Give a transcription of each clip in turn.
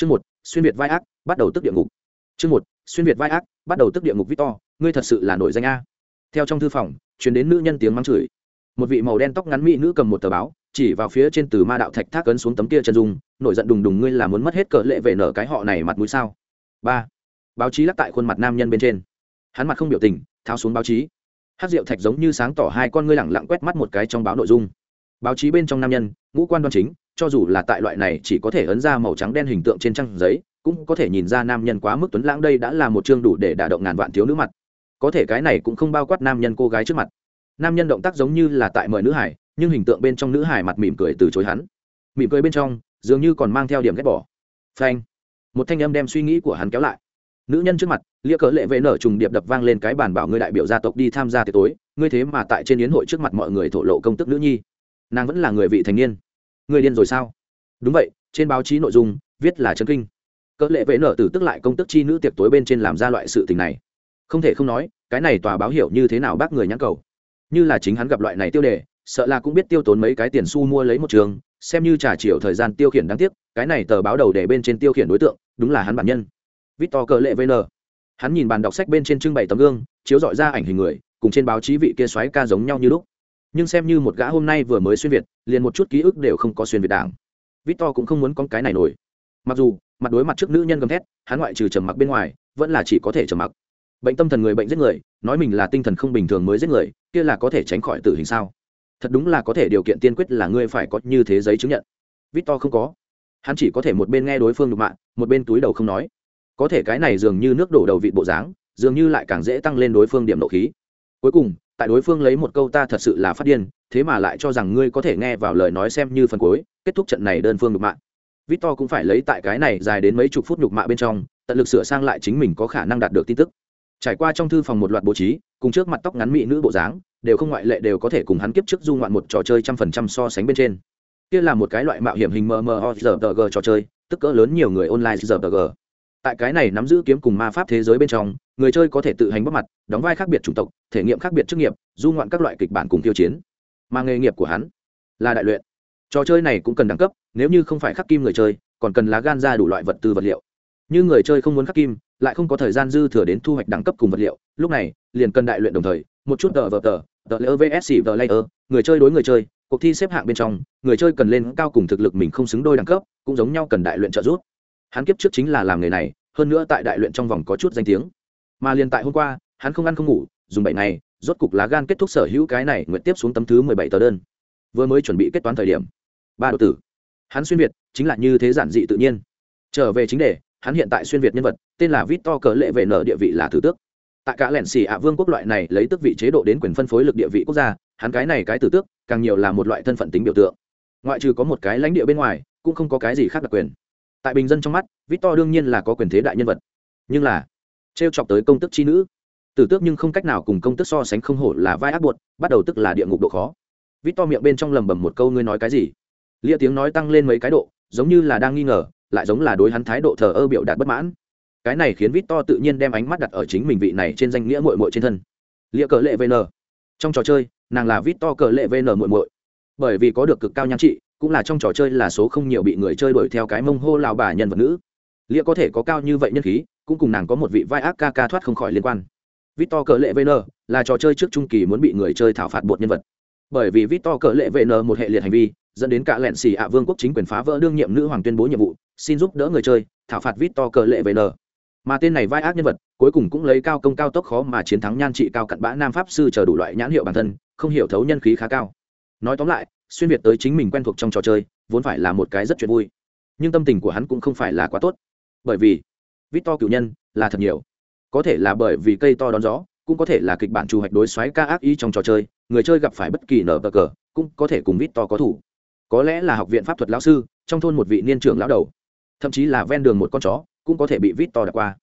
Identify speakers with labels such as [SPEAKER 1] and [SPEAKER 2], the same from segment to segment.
[SPEAKER 1] chương một, xuyên việt vai ác, bắt đầu tức địa ngục. Chương một, xuyên việt vai ác, bắt đầu tức địa ngục victor, ngươi thật sự là nổi danh a. Theo trong thư phòng chuyển đến nữ nhân tiếng mắng chửi. Một vị màu đen tóc ngắn mỹ nữ cầm một tờ báo, chỉ vào phía trên từ ma đạo thạch thác cấn xuống tấm kia chân dung, nổi giận đùng đùng ngươi là muốn mất hết cỡ lệ về nở cái họ này mặt mũi sao? Ba, báo chí lắc tại khuôn mặt nam nhân bên trên. Hắn mặt không biểu tình, tháo xuống báo chí. Hát rượu thạch giống như sáng tỏ hai con ngươi lẳng lặng quét mắt một cái trong báo nội dung. Báo chí bên trong nam nhân, ngũ quan đoan chính cho dù là tại loại này chỉ có thể ấn ra màu trắng đen hình tượng trên trang giấy, cũng có thể nhìn ra nam nhân quá mức tuấn lãng đây đã là một chương đủ để đả động ngàn vạn thiếu nữ mặt. Có thể cái này cũng không bao quát nam nhân cô gái trước mặt. Nam nhân động tác giống như là tại mời nữ hải, nhưng hình tượng bên trong nữ hải mặt mỉm cười từ chối hắn. Mỉm cười bên trong, dường như còn mang theo điểm ghét bỏ. Phanh. Một thanh âm đem suy nghĩ của hắn kéo lại. Nữ nhân trước mặt, lia cỡ lệ vệ nở trùng điệp đập vang lên cái bàn bảo ngươi đại biểu gia tộc đi tham gia tiệc tối, ngươi thế mà tại trên yến hội trước mặt mọi người thổ lộ công tức nữ nhi. Nàng vẫn là người vị thành niên người điên rồi sao? Đúng vậy, trên báo chí nội dung viết là chân kinh. Cỡ lệ vệ nở từ tức lại công tức chi nữ tiệc tối bên trên làm ra loại sự tình này. Không thể không nói, cái này tòa báo hiểu như thế nào bác người nhãn cầu. Như là chính hắn gặp loại này tiêu đề, sợ là cũng biết tiêu tốn mấy cái tiền xu mua lấy một trường, xem như trả chiều thời gian tiêu khiển đáng tiếc, cái này tờ báo đầu để bên trên tiêu khiển đối tượng, đúng là hắn bản nhân. Victor cờ lệ vn. Hắn nhìn bàn đọc sách bên trên trưng bày tấm gương, chiếu dọi ra ảnh hình người, cùng trên báo chí vị kia xoáy ca giống nhau như lúc nhưng xem như một gã hôm nay vừa mới xuyên việt, liền một chút ký ức đều không có xuyên việt đảng. Victor cũng không muốn con cái này nổi. Mặc dù, mặt đối mặt trước nữ nhân gầm thét, hắn ngoại trừ trầm mặc bên ngoài, vẫn là chỉ có thể trầm mặc. Bệnh tâm thần người bệnh giết người, nói mình là tinh thần không bình thường mới giết người, kia là có thể tránh khỏi tử hình sao? Thật đúng là có thể điều kiện tiên quyết là ngươi phải có như thế giấy chứng nhận. Victor không có. Hắn chỉ có thể một bên nghe đối phương đục mạng một bên túi đầu không nói. Có thể cái này dường như nước đổ đầu vị bộ dáng, dường như lại càng dễ tăng lên đối phương điểm nộ khí. Cuối cùng tại đối phương lấy một câu ta thật sự là phát điên, thế mà lại cho rằng ngươi có thể nghe vào lời nói xem như phần cuối, kết thúc trận này đơn phương nhục mạng victor cũng phải lấy tại cái này dài đến mấy chục phút nhục mạ bên trong, tận lực sửa sang lại chính mình có khả năng đạt được tin tức. Trải qua trong thư phòng một loạt bố trí, cùng trước mặt tóc ngắn mỹ nữ bộ dáng, đều không ngoại lệ đều có thể cùng hắn kiếp trước du ngoạn một trò chơi trăm phần trăm so sánh bên trên. Kia là một cái loại mạo hiểm hình mmorg trò chơi, tức cỡ lớn nhiều người online rpg tại cái này nắm giữ kiếm cùng ma pháp thế giới bên trong, người chơi có thể tự hành bóc mặt, đóng vai khác biệt chủng tộc, thể nghiệm khác biệt chức nghiệp, du ngoạn các loại kịch bản cùng tiêu chiến. Mà nghề nghiệp của hắn là đại luyện. Trò chơi này cũng cần đẳng cấp, nếu như không phải khắc kim người chơi, còn cần lá gan ra đủ loại vật tư vật liệu. Như người chơi không muốn khắc kim, lại không có thời gian dư thừa đến thu hoạch đẳng cấp cùng vật liệu, lúc này, liền cần đại luyện đồng thời, một chút tờ vờ tờ tờ layer vsc tờ layer người chơi đối người chơi, cuộc thi xếp hạng bên trong, người chơi cần lên cao cùng thực lực mình không xứng đôi đẳng cấp, cũng giống nhau cần đại luyện trợ giúp hắn kiếp trước chính là làm nghề này, hơn nữa tại đại luyện trong vòng có chút danh tiếng. Mà liền tại hôm qua, hắn không ăn không ngủ, dùng bảy ngày, rốt cục lá gan kết thúc sở hữu cái này nguyện tiếp xuống tấm thứ mười bảy tờ đơn. Vừa mới chuẩn bị kết toán thời điểm, ba độ tử. Hắn xuyên việt, chính là như thế giản dị tự nhiên. Trở về chính đề, hắn hiện tại xuyên việt nhân vật, tên là vít to cờ lệ về nở địa vị là tử tước. Tại cả lẻn xì ạ vương quốc loại này lấy tước vị chế độ đến quyền phân phối lực địa vị quốc gia, hắn cái này cái tử tước, càng nhiều là một loại thân phận tính biểu tượng. Ngoại trừ có một cái lãnh địa bên ngoài, cũng không có cái gì khác đặc quyền tại bình dân trong mắt vít to đương nhiên là có quyền thế đại nhân vật. Nhưng là, trêu chọc tới công tức chi nữ. Tử tước nhưng không cách nào cùng công tức so sánh không hổ là vai ác buột bắt đầu tức là địa ngục độ khó. Vít to miệng bên trong lầm bầm một câu, ngươi nói cái gì? Lia tiếng nói tăng lên mấy cái độ, giống như là đang nghi ngờ, lại giống là đối hắn thái độ thờ ơ biểu đạt bất mãn. Cái này khiến vít to tự nhiên đem ánh mắt đặt ở chính mình vị này trên danh nghĩa mội mội trên thân. Lia cờ lệ vn trong trò chơi, nàng là vít to cờ lệ vn mội mội bởi vì có được cực cao nhan trị cũng là trong trò chơi là số không nhiều bị người chơi đuổi theo cái mông hô lao bà nhân vật nữ. Lia có thể có cao như vậy nhân khí, cũng cùng nàng có một vị vai ác ca ca thoát không khỏi liên quan. Victor cờ lệ vn là trò chơi trước trung kỳ muốn bị người chơi thảo phạt bột nhân vật. Bởi vì victor cờ lệ vn một hệ liệt hành vi, dẫn đến cả lẹn xì ạ vương quốc chính quyền phá vỡ đương nhiệm nữ hoàng tuyên bố nhiệm vụ, xin giúp đỡ người chơi, thảo phạt victor cờ lệ vn. Mà tên này vai ác nhân vật, cuối cùng cũng lấy cao công cao tốc khó mà chiến thắng nhan trị cao cặn bã nam pháp sư chờ đủ loại nhãn hiệu bản thân, không hiểu thấu nhân khí khá cao. Nói tóm lại xuyên việt tới chính mình quen thuộc trong trò chơi, vốn phải là một cái rất chuyện vui. Nhưng tâm tình của hắn cũng không phải là quá tốt. Bởi vì vít to cựu nhân là thật nhiều. Có thể là bởi vì cây to đón gió, cũng có thể là kịch bản chủ hoạch đối xoáy ca ác ý trong trò chơi, người chơi gặp phải bất kỳ nở bờ cờ, cũng có thể cùng vít to có thủ. Có lẽ là học viện pháp thuật lão sư, trong thôn một vị niên trưởng lão đầu. Thậm chí là ven đường một con chó, cũng có thể bị vít to đặt qua.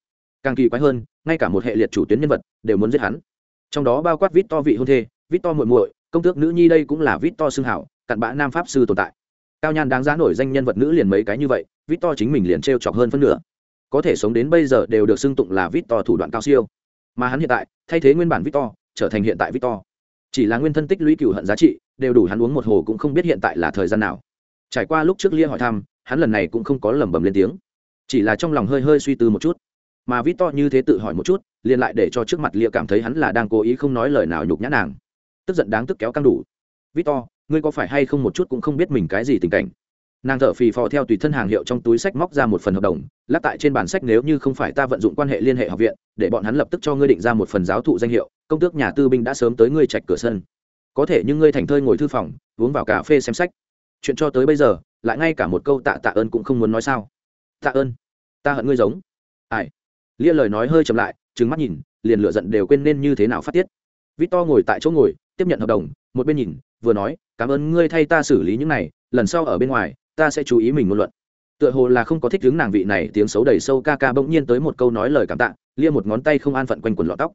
[SPEAKER 1] Càng kỳ quái hơn, ngay cả một hệ liệt chủ tuyến nhân vật đều muốn giết hắn. Trong đó bao quát vít to vị hôn thê vít to muội muội, công tước nữ nhi đây cũng là vít to xưng hảo cặn bã nam pháp sư tồn tại. Cao nhan đáng giá nổi danh nhân vật nữ liền mấy cái như vậy vít to chính mình liền t r e o chọc hơn phân nửa. Có thể sống đến bây giờ đều được xưng tụng là vít to thủ đoạn cao siêu. Mà hắn hiện tại, thay thế nguyên bản vít to trở thành hiện tại vít to chỉ là nguyên thân tích lũy cựu hận giá trị, đều đủ hắn uống một hồ cũng không biết hiện tại là thời gian nào. Trải qua lúc trước lia hỏi thăm, hắn lần này cũng không có lẩm bẩm lên tiếng. Chỉ là trong lòng hơi hơi suy tư một chút. Mà vít to như thế tự hỏi một chút, liền lại để cho trước mặt lia cảm thấy hắn là đang cố ý không nói lời nào nhục nhã nàng. Tức giận đáng tức kéo căng đủ. Vít to ngươi có phải hay không một chút cũng không biết mình cái gì tình cảnh? Nàng thở phì phò theo tùy thân hàng hiệu trong túi sách móc ra một phần hợp đồng lắc tại trên bản sách nếu như không phải ta vận dụng quan hệ liên hệ học viện, để bọn hắn lập tức cho ngươi định ra một phần giáo thụ danh hiệu, công tước nhà tư binh đã sớm tới ngươi trạch cửa sân. Có thể nhưng ngươi thành thơi ngồi thư phòng, uống vào cà phê xem sách. Chuyện cho tới bây giờ, lại ngay cả một câu tạ tạ ơn cũng không muốn nói sao. Tạ ơn, ta hận ngươi giống. Ai? Lia lời nói hơi chậm lại trứng mắt nhìn, liền lựa giận đều quên nên như thế nào phát tiết. Vít to ngồi tại chỗ ngồi tiếp nhận hợp đồng, một bên nhìn, vừa nói, cảm ơn ngươi thay ta xử lý những này, lần sau ở bên ngoài, ta sẽ chú ý mình ngôn luận. Tựa hồ là không có thích hướng nàng vị này, tiếng xấu đầy sâu ca ca bỗng nhiên tới một câu nói lời cảm tạ, lia một ngón tay không an phận quanh quần lọt tóc.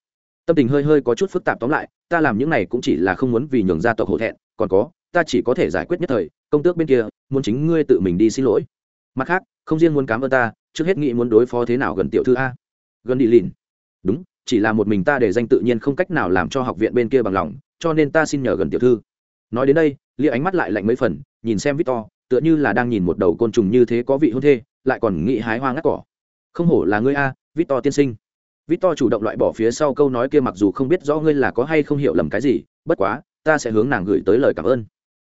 [SPEAKER 1] Tâm tình hơi hơi có chút phức tạp tóm lại, ta làm những này cũng chỉ là không muốn vì nhường gia tộc hổ thẹn, còn có, ta chỉ có thể giải quyết nhất thời, công tước bên kia, muốn chính ngươi tự mình đi xin lỗi. Mặt khác, không riêng muốn cám ơn ta, trước hết nghĩ muốn đối phó thế nào gần tiểu thư a. Gần đi lìn. Đúng, chỉ là một mình ta để danh tự nhiên không cách nào làm cho học viện bên kia bằng lòng cho nên ta xin nhờ gần tiểu thư. Nói đến đây, lia ánh mắt lại lạnh mấy phần, nhìn xem victor, tựa như là đang nhìn một đầu côn trùng như thế có vị hôn thê, lại còn nghĩ hái hoa ngắt cỏ. Không hổ là ngươi a, victor tiên sinh. Victor chủ động loại bỏ phía sau câu nói kia mặc dù không biết rõ ngươi là có hay không hiểu lầm cái gì, bất quá, ta sẽ hướng nàng gửi tới lời cảm ơn.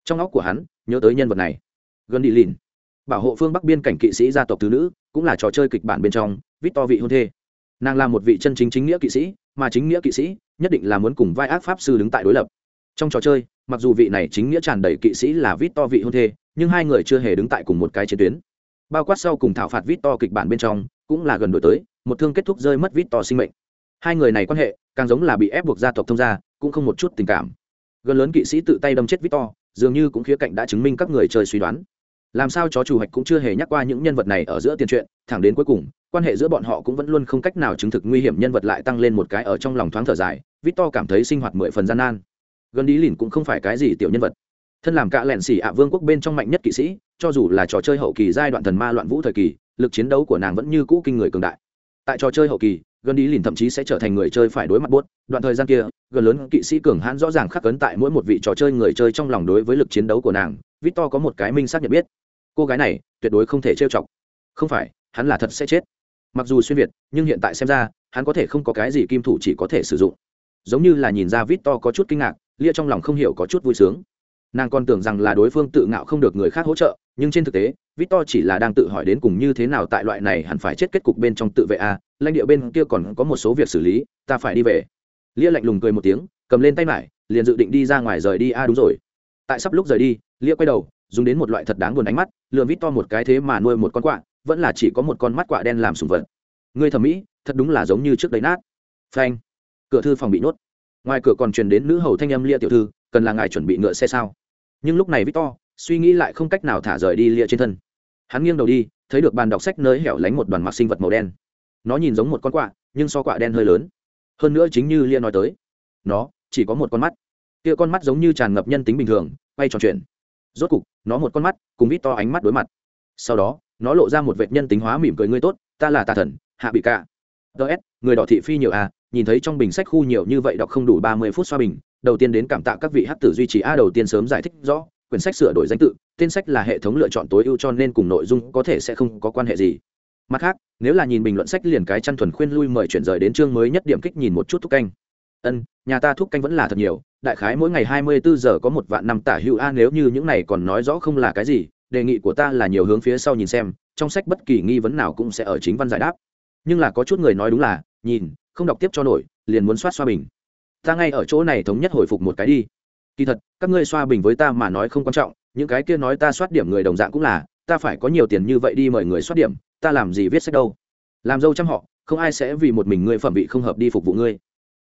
[SPEAKER 1] Trong óc của hắn, nhớ tới nhân vật này. Gần đi lìn. Bảo hộ phương bắc biên cảnh kỵ sĩ gia tộc thứ nữ, cũng là trò chơi kịch bản bên trong, victor vị hôn thê nàng là một vị chân chính chính nghĩa kỵ sĩ, mà chính nghĩa kỵ sĩ nhất định là muốn cùng vai ác pháp sư đứng tại đối lập. Trong trò chơi, mặc dù vị này chính nghĩa tràn đầy kỵ sĩ là vít to vị hôn thê, nhưng hai người chưa hề đứng tại cùng một cái chiến tuyến. Bao quát sau cùng thảo phạt vít to kịch bản bên trong, cũng là gần đổi tới, một thương kết thúc rơi mất vít to sinh mệnh. Hai người này quan hệ, càng giống là bị ép buộc gia tộc thông gia, cũng không một chút tình cảm. Gần lớn kỵ sĩ tự tay đâm chết vít to dường như cũng khía cạnh đã chứng minh các người chơi suy đoán làm sao chó chủ hạch cũng chưa hề nhắc qua những nhân vật này ở giữa tiền truyện thẳng đến cuối cùng, quan hệ giữa bọn họ cũng vẫn luôn không cách nào chứng thực nguy hiểm nhân vật lại tăng lên một cái ở trong lòng thoáng thở dài, victor cảm thấy sinh hoạt mười phần gian nan. Gần đi lìn cũng không phải cái gì tiểu nhân vật. Thân làm cả lẹn xỉ ạ vương quốc bên trong mạnh nhất kỵ sĩ, cho dù là trò chơi hậu kỳ giai đoạn thần ma loạn vũ thời kỳ, lực chiến đấu của nàng vẫn như cũ kinh người cường đại. Tại trò chơi hậu kỳ, gần đi lìn thậm chí sẽ trở thành người chơi phải đối mặt buốt, đoạn thời gian kia, gần lớn kỵ sĩ cường hãn rõ ràng khắc cấn tại mỗi một vị trò chơi người chơi trong lòng đối với lực chiến đấu của nàng, victor có một cái minh xác nhận biết cô gái này tuyệt đối không thể trêu chọc. Không phải hắn là thật sẽ chết. Mặc dù xuyên việt nhưng hiện tại xem ra hắn có thể không có cái gì kim thủ chỉ có thể sử dụng. Giống như là nhìn ra vít to có chút kinh ngạc lia trong lòng không hiểu có chút vui sướng. Nàng còn tưởng rằng là đối phương tự ngạo không được người khác hỗ trợ nhưng trên thực tế vít to chỉ là đang tự hỏi đến cùng như thế nào tại loại này hẳn phải chết kết cục bên trong tự vệ a à, lãnh địa bên kia còn có một số việc xử lý ta phải đi về. Lia lạnh lùng cười một tiếng cầm lên tay mải liền dự định đi ra ngoài rời đi. A à, đúng rồi. Tại sắp lúc rời đi lia quay đầu dùng đến một loại thật đáng buồn ánh mắt lượm vít to một cái thế mà nuôi một con quạ, vẫn là chỉ có một con mắt quạ đen làm sùng vật. Người thẩm mỹ, thật đúng là giống như trước đấy nát. Phanh. Cửa thư phòng bị nhốt ngoài cửa còn truyền đến nữ hầu thanh âm lia tiểu thư, cần là ngài chuẩn bị ngựa xe sao? Nhưng lúc này victor suy nghĩ lại không cách nào thả rời đi lia trên thân. Hắn nghiêng đầu đi, thấy được bàn đọc sách nơi hẻo lánh một đoàn mặc sinh vật màu đen. Nó nhìn giống một con quạ, nhưng so quạ đen hơi lớn. Hơn nữa chính như lia nói tới, nó chỉ có một con mắt. Kia con mắt giống như tràn ngập nhân tính bình thường, quay trò chuyện rốt cục, nó một con mắt, cùng vít to ánh mắt đối mặt. Sau đó, nó lộ ra một vệ nhân tính hóa mỉm cười, ngươi tốt, ta là tà thần, hạ bị cả ts người đỏ thị phi nhiều à nhìn thấy trong bình sách khu nhiều như vậy đọc không đủ ba mươi phút xoa bình, đầu tiên đến cảm tạ các vị hát tử duy trì a đầu tiên sớm giải thích rõ, quyển sách sửa đổi danh tự, tên sách là hệ thống lựa chọn tối ưu cho nên cùng nội dung có thể sẽ không có quan hệ gì. Mặt khác, nếu là nhìn bình luận sách liền cái chăn thuần khuyên lui mời chuyển rời đến chương mới nhất điểm kích nhìn một chút thúc canh ân, nhà ta thúc canh vẫn là thật nhiều, đại khái mỗi ngày hai mươi bốn giờ có một vạn năm tả hữu a, nếu như những này còn nói rõ không là cái gì, đề nghị của ta là nhiều hướng phía sau nhìn xem, trong sách bất kỳ nghi vấn nào cũng sẽ ở chính văn giải đáp. Nhưng là có chút người nói đúng là, nhìn, không đọc tiếp cho nổi, liền muốn soát xoa bình. Ta ngay ở chỗ này thống nhất hồi phục một cái đi. Kỳ thật, các ngươi xoa bình với ta mà nói không quan trọng, những cái kia nói ta soát điểm người đồng dạng cũng là, ta phải có nhiều tiền như vậy đi mời người soát điểm, ta làm gì viết sách đâu? Làm dâu chăm họ, không ai sẽ vì một mình ngươi phẩm vị không hợp đi phục vụ ngươi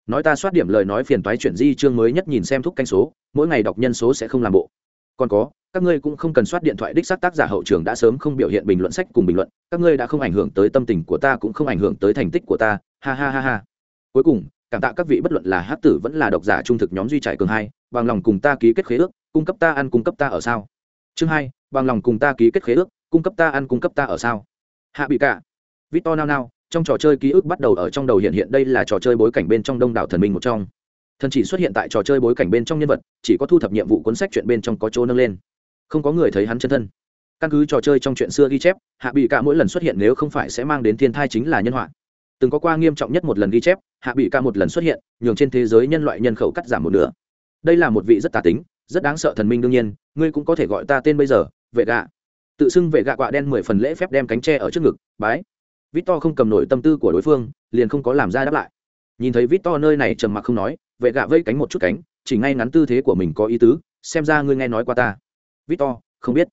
[SPEAKER 1] nói ta soát điểm lời nói phiền toái chuyển di chương mới nhất nhìn xem thúc canh số, mỗi ngày đọc nhân số sẽ không làm bộ. Còn có, các ngươi cũng không cần soát điện thoại đích xác tác giả hậu trường đã sớm không biểu hiện bình luận sách cùng bình luận, các ngươi đã không ảnh hưởng tới tâm tình của ta cũng không ảnh hưởng tới thành tích của ta, ha ha ha ha. Cuối cùng, cảm tạ các vị bất luận là hát tử vẫn là độc giả trung thực nhóm duy trải cường hai, bằng lòng cùng ta ký kết khế ước, cung cấp ta ăn cung cấp ta ở sao. Chương hai, bằng lòng cùng ta ký kết khế ước, cung cấp ta ăn cung cấp ta ở sao. Hạ bị cả. Victor nao nao trong trò chơi ký ức bắt đầu ở trong đầu hiện hiện đây là trò chơi bối cảnh bên trong đông đảo thần minh một trong. Thần chỉ xuất hiện tại trò chơi bối cảnh bên trong nhân vật, chỉ có thu thập nhiệm vụ cuốn sách chuyện bên trong có chỗ nâng lên. Không có người thấy hắn chân thân. Căn cứ trò chơi trong chuyện xưa ghi chép, hạ bị cả mỗi lần xuất hiện nếu không phải sẽ mang đến thiên thai chính là nhân họa. Từng có qua nghiêm trọng nhất một lần ghi chép, hạ bị cả một lần xuất hiện, nhường trên thế giới nhân loại nhân khẩu cắt giảm một nửa. Đây là một vị rất tà tính, rất đáng sợ thần minh đương nhiên, ngươi cũng có thể gọi ta tên bây giờ, vệ gạ. Tự xưng vệ gạ quạ đen mười phần lễ phép đem cánh tre ở trước ngực, bái vít to không cầm nổi tâm tư của đối phương, liền không có làm ra đáp lại. Nhìn thấy vít to nơi này trầm mặc không nói, vệ gạ vây cánh một chút cánh, chỉ ngay ngắn tư thế của mình có ý tứ, xem ra ngươi nghe nói qua ta. Vít to không biết.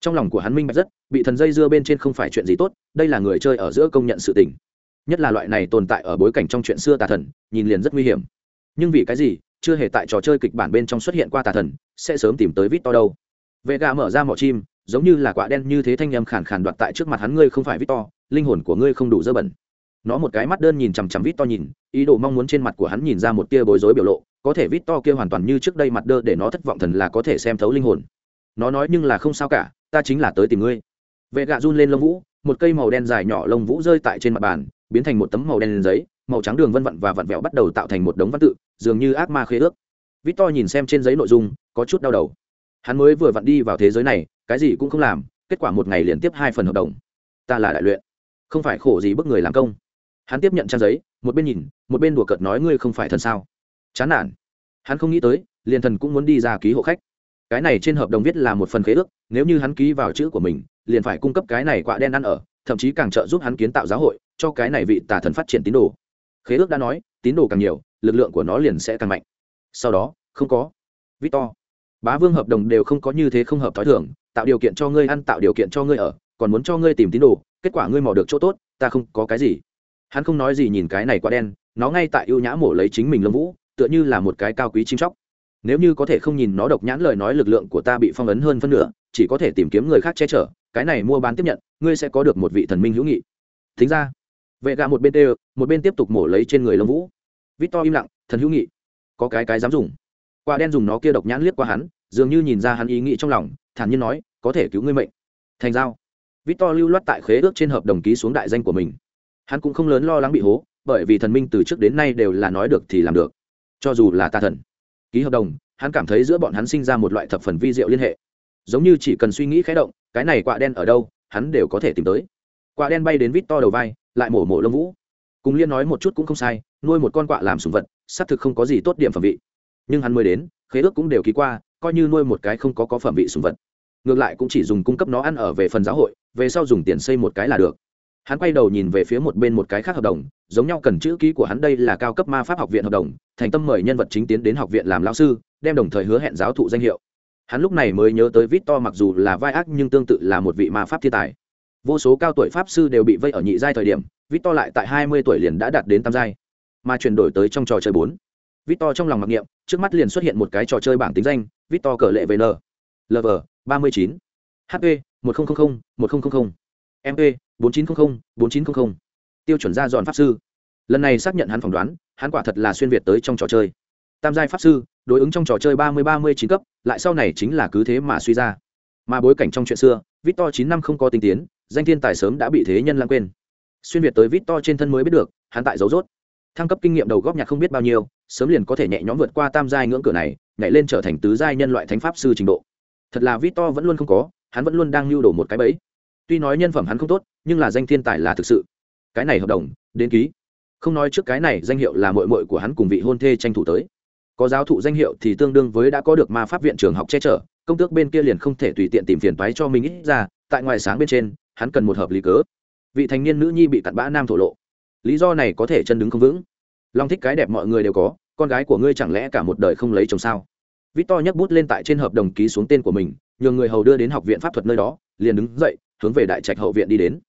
[SPEAKER 1] Trong lòng của hắn minh bạch rất, bị thần dây dưa bên trên không phải chuyện gì tốt, đây là người chơi ở giữa công nhận sự tình. Nhất là loại này tồn tại ở bối cảnh trong chuyện xưa tà thần, nhìn liền rất nguy hiểm. Nhưng vì cái gì, chưa hề tại trò chơi kịch bản bên trong xuất hiện qua tà thần, sẽ sớm tìm tới vít to đâu. Vệ gạ mở ra mỏ chim, giống như là quả đen như thế thanh âm khàn khàn đoạt tại trước mặt hắn ngươi không phải vít to linh hồn của ngươi không đủ dơ bẩn. Nó một cái mắt đơn nhìn chằm chằm vít to nhìn, ý đồ mong muốn trên mặt của hắn nhìn ra một tia bối rối biểu lộ, có thể vít to kia hoàn toàn như trước đây mặt đơ để nó thất vọng thần là có thể xem thấu linh hồn. Nó nói nhưng là không sao cả, ta chính là tới tìm ngươi. Vệ gạ run lên lông vũ, một cây màu đen dài nhỏ lông vũ rơi tại trên mặt bàn, biến thành một tấm màu đen giấy, màu trắng đường vân vặn và vặn vẹo bắt đầu tạo thành một đống văn tự, dường như ác ma khế ước. Vít to nhìn xem trên giấy nội dung, có chút đau đầu. Hắn mới vừa vặn đi vào thế giới này, cái gì cũng không làm, kết quả một ngày liên tiếp hai phần hợp đồng. Ta là đại luyện không phải khổ gì bức người làm công. Hắn tiếp nhận trang giấy, một bên nhìn, một bên đùa cợt nói ngươi không phải thần sao. Chán nản. Hắn không nghĩ tới, liền thần cũng muốn đi ra ký hộ khách. Cái này trên hợp đồng viết là một phần khế ước, nếu như hắn ký vào chữ của mình, liền phải cung cấp cái này quạ đen ăn ở, thậm chí càng trợ giúp hắn kiến tạo giáo hội, cho cái này vị tà thần phát triển tín đồ. Khế ước đã nói, tín đồ càng nhiều, lực lượng của nó liền sẽ càng mạnh. Sau đó, không có. Victor. Bá vương hợp đồng đều không có như thế không hợp t h ó i thưởng tạo điều kiện cho ngươi ăn, tạo điều kiện cho ngươi ở, còn muốn cho ngươi tìm tín đồ kết quả ngươi mò được chỗ tốt, ta không có cái gì. Hắn không nói gì nhìn cái này quá đen, nó ngay tại ưu nhã mổ lấy chính mình lâm vũ, tựa như là một cái cao quý chim chóc. Nếu như có thể không nhìn nó độc nhãn lời nói lực lượng của ta bị phong ấn hơn phân nửa, chỉ có thể tìm kiếm người khác che chở, cái này mua bán tiếp nhận, ngươi sẽ có được một vị thần minh hữu nghị. Thính ra vệ gạ một bên tê, một bên tiếp tục mổ lấy trên người lông vũ. Vít to im lặng, thần hữu nghị, có cái cái dám dùng. Quả đen dùng nó kia độc nhãn liếc qua hắn, dường như nhìn ra hắn ý nghĩ trong lòng, thản nhiên nói, có thể cứu ngươi mệnh. Thành giao. Victor lưu loát tại khế ước trên hợp đồng ký xuống đại danh của mình. Hắn cũng không lớn lo lắng bị hố, bởi vì thần minh từ trước đến nay đều là nói được thì làm được. Cho dù là ta thần, ký hợp đồng, hắn cảm thấy giữa bọn hắn sinh ra một loại thập phần vi diệu liên hệ. Giống như chỉ cần suy nghĩ khẽ động, cái này quạ đen ở đâu, hắn đều có thể tìm tới. Quạ đen bay đến Victor đầu vai, lại mổ mổ lông vũ. Cùng liên nói một chút cũng không sai, nuôi một con quạ làm sủng vật, xác thực không có gì tốt điểm phẩm vị. Nhưng hắn mới đến, khế ước cũng đều ký qua, coi như nuôi một cái không có có phẩm vị sủng vật. Ngược lại cũng chỉ dùng cung cấp nó ăn ở về phần giáo hội về sau dùng tiền xây một cái là được. Hắn quay đầu nhìn về phía một bên một cái khác hợp đồng, giống nhau cần chữ ký của hắn đây là cao cấp ma pháp học viện hợp đồng, thành tâm mời nhân vật chính tiến đến học viện làm lao sư, đem đồng thời hứa hẹn giáo thụ danh hiệu. Hắn lúc này mới nhớ tới vít to mặc dù là vai ác nhưng tương tự là một vị ma pháp thiên tài. Vô số cao tuổi pháp sư đều bị vây ở nhị giai thời điểm vít to lại tại hai mươi tuổi liền đã đạt đến tam giai, mà chuyển đổi tới trong trò chơi bốn. Vít to trong lòng mặc niệm, trước mắt liền xuất hiện một cái trò chơi bảng tính danh vít to cờ lệ vn lv ba mươi chín hp một nghìn một nghìn mp bốn chín trăm linh bốn chín trăm linh tiêu chuẩn ra dọn pháp sư. Lần này xác nhận hắn phỏng đoán, hắn quả thật là xuyên việt tới trong trò chơi. Tam giai pháp sư, đối ứng trong trò chơi ba mươi ba mươi chín cấp, lại sau này chính là cứ thế mà suy ra. Mà bối cảnh trong chuyện xưa, victor chín năm không có tinh tiến, danh thiên tài sớm đã bị thế nhân lãng quên. Xuyên việt tới victor trên thân mới biết được, hắn tại dấu rốt. Thăng cấp kinh nghiệm đầu góp nhạc không biết bao nhiêu, sớm liền có thể nhẹ nhõm vượt qua tam giai ngưỡng cửa này, nhảy lên trở thành tứ giai nhân loại thánh pháp sư trình độ. Thật là victor vẫn luôn không có hắn vẫn luôn đang lưu đổ một cái bẫy. Tuy nói nhân phẩm hắn không tốt, nhưng là danh thiên tài là thực sự. Cái này hợp đồng, đến ký. Không nói trước cái này, danh hiệu là mội mội của hắn cùng vị hôn thê tranh thủ tới. Có giáo thụ danh hiệu thì tương đương với đã có được ma pháp viện trường học che chở, công tước bên kia liền không thể tùy tiện tìm phiền toái cho mình ít ra, tại ngoài sáng bên trên, hắn cần một hợp lý cớ. Vị thành niên nữ nhi bị cặn bã nam thổ lộ. Lý do này có thể chân đứng không vững. Long thích cái đẹp mọi người đều có, con gái của ngươi chẳng lẽ cả một đời không lấy chồng sao? Victor nhấc bút lên tại trên hợp đồng ký xuống tên của mình nhường người hầu đưa đến học viện pháp thuật nơi đó, liền đứng dậy, hướng về đại trạch hậu viện đi đến.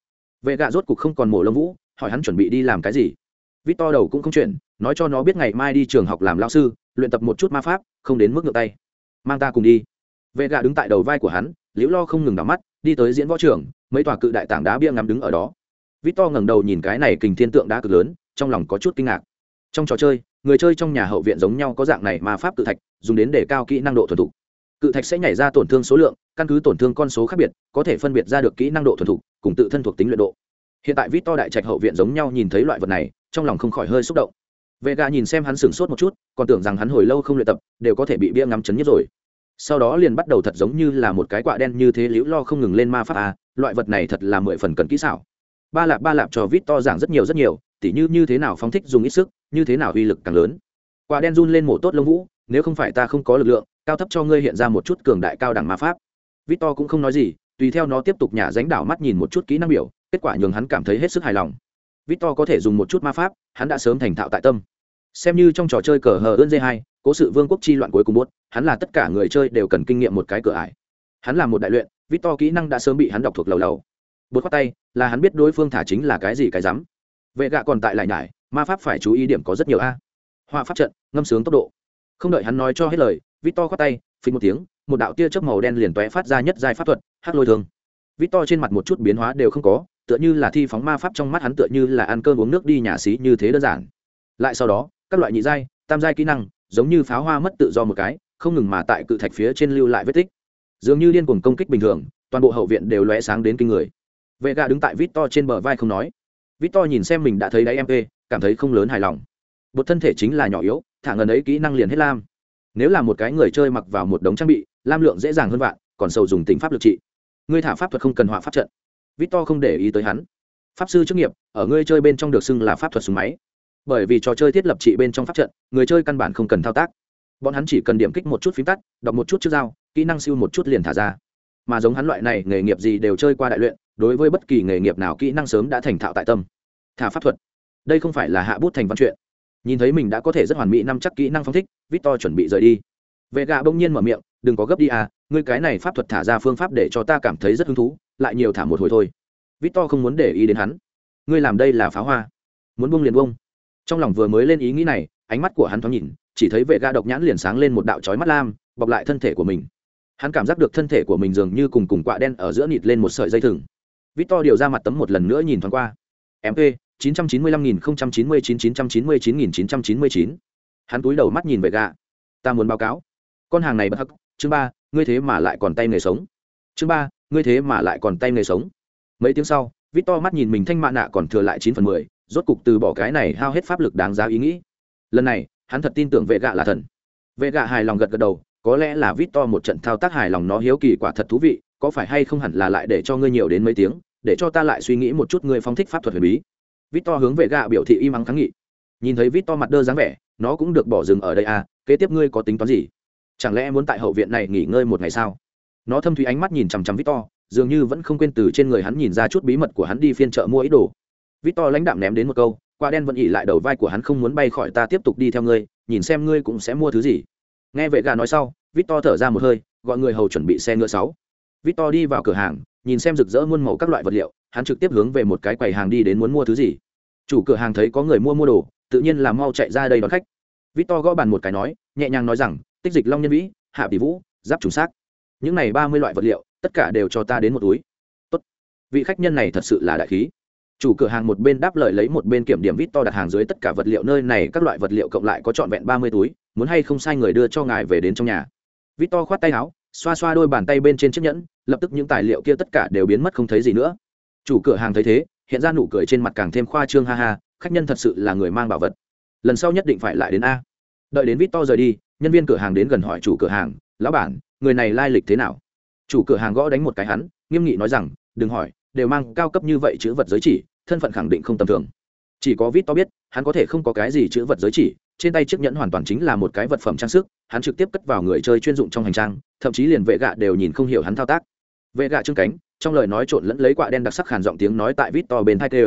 [SPEAKER 1] Vệ gạ rốt cục không còn mổ lông vũ, hỏi hắn chuẩn bị đi làm cái gì. Victor đầu cũng không chuyển, nói cho nó biết ngày mai đi trường học làm lao sư, luyện tập một chút ma pháp, không đến mức ngược tay. Mang ta cùng đi. Vệ gạ đứng tại đầu vai của hắn, liễu lo không ngừng đắm mắt, đi tới diễn võ trường, mấy tòa cự đại tảng đá bia ngắm đứng ở đó. Vít to ngẩng đầu nhìn cái này kình thiên tượng đá cực lớn, trong lòng có chút kinh ngạc. Trong trò chơi, người chơi trong nhà hậu viện giống nhau có dạng này ma pháp cự thạch, dùng đến để cao kỹ năng độ thuần thục cự thạch sẽ nhảy ra tổn thương số lượng, căn cứ tổn thương con số khác biệt, có thể phân biệt ra được kỹ năng độ thuần thục, cùng tự thân thuộc tính luyện độ. Hiện tại vít to đại trạch hậu viện giống nhau nhìn thấy loại vật này, trong lòng không khỏi hơi xúc động. Vệ gà nhìn xem hắn sửng sốt một chút, còn tưởng rằng hắn hồi lâu không luyện tập, đều có thể bị bia ngắm chấn nhất rồi. Sau đó liền bắt đầu thật giống như là một cái quạ đen như thế liễu lo không ngừng lên ma pháp a loại vật này thật là mười phần cần kỹ xảo. Ba lạp ba lạp cho vít to giảng rất nhiều rất nhiều, tỉ như như thế nào phóng thích dùng ít sức, như thế nào uy lực càng lớn. Quả đen run lên mổ tốt lông vũ, nếu không phải ta không có lực lượng cao thấp cho ngươi hiện ra một chút cường đại cao đẳng ma pháp. Victor cũng không nói gì, tùy theo nó tiếp tục nhả dánh đảo mắt nhìn một chút kỹ năng biểu, kết quả nhường hắn cảm thấy hết sức hài lòng. Victor có thể dùng một chút ma pháp, hắn đã sớm thành thạo tại tâm. Xem như trong trò chơi cờ hờ ơn d hai, cố sự vương quốc chi loạn cuối cùng bốt hắn là tất cả người chơi đều cần kinh nghiệm một cái cửa ải. Hắn là một đại luyện, victor kỹ năng đã sớm bị hắn đọc thuộc lầu lầu. Bột khoát tay, là hắn biết đối phương thả chính là cái gì cái rắm. Vệ gạ còn tại lại nhải, ma pháp phải chú ý điểm có rất nhiều a. Hoa pháp trận, ngâm sướng tốc độ. Không đợi hắn nói cho hết lời vít to khoát tay, phình một tiếng, một đạo tia chớp màu đen liền tóe phát ra nhất giai pháp thuật, hắc lôi thương. Vít to trên mặt một chút biến hóa đều không có, tựa như là thi phóng ma pháp trong mắt hắn tựa như là ăn cơm uống nước đi nhà xí như thế đơn giản. Lại sau đó, các loại nhị giai, tam giai kỹ năng, giống như pháo hoa mất tự do một cái, không ngừng mà tại cự thạch phía trên lưu lại vết tích. Dường như điên cuồng công kích bình thường, toàn bộ hậu viện đều lóe sáng đến kinh người. Vệ gà đứng tại vít to trên bờ vai không nói. Vít to nhìn xem mình đã thấy đáy mp cảm thấy không lớn hài lòng. Bột thân thể chính là nhỏ yếu, thả ngần ấy kỹ năng liền hết lam nếu là một cái người chơi mặc vào một đống trang bị, lam lượng dễ dàng hơn vạn, còn sầu dùng tính pháp lực trị. Ngươi thả pháp thuật không cần họa pháp trận. Vít to không để ý tới hắn. Pháp sư chức nghiệp, ở ngươi chơi bên trong được xưng là pháp thuật súng máy. Bởi vì trò chơi thiết lập trị bên trong pháp trận, người chơi căn bản không cần thao tác. Bọn hắn chỉ cần điểm kích một chút phím tắt, đọc một chút trước dao, kỹ năng siêu một chút liền thả ra. Mà giống hắn loại này, nghề nghiệp gì đều chơi qua đại luyện, đối với bất kỳ nghề nghiệp nào kỹ năng sớm đã thành thạo tại tâm. Thả pháp thuật. Đây không phải là hạ bút thành văn chuyện nhìn thấy mình đã có thể rất hoàn mỹ năm chắc kỹ năng phong thích, victor chuẩn bị rời đi. Vệ gạ bỗng nhiên mở miệng, đừng có gấp đi à ngươi cái này pháp thuật thả ra phương pháp để cho ta cảm thấy rất hứng thú, lại nhiều thả một hồi thôi. Victor không muốn để ý đến hắn. Ngươi làm đây là pháo hoa. Muốn bông liền bông trong lòng vừa mới lên ý nghĩ này, ánh mắt của hắn thoáng nhìn, chỉ thấy vệ gạ độc nhãn liền sáng lên một đạo chói mắt lam, bọc lại thân thể của mình. Hắn cảm giác được thân thể của mình dường như cùng cùng quạ đen ở giữa nịt lên một sợi dây thừng. Victor điều ra mặt tấm một lần nữa nhìn thoáng qua. Mp 995.099-999-999. hắn túi đầu mắt nhìn về gạ ta muốn báo cáo. Con hàng này bất hắc. Chương ba, ngươi thế mà lại còn tay nghề sống. Chương ba, ngươi thế mà lại còn tay nghề sống. Mấy tiếng sau vít to mắt nhìn mình thanh mạ nạ còn thừa lại chín phần mười, rốt cục từ bỏ cái này hao hết pháp lực đáng giá ý nghĩ. Lần này, hắn thật tin tưởng vệ gạ là thần. Vệ gạ hài lòng gật gật đầu, có lẽ là vít to một trận thao tác hài lòng nó hiếu kỳ quả thật thú vị, có phải hay không hẳn là lại để cho ngươi nhiều đến mấy tiếng, để cho ta lại suy nghĩ một chút ngươi phong thích pháp thuật huyền bí. Victor hướng về gạ biểu thị im mắng kháng nghị. Nhìn thấy Victor mặt đơ dáng vẻ, nó cũng được bỏ dừng ở đây à, kế tiếp ngươi có tính toán gì? Chẳng lẽ muốn tại hậu viện này nghỉ ngơi một ngày sao? Nó thâm thúy ánh mắt nhìn chằm chằm Victor, dường như vẫn không quên từ trên người hắn nhìn ra chút bí mật của hắn đi phiên chợ mua ý đồ. Victor lãnh đạm ném đến một câu, quả đen vẫn ỉ lại đầu vai của hắn không muốn bay khỏi ta tiếp tục đi theo ngươi, nhìn xem ngươi cũng sẽ mua thứ gì. Nghe vậy gà nói sau, Victor thở ra một hơi, gọi người hầu chuẩn bị xe ngựa sáu. Victor đi vào cửa hàng, nhìn xem rực rỡ muôn màu các loại vật liệu, hắn trực tiếp hướng về một cái quầy hàng đi đến muốn mua thứ gì. Chủ cửa hàng thấy có người mua mua đồ, tự nhiên là mau chạy ra đây đón khách. Victor gõ bàn một cái nói, nhẹ nhàng nói rằng, tích dịch long nhân vĩ, hạ tỷ vũ, giáp trùng xác. Những này ba mươi loại vật liệu, tất cả đều cho ta đến một túi. Tốt. vị khách nhân này thật sự là đại khí. Chủ cửa hàng một bên đáp lời lấy một bên kiểm điểm vít to đặt hàng dưới tất cả vật liệu nơi này, các loại vật liệu cộng lại có trọn vẹn ba mươi túi, muốn hay không sai người đưa cho ngài về đến trong nhà. Vít to khoát tay áo, xoa xoa đôi bàn tay bên trên chiếc nhẫn, lập tức những tài liệu kia tất cả đều biến mất không thấy gì nữa chủ cửa hàng thấy thế, hiện ra nụ cười trên mặt càng thêm khoa trương, ha ha, khách nhân thật sự là người mang bảo vật. Lần sau nhất định phải lại đến a. Đợi đến vít to rời đi, nhân viên cửa hàng đến gần hỏi chủ cửa hàng, lão bản, người này lai lịch thế nào? Chủ cửa hàng gõ đánh một cái hắn, nghiêm nghị nói rằng, đừng hỏi, đều mang cao cấp như vậy chữ vật giới chỉ, thân phận khẳng định không tầm thường. Chỉ có vít to biết, hắn có thể không có cái gì chữ vật giới chỉ, trên tay chiếc nhẫn hoàn toàn chính là một cái vật phẩm trang sức, hắn trực tiếp cất vào người chơi chuyên dụng trong hành trang, thậm chí liền vệ gạ đều nhìn không hiểu hắn thao tác vệ gạ trưng cánh, trong lời nói trộn lẫn lấy quạ đen đặc sắc hàn giọng tiếng nói tại vít to bên thai tê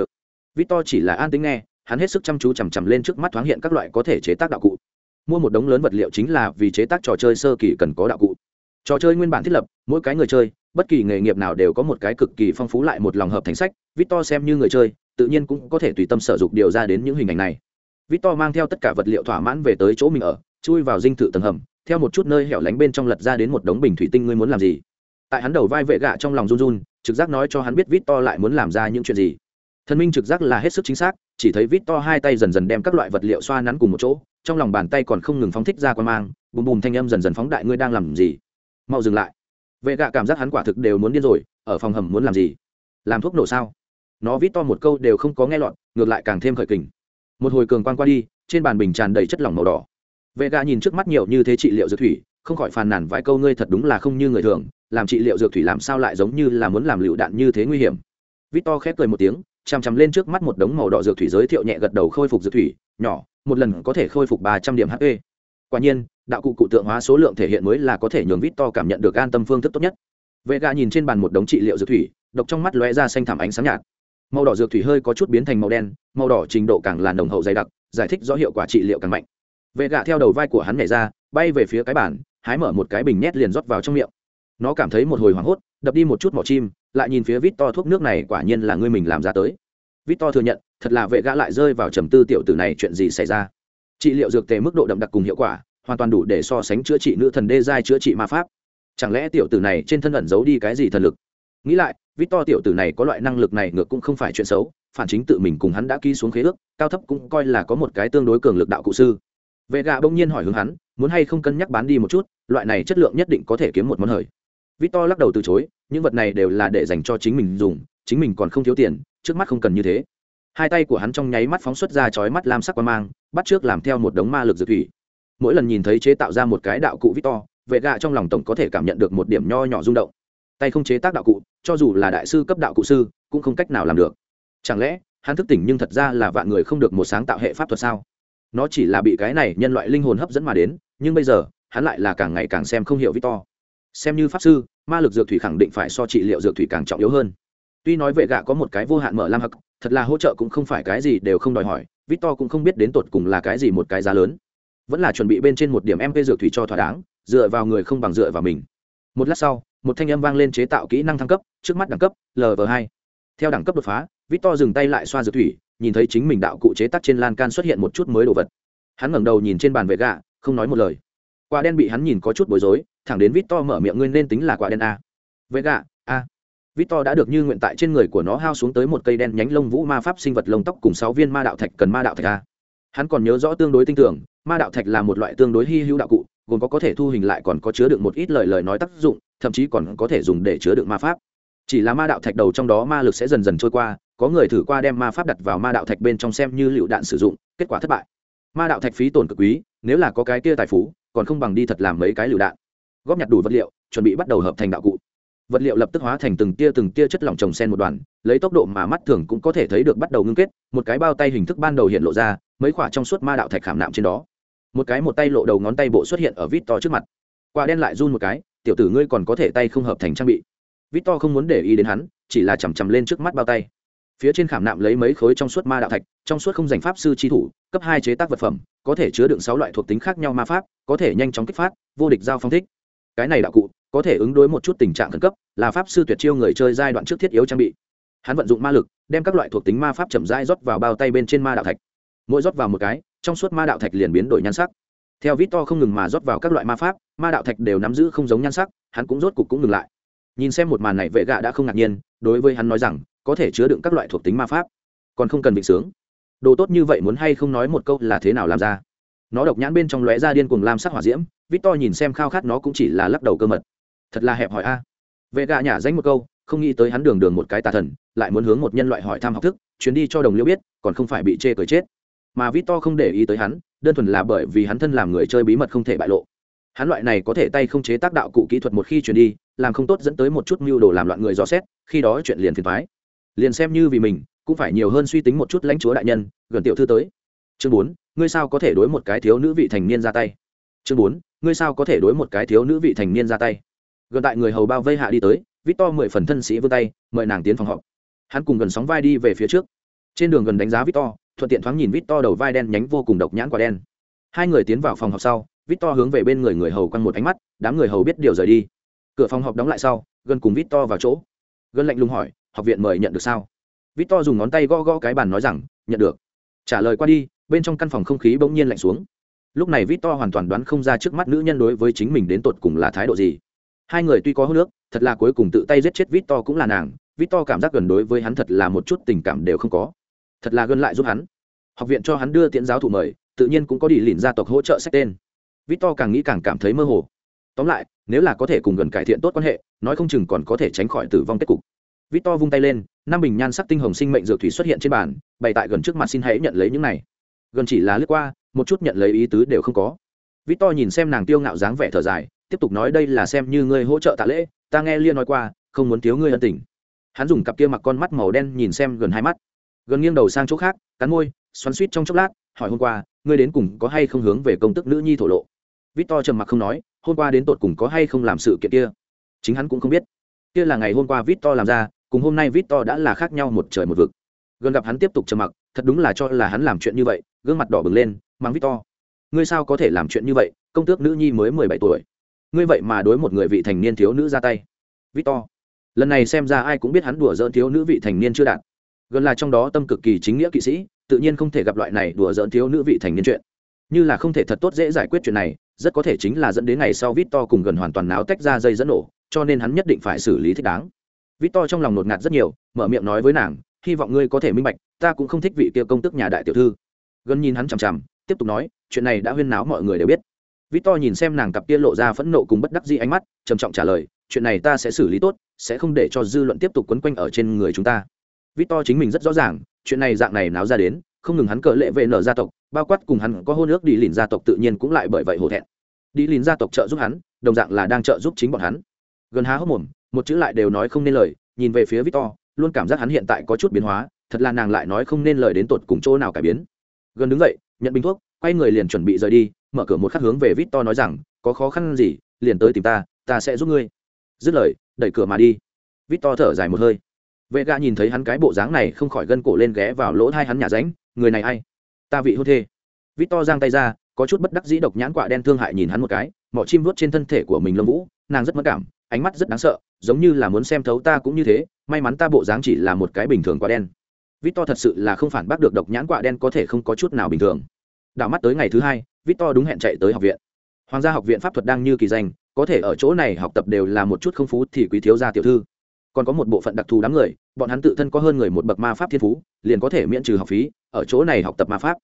[SPEAKER 1] vít to chỉ là an tính nghe, hắn hết sức chăm chú chằm chằm lên trước mắt thoáng hiện các loại có thể chế tác đạo cụ. Mua một đống lớn vật liệu chính là vì chế tác trò chơi sơ kỳ cần có đạo cụ. Trò chơi nguyên bản thiết lập, mỗi cái người chơi, bất kỳ nghề nghiệp nào đều có một cái cực kỳ phong phú lại một lòng hợp thành sách, victor xem như người chơi, tự nhiên cũng có thể tùy tâm sở dục điều ra đến những hình ảnh này. Victor mang theo tất cả vật liệu thỏa mãn về tới chỗ mình ở, chui vào dinh thự tầng hầm, theo một chút nơi hẻo lánh bên trong lật ra đến một đống bình thủy tinh ngươi muốn làm gì? Tại hắn đầu vai vệ gạ trong lòng run run, trực giác nói cho hắn biết vít to lại muốn làm ra những chuyện gì. Thần minh trực giác là hết sức chính xác, chỉ thấy vít to hai tay dần dần đem các loại vật liệu xoa nắn cùng một chỗ, trong lòng bàn tay còn không ngừng phóng thích ra quan mang, bùm bùm thanh âm dần dần phóng đại, ngươi đang làm gì? Mau dừng lại. Vệ gạ cảm giác hắn quả thực đều muốn điên rồi, ở phòng hầm muốn làm gì? Làm thuốc nổ sao? Nó vít to một câu đều không có nghe lọt, ngược lại càng thêm khởi kình. Một hồi cường quan qua đi, trên bàn bình tràn đầy chất lỏng màu đỏ. Vệ gạ nhìn trước mắt nhiều như thế trị liệu dược thủy, không khỏi phàn nàn vài câu, ngươi thật đúng là không như người thường làm trị liệu dược thủy làm sao lại giống như là muốn làm lựu đạn như thế nguy hiểm. Victor khép cười một tiếng chằm chằm lên trước mắt một đống màu đỏ dược thủy giới thiệu nhẹ gật đầu khôi phục dược thủy, nhỏ, một lần có thể khôi phục ba trăm điểm hp quả nhiên, đạo cụ cụ tượng hóa số lượng thể hiện mới là có thể nhường victor cảm nhận được an tâm phương thức tốt nhất. Vệ gà nhìn trên bàn một đống trị liệu dược thủy, độc trong mắt lóe ra xanh thảm ánh sáng nhạt. Màu đỏ dược thủy hơi có chút biến thành màu đen, màu đỏ trình độ càng là nồng hậu dày đặc, giải thích rõ hiệu quả trị liệu càng mạnh. Vệ gạ theo đầu vai của hắn nhảy ra, bay về phía cái bàn, hái mở một cái bình nhét liền rót vào trong miệng nó cảm thấy một hồi hoảng hốt, đập đi một chút mỏ chim, lại nhìn phía vít to thuốc nước này quả nhiên là ngươi mình làm ra tới. Vít to thừa nhận, thật là vệ gã lại rơi vào trầm tư tiểu tử này chuyện gì xảy ra. Trị liệu dược tề mức độ đậm đặc cùng hiệu quả, hoàn toàn đủ để so sánh chữa trị nữ thần đê giai chữa trị ma pháp. Chẳng lẽ tiểu tử này trên thân ẩn giấu đi cái gì thần lực? Nghĩ lại vít to tiểu tử này có loại năng lực này ngược cũng không phải chuyện xấu, phản chính tự mình cùng hắn đã ký xuống khế ước, cao thấp cũng coi là có một cái tương đối cường lực đạo cụ sư. Vệ gạ bỗng nhiên hỏi hướng hắn, muốn hay không cân nhắc bán đi một chút, loại này chất lượng nhất định có thể kiếm một món hời victor lắc đầu từ chối, những vật này đều là để dành cho chính mình dùng, chính mình còn không thiếu tiền, trước mắt không cần như thế. Hai tay của hắn trong nháy mắt phóng xuất ra chói mắt lam sắc quang mang, bắt trước làm theo một đống ma lực dược thủy. Mỗi lần nhìn thấy chế tạo ra một cái đạo cụ victor vệ gạ trong lòng tổng có thể cảm nhận được một điểm nho nhỏ rung động. Tay không chế tác đạo cụ, cho dù là đại sư cấp đạo cụ sư, cũng không cách nào làm được. Chẳng lẽ, hắn thức tỉnh nhưng thật ra là vạn người không được một sáng tạo hệ pháp thuật sao? Nó chỉ là bị cái này nhân loại linh hồn hấp dẫn mà đến, nhưng bây giờ, hắn lại là càng ngày càng xem không hiểu victor xem như pháp sư, ma lực dược thủy khẳng định phải so trị liệu dược thủy càng trọng yếu hơn. Tuy nói vệ gạ có một cái vô hạn mở lam hặc thật là hỗ trợ cũng không phải cái gì đều không đòi hỏi, victor cũng không biết đến tột cùng là cái gì một cái giá lớn. Vẫn là chuẩn bị bên trên một điểm mp dược thủy cho thỏa đáng, dựa vào người không bằng dựa vào mình. Một lát sau, một thanh âm vang lên chế tạo kỹ năng thăng cấp, trước mắt đẳng cấp lv hai. Theo đẳng cấp đột phá, victor dừng tay lại xoa dược thủy, nhìn thấy chính mình đạo cụ chế tác trên lan can xuất hiện một chút mới đồ vật. Hắn ngẩng đầu nhìn trên bàn vệ gạ, không nói một lời. Quả đen bị hắn nhìn có chút bối rối thẳng đến vít to mở miệng, ngươi nên tính là quả đen a. Vệ gạ, a. Vít to đã được như nguyện tại trên người của nó hao xuống tới một cây đen nhánh lông vũ ma pháp sinh vật lông tóc cùng sáu viên ma đạo thạch cần ma đạo thạch a. Hắn còn nhớ rõ tương đối tin tưởng ma đạo thạch là một loại tương đối hy hữu đạo cụ, gồm có có thể thu hình lại còn có chứa đựng một ít lời lời nói tác dụng, thậm chí còn có thể dùng để chứa đựng ma pháp. Chỉ là ma đạo thạch đầu trong đó ma lực sẽ dần dần trôi qua, có người thử qua đem ma pháp đặt vào ma đạo thạch bên trong xem như lựu đạn sử dụng, kết quả thất bại. Ma đạo thạch phí tổn cực quý, nếu là có cái kia tài phú, còn không bằng đi thật làm mấy cái lựu đạn góp nhặt đủ vật liệu, chuẩn bị bắt đầu hợp thành đạo cụ. Vật liệu lập tức hóa thành từng tia từng tia chất lỏng trồng sen một đoàn, lấy tốc độ mà mắt thường cũng có thể thấy được bắt đầu ngưng kết, một cái bao tay hình thức ban đầu hiện lộ ra, mấy khoả trong suốt ma đạo thạch khảm nạm trên đó. Một cái một tay lộ đầu ngón tay bộ xuất hiện ở vít to trước mặt. Quả đen lại run một cái, tiểu tử ngươi còn có thể tay không hợp thành trang bị. Vít to không muốn để ý đến hắn, chỉ là chằm chằm lên trước mắt bao tay. Phía trên khảm nạm lấy mấy khối trong suốt ma đạo thạch, trong suốt không dành pháp sư chi thủ, cấp hai chế tác vật phẩm, có thể chứa đựng sáu loại thuộc tính khác nhau ma pháp, có thể nhanh chóng kích phát, vô địch giao phong thích cái này đạo cụ có thể ứng đối một chút tình trạng khẩn cấp, là pháp sư tuyệt chiêu người chơi giai đoạn trước thiết yếu trang bị. Hắn vận dụng ma lực, đem các loại thuộc tính ma pháp chậm rãi rót vào bao tay bên trên ma đạo thạch. Mỗi rót vào một cái, trong suốt ma đạo thạch liền biến đổi nhan sắc. Theo vít to không ngừng mà rót vào các loại ma pháp, ma đạo thạch đều nắm giữ không giống nhan sắc, hắn cũng rốt cục cũng ngừng lại. Nhìn xem một màn này, vệ gạ đã không ngạc nhiên, đối với hắn nói rằng, có thể chứa đựng các loại thuộc tính ma pháp, còn không cần vịnh sướng. Đồ tốt như vậy muốn hay không nói một câu là thế nào làm ra? Nó độc nhãn bên trong lóe ra điên cuồng lam sắc hỏa diễm vít to nhìn xem khao khát nó cũng chỉ là lắc đầu cơ mật. Thật là hẹp hỏi a. Vệ gạ nhả danh một câu, không nghĩ tới hắn đường đường một cái tà thần, lại muốn hướng một nhân loại hỏi thăm học thức, chuyến đi cho đồng liễu biết, còn không phải bị chê cười chết. Mà vít to không để ý tới hắn, đơn thuần là bởi vì hắn thân làm người chơi bí mật không thể bại lộ. Hắn loại này có thể tay không chế tác đạo cụ kỹ thuật một khi chuyển đi, làm không tốt dẫn tới một chút mưu đồ làm loạn người dò xét, khi đó chuyện liền phiền thoái liền xem như vì mình, cũng phải nhiều hơn suy tính một chút lãnh chúa đại nhân, gần tiểu thư tới. Chương bốn, ngươi sao có thể đối một cái thiếu nữ vị thành niên ra tay? Chương bốn ngươi sao có thể đối một cái thiếu nữ vị thành niên ra tay? Gần tại người hầu bao vây hạ đi tới vít to mười phần thân sĩ vươn tay, mời nàng tiến phòng họp. Hắn cùng gần sóng vai đi về phía trước. Trên đường gần đánh giá vít to thuận tiện thoáng nhìn vít to đầu vai đen nhánh vô cùng độc nhãn quả đen. Hai người tiến vào phòng họp sau vít to hướng về bên người người hầu quăng một ánh mắt, đám người hầu biết điều rời đi. Cửa phòng họp đóng lại sau, gần cùng vít to vào chỗ. Gần lạnh lùng hỏi, học viện mời nhận được sao? Vít to dùng ngón tay gõ gõ cái bàn nói rằng, nhận được. Trả lời qua đi, bên trong căn phòng không khí bỗng nhiên lạnh xuống lúc này vít to hoàn toàn đoán không ra trước mắt nữ nhân đối với chính mình đến tột cùng là thái độ gì. Hai người tuy có hô nước thật là cuối cùng tự tay giết chết vít to cũng là nàng vít to cảm giác gần đối với hắn thật là một chút tình cảm đều không có. Thật là gần lại giúp hắn. Học viện cho hắn đưa tiễn giáo thụ mời tự nhiên cũng có đi lìn gia tộc hỗ trợ sách tên. Vít to càng nghĩ càng cảm thấy mơ hồ. Tóm lại nếu là có thể cùng gần cải thiện tốt quan hệ nói không chừng còn có thể tránh khỏi tử vong kết cục. Victor vung tay lên, năm bình nhan sắc tinh hồng sinh mệnh dược thủy xuất hiện trên bàn, bày tại gần trước mặt xin hãy nhận lấy những này. Gần chỉ là lướt qua, một chút nhận lấy ý tứ đều không có. vít to nhìn xem nàng tiêu ngạo dáng vẻ thở dài, tiếp tục nói đây là xem như ngươi hỗ trợ tạ lễ, ta nghe liên nói qua, không muốn thiếu ngươi ân tình. Hắn dùng cặp kia mặc con mắt màu đen nhìn xem gần hai mắt. Gần nghiêng đầu sang chỗ khác, cắn môi, xoắn suýt trong chốc lát, hỏi hôm qua, ngươi đến cùng có hay không hướng về công tức nữ nhi thổ lộ? Vít to trầm mặc không nói, hôm qua đến tột cùng có hay không làm sự kiện kia? Chính hắn cũng không biết. Kia là ngày hôm qua vít to làm ra, cùng hôm nay vít to đã là khác nhau một trời một vực. Gần gặp hắn tiếp tục trầm mặc, thật đúng là cho là hắn làm chuyện như vậy, gương mặt đỏ bừng lên mắng victor. Ngươi sao có thể làm chuyện như vậy? Công tước nữ nhi mới mười bảy tuổi. Ngươi vậy mà đối một người vị thành niên thiếu nữ ra tay. Victor. Lần này xem ra ai cũng biết hắn đùa dỡn thiếu nữ vị thành niên chưa đạt. Gần là trong đó tâm cực kỳ chính nghĩa kỵ sĩ, tự nhiên không thể gặp loại này đùa dỡn thiếu nữ vị thành niên chuyện. Như là không thể thật tốt dễ giải quyết chuyện này, rất có thể chính là dẫn đến ngày sau victor cùng gần hoàn toàn náo tách ra dây dẫn nổ, cho nên hắn nhất định phải xử lý thích đáng. Victor trong lòng nột ngạt rất nhiều, mở miệng nói với nàng, hy vọng ngươi có thể minh bạch, ta cũng không thích vị kia công tức nhà đại tiểu thư. Gần nhìn hắn chằm chằm tiếp tục nói, chuyện này đã huyên náo mọi người đều biết. Vít to nhìn xem nàng cặp kia lộ ra phẫn nộ cùng bất đắc dĩ ánh mắt, trầm trọng trả lời, chuyện này ta sẽ xử lý tốt, sẽ không để cho dư luận tiếp tục quấn quanh ở trên người chúng ta. Vít to chính mình rất rõ ràng, chuyện này dạng này náo ra đến, không ngừng hắn cờ lệ vệ nở gia tộc, bao quát cùng hắn có hôn ước đi lìn gia tộc tự nhiên cũng lại bởi vậy hổ thẹn. Đi lìn gia tộc trợ giúp hắn, đồng dạng là đang trợ giúp chính bọn hắn. Gần há hốc mồm, một chữ lại đều nói không nên lời, nhìn về phía victor, luôn cảm giác hắn hiện tại có chút biến hóa, thật là nàng lại nói không nên lời đến tột cùng chỗ nào cải biến. Gần đứng dậy nhận bình thuốc, quay người liền chuẩn bị rời đi, mở cửa một khắc hướng về victor nói rằng, có khó khăn gì, liền tới tìm ta ta sẽ giúp ngươi. Dứt lời, đẩy cửa mà đi. Victor thở dài một hơi. Vệ gạ nhìn thấy hắn cái bộ dáng này không khỏi gân cổ lên ghé vào lỗ thai hắn nhà ránh, người này ai? Ta vị hôn thê. Victor giang tay ra, có chút bất đắc dĩ độc nhãn quả đen thương hại nhìn hắn một cái, mỏ chim vuốt trên thân thể của mình lông vũ, nàng rất mất cảm, ánh mắt rất đáng sợ, giống như là muốn xem thấu ta cũng như thế, may mắn ta bộ dáng chỉ là một cái bình thường quả đen. Victor thật sự là không phản bác được độc nhãn quả đen có thể không có chút nào bình thường đảo mắt tới ngày thứ hai, victor đúng hẹn chạy tới học viện. Hoàng gia học viện pháp thuật đang như kỳ danh, có thể ở chỗ này học tập đều là một chút không phú thì quý thiếu gia tiểu thư. Còn có một bộ phận đặc thù đám người, bọn hắn tự thân có hơn người một bậc ma pháp thiên phú, liền có thể miễn trừ học phí, ở chỗ này học tập ma pháp.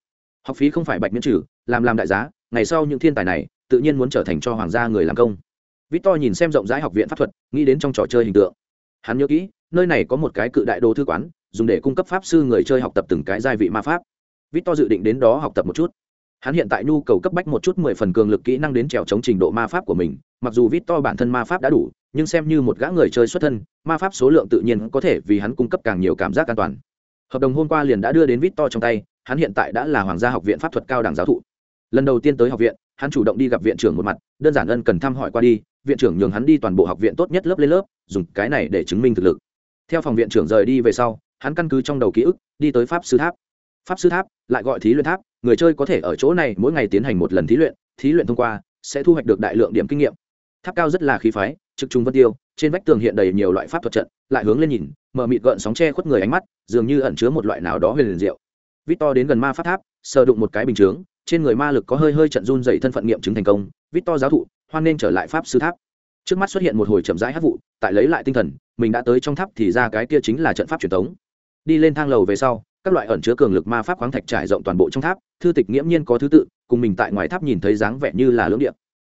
[SPEAKER 1] Học phí không phải bạch miễn trừ, làm làm đại giá, ngày sau những thiên tài này, tự nhiên muốn trở thành cho hoàng gia người làm công. Victor nhìn xem rộng rãi học viện pháp thuật, nghĩ đến trong trò chơi hình tượng. Hắn nhớ kỹ, nơi này có một cái cự đại đồ thư quán, dùng để cung cấp pháp sư người chơi học tập từng cái giai vị ma pháp victor dự định đến đó học tập một chút. Hắn hiện tại nhu cầu cấp bách một chút mười phần cường lực kỹ năng đến trèo chống trình độ ma pháp của mình, mặc dù victor bản thân ma pháp đã đủ, nhưng xem như một gã người chơi xuất thân, ma pháp số lượng tự nhiên có thể vì hắn cung cấp càng nhiều cảm giác an toàn. Hợp đồng hôm qua liền đã đưa đến victor trong tay, hắn hiện tại đã là hoàng gia học viện pháp thuật cao đẳng giáo thụ. Lần đầu tiên tới học viện, hắn chủ động đi gặp viện trưởng một mặt, đơn giản ân cần thăm hỏi qua đi, viện trưởng nhường hắn đi toàn bộ học viện tốt nhất lớp lên lớp, dùng cái này để chứng minh thực lực. Theo phòng viện trưởng rời đi về sau, hắn căn cứ trong đầu ký ức, đi tới pháp sư tháp pháp sư tháp lại gọi thí luyện tháp người chơi có thể ở chỗ này mỗi ngày tiến hành một lần thí luyện thí luyện thông qua sẽ thu hoạch được đại lượng điểm kinh nghiệm tháp cao rất là khí phái trực trung vân tiêu trên vách tường hiện đầy nhiều loại pháp thuật trận lại hướng lên nhìn mở mịt gợn sóng che khuất người ánh mắt dường như ẩn chứa một loại nào đó huyền liền diệu Victor đến gần ma pháp tháp, sờ đụng một cái bình chướng, trên người ma lực có hơi hơi trận run dậy thân phận nghiệm chứng thành công, Victor giáo thụ, hoan nên trở lại pháp sư tháp. Trước mắt xuất hiện một hồi chậm rãi hát vụ, tại lấy lại tinh thần, mình đã tới trong tháp thì ra cái kia chính là trận pháp truyền thống. Đi lên thang lầu về sau, các loại ẩn chứa cường lực ma pháp khoáng thạch trải rộng toàn bộ trong tháp, thư tịch nghiễm nhiên có thứ tự, cùng mình tại ngoài tháp nhìn thấy dáng vẻ như là lưỡng địa.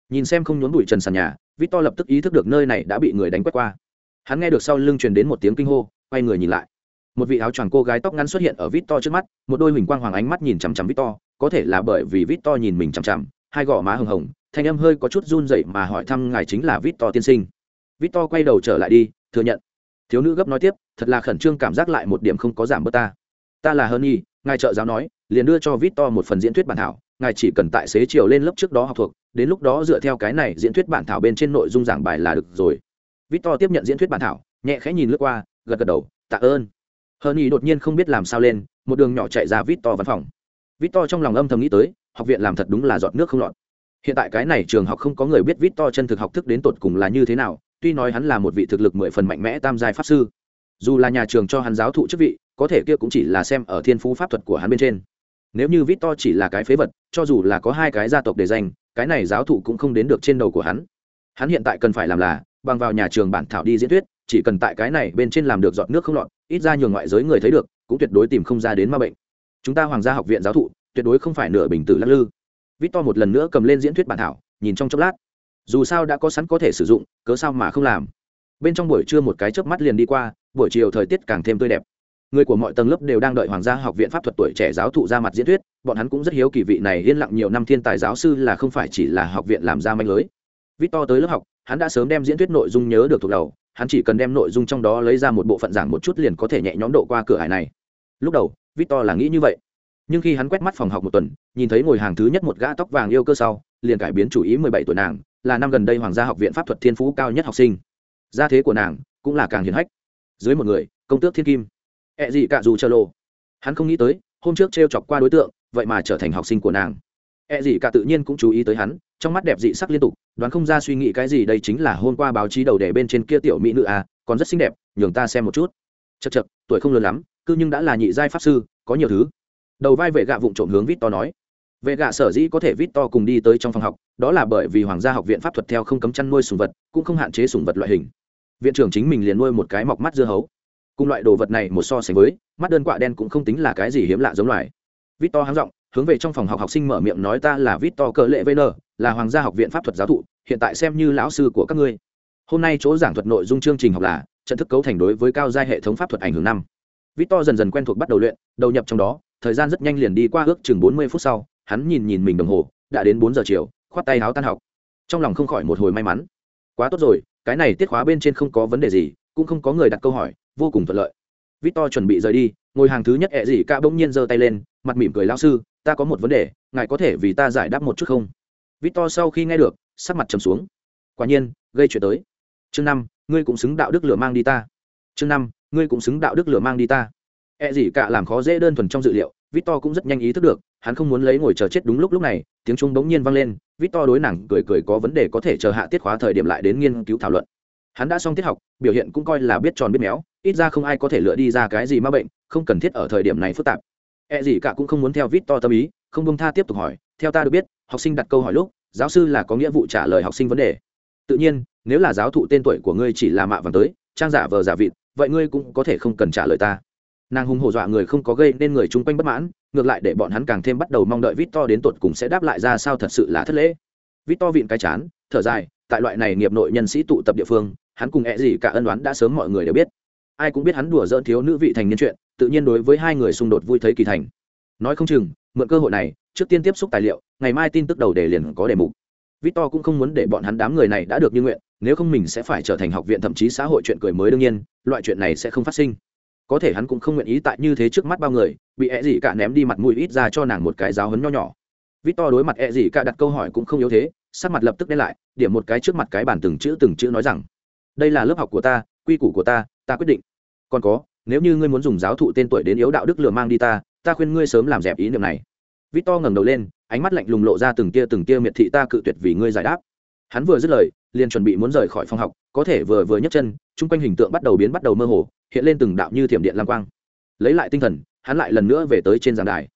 [SPEAKER 1] Nhìn xem không nhốn bụi trần sàn nhà, Victor lập tức ý thức được nơi này đã bị người đánh quét qua. Hắn nghe được sau lưng truyền đến một tiếng kinh hô, quay người nhìn lại một vị áo choàng cô gái tóc ngắn xuất hiện ở vít to trước mắt một đôi huỳnh quang hoàng ánh mắt nhìn chằm chằm vít to có thể là bởi vì vít to nhìn mình chằm chằm hai gò má hồng hồng thanh âm hơi có chút run dậy mà hỏi thăm ngài chính là vít to tiên sinh vít to quay đầu trở lại đi thừa nhận thiếu nữ gấp nói tiếp thật là khẩn trương cảm giác lại một điểm không có giảm bớt ta ta là hơn nhi, ngài trợ giáo nói, liền đưa cho vít to một phần diễn thuyết bản thảo, ngài chỉ cần tại xế chiều lên lớp trước đó học thuộc, đến lúc đó dựa theo cái này diễn thuyết bản thảo bên trên nội dung giảng bài là được rồi. Vít to tiếp nhận diễn thuyết bản thảo, nhẹ khẽ nhìn lướt qua, gật gật đầu, tạ ơn. Hơn nhi đột nhiên không biết làm sao lên, một đường nhỏ chạy ra vít to văn phòng. Vít to trong lòng âm thầm nghĩ tới, học viện làm thật đúng là giọt nước không lọt. Hiện tại cái này trường học không có người biết vít to chân thực học thức đến tột cùng là như thế nào, tuy nói hắn là một vị thực lực mười phần mạnh mẽ tam giai pháp sư. Dù là nhà trường cho hắn giáo thụ chức vị có thể kia cũng chỉ là xem ở thiên phú pháp thuật của hắn bên trên. Nếu như vít to chỉ là cái phế vật, cho dù là có hai cái gia tộc để danh, cái này giáo thụ cũng không đến được trên đầu của hắn. Hắn hiện tại cần phải làm là, bằng vào nhà trường bản thảo đi diễn thuyết, chỉ cần tại cái này bên trên làm được giọt nước không lọt, ít ra nhường ngoại giới người thấy được, cũng tuyệt đối tìm không ra đến ma bệnh. Chúng ta hoàng gia học viện giáo thụ, tuyệt đối không phải nửa bình tử lắc lư. Vít to một lần nữa cầm lên diễn thuyết bản thảo, nhìn trong chốc lát. Dù sao đã có sẵn có thể sử dụng, cớ sao mà không làm? Bên trong buổi trưa một cái chớp mắt liền đi qua, buổi chiều thời tiết càng thêm tươi đẹp người của mọi tầng lớp đều đang đợi hoàng gia học viện pháp thuật tuổi trẻ giáo thụ ra mặt diễn thuyết, bọn hắn cũng rất hiếu kỳ vị này yên lặng nhiều năm thiên tài giáo sư là không phải chỉ là học viện làm ra manh lưới. Victor tới lớp học, hắn đã sớm đem diễn thuyết nội dung nhớ được thuộc đầu, hắn chỉ cần đem nội dung trong đó lấy ra một bộ phận giảng một chút liền có thể nhẹ nhõm độ qua cửa hải này. Lúc đầu, victor là nghĩ như vậy. Nhưng khi hắn quét mắt phòng học một tuần, nhìn thấy ngồi hàng thứ nhất một gã tóc vàng yêu cơ sau, liền cải biến chủ ý mười bảy tuổi nàng, là năm gần đây hoàng gia học viện pháp thuật thiên phú cao nhất học sinh. Gia thế của nàng cũng là càng hiền hách. Dưới một người, công tước thiên kim ẹ gì cả dù chờ lô. Hắn không nghĩ tới, hôm trước t r e o chọc qua đối tượng, vậy mà trở thành học sinh của nàng. Ẹ gì cả tự nhiên cũng chú ý tới hắn, trong mắt đẹp dị sắc liên tục, đoán không ra suy nghĩ cái gì đây chính là hôm qua báo chí đầu đề bên trên kia tiểu mỹ nữ à còn rất xinh đẹp, nhường ta xem một chút. Chật chật tuổi không lớn lắm cứ nhưng đã là nhị giai pháp sư, có nhiều thứ. Đầu vai vệ gạ vụng trộm hướng vít to nói. Vệ gạ sở dĩ có thể vít to cùng đi tới trong phòng học, đó là bởi vì hoàng gia học viện pháp thuật theo không cấm chăn nuôi sùng vật, cũng không hạn chế sùng vật loại hình. Viện trưởng chính mình liền nuôi một cái mọc mắt dưa hấu cùng loại đồ vật này một so sánh với, mắt đơn quạ đen cũng không tính là cái gì hiếm lạ giống loài. Vít to háng r hướng về trong phòng học học sinh mở miệng nói ta là vít to cờ lệ vn là hoàng gia học viện pháp thuật giáo thụ, hiện tại xem như lão sư của các ngươi. Hôm nay chỗ giảng thuật nội dung chương trình học là, trận thức cấu thành đối với cao giai hệ thống pháp thuật ảnh hưởng năm. Vít to dần dần quen thuộc bắt đầu luyện, đầu nhập trong đó, thời gian rất nhanh liền đi qua ước chừng bốn mươi phút sau, hắn nhìn nhìn mình đồng hồ, đã đến bốn giờ chiều, khoát tay háo tan học. Trong lòng không khỏi một hồi may mắn. Quá tốt rồi, cái này tiết khóa bên trên không có vấn đề gì, cũng không có người đặt câu hỏi vô cùng thuận lợi. Victor chuẩn bị rời đi ngồi hàng thứ nhất ẹ gì cả bỗng nhiên giơ tay lên mặt mỉm cười lao sư ta có một vấn đề ngài có thể vì ta giải đáp một chút không? Victor sau khi nghe được sắc mặt trầm xuống. Quả nhiên gây chuyện tới. Chương năm ngươi cũng xứng đạo đức lửa mang đi ta. Chương năm ngươi cũng xứng đạo đức lửa mang đi ta. E gì cả làm khó dễ đơn thuần trong dự liệu, Victor cũng rất nhanh ý thức được, hắn không muốn lấy ngồi chờ chết đúng lúc lúc này, tiếng chuông bỗng nhiên vang lên, Victor đối nàng cười cười có vấn đề có thể chờ hạ tiết khóa thời điểm lại đến nghiên cứu thảo luận. Hắn đã xong tiết học, biểu hiện cũng coi là biết tròn biết méo, ít ra không ai có thể lựa đi ra cái gì ma bệnh, không cần thiết ở thời điểm này phức tạp. E gì cả cũng không muốn theo vít to tâm ý, không bông tha tiếp tục hỏi, theo ta được biết, học sinh đặt câu hỏi lúc, giáo sư là có nghĩa vụ trả lời học sinh vấn đề. Tự nhiên, nếu là giáo thụ tên tuổi của ngươi chỉ là mạ vàng tới, trang giả vờ giả vịt, vậy ngươi cũng có thể không cần trả lời ta nàng hùng hổ dọa người không có gây nên người chung quanh bất mãn ngược lại để bọn hắn càng thêm bắt đầu mong đợi vít to đến tột cùng sẽ đáp lại ra sao thật sự là thất lễ vít to vịn cái chán thở dài tại loại này nghiệp nội nhân sĩ tụ tập địa phương, hắn cùng ẹ gì cả ân đoán đã sớm mọi người đều biết. Ai cũng biết hắn đùa dỡn thiếu nữ vị thành niên chuyện, tự nhiên đối với hai người xung đột vui thấy kỳ thành. Nói không chừng, mượn cơ hội này, trước tiên tiếp xúc tài liệu, ngày mai tin tức đầu đề liền có đề mục. Victor cũng không muốn để bọn hắn đám người này đã được như nguyện, nếu không mình sẽ phải trở thành học viện thậm chí xã hội chuyện cười mới đương nhiên, loại chuyện này sẽ không phát sinh. Có thể hắn cũng không nguyện ý tại như thế trước mắt bao người, bị ẹ gì cả ném đi mặt mũi ít ra cho nàng một cái giáo hấn nho nhỏ. Vít to đối mặt ẹ gì cả đặt câu hỏi cũng không yếu thế sắc mặt lập tức đen lại, điểm một cái trước mặt cái bản từng chữ từng chữ nói rằng, đây là lớp học của ta, quy củ của ta ta quyết định. Còn có, nếu như ngươi muốn dùng giáo thụ tên tuổi đến yếu đạo đức lừa mang đi ta ta khuyên ngươi sớm làm dẹp ý niệm này. Vít to ngẩng đầu lên, ánh mắt lạnh lùng lộ ra từng tia từng tia miệt thị ta cự tuyệt vì ngươi giải đáp. Hắn vừa dứt lời, liền chuẩn bị muốn rời khỏi phòng học, có thể vừa vừa nhấc chân, chung quanh hình tượng bắt đầu biến bắt đầu mơ hồ, hiện lên từng đạo như thiểm điện lam quang. Lấy lại tinh thần, hắn lại lần nữa về tới trên giàn đài.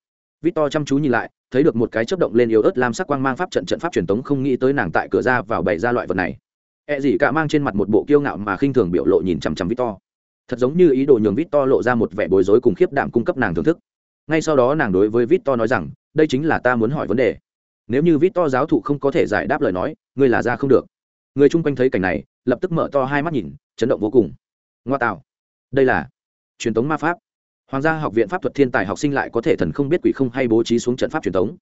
[SPEAKER 1] Victor chăm chú nhìn lại thấy được một cái chớp động lên yếu ớt lam sắc quang mang pháp trận trận pháp truyền tống không nghĩ tới nàng tại cửa ra vào bày ra loại vật này E gì cả mang trên mặt một bộ kiêu ngạo mà khinh thường biểu lộ nhìn chằm chằm Victor. Thật giống như ý đồ nhường Victor lộ ra một vẻ bối rối cùng khiếp đảm cung cấp nàng thưởng thức. Ngay sau đó nàng đối với Victor nói rằng, đây chính là ta muốn hỏi vấn đề. Nếu như Victor giáo thụ không có thể giải đáp lời nói, ngươi là ra không được. Người chung quanh thấy cảnh này, lập tức mở to hai mắt nhìn, chấn động vô cùng. Ngoa tạo, đây là truyền thống ma pháp hoàng gia học viện pháp thuật thiên tài học sinh lại có thể thần không biết quỷ không hay bố trí xuống trận pháp truyền thống.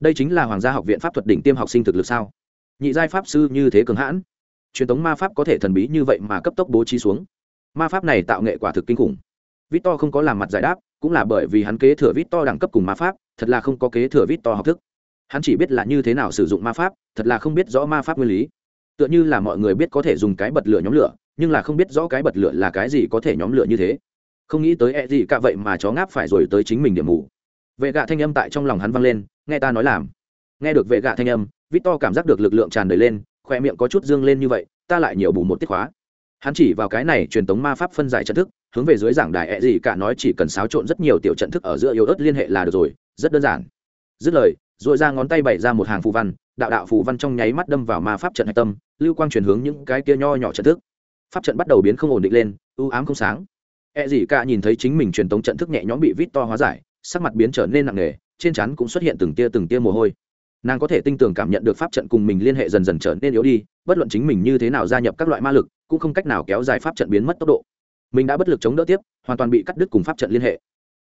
[SPEAKER 1] Đây chính là hoàng gia học viện pháp thuật đỉnh tiêm học sinh thực lực sao? Nhị giai pháp sư như thế cường hãn. Truyền thống ma pháp có thể thần bí như vậy mà cấp tốc bố trí xuống. Ma pháp này tạo nghệ quả thực kinh khủng. Victor không có làm mặt giải đáp, cũng là bởi vì hắn kế thừa victor đẳng cấp cùng ma pháp, thật là không có kế thừa victor học thức. Hắn chỉ biết là như thế nào sử dụng ma pháp, thật là không biết rõ ma pháp nguyên lý. Tựa như là mọi người biết có thể dùng cái bật lửa nhóm lửa, nhưng là không biết rõ cái bật lửa là cái gì có thể nhóm lửa như thế không nghĩ tới e gì cả vậy mà chó ngáp phải rồi tới chính mình điểm mù. Vệ gạ thanh âm tại trong lòng hắn vang lên, nghe ta nói làm. Nghe được vệ gạ thanh âm vít to cảm giác được lực lượng tràn đầy lên khoe miệng có chút dương lên như vậy, ta lại nhiều bù một tiết khóa. Hắn chỉ vào cái này truyền tống ma pháp phân giải trận thức, hướng về dưới giảng đài ẹ gì cả nói chỉ cần xáo trộn rất nhiều tiểu trận thức ở giữa yếu ớt liên hệ là được rồi, rất đơn giản. Dứt lời dội ra ngón tay bày ra một hàng phù văn, đạo đạo phù văn trong nháy mắt đâm vào ma pháp trận hạch tâm, lưu quang chuyển hướng những cái kia nho nhỏ trận thức. Pháp trận bắt đầu biến không ổn định lên ưu ám không sáng. E gì cả nhìn thấy chính mình truyền tống trận thức nhẹ nhõm bị vít to hóa giải sắc mặt biến trở nên nặng nề trên trán cũng xuất hiện từng tia từng tia mồ hôi nàng có thể tinh tường cảm nhận được pháp trận cùng mình liên hệ dần dần trở nên yếu đi bất luận chính mình như thế nào gia nhập các loại ma lực cũng không cách nào kéo dài pháp trận biến mất tốc độ mình đã bất lực chống đỡ tiếp hoàn toàn bị cắt đứt cùng pháp trận liên hệ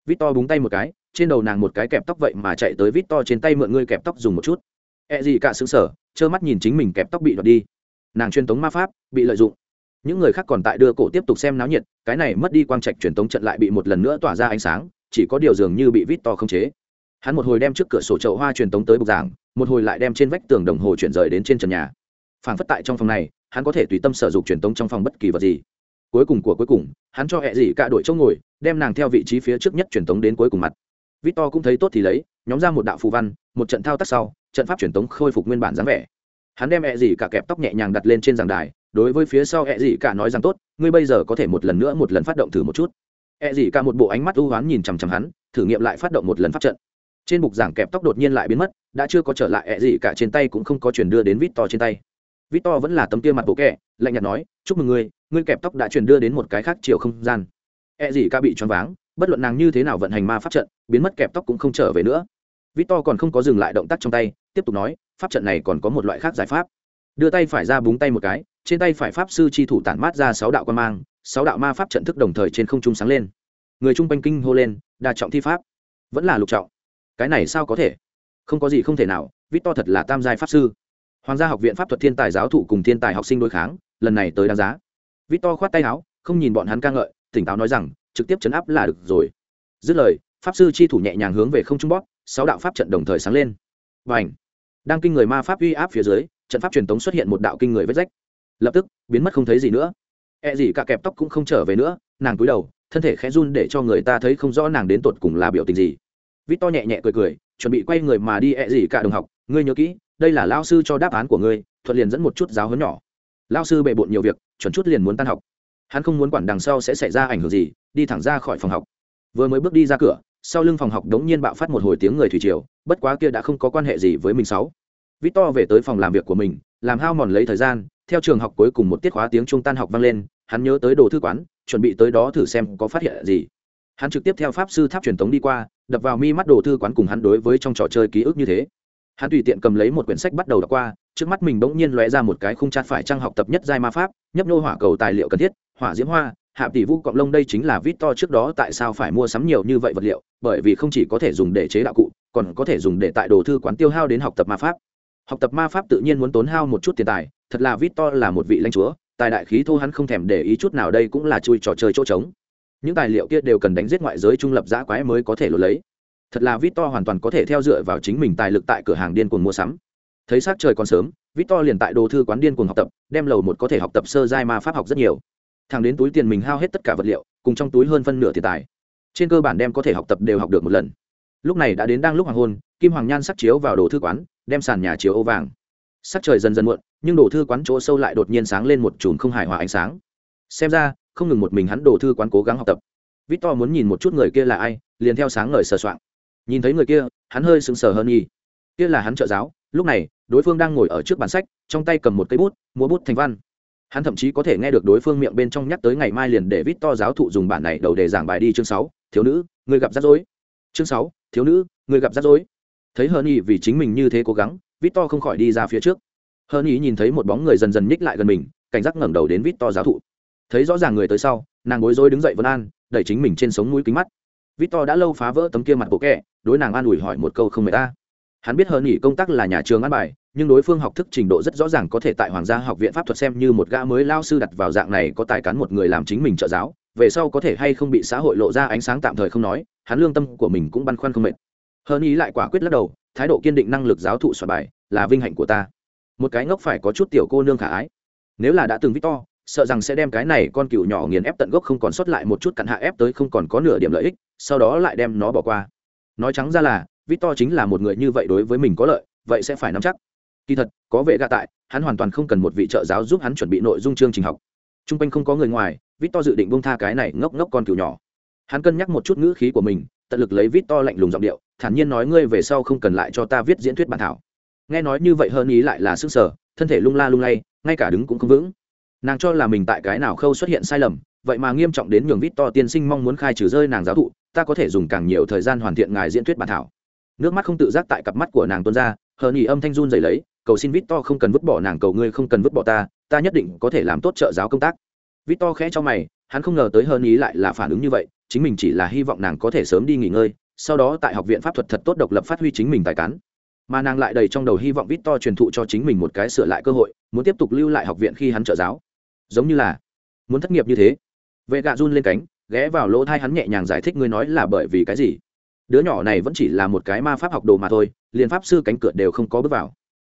[SPEAKER 1] Victor búng tay một cái, trên đầu nàng một cái kẹp tóc vậy mà chạy tới Victor trên tay mượn ngươi kẹp tóc dùng một chút. E gì cả sững sờ, trơ mắt nhìn chính mình kẹp tóc bị đoạt đi. Nàng truyền tống ma pháp, bị lợi dụng. Những người khác còn tại đưa cổ tiếp tục xem náo nhiệt, cái này mất đi quang trạch truyền tống trận lại bị một lần nữa tỏa ra ánh sáng, chỉ có điều dường như bị vít to không chế. Hắn một hồi đem trước cửa sổ chậu hoa truyền tống tới bục giảng, một hồi lại đem trên vách tường đồng hồ chuyển rời đến trên trần nhà. Phản phất tại trong phòng này, hắn có thể tùy tâm sử dụng truyền tống trong phòng bất kỳ vật gì cuối cùng của cuối cùng hắn cho hẹ dị cả đội chỗ ngồi đem nàng theo vị trí phía trước nhất truyền tống đến cuối cùng mặt Vít to cũng thấy tốt thì lấy nhóm ra một đạo phù văn một trận thao tác sau trận pháp truyền tống khôi phục nguyên bản dáng vẻ hắn đem hẹ dị cả kẹp tóc nhẹ nhàng đặt lên trên giảng đài đối với phía sau ẹ dị cả nói rằng tốt, ngươi bây giờ có thể một lần nữa một lần phát động thử một chút. ẹ dị cả một bộ ánh mắt ưu hoán nhìn chằm chằm hắn, thử nghiệm lại phát động một lần phát trận. Trên bục giảng kẹp tóc đột nhiên lại biến mất, đã chưa có trở lại ẹ dị cả trên tay cũng không có chuyển đưa đến vít to trên tay. Vít to vẫn là tấm kia mặt bộ kẹ lạnh nhạt nói, chúc mừng ngươi ngươi kẹp tóc đã truyền đưa đến một cái khác chiều không gian. e dị cả bị choáng váng, bất luận nàng như thế nào vận hành ma pháp trận, biến mất kẹp tóc cũng không trở về nữa. Vít to còn không có dừng lại động tác trong tay, tiếp tục nói, pháp trận này còn có một loại khác giải pháp. Đưa tay phải ra búng tay một cái trên tay phải pháp sư chi thủ tản mát ra sáu đạo quan mang, sáu đạo ma pháp trận thức đồng thời trên không trung sáng lên. Người trung quanh kinh hô lên, đa trọng thi pháp. Vẫn là lục trọng. Cái này sao có thể? Không có gì không thể nào victor thật là tam giai pháp sư. Hoàng gia học viện pháp thuật thiên tài giáo thụ cùng thiên tài học sinh đối kháng, lần này tới đáng giá. Victor khoát tay áo, không nhìn bọn hắn ca ngợi, tỉnh táo nói rằng, trực tiếp chấn áp là được rồi. Dứt lời, pháp sư chi thủ nhẹ nhàng hướng về không trung bóp, sáu đạo pháp trận đồng thời sáng lên. Và ảnh đang kinh người ma pháp uy áp phía dưới, trận pháp truyền tống xuất hiện một đạo kinh người vết rách lập tức biến mất không thấy gì nữa. E gì cả kẹp tóc cũng không trở về nữa, nàng cúi đầu, thân thể khẽ run để cho người ta thấy không rõ nàng đến tột cùng là biểu tình gì. Vít to nhẹ nhẹ cười cười, chuẩn bị quay người mà đi e gì cả đồng học, ngươi nhớ kỹ, đây là lao sư cho đáp án của ngươi, thuận liền dẫn một chút giáo huấn nhỏ. Lao sư bề bộn nhiều việc, chuẩn chút liền muốn tan học. Hắn không muốn quản đằng sau sẽ xảy ra ảnh hưởng gì, đi thẳng ra khỏi phòng học. Vừa mới bước đi ra cửa, sau lưng phòng học đống nhiên bạo phát một hồi tiếng người thủy triều, bất quá kia đã không có quan hệ gì với mình sáu. Victor về tới phòng làm việc của mình, làm hao mòn lấy thời gian theo trường học cuối cùng một tiết khóa tiếng trung tan học vang lên, hắn nhớ tới đồ thư quán, chuẩn bị tới đó thử xem có phát hiện gì. Hắn trực tiếp theo pháp sư tháp truyền thống đi qua, đập vào mi mắt đồ thư quán cùng hắn đối với trong trò chơi ký ức như thế. Hắn tùy tiện cầm lấy một quyển sách bắt đầu đọc qua, trước mắt mình bỗng nhiên lóe ra một cái khung chát phải trang học tập nhất giai ma pháp, nhấp nô hỏa cầu tài liệu cần thiết, hỏa diễm hoa, hạ tỷ vũ cọng lông đây chính là vít to trước đó tại sao phải mua sắm nhiều như vậy vật liệu, bởi vì không chỉ có thể dùng để chế đạo cụ, còn có thể dùng để tại đồ thư quán tiêu hao đến học tập ma pháp học tập ma pháp tự nhiên muốn tốn hao một chút tiền tài, thật là vít to là một vị lãnh chúa, tài đại khí thô hắn không thèm để ý chút nào đây cũng là chui trò chơi chỗ trống. Những tài liệu kia đều cần đánh giết ngoại giới trung lập giã quái mới có thể lột lấy. Thật là Victor hoàn toàn có thể theo dựa vào chính mình tài lực tại cửa hàng điên cuồng mua sắm. Thấy sát trời còn sớm Victor liền tại đồ thư quán điên cuồng học tập, đem lầu một có thể học tập sơ giai ma pháp học rất nhiều. Thằng đến túi tiền mình hao hết tất cả vật liệu, cùng trong túi hơn phân nửa tiền tài. Trên cơ bản đem có thể học tập đều học được một lần. Lúc này đã đến đang lúc hoàng hôn, kim hoàng nhan sắc chiếu vào đồ thư quán đem sàn nhà chiếu ô vàng. Sắc trời dần dần muộn, nhưng đồ thư quán chỗ sâu lại đột nhiên sáng lên một chùm không hài hòa ánh sáng. Xem ra, không ngừng một mình hắn đồ thư quán cố gắng học tập. Vít To muốn nhìn một chút người kia là ai, liền theo sáng ngời sờ soạng. Nhìn thấy người kia, hắn hơi sững sờ hơn nhi kia là hắn trợ giáo, lúc này, đối phương đang ngồi ở trước bản sách, trong tay cầm một cây bút, múa bút thành văn. Hắn thậm chí có thể nghe được đối phương miệng bên trong nhắc tới ngày mai liền để vít to giáo thụ dùng bản này đầu để giảng bài đi chương sáu, thiếu nữ, người gặp rắc rối. Chương sáu, thiếu nữ, người gặp rắc rối thấy hờ nhi vì chính mình như thế cố gắng vít to không khỏi đi ra phía trước hờ nhi nhìn thấy một bóng người dần dần nhích lại gần mình cảnh giác ngẩng đầu đến vít to giáo thụ thấy rõ ràng người tới sau nàng bối rối đứng dậy vân an đẩy chính mình trên sống mũi kính mắt Victor đã lâu phá vỡ tấm kia mặt bộ kệ, đối nàng an ủi hỏi một câu không mệt ta. Hắn biết hờ nhi công tác là nhà trường an bài, nhưng đối phương học thức trình độ rất rõ ràng có thể tại Hoàng gia học viện pháp thuật xem như một gã mới lao sư đặt vào dạng này có tài cán một người làm chính mình trợ giáo, về sau có thể hay không bị xã hội lộ ra ánh sáng tạm thời không nói, hắn lương tâm của mình cũng băn khoăn không mệt. Hơn ý lại quả quyết lắc đầu, thái độ kiên định năng lực giáo thụ soạn bài, là vinh hạnh của ta. Một cái ngốc phải có chút tiểu cô nương khả ái. Nếu là đã từng Victor, sợ rằng sẽ đem cái này con cừu nhỏ nghiền ép tận gốc không còn sót lại một chút cặn hạ ép tới không còn có nửa điểm lợi ích sau đó lại đem nó bỏ qua nói trắng ra là victor chính là một người như vậy đối với mình có lợi vậy sẽ phải nắm chắc kỳ thật có vệ gạ tại hắn hoàn toàn không cần một vị trợ giáo giúp hắn chuẩn bị nội dung chương trình học t r u n g quanh không có người ngoài victor dự định bông tha cái này ngốc ngốc con cừu nhỏ hắn cân nhắc một chút ngữ khí của mình tận lực lấy victor lạnh lùng giọng điệu thản nhiên nói ngươi về sau không cần lại cho ta viết diễn thuyết bản thảo. Nghe nói như vậy hơn ý lại là sức sở thân thể lung la lung lay, ngay cả đứng cũng không vững. Nàng cho là mình tại cái nào khâu xuất hiện sai lầm, vậy mà nghiêm trọng đến nhường vít to tiên sinh mong muốn khai trừ rơi nàng giáo thụ, ta có thể dùng càng nhiều thời gian hoàn thiện ngài diễn thuyết bản thảo. Nước mắt không tự giác tại cặp mắt của nàng tuôn ra hờ nhì âm thanh run dày lấy, cầu xin vít to không cần vứt bỏ nàng, cầu ngươi không cần vứt bỏ ta ta nhất định có thể làm tốt trợ giáo công tác. Vít to khẽ cho mày, hắn không ngờ tới hơn ý lại là phản ứng như vậy, chính mình chỉ là hy vọng nàng có thể sớm đi nghỉ ngơi sau đó tại học viện pháp thuật thật tốt độc lập phát huy chính mình tài cán. Mà nàng lại đầy trong đầu hy vọng vít to truyền thụ cho chính mình một cái sửa lại cơ hội, muốn tiếp tục lưu lại học viện khi hắn trợ giáo. Giống như là, muốn thất nghiệp như thế. Vệ gạ run lên cánh, ghé vào lỗ thai hắn nhẹ nhàng giải thích ngươi nói là bởi vì cái gì. Đứa nhỏ này vẫn chỉ là một cái ma pháp học đồ mà thôi, liền pháp sư cánh cửa đều không có bước vào.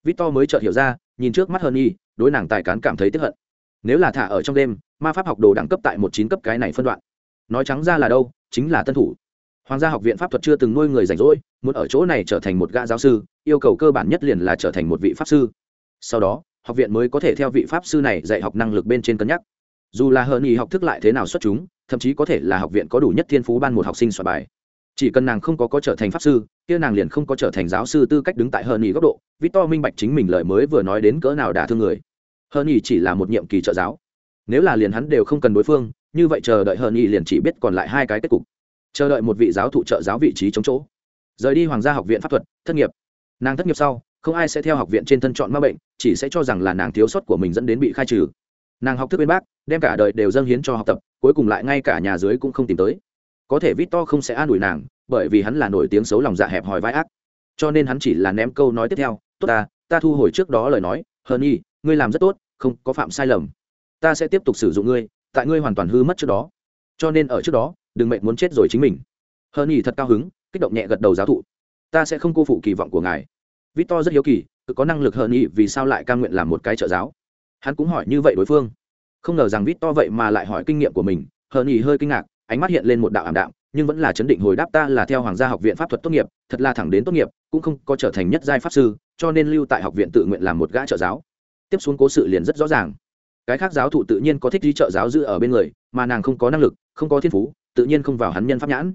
[SPEAKER 1] Vít to mới chợt hiểu ra, nhìn trước mắt hơn y đối nàng tài cán cảm thấy tiếp hận. Nếu là thả ở trong đêm, ma pháp học đồ đẳng cấp tại một chín cấp cái này phân đoạn. Nói trắng ra là đâu, chính là tân thủ hoàng gia học viện pháp thuật chưa từng nuôi người rảnh rỗi, muốn ở chỗ này trở thành một gã giáo sư, yêu cầu cơ bản nhất liền là trở thành một vị pháp sư. Sau đó, học viện mới có thể theo vị pháp sư này dạy học năng lực bên trên cân nhắc. Dù là hờn ý học thức lại thế nào xuất chúng, thậm chí có thể là học viện có đủ nhất thiên phú ban một học sinh soạn bài. Chỉ cần nàng không có có trở thành pháp sư, kia nàng liền không có trở thành giáo sư tư cách đứng tại hờn ý góc độ, victor minh bạch chính mình lời mới vừa nói đến cỡ nào đả thương người. Hờn ý chỉ là một nhiệm kỳ trợ giáo. Nếu là liền hắn đều không cần đối phương, như vậy chờ đợi hờn ý liền chỉ biết còn lại hai cái kết cục chờ đợi một vị giáo thụ trợ giáo vị trí chống chỗ. Rời đi hoàng gia học viện pháp thuật, thất nghiệp. Nàng thất nghiệp sau, không ai sẽ theo học viện trên thân chọn ma bệnh, chỉ sẽ cho rằng là nàng thiếu sót của mình dẫn đến bị khai trừ. Nàng học thức bên bác, đem cả đời đều dâng hiến cho học tập, cuối cùng lại ngay cả nhà dưới cũng không tìm tới. Có thể vít to không sẽ an ủi nàng, bởi vì hắn là nổi tiếng xấu lòng dạ hẹp hòi vai ác. Cho nên hắn chỉ là ném câu nói tiếp theo, tốt ta ta thu hồi trước đó lời nói hơn y ngươi làm rất tốt, không có phạm sai lầm. Ta sẽ tiếp tục sử dụng ngươi, tại ngươi hoàn toàn hư mất trước đó. Cho nên ở trước đó đừng mệt muốn chết rồi chính mình. Hơn nhì thật cao hứng, kích động nhẹ gật đầu giáo thụ. Ta sẽ không cô phụ kỳ vọng của ngài. Victor rất hiếu kỳ, cứ có năng lực hơn nhì vì sao lại cam nguyện làm một cái trợ giáo? Hắn cũng hỏi như vậy đối phương. Không ngờ rằng victor vậy mà lại hỏi kinh nghiệm của mình hơn nhì hơi kinh ngạc, ánh mắt hiện lên một đạo ảm đạm, nhưng vẫn là chấn định hồi đáp ta là theo hoàng gia học viện pháp thuật tốt nghiệp, thật là thẳng đến tốt nghiệp, cũng không có trở thành nhất giai pháp sư, cho nên lưu tại học viện tự nguyện làm một gã trợ giáo. Tiếp xuống cố sự liền rất rõ ràng. Cái khác giáo thụ tự nhiên có thích đi trợ giáo giữ ở bên người, mà nàng không có năng lực, không có thiên phú tự nhiên không vào hắn nhân pháp nhãn.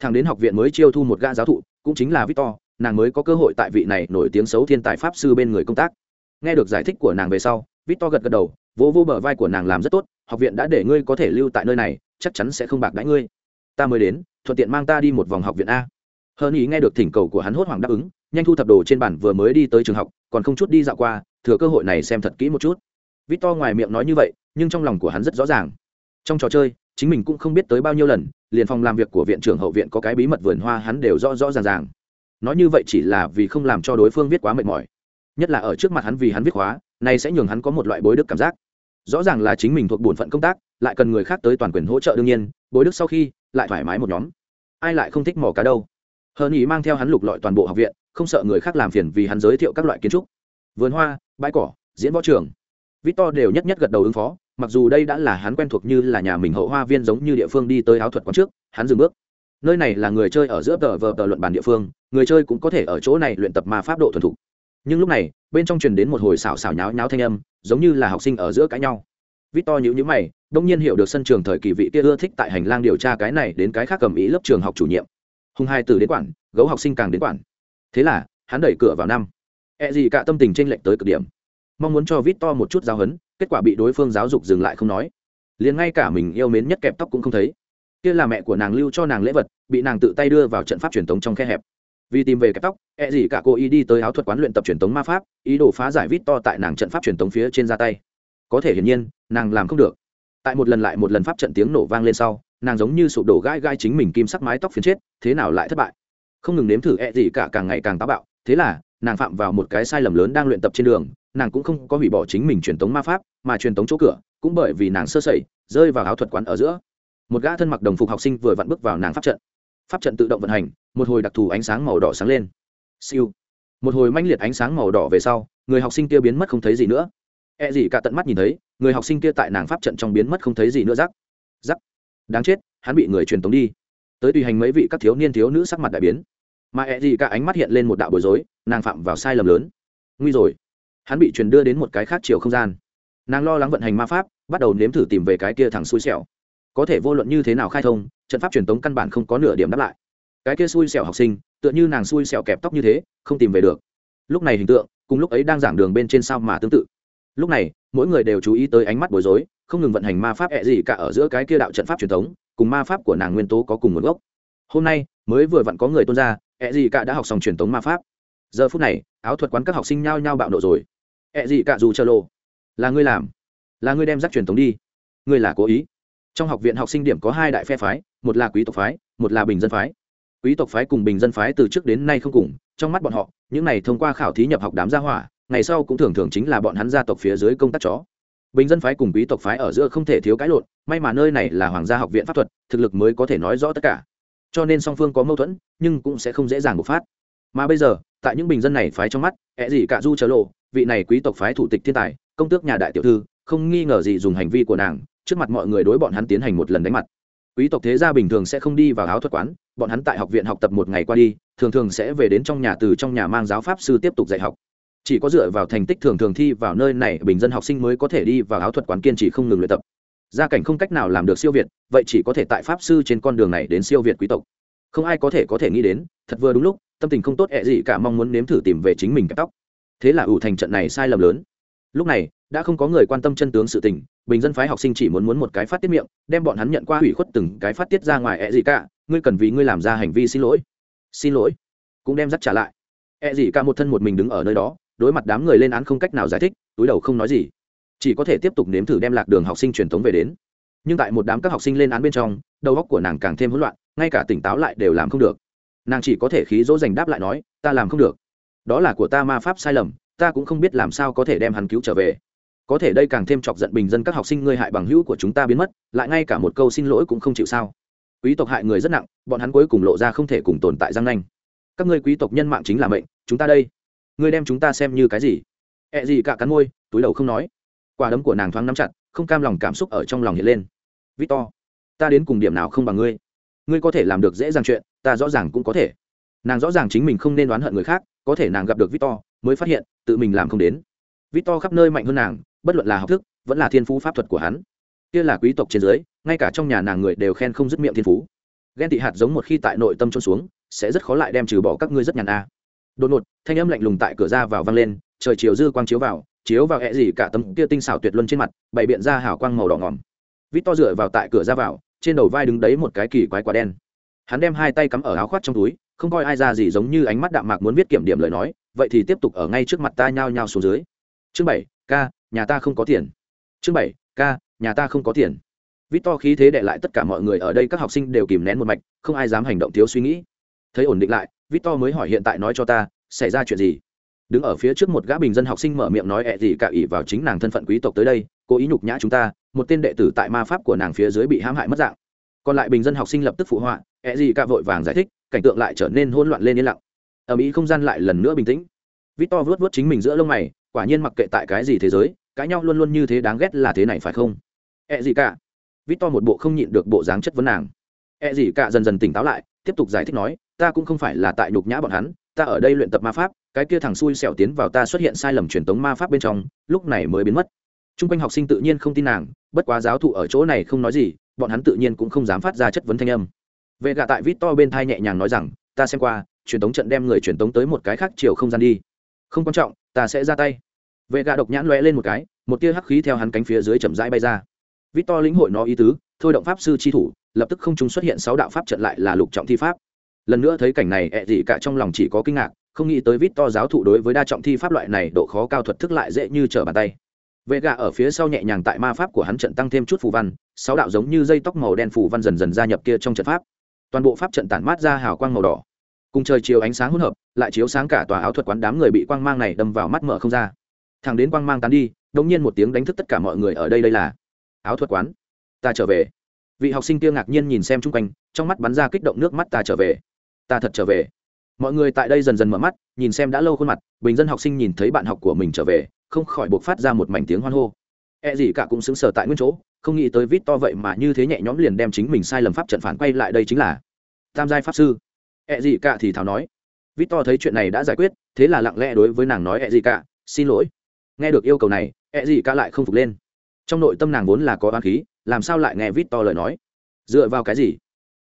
[SPEAKER 1] Thằng đến học viện mới chiêu thu một gã giáo thụ, cũng chính là victor, nàng mới có cơ hội tại vị này nổi tiếng xấu thiên tài pháp sư bên người công tác. Nghe được giải thích của nàng về sau, victor gật gật đầu, vỗ vô bờ vai của nàng làm rất tốt, học viện đã để ngươi có thể lưu tại nơi này, chắc chắn sẽ không bạc đãi ngươi. Ta mới đến, thuận tiện mang ta đi một vòng học viện a. Hơn ý nghe được thỉnh cầu của hắn hốt hoảng đáp ứng, nhanh thu thập đồ trên bản vừa mới đi tới trường học, còn không chút đi dạo qua, thừa cơ hội này xem thật kỹ một chút. Victor ngoài miệng nói như vậy, nhưng trong lòng của hắn rất rõ ràng. Trong trò chơi chính mình cũng không biết tới bao nhiêu lần, liền phòng làm việc của viện trưởng hậu viện có cái bí mật vườn hoa hắn đều rõ rõ ràng ràng. Nói như vậy chỉ là vì không làm cho đối phương viết quá mệt mỏi. Nhất là ở trước mặt hắn vì hắn viết hóa nay sẽ nhường hắn có một loại bối đức cảm giác. Rõ ràng là chính mình thuộc bổn phận công tác, lại cần người khác tới toàn quyền hỗ trợ đương nhiên, bối đức sau khi, lại thoải mái một nhóm. Ai lại không thích mỏ cá đâu. Hơn ý mang theo hắn lục lọi toàn bộ học viện, không sợ người khác làm phiền vì hắn giới thiệu các loại kiến trúc. Vườn hoa, bãi cỏ, diễn võ trường. Victor đều nhất nhất gật đầu ứng phó mặc dù đây đã là hắn quen thuộc như là nhà mình hậu hoa viên giống như địa phương đi tới áo thuật quán trước, hắn dừng bước. Nơi này là người chơi ở giữa tờ vờ tờ luận bàn địa phương, người chơi cũng có thể ở chỗ này luyện tập ma pháp độ thuần thục. Nhưng lúc này, bên trong truyền đến một hồi xào xào nháo nháo thanh âm, giống như là học sinh ở giữa cãi nhau. Vít to nhữ nhữ mày, đông nhiên hiểu được sân trường thời kỳ vị kia ưa thích tại hành lang điều tra cái này đến cái khác cầm ý lớp trường học chủ nhiệm. Hùng hai từ đến quản, gấu học sinh càng đến quản. Thế là, hắn đẩy cửa vào năm. E gì cả tâm tình t r ê n lệch tới cực điểm mong muốn cho vít to một chút giáo hấn, kết quả bị đối phương giáo dục dừng lại không nói. Liền ngay cả mình yêu mến nhất kẹp tóc cũng không thấy. Kia là mẹ của nàng lưu cho nàng lễ vật, bị nàng tự tay đưa vào trận pháp truyền thống trong khe hẹp. Vì tìm về kẹp tóc E gì cả cô ý đi tới áo thuật quán luyện tập truyền thống ma pháp, ý đồ phá giải vít to tại nàng trận pháp truyền thống phía trên ra tay. Có thể hiển nhiên, nàng làm không được. Tại một lần lại một lần pháp trận tiếng nổ vang lên sau, nàng giống như sụp đổ gai gai chính mình kim sắc mái tóc phiến chết, thế nào lại thất bại? Không ngừng nếm thử e ẹ gì cả càng ngày càng táo bạo, thế là, nàng phạm vào một cái sai lầm lớn đang luyện tập trên đường nàng cũng không có hủy bỏ chính mình truyền tống ma pháp mà truyền tống chỗ cửa cũng bởi vì nàng sơ sẩy rơi vào áo thuật quán ở giữa một gã thân mặc đồng phục học sinh vừa vặn bước vào nàng pháp trận pháp trận tự động vận hành một hồi đặc thù ánh sáng màu đỏ sáng lên siêu một hồi manh liệt ánh sáng màu đỏ về sau người học sinh kia biến mất không thấy gì nữa E gì cả tận mắt nhìn thấy, người học sinh kia tại nàng pháp trận trong biến mất không thấy gì nữa rắc. Rắc. Đáng chết, hắn bị người truyền tống đi. Tới tùy hành mấy vị các thiếu niên thiếu nữ sắc mặt đại biến. Mà E gì cả ánh mắt hiện lên một đạo bối rối, nàng phạm vào sai lầm lớn. Nguy rồi, hắn bị truyền đưa đến một cái khác chiều không gian. Nàng lo lắng vận hành ma pháp, bắt đầu nếm thử tìm về cái kia thằng xui xẻo. Có thể vô luận như thế nào khai thông, trận pháp truyền tống căn bản không có nửa điểm đáp lại. Cái kia xui xẻo học sinh, tựa như nàng xui xẻo kẹp tóc như thế, không tìm về được. Lúc này hình tượng, cùng lúc ấy đang giảng đường bên trên sao mà tương tự lúc này mỗi người đều chú ý tới ánh mắt bối rối không ngừng vận hành ma pháp ẹ gì cả ở giữa cái kia đạo trận pháp truyền thống cùng ma pháp của nàng nguyên tố có cùng nguồn gốc hôm nay mới vừa vặn có người tôn ra ẹ gì cả đã học xong truyền thống ma pháp giờ phút này áo thuật quán các học sinh nhao nhao bạo nộ rồi ẹ gì cả dù chờ lộ. Là ngươi làm. Là ngươi đem rác truyền thống đi. Ngươi là cố ý. Trong học viện học sinh điểm có hai đại phe phái, một là quý tộc phái, một là bình dân phái. Quý tộc phái cùng bình dân phái từ trước đến nay không cùng, trong mắt bọn họ, những này thông qua khảo thí nhập học đám gia hỏa, ngày sau cũng thường thường chính là bọn hắn gia tộc phía dưới công tác chó. Bình dân phái cùng quý tộc phái ở giữa không thể thiếu cãi lộn, may mà nơi này là hoàng gia học viện pháp thuật, thực lực mới có thể nói rõ tất cả. Cho nên song phương có mâu thuẫn, nhưng cũng sẽ không dễ dàng bộc phát. Mà bây giờ, tại những bình dân này phái trong mắt, ẹ gì cả du chớ lộ vị này quý tộc phái thủ tịch thiên tài, công tước nhà đại tiểu thư, không nghi ngờ gì dùng hành vi của nàng, trước mặt mọi người đối bọn hắn tiến hành một lần đánh mặt. Quý tộc thế gia bình thường sẽ không đi vào áo thuật quán, bọn hắn tại học viện học tập một ngày qua đi, thường thường sẽ về đến trong nhà từ trong nhà mang giáo pháp sư tiếp tục dạy học. Chỉ có dựa vào thành tích thường thường thi vào nơi này, bình dân học sinh mới có thể đi vào áo thuật quán kiên trì không ngừng luyện tập. Gia cảnh không cách nào làm được siêu việt, vậy chỉ có thể tại pháp sư trên con đường này đến siêu việt quý tộc. Không ai có thể có thể nghĩ đến, thật vừa đúng lúc, tâm tình không tốt ẹ gì cả mong muốn nếm thử tìm về chính mình cắt tóc thế là ủ thành trận này sai lầm lớn. Lúc này, đã không có người quan tâm chân tướng sự tình, bình dân phái học sinh chỉ muốn muốn một cái phát tiết miệng, đem bọn hắn nhận qua hủy khuất từng cái phát tiết ra ngoài ẹ gì cả, ngươi cần vì ngươi làm ra hành vi xin lỗi. Xin lỗi. Cũng đem dắt trả lại. Ẹ gì cả một thân một mình đứng ở nơi đó, đối mặt đám người lên án không cách nào giải thích, túi đầu không nói gì. Chỉ có thể tiếp tục nếm thử đem lạc đường học sinh truyền thống về đến. Nhưng tại một đám các học sinh lên án bên trong, đầu óc của nàng càng thêm hỗn loạn, ngay cả tỉnh táo lại đều làm không được. Nàng chỉ có thể khí dỗ dành đáp lại nói, ta làm không được đó là của ta ma pháp sai lầm, ta cũng không biết làm sao có thể đem hắn cứu trở về. Có thể đây càng thêm chọc giận bình dân các học sinh ngươi hại bằng hữu của chúng ta biến mất, lại ngay cả một câu xin lỗi cũng không chịu sao. Quý tộc hại người rất nặng, bọn hắn cuối cùng lộ ra không thể cùng tồn tại giang nanh. Các ngươi quý tộc nhân mạng chính là mệnh, chúng ta đây. Ngươi đem chúng ta xem như cái gì? Ẹ gì cả cắn môi, túi đầu không nói. Quả đấm của nàng thoáng nắm chặt, không cam lòng cảm xúc ở trong lòng hiện lên. Victor, ta đến cùng điểm nào không bằng ngươi? Ngươi có thể làm được dễ dàng chuyện, ta rõ ràng cũng có thể. Nàng rõ ràng chính mình không nên đoán hận người khác có thể nàng gặp được victor, mới phát hiện, tự mình làm không đến. Victor khắp nơi mạnh hơn nàng, bất luận là học thức, vẫn là thiên phú pháp thuật của hắn. Kia là quý tộc trên dưới, ngay cả trong nhà nàng người đều khen không dứt miệng thiên phú. Ghen tị hạt giống một khi tại nội tâm trôn xuống, sẽ rất khó lại đem trừ bỏ các ngươi rất nhàn a. Đột ngột, thanh âm lạnh lùng tại cửa ra vào vang lên, trời chiều dư quang chiếu vào chiếu vào hẹ gì cả tấm kia tinh xảo tuyệt luân trên mặt, bày biện ra hào quang màu đỏ ngỏm vít to dựa vào tại cửa ra vào, trên đầu vai đứng đấy một cái kỳ quái quả đen. Hắn đem hai tay cắm ở áo khoác trong túi không coi ai ra gì giống như ánh mắt đạm mạc muốn viết kiểm điểm lời nói, vậy thì tiếp tục ở ngay trước mặt ta nhao nhao xuống dưới. Chương bảy ca nhà ta không có tiền. Chương bảy ca nhà ta không có tiền. Vít to khí thế đệ lại tất cả mọi người ở đây các học sinh đều kìm nén một mạch, không ai dám hành động thiếu suy nghĩ. Thấy ổn định lại vít to mới hỏi hiện tại nói cho ta, xảy ra chuyện gì? Đứng ở phía trước một gã bình dân học sinh mở miệng nói ẹ gì cả ỉ vào chính nàng thân phận quý tộc tới đây, cố ý nhục nhã chúng ta, một tên đệ tử tại ma pháp của nàng phía dưới bị hãm hại mất dạng. Còn lại bình dân học sinh lập tức phụ họa, ẹ gì cả vội vàng giải thích cảnh tượng lại trở nên hỗn loạn lên yên lặng. Ở mỹ không gian lại lần nữa bình tĩnh. Vít To vớt vớt chính mình giữa lông mày, quả nhiên mặc kệ tại cái gì thế giới, cãi nhau luôn luôn như thế đáng ghét là thế này phải không? Ẹ gì cả? To một bộ không nhịn được bộ dáng chất vấn nàng. Ẹ gì cả dần dần tỉnh táo lại, tiếp tục giải thích nói, ta cũng không phải là tại nhục nhã bọn hắn, ta ở đây luyện tập ma pháp, cái kia thằng xui xẻo tiến vào ta xuất hiện sai lầm truyền tống ma pháp bên trong, lúc này mới biến mất. T r u n g quanh học sinh tự nhiên không tin nàng, bất quá giáo thụ ở chỗ này không nói gì, bọn hắn tự nhiên cũng không dám phát ra chất vấn thanh âm vệ gạ tại vít to bên thai nhẹ nhàng nói rằng, ta xem qua, truyền tống trận đem người truyền tống tới một cái khác chiều không gian đi. Không quan trọng, ta sẽ ra tay. Vệ gạ độc nhãn lóe lên một cái, một tia hắc khí theo hắn cánh phía dưới chậm rãi bay ra. Vít to lĩnh hội nó ý tứ, thôi động pháp sư chi thủ, lập tức không chúng xuất hiện sáu đạo pháp trận lại là lục trọng thi pháp. Lần nữa thấy cảnh này, ẹ gì cả trong lòng chỉ có kinh ngạc, không nghĩ tới vít to giáo thụ đối với đa trọng thi pháp loại này độ khó cao thuật thức lại dễ như trở bàn tay. Vệ gà ở phía sau nhẹ nhàng tại ma pháp của hắn trận tăng thêm chút phù văn, sáu đạo giống như dây tóc màu đen phù văn dần dần gia nhập kia trong trận pháp toàn bộ pháp trận tản mát ra hào quang màu đỏ. Cùng trời chiếu ánh sáng hỗn hợp, lại chiếu sáng cả tòa áo thuật quán đám người bị quang mang này đâm vào mắt mở không ra. Thằng đến quang mang tán đi đống nhiên một tiếng đánh thức tất cả mọi người ở đây đây là áo thuật quán. Ta trở về. Vị học sinh kia ngạc nhiên nhìn xem chung quanh, trong mắt bắn ra kích động nước mắt ta trở về. Ta thật trở về. Mọi người tại đây dần dần mở mắt, nhìn xem đã lâu khuôn mặt, bình dân học sinh nhìn thấy bạn học của mình trở về, không khỏi buộc phát ra một mảnh tiếng hoan hô. E gì cả cũng xứng sở tại nguyên chỗ, không nghĩ tới vít to vậy mà như thế nhẹ nhõm liền đem chính mình sai lầm pháp trận phản quay lại đây chính là tam giai pháp sư. E gì cả thì thảo nói, vít to thấy chuyện này đã giải quyết, thế là lặng lẽ đối với nàng nói E gì cả, xin lỗi. Nghe được yêu cầu này E gì cả lại không phục lên. Trong nội tâm nàng vốn là có oán khí, làm sao lại nghe vít to lời nói? Dựa vào cái gì?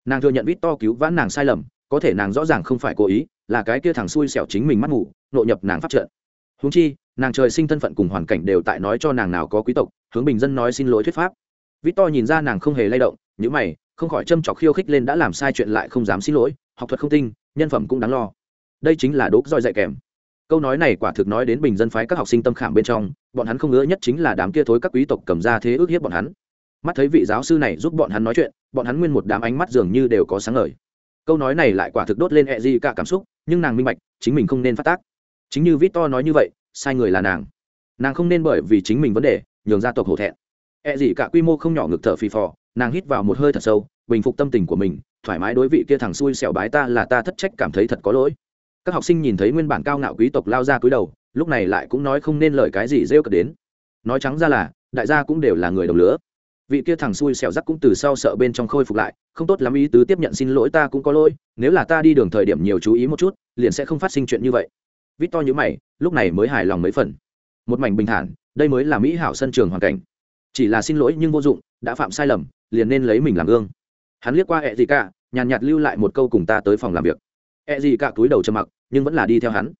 [SPEAKER 1] Nàng thừa nhận vít to cứu vãn nàng sai lầm, có thể nàng rõ ràng không phải cố ý, là cái kia thằng xui xẻo chính mình mắt ngủ, nội nhập nàng phát trận. Húng chi nàng trời sinh thân phận cùng hoàn cảnh đều tại nói cho nàng nào có quý tộc, hướng bình dân nói xin lỗi thuyết pháp. Vít to nhìn ra nàng không hề lay động nhữ mày, không khỏi châm trọc khiêu khích lên đã làm sai chuyện lại không dám xin lỗi, học thuật không tinh, nhân phẩm cũng đáng lo. Đây chính là đốp roi dạy kèm. Câu nói này quả thực nói đến bình dân phái các học sinh tâm khảm bên trong, bọn hắn không ngứa nhất chính là đám kia thối các quý tộc cầm ra thế ước hiếp bọn hắn. Mắt thấy vị giáo sư này giúp bọn hắn nói chuyện, bọn hắn nguyên một đám ánh mắt dường như đều có sáng ngời. Câu nói này lại quả thực đốt lên e gì cả cảm xúc, nhưng nàng minh bạch, chính mình không nên phát tác. Chính như victor nói như vậy sai người là nàng. Nàng không nên bởi vì chính mình vấn đề, nhường gia tộc hổ thẹn. E gì cả quy mô không nhỏ ngực thở phì phò, nàng hít vào một hơi thật sâu, bình phục tâm tình của mình, thoải mái đối vị kia thằng xui xẻo bái ta là ta thất trách cảm thấy thật có lỗi. Các học sinh nhìn thấy nguyên bản cao ngạo quý tộc lao ra cúi đầu, lúc này lại cũng nói không nên lời cái gì rêu cợt đến. Nói trắng ra là, đại gia cũng đều là người đồng lứa. Vị kia thằng xui xẻo rắc cũng từ sau sợ bên trong khôi phục lại, không tốt lắm ý tứ tiếp nhận xin lỗi ta cũng có lỗi, nếu là ta đi đường thời điểm nhiều chú ý một chút, liền sẽ không phát sinh chuyện như vậy vít to như mày, lúc này mới hài lòng mấy phần. Một mảnh bình thản, đây mới là mỹ hảo sân trường hoàn cảnh. Chỉ là xin lỗi nhưng vô dụng, đã phạm sai lầm, liền nên lấy mình làm gương. Hắn liếc qua e ẹ gì cả, nhàn nhạt lưu lại một câu cùng ta tới phòng làm việc. E ẹ gì cả túi đầu trầm mặc, nhưng vẫn là đi theo hắn.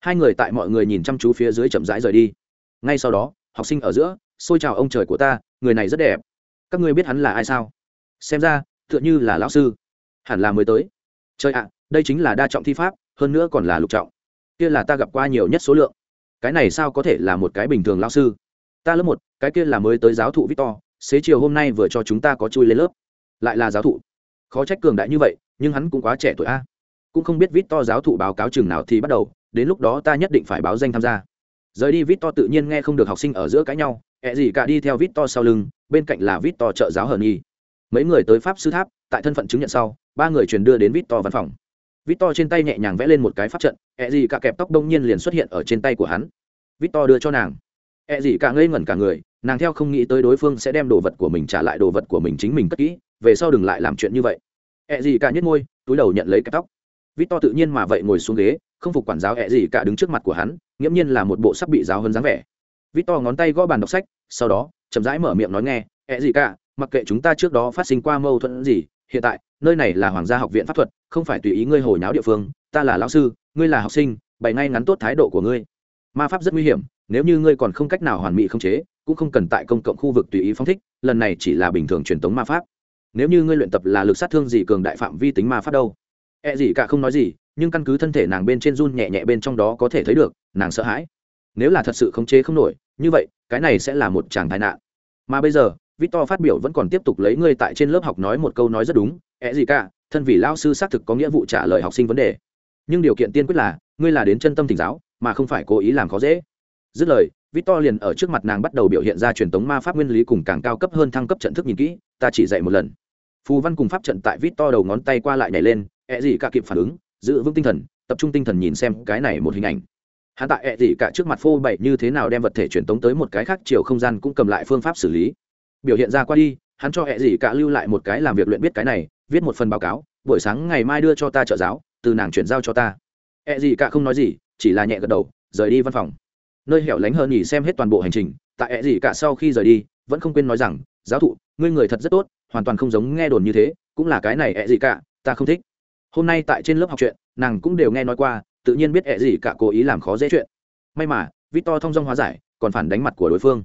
[SPEAKER 1] Hai người tại mọi người nhìn chăm chú phía dưới chậm rãi rời đi. Ngay sau đó, học sinh ở giữa, xôi chào ông trời của ta, người này rất đẹp. Các ngươi biết hắn là ai sao? Xem ra, tựa như là lão sư. Hẳn là mới tới. Trời ạ, đây chính là đa trọng thi pháp, hơn nữa còn là lục trọng kia là ta gặp qua nhiều nhất số lượng. Cái này sao có thể là một cái bình thường lão sư? Ta lớp một, cái kia là mới tới giáo thụ victor, xế chiều hôm nay vừa cho chúng ta có chui lên lớp. Lại là giáo thụ. Khó trách cường đại như vậy, nhưng hắn cũng quá trẻ tuổi a. Cũng không biết victor giáo thụ báo cáo chừng nào thì bắt đầu, đến lúc đó ta nhất định phải báo danh tham gia. Rời đi victor tự nhiên nghe không được học sinh ở giữa cãi nhau ẹ gì cả đi theo victor sau lưng, bên cạnh là victor trợ giáo hờn nhi mấy người tới pháp sư tháp, tại thân phận chứng nhận sau, ba người truyền đưa đến victor văn phòng victor trên tay nhẹ nhàng vẽ lên một cái pháp trận e ẹ gì cả kẹp tóc đông nhiên liền xuất hiện ở trên tay của hắn. Victor đưa cho nàng. E ẹ gì cả ngây ngẩn cả người, nàng theo không nghĩ tới đối phương sẽ đem đồ vật của mình trả lại đồ vật của mình chính mình cất kỹ, về sau đừng lại làm chuyện như vậy. E ẹ gì cả nhếch môi, túi đầu nhận lấy cái tóc. Victor tự nhiên mà vậy ngồi xuống ghế, không phục quản giáo ẹ gì cả đứng trước mặt của hắn, nghiễm nhiên là một bộ sắp bị giáo hơn dáng vẻ. Victor ngón tay gõ bàn đọc sách, sau đó, chậm rãi mở miệng nói nghe ẹ gì cả, mặc kệ chúng ta trước đó phát sinh qua mâu thuẫn gì hiện tại, nơi này là hoàng gia học viện pháp thuật, không phải tùy ý ngươi hồi nháo địa phương, ta là lão sư, ngươi là học sinh, bày ngay ngắn tốt thái độ của ngươi. Ma pháp rất nguy hiểm, nếu như ngươi còn không cách nào hoàn mỹ không chế, cũng không cần tại công cộng khu vực tùy ý phong thích, lần này chỉ là bình thường truyền thống ma pháp. Nếu như ngươi luyện tập là lực sát thương gì cường đại phạm vi tính ma pháp đâu? E gì cả không nói gì, nhưng căn cứ thân thể nàng bên trên run nhẹ nhẹ bên trong đó có thể thấy được, nàng sợ hãi. Nếu là thật sự khống chế không nổi, như vậy, cái này sẽ là một chàng tai nạn. Mà bây giờ victor phát biểu vẫn còn tiếp tục lấy ngươi tại trên lớp học nói một câu nói rất đúng é gì cả, thân vị lão sư xác thực có nghĩa vụ trả lời học sinh vấn đề. Nhưng điều kiện tiên quyết là, ngươi là đến chân tâm thỉnh giáo, mà không phải cố ý làm khó dễ. Dứt lời, victor liền ở trước mặt nàng bắt đầu biểu hiện ra truyền thống ma pháp nguyên lý cùng càng cao cấp hơn thăng cấp trận thức nhìn kỹ, ta chỉ dạy một lần. Phù văn cùng pháp trận tại victor đầu ngón tay qua lại nhảy lên "Ệ gì cả kịp phản ứng, giữ vững tinh thần, tập trung tinh thần nhìn xem cái này một hình ảnh. Hắn tại ệ gì cả trước mặt phô bày như thế nào đem vật thể truyền tống tới một cái khác chiều không gian cũng cầm lại phương pháp xử lý biểu hiện ra qua đi, hắn cho hẹ gì cả lưu lại một cái làm việc luyện biết cái này, viết một phần báo cáo, buổi sáng ngày mai đưa cho ta trợ giáo, từ nàng chuyển giao cho ta. Hẹ gì cả không nói gì, chỉ là nhẹ gật đầu, rời đi văn phòng. Nơi hẻo lánh hơn nhỉ xem hết toàn bộ hành trình, tại hẹ gì cả sau khi rời đi, vẫn không quên nói rằng, giáo thụ, ngươi người thật rất tốt, hoàn toàn không giống nghe đồn như thế, cũng là cái này hẹ gì cả, ta không thích. Hôm nay tại trên lớp học chuyện, nàng cũng đều nghe nói qua, tự nhiên biết hẹ gì cả cố ý làm khó dễ chuyện. May mà, victor thông dong hóa giải, còn phản đánh mặt của đối phương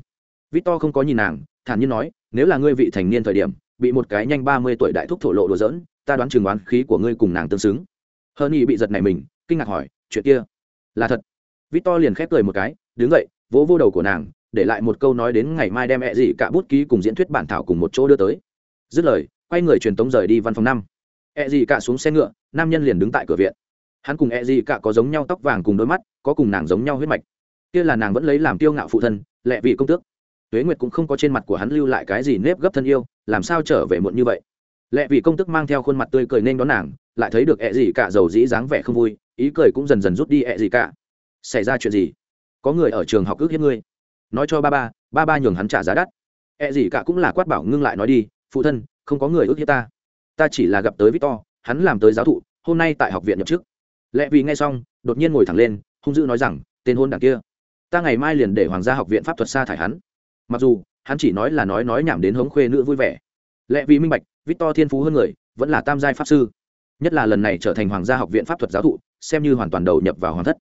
[SPEAKER 1] victor không có nhìn nàng thản nhiên nói nếu là ngươi vị thành niên thời điểm bị một cái nhanh ba mươi tuổi đại thúc thổ lộ đùa giỡn, ta đoán chừng đoán khí của ngươi cùng nàng tương xứng. Hơn y bị giật nảy mình kinh ngạc hỏi chuyện kia là thật? Victor liền khép cười một cái đứng dậy vỗ vô đầu của nàng để lại một câu nói đến ngày mai đem ẹ gì cả bút ký cùng diễn thuyết bản thảo cùng một chỗ đưa tới. Dứt lời quay người truyền tống rời đi văn phòng năm. Ẹ gì cả xuống xe ngựa nam nhân liền đứng tại cửa viện. Hắn cùng ẹ gì cả có giống nhau tóc vàng cùng đôi mắt có cùng nàng giống nhau huyết mạch. Kia là nàng vẫn lấy làm tiêu ngạo phụ thân lệ vị công tước tuế nguyệt cũng không có trên mặt của hắn lưu lại cái gì nếp gấp thân yêu, làm sao trở về muộn như vậy? Lệ vì công tức mang theo khuôn mặt tươi cười nên đón nàng, lại thấy được ẹ gì cả dầu dĩ dáng vẻ không vui, ý cười cũng dần dần rút đi ẹ gì cả. Xảy ra chuyện gì? Có người ở trường học ước hiếp ngươi. Nói cho ba ba ba ba nhường hắn trả giá đắt. Ẹ gì cả cũng là quát bảo ngưng lại nói đi, phụ thân, không có người ước hiếp ta. Ta chỉ là gặp tới victor, hắn làm tới giáo thụ, hôm nay tại học viện nhậm chức. Lẽ vì nghe xong, đột nhiên ngồi thẳng lên, hung dữ nói rằng, tên hôn đảng kia, ta ngày mai liền để hoàng gia học viện pháp thuật sa thải hắn mặc dù, hắn chỉ nói là nói nói nhảm đến hống khuê nữ vui vẻ. Lẽ vì minh bạch, victor thiên phú hơn người, vẫn là tam giai pháp sư. Nhất là lần này trở thành hoàng gia học viện pháp thuật giáo thụ, xem như hoàn toàn đầu nhập vào hoàng thất.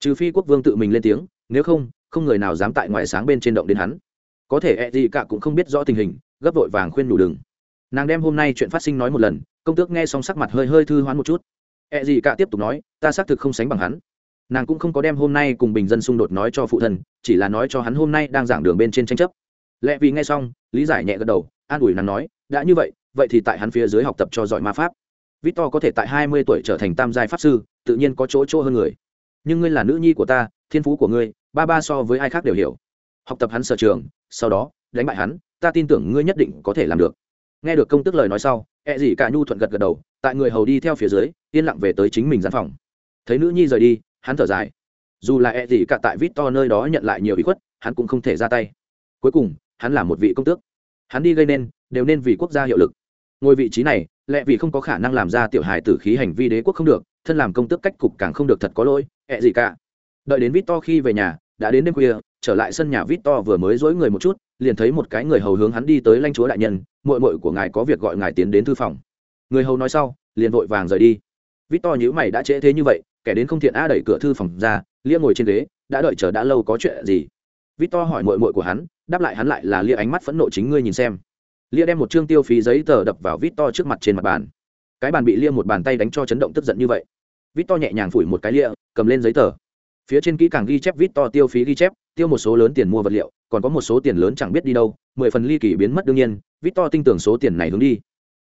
[SPEAKER 1] Trừ phi quốc vương tự mình lên tiếng, nếu không không người nào dám tại ngoài sáng bên trên động đến hắn. Có thể e gì cả cũng không biết rõ tình hình, gấp vội vàng khuyên đủ đừng. Nàng đem hôm nay chuyện phát sinh nói một lần, công tước nghe xong sắc mặt hơi hơi thư hoán một chút. E gì cả tiếp tục nói, ta xác thực không sánh bằng hắn nàng cũng không có đem hôm nay cùng bình dân xung đột nói cho phụ thân, chỉ là nói cho hắn hôm nay đang giảng đường bên trên tranh chấp. Lẽ vì nghe xong, lý giải nhẹ gật đầu, an ủi nàng nói, đã như vậy vậy thì tại hắn phía dưới học tập cho giỏi ma pháp. Victor có thể tại hai mươi tuổi trở thành tam giai pháp sư, tự nhiên có chỗ chỗ hơn người. Nhưng ngươi là nữ nhi của ta, thiên phú của ngươi, ba ba so với ai khác đều hiểu. Học tập hắn sở trường, sau đó, đánh bại hắn, ta tin tưởng ngươi nhất định có thể làm được. Nghe được công tức lời nói sau e gì cả nhu thuận gật gật đầu, tại người hầu đi theo phía dưới, yên lặng về tới chính mình gian phòng. Thấy nữ nhi rời đi hắn thở dài. Dù là e gì cả tại vít to nơi đó nhận lại nhiều ý khuất, hắn cũng không thể ra tay. Cuối cùng, hắn là một vị công tước. Hắn đi gây nên, đều nên vì quốc gia hiệu lực. Ngôi vị trí này, lẽ vì không có khả năng làm ra tiểu hài tử khí hành vi đế quốc không được, thân làm công tước cách cục càng không được thật có lỗi ẹ gì cả. Đợi đến vít to khi về nhà, đã đến đêm khuya, trở lại sân nhà vít to vừa mới dối người một chút, liền thấy một cái người hầu hướng hắn đi tới lãnh chúa đại nhân mội mội của ngài có việc gọi ngài tiến đến thư phòng. Người hầu nói sau, liền vội vàng rời đi. Vít to nhữ mày đã trễ thế như vậy kẻ đến không thiện a đẩy cửa thư phòng ra, lia ngồi trên ghế, đã đợi chờ đã lâu có chuyện gì? Vít to hỏi mội mội của hắn, đáp lại hắn lại là lia ánh mắt phẫn nộ chính ngươi nhìn xem. Lia đem một chương tiêu phí giấy tờ đập vào vít to trước mặt trên mặt bàn. Cái bàn bị lia một bàn tay đánh cho chấn động tức giận như vậy. Vít to nhẹ nhàng phủi một cái lia, cầm lên giấy tờ. Phía trên kỹ càng ghi chép vít to tiêu phí ghi chép, tiêu một số lớn tiền mua vật liệu, còn có một số tiền lớn chẳng biết đi đâu, mười phần ly kỳ biến mất đương nhiên vít to tin tưởng số tiền này hướng đi.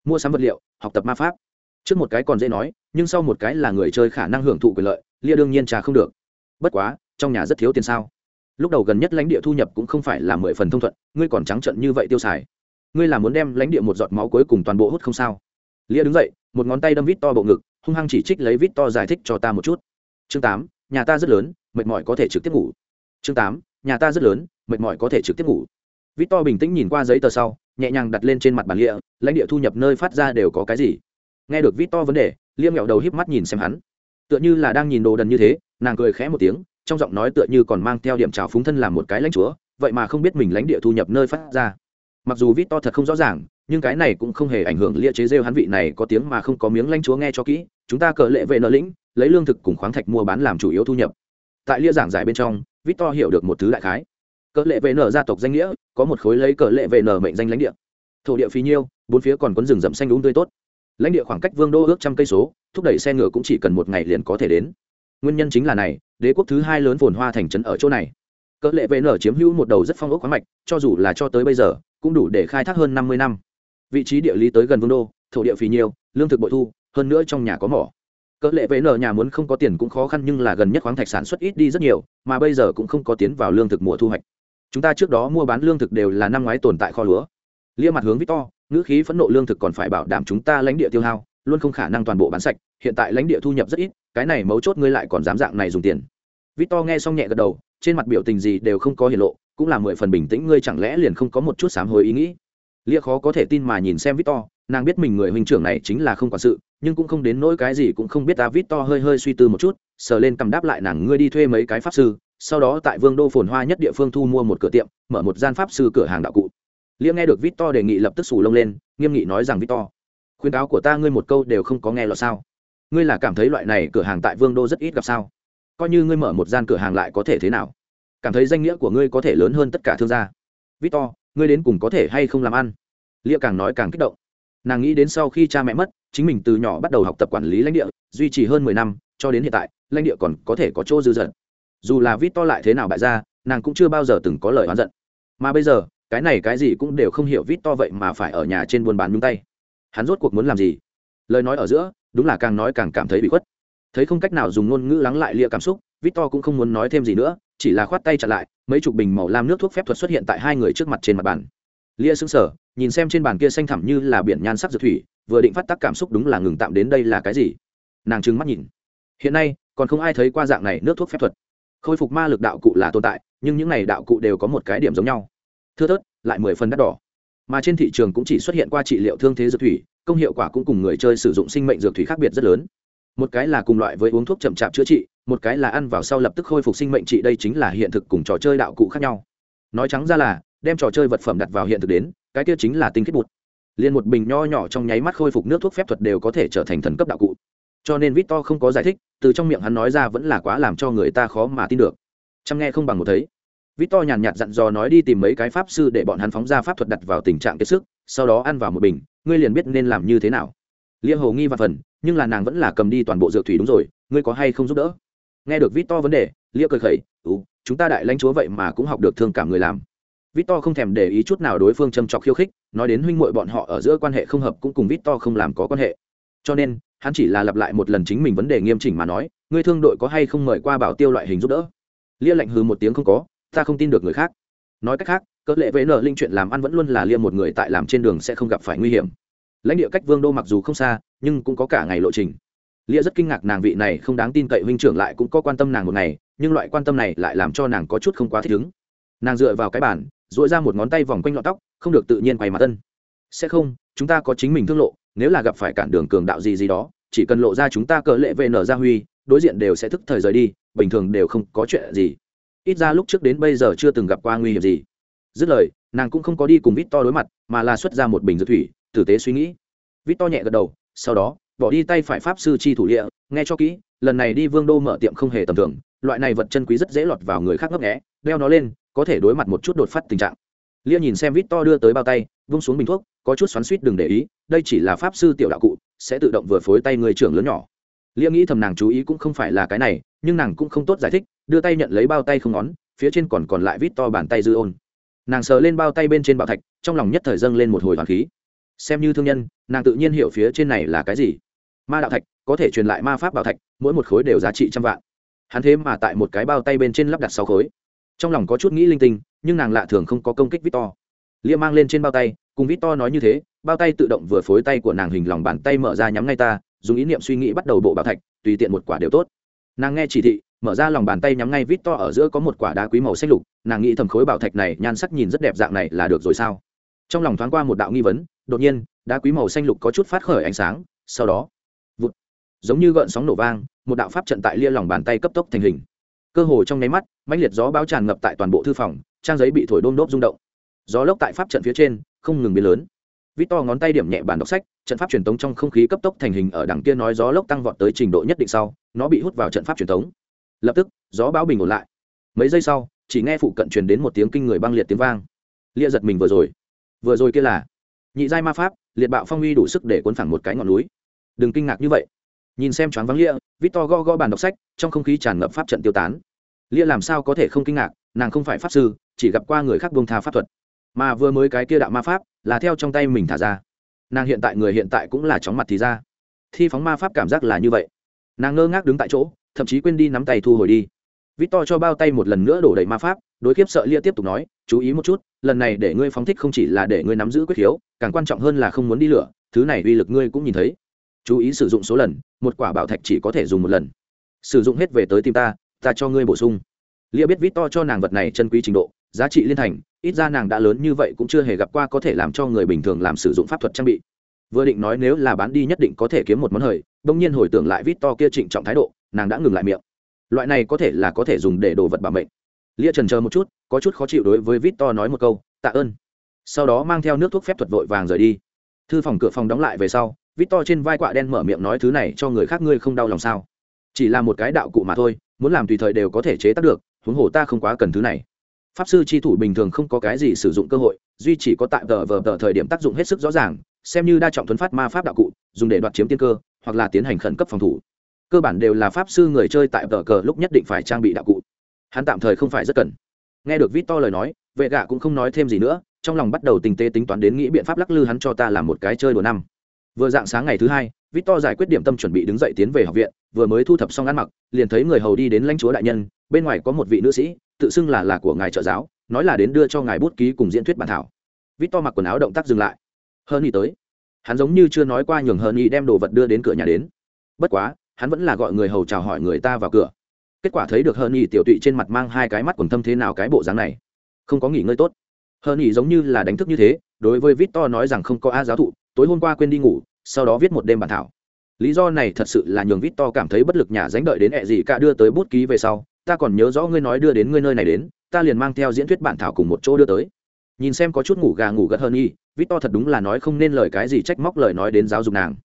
[SPEAKER 1] Mua sắm vật liệu, học tập ma pháp trước một cái còn dễ nói, nhưng sau một cái là người chơi khả năng hưởng thụ quyền lợi, lia đương nhiên trà không được. Bất quá, trong nhà rất thiếu tiền sao? Lúc đầu gần nhất lãnh địa thu nhập cũng không phải là mười phần thông thuận, ngươi còn trắng trận như vậy tiêu xài. Ngươi là muốn đem lãnh địa một giọt máu cuối cùng toàn bộ hút không sao? Lia đứng dậy, một ngón tay đâm vít to bộ ngực, hung hăng chỉ trích lấy vít to giải thích cho ta một chút. Chương tám, nhà ta rất lớn, mệt mỏi có thể trực tiếp ngủ. Chương tám, nhà ta rất lớn, mệt mỏi có thể trực tiếp ngủ. Vít to bình tĩnh nhìn qua giấy tờ sau, nhẹ nhàng đặt lên trên mặt bàn lia, lãnh địa thu nhập nơi phát ra đều có cái gì? Nghe được vít to vấn đề, liêm nghẹo đầu híp mắt nhìn xem hắn. Tựa như là đang nhìn đồ đần như thế, nàng cười khẽ một tiếng, trong giọng nói tựa như còn mang theo điểm trào phúng thân làm một cái lãnh chúa, vậy mà không biết mình lãnh địa thu nhập nơi phát ra. Mặc dù vít to thật không rõ ràng, nhưng cái này cũng không hề ảnh hưởng lia chế rêu hắn vị này có tiếng mà không có miếng lãnh chúa nghe cho kỹ, chúng ta cờ lệ vệ nợ lĩnh, lấy lương thực cùng khoáng thạch mua bán làm chủ yếu thu nhập. Tại lia giảng giải bên trong, vít to hiểu được một thứ đại khái. Cờ lệ vệ nợ gia tộc danh nghĩa, có một khối lấy cờ lệ vệ nợ mệnh danh lãnh địa. Thổ địa phí nhiêu, bốn phía còn quấn rừng rậm xanh đúng tươi tốt lãnh địa khoảng cách vương đô ước trăm cây số, thúc đẩy xe ngựa cũng chỉ cần một ngày liền có thể đến. Nguyên nhân chính là này, đế quốc thứ hai lớn phồn hoa thành trấn ở chỗ này. Cỡ lệ vệ nở chiếm hữu một đầu rất phong ốc khoáng mạch, cho dù là cho tới bây giờ, cũng đủ để khai thác hơn năm mươi năm. Vị trí địa lý tới gần vương đô, thổ địa phì nhiều lương thực bội thu, hơn nữa trong nhà có mỏ. Cỡ lệ vệ nở nhà muốn không có tiền cũng khó khăn nhưng là gần nhất khoáng thạch sản xuất ít đi rất nhiều, mà bây giờ cũng không có tiến vào lương thực mùa thu hoạch. Chúng ta trước đó mua bán lương thực đều là năm ngoái tồn tại kho lúa. Lia mặt hướng victor ngữ khí phẫn nộ lương thực còn phải bảo đảm chúng ta lãnh địa tiêu hao, luôn không khả năng toàn bộ bán sạch, hiện tại lãnh địa thu nhập rất ít, cái này mấu chốt ngươi lại còn dám dạng này dùng tiền. Victor nghe xong nhẹ gật đầu, trên mặt biểu tình gì đều không có hiển lộ, cũng là mười phần bình tĩnh, ngươi chẳng lẽ liền không có một chút sám hối ý nghĩ? Lia khó có thể tin mà nhìn xem victor, nàng biết mình người huynh trưởng này chính là không quản sự, nhưng cũng không đến nỗi cái gì cũng không biết ta. Victor hơi hơi suy tư một chút, sờ lên cầm đáp lại nàng, ngươi đi thuê mấy cái pháp sư, sau đó tại vương đô phồn hoa nhất địa phương thu mua một cửa tiệm, mở một gian pháp sư cửa hàng đạo cụ liễm nghe được victor đề nghị lập tức sù lông lên, nghiêm nghị nói rằng, victor, khuyến cáo của ta ngươi một câu đều không có nghe lọt sao? Ngươi là cảm thấy loại này cửa hàng tại vương đô rất ít gặp sao? Coi như ngươi mở một gian cửa hàng lại có thể thế nào? Cảm thấy danh nghĩa của ngươi có thể lớn hơn tất cả thương gia. Victor, ngươi đến cùng có thể hay không làm ăn? Lia càng nói càng kích động. Nàng nghĩ đến sau khi cha mẹ mất, chính mình từ nhỏ bắt đầu học tập quản lý lãnh địa, duy trì hơn mười năm, cho đến hiện tại, lãnh địa còn có thể có chỗ dư dật. Dù là vít to lại thế nào bại ra, nàng cũng chưa bao giờ từng có lời oán giận. Mà bây giờ cái này cái gì cũng đều không hiểu vít to vậy mà phải ở nhà trên buôn bán nhung tay. Hắn rốt cuộc muốn làm gì? Lời nói ở giữa, đúng là càng nói càng cảm thấy bị khuất. Thấy không cách nào dùng ngôn ngữ lắng lại lia cảm xúc, vít to cũng không muốn nói thêm gì nữa, chỉ là khoát tay chặt lại, mấy chục bình màu lam nước thuốc phép thuật xuất hiện tại hai người trước mặt trên mặt bàn. Lia sững sờ, nhìn xem trên bàn kia xanh thẳm như là biển nhan sắc dược thủy, vừa định phát tác cảm xúc đúng là ngừng tạm đến đây là cái gì? Nàng trừng mắt nhìn. Hiện nay, còn không ai thấy qua dạng này nước thuốc phép thuật. Khôi phục ma lực đạo cụ là tồn tại, nhưng những này đạo cụ đều có một cái điểm giống nhau thưa thớt, lại mười phần đắt đỏ. Mà trên thị trường cũng chỉ xuất hiện qua trị liệu thương thế dược thủy, công hiệu quả cũng cùng người chơi sử dụng sinh mệnh dược thủy khác biệt rất lớn. Một cái là cùng loại với uống thuốc chậm chạp chữa trị, một cái là ăn vào sau lập tức khôi phục sinh mệnh trị, đây chính là hiện thực cùng trò chơi đạo cụ khác nhau. Nói trắng ra là, đem trò chơi vật phẩm đặt vào hiện thực đến, cái kia chính là tinh kết bụt. Liền một bình nho nhỏ trong nháy mắt khôi phục nước thuốc phép thuật đều có thể trở thành thần cấp đạo cụ. Cho nên victor không có giải thích, từ trong miệng hắn nói ra vẫn là quá làm cho người ta khó mà tin được. Chăm nghe không bằng một thấy. Victor nhàn nhạt dặn dò nói đi tìm mấy cái pháp sư để bọn hắn phóng ra pháp thuật đặt vào tình trạng kiệt sức, sau đó ăn vào một bình, ngươi liền biết nên làm như thế nào. Lia Hồ nghi và phần, nhưng là nàng vẫn là cầm đi toàn bộ dược thủy đúng rồi, ngươi có hay không giúp đỡ? Nghe được Victor vấn đề, Lia cười khẩy, "Ừ, chúng ta đại lãnh chúa vậy mà cũng học được thương cảm người làm." victor không thèm để ý chút nào đối phương châm chọc khiêu khích nói đến huynh muội bọn họ ở giữa quan hệ không hợp cũng cùng victor không làm có quan hệ cho nên hắn chỉ là lặp lại một lần chính mình vấn đề nghiêm chỉnh mà nói ngươi thương đội có hay không mời qua bảo tiêu loại hình giúp đỡ lia lạnh hừ một tiếng không có ta không tin được người khác. Nói cách khác, cỡ lệ với nợ linh chuyện làm ăn vẫn luôn là liêm một người tại làm trên đường sẽ không gặp phải nguy hiểm. Lãnh địa cách vương đô mặc dù không xa, nhưng cũng có cả ngày lộ trình. Lia rất kinh ngạc nàng vị này không đáng tin cậy huynh trưởng lại cũng có quan tâm nàng một ngày, nhưng loại quan tâm này lại làm cho nàng có chút không quá thích ứng. Nàng dựa vào cái bàn dội ra một ngón tay vòng quanh lọn tóc, không được tự nhiên quay mặt tân sẽ không, chúng ta có chính mình thương lộ, nếu là gặp phải cản đường cường đạo gì gì đó, chỉ cần lộ ra chúng ta cỡ lệ về nở huy, đối diện đều sẽ thức thời rời đi, bình thường đều không có chuyện gì ít ra lúc trước đến bây giờ chưa từng gặp qua nguy hiểm gì. Dứt lời, nàng cũng không có đi cùng vít to đối mặt, mà là xuất ra một bình dược thủy, tử tế suy nghĩ. Vít to nhẹ gật đầu, sau đó, bỏ đi tay phải pháp sư chi thủ địa nghe cho kỹ, lần này đi vương đô mở tiệm không hề tầm thường, loại này vật chân quý rất dễ lọt vào người khác ngấp nghẽ đeo nó lên, có thể đối mặt một chút đột phát tình trạng. Lia nhìn xem vít to đưa tới bao tay, vung xuống bình thuốc, có chút xoắn suýt đừng để ý, đây chỉ là pháp sư tiểu đạo cụ, sẽ tự động vừa phối tay người trưởng lớn nhỏ. Lia nghĩ thầm nàng chú ý cũng không phải là cái này, nhưng nàng cũng không tốt giải thích đưa tay nhận lấy bao tay không ngón, phía trên còn còn lại vít to bàn tay dư ôn. Nàng sờ lên bao tay bên trên bảo thạch, trong lòng nhất thời dâng lên một hồi hoàng khí. Xem như thương nhân, nàng tự nhiên hiểu phía trên này là cái gì. Ma đạo thạch, có thể truyền lại ma pháp bảo thạch, mỗi một khối đều giá trị trăm vạn. Hắn thế mà tại một cái bao tay bên trên lắp đặt sáu khối. Trong lòng có chút nghĩ linh tinh, nhưng nàng lạ thường không có công kích victor lia mang lên trên bao tay, cùng victor nói như thế, bao tay tự động vừa phối tay của nàng hình lòng bàn tay mở ra nhắm ngay ta, dùng ý niệm suy nghĩ bắt đầu bộ bảo thạch, tùy tiện một quả đều tốt nàng nghe chỉ thị, mở ra lòng bàn tay nhắm ngay vít to ở giữa có một quả đá quý màu xanh lục, nàng nghĩ thầm khối bảo thạch này, nhan sắc nhìn rất đẹp dạng này là được rồi sao? Trong lòng thoáng qua một đạo nghi vấn, đột nhiên, đá quý màu xanh lục có chút phát khởi ánh sáng, sau đó, vụt, giống như gợn sóng nổ vang, một đạo pháp trận tại lia lòng bàn tay cấp tốc thành hình. Cơ hồ trong nháy mắt, mãnh liệt gió báo tràn ngập tại toàn bộ thư phòng, trang giấy bị thổi đôm đốp rung động. Gió lốc tại pháp trận phía trên, không ngừng biến lớn vít to ngón tay điểm nhẹ bản đọc sách, trận pháp truyền tống trong không khí cấp tốc thành hình ở đằng kia nói gió lốc tăng vọt tới trình độ nhất định sau, nó bị hút vào trận pháp truyền tống. Lập tức, gió bão bình ổn lại. Mấy giây sau, chỉ nghe phụ cận truyền đến một tiếng kinh người băng liệt tiếng vang. Lia giật mình vừa rồi. Vừa rồi kia là nhị giai ma pháp, liệt bạo phong uy đủ sức để cuốn phẳng một cái ngọn núi. Đừng kinh ngạc như vậy. Nhìn xem choáng vắng lia, victor go go bàn đọc sách, trong không khí tràn ngập pháp trận tiêu tán. Lia làm sao có thể không kinh ngạc, nàng không phải pháp sư, chỉ gặp qua người khác buông tha pháp thuật. Mà vừa mới cái kia đạo ma pháp là theo trong tay mình thả ra. Nàng hiện tại, người hiện tại cũng là chóng mặt thì ra. Thi phóng ma pháp cảm giác là như vậy. Nàng ngơ ngác đứng tại chỗ, thậm chí quên đi nắm tay thu hồi đi. Victor cho bao tay một lần nữa đổ đầy ma pháp, đối khiếp sợ lia tiếp tục nói, chú ý một chút, lần này để ngươi phóng thích không chỉ là để ngươi nắm giữ quyết khiếu, càng quan trọng hơn là không muốn đi lửa, thứ này uy lực ngươi cũng nhìn thấy. Chú ý sử dụng số lần, một quả bảo thạch chỉ có thể dùng một lần. Sử dụng hết về tới tim ta ta cho ngươi bổ sung. Lia biết vít to cho nàng vật này chân quý trình độ giá trị liên thành, ít ra nàng đã lớn như vậy cũng chưa hề gặp qua có thể làm cho người bình thường làm sử dụng pháp thuật trang bị. Vừa định nói nếu là bán đi nhất định có thể kiếm một món hời, bỗng nhiên hồi tưởng lại vít to kia trịnh trọng thái độ, nàng đã ngừng lại miệng. Loại này có thể là có thể dùng để đồ vật bảo mệnh. Lia trần chờ một chút, có chút khó chịu đối với vít to nói một câu, tạ ơn. Sau đó mang theo nước thuốc phép thuật vội vàng rời đi. Thư phòng cửa phòng đóng lại về sau, vít to trên vai quạ đen mở miệng nói thứ này cho người khác ngươi không đau lòng sao? Chỉ là một cái đạo cụ mà thôi, muốn làm tùy thời đều có thể chế tác được, huống hồ ta không quá cần thứ này pháp sư chi thủ bình thường không có cái gì sử dụng cơ hội, duy chỉ có tại tờ vờ tờ thời điểm tác dụng hết sức rõ ràng, xem như đa trọng thuấn phát ma pháp đạo cụ, dùng để đoạt chiếm tiên cơ, hoặc là tiến hành khẩn cấp phòng thủ. Cơ bản đều là pháp sư người chơi tại tờ cờ lúc nhất định phải trang bị đạo cụ. Hắn tạm thời không phải rất cần. Nghe được vít to lời nói, vệ gạ cũng không nói thêm gì nữa, trong lòng bắt đầu tình tế tính toán đến nghĩ biện pháp lắc lư hắn cho ta làm một cái chơi đùa năm. Vừa dạng sáng ngày thứ hai Vít To giải quyết điểm tâm chuẩn bị đứng dậy tiến về học viện, vừa mới thu thập xong ăn mặc, liền thấy người hầu đi đến lãnh chúa đại nhân, bên ngoài có một vị nữ sĩ tự xưng là là của ngài trợ giáo, nói là đến đưa cho ngài bút ký cùng diễn thuyết bản thảo. Victor mặc quần áo động tác dừng lại. Hơn y tới. Hắn giống như chưa nói qua nhường hơn y đem đồ vật đưa đến cửa nhà đến. Bất quá, hắn vẫn là gọi người hầu chào hỏi người ta vào cửa. Kết quả thấy được hơn y tiểu tụy trên mặt mang hai cái mắt quần thâm thế nào cái bộ dáng này. Không có nghỉ ngơi tốt. Hơn y giống như là đánh thức như thế, đối với victor nói rằng không có a giáo thụ, tối hôm qua quên đi ngủ, sau đó viết một đêm bản thảo. Lý do này thật sự là nhường vít to cảm thấy bất lực nhà dánh đợi đến ẹ gì cả đưa tới bút ký về sau ta còn nhớ rõ ngươi nói đưa đến ngươi nơi này đến, ta liền mang theo diễn thuyết bản thảo cùng một chỗ đưa tới. Nhìn xem có chút ngủ gà ngủ gật hơn y vít to thật đúng là nói không nên lời cái gì trách móc lời nói đến giáo dục nàng.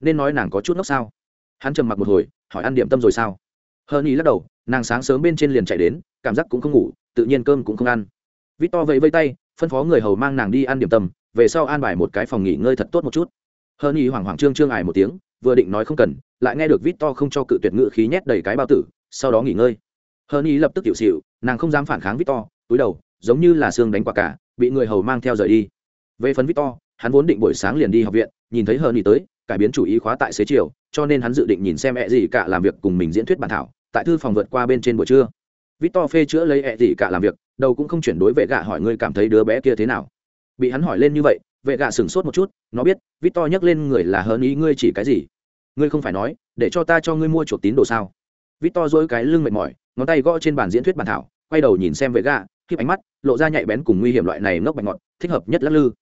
[SPEAKER 1] Nên nói nàng có chút ngốc sao? Hắn trầm mặc một hồi, hỏi ăn điểm tâm rồi sao? Hơn y lắc đầu, nàng sáng sớm bên trên liền chạy đến, cảm giác cũng không ngủ, tự nhiên cơm cũng không ăn. Vít to vẫy vây tay, phân phó người hầu mang nàng đi ăn điểm tâm, về sau an bài một cái phòng nghỉ ngơi thật tốt một chút. Hơn y hoảng hoảng trương trương ải một tiếng, vừa định nói không cần, lại nghe được vít to không cho cự tuyệt ngự khí nhét đầy cái bao tử, sau đó nghỉ ngơi hơn ý lập tức tiểu xịu nàng không dám phản kháng victor, túi đầu, giống như là xương đánh quả cả, bị người hầu mang theo rời đi. Về phần victor, hắn vốn định buổi sáng liền đi học viện, nhìn thấy Hơn ý tới, cải biến chủ ý khóa tại xế chiều, cho nên hắn dự định nhìn xem e ẹ gì cả làm việc cùng mình diễn thuyết bản thảo, tại thư phòng vượt qua bên trên buổi trưa. Victor phê chữa lấy e ẹ gì cả làm việc, đầu cũng không chuyển đối vệ gạ hỏi ngươi cảm thấy đứa bé kia thế nào. Bị hắn hỏi lên như vậy, vệ gạ sửng sốt một chút, nó biết, victor nhắc lên người là Hơn ý ngươi chỉ cái gì? Ngươi không phải nói, để cho ta cho ngươi mua chuột tín đồ sao? Victor dỗi cái lưng mệt mỏi ngón tay gõ trên bàn diễn thuyết bản thảo, quay đầu nhìn xem vệ gạ khiếp ánh mắt, lộ ra nhạy bén cùng nguy hiểm loại này ngốc bạch ngọt, thích hợp nhất lắc lư.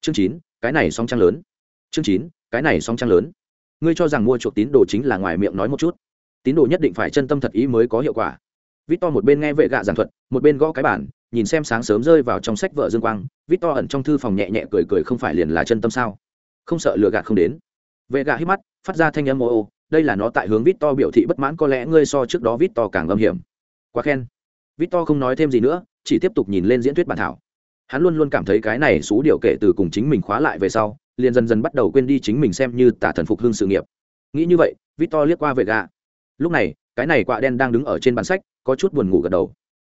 [SPEAKER 1] Chương chín, cái này song trăng lớn. Chương chín, cái này song trăng lớn. Ngươi cho rằng mua chuộc tín đồ chính là ngoài miệng nói một chút. Tín đồ nhất định phải chân tâm thật ý mới có hiệu quả. Vít To một bên nghe vệ gạ giảng thuật, một bên gõ cái bản nhìn xem sáng sớm rơi vào trong sách vợ dương quang Vít To ẩn trong thư phòng nhẹ nhẹ cười cười không phải liền là chân tâm sao? Không sợ lừa gạt không đến. Vệ gạ hít mắt, phát ra thanh âm ô ô đây là nó tại hướng victor biểu thị bất mãn, có lẽ ngươi so trước đó victor càng âm hiểm. Quá khen. Victor không nói thêm gì nữa, chỉ tiếp tục nhìn lên diễn thuyết bản thảo. Hắn luôn luôn cảm thấy cái này xú điều kể từ cùng chính mình khóa lại về sau, liền dần dần bắt đầu quên đi chính mình xem như tả thần phục hương sự nghiệp. Nghĩ như vậy, victor liếc qua vệ gạ lúc này, cái này quạ đen đang đứng ở trên bàn sách, có chút buồn ngủ gật đầu.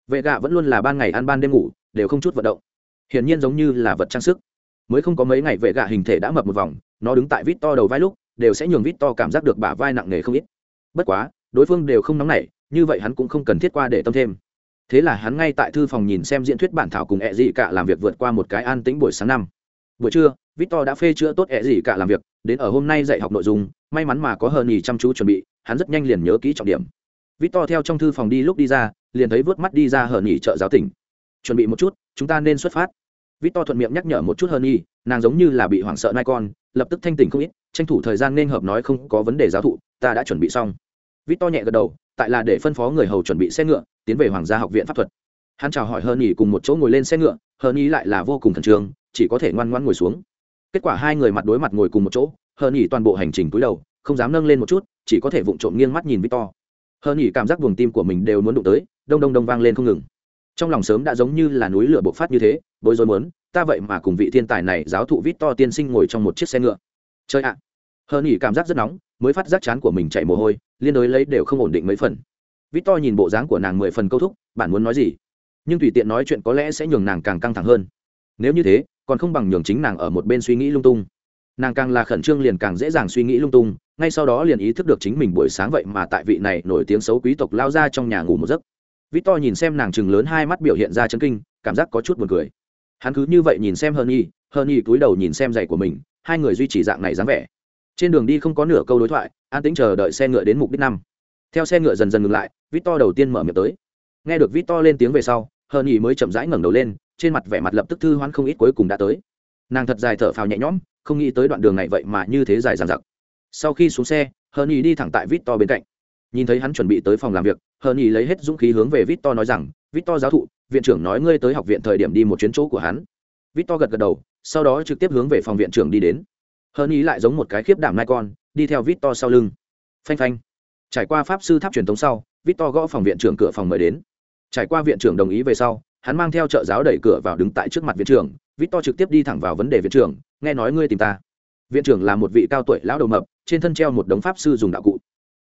[SPEAKER 1] Vệ gạ vẫn luôn là ban ngày ăn ban đêm ngủ, đều không chút vận động. Hiển nhiên giống như là vật trang sức. Mới không có mấy ngày vệ gạ hình thể đã mập một vòng, nó đứng tại vít to đầu vai lúc đều sẽ nhường vít to cảm giác được bả vai nặng nề không ít. Bất quá, đối phương đều không nóng nảy, như vậy hắn cũng không cần thiết qua để tâm thêm. Thế là hắn ngay tại thư phòng nhìn xem diễn thuyết bản thảo cùng e ẹ dị cả làm việc vượt qua một cái an tĩnh buổi sáng năm. Buổi trưa, victor đã phê chữa tốt e ẹ dị cả làm việc, đến ở hôm nay dạy học nội dung, may mắn mà có hơn nhì chăm chú chuẩn bị, hắn rất nhanh liền nhớ kỹ trọng điểm. Victor theo trong thư phòng đi lúc đi ra, liền thấy vớt mắt đi ra hờ nhì chợ giáo tỉnh. Chuẩn bị một chút, chúng ta nên xuất phát victor thuận miệng nhắc nhở một chút hơn y nàng giống như là bị hoảng sợ nai con, lập tức thanh tỉnh không ít, tranh thủ thời gian nên hợp nói không có vấn đề giáo thụ, ta đã chuẩn bị xong. Victor nhẹ gật đầu, tại là để phân phó người hầu chuẩn bị xe ngựa, tiến về hoàng gia học viện pháp thuật. Hắn chào hỏi hơn y cùng một chỗ ngồi lên xe ngựa hơn y lại là vô cùng khẩn trương, chỉ có thể ngoan ngoãn ngồi xuống. Kết quả hai người mặt đối mặt ngồi cùng một chỗ hơn y toàn bộ hành trình cúi đầu, không dám nâng lên một chút, chỉ có thể vụng trộm nghiêng mắt nhìn victor. Hơn y cảm giác buồng tim của mình đều muốn đụng tới, đông đông đông vang lên không ngừng trong lòng sớm đã giống như là núi lửa bộc phát như thế, bối rối muốn, ta vậy mà cùng vị thiên tài này giáo thụ vít to tiên sinh ngồi trong một chiếc xe ngựa. Chơi ạ! Hờ nghỉ cảm giác rất nóng, mới phát giác chán của mình chạy mồ hôi, liên đối lấy đều không ổn định mấy phần. Vít to nhìn bộ dáng của nàng mười phần câu thúc, bạn muốn nói gì? Nhưng tùy tiện nói chuyện có lẽ sẽ nhường nàng càng căng thẳng hơn. Nếu như thế, còn không bằng nhường chính nàng ở một bên suy nghĩ lung tung. Nàng càng là khẩn trương liền càng dễ dàng suy nghĩ lung tung, ngay sau đó liền ý thức được chính mình buổi sáng vậy mà tại vị này nổi tiếng xấu quý tộc lao ra trong nhà ngủ một giấc victor nhìn xem nàng chừng lớn hai mắt biểu hiện ra chấn kinh, cảm giác có chút buồn cười. Hắn cứ như vậy nhìn xem hơn nhi hơn nhi cúi đầu nhìn xem giày của mình, hai người duy trì dạng này dáng vẻ. Trên đường đi không có nửa câu đối thoại, an tĩnh chờ đợi xe ngựa đến mục đích năm. Theo xe ngựa dần dần ngừng lại, victor đầu tiên mở miệng tới. Nghe được victor lên tiếng về sau hờ Nhi mới chậm rãi ngẩng đầu lên, trên mặt vẻ mặt lập tức thư hoán không ít cuối cùng đã tới. Nàng thật dài thở phào nhẹ nhõm, không nghĩ tới đoạn đường này vậy mà như thế dài dằng dặc. Sau khi xuống xe hờ Nhi đi thẳng tại victor bên cạnh. Nhìn thấy hắn chuẩn bị tới phòng làm việc hờ nhì lấy hết dũng khí hướng về victor nói rằng, victor giáo thụ, viện trưởng nói ngươi tới học viện thời điểm đi một chuyến chỗ của hắn. Victor gật gật đầu, sau đó trực tiếp hướng về phòng viện trưởng đi đến. Hờ nhì lại giống một cái khiếp đảm nai con, đi theo victor sau lưng. Phanh phanh. Trải qua pháp sư tháp truyền thống sau, victor gõ phòng viện trưởng cửa phòng mời đến. Trải qua viện trưởng đồng ý về sau, hắn mang theo trợ giáo đẩy cửa vào đứng tại trước mặt viện trưởng. Victor trực tiếp đi thẳng vào vấn đề viện trưởng, nghe nói ngươi tìm ta. Viện trưởng là một vị cao tuổi lão đầu mập, trên thân treo một đống pháp sư dùng đạo cụ.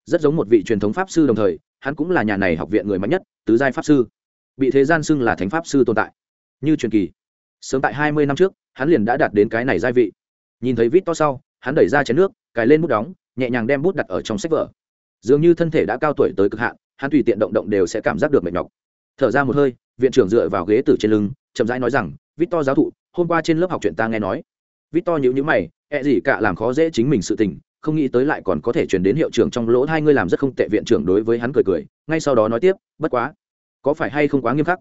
[SPEAKER 1] Rất giống một vị truyền thống pháp sư đồng thời hắn cũng là nhà này học viện người mạnh nhất, tứ giai pháp sư. Bị thế gian xưng là thánh pháp sư tồn tại. Như truyền kỳ. Sớm tại hai mươi năm trước, hắn liền đã đạt đến cái này giai vị. Nhìn thấy vít to sau, hắn đẩy ra chén nước, cài lên bút đóng, nhẹ nhàng đem bút đặt ở trong sách vở. Dường như thân thể đã cao tuổi tới cực hạn, hắn tùy tiện động động đều sẽ cảm giác được mệt nhọc. Thở ra một hơi, viện trưởng dựa vào ghế từ trên lưng, chậm rãi nói rằng, vít to giáo thụ, hôm qua trên lớp học chuyện ta nghe nói. Vít to nhữ nhữ mày ẹ、e、gì gì cả làm khó dễ chính mình sự tình không nghĩ tới lại còn có thể truyền đến hiệu trưởng trong lỗ hai ngươi làm rất không tệ viện trưởng đối với hắn cười cười, ngay sau đó nói tiếp, bất quá, có phải hay không quá nghiêm khắc?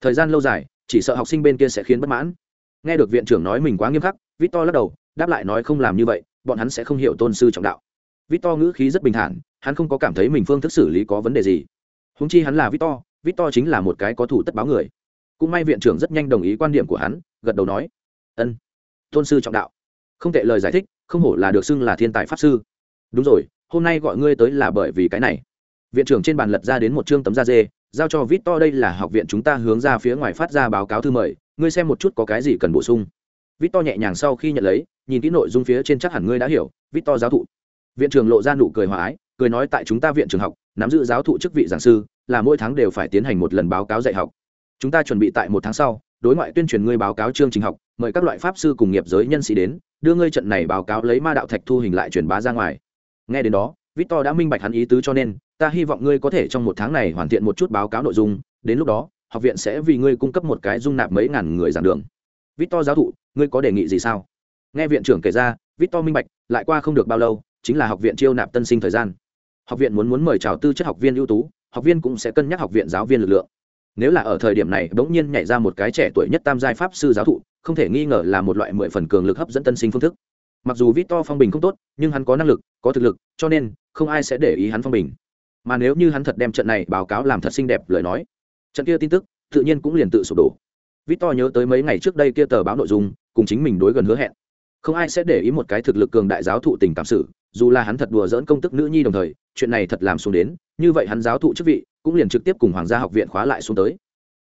[SPEAKER 1] Thời gian lâu dài, chỉ sợ học sinh bên kia sẽ khiến bất mãn. Nghe được viện trưởng nói mình quá nghiêm khắc, victor lắc đầu, đáp lại nói không làm như vậy, bọn hắn sẽ không hiểu tôn sư trọng đạo. Victor ngữ khí rất bình thản, hắn không có cảm thấy mình phương thức xử lý có vấn đề gì. Húng chi hắn là victor victor chính là một cái có thủ tất báo người. Cũng may viện trưởng rất nhanh đồng ý quan điểm của hắn, gật đầu nói, ân, tôn sư trọng đạo. Không tệ lời giải thích không hổ là được xưng là thiên tài pháp sư. Đúng rồi, hôm nay gọi ngươi tới là bởi vì cái này. Viện trưởng trên bàn lật ra đến một chương tấm da dê, giao cho Vít To đây là học viện chúng ta hướng ra phía ngoài phát ra báo cáo thư mời, ngươi xem một chút có cái gì cần bổ sung. Vít To nhẹ nhàng sau khi nhận lấy, nhìn kỹ nội dung phía trên chắc hẳn ngươi đã hiểu, Vít To giáo thụ. Viện trưởng lộ ra nụ cười hòa ái, cười nói tại chúng ta viện trường học, nắm giữ giáo thụ chức vị giảng sư, là mỗi tháng đều phải tiến hành một lần báo cáo dạy học. Chúng ta chuẩn bị tại một tháng sau, đối ngoại tuyên truyền ngươi báo cáo chương trình học, mời các loại pháp sư cùng nghiệp giới nhân sĩ đến đưa ngươi trận này báo cáo lấy ma đạo thạch thu hình lại truyền bá ra ngoài. Nghe đến đó, victor đã minh bạch hắn ý tứ cho nên, ta hy vọng ngươi có thể trong một tháng này hoàn thiện một chút báo cáo nội dung, đến lúc đó, học viện sẽ vì ngươi cung cấp một cái dung nạp mấy ngàn người giảng đường. Victor giáo thụ, ngươi có đề nghị gì sao? Nghe viện trưởng kể ra, victor minh bạch, lại qua không được bao lâu, chính là học viện chiêu nạp tân sinh thời gian. Học viện muốn muốn mời chào tư chất học viên ưu tú, học viên cũng sẽ cân nhắc học viện giáo viên lực lượng nếu là ở thời điểm này bỗng nhiên nhảy ra một cái trẻ tuổi nhất tam giai pháp sư giáo thụ, không thể nghi ngờ là một loại mười phần cường lực hấp dẫn tân sinh phương thức. Mặc dù victor phong bình không tốt, nhưng hắn có năng lực, có thực lực, cho nên không ai sẽ để ý hắn phong bình. Mà nếu như hắn thật đem trận này báo cáo làm thật xinh đẹp lời nói, trận kia tin tức tự nhiên cũng liền tự sụp đổ. Victor nhớ tới mấy ngày trước đây kia tờ báo nội dung, cùng chính mình đối gần hứa hẹn. Không ai sẽ để ý một cái thực lực cường đại giáo thụ tình cảm sự, dù là hắn thật đùa dỡn công tức nữ nhi đồng thời, chuyện này thật làm xuống đến, như vậy hắn giáo thụ chức vị cũng liền trực tiếp cùng hoàng gia học viện khóa lại xuống tới.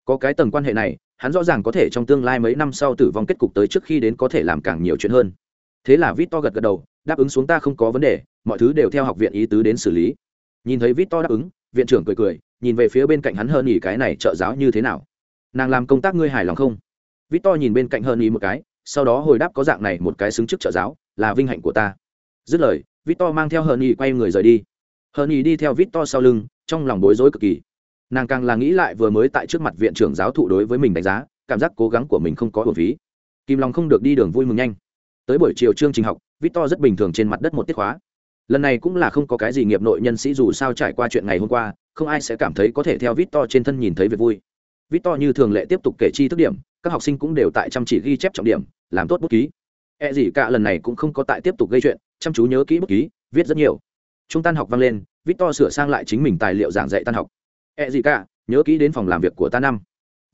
[SPEAKER 1] Có cái tầng quan hệ này, hắn rõ ràng có thể trong tương lai mấy năm sau tử vong kết cục tới trước khi đến có thể làm càng nhiều chuyện hơn. Thế là vít to gật gật đầu, đáp ứng xuống ta không có vấn đề, mọi thứ đều theo học viện ý tứ đến xử lý. Nhìn thấy vít to đáp ứng, viện trưởng cười cười, nhìn về phía bên cạnh hắn hơn ý cái này trợ giáo như thế nào? Nàng làm công tác ngươi hài lòng không? Vít to nhìn bên cạnh hơn ý một cái, sau đó hồi đáp có dạng này một cái xứng chức trợ giáo, là vinh hạnh của ta. Dứt lời vít to mang theo hơn ý quay người rời đi. Hơn ý đi theo vít to sau lưng trong lòng bối rối cực kỳ. Nàng càng là nghĩ lại vừa mới tại trước mặt viện trưởng giáo thụ đối với mình đánh giá, cảm giác cố gắng của mình không có hồn phí. Kim long không được đi đường vui mừng nhanh. Tới buổi chiều chương trình học, victor rất bình thường trên mặt đất một tiết khóa. Lần này cũng là không có cái gì nghiệp nội nhân sĩ dù sao trải qua chuyện ngày hôm qua, không ai sẽ cảm thấy có thể theo victor trên thân nhìn thấy việc vui. Victor như thường lệ tiếp tục kể chi thức điểm, các học sinh cũng đều tại chăm chỉ ghi chép trọng điểm, làm tốt bút ký. E gì cả lần này cũng không có tại tiếp tục gây chuyện, chăm chú nhớ kỹ bút ký, viết rất nhiều trung tan học vang lên, victor sửa sang lại chính mình tài liệu giảng dạy tan học. E gì cả, nhớ kỹ đến phòng làm việc của ta năm.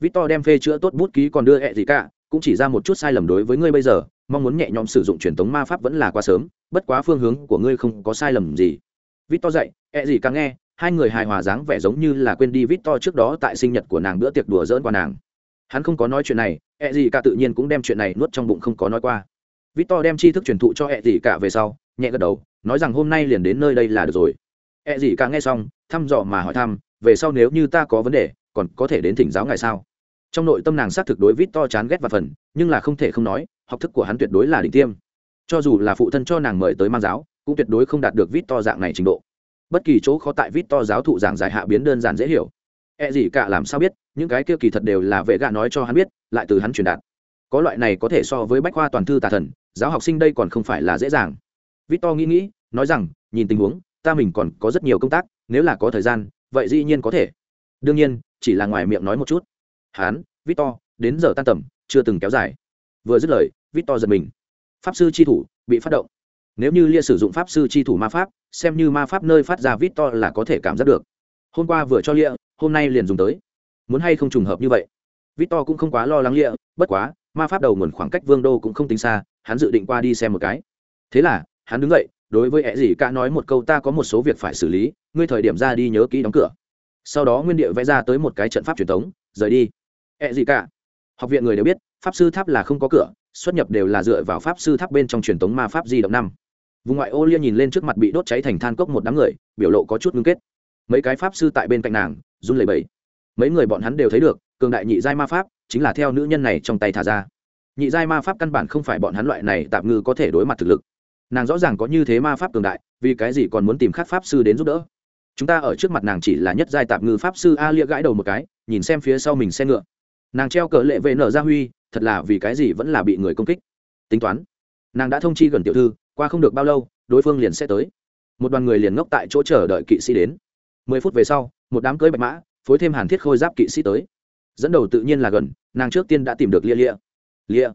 [SPEAKER 1] Victor đem phê chữa tốt bút ký còn đưa e gì cả, cũng chỉ ra một chút sai lầm đối với ngươi bây giờ, mong muốn nhẹ nhõm sử dụng truyền thống ma pháp vẫn là quá sớm, bất quá phương hướng của ngươi không có sai lầm gì. Victor dạy e gì cả nghe, hai người hài hòa dáng vẻ giống như là quên đi victor trước đó tại sinh nhật của nàng bữa tiệc đùa dỡn qua nàng. Hắn không có nói chuyện này e gì cả tự nhiên cũng đem chuyện này nuốt trong bụng không có nói qua. Victor đem tri thức truyền thụ cho e gì cả về sau nhẹ gật đầu, nói rằng hôm nay liền đến nơi đây là được rồi. E gì cả nghe xong, thăm dò mà hỏi thăm, về sau nếu như ta có vấn đề, còn có thể đến thỉnh giáo ngài sao? Trong nội tâm nàng xác thực đối vít to chán ghét và phần, nhưng là không thể không nói, học thức của hắn tuyệt đối là đỉnh tiêm. Cho dù là phụ thân cho nàng mời tới mang giáo, cũng tuyệt đối không đạt được vít to dạng này trình độ. Bất kỳ chỗ khó tại vít to giáo thụ giảng giải hạ biến đơn giản dễ hiểu. E gì cả làm sao biết, những cái kia kỳ thật đều là vệ gạ nói cho hắn biết, lại từ hắn truyền đạt. Có loại này có thể so với bách khoa toàn thư tà thần, giáo học sinh đây còn không phải là dễ dàng vít to nghĩ nghĩ, nói rằng, nhìn tình huống, ta mình còn có rất nhiều công tác, nếu là có thời gian, vậy dĩ nhiên có thể. Đương nhiên, chỉ là ngoài miệng nói một chút. Hán, victor, đến giờ tan tầm, chưa từng kéo dài. Vừa dứt lời, victor giật mình. Pháp sư chi thủ bị phát động. Nếu như lia sử dụng pháp sư chi thủ ma pháp, xem như ma pháp nơi phát ra victor là có thể cảm giác được. Hôm qua vừa cho lia, hôm nay liền dùng tới. Muốn hay không trùng hợp như vậy? Victor cũng không quá lo lắng lia, bất quá, ma pháp đầu nguồn khoảng cách vương đô cũng không tính xa, hắn dự định qua đi xem một cái. Thế là hắn đứng dậy, đối với ẹ gì cả nói một câu, ta có một số việc phải xử lý, ngươi thời điểm ra đi nhớ kỹ đóng cửa. Sau đó nguyên địa vẽ ra tới một cái trận pháp truyền thống, rời đi. Ẹ gì cả, học viện người đều biết, pháp sư tháp là không có cửa, xuất nhập đều là dựa vào pháp sư tháp bên trong truyền thống ma pháp di động năm. Vùng ngoại ô liên nhìn lên trước mặt bị đốt cháy thành than cốc một đám người, biểu lộ có chút ngưng kết. Mấy cái pháp sư tại bên cạnh nàng, run lẩy bẩy. Mấy người bọn hắn đều thấy được, cường đại nhị giai ma pháp chính là theo nữ nhân này trong tay thả ra. Nhị giai ma pháp căn bản không phải bọn hắn loại này tạm ngư có thể đối mặt thực lực nàng rõ ràng có như thế ma pháp cường đại, vì cái gì còn muốn tìm khắc pháp sư đến giúp đỡ? Chúng ta ở trước mặt nàng chỉ là nhất giai tạp ngư pháp sư a lia gãi đầu một cái, nhìn xem phía sau mình xe ngựa. Nàng treo cờ lệ vệ nở ra huy, thật là vì cái gì vẫn là bị người công kích? Tính toán. Nàng đã thông chi gần tiểu thư, qua không được bao lâu, đối phương liền sẽ tới. Một đoàn người liền ngốc tại chỗ chờ đợi kỵ sĩ đến. Mười phút về sau, một đám cưới bạch mã, phối thêm hàn thiết khôi giáp kỵ sĩ tới. Dẫn đầu tự nhiên là gần, nàng trước tiên đã tìm được lia lia. Lia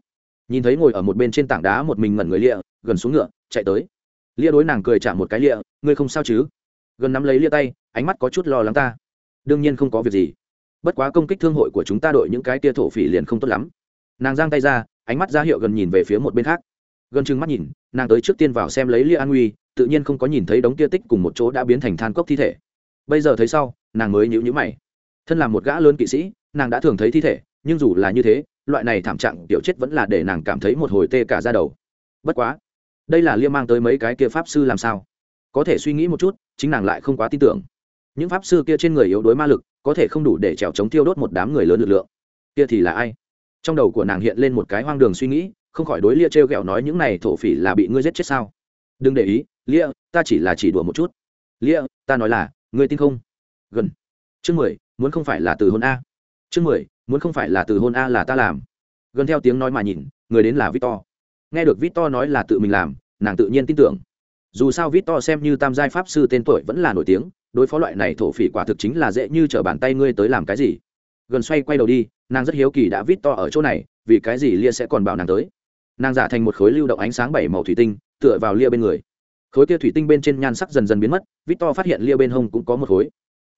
[SPEAKER 1] nhìn thấy ngồi ở một bên trên tảng đá một mình ngẩn người lia gần xuống ngựa, chạy tới. Lia đối nàng cười trả một cái lia ngươi không sao chứ? Gần nắm lấy lia tay, ánh mắt có chút lo lắng ta. Đương nhiên không có việc gì. Bất quá công kích thương hội của chúng ta đội những cái tia thổ phỉ liền không tốt lắm. Nàng giang tay ra, ánh mắt ra hiệu gần nhìn về phía một bên khác. Gần chừng mắt nhìn, nàng tới trước tiên vào xem lấy lia an nguy, tự nhiên không có nhìn thấy đống tia tích cùng một chỗ đã biến thành than cốc thi thể. Bây giờ thấy sau, nàng mới nhíu nhíu mày. Thân là một gã lớn kỵ sĩ, nàng đã thường thấy thi thể, nhưng dù là như thế loại này thảm trạng tiểu chết vẫn là để nàng cảm thấy một hồi tê cả ra đầu. Bất quá, đây là liêm mang tới mấy cái kia pháp sư làm sao? Có thể suy nghĩ một chút, chính nàng lại không quá tin tưởng. Những pháp sư kia trên người yếu đuối ma lực, có thể không đủ để trèo chống tiêu đốt một đám người lớn lực lượng. Kia thì là ai? Trong đầu của nàng hiện lên một cái hoang đường suy nghĩ, không khỏi đối lia t r e o g ẹ o nói những này thổ phỉ là bị ngươi giết chết sao? Đừng để ý, lia, ta chỉ là chỉ đùa một chút. Lia, ta nói là, ngươi tin không? Gần. Chương mười, muốn không phải là từ hôn a. Chương mười muốn không phải là từ hôn a là ta làm. Gần theo tiếng nói mà nhìn, người đến là victor. Nghe được victor nói là tự mình làm, nàng tự nhiên tin tưởng. Dù sao victor xem như tam giai pháp sư tên tuổi vẫn là nổi tiếng, đối phó loại này thổ phỉ quả thực chính là dễ như t r ở bàn tay ngươi tới làm cái gì. Gần xoay quay đầu đi, nàng rất hiếu kỳ đã victor ở chỗ này, vì cái gì lia sẽ còn bảo nàng tới. Nàng giả thành một khối lưu động ánh sáng bảy màu thủy tinh, tựa vào lia bên người. Khối kia thủy tinh bên trên nhan sắc dần dần biến mất, victor phát hiện lia bên hông cũng có một khối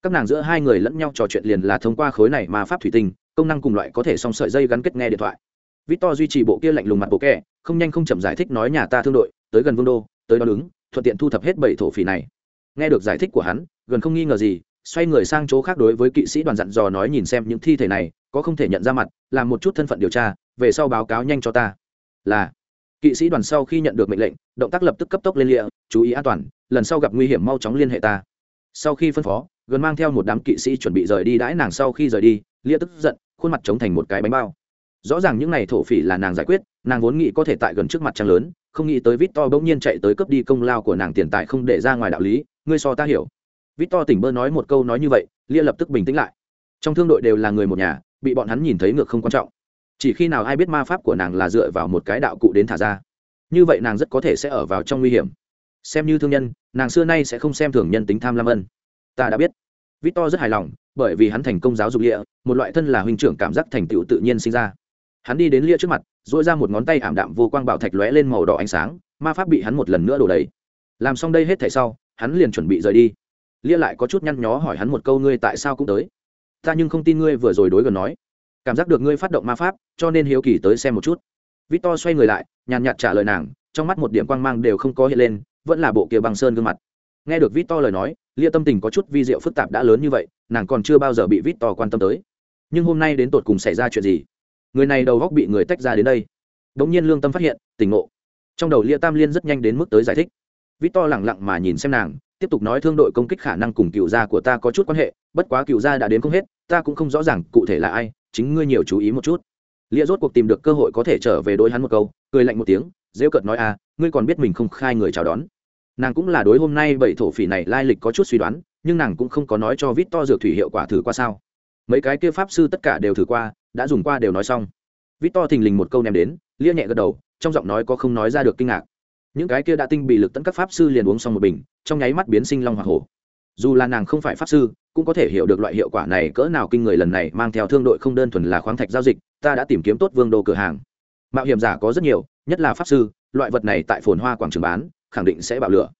[SPEAKER 1] các nàng giữa hai người lẫn nhau trò chuyện liền là thông qua khối này mà pháp thủy tinh, công năng cùng loại có thể song sợi dây gắn kết nghe điện thoại. Vít to duy trì bộ kia lạnh lùng mặt bộ kẻ, không nhanh không chậm giải thích nói nhà ta thương đội, tới gần vương đô, tới đó đứng, thuận tiện thu thập hết bảy thổ phỉ này. Nghe được giải thích của hắn, gần không nghi ngờ gì, xoay người sang chỗ khác đối với kỵ sĩ đoàn dặn dò nói nhìn xem những thi thể này, có không thể nhận ra mặt, làm một chút thân phận điều tra, về sau báo cáo nhanh cho ta. Là. Kỵ sĩ đoàn sau khi nhận được mệnh lệnh, động tác lập tức cấp tốc lên lịa, chú ý an toàn, lần sau gặp nguy hiểm mau chóng liên hệ ta. Sau khi phân phó gần mang theo một đám kỵ sĩ chuẩn bị rời đi đãi nàng sau khi rời đi lia tức giận khuôn mặt chống thành một cái bánh bao rõ ràng những n à y thổ phỉ là nàng giải quyết nàng vốn nghĩ có thể tại gần trước mặt trăng lớn không nghĩ tới vít to bỗng nhiên chạy tới cướp đi công lao của nàng tiền tài không để ra ngoài đạo lý ngươi so ta hiểu Vít to tỉnh bơ nói một câu nói như vậy, Lia lập tức bình tĩnh lại. Trong thương đội đều là người một nhà, bị bọn hắn nhìn thấy ngược không quan trọng. Chỉ khi nào ai biết ma pháp của nàng là dựa vào một cái đạo cụ đến thả ra, như vậy nàng rất có thể sẽ ở vào trong nguy hiểm. Xem như thương nhân, nàng xưa nay sẽ không xem thường nhân tính tham lam ân. Ta đã biết. Victor rất hài lòng, bởi vì hắn thành công giáo dục lịa một loại thân là huynh trưởng cảm giác thành tựu tự nhiên sinh ra. Hắn đi đến Lia trước mặt, duỗi ra một ngón tay ảm đạm vô quang bảo thạch lóe lên màu đỏ ánh sáng, ma pháp bị hắn một lần nữa đổ đầy. Làm xong đây hết thảy sau, hắn liền chuẩn bị rời đi lia lại có chút nhăn nhó hỏi hắn một câu ngươi tại sao cũng tới ta nhưng không tin ngươi vừa rồi đối gần nói cảm giác được ngươi phát động ma pháp cho nên hiếu kỳ tới xem một chút victor xoay người lại nhàn nhạt trả lời nàng trong mắt một điểm quang mang đều không có hiện lên vẫn là bộ kia bằng sơn gương mặt nghe được victor lời nói lia tâm tình có chút vi diệu phức tạp đã lớn như vậy, nàng còn chưa bao giờ bị Vít To quan tâm tới. Nhưng hôm nay đến tột cùng xảy ra chuyện gì? Người này đầu góc bị người tách ra đến đây. Đ ỗ n g nhiên lương tâm phát hiện, tỉnh ngộ. Trong đầu lia tam liên rất nhanh đến mức tới giải thích. Vít To lẳng lặng mà nhìn xem nàng, tiếp tục nói thương đội công kích khả năng cùng cựu gia của ta có chút quan hệ, bất quá cựu gia đã đến không hết, ta cũng không rõ ràng cụ thể là ai, chính ngươi nhiều chú ý một chút. Lia rốt cuộc tìm được cơ hội có thể trở về đối hắn một câu, cười lạnh một tiếng, rêu cợt nói à ngươi còn biết mình không khai người chào đón nàng cũng là đối hôm nay bảy thổ phỉ này lai lịch có chút suy đoán, nhưng nàng cũng không có nói cho vít to dược thủy hiệu quả thử qua sao. Mấy cái kia pháp sư tất cả đều thử qua, đã dùng qua đều nói xong. Vít to thình lình một câu ném đến, lia nhẹ gật đầu, trong giọng nói có không nói ra được kinh ngạc. Những cái kia đã tinh bị lực tẫn các pháp sư liền uống xong một bình, trong nháy mắt biến sinh long hoa hổ. Dù là nàng không phải pháp sư, cũng có thể hiểu được loại hiệu quả này cỡ nào kinh người lần này mang theo thương đội không đơn thuần là khoáng thạch giao dịch, ta đã tìm kiếm tốt vương đồ cửa hàng. Mạo hiểm giả có rất nhiều, nhất là pháp sư, loại vật này tại phồn hoa quảng trường bán khẳng định sẽ bạo lửa.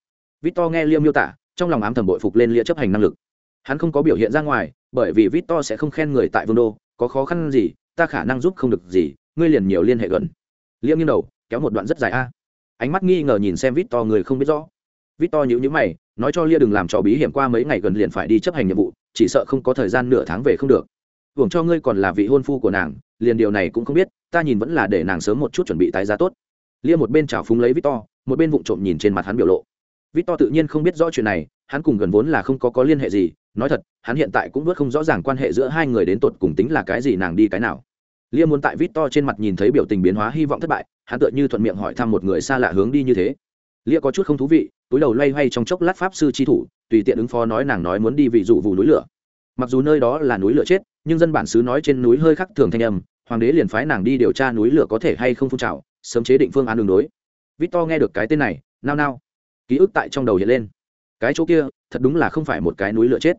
[SPEAKER 1] Victor nghe liêm miêu tả, trong lòng ám thầm bội phục lên lia chấp hành năng lực. Hắn không có biểu hiện ra ngoài, bởi vì victor sẽ không khen người tại vương đô, có khó khăn gì, ta khả năng giúp không được gì, ngươi liền nhiều liên hệ gần. Liêm nghiêng đầu, kéo một đoạn rất dài a. Ánh mắt nghi ngờ nhìn xem victor, người không biết rõ. Victor to nhữ nhữ mày, nói cho lia đừng làm trò bí hiểm qua mấy ngày gần liền phải đi chấp hành nhiệm vụ, chỉ sợ không có thời gian nửa tháng về không được. Hưởng cho ngươi còn là vị hôn phu của nàng, liền điều này cũng không biết, ta nhìn vẫn là để nàng sớm một chút chuẩn bị tái giá tốt. Lia một bên trào phúng lấy victor một bên vụng trộm nhìn trên mặt hắn biểu lộ. Vít to tự nhiên không biết rõ chuyện này, hắn cùng gần vốn là không có có liên hệ gì, nói thật, hắn hiện tại cũng vớt không rõ ràng quan hệ giữa hai người đến tột cùng tính là cái gì nàng đi cái nào. Lia muốn tại vít to trên mặt nhìn thấy biểu tình biến hóa hy vọng thất bại, hắn tựa như thuận miệng hỏi thăm một người xa lạ hướng đi như thế. Lia có chút không thú vị, túi đầu loay hoay trong chốc lát pháp sư tri thủ, tùy tiện ứng phó nói nàng nói muốn đi vị dụ vụ núi lửa. Mặc dù nơi đó là núi lửa chết, nhưng dân bản xứ nói trên núi hơi khắc thường thanh âm, hoàng đế liền phái nàng đi điều tra núi lửa có thể hay không phun trào, sớm chế định phương án đường đối. Victor nghe được cái tên này nao nao. Ký ức tại trong đầu hiện lên. Cái chỗ kia thật đúng là không phải một cái núi lửa chết.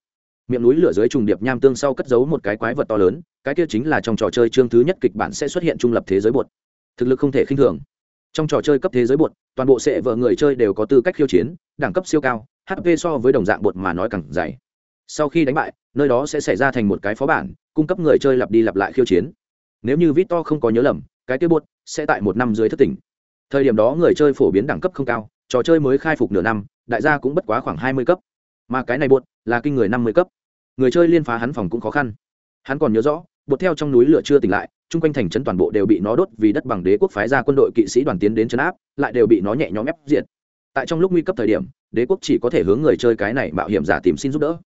[SPEAKER 1] Miệng núi lửa dưới trùng điệp nham tương sau cất giấu một cái quái vật to lớn cái kia chính là trong trò chơi chương thứ nhất kịch bản sẽ xuất hiện trung lập thế giới buột. thực lực không thể khinh thường. Trong trò chơi cấp thế giới buột, toàn bộ sẽ vợ người chơi đều có tư cách khiêu chiến đẳng cấp siêu cao hp so với đồng dạng buột mà nói càng dày. Sau khi đánh bại nơi đó sẽ xảy ra thành một cái phó bản cung cấp người chơi lặp đi lặp lại khiêu chiến. Nếu như victor không có nhớ lầm cái kia buột sẽ tại một năm dưới thất tỉnh thời điểm đó người chơi phổ biến đẳng cấp không cao, trò chơi mới khai phục nửa năm, đại gia cũng bất quá khoảng hai mươi cấp. Mà cái này buột là kinh người năm mươi cấp. Người chơi liên phá hắn phòng cũng khó khăn. Hắn còn nhớ rõ, bột theo trong núi lửa chưa tỉnh lại, chung quanh thành trấn toàn bộ đều bị nó đốt vì đất bằng đế quốc phái ra quân đội kỵ sĩ đoàn tiến đến chấn áp, lại đều bị nó nhẹ nhõm ép diệt. Tại trong lúc nguy cấp thời điểm, đế quốc chỉ có thể hướng người chơi cái này mạo hiểm giả tìm xin giúp đỡ.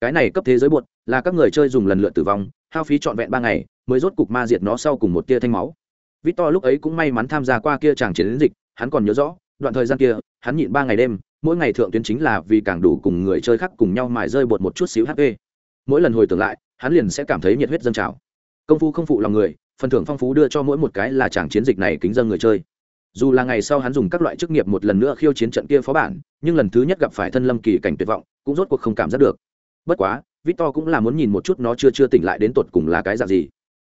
[SPEAKER 1] Cái này cấp thế giới bột là các người chơi dùng lần lượt tử vong, hao phí trọn vẹn ba ngày, mới rốt cục ma diệt nó sau cùng một tia thanh máu victor lúc ấy cũng may mắn tham gia qua kia chàng chiến dịch, hắn còn nhớ rõ, đoạn thời gian kia, hắn nhịn ba ngày đêm, mỗi ngày thượng tuyến chính là vì càng đủ cùng người chơi khác cùng nhau mài rơi bột một chút xíu hp mỗi lần hồi tưởng lại, hắn liền sẽ cảm thấy nhiệt huyết dâng trào. Công phu không phụ lòng người, phần thưởng phong phú đưa cho mỗi một cái là chàng chiến dịch này kính dân người chơi. Dù là ngày sau hắn dùng các loại chức nghiệp một lần nữa khiêu chiến trận kia phó bản, nhưng lần thứ nhất gặp phải thân lâm kỳ cảnh tuyệt vọng, cũng rốt cuộc không cảm giác được. Bất quá, victor cũng là muốn nhìn một chút nó chưa chưa tỉnh lại đến tột cùng là cái dạng gì.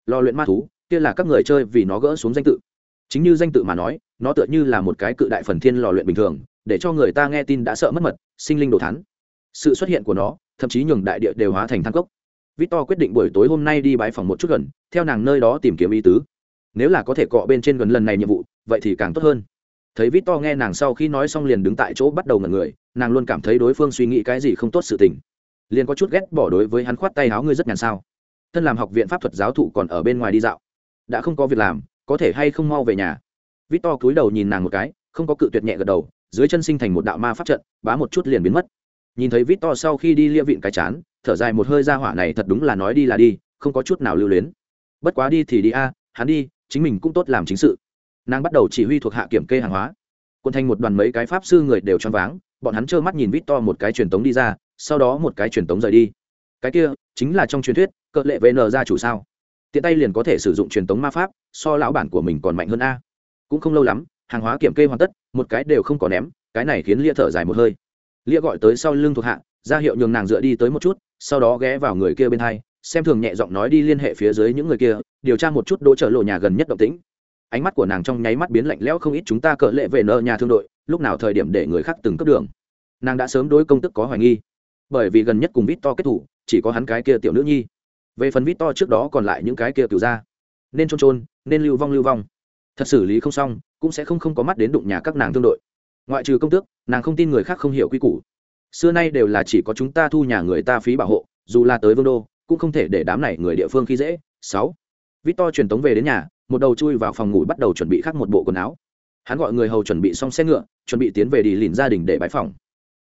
[SPEAKER 1] Lo luyện ma thú kia là các người chơi vì nó gỡ xuống danh tự. Chính như danh tự mà nói, nó tựa như là một cái cự đại phần thiên lò luyện bình thường, để cho người ta nghe tin đã sợ mất mật, sinh linh đồ thắn sự xuất hiện của nó, thậm chí nhường đại địa đều hóa thành thang cốc. Victor quyết định buổi tối hôm nay đi bãi phòng một chút gần, theo nàng nơi đó tìm kiếm ý tứ. Nếu là có thể cọ bên trên gần lần này nhiệm vụ, vậy thì càng tốt hơn. Thấy victor nghe nàng sau khi nói xong liền đứng tại chỗ bắt đầu ngẩn người, nàng luôn cảm thấy đối phương suy nghĩ cái gì không tốt sự tình. Liền có chút ghét bỏ đối với hắn khoát tay áo ngươi rất nhàn sao. Thân làm học viện pháp thuật giáo thụ còn ở bên ngoài đi dạo đã không có việc làm, có thể hay không mau về nhà. Vít to cúi đầu nhìn nàng một cái, không có cự tuyệt nhẹ gật đầu, dưới chân sinh thành một đạo ma pháp trận, bá một chút liền biến mất. Nhìn thấy vít to sau khi đi lia vịn cái chán, thở dài một hơi ra hỏa này thật đúng là nói đi là đi, không có chút nào lưu luyến. Bất quá đi thì đi a, hắn đi, chính mình cũng tốt làm chính sự. Nàng bắt đầu chỉ huy thuộc hạ kiểm kê hàng hóa. Quân thành một đoàn mấy cái pháp sư người đều choáng váng, bọn hắn trơ mắt nhìn vít to một cái truyền tống đi ra, sau đó một cái truyền tống rời đi. Cái kia, chính là trong truyền thuyết cợ lệ vn ra chủ sao? Tiện tay liền có thể sử dụng truyền tống ma pháp, so lão bản của mình còn mạnh hơn a. Cũng không lâu lắm, hàng hóa kiểm kê hoàn tất, một cái đều không có ném, cái này khiến lia thở dài một hơi. Lia gọi tới sau lưng thuộc hạ, ra hiệu nhường nàng dựa đi tới một chút, sau đó ghé vào người kia bên hai, xem thường nhẹ giọng nói đi liên hệ phía dưới những người kia, điều tra một chút đỗ trợ lộ nhà gần nhất động tĩnh. Ánh mắt của nàng trong nháy mắt biến lạnh lẽo không ít chúng ta cỡ lệ về nợ nhà thương đội, lúc nào thời điểm để người khác từng cấp đường. Nàng đã sớm đối công tức có hoài nghi. Bởi vì gần nhất cùng vít to kết thủ, chỉ có hắn cái kia tiểu nữ nhi về phần vít to trước đó còn lại những cái kia cựu ra. Nên trôn trôn nên lưu vong lưu vong. Thật xử lý không xong, cũng sẽ không không có mắt đến đụng nhà các nàng thương đội. Ngoại trừ công tước, nàng không tin người khác không hiểu quy củ. Xưa nay đều là chỉ có chúng ta thu nhà người ta phí bảo hộ, dù là tới vương đô, cũng không thể để đám này người địa phương khi dễ. Sáu. Vít to truyền tống về đến nhà, một đầu chui vào phòng ngủ bắt đầu chuẩn bị khắc một bộ quần áo. Hắn gọi người hầu chuẩn bị xong xe ngựa, chuẩn bị tiến về đi lìn gia đình để bãi phòng.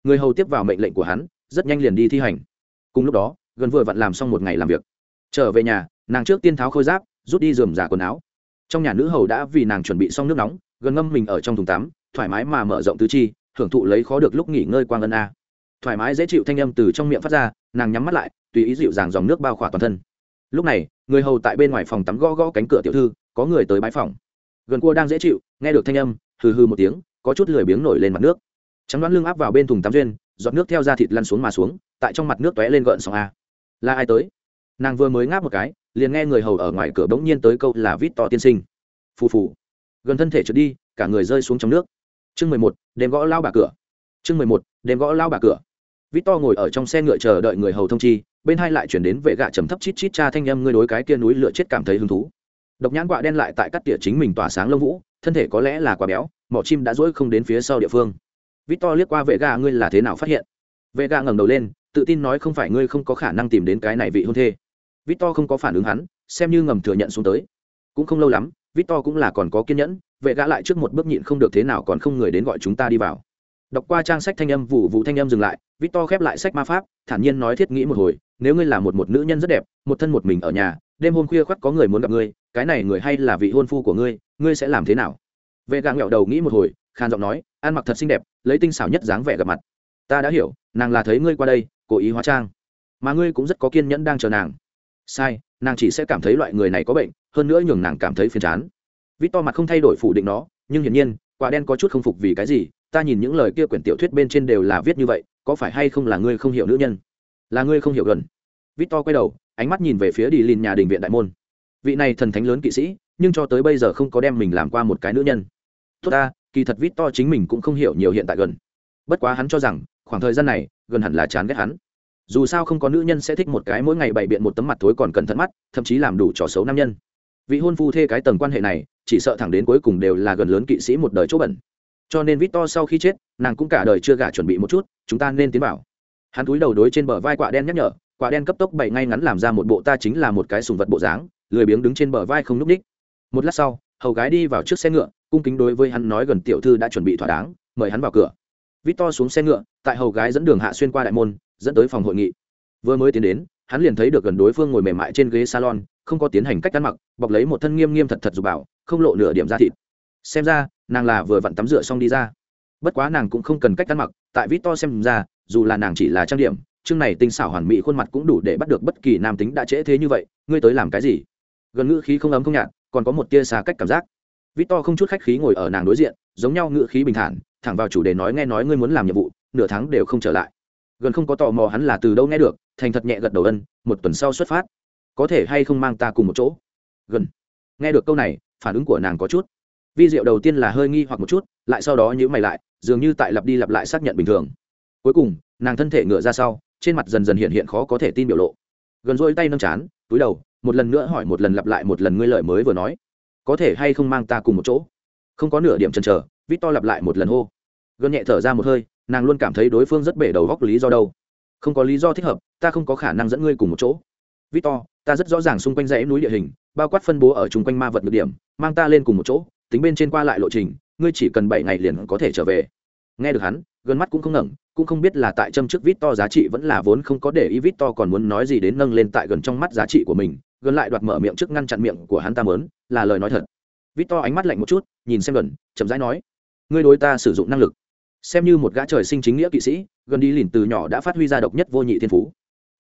[SPEAKER 1] Người hầu tiếp vào mệnh lệnh của hắn, rất nhanh liền đi thi hành. Cùng lúc đó, gần vừa vặn làm xong một ngày làm việc trở về nhà, nàng trước tiên tháo khôi giáp, rút đi dườm giả quần áo. Trong nhà nữ hầu đã vì nàng chuẩn bị xong nước nóng, gần ngâm mình ở trong thùng tắm, thoải mái mà mở rộng tứ chi, hưởng thụ lấy khó được lúc nghỉ ngơi quang ân a. Thoải mái dễ chịu thanh âm từ trong miệng phát ra, nàng nhắm mắt lại, tùy ý dịu dàng dòng nước bao khỏa toàn thân. Lúc này, người hầu tại bên ngoài phòng tắm gõ gõ cánh cửa tiểu thư, có người tới bãi phòng. Gần cua đang dễ chịu, nghe được thanh âm, hừ hừ một tiếng, có chút lười biếng nổi lên mặt nước. Trắng đoán lưng áp vào bên thùng tắm duyên, giọt nước theo da thịt lăn xuống mà xuống, tại trong mặt nước tóe lên gợn sóng a. Là ai tới? Nàng vừa mới ngáp một cái, liền nghe người hầu ở ngoài cửa bỗng nhiên tới câu là vít to tiên sinh. Phù phù. Gần thân thể trượt đi, cả người rơi xuống trong nước. Chương mười một, đêm gõ lao bà cửa. Chương mười một, đêm gõ lao bà cửa. Vít to ngồi ở trong xe ngựa chờ đợi người hầu thông chi, bên hai lại chuyển đến vệ gạ trầm thấp chít chít cha thanh âm ngươi đối cái kia núi lửa chết cảm thấy hứng thú. Độc nhãn quạ đen lại tại cắt tỉa chính mình tỏa sáng lông vũ, thân thể có lẽ là quả béo, mỏ chim đã dỗi không đến phía sau địa phương. Vít to liếc qua vệ gạ ngươi là thế nào phát hiện? Vệ gạ ngẩng đầu lên, tự tin nói không phải ngươi không có khả năng tìm đến cái này vị hôn thê. Victor không có phản ứng hắn, xem như ngầm thừa nhận xuống tới. Cũng không lâu lắm, Victor cũng là còn có kiên nhẫn, vệ gã lại trước một bước nhịn không được thế nào còn không người đến gọi chúng ta đi vào. Đọc qua trang sách thanh âm, vụ vụ thanh âm dừng lại, Victor khép lại sách ma pháp, thản nhiên nói thiết nghĩ một hồi, nếu ngươi là một một nữ nhân rất đẹp, một thân một mình ở nhà, đêm hôm khuya khoắt có người muốn gặp ngươi, cái này người hay là vị hôn phu của ngươi ngươi sẽ làm thế nào? Vệ gã ngẹo đầu nghĩ một hồi khan giọng nói, ăn mặc thật xinh đẹp, lấy tinh xảo nhất dáng vẻ gặp mặt. Ta đã hiểu, nàng là thấy ngươi qua đây, cố ý hóa trang. Mà ngươi cũng rất có kiên nhẫn đang chờ nàng sai, nàng chỉ sẽ cảm thấy loại người này có bệnh, hơn nữa nhường nàng cảm thấy phiền chán. Vít to mặt không thay đổi phủ định nó, nhưng hiển nhiên, quả đen có chút không phục vì cái gì, ta nhìn những lời kia quyển tiểu thuyết bên trên đều là viết như vậy, có phải hay không là ngươi không hiểu nữ nhân? Là ngươi không hiểu gần. Vít to quay đầu, ánh mắt nhìn về phía đi lìn nhà đình viện đại môn. Vị này thần thánh lớn kỵ sĩ, nhưng cho tới bây giờ không có đem mình làm qua một cái nữ nhân. Tốt ta, kỳ thật vít to chính mình cũng không hiểu nhiều hiện tại gần. Bất quá hắn cho rằng, khoảng thời gian này, gần hẳn là chán ghét hắn dù sao không có nữ nhân sẽ thích một cái mỗi ngày bày biện một tấm mặt thối còn cẩn thận mắt, thậm chí làm đủ trò xấu nam nhân. Vị hôn phu thê cái tầng quan hệ này, chỉ sợ thẳng đến cuối cùng đều là gần lớn kỵ sĩ một đời chỗ bẩn. Cho nên vít to sau khi chết, nàng cũng cả đời chưa gả chuẩn bị một chút, chúng ta nên tiến vào. Hắn túi đầu đối trên bờ vai quạ đen nhắc nhở, quạ đen cấp tốc bày ngay ngắn làm ra một bộ ta chính là một cái sùng vật bộ dáng, lười biếng đứng trên bờ vai không n ú c ních một lát sau, hầu gái đi vào trước xe ngựa, cung kính đối với hắn nói gần tiểu thư đã chuẩn bị thỏa đáng, mời hắn vào cửa. Vít to xuống xe ngựa, tại hầu gái dẫn đường hạ xuyên qua đại môn dẫn tới phòng hội nghị. Vừa mới tiến đến, hắn liền thấy được gần đối phương ngồi mềm mại trên ghế salon, không có tiến hành cách ăn mặc, bọc lấy một thân nghiêm nghiêm thật thật dù bảo, không lộ nửa điểm da thịt. Xem ra, nàng là vừa vặn tắm rửa xong đi ra. Bất quá nàng cũng không cần cách ăn mặc, tại vít to xem ra, dù là nàng chỉ là trang điểm, chương này tinh xảo hoàn mỹ khuôn mặt cũng đủ để bắt được bất kỳ nam tính đã trễ thế như vậy, ngươi tới làm cái gì? Gần ngữ khí không ấm không nhạt, còn có một tia xa cách cảm giác. Vít to không chút khách khí ngồi ở nàng đối diện, giống nhau ngữ khí bình thản, thẳng vào chủ đề nói nghe nói ngươi muốn làm nhiệm vụ, nửa tháng đều không trở lại gần không có tò mò hắn là từ đâu nghe được, thành thật nhẹ gật đầu ân, một tuần sau xuất phát. Có thể hay không mang ta cùng một chỗ? Gần. Nghe được câu này, phản ứng của nàng có chút. Vi diệu đầu tiên là hơi nghi hoặc một chút, lại sau đó nhữ mày lại, dường như tại lặp đi lặp lại xác nhận bình thường. Cuối cùng, nàng thân thể ngựa ra sau, trên mặt dần dần hiện hiện khó có thể tin biểu lộ. Gần rỗi tay nâng chán, túi đầu, một lần nữa hỏi một lần lặp lại một lần ngươi lời mới vừa nói. Có thể hay không mang ta cùng một chỗ? Không có nửa điểm chần chờ vít to lặp lại một lần hô. Gần nhẹ thở ra một hơi nàng luôn cảm thấy đối phương rất bể đầu góc lý do đâu. Không có lý do thích hợp, ta không có khả năng dẫn ngươi cùng một chỗ. Vít to ta rất rõ ràng xung quanh dãy núi địa hình, bao quát phân bố ở chung quanh ma vật được điểm, mang ta lên cùng một chỗ, tính bên trên qua lại lộ trình, ngươi chỉ cần bảy ngày liền có thể trở về. Nghe được hắn gần mắt cũng không ngẩng, cũng không biết là tại châm trước vít to giá trị vẫn là vốn không có để ý vít to còn muốn nói gì đến nâng lên tại gần trong mắt giá trị của mình gần lại đoạt mở miệng trước ngăn chặn miệng của hắn ta mớn, là lời nói thật. Vít to ánh mắt lạnh một chút, nhìn xem gần chậm rãi nói, ngươi đối ta sử dụng năng lực xem như một gã trời sinh chính nghĩa kỵ sĩ, gần đi lìn từ nhỏ đã phát huy ra độc nhất vô nhị thiên phú.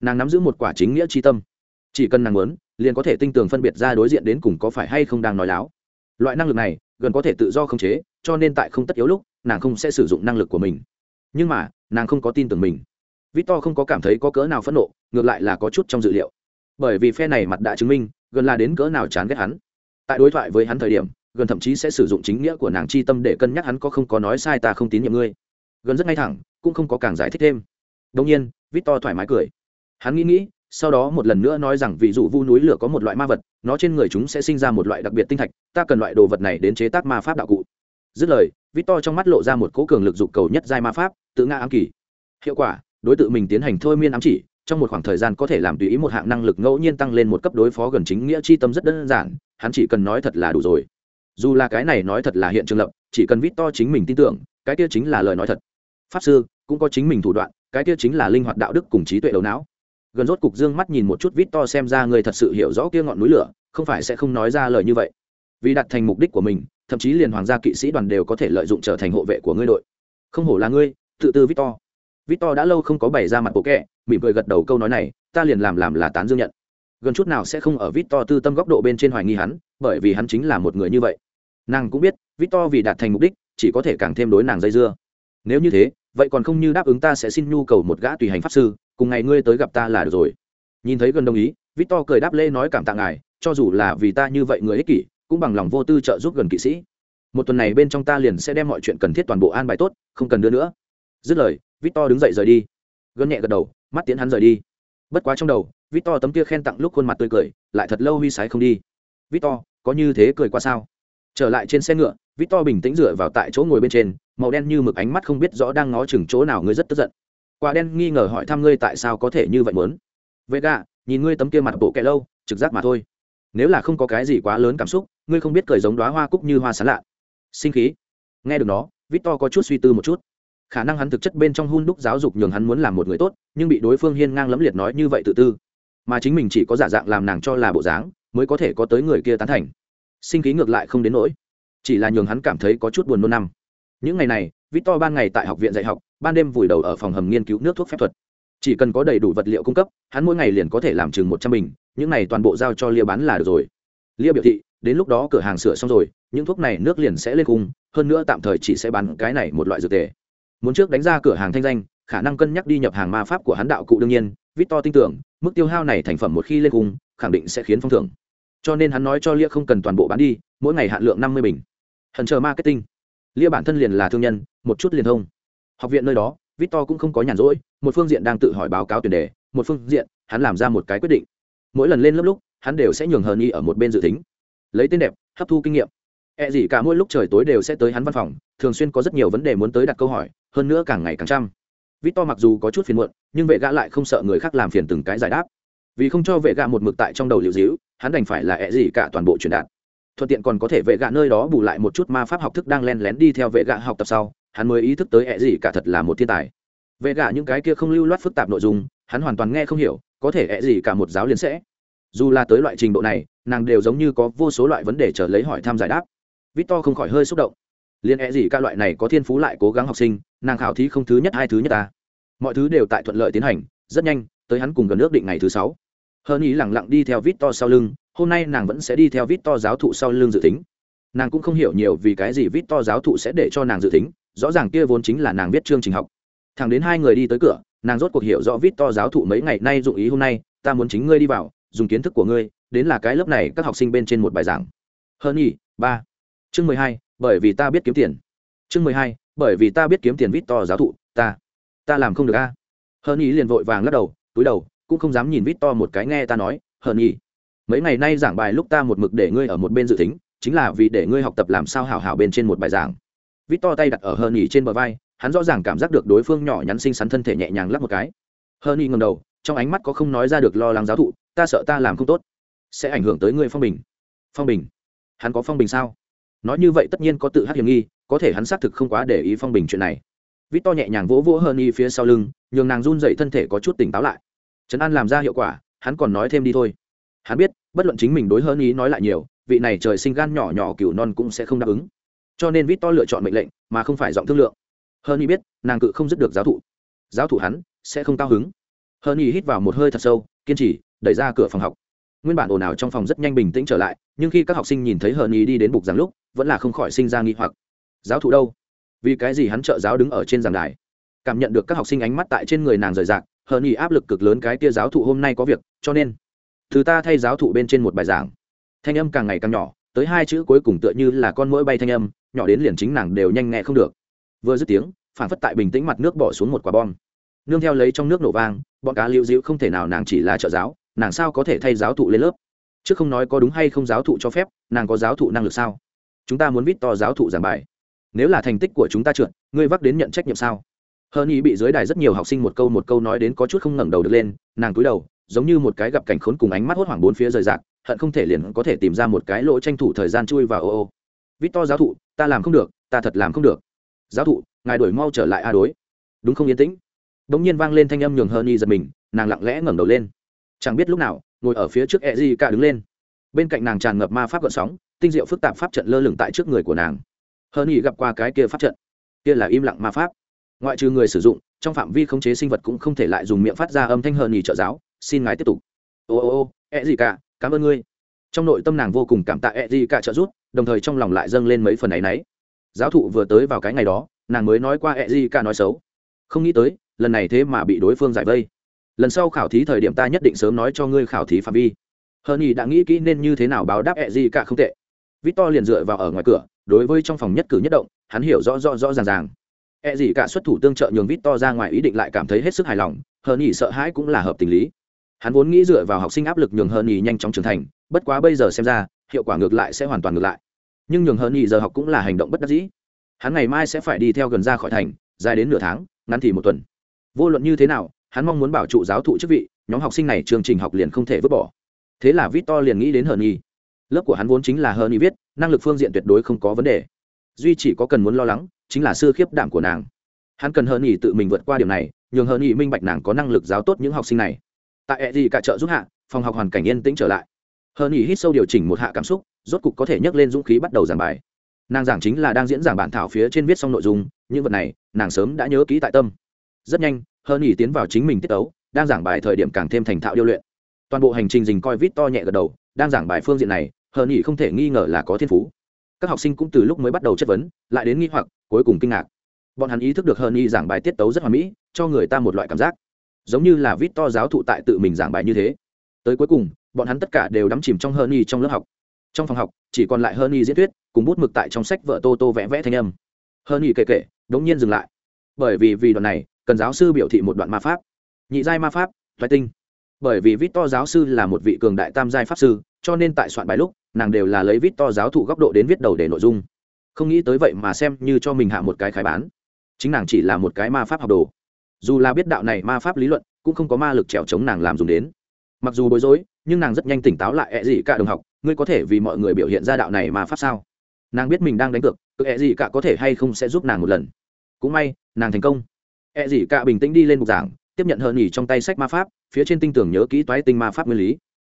[SPEAKER 1] Nàng nắm giữ một quả chính nghĩa tri tâm. Chỉ cần nàng muốn, liền có thể tinh tường phân biệt ra đối diện đến cùng có phải hay không đang nói láo. Loại năng lực này, gần có thể tự do khống chế, cho nên tại không tất yếu lúc, nàng không sẽ sử dụng năng lực của mình. Nhưng mà, nàng không có tin tưởng mình. Victor không có cảm thấy có cỡ nào phẫn nộ, ngược lại là có chút trong dự liệu. Bởi vì phe này mặt đã chứng minh, gần là đến cỡ nào chán ghét hắn. Tại đối thoại với hắn thời điểm gần thậm chí sẽ sử dụng chính nghĩa của nàng chi tâm để cân nhắc hắn có không có nói sai ta không tín nhiệm ngươi. Gần rất ngay thẳng, cũng không có càng giải thích thêm. Đông nhiên victor thoải mái cười. Hắn nghĩ nghĩ, sau đó một lần nữa nói rằng, ví dụ vu núi lửa có một loại ma vật, nó trên người chúng sẽ sinh ra một loại đặc biệt tinh thạch, ta cần loại đồ vật này đến chế tác ma pháp đạo cụ. Dứt lời victor trong mắt lộ ra một cố cường lực dục cầu nhất giai ma pháp, tự ngã ám kỳ. Hiệu quả, đối tượng mình tiến hành thôi miên ám chỉ, trong một khoảng thời gian có thể làm tùy ý một hạng năng lực ngẫu nhiên tăng lên một cấp đối phó gần chính nghĩa chi tâm rất đơn giản, hắn chỉ cần nói thật là đủ rồi dù là cái này nói thật là hiện trường lập, chỉ cần vít to chính mình tin tưởng, cái kia chính là lời nói thật. Pháp sư, cũng có chính mình thủ đoạn, cái kia chính là linh hoạt đạo đức cùng trí tuệ đầu não. Gần rốt cục dương mắt nhìn một chút vít to xem ra người thật sự hiểu rõ kia ngọn núi lửa, không phải sẽ không nói ra lời như vậy. Vì đặt thành mục đích của mình, thậm chí liền hoàng gia kỵ sĩ đoàn đều có thể lợi dụng trở thành hộ vệ của ngươi đội. Không hổ là ngươi, tự tư vít to. Vít to đã lâu không có bày ra mặt bộ kẹ mỉm cười gật đầu câu nói này, ta liền làm làm là tán dương nhận. Gần chút nào sẽ không ở vít to tư tâm góc độ bên trên hoài nghi hắn bởi vì hắn chính là một người như vậy. Nàng cũng biết, victor vì đạt thành mục đích, chỉ có thể càng thêm đối nàng dây dưa. Nếu như thế, vậy còn không như đáp ứng ta sẽ xin nhu cầu một gã tùy hành pháp sư, cùng ngày ngươi tới gặp ta là được rồi. Nhìn thấy gần đồng ý, victor cười đáp lễ nói cảm tạ ngài, cho dù là vì ta như vậy người ích kỷ, cũng bằng lòng vô tư trợ giúp gần kỵ sĩ. Một tuần này bên trong ta liền sẽ đem mọi chuyện cần thiết toàn bộ an bài tốt, không cần đưa nữa. Dứt lời, victor đứng dậy rời đi. Gần nhẹ gật đầu, mắt tiến hắn rời đi. Bất quá trong đầu, victor tấm kia khen tặng lúc khuôn mặt tươi cười, lại thật lâu huy sái không đi. Victor có như thế cười qua sao? Trở lại trên xe ngựa, victor bình tĩnh dựa vào tại chỗ ngồi bên trên, màu đen như mực ánh mắt không biết rõ đang ngó chừng chỗ nào ngươi rất tức giận. Quả đen nghi ngờ hỏi thăm ngươi tại sao có thể như vậy muốn. Vậy gà nhìn ngươi tấm kia mặt bộ kẹ lâu, trực giác mà thôi. Nếu là không có cái gì quá lớn cảm xúc, ngươi không biết cười giống đoá hoa cúc như hoa sán lạ. Sinh khí. Nghe được nó, victor có chút suy tư một chút. Khả năng hắn thực chất bên trong hun đúc giáo dục nhường hắn muốn làm một người tốt, nhưng bị đối phương hiên ngang lẫm liệt nói như vậy tự tư. Mà chính mình chỉ có giả dạng làm nàng cho là bộ dáng mới có thể có tới người kia tán thành. Sinh khí ngược lại không đến nỗi. Chỉ là nhường hắn cảm thấy có chút buồn nôn năm. Những ngày này, victor ban ngày tại học viện dạy học, ban đêm vùi đầu ở phòng hầm nghiên cứu nước thuốc phép thuật. Chỉ cần có đầy đủ vật liệu cung cấp, hắn mỗi ngày liền có thể làm chừng một trăm bình, những này toàn bộ giao cho lia bán là được rồi. Lia biểu thị, đến lúc đó cửa hàng sửa xong rồi, những thuốc này nước liền sẽ lên cung hơn nữa tạm thời chỉ sẽ bán cái này một loại dược tề. Muốn trước đánh ra cửa hàng thanh danh, khả năng cân nhắc đi nhập hàng ma pháp của hắn đạo cụ đương nhiên, victor tin tưởng, mức tiêu hao này thành phẩm một khi lên cung khẳng định sẽ khiến phong thưởng cho nên hắn nói cho lia không cần toàn bộ bán đi mỗi ngày hạn lượng năm mươi bình. Hận chờ marketing. Lia bản thân liền là thương nhân một chút liền thông. Học viện nơi đó victor cũng không có nhàn rỗi một phương diện đang tự hỏi báo cáo tuyển đề một phương diện hắn làm ra một cái quyết định. Mỗi lần lên lớp lúc hắn đều sẽ nhường hờn y ở một bên dự tính. Lấy tên đẹp hấp thu kinh nghiệm. E gì cả mỗi lúc trời tối đều sẽ tới hắn văn phòng, thường xuyên có rất nhiều vấn đề muốn tới đặt câu hỏi, hơn nữa càng ngày càng chăm. Victor mặc dù có chút phiền muộn, nhưng vệ gã lại không sợ người khác làm phiền từng cái giải đáp. Vì không cho vệ gã một mực tại trong đầu liệu díu, hắn đành phải là E gì cả toàn bộ truyền đạt. Thuận tiện còn có thể vệ gạ nơi đó bù lại một chút ma pháp học thức đang len lén đi theo vệ gạ học tập sau, hắn mới ý thức tới E gì cả thật là một thiên tài. Vệ gạ những cái kia không lưu loát phức tạp nội dung, hắn hoàn toàn nghe không hiểu có thể ẹ gì cả một giáo liền sẽ. Dù là tới loại trình độ này nàng đều giống như có vô số loại vấn đề chờ lấy hỏi tham giải đáp. Victor không khỏi hơi xúc động. Liên ẹ gì cả loại này có thiên phú lại cố gắng học sinh nàng khảo thí không thứ nhất hai thứ nhất ta. Mọi thứ đều tại thuận lợi tiến hành rất nhanh tới hắn cùng gần ước định ngày thứ sáu hơn ý lẳng lặng đi theo victor sau lưng, hôm nay nàng vẫn sẽ đi theo victor giáo thụ sau lưng dự tính. Nàng cũng không hiểu nhiều vì cái gì victor giáo thụ sẽ để cho nàng dự tính, rõ ràng kia vốn chính là nàng viết chương trình học. Thẳng đến hai người đi tới cửa, nàng rốt cuộc hiểu rõ vít to giáo thụ mấy ngày nay dụng ý hôm nay, ta muốn chính ngươi đi vào, dùng kiến thức của ngươi, đến là cái lớp này các học sinh bên trên một bài giảng. Hơn ý ba. Chương mười hai, bởi vì ta biết kiếm tiền. Chương mười hai, bởi vì ta biết kiếm tiền vít to giáo thụ, ta. Ta làm không được a. Hơn ý liền vội vàng lắc đầu, túi đầu cũng không dám nhìn vít to một cái nghe ta nói, hờn nhỉ, mấy ngày nay giảng bài lúc ta một mực để ngươi ở một bên dự tính, chính là vì để ngươi học tập làm sao hảo hảo bên trên một bài giảng. Vít to tay đặt ở hờn nhỉ trên bờ vai, hắn rõ ràng cảm giác được đối phương nhỏ nhắn xinh xắn thân thể nhẹ nhàng lắp một cái. Hờn y ngầm đầu, trong ánh mắt có không nói ra được lo lắng giáo thụ, ta sợ ta làm không tốt, sẽ ảnh hưởng tới ngươi phong bình. Phong bình? Hắn có phong bình sao? Nói như vậy tất nhiên có tự hát hiểm nghi, có thể hắn xác thực không quá để ý phong bình chuyện này. Vít to nhẹ nhàng vỗ vỗ hơn y phía sau lưng, nhường nàng run dậy thân thể có chút tỉnh táo lại trấn an làm ra hiệu quả, hắn còn nói thêm đi thôi. Hắn biết, bất luận chính mình đối hơn ý nói lại nhiều, vị này trời sinh gan nhỏ nhỏ cừu non cũng sẽ không đáp ứng. Cho nên vít to lựa chọn mệnh lệnh, mà không phải giọng thương lượng. Hơn ý biết, nàng cự không dứt được giáo thụ. Giáo thụ hắn, sẽ không cao hứng. Hơn ý hít vào một hơi thật sâu, kiên trì, đẩy ra cửa phòng học. Nguyên bản ồn ào trong phòng rất nhanh bình tĩnh trở lại, nhưng khi các học sinh nhìn thấy hờn ý đi đến bục giảng lúc, vẫn là không khỏi sinh ra nghi hoặc. Giáo thụ đâu? Vì cái gì hắn trợ giáo đứng ở trên giảng đài? Cảm nhận được các học sinh ánh mắt tại trên người nàng rời rạc hờn y áp lực cực lớn cái tia giáo thụ hôm nay có việc, cho nên thứ ta thay giáo thụ bên trên một bài giảng. Thanh âm càng ngày càng nhỏ, tới hai chữ cuối cùng tựa như là con mũi bay thanh âm, nhỏ đến liền chính nàng đều nhanh nghe không được. Vừa dứt tiếng, phản phất tại bình tĩnh mặt nước bỏ xuống một quả bom. Nương theo lấy trong nước nổ vang, bọn cá lưu dịu không thể nào nàng chỉ là trợ giáo, nàng sao có thể thay giáo thụ lên lớp? Chứ không nói có đúng hay không giáo thụ cho phép, nàng có giáo thụ năng lực sao? Chúng ta muốn vít to giáo thụ giảng bài. Nếu là thành tích của chúng ta trượt, ngươi vác đến nhận trách nhiệm sao? Hơn ý bị dưới đài rất nhiều học sinh một câu một câu nói đến có chút không ngẩng đầu được lên, nàng cúi đầu, giống như một cái gặp cảnh khốn cùng ánh mắt hốt hoảng bốn phía rời rạc, hận không thể liền có thể tìm ra một cái lỗ tranh thủ thời gian chui vào ô ô. Vít to giáo thụ, ta làm không được, ta thật làm không được. Giáo thụ, ngài đổi mau trở lại a đối. Đúng không yên tĩnh? Đ ỗ n g nhiên vang lên thanh âm nhường hơn y giật mình, nàng lặng lẽ ngẩng đầu lên. Chẳng biết lúc nào, ngồi ở phía trước e di ca đứng lên. Bên cạnh nàng tràn ngập ma pháp gợn sóng, tinh diệu phức tạp pháp trận lơ lửng tại trước người của nàng. Hơn y gặp qua cái kia pháp trận, kia là im lặng ma pháp ngoại trừ người sử dụng, trong phạm vi khống chế sinh vật cũng không thể lại dùng miệng phát ra âm thanh hờn nhì trợ giáo, xin ngài tiếp tục. Ô ô ô e gì cả, cảm ơn ngươi. Trong nội tâm nàng vô cùng cảm tạ e gì cả trợ giúp, đồng thời trong lòng lại dâng lên mấy phần ấ y n ấ y giáo thụ vừa tới vào cái ngày đó, nàng mới nói qua e gì cả nói xấu. Không nghĩ tới, lần này thế mà bị đối phương giải vây. Lần sau khảo thí thời điểm ta nhất định sớm nói cho ngươi khảo thí phạm vi. Hờn nhì đã nghĩ kỹ nên như thế nào báo đáp e gì cả không tệ. Victor liền dựa vào ở ngoài cửa, đối với trong phòng nhất cử nhất động, hắn hiểu rõ rõ rõ ràng ràng e gì cả xuất thủ tương trợ nhường victor ra ngoài ý định lại cảm thấy hết sức hài lòng hơn nhỉ sợ hãi cũng là hợp tình lý. Hắn vốn nghĩ dựa vào học sinh áp lực nhường hơn nhỉ nhanh chóng trưởng thành, bất quá bây giờ xem ra, hiệu quả ngược lại sẽ hoàn toàn ngược lại. Nhưng nhường hơn nhỉ giờ học cũng là hành động bất đắc dĩ. Hắn ngày mai sẽ phải đi theo gần ra khỏi thành, dài đến nửa tháng, ngắn thì một tuần. Vô luận như thế nào, hắn mong muốn bảo trụ giáo thụ chức vị, nhóm học sinh này chương trình học liền không thể vứt bỏ. Thế là Victor liền nghĩ đến hờn nhỉ. lớp của hắn vốn chính là hờn nhỉ viết, năng lực phương diện tuyệt đối không có vấn đề. Duy chỉ có cần muốn lo lắng chính là sư khiếp đảm của nàng. Hắn cần hơn nghỉ tự mình vượt qua điểm này, nhường hơn nghỉ minh bạch nàng có năng lực giáo tốt những học sinh này. Tại e ẹ gì cả chợ giúp hạ, phòng học hoàn cảnh yên tĩnh trở lại. Hơn nghỉ hít sâu điều chỉnh một hạ cảm xúc, rốt cục có thể nhấc lên dũng khí bắt đầu giảng bài. Nàng giảng chính là đang diễn giảng bản thảo phía trên viết xong nội dung, những vật này, nàng sớm đã nhớ kỹ tại tâm. Rất nhanh hơn nghỉ tiến vào chính mình tiết tấu, đang giảng bài thời điểm càng thêm thành thạo điêu luyện. Toàn bộ hành trình dình coi vít to nhẹ gật đầu, đang giảng bài phương diện này hơn nghỉ không thể nghi ngờ là có thiên phú các học sinh cũng từ lúc mới bắt đầu chất vấn, lại đến nghi hoặc, cuối cùng kinh ngạc. Bọn hắn ý thức được hơn y giảng bài tiết tấu rất hoàn mỹ, cho người ta một loại cảm giác. Giống như là vít to giáo thụ tại tự mình giảng bài như thế. Tới cuối cùng, bọn hắn tất cả đều đắm chìm trong hơn y trong lớp học. Trong phòng học, chỉ còn lại hơn y diễn thuyết, cùng bút mực tại trong sách vợ tô tô vẽ vẽ thanh âm. Hơn y kể kể, đống nhiên dừng lại. Bởi vì vì đoạn này, cần giáo sư biểu thị một đoạn ma pháp. Nhị giai ma pháp, thoái tinh. Bởi vì vít to giáo sư là một vị cường đại tam giai pháp sư cho nên tại soạn bài lúc, nàng đều là lấy vít to giáo thụ góc độ đến viết đầu để nội dung. Không nghĩ tới vậy mà xem như cho mình hạ một cái khái bán. Chính nàng chỉ là một cái ma pháp học đồ. Dù là biết đạo này ma pháp lý luận, cũng không có ma lực trèo chống nàng làm dùng đến. Mặc dù bối rối, nhưng nàng rất nhanh tỉnh táo lại ẹ gì cả đồng học, ngươi có thể vì mọi người biểu hiện ra đạo này ma pháp sao? Nàng biết mình đang đánh cược cực ẹ gì cả có thể hay không sẽ giúp nàng một lần? Cũng may, nàng thành công. Ẹ gì cả bình tĩnh đi lên bục giảng, tiếp nhận hờn nhỉ trong tay sách ma pháp, phía trên tinh tưởng nhớ kỹ toái tinh ma pháp nguyên lý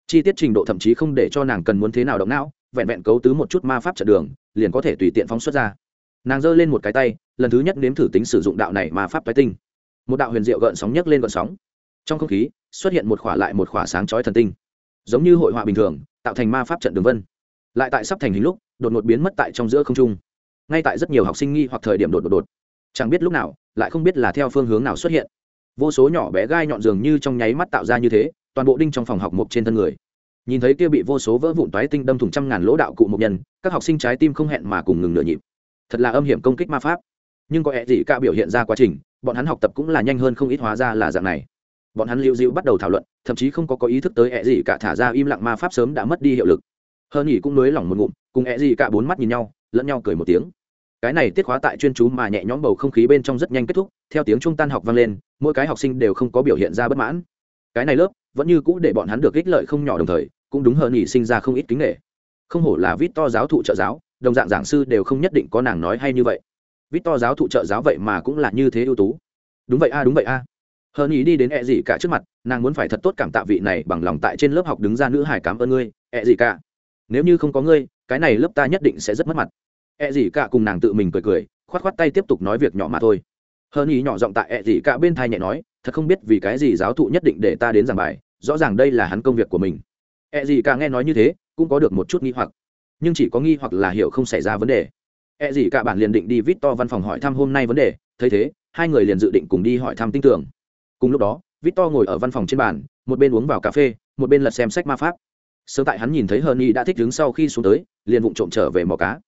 [SPEAKER 1] chi tiết trình độ thậm chí không để cho nàng cần muốn thế nào động não, vẹn vẹn cấu tứ một chút ma pháp trận đường, liền có thể tùy tiện phóng xuất ra. Nàng giơ lên một cái tay, lần thứ nhất nếm thử tính sử dụng đạo này ma pháp tái tinh. Một đạo huyền diệu gợn sóng nhấc lên gợn sóng. Trong không khí, xuất hiện một khỏa lại một khỏa sáng chói thần tinh. Giống như hội họa bình thường, tạo thành ma pháp trận đường vân. Lại tại sắp thành hình lúc, đột ngột biến mất tại trong giữa không trung. Ngay tại rất nhiều học sinh nghi hoặc thời điểm đột đột đột. Chẳng biết lúc nào, lại không biết là theo phương hướng nào xuất hiện. Vô số nhỏ bé gai nhọn dường như trong nháy mắt tạo ra như thế toàn bộ đinh trong phòng học mục trên thân người. Nhìn thấy kia bị vô số vỡ vụn toái tinh đâm thủng trăm ngàn lỗ đạo cụ mục nhân, các học sinh trái tim không hẹn mà cùng ngừng nửa nhịp. Thật là âm hiểm công kích ma pháp. Nhưng có ẹ gì cả biểu hiện ra quá trình, bọn hắn học tập cũng là nhanh hơn không ít hóa ra là dạng này. Bọn hắn lưu dịu bắt đầu thảo luận, thậm chí không có có ý thức tới ẹ gì cả thả ra im lặng ma pháp sớm đã mất đi hiệu lực. Hơn nhỉ cũng nới lỏng một ngụm, cùng ẹ gì cả bốn mắt nhìn nhau, lẫn nhau cười một tiếng. Cái này tiết khóa tại chuyên chú mà nhẹ nhõm bầu không khí bên trong rất nhanh kết thúc, theo tiếng trung tan học vang lên, mỗi cái học sinh đều không có biểu hiện ra bất mãn. Cái này lớp vẫn như cũ để bọn hắn được ích lợi không nhỏ đồng thời, cũng đúng hơn nhỉ sinh ra không ít kính nghệ không hổ là vít to giáo thụ trợ giáo, đồng dạng giảng sư đều không nhất định có nàng nói hay như vậy. Vít to giáo thụ trợ giáo vậy mà cũng là như thế ưu tú. Đúng vậy a, đúng vậy a. À. hơn ý đi đến ẹ gì cả trước mặt, nàng muốn phải thật tốt cảm tạ vị này bằng lòng tại trên lớp học đứng ra nữ hải cảm ơn ngươi, ẹ gì cả. Nếu như không có ngươi, cái này lớp ta nhất định sẽ rất mất mặt. Ẹ gì cả cùng nàng tự mình cười cười, khoát khoát tay tiếp tục nói việc nhỏ mà thôi. Hơn ý nhỏ giọng tại ẹ gì cả bên thai nhẹ nói, thật không biết vì cái gì giáo thụ nhất định để ta đến giảng bài rõ ràng đây là hắn công việc của mình. E gì cả nghe nói như thế, cũng có được một chút nghi hoặc. Nhưng chỉ có nghi hoặc là hiểu không xảy ra vấn đề. E gì cả bản liền định đi vít to văn phòng hỏi thăm hôm nay vấn đề, thấy thế, hai người liền dự định cùng đi hỏi thăm tin tưởng. Cùng lúc đó, vít to ngồi ở văn phòng trên bàn, một bên uống vào cà phê, một bên lật xem sách ma pháp. Sớm tại hắn nhìn thấy hờ nhi đã thích đứng sau khi xuống tới, liền vụng trộm trở về mò cá.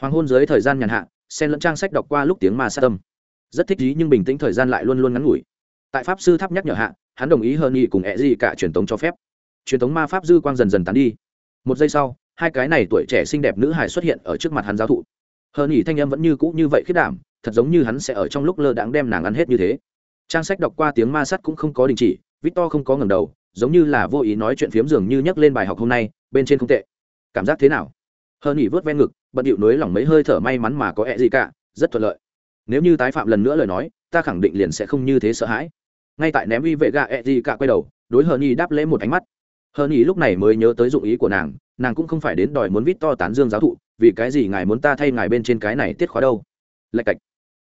[SPEAKER 1] Hoàng hôn dưới thời gian nhàn hạ, xen lẫn trang sách đọc qua lúc tiếng ma sát tâm. Rất thích ý nhưng bình tĩnh thời gian lại luôn luôn ngắn ngủi. Tại pháp sư tháp nhắc nhở hạ hắn đồng ý hơn nghị cùng ẹ gì cả truyền tống cho phép. Truyền tống ma pháp dư quang dần dần tán đi. Một giây sau, hai cái này tuổi trẻ xinh đẹp nữ hài xuất hiện ở trước mặt hắn giáo thụ. Hơn nghị thanh em vẫn như cũ như vậy khiết đảm, thật giống như hắn sẽ ở trong lúc lơ đãng đem nàng ăn hết như thế. Trang sách đọc qua tiếng ma sắt cũng không có đình chỉ, victor không có ngầm đầu, giống như là vô ý nói chuyện phiếm dường như nhắc lên bài học hôm nay, bên trên không tệ. Cảm giác thế nào? Hơn nhỉ vớt ven ngực, bận điệu nối lỏng mấy hơi thở may mắn mà có ẹ gì cả, rất thuận lợi. Nếu như tái phạm lần nữa lời nói, ta khẳng định liền sẽ không như thế sợ hãi ngay tại ném uy vệ gạ e gì cả quay đầu, đối hờ nhi đáp lễ một ánh mắt. Hờ nhi lúc này mới nhớ tới dụng ý của nàng nàng cũng không phải đến đòi muốn vít to tán dương giáo thụ, vì cái gì ngài muốn ta thay ngài bên trên cái này tiết khóa đâu? Lạch cạch.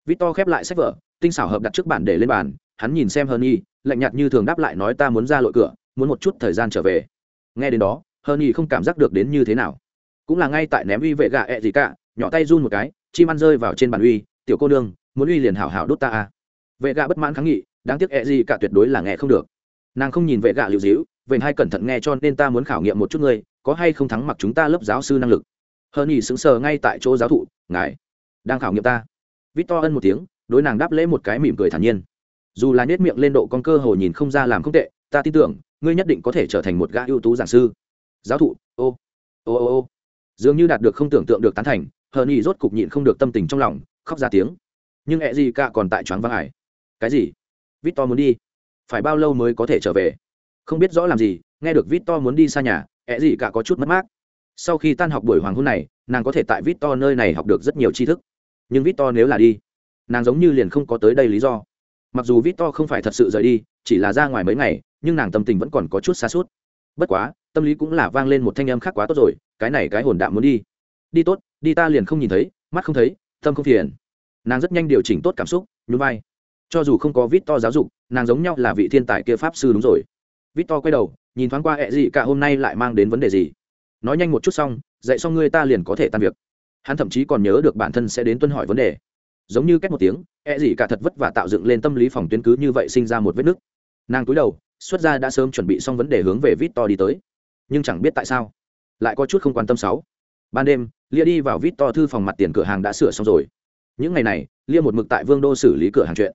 [SPEAKER 1] Vít to khép lại sách vở, tinh xảo hợp đặt trước bản để lên bàn, hắn nhìn xem hờ nhi, lạnh nhạt như thường đáp lại nói ta muốn ra lội cửa, muốn một chút thời gian trở về. Nghe đến đó, hờ nhi không cảm giác được đến như thế nào. Cũng là ngay tại ném uy vệ gạ e gì cả, nhỏ tay run một cái, chim ăn rơi vào trên bàn uy, tiểu cô nương, muốn uy liền hảo hảo đốt ta à. vệ gạ bất mãn kháng nghị đáng tiếc e gì cả tuyệt đối là nghe không được. Nàng không nhìn vệ gạ liệu dĩu vậy hai cẩn thận nghe cho nên ta muốn khảo nghiệm một chút ngươi, có hay không thắng mặc chúng ta lớp giáo sư năng lực. Hơn nhỉ sững sờ ngay tại chỗ giáo thụ, ngài đang khảo nghiệm ta. Vít to ân một tiếng, đối nàng đáp lễ một cái mỉm cười thản nhiên. Dù là nhét miệng lên độ con cơ hồ nhìn không ra làm không tệ, ta tin tưởng, ngươi nhất định có thể trở thành một gã ưu tú giảng sư. Giáo thụ, ô ô ô ô. Dường như đạt được không tưởng tượng được tán thành, hờ nhi rốt cục nhịn không được tâm tình trong lòng, khóc ra tiếng. Nhưng ẹ gì cả còn tại choáng vắng ải. Cái gì? Vít to muốn đi. Phải bao lâu mới có thể trở về? Không biết rõ làm gì, nghe được vít to muốn đi xa nhà ẹ gì cả có chút mất mát. Sau khi tan học buổi hoàng hôn này, nàng có thể tại vít to nơi này học được rất nhiều tri thức. Nhưng vít to nếu là đi, nàng giống như liền không có tới đây lý do. Mặc dù vít to không phải thật sự rời đi, chỉ là ra ngoài mấy ngày, nhưng nàng tâm tình vẫn còn có chút xa suốt. Bất quá, tâm lý cũng là vang lên một thanh âm khác quá tốt rồi, cái này cái hồn đạm muốn đi. Đi tốt, đi ta liền không nhìn thấy, mắt không thấy, tâm không phiền. Nàng rất nhanh điều chỉnh tốt cảm xúc, nhún vai cho dù không có vít to giáo dục, nàng giống nhau là vị thiên tài kia pháp sư đúng rồi. Vít to quay đầu, nhìn thoáng qua ẹ gì cả hôm nay lại mang đến vấn đề gì. Nói nhanh một chút xong, dạy xong ngươi ta liền có thể tan việc. Hắn thậm chí còn nhớ được bản thân sẽ đến tuân hỏi vấn đề. Giống như cách một tiếng, ẹ gì cả thật vất vả tạo dựng lên tâm lý phòng tuyến cứ như vậy sinh ra một vết nứt. Nàng cúi đầu, xuất ra đã sớm chuẩn bị xong vấn đề hướng về vít to đi tới. Nhưng chẳng biết tại sao, lại có chút không quan tâm sáu. Ban đêm, lia đi vào vít to thư phòng mặt tiền cửa hàng đã sửa xong rồi. Những ngày này, lia một mực tại vương đô xử lý cửa hàng chuyện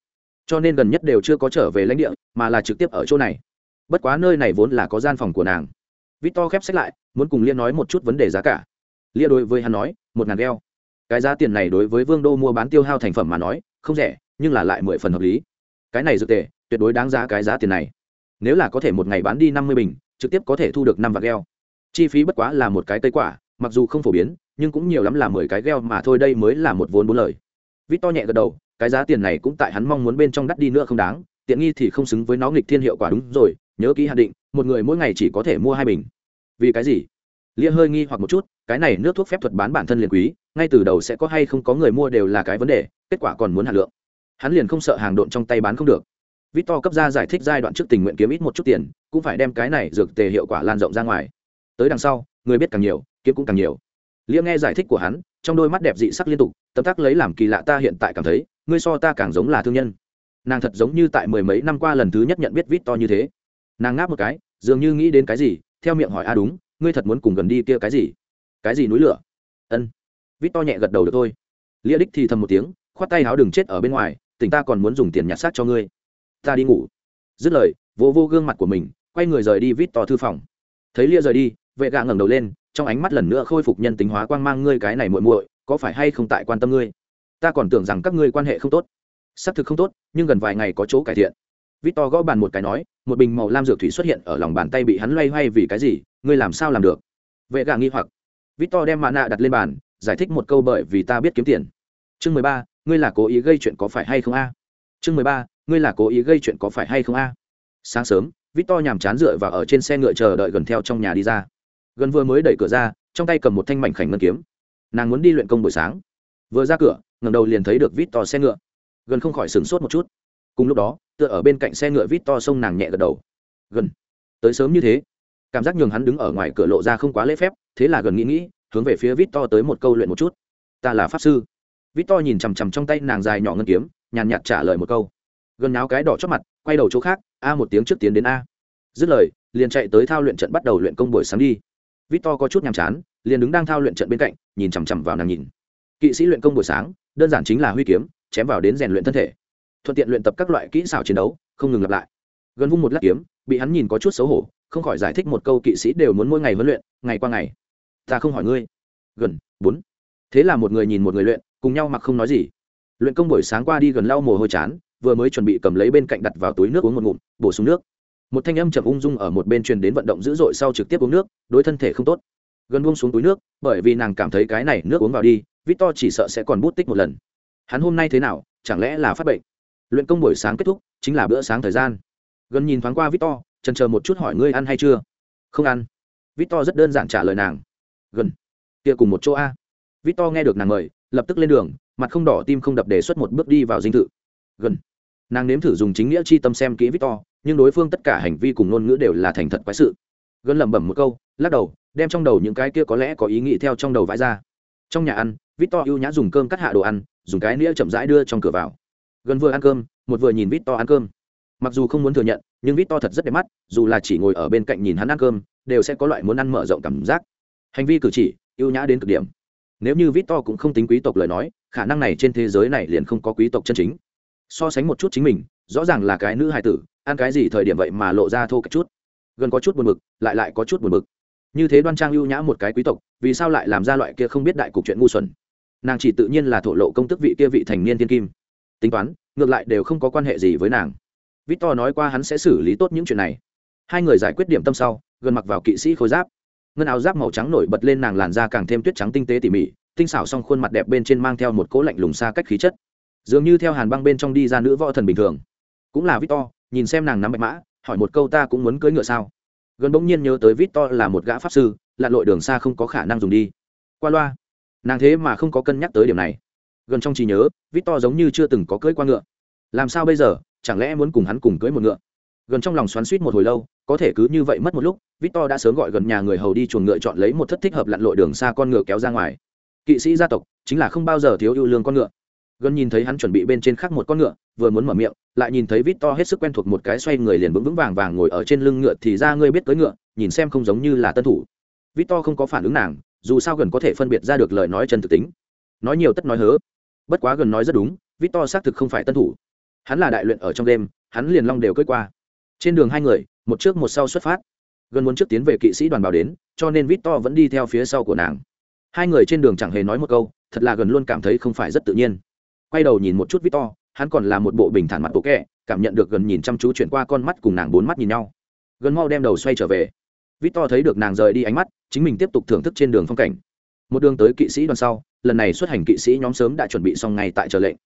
[SPEAKER 1] cho nên gần nhất đều chưa có trở về lãnh địa, mà là trực tiếp ở chỗ này. Bất quá nơi này vốn là có gian phòng của nàng. Vít to khép sách lại, muốn cùng lia nói một chút vấn đề giá cả. Lia đối với hắn nói, một ngàn gheo cái giá tiền này đối với vương đô mua bán tiêu hao thành phẩm mà nói, không rẻ, nhưng là lại mười phần hợp lý. Cái này dự tệ tuyệt đối đáng giá cái giá tiền này. Nếu là có thể một ngày bán đi năm mươi bình, trực tiếp có thể thu được năm vạn gheo chi phí bất quá là một cái cây quả, mặc dù không phổ biến, nhưng cũng nhiều lắm là mười cái gheo mà thôi, đây mới là một vốn bốn lời. Vít to nhẹ gật đầu cái giá tiền này cũng tại hắn mong muốn bên trong đắt đi nữa không đáng, tiện nghi thì không xứng với nó nghịch thiên hiệu quả đúng rồi, nhớ kỹ hạn định, một người mỗi ngày chỉ có thể mua hai bình. Vì cái gì? Lia hơi nghi hoặc một chút, cái này nước thuốc phép thuật bán bản thân liền quý, ngay từ đầu sẽ có hay không có người mua đều là cái vấn đề, kết quả còn muốn hạt lượng. Hắn liền không sợ hàng độn trong tay bán không được. Victor cấp ra giải thích giai đoạn trước tình nguyện kiếm ít một chút tiền, cũng phải đem cái này dược tề hiệu quả lan rộng ra ngoài. Tới đằng sau, người biết càng nhiều, kiếm cũng càng nhiều. Lia nghe giải thích của hắn, trong đôi mắt đẹp dị sắc liên tục tấm tắc lấy làm kỳ lạ ta hiện tại cảm thấy ngươi so ta càng giống là thương nhân. Nàng thật giống như tại mười mấy năm qua lần thứ nhất nhận biết vít to như thế. Nàng ngáp một cái, dường như nghĩ đến cái gì, theo miệng hỏi, a, đúng, ngươi thật muốn cùng gần đi kia cái gì? Cái gì núi lửa? Ân. Vít to nhẹ gật đầu được thôi. Lia đích thì thầm một tiếng, khoát tay áo đừng chết ở bên ngoài, tỉnh ta còn muốn dùng tiền nhặt xác cho ngươi. Ta đi ngủ. Dứt lời vô vô gương mặt của mình, quay người rời đi vít to thư phòng. Thấy lia rời đi, vệ gạ ngẩng đầu lên, trong ánh mắt lần nữa khôi phục nhân tính hóa quang mang ngươi cái này muội muội, có phải hay không tại quan tâm ngươi? Ta còn tưởng rằng các ngươi quan hệ không tốt. Xác thực không tốt, nhưng gần vài ngày có chỗ cải thiện. Victor gõ bàn một cái nói, một bình màu lam dược thủy xuất hiện ở lòng bàn tay bị hắn loay hoay vì cái gì, ngươi làm sao làm được? Vệ gà nghi hoặc. Victor đem mạ nạ đặt lên bàn, giải thích một câu bởi vì ta biết kiếm tiền. Chương mười ba, ngươi là cố ý gây chuyện có phải hay không a? Chương mười ba, ngươi là cố ý gây chuyện có phải hay không a? Sáng sớm, victor nhàm chán dựa và ở trên xe ngựa chờ đợi gần theo trong nhà đi ra. Gần vừa mới đẩy cửa ra, trong tay cầm một thanh mảnh khảnh ngân kiếm. Nàng muốn đi luyện công buổi sáng vừa ra cửa ngầm đầu liền thấy được vít to xe ngựa. Gần không khỏi sửng sốt một chút. Cùng lúc đó, tựa ở bên cạnh xe ngựa vít to sông nàng nhẹ gật đầu. Gần, tới sớm như thế. Cảm giác nhường hắn đứng ở ngoài cửa lộ ra không quá lễ phép, thế là gần nghĩ nghĩ, hướng về phía vít to tới một câu luyện một chút. Ta là pháp sư. Vít to nhìn chằm chằm trong tay nàng dài nhỏ ngân kiếm, nhàn nhạt trả lời một câu. Gần náo cái đỏ chót mặt, quay đầu chỗ khác, a một tiếng trước tiến đến a. Dứt lời, liền chạy tới thao luyện trận bắt đầu luyện công buổi sáng đi. Vít to có chút nhàm chán, liền đứng đang thao luyện trận bên cạnh, nhìn chằm chằm vào nàng nhìn kỵ sĩ luyện công buổi sáng, đơn giản chính là huy kiếm, chém vào đến rèn luyện thân thể. Thuận tiện luyện tập các loại kỹ xảo chiến đấu, không ngừng lặp lại. Gần vung một lát kiếm, bị hắn nhìn có chút xấu hổ, không khỏi giải thích một câu kỵ sĩ đều muốn mỗi ngày huấn luyện, ngày qua ngày. Ta không hỏi ngươi. Gần, bốn. Thế là một người nhìn một người luyện, cùng nhau mặc không nói gì. Luyện công buổi sáng qua đi gần lau mồ hôi chán, vừa mới chuẩn bị cầm lấy bên cạnh đặt vào túi nước uống một ngụm, bổ sung nước. Một thanh âm chậm ung dung ở một bên truyền đến vận động dữ dội sau trực tiếp uống nước, đối thân thể không tốt. Gần buông xuống túi nước, bởi vì nàng cảm thấy cái này nước uống vào đi victor chỉ sợ sẽ còn bút tích một lần. Hắn hôm nay thế nào, chẳng lẽ là phát bệnh? Luyện công buổi sáng kết thúc, chính là bữa sáng thời gian. Gần nhìn thoáng qua victor chần chờ một chút hỏi ngươi ăn hay chưa? Không ăn. Victor rất đơn giản trả lời nàng. Gần. Kia cùng một chỗ a. Victor nghe được nàng mời, lập tức lên đường, mặt không đỏ tim không đập đề xuất một bước đi vào dinh thự. Gần. Nàng nếm thử dùng chính nghĩa chi tâm xem kỹ victor, nhưng đối phương tất cả hành vi cùng ngôn ngữ đều là thành thật quái sự. Gần lẩm bẩm một câu, lắc đầu, đem trong đầu những cái kia có lẽ có ý nghĩ theo trong đầu vãi ra. Trong nhà ăn victor ưu nhã dùng cơm cắt hạ đồ ăn, dùng cái nĩa chậm rãi đưa trong cửa vào. Gần vừa ăn cơm, một vừa nhìn victor ăn cơm. Mặc dù không muốn thừa nhận, nhưng victor thật rất đẹp mắt, dù là chỉ ngồi ở bên cạnh nhìn hắn ăn cơm, đều sẽ có loại muốn ăn mở rộng cảm giác. Hành vi cử chỉ, ưu nhã đến cực điểm. Nếu như victor cũng không tính quý tộc lời nói, khả năng này trên thế giới này liền không có quý tộc chân chính. So sánh một chút chính mình, rõ ràng là cái nữ hài tử, ăn cái gì thời điểm vậy mà lộ ra thô kệch chút. Gần có chút buồn bực, lại lại có chút buồn bực. Như thế đoan trang ưu nhã một cái quý tộc, vì sao lại làm ra loại kia không biết đại cục chuyện ngu xuẩn? Nàng chỉ tự nhiên là thổ lộ công tức vị kia vị thành niên thiên kim. Tính toán, ngược lại đều không có quan hệ gì với nàng. Victor nói qua hắn sẽ xử lý tốt những chuyện này. Hai người giải quyết điểm tâm sau, gần mặc vào kỵ sĩ khối giáp. Ngân áo giáp màu trắng nổi bật lên nàng làn da càng thêm tuyết trắng tinh tế tỉ mỉ, tinh xảo song khuôn mặt đẹp bên trên mang theo một cỗ lạnh lùng xa cách khí chất. Dường như theo hàn băng bên trong đi ra nữ võ thần bình thường. Cũng là victor, nhìn xem nàng nắm bạch mã, hỏi một câu ta cũng muốn cưỡi ngựa sao? Gần bỗng nhiên nhớ tới victor là một gã pháp sư, lặn lội đường xa không có khả năng dùng đi. Qua loa nàng thế mà không có cân nhắc tới điểm này. Gần trong trí nhớ, victor giống như chưa từng có cưỡi qua ngựa. Làm sao bây giờ, chẳng lẽ muốn cùng hắn cùng cưỡi một ngựa? Gần trong lòng xoắn suýt một hồi lâu, có thể cứ như vậy mất một lúc, victor đã sớm gọi gần nhà người hầu đi chuồng ngựa chọn lấy một thất thích hợp lặn lội đường xa con ngựa kéo ra ngoài. Kỵ sĩ gia tộc, chính là không bao giờ thiếu ưu lương con ngựa. Gần nhìn thấy hắn chuẩn bị bên trên khác một con ngựa, vừa muốn mở miệng, lại nhìn thấy vít to hết sức quen thuộc một cái xoay người liền vững vững vàng vàng ngồi ở trên lưng ngựa thì ra ngươi biết tới ngựa, nhìn xem không giống như là tân thủ. Vít to không có phản ứng nàng dù sao gần có thể phân biệt ra được lời nói chân thực tính. Nói nhiều tất nói hớ. Bất quá gần nói rất đúng vít to xác thực không phải tân thủ. Hắn là đại luyện ở trong đêm, hắn liền long đều cưỡi qua. Trên đường hai người, một trước một sau xuất phát. Gần muốn trước tiến về kỵ sĩ đoàn bảo đến, cho nên vít to vẫn đi theo phía sau của nàng. Hai người trên đường chẳng hề nói một câu, thật là gần luôn cảm thấy không phải rất tự nhiên. Quay đầu nhìn một chút victor, hắn còn là một bộ bình thản mặt bộ kẹ cảm nhận được gần nhìn chăm chú chuyển qua con mắt cùng nàng bốn mắt nhìn nhau. Gần mau đem đầu xoay trở về victor thấy được nàng rời đi ánh mắt, chính mình tiếp tục thưởng thức trên đường phong cảnh. Một đường tới kỵ sĩ đoàn sau, lần này xuất hành kỵ sĩ nhóm sớm đã chuẩn bị xong ngay tại chờ lệnh.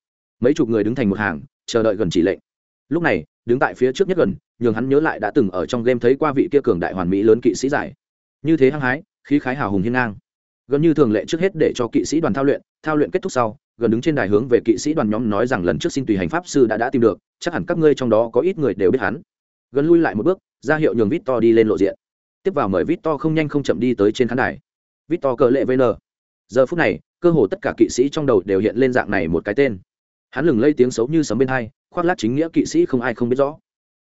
[SPEAKER 1] Mấy chục người đứng thành một hàng, chờ đợi gần chỉ lệnh. Lúc này, đứng tại phía trước nhất gần, nhường hắn nhớ lại đã từng ở trong game thấy qua vị kia cường đại hoàn mỹ lớn kỵ sĩ giải. Như thế hăng hái, khí khái hào hùng hiên ngang. Gần như thường lệ trước hết để cho kỵ sĩ đoàn thao luyện thao luyện kết thúc sau, gần đứng trên đài hướng về kỵ sĩ đoàn nhóm nói rằng lần trước xin tùy hành pháp sư đã đã tìm được, chắc hẳn các ngươi trong đó có ít người đều biết hắn. Gần lui lại một bước, ra hiệu nhường vít to đi lên lộ diện tiếp vào mời vít to không nhanh không chậm đi tới trên khán đài. Vít to cờ lệ vn giờ phút này, cơ hồ tất cả kỵ sĩ trong đầu đều hiện lên dạng này một cái tên. Hắn lừng lây tiếng xấu như sấm bên hai, khoác lát chính nghĩa kỵ sĩ không ai không biết rõ.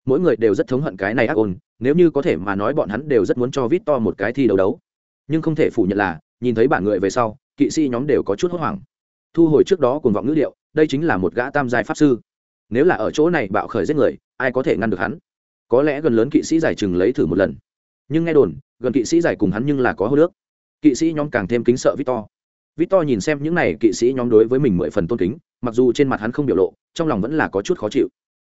[SPEAKER 1] Mỗi người đều rất thống hận cái này ác ôn, nếu như có thể mà nói bọn hắn đều rất muốn cho vít to một cái thi đấu đấu. Nhưng không thể phủ nhận là, nhìn thấy bản người về sau, kỵ sĩ nhóm đều có chút hốt hoảng. Thu hồi trước đó cùng vọng ngữ liệu đây chính là một gã tam giai pháp sư. Nếu là ở chỗ này bạo khởi giết người, ai có thể ngăn được hắn? Có lẽ gần lớn kỵ sĩ giải chừng lấy thử một lần nhưng nghe đồn, gần kỵ sĩ giải cùng hắn nhưng là có hô nước. Kỵ sĩ nhóm càng thêm kính sợ victor. Victor nhìn xem những n à y kỵ sĩ nhóm đối với mình mười phần tôn kính, mặc dù trên mặt hắn không biểu lộ, trong lòng vẫn là có chút khó chịu.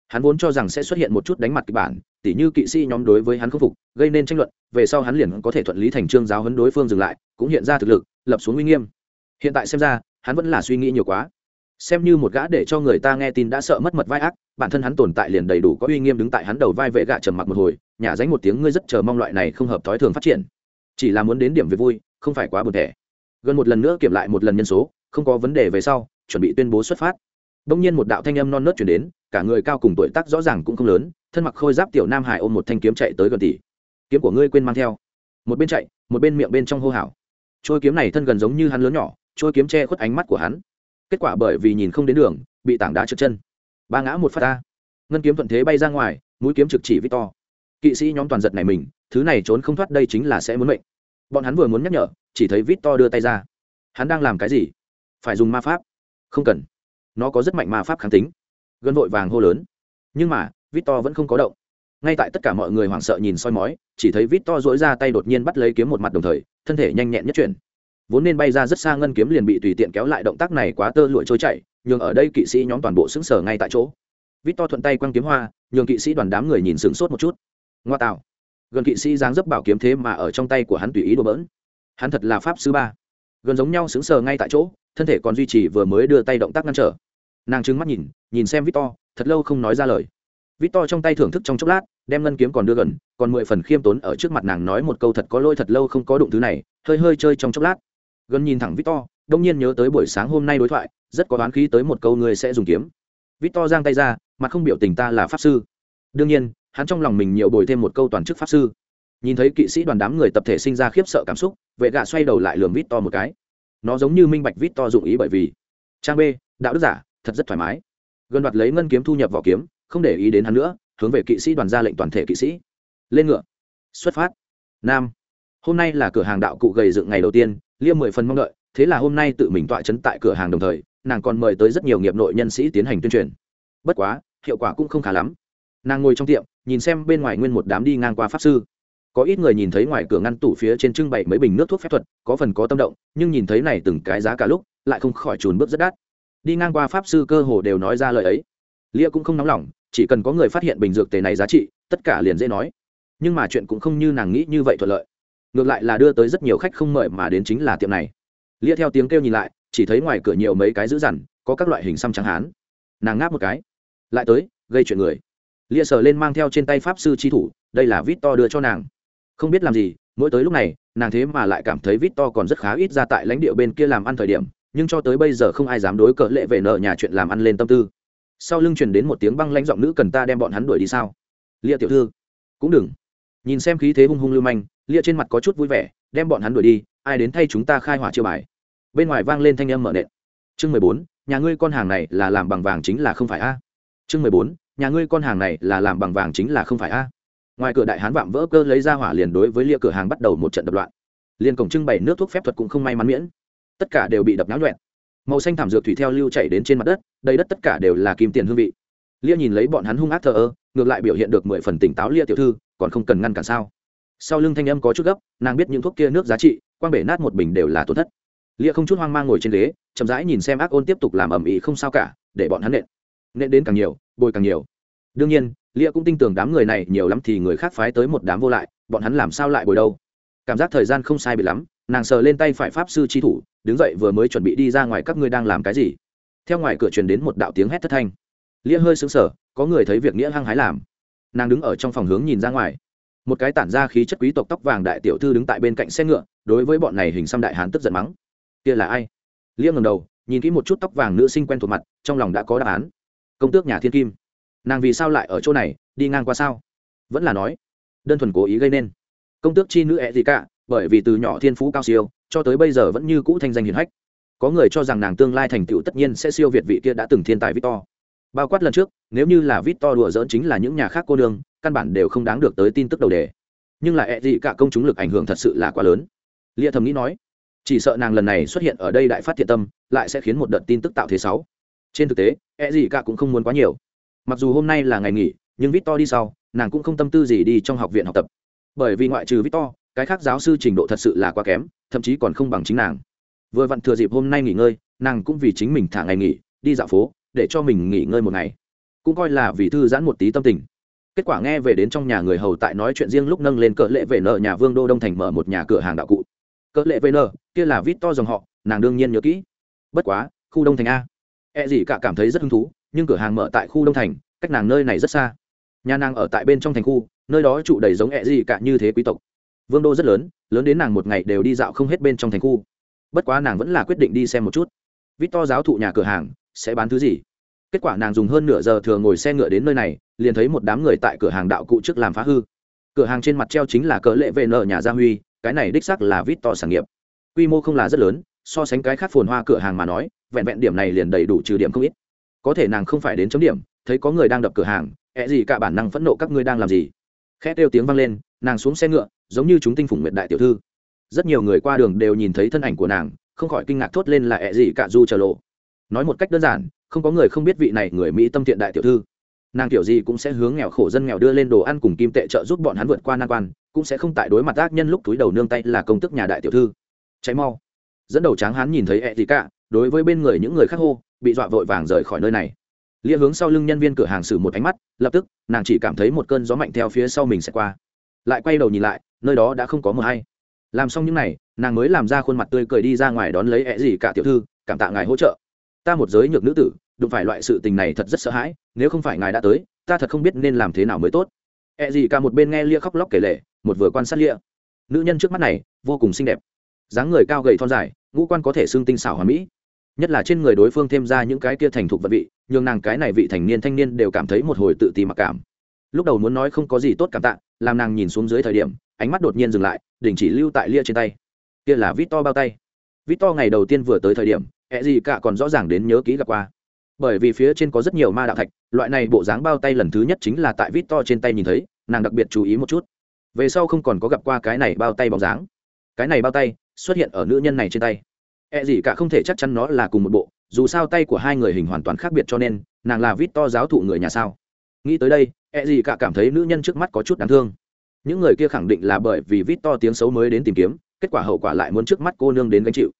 [SPEAKER 1] Hắn vốn cho rằng sẽ xuất hiện một chút đánh mặt kịch bản, tỉ như kỵ sĩ nhóm đối với hắn khâm phục, gây nên tranh luận, về sau hắn liền có thể thuận lý thành trương giáo hấn đối phương dừng lại, cũng hiện ra thực lực, lập xuống uy nghiêm. Hiện tại xem ra, hắn vẫn là suy nghĩ nhiều quá xem như một gã để cho người ta nghe tin đã sợ mất mật vai ác, bản thân hắn tồn tại liền đầy đủ có uy nghiêm đứng tại hắn đầu vai vệ gạ trầm mặc một hồi, nhả dánh một tiếng ngươi rất chờ mong loại này không hợp thói thường phát triển. Chỉ là muốn đến điểm về vui, không phải quá buồn thẻ. Gần một lần nữa kiểm lại một lần nhân số, không có vấn đề về sau, chuẩn bị tuyên bố xuất phát. Đông nhiên một đạo thanh âm non nớt chuyển đến, cả người cao cùng tuổi tác rõ ràng cũng không lớn, thân mặc khôi giáp tiểu nam hải ôm một thanh kiếm chạy tới gần tỷ. Kiếm của ngươi quên mang theo. Một bên chạy, một bên miệng bên trong hô hào. Trôi kiếm này thân gần giống như hắn lớn nhỏ trôi kiếm che khuất ánh mắt của hắn kết quả bởi vì nhìn không đến đường, bị tảng đá trượt chân. Ba ngã một phát ta ngân kiếm thuận thế bay ra ngoài, mũi kiếm trực chỉ victor. Kỵ sĩ nhóm toàn giật này mình, thứ này trốn không thoát đây chính là sẽ muốn mệnh. Bọn hắn vừa muốn nhắc nhở, chỉ thấy victor đưa tay ra. Hắn đang làm cái gì? Phải dùng ma pháp. Không cần. Nó có rất mạnh ma pháp kháng tính. Gần vội vàng hô lớn. Nhưng mà, victor vẫn không có động. Ngay tại tất cả mọi người hoảng sợ nhìn soi mói, chỉ thấy victor dỗi ra tay đột nhiên bắt lấy kiếm một mặt đồng thời, thân thể nhanh nhẹn nhất chuyển vốn nên bay ra rất xa ngân kiếm liền bị tùy tiện kéo lại động tác này quá tơ lụi trôi chảy, nhường ở đây kỵ sĩ nhóm toàn bộ xứng sở ngay tại chỗ. Vít to thuận tay quăng kiếm hoa, nhường kỵ sĩ đoàn đám người nhìn sửng sốt một chút. Ngoa tạo. Gần kỵ sĩ dáng dấp bảo kiếm thế mà ở trong tay của hắn tùy ý đồ bỡn. Hắn thật là pháp sư ba. Gần giống nhau xứng sờ ngay tại chỗ, thân thể còn duy trì vừa mới đưa tay động tác ngăn trở. Nàng trừng mắt nhìn nhìn xem victor, thật lâu không nói ra lời. Victor trong tay thưởng thức trong chốc lát, đem ngân kiếm còn đưa gần, còn mười phần khiêm tốn ở trước mặt nàng nói một câu thật có lôi thật lâu không có đụng thứ này, hơi hơi chơi trong chốc lát gần nhìn thẳng victor, đông nhiên nhớ tới buổi sáng hôm nay đối thoại, rất có đoán khí tới một câu người sẽ dùng kiếm. Victor giang tay ra, mặt không biểu tình ta là pháp sư. Đương nhiên, hắn trong lòng mình nhiều bồi thêm một câu toàn chức pháp sư. Nhìn thấy kỵ sĩ đoàn đám người tập thể sinh ra khiếp sợ cảm xúc, vệ gạ xoay đầu lại lường vít to một cái. Nó giống như minh bạch vít to dụng ý bởi vì, trang b, đạo đức giả, thật rất thoải mái. Gần đoạt lấy ngân kiếm thu nhập vào kiếm, không để ý đến hắn nữa, hướng về kỵ sĩ đoàn ra lệnh toàn thể kỵ sĩ. Lên ngựa. Xuất phát. Nam. Hôm nay là cửa hàng đạo cụ gầy dựng ngày đầu tiên liêm mười phần mong đợi, thế là hôm nay tự mình tọa chấn tại cửa hàng đồng thời, nàng còn mời tới rất nhiều nghiệp nội nhân sĩ tiến hành tuyên truyền. Bất quá, hiệu quả cũng không khá lắm. Nàng ngồi trong tiệm, nhìn xem bên ngoài nguyên một đám đi ngang qua pháp sư. Có ít người nhìn thấy ngoài cửa ngăn tủ phía trên trưng bày mấy bình nước thuốc phép thuật, có phần có tâm động, nhưng nhìn thấy này từng cái giá cả lúc, lại không khỏi trùn bước rất đắt. Đi ngang qua pháp sư cơ hồ đều nói ra lời ấy. Lia cũng không nóng lòng, chỉ cần có người phát hiện bình dược tề này giá trị, tất cả liền dễ nói. Nhưng mà chuyện cũng không như nàng nghĩ như vậy thuận lợi ngược lại là đưa tới rất nhiều khách không mời mà đến chính là tiệm này. Lia theo tiếng kêu nhìn lại, chỉ thấy ngoài cửa nhiều mấy cái giữ dằn, có các loại hình xăm trắng hán. Nàng ngáp một cái. Lại tới, gây chuyện người. Lia sờ lên mang theo trên tay pháp sư chi thủ, đây là vít to đưa cho nàng. Không biết làm gì, mỗi tới lúc này, nàng thế mà lại cảm thấy vít to còn rất khá ít ra tại lãnh địa bên kia làm ăn thời điểm, nhưng cho tới bây giờ không ai dám đối cỡ lệ về nợ nhà chuyện làm ăn lên tâm tư. Sau lưng truyền đến một tiếng băng lãnh giọng nữ cần ta đem bọn hắn đuổi đi sao? Lia tiểu thư, cũng đừng. Nhìn xem khí thế hung hung lưu manh lia trên mặt có chút vui vẻ, đem bọn hắn đuổi đi, ai đến thay chúng ta khai hỏa chiêu bài. Bên ngoài vang lên thanh âm mở nện. Chương mười bốn, nhà ngươi con hàng này là làm bằng vàng chính là không phải a. Chương mười bốn, nhà ngươi con hàng này là làm bằng vàng chính là không phải a. Ngoài cửa đại hán vạm vỡ cơ lấy ra hỏa liền đối với lia cửa hàng bắt đầu một trận đập loạn. Liền cổng trưng bày nước thuốc phép thuật cũng không may mắn miễn. Tất cả đều bị đập náo nhuẹn màu xanh thảm dược thủy theo lưu chảy đến trên mặt đất, đầy đất tất cả đều là kim tiền hương vị. Lia nhìn lấy bọn hắn hung ác thờ ơ, ngược lại biểu hiện được mười phần tỉnh táo lia tiểu thư, còn không cần ngăn cản sao? Sau lưng thanh âm có chút gấp, nàng biết những thuốc kia nước giá trị, quang bể nát một bình đều là tổn thất. Lia không chút hoang mang ngồi trên ghế, chậm rãi nhìn xem ác ôn tiếp tục làm ầm ĩ không sao cả, để bọn hắn nện. Nện đến càng nhiều, bồi càng nhiều. Đương nhiên, lia cũng tin tưởng đám người này nhiều lắm thì người khác phái tới một đám vô lại, bọn hắn làm sao lại bồi đâu? Cảm giác thời gian không sai bị lắm, nàng sờ lên tay phải pháp sư chi thủ, đứng dậy vừa mới chuẩn bị đi ra ngoài các ngươi đang làm cái gì? Theo ngoài cửa truyền đến một đạo tiếng hét thất thanh. Lia hơi xứng sờ, có người thấy việc nghĩa hăng hái làm. Nàng đứng ở trong phòng hướng nhìn ra ngoài một cái tản ra khí chất quý tộc tóc vàng đại tiểu thư đứng tại bên cạnh xe ngựa, đối với bọn này hình xăm đại hán tức giận mắng. Kia là ai? Liêm ngầm đầu, nhìn kỹ một chút tóc vàng nữ sinh quen thuộc mặt, trong lòng đã có đáp án. Công tước nhà thiên kim. Nàng vì sao lại ở chỗ này, đi ngang qua sao? Vẫn là nói, đơn thuần cố ý gây nên. Công tước chi nữ ẹ gì cả, bởi vì từ nhỏ thiên phú cao siêu, cho tới bây giờ vẫn như cũ thanh danh hiền hách. Có người cho rằng nàng tương lai thành tựu tất nhiên sẽ siêu việt vị kia đã từng thiên tài victor. Bao quát lần trước, nếu như là victor đùa dỡn chính là những nhà khác cô đường căn bản đều không đáng được tới tin tức đầu đề. Nhưng là e gì cả công chúng lực ảnh hưởng thật sự là quá lớn. Lia thầm nghĩ nói, chỉ sợ nàng lần này xuất hiện ở đây đại phát thiện tâm, lại sẽ khiến một đợt tin tức tạo thế sáu. Trên thực tế e gì cả cũng không muốn quá nhiều. Mặc dù hôm nay là ngày nghỉ, nhưng victor đi sau, nàng cũng không tâm tư gì đi trong học viện học tập. Bởi vì ngoại trừ victor, cái khác giáo sư trình độ thật sự là quá kém, thậm chí còn không bằng chính nàng. Vừa vặn thừa dịp hôm nay nghỉ ngơi, nàng cũng vì chính mình thả ngày nghỉ, đi dạo phố, để cho mình nghỉ ngơi một ngày. Cũng coi là vì thư giãn một tí tâm tình kết quả nghe về đến trong nhà người hầu tại nói chuyện riêng lúc nâng lên cỡ lệ về nợ nhà vương đô đông thành mở một nhà cửa hàng đạo cụ. Cỡ lệ về nợ, kia là vít to dòng họ, nàng đương nhiên nhớ kỹ. Bất quá, khu đông thành a. E gì cả cảm thấy rất hứng thú, nhưng cửa hàng mở tại khu đông thành, cách nàng nơi này rất xa. Nhà nàng ở tại bên trong thành khu, nơi đó trụ đầy giống e gì cả như thế quý tộc. Vương đô rất lớn lớn đến nàng một ngày đều đi dạo không hết bên trong thành khu. Bất quá nàng vẫn là quyết định đi xem một chút. Vít to giáo thụ nhà cửa hàng, sẽ bán thứ gì? Kết quả nàng dùng hơn nửa giờ thừa ngồi xe ngựa đến nơi này liền thấy một đám người tại cửa hàng đạo cụ trước làm phá hư. Cửa hàng trên mặt treo chính là cỡ lệ vệ nợ nhà gia huy, cái này đích sắc là vít to sản nghiệp. Quy mô không là rất lớn, so sánh cái khác phồn hoa cửa hàng mà nói, vẹn vẹn điểm này liền đầy đủ trừ điểm không ít. Có thể nàng không phải đến chấm điểm, thấy có người đang đập cửa hàng ẹ gì cả bản năng phẫn nộ các ngươi đang làm gì? Khét kêu tiếng vang lên, nàng xuống xe ngựa, giống như chúng tinh phủng nguyệt đại tiểu thư. Rất nhiều người qua đường đều nhìn thấy thân ảnh của nàng, không khỏi kinh ngạc thốt lên là ẹ gì cả du chờ lộ. Nói một cách đơn giản, không có người không biết vị này người mỹ tâm thiện đại tiểu thư nàng kiểu gì cũng sẽ hướng nghèo khổ dân nghèo đưa lên đồ ăn cùng kim tệ trợ giúp bọn hắn vượt qua nan quan, cũng sẽ không tại đối mặt ác nhân lúc túi đầu nương tay là công tức nhà đại tiểu thư. Cháy mau. Dẫn đầu tráng hắn nhìn thấy ẹ gì cả đối với bên người những người khác hô, bị dọa vội vàng rời khỏi nơi này. Lia hướng sau lưng nhân viên cửa hàng xử một ánh mắt, lập tức, nàng chỉ cảm thấy một cơn gió mạnh theo phía sau mình sẽ qua. Lại quay đầu nhìn lại, nơi đó đã không có mờ hay. Làm xong những n à y nàng mới làm ra khuôn mặt tươi cười đi ra ngoài đón lấy ẹ gì cả tiểu thư, cảm tạ ngài hỗ trợ. Ta một giới nhược nữ tử đụng phải loại sự tình này thật rất sợ hãi, nếu không phải ngài đã tới, ta thật không biết nên làm thế nào mới tốt. E gì cả một bên nghe lia khóc lóc kể lệ một vừa quan sát lia. Nữ nhân trước mắt này, vô cùng xinh đẹp. Dáng người cao gầy thon dài, ngũ quan có thể xương tinh xảo hòa mỹ. Nhất là trên người đối phương thêm ra những cái kia thành thục vật vị, nhường nàng cái này vị thành niên thanh niên đều cảm thấy một hồi tự ti mặc cảm. Lúc đầu muốn nói không có gì tốt cảm tạ, làm nàng nhìn xuống dưới thời điểm, ánh mắt đột nhiên dừng lại, đình chỉ lưu tại lia trên tay. Kia là vít to bao tay. Vít to ngày đầu tiên vừa tới thời điểm e ẹ gì cả còn rõ ràng đến nhớ kỹ gặp qua bởi vì phía trên có rất nhiều ma đạo thạch, loại này bộ dáng bao tay lần thứ nhất chính là tại vít to trên tay nhìn thấy, nàng đặc biệt chú ý một chút. Về sau không còn có gặp qua cái này bao tay bóng dáng. Cái này bao tay xuất hiện ở nữ nhân này trên tay. E gì cả không thể chắc chắn nó là cùng một bộ, dù sao tay của hai người hình hoàn toàn khác biệt cho nên, nàng là vít to giáo thụ người nhà sao? Nghĩ tới đây e gì cả cảm thấy nữ nhân trước mắt có chút đáng thương. Những người kia khẳng định là bởi vì vít to tiếng xấu mới đến tìm kiếm, kết quả hậu quả lại muốn trước mắt cô nương đến gánh chịu.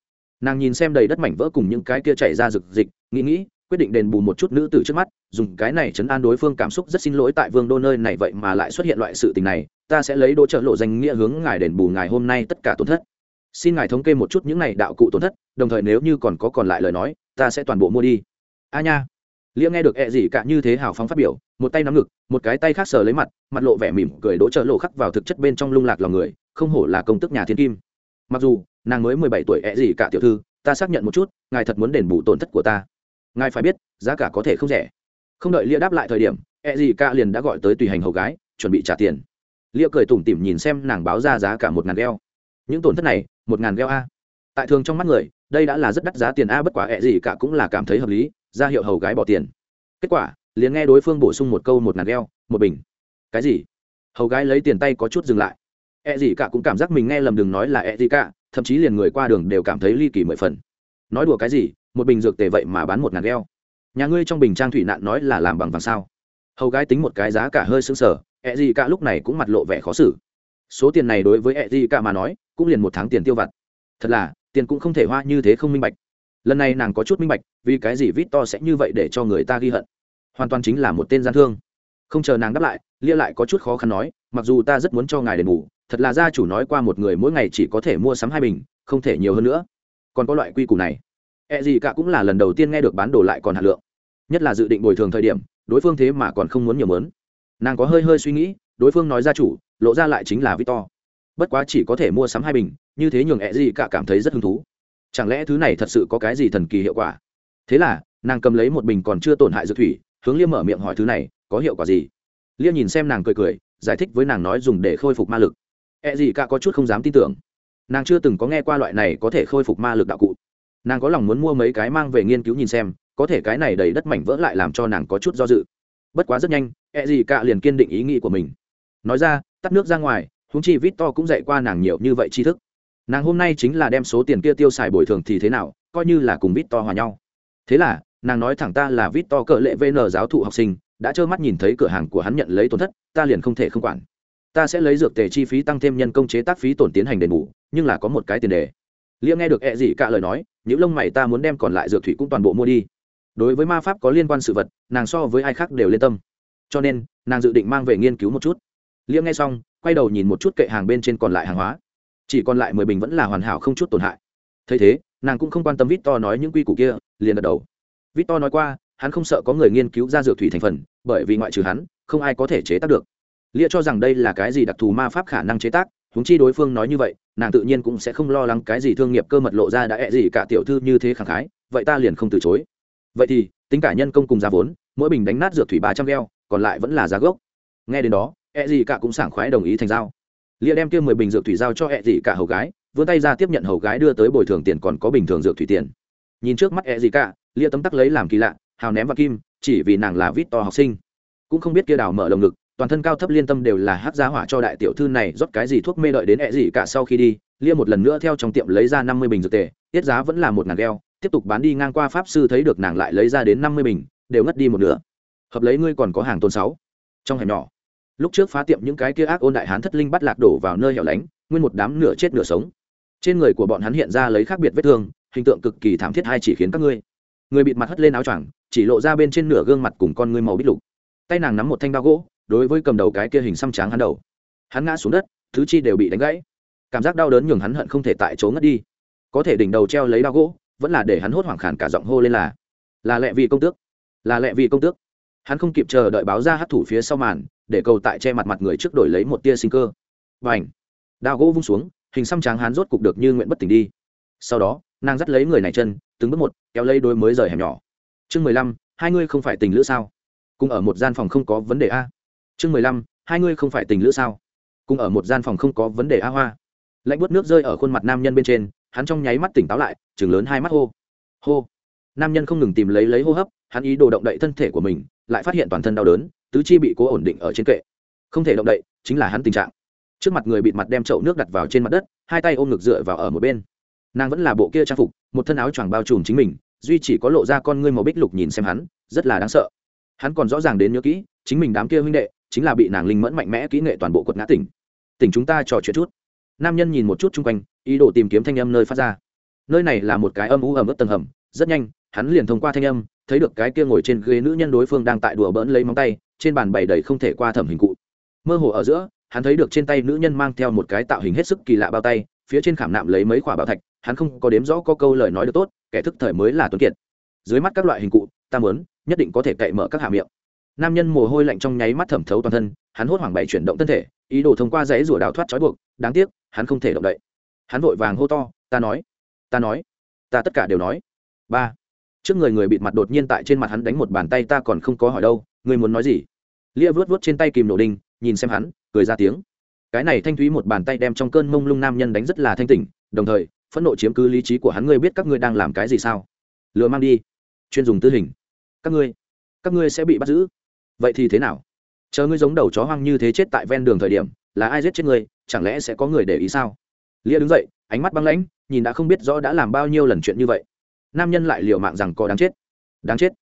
[SPEAKER 1] Nàng nhìn xem đầy đất mảnh vỡ cùng những cái kia chảy ra rực dịch nghĩ nghĩ quyết định đền bù một chút nữ tử trước mắt, dùng cái này chấn an đối phương cảm xúc rất xin lỗi tại vương đô nơi này vậy mà lại xuất hiện loại sự tình này, ta sẽ lấy đỗ trợ lộ danh nghĩa hướng ngài đền bù ngài hôm nay tất cả tổn thất. Xin ngài thống kê một chút những này đạo cụ tổn thất, đồng thời nếu như còn có còn lại lời nói, ta sẽ toàn bộ mua đi. A nha. Lia nghe được ẹ、e、gì cả như thế hào phóng phát biểu, một tay nắm ngực, một cái tay khác sờ lấy mặt mặt lộ vẻ mỉm cười đỗ trợ lộ khắc vào thực chất bên trong lung lạc lòng người, không hổ là công tức nhà thiên kim. Mặc dù, nàng mới mười bảy tuổi ẹ、e、gì cả tiểu thư, ta xác nhận một chút, ngài thật muốn đền bù tổn thất của ta ngài phải biết, giá cả có thể không rẻ. Không đợi lia đáp lại thời điểm E gì cả liền đã gọi tới tùy hành hầu gái, chuẩn bị trả tiền. Lia cười tủm tỉm nhìn xem nàng báo ra giá cả một ngàn gheo những tổn thất này, một ngàn gheo a. Tại thường trong mắt người, đây đã là rất đắt giá tiền a, bất quá E gì cả cũng là cảm thấy hợp lý, ra hiệu hầu gái bỏ tiền. Kết quả, liền nghe đối phương bổ sung một câu một ngàn gheo một bình. Cái gì? Hầu gái lấy tiền tay có chút dừng lại. E gì cả cũng cảm giác mình nghe lầm đừng nói là E gì cả thậm chí liền người qua đường đều cảm thấy ly kỳ mười phần. Nói đùa cái gì? Một bình dược tề vậy mà bán một ngàn gheo nhà ngươi trong bình trang thủy nạn nói là làm bằng vàng sao? Hầu gái tính một cái giá cả hơi sững sờ, ẹ gì cả lúc này cũng mặt lộ vẻ khó xử. Số tiền này đối với ẹ gì cả mà nói, cũng liền một tháng tiền tiêu vặt. Thật là, tiền cũng không thể hoa như thế không minh bạch. Lần này nàng có chút minh bạch, vì cái gì vít to sẽ như vậy để cho người ta ghi hận? Hoàn toàn chính là một tên gian thương. Không chờ nàng đáp lại, lia lại có chút khó khăn nói, mặc dù ta rất muốn cho ngài đền bù, thật là gia chủ nói qua một người mỗi ngày chỉ có thể mua sắm hai bình, không thể nhiều hơn nữa. Còn có loại quy củ này. E gì cả cũng là lần đầu tiên nghe được bán đồ lại còn hạt lượng. Nhất là dự định bồi thường thời điểm, đối phương thế mà còn không muốn nhiều mớn. Nàng có hơi hơi suy nghĩ, đối phương nói ra chủ, lộ ra lại chính là victor. Bất quá chỉ có thể mua sắm hai bình, như thế nhường E gì cả cảm thấy rất hứng thú. Chẳng lẽ thứ này thật sự có cái gì thần kỳ hiệu quả? Thế là, nàng cầm lấy một bình còn chưa tổn hại dược thủy, hướng liêm mở miệng hỏi thứ này, có hiệu quả gì? Liêm nhìn xem nàng cười cười, giải thích với nàng nói dùng để khôi phục ma lực. E gì cả có chút không dám tin tưởng. Nàng chưa từng có nghe qua loại này có thể khôi phục ma lực đạo cụ nàng có lòng muốn mua mấy cái mang về nghiên cứu nhìn xem, có thể cái này đầy đất mảnh vỡ lại làm cho nàng có chút do dự. Bất quá rất nhanh e gì cả liền kiên định ý nghĩ của mình. Nói ra, tắt nước ra ngoài húng chi vít to cũng dạy qua nàng nhiều như vậy tri thức. Nàng hôm nay chính là đem số tiền kia tiêu xài bồi thường thì thế nào, coi như là cùng vít to hòa nhau. Thế là, nàng nói thẳng ta là vít to cỡ lệ vn giáo thụ học sinh, đã trơ mắt nhìn thấy cửa hàng của hắn nhận lấy tổn thất, ta liền không thể không quản. Ta sẽ lấy dược tề chi phí tăng thêm nhân công chế tác phí tổn tiến hành đền bù, nhưng là có một cái tiền đề. Liễu nghe được e gì cả lời nói những lông mày ta muốn đem còn lại dược thủy cũng toàn bộ mua đi. Đối với ma pháp có liên quan sự vật, nàng so với ai khác đều lên tâm. Cho nên, nàng dự định mang về nghiên cứu một chút. Liễm nghe xong, quay đầu nhìn một chút kệ hàng bên trên còn lại hàng hóa. Chỉ còn lại mười bình vẫn là hoàn hảo không chút tổn hại. Thấy thế, nàng cũng không quan tâm vít to nói những quy củ kia, liền gật đầu. Vít to nói qua, hắn không sợ có người nghiên cứu ra dược thủy thành phần, bởi vì ngoại trừ hắn, không ai có thể chế tác được. Lia cho rằng đây là cái gì đặc thù ma pháp khả năng chế tác húng chi đối phương nói như vậy nàng tự nhiên cũng sẽ không lo lắng cái gì thương nghiệp cơ mật lộ ra đã ẹ gì cả tiểu thư như thế khẳng khái, vậy ta liền không từ chối. Vậy thì, tính cả nhân công cùng giá vốn, mỗi bình đánh nát dược thủy ba trăm gheo còn lại vẫn là giá gốc. Nghe đến đó, ẹ gì cả cũng sảng khoái đồng ý thành giao. Lia đem kia mười bình dược thủy giao cho ẹ gì cả hầu gái, vươn tay ra tiếp nhận hầu gái đưa tới bồi thường tiền còn có bình thường dược thủy tiền. Nhìn trước mắt ẹ gì cả, lia tấm tắc lấy làm kỳ lạ, hào ném vào kim, chỉ vì nàng là vít to học sinh. Cũng không biết kia đào mở lồng ngực toàn thân cao thấp liên tâm đều là hát giá hỏa cho đại tiểu thư này rót cái gì thuốc mê đợi đến ẹ gì cả sau khi đi, lia một lần nữa theo trong tiệm lấy ra năm mươi bình dược tề, tiết giá vẫn là một ngàn gheo, tiếp tục bán đi ngang qua pháp sư thấy được nàng lại lấy ra đến năm mươi bình, đều ngất đi một nửa. Hợp lấy ngươi còn có hàng tôn sáu. Trong hẻm nhỏ, lúc trước phá tiệm những cái kia ác ôn đại hán thất linh bắt lạc đổ vào nơi hẻo lánh, nguyên một đám nửa chết nửa sống. Trên người của bọn hắn hiện ra lấy khác biệt vết thương, hình tượng cực kỳ thảm thiết hay chỉ khiến các ngươi. Người bịt mặt hất lên áo choàng, chỉ lộ ra bên trên nửa gương mặt cùng con ngươi màu bít lục. Tay nàng nắm một thanh đao gỗ đối với cầm đầu cái kia hình xăm tráng hắn đầu. Hắn ngã xuống đất, thứ chi đều bị đánh gãy. Cảm giác đau đớn nhường hắn hận không thể tại chỗ ngất đi. Có thể đỉnh đầu treo lấy đao gỗ, vẫn là để hắn hốt hoảng khản cả giọng hô lên là là lẹ vì công tước, là lẹ vì công tước. Hắn không kịp chờ đợi báo ra hát thủ phía sau màn, để cầu tại che mặt mặt người trước đổi lấy một tia sinh cơ. Và ảnh đao gỗ vung xuống, hình xăm tráng hắn rốt cục được như nguyện bất tỉnh đi. Sau đó, nàng dắt lấy người này chân, từng bước một, kéo lấy đôi mới rời hẻm nhỏ. Chương mười lăm, hai ngươi không phải tình lữ sao? Cùng ở một gian phòng không có vấn đề a chương mười lăm, hai ngươi không phải tình lữ sao? Cùng ở một gian phòng không có vấn đề a hoa. Lạnh bớt nước rơi ở khuôn mặt nam nhân bên trên, hắn trong nháy mắt tỉnh táo lại chừng lớn hai mắt hô. Hô. Nam nhân không ngừng tìm lấy lấy hô hấp, hắn ý đồ động đậy thân thể của mình, lại phát hiện toàn thân đau đớn, tứ chi bị cố ổn định ở trên kệ. Không thể động đậy, chính là hắn tình trạng. Trước mặt người bịt mặt đem chậu nước đặt vào trên mặt đất, hai tay ôm ngực dựa vào ở một bên. Nàng vẫn là bộ kia trang phục, một thân áo choàng bao trùm chính mình, duy chỉ có lộ ra con ngươi màu bích lục nhìn xem hắn, rất là đáng sợ. Hắn còn rõ ràng đến nhớ kỹ, chính mình đám kia huynh đệ chính là bị nàng linh mẫn mạnh mẽ kỹ nghệ toàn bộ quật ngã tỉnh. Tỉnh chúng ta trò chuyện chút. Nam nhân nhìn một chút chung quanh, ý đồ tìm kiếm thanh âm nơi phát ra. Nơi này là một cái âm u ẩm ướt tầng hầm, rất nhanh, hắn liền thông qua thanh âm, thấy được cái kia ngồi trên ghế nữ nhân đối phương đang tại đùa bỡn lấy móng tay, trên bàn bày đầy không thể qua thẩm hình cụ. Mơ hồ ở giữa, hắn thấy được trên tay nữ nhân mang theo một cái tạo hình hết sức kỳ lạ bao tay, phía trên khảm nạm lấy mấy quả bảo thạch, hắn không có đếm rõ có câu lời nói được tốt, kẻ thức thời mới là tuấn kiệt. Dưới mắt các loại hình cụ, ta muốn, nhất định có thể cậy mở các hạ miệng nam nhân mồ hôi lạnh trong nháy mắt thẩm thấu toàn thân, hắn hốt hoảng bày chuyển động thân thể, ý đồ thông qua dãy rủa đào thoát trói buộc, đáng tiếc, hắn không thể động đậy. Hắn vội vàng hô to, ta nói ta nói, ta tất cả đều nói. Ba, trước người người bịt mặt đột nhiên tại trên mặt hắn đánh một bàn tay, ta còn không có hỏi đâu, ngươi muốn nói gì? Lia vớt vớt trên tay kìm nổ đinh, nhìn xem hắn, cười ra tiếng. Cái này thanh thúy một bàn tay đem trong cơn mông lung nam nhân đánh rất là thanh tỉnh, đồng thời, phẫn nộ chiếm cứ lý trí của hắn, ngươi biết các ngươi đang làm cái gì sao? Lừa mang đi, chuyên dùng tư hình. Các ngươi các ngươi sẽ bị bắt giữ vậy thì thế nào? Chờ ngươi giống đầu chó hoang như thế chết tại ven đường thời điểm, là ai giết chết ngươi, chẳng lẽ sẽ có người để ý sao? Lia đứng dậy, ánh mắt băng lãnh, nhìn đã không biết rõ đã làm bao nhiêu lần chuyện như vậy. Nam nhân lại liều mạng rằng có đáng chết. Đáng chết?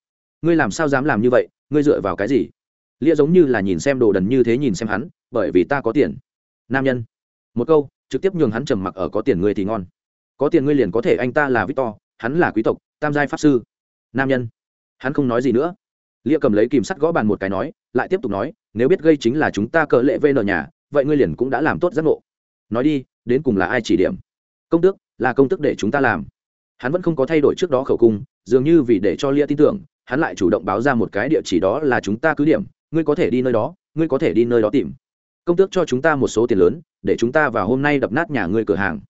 [SPEAKER 1] Ngươi làm sao dám làm như vậy? Ngươi dựa vào cái gì? Lia giống như là nhìn xem đồ đần như thế nhìn xem hắn, bởi vì ta có tiền. Nam nhân. Một câu, trực tiếp nhường hắn trầm mặc ở có tiền ngươi thì ngon. Có tiền ngươi liền có thể anh ta là victor, hắn là quý tộc, tam giai pháp sư. Nam nhân. Hắn không nói gì nữa lia cầm lấy kìm sắt gõ bàn một cái nói, lại tiếp tục nói, nếu biết gây chính là chúng ta cỡ lệ vn nhà, vậy ngươi liền cũng đã làm tốt giác ngộ. Nói đi, đến cùng là ai chỉ điểm? Công tước, là công tước để chúng ta làm. Hắn vẫn không có thay đổi trước đó khẩu cung, dường như vì để cho lia tin tưởng, hắn lại chủ động báo ra một cái địa chỉ đó là chúng ta cứ điểm, ngươi có thể đi nơi đó, ngươi có thể đi nơi đó tìm. Công tước cho chúng ta một số tiền lớn, để chúng ta vào hôm nay đập nát nhà ngươi cửa hàng.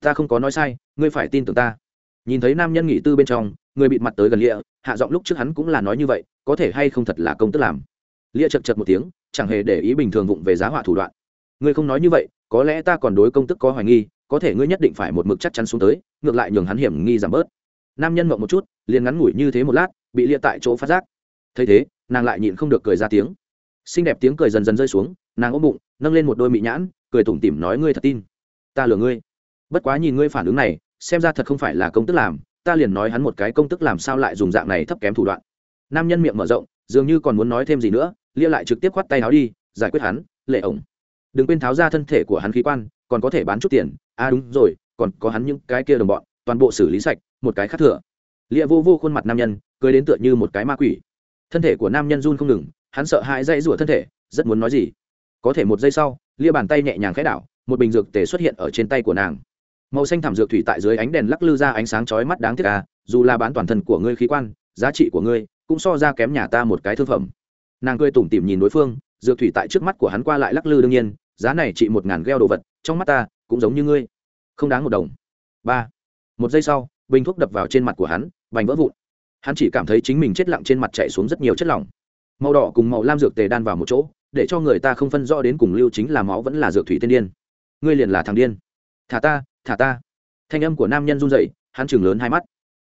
[SPEAKER 1] Ta không có nói sai, ngươi phải tin tưởng ta. Nhìn thấy nam nhân nghỉ tư bên trong người bịt mặt tới gần lịa, hạ giọng lúc trước hắn cũng là nói như vậy, có thể hay không thật là công tức làm. Lịa chật chật một tiếng, chẳng hề để ý bình thường vụng về giá họa thủ đoạn. Ngươi không nói như vậy, có lẽ ta còn đối công tức có hoài nghi, có thể ngươi nhất định phải một mực chắc chắn xuống tới, ngược lại nhường hắn hiểm nghi giảm bớt. Nam nhân mộng một chút, liền ngắn ngủi như thế một lát, bị lia tại chỗ phát giác. Thấy thế, nàng lại nhịn không được cười ra tiếng. Xinh đẹp tiếng cười dần dần rơi xuống, nàng ôm bụng, nâng lên một đôi mị nhãn, cười tủm tỉm nói ngươi thật tin. Ta lừa ngươi. Bất quá nhìn ngươi phản ứng này, xem ra thật không phải là công tức làm ta liền nói hắn một cái công tức làm sao lại dùng dạng này thấp kém thủ đoạn. Nam nhân miệng mở rộng, dường như còn muốn nói thêm gì nữa, lia lại trực tiếp khoắt tay áo đi, giải quyết hắn, lệ ổng. Đừng quên tháo ra thân thể của hắn khí quan, còn có thể bán chút tiền. À đúng rồi, còn có hắn những cái kia đồng bọn, toàn bộ xử lý sạch, một cái khác thừa. Lia vô vô khuôn mặt nam nhân, cười đến tựa như một cái ma quỷ. Thân thể của nam nhân run không ngừng, hắn sợ hãi dãy rủa thân thể, rất muốn nói gì. Có thể một giây sau, lia bàn tay nhẹ nhàng khẽ đảo, một bình dược tề xuất hiện ở trên tay của nàng màu xanh thảm dược thủy tại dưới ánh đèn lắc lư ra ánh sáng chói mắt đáng tiếc à dù là bán toàn thân của ngươi khí quan, giá trị của ngươi cũng so ra kém nhà ta một cái thương phẩm. Nàng cười tủm tỉm nhìn đối phương, dược thủy tại trước mắt của hắn qua lại lắc lư đương nhiên, giá này trị một ngàn gheo đồ vật, trong mắt ta cũng giống như ngươi. Không đáng một đồng. Ba. Một giây sau, bình thuốc đập vào trên mặt của hắn, bành vỡ vụn. Hắn chỉ cảm thấy chính mình chết lặng trên mặt chạy xuống rất nhiều chất lỏng. Màu đỏ cùng màu lam dược tề đan vào một chỗ, để cho người ta không phân rõ đến cùng lưu chính là máu vẫn là dược thủy tiên điên. Ngươi liền là thằng điên. Thả ta thả ta. Thanh âm của nam nhân run dậy hắn chừng lớn hai mắt.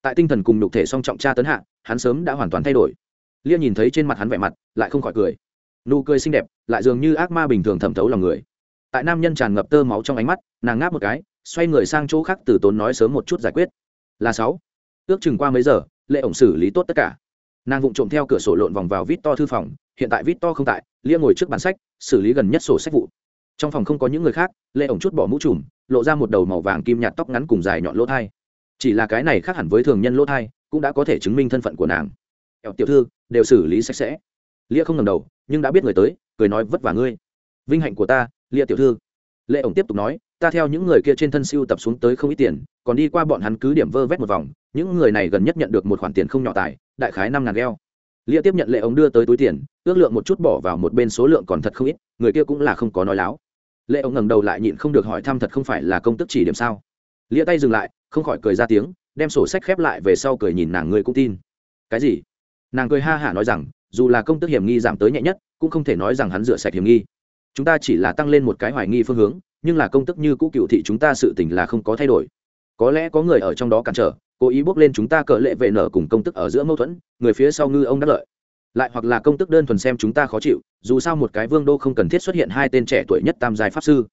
[SPEAKER 1] Tại tinh thần cùng nhục thể song trọng tra tấn hạ, hắn sớm đã hoàn toàn thay đổi. Lia nhìn thấy trên mặt hắn vẻ mặt, lại không khỏi cười. Nụ cười xinh đẹp, lại dường như ác ma bình thường thẩm thấu lòng người. Tại nam nhân tràn ngập tơ máu trong ánh mắt, nàng ngáp một cái, xoay người sang chỗ khác từ tốn nói sớm một chút giải quyết. Là sáu. Ước chừng qua mấy giờ, lệ ổng xử lý tốt tất cả. Nàng vụng trộm theo cửa sổ lộn vòng vào vít to thư phòng, hiện tại vít to không tại, lia ngồi trước bàn sách, xử lý gần nhất sổ sách vụ trong phòng không có những người khác lệ ổng chút bỏ mũ trùm, lộ ra một đầu màu vàng kim nhạt tóc ngắn cùng dài nhọn lỗ thai. Chỉ là cái này khác hẳn với thường nhân lỗ thai, cũng đã có thể chứng minh thân phận của nàng. Tiểu thư, đều xử lý sạch sẽ. Lia không ngầm đầu, nhưng đã biết người tới, cười nói, vất vả ngươi. Vinh hạnh của ta, lia tiểu thư. Lệ ổng tiếp tục nói, ta theo những người kia trên thân siêu tập xuống tới không ít tiền, còn đi qua bọn hắn cứ điểm vơ vét một vòng, những người này gần nhất nhận được một khoản tiền không nhỏ tài, đại khái năm ngàn gheo lia tiếp nhận lệ ống đưa tới túi tiền, ước lượng một chút bỏ vào một bên số lượng còn thật không ít, người kia cũng là không có nói láo. Lệ ống ngẩng đầu lại nhịn không được hỏi thăm thật không phải là công tức chỉ điểm sao? Lia tay dừng lại, không khỏi cười ra tiếng, đem sổ sách khép lại về sau cười nhìn nàng người cũng tin. Cái gì? Nàng cười ha hả nói rằng, dù là công tức hiểm nghi giảm tới nhẹ nhất, cũng không thể nói rằng hắn rửa sạch hiểm nghi. Chúng ta chỉ là tăng lên một cái hoài nghi phương hướng, nhưng là công tức như cũ cựu thị chúng ta sự tình là không có thay đổi có lẽ có người ở trong đó cản trở, cố ý bước lên chúng ta cờ lệ vệ nở cùng công tức ở giữa mâu thuẫn, người phía sau ngư ông đắc lợi. Lại hoặc là công tức đơn thuần xem chúng ta khó chịu, dù sao một cái vương đô không cần thiết xuất hiện hai tên trẻ tuổi nhất tam giai pháp sư.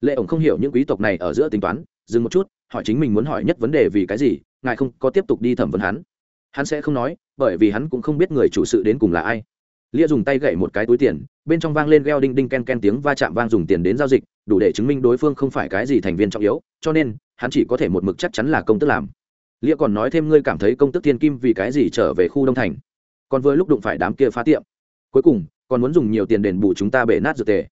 [SPEAKER 1] Lệ ổng không hiểu những quý tộc này ở giữa tính toán, dừng một chút, hỏi chính mình muốn hỏi nhất vấn đề vì cái gì, ngài không có tiếp tục đi thẩm vấn hắn. Hắn sẽ không nói, bởi vì hắn cũng không biết người chủ sự đến cùng là ai. Lia dùng tay gậy một cái túi tiền, bên trong vang lên gheo đinh đinh ken ken tiếng va chạm vang dùng tiền đến giao dịch, đủ để chứng minh đối phương không phải cái gì thành viên trọng yếu, cho nên hắn chỉ có thể một mực chắc chắn là công tức làm. Lia còn nói thêm ngươi cảm thấy công tức thiên kim vì cái gì trở về khu đông thành. Còn vừa lúc đụng phải đám kia phá tiệm. Cuối cùng, còn muốn dùng nhiều tiền đền bù chúng ta bể nát dược tề.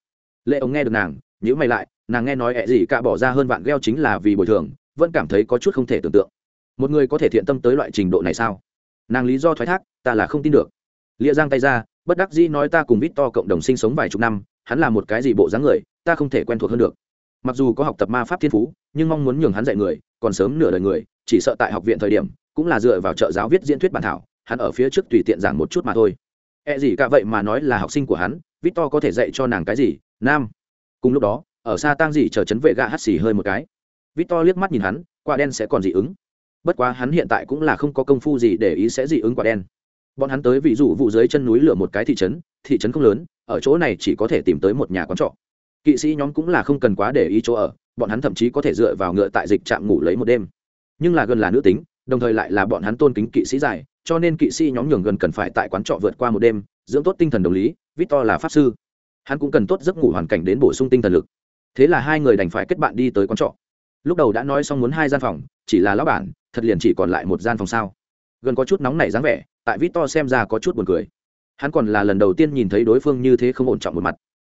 [SPEAKER 1] Lệ ông nghe được nàng nhữ mày lại, nàng nghe nói ẹ gì cả bỏ ra hơn vạn gheo chính là vì bồi thường, vẫn cảm thấy có chút không thể tưởng tượng. Một người có thể thiện tâm tới loại trình độ này sao? Nàng lý do thoái thác, ta là không tin được. Lia giang tay ra, bất đắc dĩ nói ta cùng vít to cộng đồng sinh sống vài chục năm, hắn là một cái gì bộ dáng người, ta không thể quen thuộc hơn được mặc dù có học tập ma pháp thiên phú, nhưng mong muốn nhường hắn dạy người, còn sớm nửa đời người, chỉ sợ tại học viện thời điểm, cũng là dựa vào trợ giáo viết diễn thuyết bản thảo, hắn ở phía trước tùy tiện giảng một chút mà thôi. E gì cả vậy mà nói là học sinh của hắn, victor có thể dạy cho nàng cái gì? Nam. Cùng lúc đó, ở xa tang gì chờ chấn vệ gạ hắt xì hơi một cái. Victor liếc mắt nhìn hắn, quả đen sẽ còn dị ứng. Bất quá hắn hiện tại cũng là không có công phu gì để ý sẽ dị ứng quả đen. Bọn hắn tới ví dụ vụ dưới chân núi lửa một cái thị trấn thị trấn không lớn, ở chỗ này chỉ có thể tìm tới một nhà quán trọ kỵ sĩ nhóm cũng là không cần quá để ý chỗ ở, bọn hắn thậm chí có thể dựa vào ngựa tại dịch trạm ngủ lấy một đêm. Nhưng là gần là nữ tính, đồng thời lại là bọn hắn tôn kính kỵ sĩ dài, cho nên kỵ sĩ nhóm nhường gần cần phải tại quán trọ vượt qua một đêm, dưỡng tốt tinh thần đồng lý, victor là pháp sư. Hắn cũng cần tốt giấc ngủ hoàn cảnh đến bổ sung tinh thần lực. Thế là hai người đành phải kết bạn đi tới quán trọ. Lúc đầu đã nói xong muốn hai gian phòng, chỉ là lão bản, thật liền chỉ còn lại một gian phòng sao. Gần có chút nóng nảy dáng vẻ, tại victor xem ra có chút buồn cười. Hắn còn là lần đầu tiên nhìn thấy đối phương như thế không ổn trọng một mặt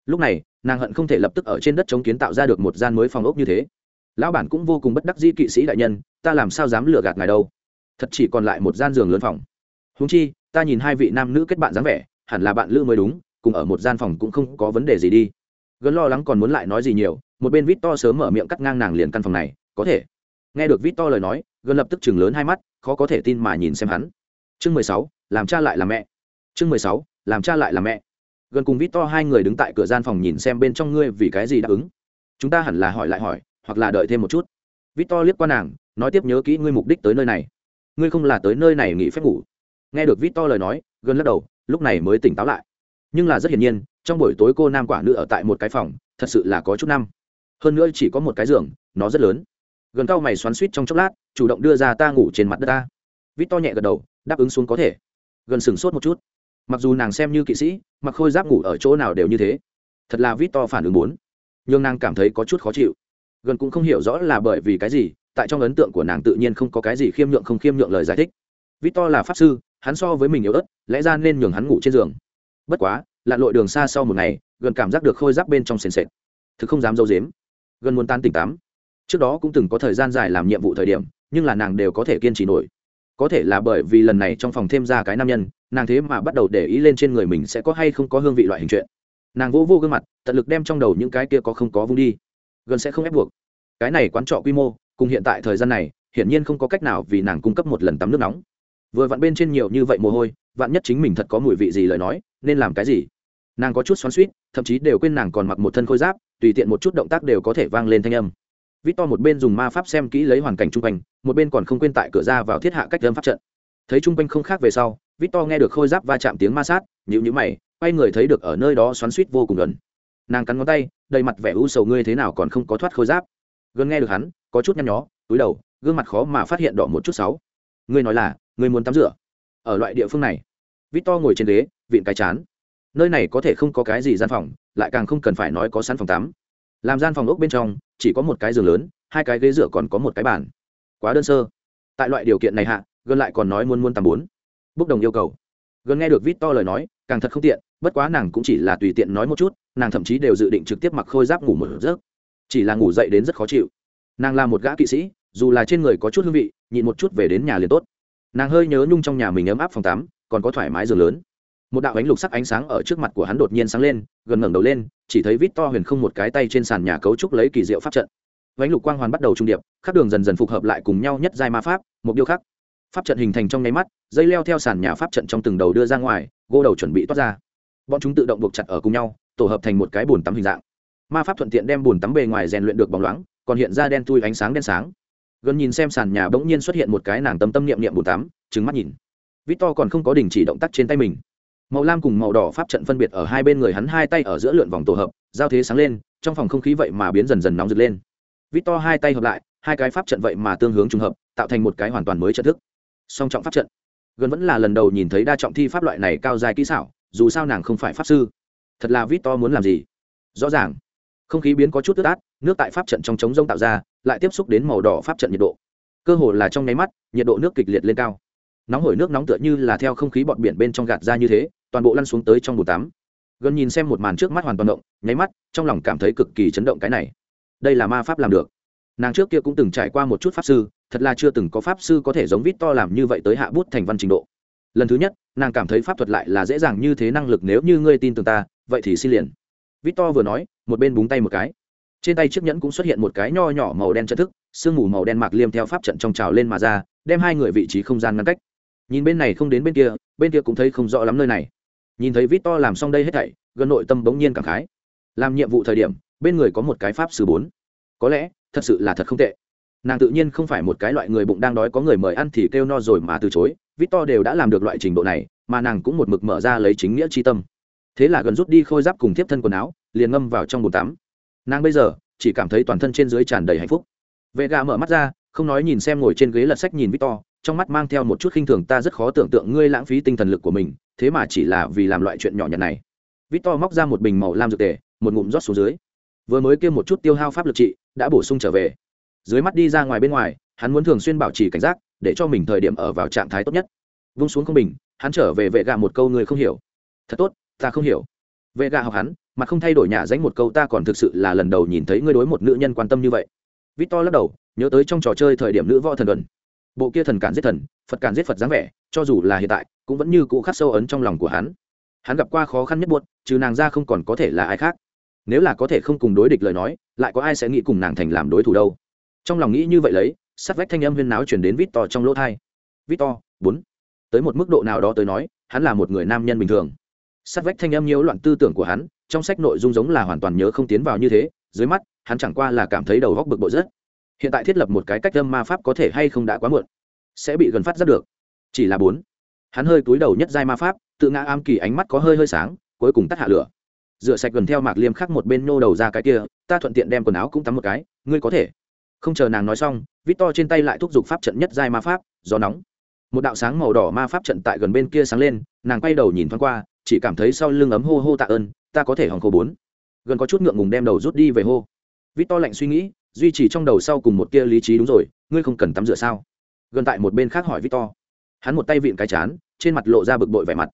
[SPEAKER 1] lúc này, nàng hận không thể lập tức ở trên đất chống kiến tạo ra được một gian mới phòng ốc như thế. Lão bản cũng vô cùng bất đắc dĩ kỵ sĩ đại nhân, ta làm sao dám lừa gạt ngài đâu? Thật chỉ còn lại một gian giường lớn phòng. Húng chi, ta nhìn hai vị nam nữ kết bạn dáng vẻ, hẳn là bạn lữ mới đúng, cùng ở một gian phòng cũng không có vấn đề gì đi. Gần lo lắng còn muốn lại nói gì nhiều, một bên vít to sớm mở miệng cắt ngang nàng liền căn phòng này, có thể. Nghe được vít to lời nói gần lập tức chừng lớn hai mắt, khó có thể tin mà nhìn xem hắn. Chương mười sáu, làm cha lại là mẹ. Chương mười sáu, làm cha lại là mẹ gần cùng vít to hai người đứng tại cửa gian phòng nhìn xem bên trong ngươi vì cái gì đáp ứng. Chúng ta hẳn là hỏi lại hỏi, hoặc là đợi thêm một chút. Vít to liếc qua nàng, nói tiếp nhớ kỹ ngươi mục đích tới nơi này. Ngươi không là tới nơi này nghỉ phép ngủ. Nghe được vít to lời nói, gần lắc đầu, lúc này mới tỉnh táo lại. Nhưng là rất hiển nhiên, trong buổi tối cô nam quả nữ ở tại một cái phòng, thật sự là có chút năm. Hơn nữa chỉ có một cái giường, nó rất lớn. Gần cao mày xoắn suýt trong chốc lát, chủ động đưa ra ta ngủ trên mặt đất ta. Vít to nhẹ gật đầu, đáp ứng xuống có thể. Gần sừng sốt một chút mặc dù nàng xem như kỵ sĩ, mặc khôi giáp ngủ ở chỗ nào đều như thế. Thật là vít to phản ứng bốn. Nhưng nàng cảm thấy có chút khó chịu. Gần cũng không hiểu rõ là bởi vì cái gì, tại trong ấn tượng của nàng tự nhiên không có cái gì khiêm nhượng không khiêm nhượng lời giải thích. Vít to là pháp sư, hắn so với mình yếu ớt, lẽ ra nên nhường hắn ngủ trên giường. Bất quá, lặn lội đường xa sau một ngày, gần cảm giác được khôi giáp bên trong sền sệt. Thực không dám dâu dếm gần muốn tan tỉnh tắm. Trước đó cũng từng có thời gian dài làm nhiệm vụ thời điểm, nhưng là nàng đều có thể kiên trì nổi. Có thể là bởi vì lần này trong phòng thêm ra cái nam nhân nàng thế mà bắt đầu để ý lên trên người mình sẽ có hay không có hương vị loại hình chuyện. Nàng vô vô gương mặt, tận lực đem trong đầu những cái kia có không có vung đi. Gần sẽ không ép buộc. Cái này quán trọ quy mô, cùng hiện tại thời gian này, hiển nhiên không có cách nào vì nàng cung cấp một lần tắm nước nóng. Vừa vặn bên trên nhiều như vậy mồ hôi, vạn nhất chính mình thật có mùi vị gì lời nói, nên làm cái gì? Nàng có chút xoắn suýt thậm chí đều quên nàng còn mặc một thân khôi giáp, tùy tiện một chút động tác đều có thể vang lên thanh âm. Vít to một bên dùng ma pháp xem kỹ lấy hoàn cảnh chung quanh, một bên còn không quên tại cửa ra vào thiết hạ cách lâm pháp trận. Thấy chung quanh không khác về sau vít to nghe được khôi giáp va chạm tiếng ma sát nhữ nhữ mày, quay người thấy được ở nơi đó xoắn suýt vô cùng gần. Nàng cắn ngón tay, đầy mặt vẻ u sầu ngươi thế nào còn không có thoát khôi giáp. Gần nghe được hắn, có chút nhăn nhó, túi đầu, gương mặt khó mà phát hiện đỏ một chút sáu. Ngươi nói là, ngươi muốn tắm rửa. Ở loại địa phương này vít to ngồi trên ghế, vịn cái chán. Nơi này có thể không có cái gì gian phòng, lại càng không cần phải nói có sẵn phòng tắm. Làm gian phòng ốc bên trong, chỉ có một cái giường lớn, hai cái ghế rửa còn có một cái bàn. Quá đơn sơ. Tại loại điều kiện này hạ, gần lại còn nói muốn muốn tắm bốn bốc đồng yêu cầu. Gần nghe được vít to lời nói, càng thật không tiện, bất quá nàng cũng chỉ là tùy tiện nói một chút, nàng thậm chí đều dự định trực tiếp mặc khôi giáp ngủ một giấc. Chỉ là ngủ dậy đến rất khó chịu. Nàng là một gã kỵ sĩ, dù là trên người có chút hương vị, nhịn một chút về đến nhà liền tốt. Nàng hơi nhớ nhung trong nhà mình ấm áp phòng tắm, còn có thoải mái giường lớn. Một đạo ánh lục sắc ánh sáng ở trước mặt của hắn đột nhiên sáng lên, gần ngẩng đầu lên, chỉ thấy vít to huyền không một cái tay trên sàn nhà cấu trúc lấy kỳ diệu pháp trận. Ánh lục quang hoàn bắt đầu trung điệp, khắc đường dần dần phục hợp lại cùng nhau nhất giai ma pháp, một điêu khắc pháp trận hình thành trong nháy mắt, dây leo theo sàn nhà pháp trận trong từng đầu đưa ra ngoài gô đầu chuẩn bị toát ra. Bọn chúng tự động buộc chặt ở cùng nhau, tổ hợp thành một cái bồn tắm hình dạng. Ma pháp thuận tiện đem bồn tắm bề ngoài rèn luyện được bóng loáng, còn hiện ra đen thui ánh sáng đen sáng. Gần nhìn xem sàn nhà bỗng nhiên xuất hiện một cái nàng tâm tâm niệm niệm bồn tắm trứng mắt nhìn. Vít to còn không có đình chỉ động tác trên tay mình. Màu lam cùng màu đỏ pháp trận phân biệt ở hai bên người hắn hai tay ở giữa lượn vòng tổ hợp, giao thế sáng lên, trong phòng không khí vậy mà biến dần dần nóng rực lên. Vít to hai tay hợp lại, hai cái pháp trận vậy mà tương hướng trùng hợp, tạo thành một cái hoàn toàn mới trận thức song trọng pháp trận. Gần vẫn là lần đầu nhìn thấy đa trọng thi pháp loại này cao dài kỹ xảo, dù sao nàng không phải pháp sư. Thật là vít to muốn làm gì? Rõ ràng. Không khí biến có chút tức át nước tại pháp trận trong trống rông tạo ra, lại tiếp xúc đến màu đỏ pháp trận nhiệt độ. Cơ hồ là trong nháy mắt, nhiệt độ nước kịch liệt lên cao. Nóng hổi nước nóng tựa như là theo không khí bọt biển bên trong gạt ra như thế, toàn bộ lăn xuống tới trong bồn tắm. Gần nhìn xem một màn trước mắt hoàn toàn động, nháy mắt, trong lòng cảm thấy cực kỳ chấn động cái này. Đây là ma pháp làm được. Nàng trước kia cũng từng trải qua một chút pháp sư thật là chưa từng có pháp sư có thể giống vít to làm như vậy tới hạ bút thành văn trình độ. Lần thứ nhất, nàng cảm thấy pháp thuật lại là dễ dàng như thế năng lực nếu như ngươi tin tưởng ta, vậy thì xin liền. Vít to vừa nói, một bên búng tay một cái. Trên tay chiếc nhẫn cũng xuất hiện một cái nho nhỏ màu đen chân thức, sương mù màu đen mạc liêm theo pháp trận trong trào lên mà ra, đem hai người vị trí không gian ngăn cách. Nhìn bên này không đến bên kia bên kia cũng thấy không rõ lắm nơi này. Nhìn thấy vít to làm xong đây hết thảy gần nội tâm bỗng nhiên cảm khái. Làm nhiệm vụ thời điểm, bên người có một cái pháp sư bốn. Có lẽ, thật sự là thật không tệ nàng tự nhiên không phải một cái loại người bụng đang đói có người mời ăn thì kêu no rồi mà từ chối vít to đều đã làm được loại trình độ này, mà nàng cũng một mực mở ra lấy chính nghĩa c tâm. Thế là gần rút đi khôi giáp cùng tiếp thân quần áo, liền ngâm vào trong bồn tắm. Nàng bây giờ chỉ cảm thấy toàn thân trên dưới tràn đầy hạnh phúc. Vệ gà mở mắt ra, không nói nhìn xem ngồi trên ghế lật sách nhìn victor, trong mắt mang theo một chút khinh thường, ta rất khó tưởng tượng ngươi lãng phí tinh thần lực của mình, thế mà chỉ là vì làm loại chuyện nhỏ nhặt này. Victor móc ra một bình màu lam dược tề, một ngụm rót xuống dưới. Vừa mới kêu một chút tiêu hao pháp lực trị, đã bổ sung trở về dưới mắt đi ra ngoài bên ngoài, hắn muốn thường xuyên bảo trì cảnh giác, để cho mình thời điểm ở vào trạng thái tốt nhất. Vung xuống không bình, hắn trở về vệ gạ một câu người không hiểu. Thật tốt, ta không hiểu. Vệ gạ học hắn, mà không thay đổi nhà danh một câu ta còn thực sự là lần đầu nhìn thấy ngươi đối một nữ nhân quan tâm như vậy. Victor lắc đầu, nhớ tới trong trò chơi thời điểm nữ võ thần luận bộ kia thần cản giết thần, phật cản giết phật dáng vẻ, cho dù là hiện tại, cũng vẫn như cũ khắc sâu ấn trong lòng của hắn. Hắn gặp qua khó khăn nhất buốt, trừ nàng ra không còn có thể là ai khác. Nếu là có thể không cùng đối địch lời nói, lại có ai sẽ nghĩ cùng nàng thành làm đối thủ đâu? Trong lòng nghĩ như vậy lấy, sắt vách thanh âm huyên náo chuyển đến vít to trong lỗ thai. Vít to bốn. Tới một mức độ nào đó tới nói, hắn là một người nam nhân bình thường. Sắt vách thanh âm nhiễu loạn tư tưởng của hắn, trong sách nội dung giống là hoàn toàn nhớ không tiến vào như thế, dưới mắt, hắn chẳng qua là cảm thấy đầu góc bực bội rất. Hiện tại thiết lập một cái cách âm ma pháp có thể hay không đã quá muộn, sẽ bị gần phát rất được. Chỉ là bốn. Hắn hơi túi đầu nhất giai ma pháp, tự ngã am kỳ ánh mắt có hơi hơi sáng, cuối cùng tắt hạ lửa. Rửa sạch gần theo mạc liêm khắc một bên nhô đầu ra cái kia, ta thuận tiện đem quần áo cũng tắm một cái, ngươi có thể không chờ nàng nói xong vít to trên tay lại thúc giục pháp trận nhất giai ma pháp, gió nóng. Một đạo sáng màu đỏ ma pháp trận tại gần bên kia sáng lên, nàng quay đầu nhìn thoáng qua, chỉ cảm thấy sau lưng ấm hô hô tạ ơn, ta có thể hòng khô bốn. Gần có chút ngượng ngùng đem đầu rút đi về hô. Vít to lạnh suy nghĩ, duy trì trong đầu sau cùng một tia lý trí đúng rồi, ngươi không cần tắm rửa sao? Gần tại một bên khác hỏi vít to hắn một tay vịn cái chán, trên mặt lộ ra bực bội vẻ mặt.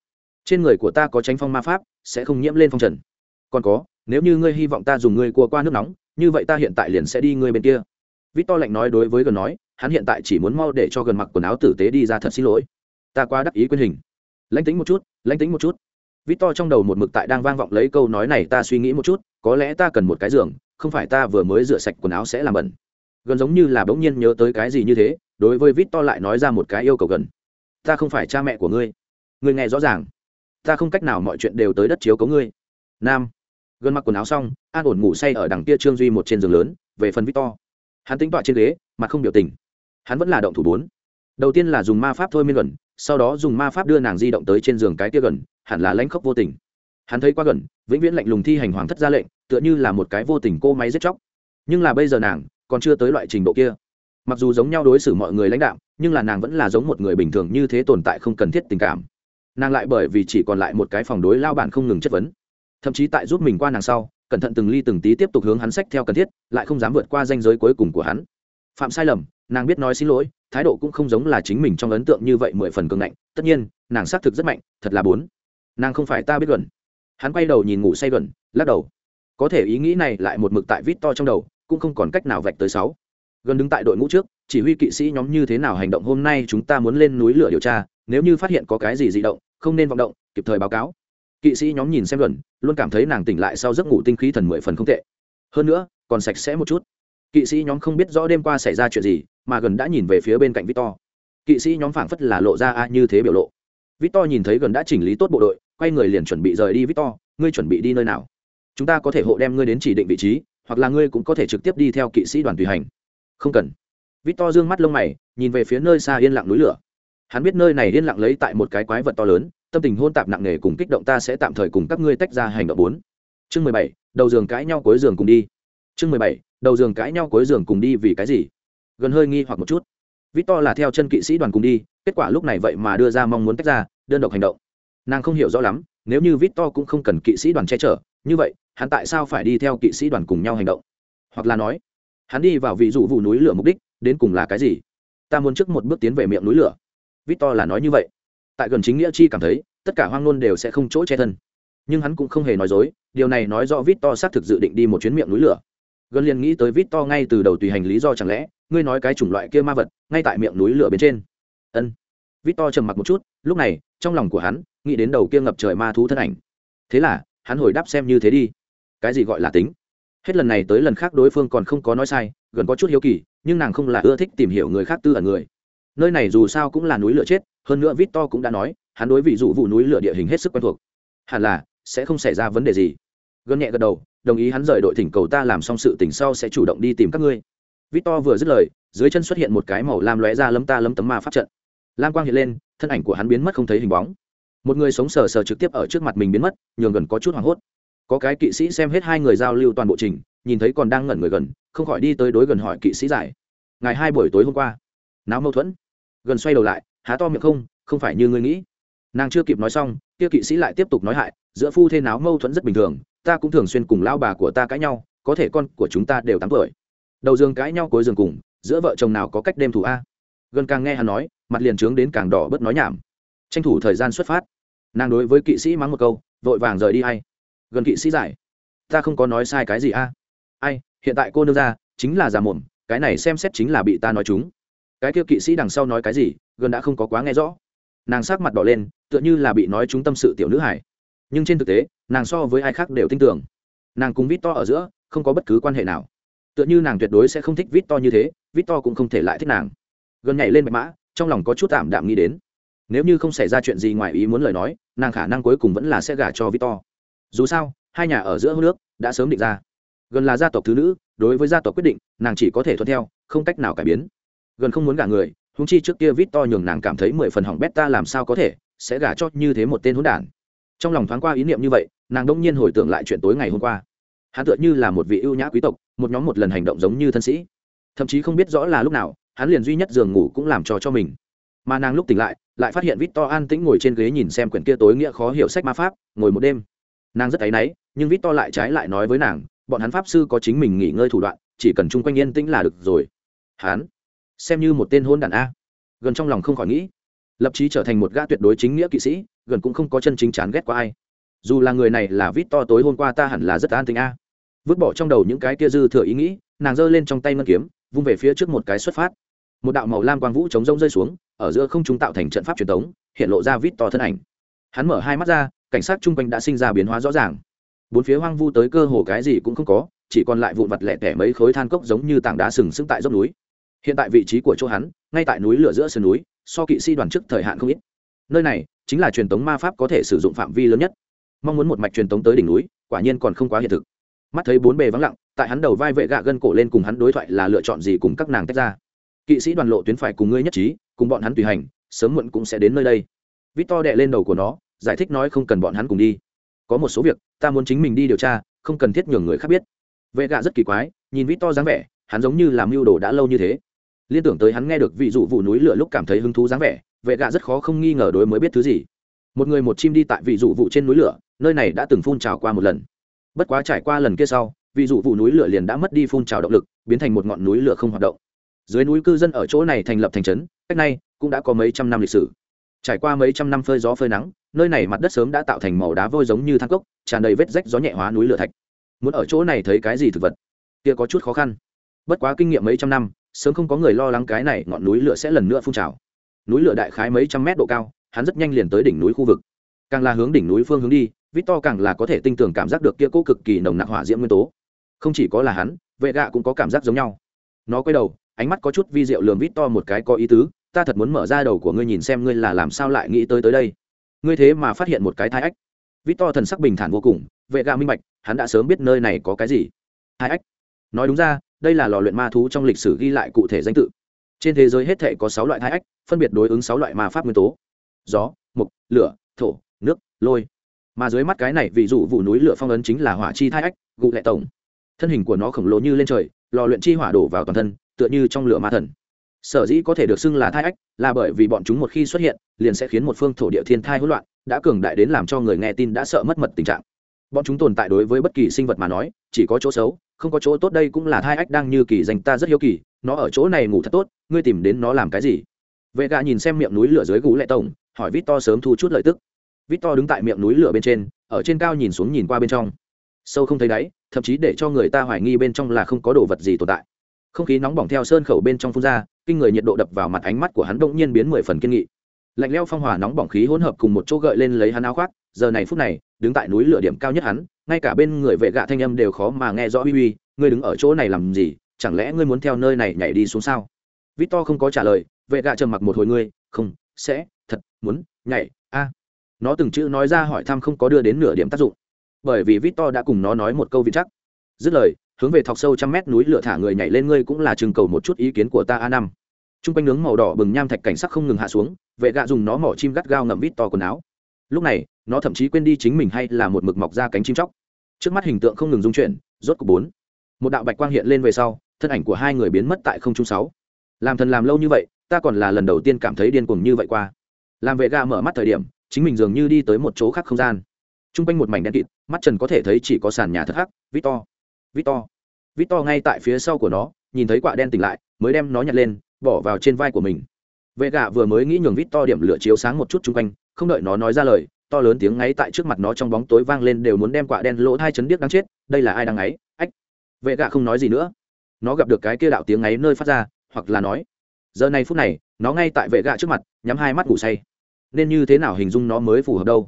[SPEAKER 1] Trên người của ta có tránh phong ma pháp, sẽ không nhiễm lên phong trần. Còn có, nếu như ngươi hy vọng ta dùng ngươi cua qua nước nóng, như vậy ta hiện tại liền sẽ đi ngươi bên kia vít to lạnh nói đối với gần nói, hắn hiện tại chỉ muốn mau để cho gần mặc quần áo tử tế đi ra thật xin lỗi. Ta quá đắc ý quyền hình. Lãnh tính một chút, lãnh tính một chút. Vít to trong đầu một mực tại đang vang vọng lấy câu nói này, ta suy nghĩ một chút, có lẽ ta cần một cái giường, không phải ta vừa mới rửa sạch quần áo sẽ làm bẩn. Gần giống như là bỗng nhiên nhớ tới cái gì như thế, đối với vít to lại nói ra một cái yêu cầu gần ta không phải cha mẹ của ngươi. Ngươi nghe rõ ràng. Ta không cách nào mọi chuyện đều tới đất chiếu cấu ngươi. Nam. Gần mặc quần áo xong, an ổn ngủ say ở đằng kia trương duy một trên giường lớn, về phần victor hắn tính tọa trên ghế, mặt không biểu tình. Hắn vẫn là động thủ bốn. Đầu tiên là dùng ma pháp thôi miên gần, sau đó dùng ma pháp đưa nàng di động tới trên giường cái kia gần, hẳn là lãnh khốc vô tình. Hắn thấy qua gần, vĩnh viễn lạnh lùng thi hành hoàng thất ra lệnh, tựa như là một cái vô tình cô máy giết chóc. Nhưng là bây giờ nàng còn chưa tới loại trình độ kia. Mặc dù giống nhau đối xử mọi người lãnh đạo nhưng là nàng vẫn là giống một người bình thường như thế tồn tại không cần thiết tình cảm. Nàng lại bởi vì chỉ còn lại một cái phòng đối lao bản không ngừng chất vấn. Thậm chí tại giúp mình qua nàng sau cẩn thận từng ly từng tí tiếp tục hướng hắn sách theo cần thiết, lại không dám vượt qua danh giới cuối cùng của hắn. Phạm sai lầm, nàng biết nói xin lỗi, thái độ cũng không giống là chính mình trong ấn tượng như vậy mười phần cường ngạnh. Tất nhiên, nàng xác thực rất mạnh, thật là bốn. Nàng không phải ta biết luận. Hắn quay đầu nhìn ngủ say luận, lắc đầu. Có thể ý nghĩ này lại một mực tại vít to trong đầu, cũng không còn cách nào vạch tới sáu. Gần đứng tại đội ngũ trước, chỉ huy kỵ sĩ nhóm như thế nào hành động hôm nay chúng ta muốn lên núi lửa điều tra, nếu như phát hiện có cái gì dị động, không nên vọng động, kịp thời báo cáo kỵ sĩ nhóm nhìn xem gần luôn cảm thấy nàng tỉnh lại sau giấc ngủ tinh khí thần mười phần không tệ. Hơn nữa, còn sạch sẽ một chút. Kỵ sĩ nhóm không biết rõ đêm qua xảy ra chuyện gì, mà gần đã nhìn về phía bên cạnh victor. Kỵ sĩ nhóm phảng phất là lộ ra a như thế biểu lộ. Victor nhìn thấy gần đã chỉnh lý tốt bộ đội, quay người liền chuẩn bị rời đi. Victor, ngươi chuẩn bị đi nơi nào? Chúng ta có thể hộ đem ngươi đến chỉ định vị trí, hoặc là ngươi cũng có thể trực tiếp đi theo kỵ sĩ đoàn tùy hành. Không cần. Victor dương mắt lông mày, nhìn về phía nơi xa yên lặng núi lửa hắn biết nơi này yên lặng lấy tại một cái quái vật to lớn, tâm tình hôn tạp nặng nề cùng kích động ta sẽ tạm thời cùng các ngươi tách ra hành động bốn. Chương mười bảy, đầu giường cãi nhau cuối giường cùng đi. Chương mười bảy, đầu giường cãi nhau cuối giường cùng đi vì cái gì? Gần hơi nghi hoặc một chút. Vít To là theo chân kỵ sĩ đoàn cùng đi, kết quả lúc này vậy mà đưa ra mong muốn tách ra, đơn độc hành động. Nàng không hiểu rõ lắm, nếu như Vít To cũng không cần kỵ sĩ đoàn che chở, như vậy, hắn tại sao phải đi theo kỵ sĩ đoàn cùng nhau hành động? Hoặc là nói, hắn đi vào vị dụ vụ núi lửa mục đích, đến cùng là cái gì? Ta muốn trước một bước tiến về miệng núi lửa victor là nói như vậy. Tại gần chính nghĩa chi cảm thấy, tất cả hoang nôn đều sẽ không chỗ che thân. Nhưng hắn cũng không hề nói dối, điều này nói rõ victor xác thực dự định đi một chuyến miệng núi lửa. Gần liền nghĩ tới victor ngay từ đầu tùy hành lý do chẳng lẽ, ngươi nói cái chủng loại kia ma vật, ngay tại miệng núi lửa bên trên. Ân. Victor trầm mặc một chút, lúc này, trong lòng của hắn, nghĩ đến đầu kia ngập trời ma thú thân ảnh. Thế là, hắn hồi đáp xem như thế đi. Cái gì gọi là tính? Hết lần này tới lần khác đối phương còn không có nói sai, gần có chút hiếu kỳ, nhưng nàng không là ưa thích tìm hiểu người khác tư ẩn người nơi này dù sao cũng là núi lửa chết, hơn nữa vít to cũng đã nói, hắn đối vị dụ vụ núi lửa địa hình hết sức quen thuộc. Hẳn là, sẽ không xảy ra vấn đề gì. Gần nhẹ gật đầu, đồng ý hắn rời đội thỉnh cầu ta làm xong sự tỉnh sau sẽ chủ động đi tìm các ngươi. Vít to vừa dứt lời, dưới chân xuất hiện một cái màu lam lóe ra lấm ta lấm tấm ma phát trận. Lam quang hiện lên, thân ảnh của hắn biến mất không thấy hình bóng. Một người sống sờ sờ trực tiếp ở trước mặt mình biến mất, nhường gần có chút hoảng hốt. Có cái kỵ sĩ xem hết hai người giao lưu toàn bộ trình, nhìn thấy còn đang ngẩn người gần, không khỏi đi tới đối gần hỏi kỵ sĩ giải. Ngày hai buổi tối hôm qua, náo mâu thuẫn gần xoay đầu lại, há to miệng không không phải như ngươi nghĩ. Nàng chưa kịp nói xong, kia kỵ sĩ lại tiếp tục nói hại, giữa phu thê náo mâu thuẫn rất bình thường, ta cũng thường xuyên cùng lao bà của ta cãi nhau, có thể con của chúng ta đều tám tuổi. Đầu giường cãi nhau cuối giường cùng, giữa vợ chồng nào có cách đêm thủ a? Gần càng nghe hắn nói, mặt liền trướng đến càng đỏ bớt nói nhảm. Tranh thủ thời gian xuất phát. Nàng đối với kỵ sĩ mắng một câu, vội vàng rời đi hay gần kỵ sĩ giải. Ta không có nói sai cái gì a? Ai, hiện tại cô nương ra, chính là già mồm cái này xem xét chính là bị ta nói chúng cái kia kỵ sĩ đằng sau nói cái gì, gần đã không có quá nghe rõ. Nàng sắc mặt đỏ lên, tựa như là bị nói trúng tâm sự tiểu nữ hải nhưng trên thực tế, nàng so với ai khác đều tin tưởng. Nàng cùng vít to ở giữa, không có bất cứ quan hệ nào. Tựa như nàng tuyệt đối sẽ không thích vít to như thế vít to cũng không thể lại thích nàng. Gần nhảy lên bạch mã, trong lòng có chút tạm đạm nghĩ đến. Nếu như không xảy ra chuyện gì ngoài ý muốn lời nói, nàng khả năng cuối cùng vẫn là sẽ gả cho vít to dù sao, hai nhà ở giữa hô nước đã sớm định ra. Gần là gia tộc thứ nữ, đối với gia tộc quyết định, nàng chỉ có thể thuận theo, không cách nào cải biến gần không muốn gả người húng chi trước kia vít to nhường nàng cảm thấy mười phần hỏng bét ta làm sao có thể, sẽ gả cho như thế một tên hỗn đản. Trong lòng thoáng qua ý niệm như vậy, nàng đông nhiên hồi tưởng lại chuyện tối ngày hôm qua. Hắn tựa như là một vị ưu nhã quý tộc, một nhóm một lần hành động giống như thân sĩ. Thậm chí không biết rõ là lúc nào, hắn liền duy nhất giường ngủ cũng làm trò cho mình. Mà nàng lúc tỉnh lại lại phát hiện vít to an tĩnh ngồi trên ghế nhìn xem quyển kia tối nghĩa khó hiểu sách ma pháp, ngồi một đêm. Nàng rất áy náy, nhưng vít to lại trái lại nói với nàng, bọn hắn pháp sư có chính mình nghỉ ngơi thủ đoạn, chỉ cần chung quanh yên tĩnh là được rồi. Hắn xem như một tên hôn đàn a. Gần trong lòng không khỏi nghĩ, lập chí trở thành một gã tuyệt đối chính nghĩa kỵ sĩ, gần cũng không có chân chính chán ghét qua ai. Dù là người này là vít to tối hôm qua ta hẳn là rất an tình a. Vứt bỏ trong đầu những cái kia dư thừa ý nghĩ, nàng giơ lên trong tay ngân kiếm, vung về phía trước một cái xuất phát. Một đạo màu lam quang vũ chống rông rơi xuống, ở giữa không chúng tạo thành trận pháp truyền thống hiện lộ ra vít to thân ảnh. Hắn mở hai mắt ra, cảnh sát chung quanh đã sinh ra biến hóa rõ ràng. Bốn phía hoang vu tới cơ hồ cái gì cũng không có, chỉ còn lại vụn vặt lẻ tẻ mấy khối than cốc giống như tảng đá sừng sững tại dốc núi hiện tại vị trí của chỗ hắn, ngay tại núi lửa giữa sườn núi, so kỵ sĩ đoàn trước thời hạn không ít. Nơi này, chính là truyền thống ma pháp có thể sử dụng phạm vi lớn nhất. Mong muốn một mạch truyền thống tới đỉnh núi, quả nhiên còn không quá hiện thực. Mắt thấy bốn bề vắng lặng, tại hắn đầu vai vệ gạ gân cổ lên cùng hắn đối thoại là lựa chọn gì cùng các nàng tách ra. Kỵ sĩ đoàn lộ tuyến phải cùng ngươi nhất trí, cùng bọn hắn tùy hành, sớm muộn cũng sẽ đến nơi đây. Vít to đệ lên đầu của nó, giải thích nói không cần bọn hắn cùng đi. Có một số việc, ta muốn chính mình đi điều tra, không cần thiết nhường người khác biết. Vệ gạ rất kỳ quái, nhìn vít to dáng vẻ, hắn giống như làm mưu đồ đã lâu như thế liên tưởng tới hắn nghe được vị dụ vụ núi lửa lúc cảm thấy hứng thú dáng vẻ, vệ gạ rất khó không nghi ngờ đối mới biết thứ gì. Một người một chim đi tại vị dụ vụ trên núi lửa, nơi này đã từng phun trào qua một lần. Bất quá trải qua lần kia sau, vị dụ vụ núi lửa liền đã mất đi phun trào động lực, biến thành một ngọn núi lửa không hoạt động. Dưới núi cư dân ở chỗ này thành lập thành trấn, cách nay cũng đã có mấy trăm năm lịch sử. Trải qua mấy trăm năm phơi gió phơi nắng, nơi này mặt đất sớm đã tạo thành màu đá vôi giống như thang cốc, tràn đầy vết rách gió nhẹ hóa núi lửa thạch. Muốn ở chỗ này thấy cái gì thực vật? Kia có chút khó khăn. Bất quá kinh nghiệm mấy trăm năm sớm không có người lo lắng cái này, ngọn núi lửa sẽ lần nữa phun trào. Núi lửa đại khái mấy trăm mét độ cao, hắn rất nhanh liền tới đỉnh núi khu vực. Càng là hướng đỉnh núi phương hướng đi, victor càng là có thể tinh tường cảm giác được kia cố cực kỳ nồng nặc hỏa diễm nguyên tố. Không chỉ có là hắn, vệ gạ cũng có cảm giác giống nhau. Nó quay đầu, ánh mắt có chút vi diệu lườm victor một cái có ý tứ, ta thật muốn mở ra đầu của ngươi nhìn xem ngươi là làm sao lại nghĩ tới tới đây. Ngươi thế mà phát hiện một cái thai ách. Victor thần sắc bình thản vô cùng, vệ gạ minh bạch, hắn đã sớm biết nơi này có cái gì. Thai ách? Nói đúng ra đây là lò luyện ma thú trong lịch sử ghi lại cụ thể danh tự. Trên thế giới hết thể có sáu loại thái ách, phân biệt đối ứng sáu loại ma pháp nguyên tố. Gió, mục, lửa, thổ, nước, lôi. Mà dưới mắt cái này, ví dụ vụ núi lửa phong ấn chính là hỏa chi thai ách, gụ lệ tổng. Thân hình của nó khổng lồ như lên trời, lò luyện chi hỏa đổ vào toàn thân, tựa như trong lửa ma thần. Sở dĩ có thể được xưng là thai ách là bởi vì bọn chúng một khi xuất hiện, liền sẽ khiến một phương thổ địa thiên thai hỗn loạn, đã cường đại đến làm cho người nghe tin đã sợ mất mật tình trạng. Bọn chúng tồn tại đối với bất kỳ sinh vật mà nói, chỉ có chỗ xấu không có chỗ tốt đây cũng là thai ách đang như kỳ dành ta rất hiếu kỳ, nó ở chỗ này ngủ thật tốt, ngươi tìm đến nó làm cái gì? Vệ gà nhìn xem miệng núi lửa dưới gú lệ tổng, hỏi vít to sớm thu chút lợi tức. Vít to đứng tại miệng núi lửa bên trên, ở trên cao nhìn xuống nhìn qua bên trong. Sâu không thấy đáy, thậm chí để cho người ta hoài nghi bên trong là không có đồ vật gì tồn tại. Không khí nóng bỏng theo sơn khẩu bên trong phun ra, kinh người nhiệt độ đập vào mặt ánh mắt của hắn đông nhiên biến mười phần kiên nghị. Lạnh leo phong hỏa nóng bỏng khí hỗn hợp cùng một chỗ gợi lên lấy hắn áo khoác, giờ này phút này, đứng tại núi lửa điểm cao nhất hắn ngay cả bên người vệ gạ thanh âm đều khó mà nghe rõ uy uy ngươi đứng ở chỗ này làm gì? Chẳng lẽ ngươi muốn theo nơi này nhảy đi xuống sao? Vít to không có trả lời, vệ gạ trầm mặc một hồi ngươi, không, sẽ, thật, muốn, nhảy, a. Nó từng chữ nói ra hỏi thăm không có đưa đến nửa điểm tác dụng. Bởi vì vít to đã cùng nó nói một câu vị chắc. Dứt lời, hướng về thọc sâu trăm mét núi lửa thả người nhảy lên ngươi cũng là chừng cầu một chút ý kiến của ta, a năm. T r u n g quanh nướng màu đỏ bừng nham thạch cảnh sắc không ngừng hạ xuống, vệ gạ dùng nó mỏ chim gắt gao ngậm vít to quần áo. Lúc này nó thậm chí quên đi chính mình hay là một mực mọc ra cánh chim chóc. Trước mắt hình tượng không ngừng dung chuyển, rốt cục bốn. Một đạo bạch quang hiện lên về sau, thân ảnh của hai người biến mất tại không trung sáu. Làm thần làm lâu như vậy, ta còn là lần đầu tiên cảm thấy điên cuồng như vậy qua. Làm vệ ga mở mắt thời điểm, chính mình dường như đi tới một chỗ khác không gian. T r u n g quanh một mảnh đen kịt, mắt trần có thể thấy chỉ có sàn nhà thất hắc to vít to ngay tại phía sau của nó, nhìn thấy quả đen tỉnh lại, mới đem nó nhặt lên, bỏ vào trên vai của mình. Vệ gạ vừa mới nghĩ nhường vít to điểm lửa chiếu sáng một chút chung quanh, không đợi nó nói ra lời to lớn tiếng ngáy tại trước mặt nó trong bóng tối vang lên đều muốn đem quả đen lỗ hai chấn điếc đang chết, đây là ai đang ngáy? Ách, vệ gạ không nói gì nữa. Nó gặp được cái kia đạo tiếng ngáy nơi phát ra, hoặc là nói, giờ này phút này, nó ngay tại vệ gạ trước mặt, nhắm hai mắt ngủ say. Nên như thế nào hình dung nó mới phù hợp đâu?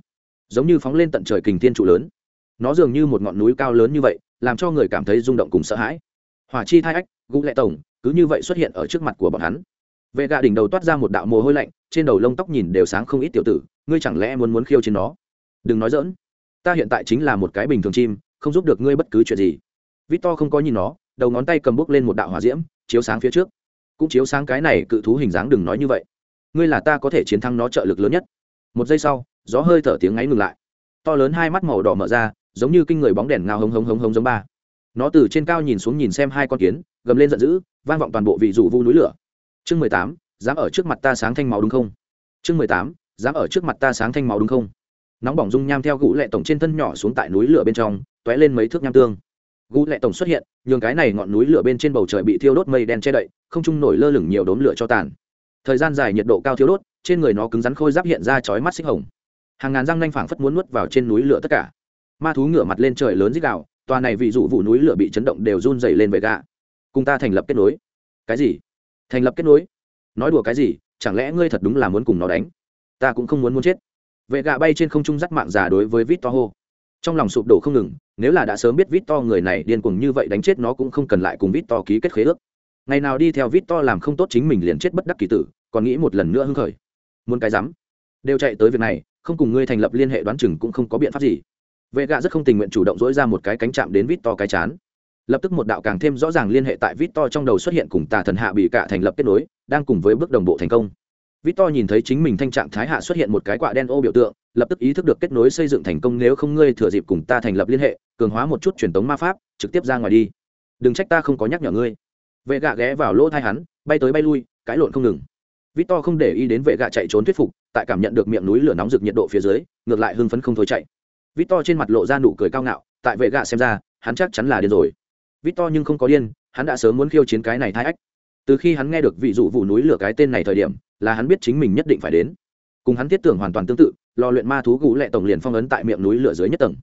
[SPEAKER 1] Giống như phóng lên tận trời kình thiên trụ lớn. Nó dường như một ngọn núi cao lớn như vậy, làm cho người cảm thấy rung động cùng sợ hãi. Hỏa chi thai ách, gũ lệ tổng, cứ như vậy xuất hiện ở trước mặt của bọn hắn vệ gạ đỉnh đầu toát ra một đạo mồ hôi lạnh, trên đầu lông tóc nhìn đều sáng không ít tiểu tử, ngươi chẳng lẽ muốn muốn khiêu trên nó? Đừng nói dỡn ta hiện tại chính là một cái bình thường chim, không giúp được ngươi bất cứ chuyện gì. Vít to không có nhìn nó, đầu ngón tay cầm bút lên một đạo hỏa diễm, chiếu sáng phía trước. Cũng chiếu sáng cái này cự thú hình dáng đừng nói như vậy. Ngươi là ta có thể chiến thắng nó trợ lực lớn nhất. Một giây sau, gió hơi thở tiếng ngáy ngừng lại. To lớn hai mắt màu đỏ mở ra, giống như kinh người bóng đèn ngao hống hống hống hống giống ba. Nó từ trên cao nhìn xuống nhìn xem hai con kiến, gầm lên giận dữ, vang vọng toàn bộ vị rủ vu núi lửa chương mười tám, dám ở trước mặt ta sáng thanh máu đúng không? Chương mười tám, dám ở trước mặt ta sáng thanh máu đúng không? Nóng bỏng dung nham theo gũ lệ tổng trên thân nhỏ xuống tại núi lửa bên trong t ó é lên mấy thước nham tương. Gũ lệ tổng xuất hiện, nhường cái này ngọn núi lửa bên trên bầu trời bị thiêu đốt mây đen che đậy, không trung nổi lơ lửng nhiều đốm lửa cho tàn. Thời gian dài nhiệt độ cao thiêu đốt, trên người nó cứng rắn khôi giáp hiện ra chói mắt xích hồng. Hàng ngàn răng nanh phảng phất muốn nuốt vào trên núi lửa tất cả. Ma thú ngửa mặt lên trời lớn dích đạo tòa này vị dụ vụ núi lửa bị chấn động đều run dày lên về gạ cùng ta thành lập kết nối. Cái gì? Thành lập kết nối. Nói đùa cái gì, chẳng lẽ ngươi thật đúng là muốn cùng nó đánh? Ta cũng không muốn muốn chết. Vệ gạ bay trên không trung dắt mạng già đối với vít to hô. Trong lòng sụp đổ không ngừng, nếu là đã sớm biết vít to người này điên cuồng như vậy đánh chết nó cũng không cần lại cùng vít to ký kết khế ước. Ngày nào đi theo vít to làm không tốt chính mình liền chết bất đắc kỳ tử, còn nghĩ một lần nữa hưng khởi. Muốn cái rắm. Đều chạy tới việc này, không cùng ngươi thành lập liên hệ đoán chừng cũng không có biện pháp gì. Vệ gạ rất không tình nguyện chủ động dỗi ra một cái cánh chạm đến vít to cái chán lập tức một đạo càng thêm rõ ràng liên hệ tại vít to trong đầu xuất hiện cùng tà thần hạ bị cả thành lập kết nối, đang cùng với bước đồng bộ thành công. Vít to nhìn thấy chính mình thanh trạng thái hạ xuất hiện một cái quạ đen ô biểu tượng, lập tức ý thức được kết nối xây dựng thành công nếu không ngươi thừa dịp cùng ta thành lập liên hệ, cường hóa một chút truyền thống ma pháp, trực tiếp ra ngoài đi. Đừng trách ta không có nhắc nhở ngươi. Vệ gạ ghé vào lỗ thai hắn, bay tới bay lui, cãi lộn không ngừng. Vít to không để ý đến vệ gạ chạy trốn thuyết phục, tại cảm nhận được miệng núi lửa nóng rực nhiệt độ phía dưới, ngược lại hưng phấn không thôi chạy. Vít to trên mặt lộ ra nụ cười cao ngạo, tại vệ gạ xem ra, hắn chắc chắn là điên rồi vít to nhưng không có điên, hắn đã sớm muốn khiêu chiến cái này thai ách. Từ khi hắn nghe được vị dụ vụ núi lửa cái tên này thời điểm, là hắn biết chính mình nhất định phải đến. Cùng hắn thiết tưởng hoàn toàn tương tự lò luyện ma thú gũ lệ tổng liền phong ấn tại miệng núi lửa dưới nhất tầng.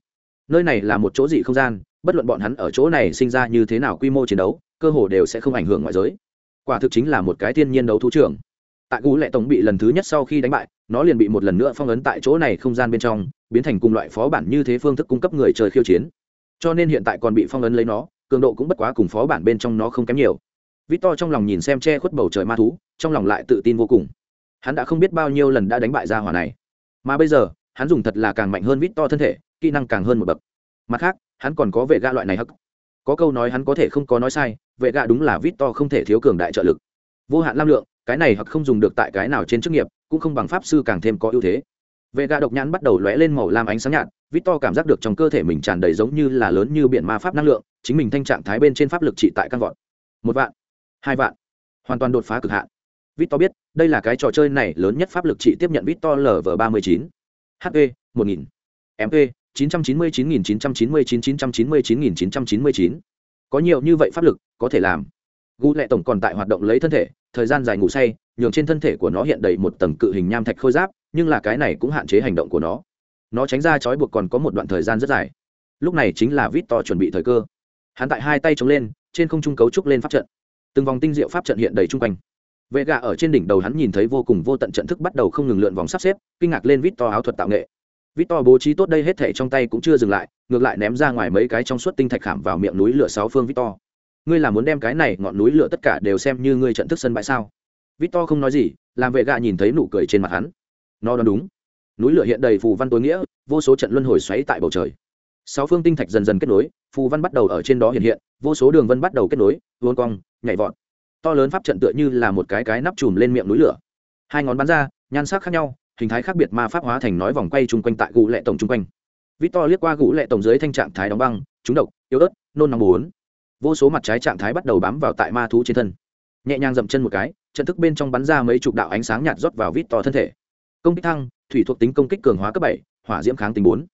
[SPEAKER 1] Nơi này là một chỗ dị không gian, bất luận bọn hắn ở chỗ này sinh ra như thế nào quy mô chiến đấu, cơ hồ đều sẽ không ảnh hưởng ngoại giới. Quả thực chính là một cái thiên nhiên đấu thú trưởng tại gũ lệ tổng bị lần thứ nhất sau khi đánh bại, nó liền bị một lần nữa phong ấn tại chỗ này không gian bên trong, biến thành cùng loại phó bản như thế phương thức cung cấp người chơi khiêu chiến. Cho nên hiện tại còn bị phong ấn lấy nó cường độ cũng bất quá cùng phó bản bên trong nó không kém nhiều. Vít to trong lòng nhìn xem che khuất bầu trời ma thú, trong lòng lại tự tin vô cùng. Hắn đã không biết bao nhiêu lần đã đánh bại ra hỏa này. Mà bây giờ, hắn dùng thật là càng mạnh hơn vít to thân thể, kỹ năng càng hơn một bậc. Mặt khác, hắn còn có vệ gạ loại này hắc. Có câu nói hắn có thể không có nói sai, vệ gạ đúng là vít to không thể thiếu cường đại trợ lực. Vô hạn lam lượng, cái này hoặc không dùng được tại cái nào trên chức nghiệp, cũng không bằng pháp sư càng thêm có ưu thế. Vệ gạ độc nhãn bắt đầu lóe lên màu lam ánh sáng nhạt Victor cảm giác được trong cơ thể mình tràn đầy giống như là lớn như biển ma pháp năng lượng, chính mình thanh trạng thái bên trên pháp lực trị tại căn vọt. Một vạn, hai vạn, hoàn toàn đột phá cực hạn. Victor biết, đây là cái trò chơi này lớn nhất pháp lực trị tiếp nhận Victor lv ba mươi chín. Hp một nghìn. Mp chín trăm chín mươi chín nghìn chín trăm chín mươi chín chín trăm chín mươi chín nghìn chín trăm chín mươi chín. Có nhiều như vậy pháp lực, có thể làm. Gu lệ tổng còn tại hoạt động lấy thân thể, thời gian dài ngủ say, nhường trên thân thể của nó hiện đầy một tầng cự hình nham thạch khôi giáp, nhưng là cái này cũng hạn chế hành động của nó nó tránh ra trói buộc còn có một đoạn thời gian rất dài. Lúc này chính là vít to chuẩn bị thời cơ. Hắn tại hai tay chống lên, trên không trung cấu trúc lên pháp trận. Từng vòng tinh diệu pháp trận hiện đầy chung quanh. Vệ gà ở trên đỉnh đầu hắn nhìn thấy vô cùng vô tận trận thức bắt đầu không ngừng lượn vòng sắp xếp, kinh ngạc lên vít to áo thuật tạo nghệ. Vít to bố trí tốt đây hết thể trong tay cũng chưa dừng lại, ngược lại ném ra ngoài mấy cái trong suốt tinh thạch khảm vào miệng núi lửa sáu phương vít to. Ngươi là muốn đem cái này ngọn núi lửa tất cả đều xem như ngươi trận thức sân bãi sao? Vít to không nói gì, làm vệ gà nhìn thấy nụ cười trên mặt hắn. Nó đoán đúng núi lửa hiện đầy phù văn tối nghĩa, vô số trận luân hồi xoáy tại bầu trời. Sáu phương tinh thạch dần dần kết nối, phù văn bắt đầu ở trên đó hiện hiện, vô số đường vân bắt đầu kết nối vôn cong, nhảy vọt. To lớn pháp trận tựa như là một cái cái nắp chùm lên miệng núi lửa. Hai ngón bắn ra, nhan sắc khác nhau, hình thái khác biệt ma pháp hóa thành nói vòng quay chung quanh tại gũ lệ tổng chung quanh. Vít to liếc qua gũ lệ tổng dưới thanh trạng thái đóng băng trúng độc, yếu ớt, nôn nóng bốn. Vô số mặt trái trạng thái bắt đầu bám vào tại ma thú trên thân. Nhẹ nhàng dậm chân một cái, trận thức bên trong bắn ra mấy chục đạo ánh sáng nhạt rót vào vít to thân thể. Công kích thăng thủy thuộc tính công kích cường hóa cấp bảy, hỏa diễm kháng tính bốn.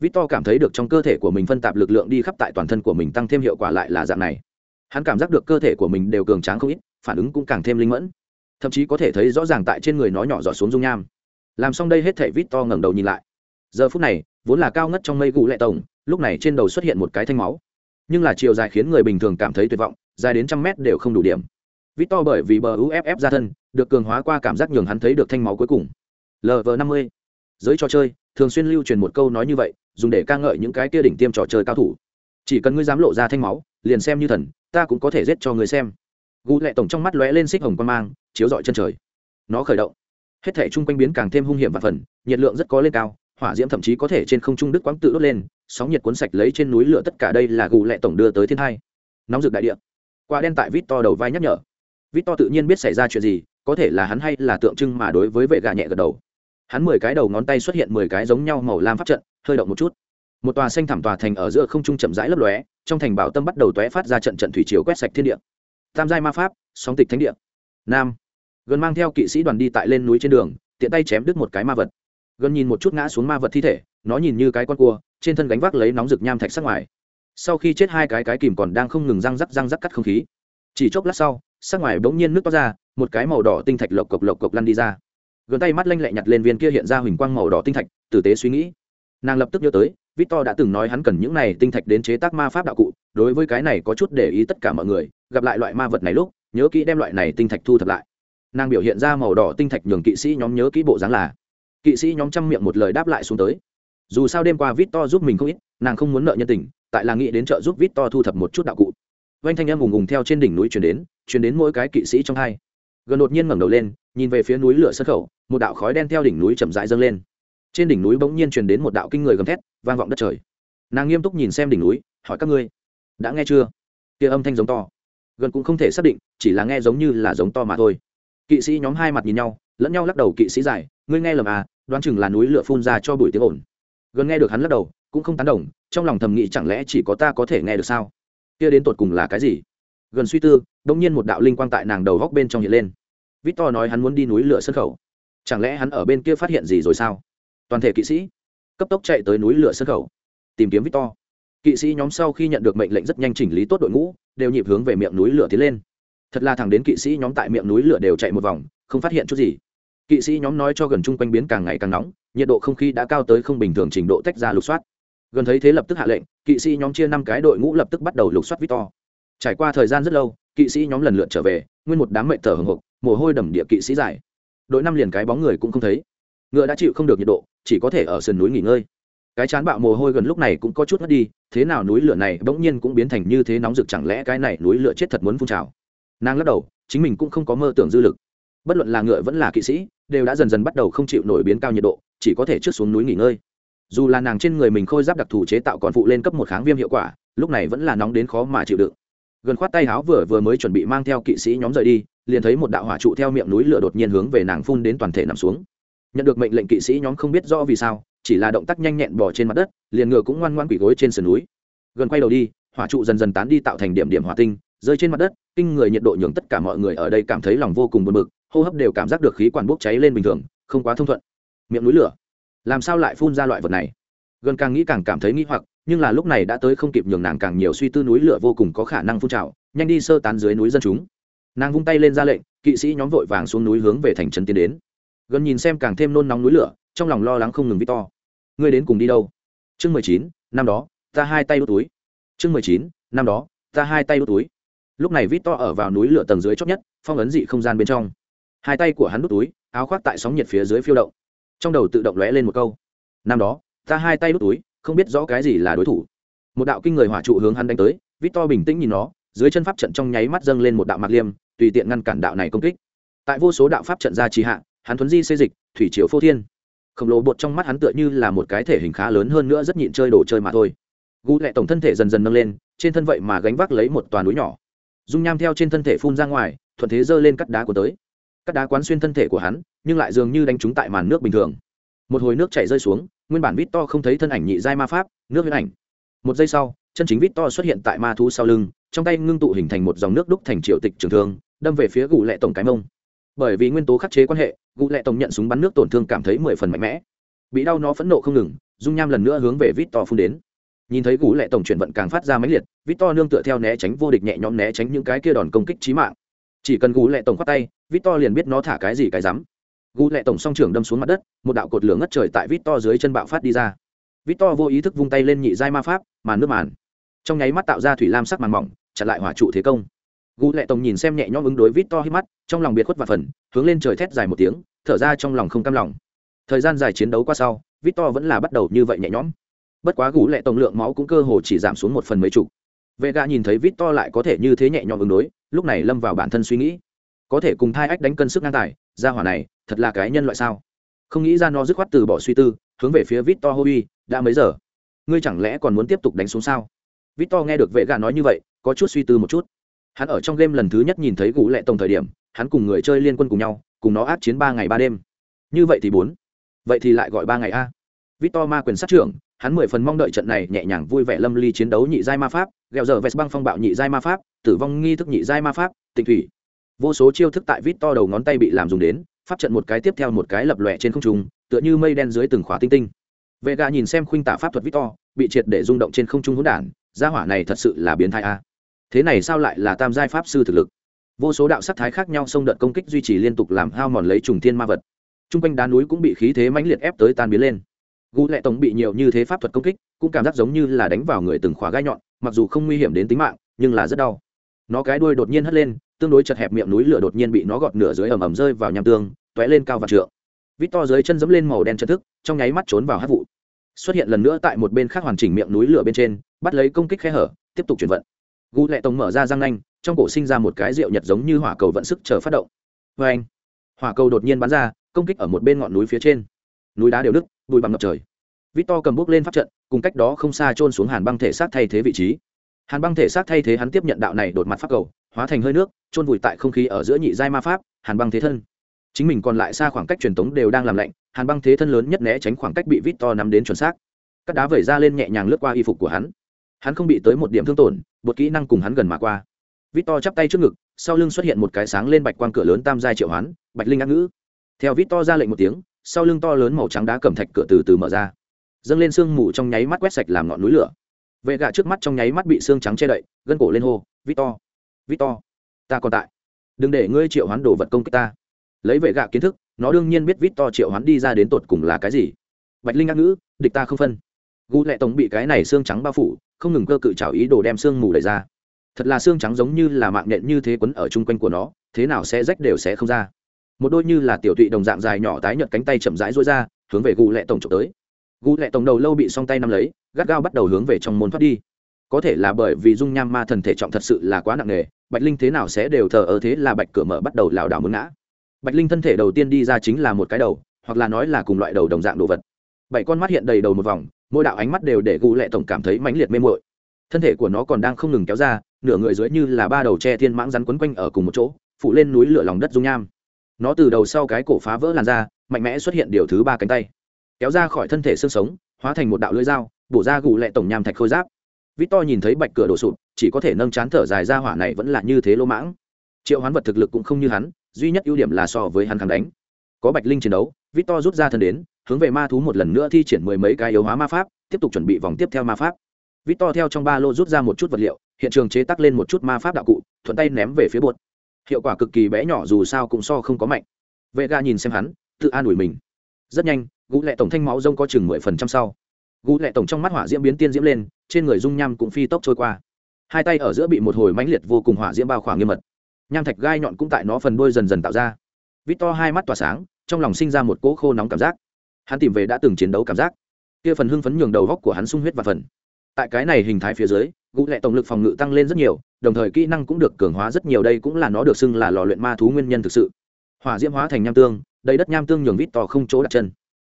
[SPEAKER 1] Vít to cảm thấy được trong cơ thể của mình phân tạp lực lượng đi khắp tại toàn thân của mình tăng thêm hiệu quả lại là dạng này. Hắn cảm giác được cơ thể của mình đều cường tráng không ít, phản ứng cũng càng thêm linh mẫn. Thậm chí có thể thấy rõ ràng tại trên người nó nhỏ giọt xuống dung nham. Làm xong đây hết thể vít to ngẩng đầu nhìn lại. Giờ phút này, vốn là cao ngất trong mây gù lệ tổng, lúc này trên đầu xuất hiện một cái thanh máu. Nhưng là chiều dài khiến người bình thường cảm thấy tuyệt vọng, dài đến trăm mét đều không đủ điểm. Vít to bởi vì bờ uff ra thân, được cường hóa qua cảm giác nhường hắn thấy được thanh máu cuối cùng lv năm mươi. Giới trò chơi, thường xuyên lưu truyền một câu nói như vậy, dùng để ca ngợi những cái kia đỉnh tiêm trò chơi cao thủ. Chỉ cần ngươi dám lộ ra thanh máu, liền xem như thần, ta cũng có thể giết cho ngươi xem. Gu lệ tổng trong mắt lóe lên xích hồng quan mang, chiếu rọi chân trời. Nó khởi động. Hết thể chung quanh biến càng thêm hung hiểm và phần, nhiệt lượng rất có lên cao, hỏa diễm thậm chí có thể trên không trung đức quãng tự đốt lên, sóng nhiệt cuốn sạch lấy trên núi lửa tất cả đây là gù lệ tổng đưa tới thiên hai. Nóng rực đại địa. Quả đen tại vít to đầu vai nhắc nhở. Vít to tự nhiên biết xảy ra chuyện gì, có thể là hắn hay là tượng trưng mà đối với vệ gà nhẹ gật đầu hắn mười cái đầu ngón tay xuất hiện mười cái giống nhau màu lam pháp trận, hơi động một chút. Một tòa xanh thảm tòa thành ở giữa không trung chậm rãi lấp lóe, trong thành bảo tâm bắt đầu tóe phát ra trận trận thủy chiều quét sạch thiên địa. Tam giai ma pháp, sóng tịch thánh địa. Nam. Gần mang theo kỵ sĩ đoàn đi tại lên núi trên đường, tiện tay chém đứt một cái ma vật. Gần nhìn một chút ngã xuống ma vật thi thể, nó nhìn như cái con cua, trên thân gánh vác lấy nóng rực nham thạch sắc ngoài. Sau khi chết hai cái cái kìm còn đang không ngừng răng rắc răng rắc cắt không khí. Chỉ chốc lát sau, sắc ngoài bỗng nhiên nước to ra, một cái màu đỏ tinh thạch lộc cộc lộc cộc lăn đi ra gần tay mắt lanh lẹ nhặt lên viên kia hiện ra huỳnh quang màu đỏ tinh thạch, tử tế suy nghĩ. Nàng lập tức nhớ tới, victor đã từng nói hắn cần những này tinh thạch đến chế tác ma pháp đạo cụ, đối với cái này có chút để ý tất cả mọi người, gặp lại loại ma vật này lúc, nhớ kỹ đem loại này tinh thạch thu thập lại. Nàng biểu hiện ra màu đỏ tinh thạch nhường kỵ sĩ nhóm nhớ kỹ bộ dáng là, kỵ sĩ nhóm chăm miệng một lời đáp lại xuống tới. Dù sao đêm qua victor giúp mình không ít, nàng không muốn nợ nhân tình, tại là nghĩ đến chợ giúp victor thu thập một chút đạo cụ. Vanh thanh em ùng ùng theo trên đỉnh núi chuyển đến chuyển đến mỗi cái kỵ sĩ trong hai. Gần đột nhiên ngẩng đầu lên, nhìn về phía núi lửa sân khẩu một đạo khói đen theo đỉnh núi chậm rãi dâng lên. Trên đỉnh núi bỗng nhiên truyền đến một đạo kinh người gầm thét, vang vọng đất trời. Nàng nghiêm túc nhìn xem đỉnh núi, hỏi các ngươi, đã nghe chưa? Kia âm thanh giống to. Gần cũng không thể xác định, chỉ là nghe giống như là giống to mà thôi. Kỵ sĩ nhóm hai mặt nhìn nhau, lẫn nhau lắc đầu kỵ sĩ giải, ngươi nghe lầm à đoán chừng là núi lửa phun ra cho bụi tiếng ồn. Gần nghe được hắn lắc đầu, cũng không tán đồng, trong lòng thầm nghĩ chẳng lẽ chỉ có ta có thể nghe được sao? Kia đến tột cùng là cái gì? Gần suy tư đột nhiên một đạo linh quang tại nàng đầu góc bên trong hiện lên. Victor nói hắn muốn đi núi lửa sân khẩu chẳng lẽ hắn ở bên kia phát hiện gì rồi sao? Toàn thể kỵ sĩ, cấp tốc chạy tới núi lửa sân khẩu tìm kiếm victor. Kỵ sĩ nhóm sau khi nhận được mệnh lệnh rất nhanh chỉnh lý tốt đội ngũ, đều nhịp hướng về miệng núi lửa tiến lên. Thật là thẳng đến kỵ sĩ nhóm tại miệng núi lửa đều chạy một vòng, không phát hiện chút gì. Kỵ sĩ nhóm nói cho gần chung quanh biến càng ngày càng nóng, nhiệt độ không khí đã cao tới không bình thường trình độ tách ra lục soát. Gần thấy thế lập tức hạ lệnh, kỵ sĩ nhóm chia năm cái đội ngũ lập tức bắt đầu lục soát victor. Trải qua thời gian rất lâu, kỵ sĩ nhóm lần lượt trở về, nguyên một đám mệnh thở hồng hộc mồ hôi đầm địa kỵ sĩ dài đội năm liền cái bóng người cũng không thấy. Ngựa đã chịu không được nhiệt độ, chỉ có thể ở sườn núi nghỉ ngơi. Cái chán bạo mồ hôi gần lúc này cũng có chút mất đi, thế nào núi lửa này bỗng nhiên cũng biến thành như thế nóng rực chẳng lẽ cái này núi lửa chết thật muốn phun trào? Nàng lắc đầu, chính mình cũng không có mơ tưởng dư lực. Bất luận là ngựa vẫn là kỵ sĩ, đều đã dần dần bắt đầu không chịu nổi biến cao nhiệt độ, chỉ có thể trước xuống núi nghỉ ngơi. Dù là nàng trên người mình khôi giáp đặc thù chế tạo còn phụ lên cấp một kháng viêm hiệu quả, lúc này vẫn là nóng đến khó mà chịu đựng gần khoát tay háo vừa vừa mới chuẩn bị mang theo kỵ sĩ nhóm rời đi, liền thấy một đạo hỏa trụ theo miệng núi lửa đột nhiên hướng về nàng phun đến toàn thể nằm xuống. Nhận được mệnh lệnh kỵ sĩ nhóm không biết rõ vì sao, chỉ là động tác nhanh nhẹn bỏ trên mặt đất, liền ngựa cũng ngoan ngoan quỷ gối trên sườn núi. Gần quay đầu đi, hỏa trụ dần dần tán đi tạo thành điểm điểm hỏa tinh, rơi trên mặt đất, kinh người nhiệt độ nhường tất cả mọi người ở đây cảm thấy lòng vô cùng buồn bực, hô hấp đều cảm giác được khí quản bốc cháy lên bình thường, không quá thông thuận. Miệng núi lửa, làm sao lại phun ra loại vật này? Gần càng nghĩ càng cảm thấy nghĩ hoặc nhưng là lúc này đã tới không kịp nhường nàng càng nhiều suy tư núi lửa vô cùng có khả năng phun trào, nhanh đi sơ tán dưới núi dân chúng. Nàng vung tay lên ra lệnh, kỵ sĩ nhóm vội vàng xuống núi hướng về thành trấn tiến đến. Gần nhìn xem càng thêm nôn nóng núi lửa, trong lòng lo lắng không ngừng vít to. Ngươi đến cùng đi đâu? Chương mười chín, năm đó, ta hai tay đốt túi. Chương mười chín, năm đó, ta hai tay đốt túi. Lúc này vít to ở vào núi lửa tầng dưới chót nhất, phong ấn dị không gian bên trong. Hai tay của hắn đốt túi, áo khoác tại sóng nhiệt phía dưới phiêu động. Trong đầu tự động lóe lên một câu. Năm đó, ta hai tay đốt túi không biết rõ cái gì là đối thủ. Một đạo kinh người hỏa trụ hướng hắn đánh tới vít to bình tĩnh nhìn nó, dưới chân pháp trận trong nháy mắt dâng lên một đạo mạc liêm, tùy tiện ngăn cản đạo này công kích. Tại vô số đạo pháp trận ra trì hạ, hắn thuấn di xây dịch, thủy triều phô thiên. Khổng lồ bột trong mắt hắn tựa như là một cái thể hình khá lớn hơn nữa rất nhịn chơi đồ chơi mà thôi. Gu lệ tổng thân thể dần dần nâng lên, trên thân vậy mà gánh vác lấy một toàn núi nhỏ. Dung nham theo trên thân thể phun ra ngoài, thuận thế giơ lên cắt đá của tới. Cắt đá quán xuyên thân thể của hắn, nhưng lại dường như đánh trúng tại màn nước bình thường một hồi nước chảy rơi xuống, nguyên bản vít to không thấy thân ảnh nhị giai ma pháp, nước huyết ảnh. Một giây sau, chân chính vít to xuất hiện tại ma thú sau lưng, trong tay ngưng tụ hình thành một dòng nước đúc thành triệu tịch trường thương, đâm về phía gù lệ tổng cái mông. Bởi vì nguyên tố khắc chế quan hệ, gù lệ tổng nhận súng bắn nước tổn thương cảm thấy mười phần mạnh mẽ. Bị đau nó phẫn nộ không ngừng, dung nham lần nữa hướng về vít to phun đến. Nhìn thấy gù lệ tổng chuyển vận càng phát ra mãnh liệt vít to nương tựa theo né tránh vô địch nhẹ nhõm né tránh những cái kia đòn công kích trí mạng. Chỉ cần gù lệ tổng khoát tay vít to liền biết nó thả cái gì cái rắm. Gu lệ tổng song trưởng đâm xuống mặt đất, một đạo cột lửa ngất trời tại vít to dưới chân bạo phát đi ra. Vít to vô ý thức vung tay lên nhị giai ma pháp màn nước màn. Trong nháy mắt tạo ra thủy lam sắc màn mỏng, chặn lại hỏa trụ thế công. Gu lệ tổng nhìn xem nhẹ nhõm ứng đối vít to hít mắt, trong lòng biệt khuất và phần, hướng lên trời thét dài một tiếng, thở ra trong lòng không cam lòng. Thời gian dài chiến đấu qua sau vít to vẫn là bắt đầu như vậy nhẹ nhõm. Bất quá Gu lệ tổng lượng máu cũng cơ hồ chỉ giảm xuống một phần mấy chục. Vệ gà nhìn thấy vít to lại có thể như thế nhẹ nhõm ứng đối, lúc này lâm vào bản thân suy nghĩ. Có thể cùng thai ách đánh cân sức ngang tài ra hỏa này, thật là cái nhân loại sao? Không nghĩ ra nó dứt khoát từ bỏ suy tư, hướng về phía victor hobby đã mấy giờ? Ngươi chẳng lẽ còn muốn tiếp tục đánh xuống sao? Victor nghe được vệ gà nói như vậy, có chút suy tư một chút. Hắn ở trong game lần thứ nhất nhìn thấy gũ lệ tổng thời điểm, hắn cùng người chơi liên quân cùng nhau, cùng nó áp chiến ba ngày ba đêm. Như vậy thì bốn. Vậy thì lại gọi ba ngày a. Victor ma quyền sát trưởng, hắn mười phần mong đợi trận này nhẹ nhàng vui vẻ lâm ly chiến đấu nhị giai ma pháp ghẹo giờ vest băng phong bạo nhị giai ma pháp, tử vong nghi thức nhị giai ma pháp, tịnh thủy vô số chiêu thức tại vít to đầu ngón tay bị làm dùng đến, pháp trận một cái tiếp theo một cái lập lòe trên không trung, tựa như mây đen dưới từng khóa tinh tinh. Vệ gà nhìn xem khuynh tả pháp thuật vít to, bị triệt để rung động trên không trung hỗn đản, gia hỏa này thật sự là biến thái a. Thế này sao lại là tam giai pháp sư thực lực? Vô số đạo sắc thái khác nhau xông đợt công kích duy trì liên tục làm hao mòn lấy trùng thiên ma vật. T r u n g quanh đá núi cũng bị khí thế mãnh liệt ép tới tan biến lên. Gu lệ tổng bị nhiều như thế pháp thuật công kích, cũng cảm giác giống như là đánh vào người từng khóa gai nhọn, mặc dù không nguy hiểm đến tính mạng, nhưng là rất đau. Nó cái đuôi đột nhiên hất lên tương đối chật hẹp miệng núi lửa đột nhiên bị nó gọt nửa dưới ầm ầm rơi vào nham tương, tóe lên cao và trượng. Vít to dưới chân dẫm lên màu đen chân thức, trong nháy mắt trốn vào hát vụ. Xuất hiện lần nữa tại một bên khác hoàn chỉnh miệng núi lửa bên trên, bắt lấy công kích khe hở, tiếp tục chuyển vận. Gu lệ Tông mở ra răng nanh, trong cổ sinh ra một cái rượu nhật giống như hỏa cầu vận sức chờ phát động. Vê anh, hỏa cầu đột nhiên bắn ra, công kích ở một bên ngọn núi phía trên. Núi đá đều đứt, bụi bằng ngập trời. Vít to cầm bút lên pháp trận, cùng cách đó không xa trôn xuống hàn băng thể xác thay thế vị trí hàn băng thể xác thay thế hắn tiếp nhận đạo này đột mặt pháp cầu hóa thành hơi nước trôn vùi tại không khí ở giữa nhị giai ma pháp hàn băng thế thân chính mình còn lại xa khoảng cách truyền tống đều đang làm lạnh hàn băng thế thân lớn nhất né tránh khoảng cách bị vít to nắm đến chuẩn xác các đá vẩy ra lên nhẹ nhàng lướt qua y phục của hắn hắn không bị tới một điểm thương tổn một kỹ năng cùng hắn gần mà qua Victor chắp tay trước ngực, sau lưng xuất hiện một cái sáng lên bạch quang cửa lớn tam giai triệu hoán, bạch linh ác ngữ. Theo Victor ra lệnh một tiếng, sau lưng to lớn màu trắng đá cẩm thạch cửa từ từ mở ra. Dâng lên sương mù trong nháy mắt quét sạch làm ngọn núi lửa. Vệ gạ trước mắt trong nháy mắt bị xương trắng che đậy, gân cổ lên hô, "Victor, Victor, ta còn tại. Đừng để ngươi triệu hoán đồ vật công kích ta." Lấy vệ gạ kiến thức, nó đương nhiên biết Victor triệu hoán đi ra đến tột cùng là cái gì. Bạch linh ngắc ngữ, địch ta không phân. Gu lệ tổng bị cái này xương trắng bao phủ, không ngừng cơ cự chảo ý đồ đem xương mù đẩy ra thật là xương trắng giống như là mạng nhện như thế quấn ở chung quanh của nó thế nào sẽ rách đều sẽ không ra một đôi như là tiểu tụy đồng dạng dài nhỏ tái nhợt cánh tay chậm rãi rối ra hướng về gu lệ tổng trộm tới gù lệ tổng đầu lâu bị song tay nắm lấy, gắt gao bắt đầu hướng về trong môn thoát đi. Có thể là bởi vì dung nham ma thần thể trọng thật sự là quá nặng nề, bạch linh thế nào sẽ đều thờ ơ thế là bạch cửa mở bắt đầu lảo đảo muốn ngã. Bạch linh thân thể đầu tiên đi ra chính là một cái đầu, hoặc là nói là cùng loại đầu đồng dạng đồ vật. Bảy con mắt hiện đầy đầu một vòng, mỗi đạo ánh mắt đều để gù lệ tổng cảm thấy mãnh liệt mê mội thân thể của nó còn đang không ngừng kéo ra, nửa người dưới như là ba đầu tre thiên mãng rắn quấn quanh ở cùng một chỗ phụ lên núi lửa lòng đất dung nham. Nó từ đầu sau cái cổ phá vỡ làn ra, mạnh mẽ xuất hiện điều thứ ba cánh tay kéo ra khỏi thân thể xương sống, hóa thành một đạo lưỡi dao, bổ ra gù lệ tổng nham thạch khôi giáp. Vít to nhìn thấy bạch cửa đổ sụp, chỉ có thể nâng chán thở dài ra hỏa này vẫn là như thế lỗ mãng. Triệu hoán vật thực lực cũng không như hắn, duy nhất ưu điểm là so với hắn kháng đánh. Có bạch linh chiến đấu vít to rút ra thân đến, hướng về ma thú một lần nữa thi triển mười mấy cái yếu hóa ma pháp, tiếp tục chuẩn bị vòng tiếp theo ma pháp. Vít to theo trong ba lô rút ra một chút vật liệu, hiện trường chế tác lên một chút ma pháp đạo cụ, thuận tay ném về phía bột. Hiệu quả cực kỳ bé nhỏ dù sao cũng so không có mạnh. Vệ ga nhìn xem hắn, tự an ủi mình rất nhanh, gũ lệ tổng thanh máu rông có chừng mười phần trăm sau. Gũ lệ tổng trong mắt hỏa diễm biến tiên diễm lên, trên người dung nham cũng phi tốc trôi qua. Hai tay ở giữa bị một hồi mãnh liệt vô cùng hỏa diễm bao khoảng nghiêm mật. Nham thạch gai nhọn cũng tại nó phần đôi dần dần tạo ra. Vít to hai mắt tỏa sáng, trong lòng sinh ra một cỗ khô nóng cảm giác. Hắn tìm về đã từng chiến đấu cảm giác. Kia phần hưng phấn nhường đầu góc của hắn sung huyết và phần. Tại cái này hình thái phía dưới, gũ lệ tổng lực phòng ngự tăng lên rất nhiều, đồng thời kỹ năng cũng được cường hóa rất nhiều, đây cũng là nó được xưng là lò luyện ma thú nguyên nhân thực sự hỏa diễm hóa thành nham tương, đầy đất nham tương nhường vít to không chỗ đặt chân.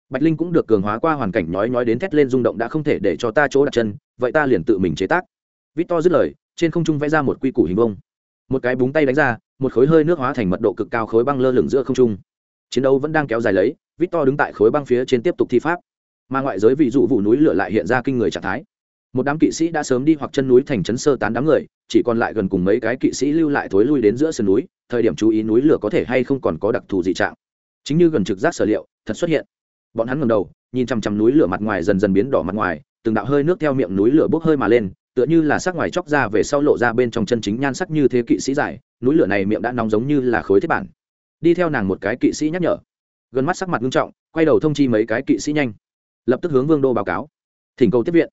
[SPEAKER 1] Bạch linh cũng được cường hóa qua hoàn cảnh nhói nhói đến thét lên rung động đã không thể để cho ta chỗ đặt chân, vậy ta liền tự mình chế tác. Vít to dứt lời, trên không trung vẽ ra một quy củ hình vông một cái búng tay đánh ra, một khối hơi nước hóa thành mật độ cực cao khối băng lơ lửng giữa không trung. Chiến đấu vẫn đang kéo dài lấy, vít to đứng tại khối băng phía trên tiếp tục thi pháp. Mà ngoại giới vị dụ vụ núi lửa lại hiện ra kinh người trạng thái. Một đám kỵ sĩ đã sớm đi hoặc chân núi thành trấn sơ tán đám người chỉ còn lại gần cùng mấy cái kỵ sĩ lưu lại thối lui đến giữa sườn núi, thời điểm chú ý núi lửa có thể hay không còn có đặc thù dị trạng. Chính như gần trực giác sở liệu, thật xuất hiện. Bọn hắn ngầm đầu, nhìn chằm chằm núi lửa mặt ngoài dần dần biến đỏ mặt ngoài, từng đạo hơi nước theo miệng núi lửa bốc hơi mà lên, tựa như là sắc ngoài chóc ra về sau lộ ra bên trong chân chính nhan sắc như thế kỵ sĩ dài núi lửa này miệng đã nóng giống như là khối thiết bản. Đi theo nàng một cái kỵ sĩ nhắc nhở. Gần mắt sắc mặt nghiêm trọng, quay đầu thông chi mấy cái kỵ sĩ nhanh. Lập tức hướng vương đô báo cáo. Thỉnh cầu tiếp viện.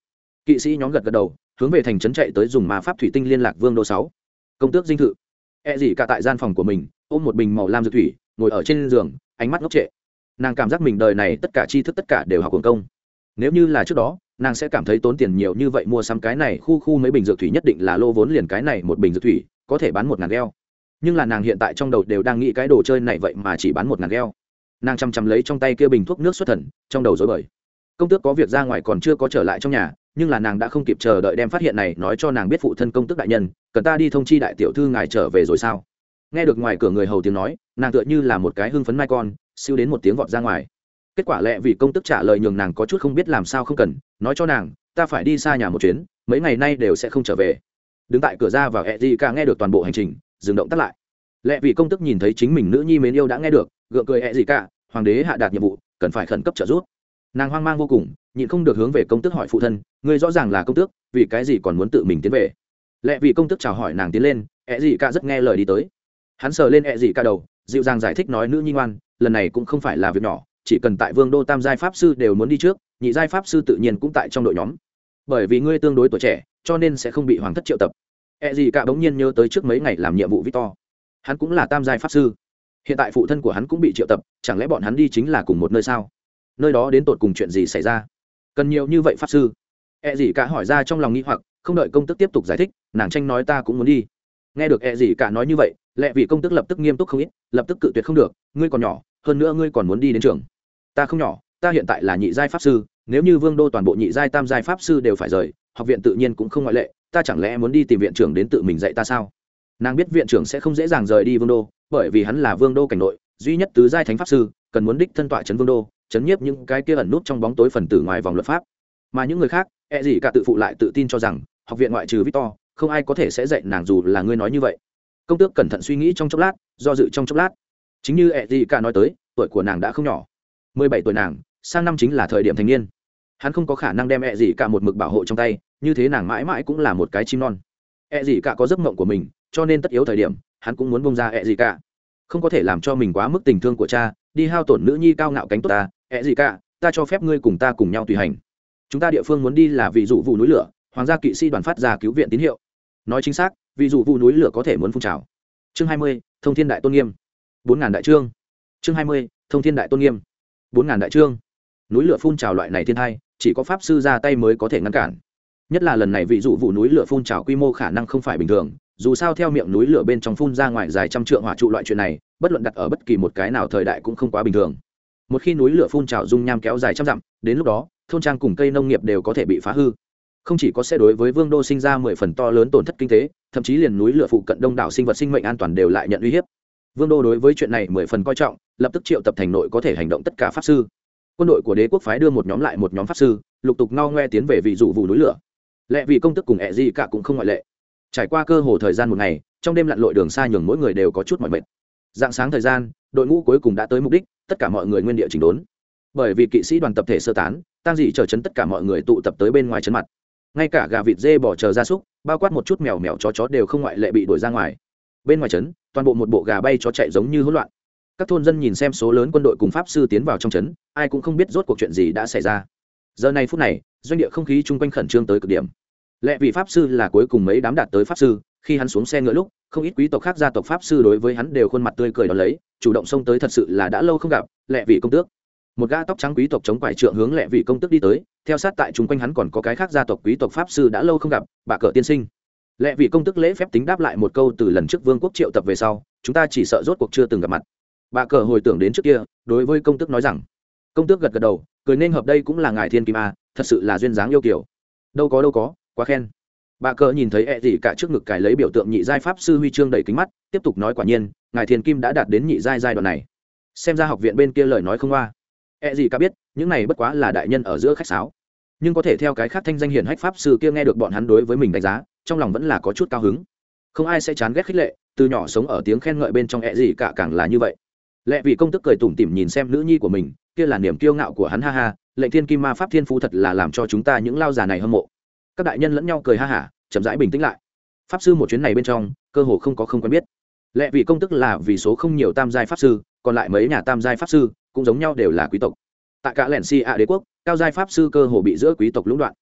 [SPEAKER 1] Kỵ sĩ nhóm gật gật đầu hướng về thành trấn chạy tới dùng ma pháp thủy tinh liên lạc vương đô sáu. Công tước dinh thự. E gì cả tại gian phòng của mình, ôm một bình màu lam dược thủy, ngồi ở trên giường, ánh mắt ngốc trệ. Nàng cảm giác mình đời này tất cả tri thức tất cả đều học quần công. Nếu như là trước đó, nàng sẽ cảm thấy tốn tiền nhiều như vậy mua sắm cái này khu khu mấy bình dược thủy nhất định là lô vốn liền cái này một bình dược thủy, có thể bán một ngàn gheo nhưng là nàng hiện tại trong đầu đều đang nghĩ cái đồ chơi này vậy mà chỉ bán một ngàn gheo nàng chăm chăm lấy trong tay kia bình thuốc nước xuất thần, trong đầu dối bời. Công tước có việc ra ngoài còn chưa có trở lại trong nhà nhưng là nàng đã không kịp chờ đợi đem phát hiện này nói cho nàng biết phụ thân công tức đại nhân, cần ta đi thông chi đại tiểu thư ngài trở về rồi sao? Nghe được ngoài cửa người hầu tiếng nói, nàng tựa như là một cái hưng phấn mai con, siêu đến một tiếng vọt ra ngoài. Kết quả lẹ vì công tức trả lời nhường nàng có chút không biết làm sao không cần, nói cho nàng, ta phải đi xa nhà một chuyến, mấy ngày nay đều sẽ không trở về. Đứng tại cửa ra vào e d cả nghe được toàn bộ hành trình, dừng động tắt lại. Lẹ vì công tức nhìn thấy chính mình nữ nhi mến yêu đã nghe được, gượng cười e d cả, hoàng đế hạ đạt nhiệm vụ, cần phải khẩn cấp trợ giúp nàng hoang mang vô cùng nhịn không được hướng về công tước hỏi phụ thân người rõ ràng là công tước vì cái gì còn muốn tự mình tiến về lẹ vì công tước chào hỏi nàng tiến lên ẹ dị cả rất nghe lời đi tới hắn sờ lên ẹ dị cả đầu dịu dàng giải thích nói nữ nhi ngoan lần này cũng không phải là việc nhỏ chỉ cần tại vương đô tam giai pháp sư đều muốn đi trước nhị giai pháp sư tự nhiên cũng tại trong đội nhóm bởi vì ngươi tương đối tuổi trẻ cho nên sẽ không bị hoàng thất triệu tập E gì cả bỗng nhiên nhớ tới trước mấy ngày làm nhiệm vụ Victor. Hắn cũng là tam giai pháp sư. Hiện tại phụ thân của hắn cũng bị triệu tập, chẳng lẽ bọn hắn đi chính là cùng một nơi sao? Nơi đó đến tột cùng chuyện gì xảy ra? Cần nhiều như vậy pháp sư? E gì cả hỏi ra trong lòng nghi hoặc, không đợi công tức tiếp tục giải thích, nàng tranh nói ta cũng muốn đi. Nghe được E gì cả nói như vậy, lẽ vì công tức lập tức nghiêm túc không ít, lập tức cự tuyệt không được, ngươi còn nhỏ, hơn nữa ngươi còn muốn đi đến trường. Ta không nhỏ, ta hiện tại là nhị giai pháp sư, nếu như vương đô toàn bộ nhị giai tam giai pháp sư đều phải rời, học viện tự nhiên cũng không ngoại lệ, ta chẳng lẽ muốn đi tìm viện trưởng đến tự mình dạy ta sao nàng biết viện trưởng sẽ không dễ dàng rời đi vương đô bởi vì hắn là vương đô cảnh nội duy nhất tứ giai thánh pháp sư cần muốn đích thân tọa trấn vương đô chấn nhiếp những cái kia ẩn nút trong bóng tối phần tử ngoài vòng luật pháp. Mà những người khác e gì cả tự phụ lại tự tin cho rằng, học viện ngoại trừ victor, không ai có thể sẽ dạy nàng dù là ngươi nói như vậy. Công tước cẩn thận suy nghĩ trong chốc lát, do dự trong chốc lát. Chính như e gì cả nói tới, tuổi của nàng đã không nhỏ. Mười bảy tuổi nàng, sang năm chính là thời điểm thành niên. Hắn không có khả năng đem e gì cả một mực bảo hộ trong tay, như thế nàng mãi mãi cũng là một cái chim non. E gì cả có giấc mộng của mình, cho nên tất yếu thời điểm, hắn cũng muốn bông ra E gì cả. Không có thể làm cho mình quá mức tình thương của cha, đi hao tổn nữ nhi cao ngạo cánh tốt ta ẹ gì cả, ta cho phép ngươi cùng ta cùng nhau tùy hành. Chúng ta địa phương muốn đi là vì dụ vụ núi lửa, hoàng gia kỵ sĩ đoàn phát ra cứu viện tín hiệu. Nói chính xác, vì dụ vụ núi lửa có thể muốn phun trào. Chương hai mươi, thông thiên đại tôn nghiêm. Bốn ngàn đại trương. Chương hai mươi, thông thiên đại tôn nghiêm. Bốn ngàn đại trương. Núi lửa phun trào loại này thiên thai chỉ có pháp sư ra tay mới có thể ngăn cản. Nhất là lần này vị dụ vụ núi lửa phun trào quy mô khả năng không phải bình thường, dù sao theo miệng núi lửa bên trong phun ra ngoài dài trăm trượng hỏa trụ loại chuyện này, bất luận đặt ở bất kỳ một cái nào thời đại cũng không quá bình thường một khi núi lửa phun trào dung nham kéo dài trăm dặm, đến lúc đó, thôn trang cùng cây nông nghiệp đều có thể bị phá hư. Không chỉ có sẽ đối với vương đô sinh ra mười phần to lớn tổn thất kinh tế, thậm chí liền núi lửa phụ cận đông đảo sinh vật sinh mệnh an toàn đều lại nhận uy hiếp. Vương đô đối với chuyện này mười phần coi trọng, lập tức triệu tập thành nội có thể hành động tất cả pháp sư. Quân đội của đế quốc phái đưa một nhóm lại một nhóm pháp sư, lục tục no ngoe tiến về vị dụ vụ núi lửa. Lẽ vì công tức cùng ẹ gì cả cũng không ngoại lệ. Trải qua cơ hồ thời gian một ngày, trong đêm lặn lội đường xa nhường mỗi người đều có chút mọi mệt. Dạng sáng thời gian đội ngũ cuối cùng đã tới mục đích, tất cả mọi người nguyên địa chỉnh đốn. Bởi vì kỵ sĩ đoàn tập thể sơ tán tăng dị chờ chấn tất cả mọi người tụ tập tới bên ngoài chấn mặt. Ngay cả gà vịt dê bỏ chờ ra súc, bao quát một chút mèo mèo chó chó đều không ngoại lệ bị đuổi ra ngoài. Bên ngoài trấn toàn bộ một bộ gà bay cho chạy giống như hỗn loạn. Các thôn dân nhìn xem số lớn quân đội cùng pháp sư tiến vào trong trấn ai cũng không biết rốt cuộc chuyện gì đã xảy ra. Giờ này phút này, doanh địa không khí chung quanh khẩn trương tới cực điểm. Lẽ vì pháp sư là cuối cùng mấy đám đạt tới pháp sư, khi hắn xuống xe ngựa lúc không ít quý tộc khác gia tộc pháp sư đối với hắn đều khuôn mặt tươi cười đón lấy, chủ động xông tới thật sự là đã lâu không gặp lẹ vị công tước. Một gã tóc trắng quý tộc chống quải trượng hướng lẹ vị công tước đi tới, theo sát tại chung quanh hắn còn có cái khác gia tộc quý tộc pháp sư đã lâu không gặp, bà cờ tiên sinh. Lẹ vị công tước lễ phép tính đáp lại một câu từ lần trước vương quốc triệu tập về sau, chúng ta chỉ sợ rốt cuộc chưa từng gặp mặt. Bà cờ hồi tưởng đến trước kia, đối với công tước nói rằng, công tước gật gật đầu, cười nên hợp đây cũng là ngài thiên kim a, thật sự là duyên dáng yêu kiểu đâu có đâu có, quá khen bà cờ nhìn thấy ẹ、e、gì cả trước ngực cài lấy biểu tượng nhị giai pháp sư huy chương đầy kính mắt, tiếp tục nói quả nhiên, ngài thiền kim đã đạt đến nhị giai giai đoạn này. Xem ra học viện bên kia lời nói không qua ẹ、e、gì cả biết, những này bất quá là đại nhân ở giữa khách sáo. Nhưng có thể theo cái khác thanh danh hiển hách pháp sư kia nghe được bọn hắn đối với mình đánh giá, trong lòng vẫn là có chút cao hứng. Không ai sẽ chán ghét khích lệ, từ nhỏ sống ở tiếng khen ngợi bên trong ẹ、e、gì cả càng là như vậy. Lẽ vì công tức cười tủm tỉm nhìn xem nữ nhi của mình, kia là niềm kiêu ngạo của hắn, ha ha, lệnh thiên kim ma pháp thiên phú thật là làm cho chúng ta những lao già này hâm mộ các đại nhân lẫn nhau cười ha hả, chậm rãi bình tĩnh lại. Pháp sư một chuyến này bên trong, cơ hồ không có không quen biết. Lẽ vì công tức là vì số không nhiều tam giai pháp sư, còn lại mấy nhà tam giai pháp sư cũng giống nhau đều là quý tộc. Tại cả lẻn si ạ đế quốc, cao giai pháp sư cơ hồ bị giữa quý tộc lũng đoạn.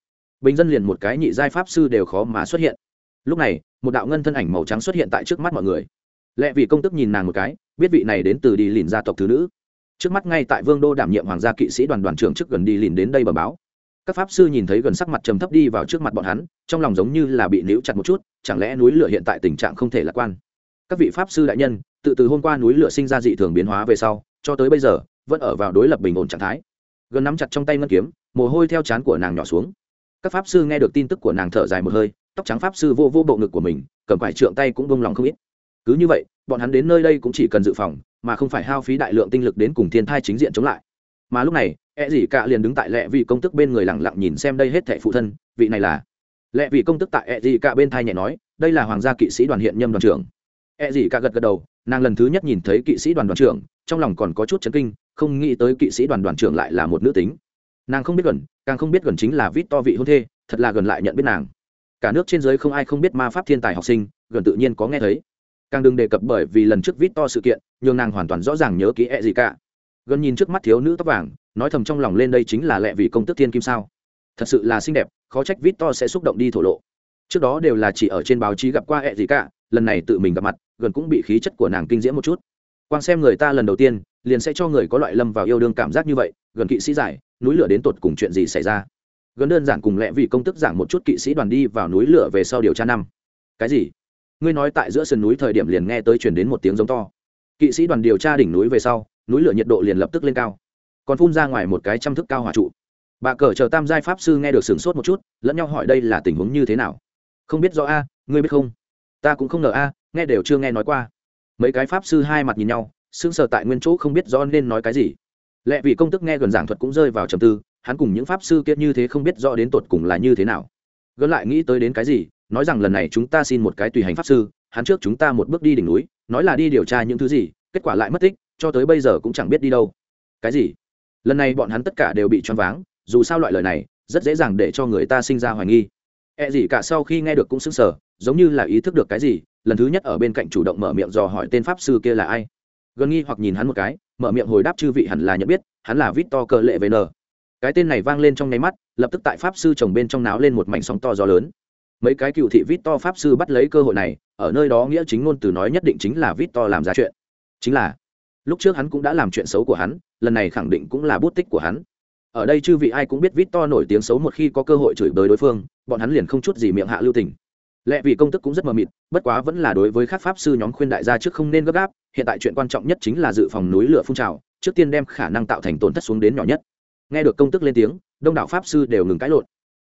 [SPEAKER 1] Bình dân liền một cái nhị giai pháp sư đều khó mà xuất hiện. Lúc này, một đạo ngân thân ảnh màu trắng xuất hiện tại trước mắt mọi người. Lẽ vì công tức nhìn nàng một cái, biết vị này đến từ đi lìn gia tộc thứ nữ. Trước mắt ngay tại vương đô đảm nhiệm hoàng gia kỵ sĩ đoàn đoàn trưởng trước gần đi lìn đến đây bờ báo các pháp sư nhìn thấy gần sắc mặt trầm thấp đi vào trước mặt bọn hắn, trong lòng giống như là bị níu chặt một chút, chẳng lẽ núi lửa hiện tại tình trạng không thể lạc quan? Các vị pháp sư đại nhân, tự từ hôm qua núi lửa sinh ra dị thường biến hóa về sau, cho tới bây giờ, vẫn ở vào đối lập bình ổn trạng thái. Gần nắm chặt trong tay ngân kiếm, mồ hôi theo chán của nàng nhỏ xuống. Các pháp sư nghe được tin tức của nàng thở dài một hơi, tóc trắng pháp sư vô vô bộ ngực của mình, cầm phải trượng tay cũng bông lòng không ít. Cứ như vậy, bọn hắn đến nơi đây cũng chỉ cần dự phòng, mà không phải hao phí đại lượng tinh lực đến cùng thiên thai chính diện chống lại mà lúc này e dì cạ liền đứng tại lệ vị công tức bên người lẳng lặng nhìn xem đây hết thẻ phụ thân, vị này là. Lệ vị công tức tại e dì cạ bên thai nhẹ nói, đây là hoàng gia kỵ sĩ đoàn hiện nhâm đoàn trưởng. E dì cạ gật gật đầu, nàng lần thứ nhất nhìn thấy kỵ sĩ đoàn đoàn trưởng, trong lòng còn có chút chấn kinh, không nghĩ tới kỵ sĩ đoàn đoàn trưởng lại là một nữ tính. Nàng không biết gần, càng không biết gần chính là vít to vị hôn thê, thật là gần lại nhận biết nàng. Cả nước trên giới không ai không biết ma pháp thiên tài học sinh, gần tự nhiên có nghe thấy. Càng đừng đề cập bởi vì lần trước vít to sự kiện, nhường nàng hoàn toàn rõ ràng nhớ kỹ e ẹ gì cả gần nhìn trước mắt thiếu nữ tóc vàng, nói thầm trong lòng lên đây chính là lẹ vì công tức thiên kim sao. Thật sự là xinh đẹp, khó trách vít to sẽ xúc động đi thổ lộ. Trước đó đều là chỉ ở trên báo chí gặp qua ẹ gì cả, lần này tự mình gặp mặt, gần cũng bị khí chất của nàng kinh diễm một chút. Quan xem người ta lần đầu tiên, liền sẽ cho người có loại lâm vào yêu đương cảm giác như vậy, gần kỵ sĩ giải, núi lửa đến tột cùng chuyện gì xảy ra? Gần đơn giản cùng lẽ vì công tức giảng một chút kỵ sĩ đoàn đi vào núi lửa về sau điều tra năm. Cái gì? Ngươi nói tại giữa sườn núi thời điểm liền nghe tới chuyển đến một tiếng giống to. Kỵ sĩ đoàn điều tra đỉnh núi về sau núi lửa nhiệt độ liền lập tức lên cao. Còn phun ra ngoài một cái trăm thức cao hỏa trụ. Bà cờ chờ tam giai pháp sư nghe được sửng sốt một chút, lẫn nhau hỏi đây là tình huống như thế nào? Không biết rõ a, ngươi biết không? Ta cũng không ngờ a, nghe đều chưa nghe nói qua. Mấy cái pháp sư hai mặt nhìn nhau, sững sờ tại nguyên chỗ không biết rõ nên nói cái gì. Lẽ vì công tức nghe gần giảng thuật cũng rơi vào trầm tư, hắn cùng những pháp sư kia như thế không biết rõ đến tột cùng là như thế nào. Gần lại nghĩ tới đến cái gì, nói rằng lần này chúng ta xin một cái tùy hành pháp sư, hắn trước chúng ta một bước đi đỉnh núi, nói là đi điều tra những thứ gì, kết quả lại mất tích cho tới bây giờ cũng chẳng biết đi đâu. Cái gì? Lần này bọn hắn tất cả đều bị choáng váng, dù sao loại lời này, rất dễ dàng để cho người ta sinh ra hoài nghi. E gì cả sau khi nghe được cũng sững sờ, giống như là ý thức được cái gì, lần thứ nhất ở bên cạnh chủ động mở miệng dò hỏi tên pháp sư kia là ai. Gần nghi hoặc nhìn hắn một cái, mở miệng hồi đáp chư vị hẳn là nhận biết, hắn là victor cờ lệ vn. Cái tên này vang lên trong nháy mắt, lập tức tại pháp sư chồng bên trong náo lên một mảnh sóng to gió lớn. Mấy cái cựu thị Victor pháp sư bắt lấy cơ hội này, ở nơi đó nghĩa chính ngôn từ nói nhất định chính là Victor làm ra chuyện. Chính là lúc trước hắn cũng đã làm chuyện xấu của hắn, lần này khẳng định cũng là bút tích của hắn. Ở đây chư vị ai cũng biết vít to nổi tiếng xấu một khi có cơ hội chửi bới đối phương, bọn hắn liền không chút gì miệng hạ lưu tình. Lẽ vì công tức cũng rất mờ mịt, bất quá vẫn là đối với các pháp sư nhóm khuyên đại gia trước không nên gấp gáp, hiện tại chuyện quan trọng nhất chính là dự phòng núi lửa phun trào, trước tiên đem khả năng tạo thành tổn thất xuống đến nhỏ nhất. Nghe được công tức lên tiếng, đông đảo pháp sư đều ngừng cãi lộn.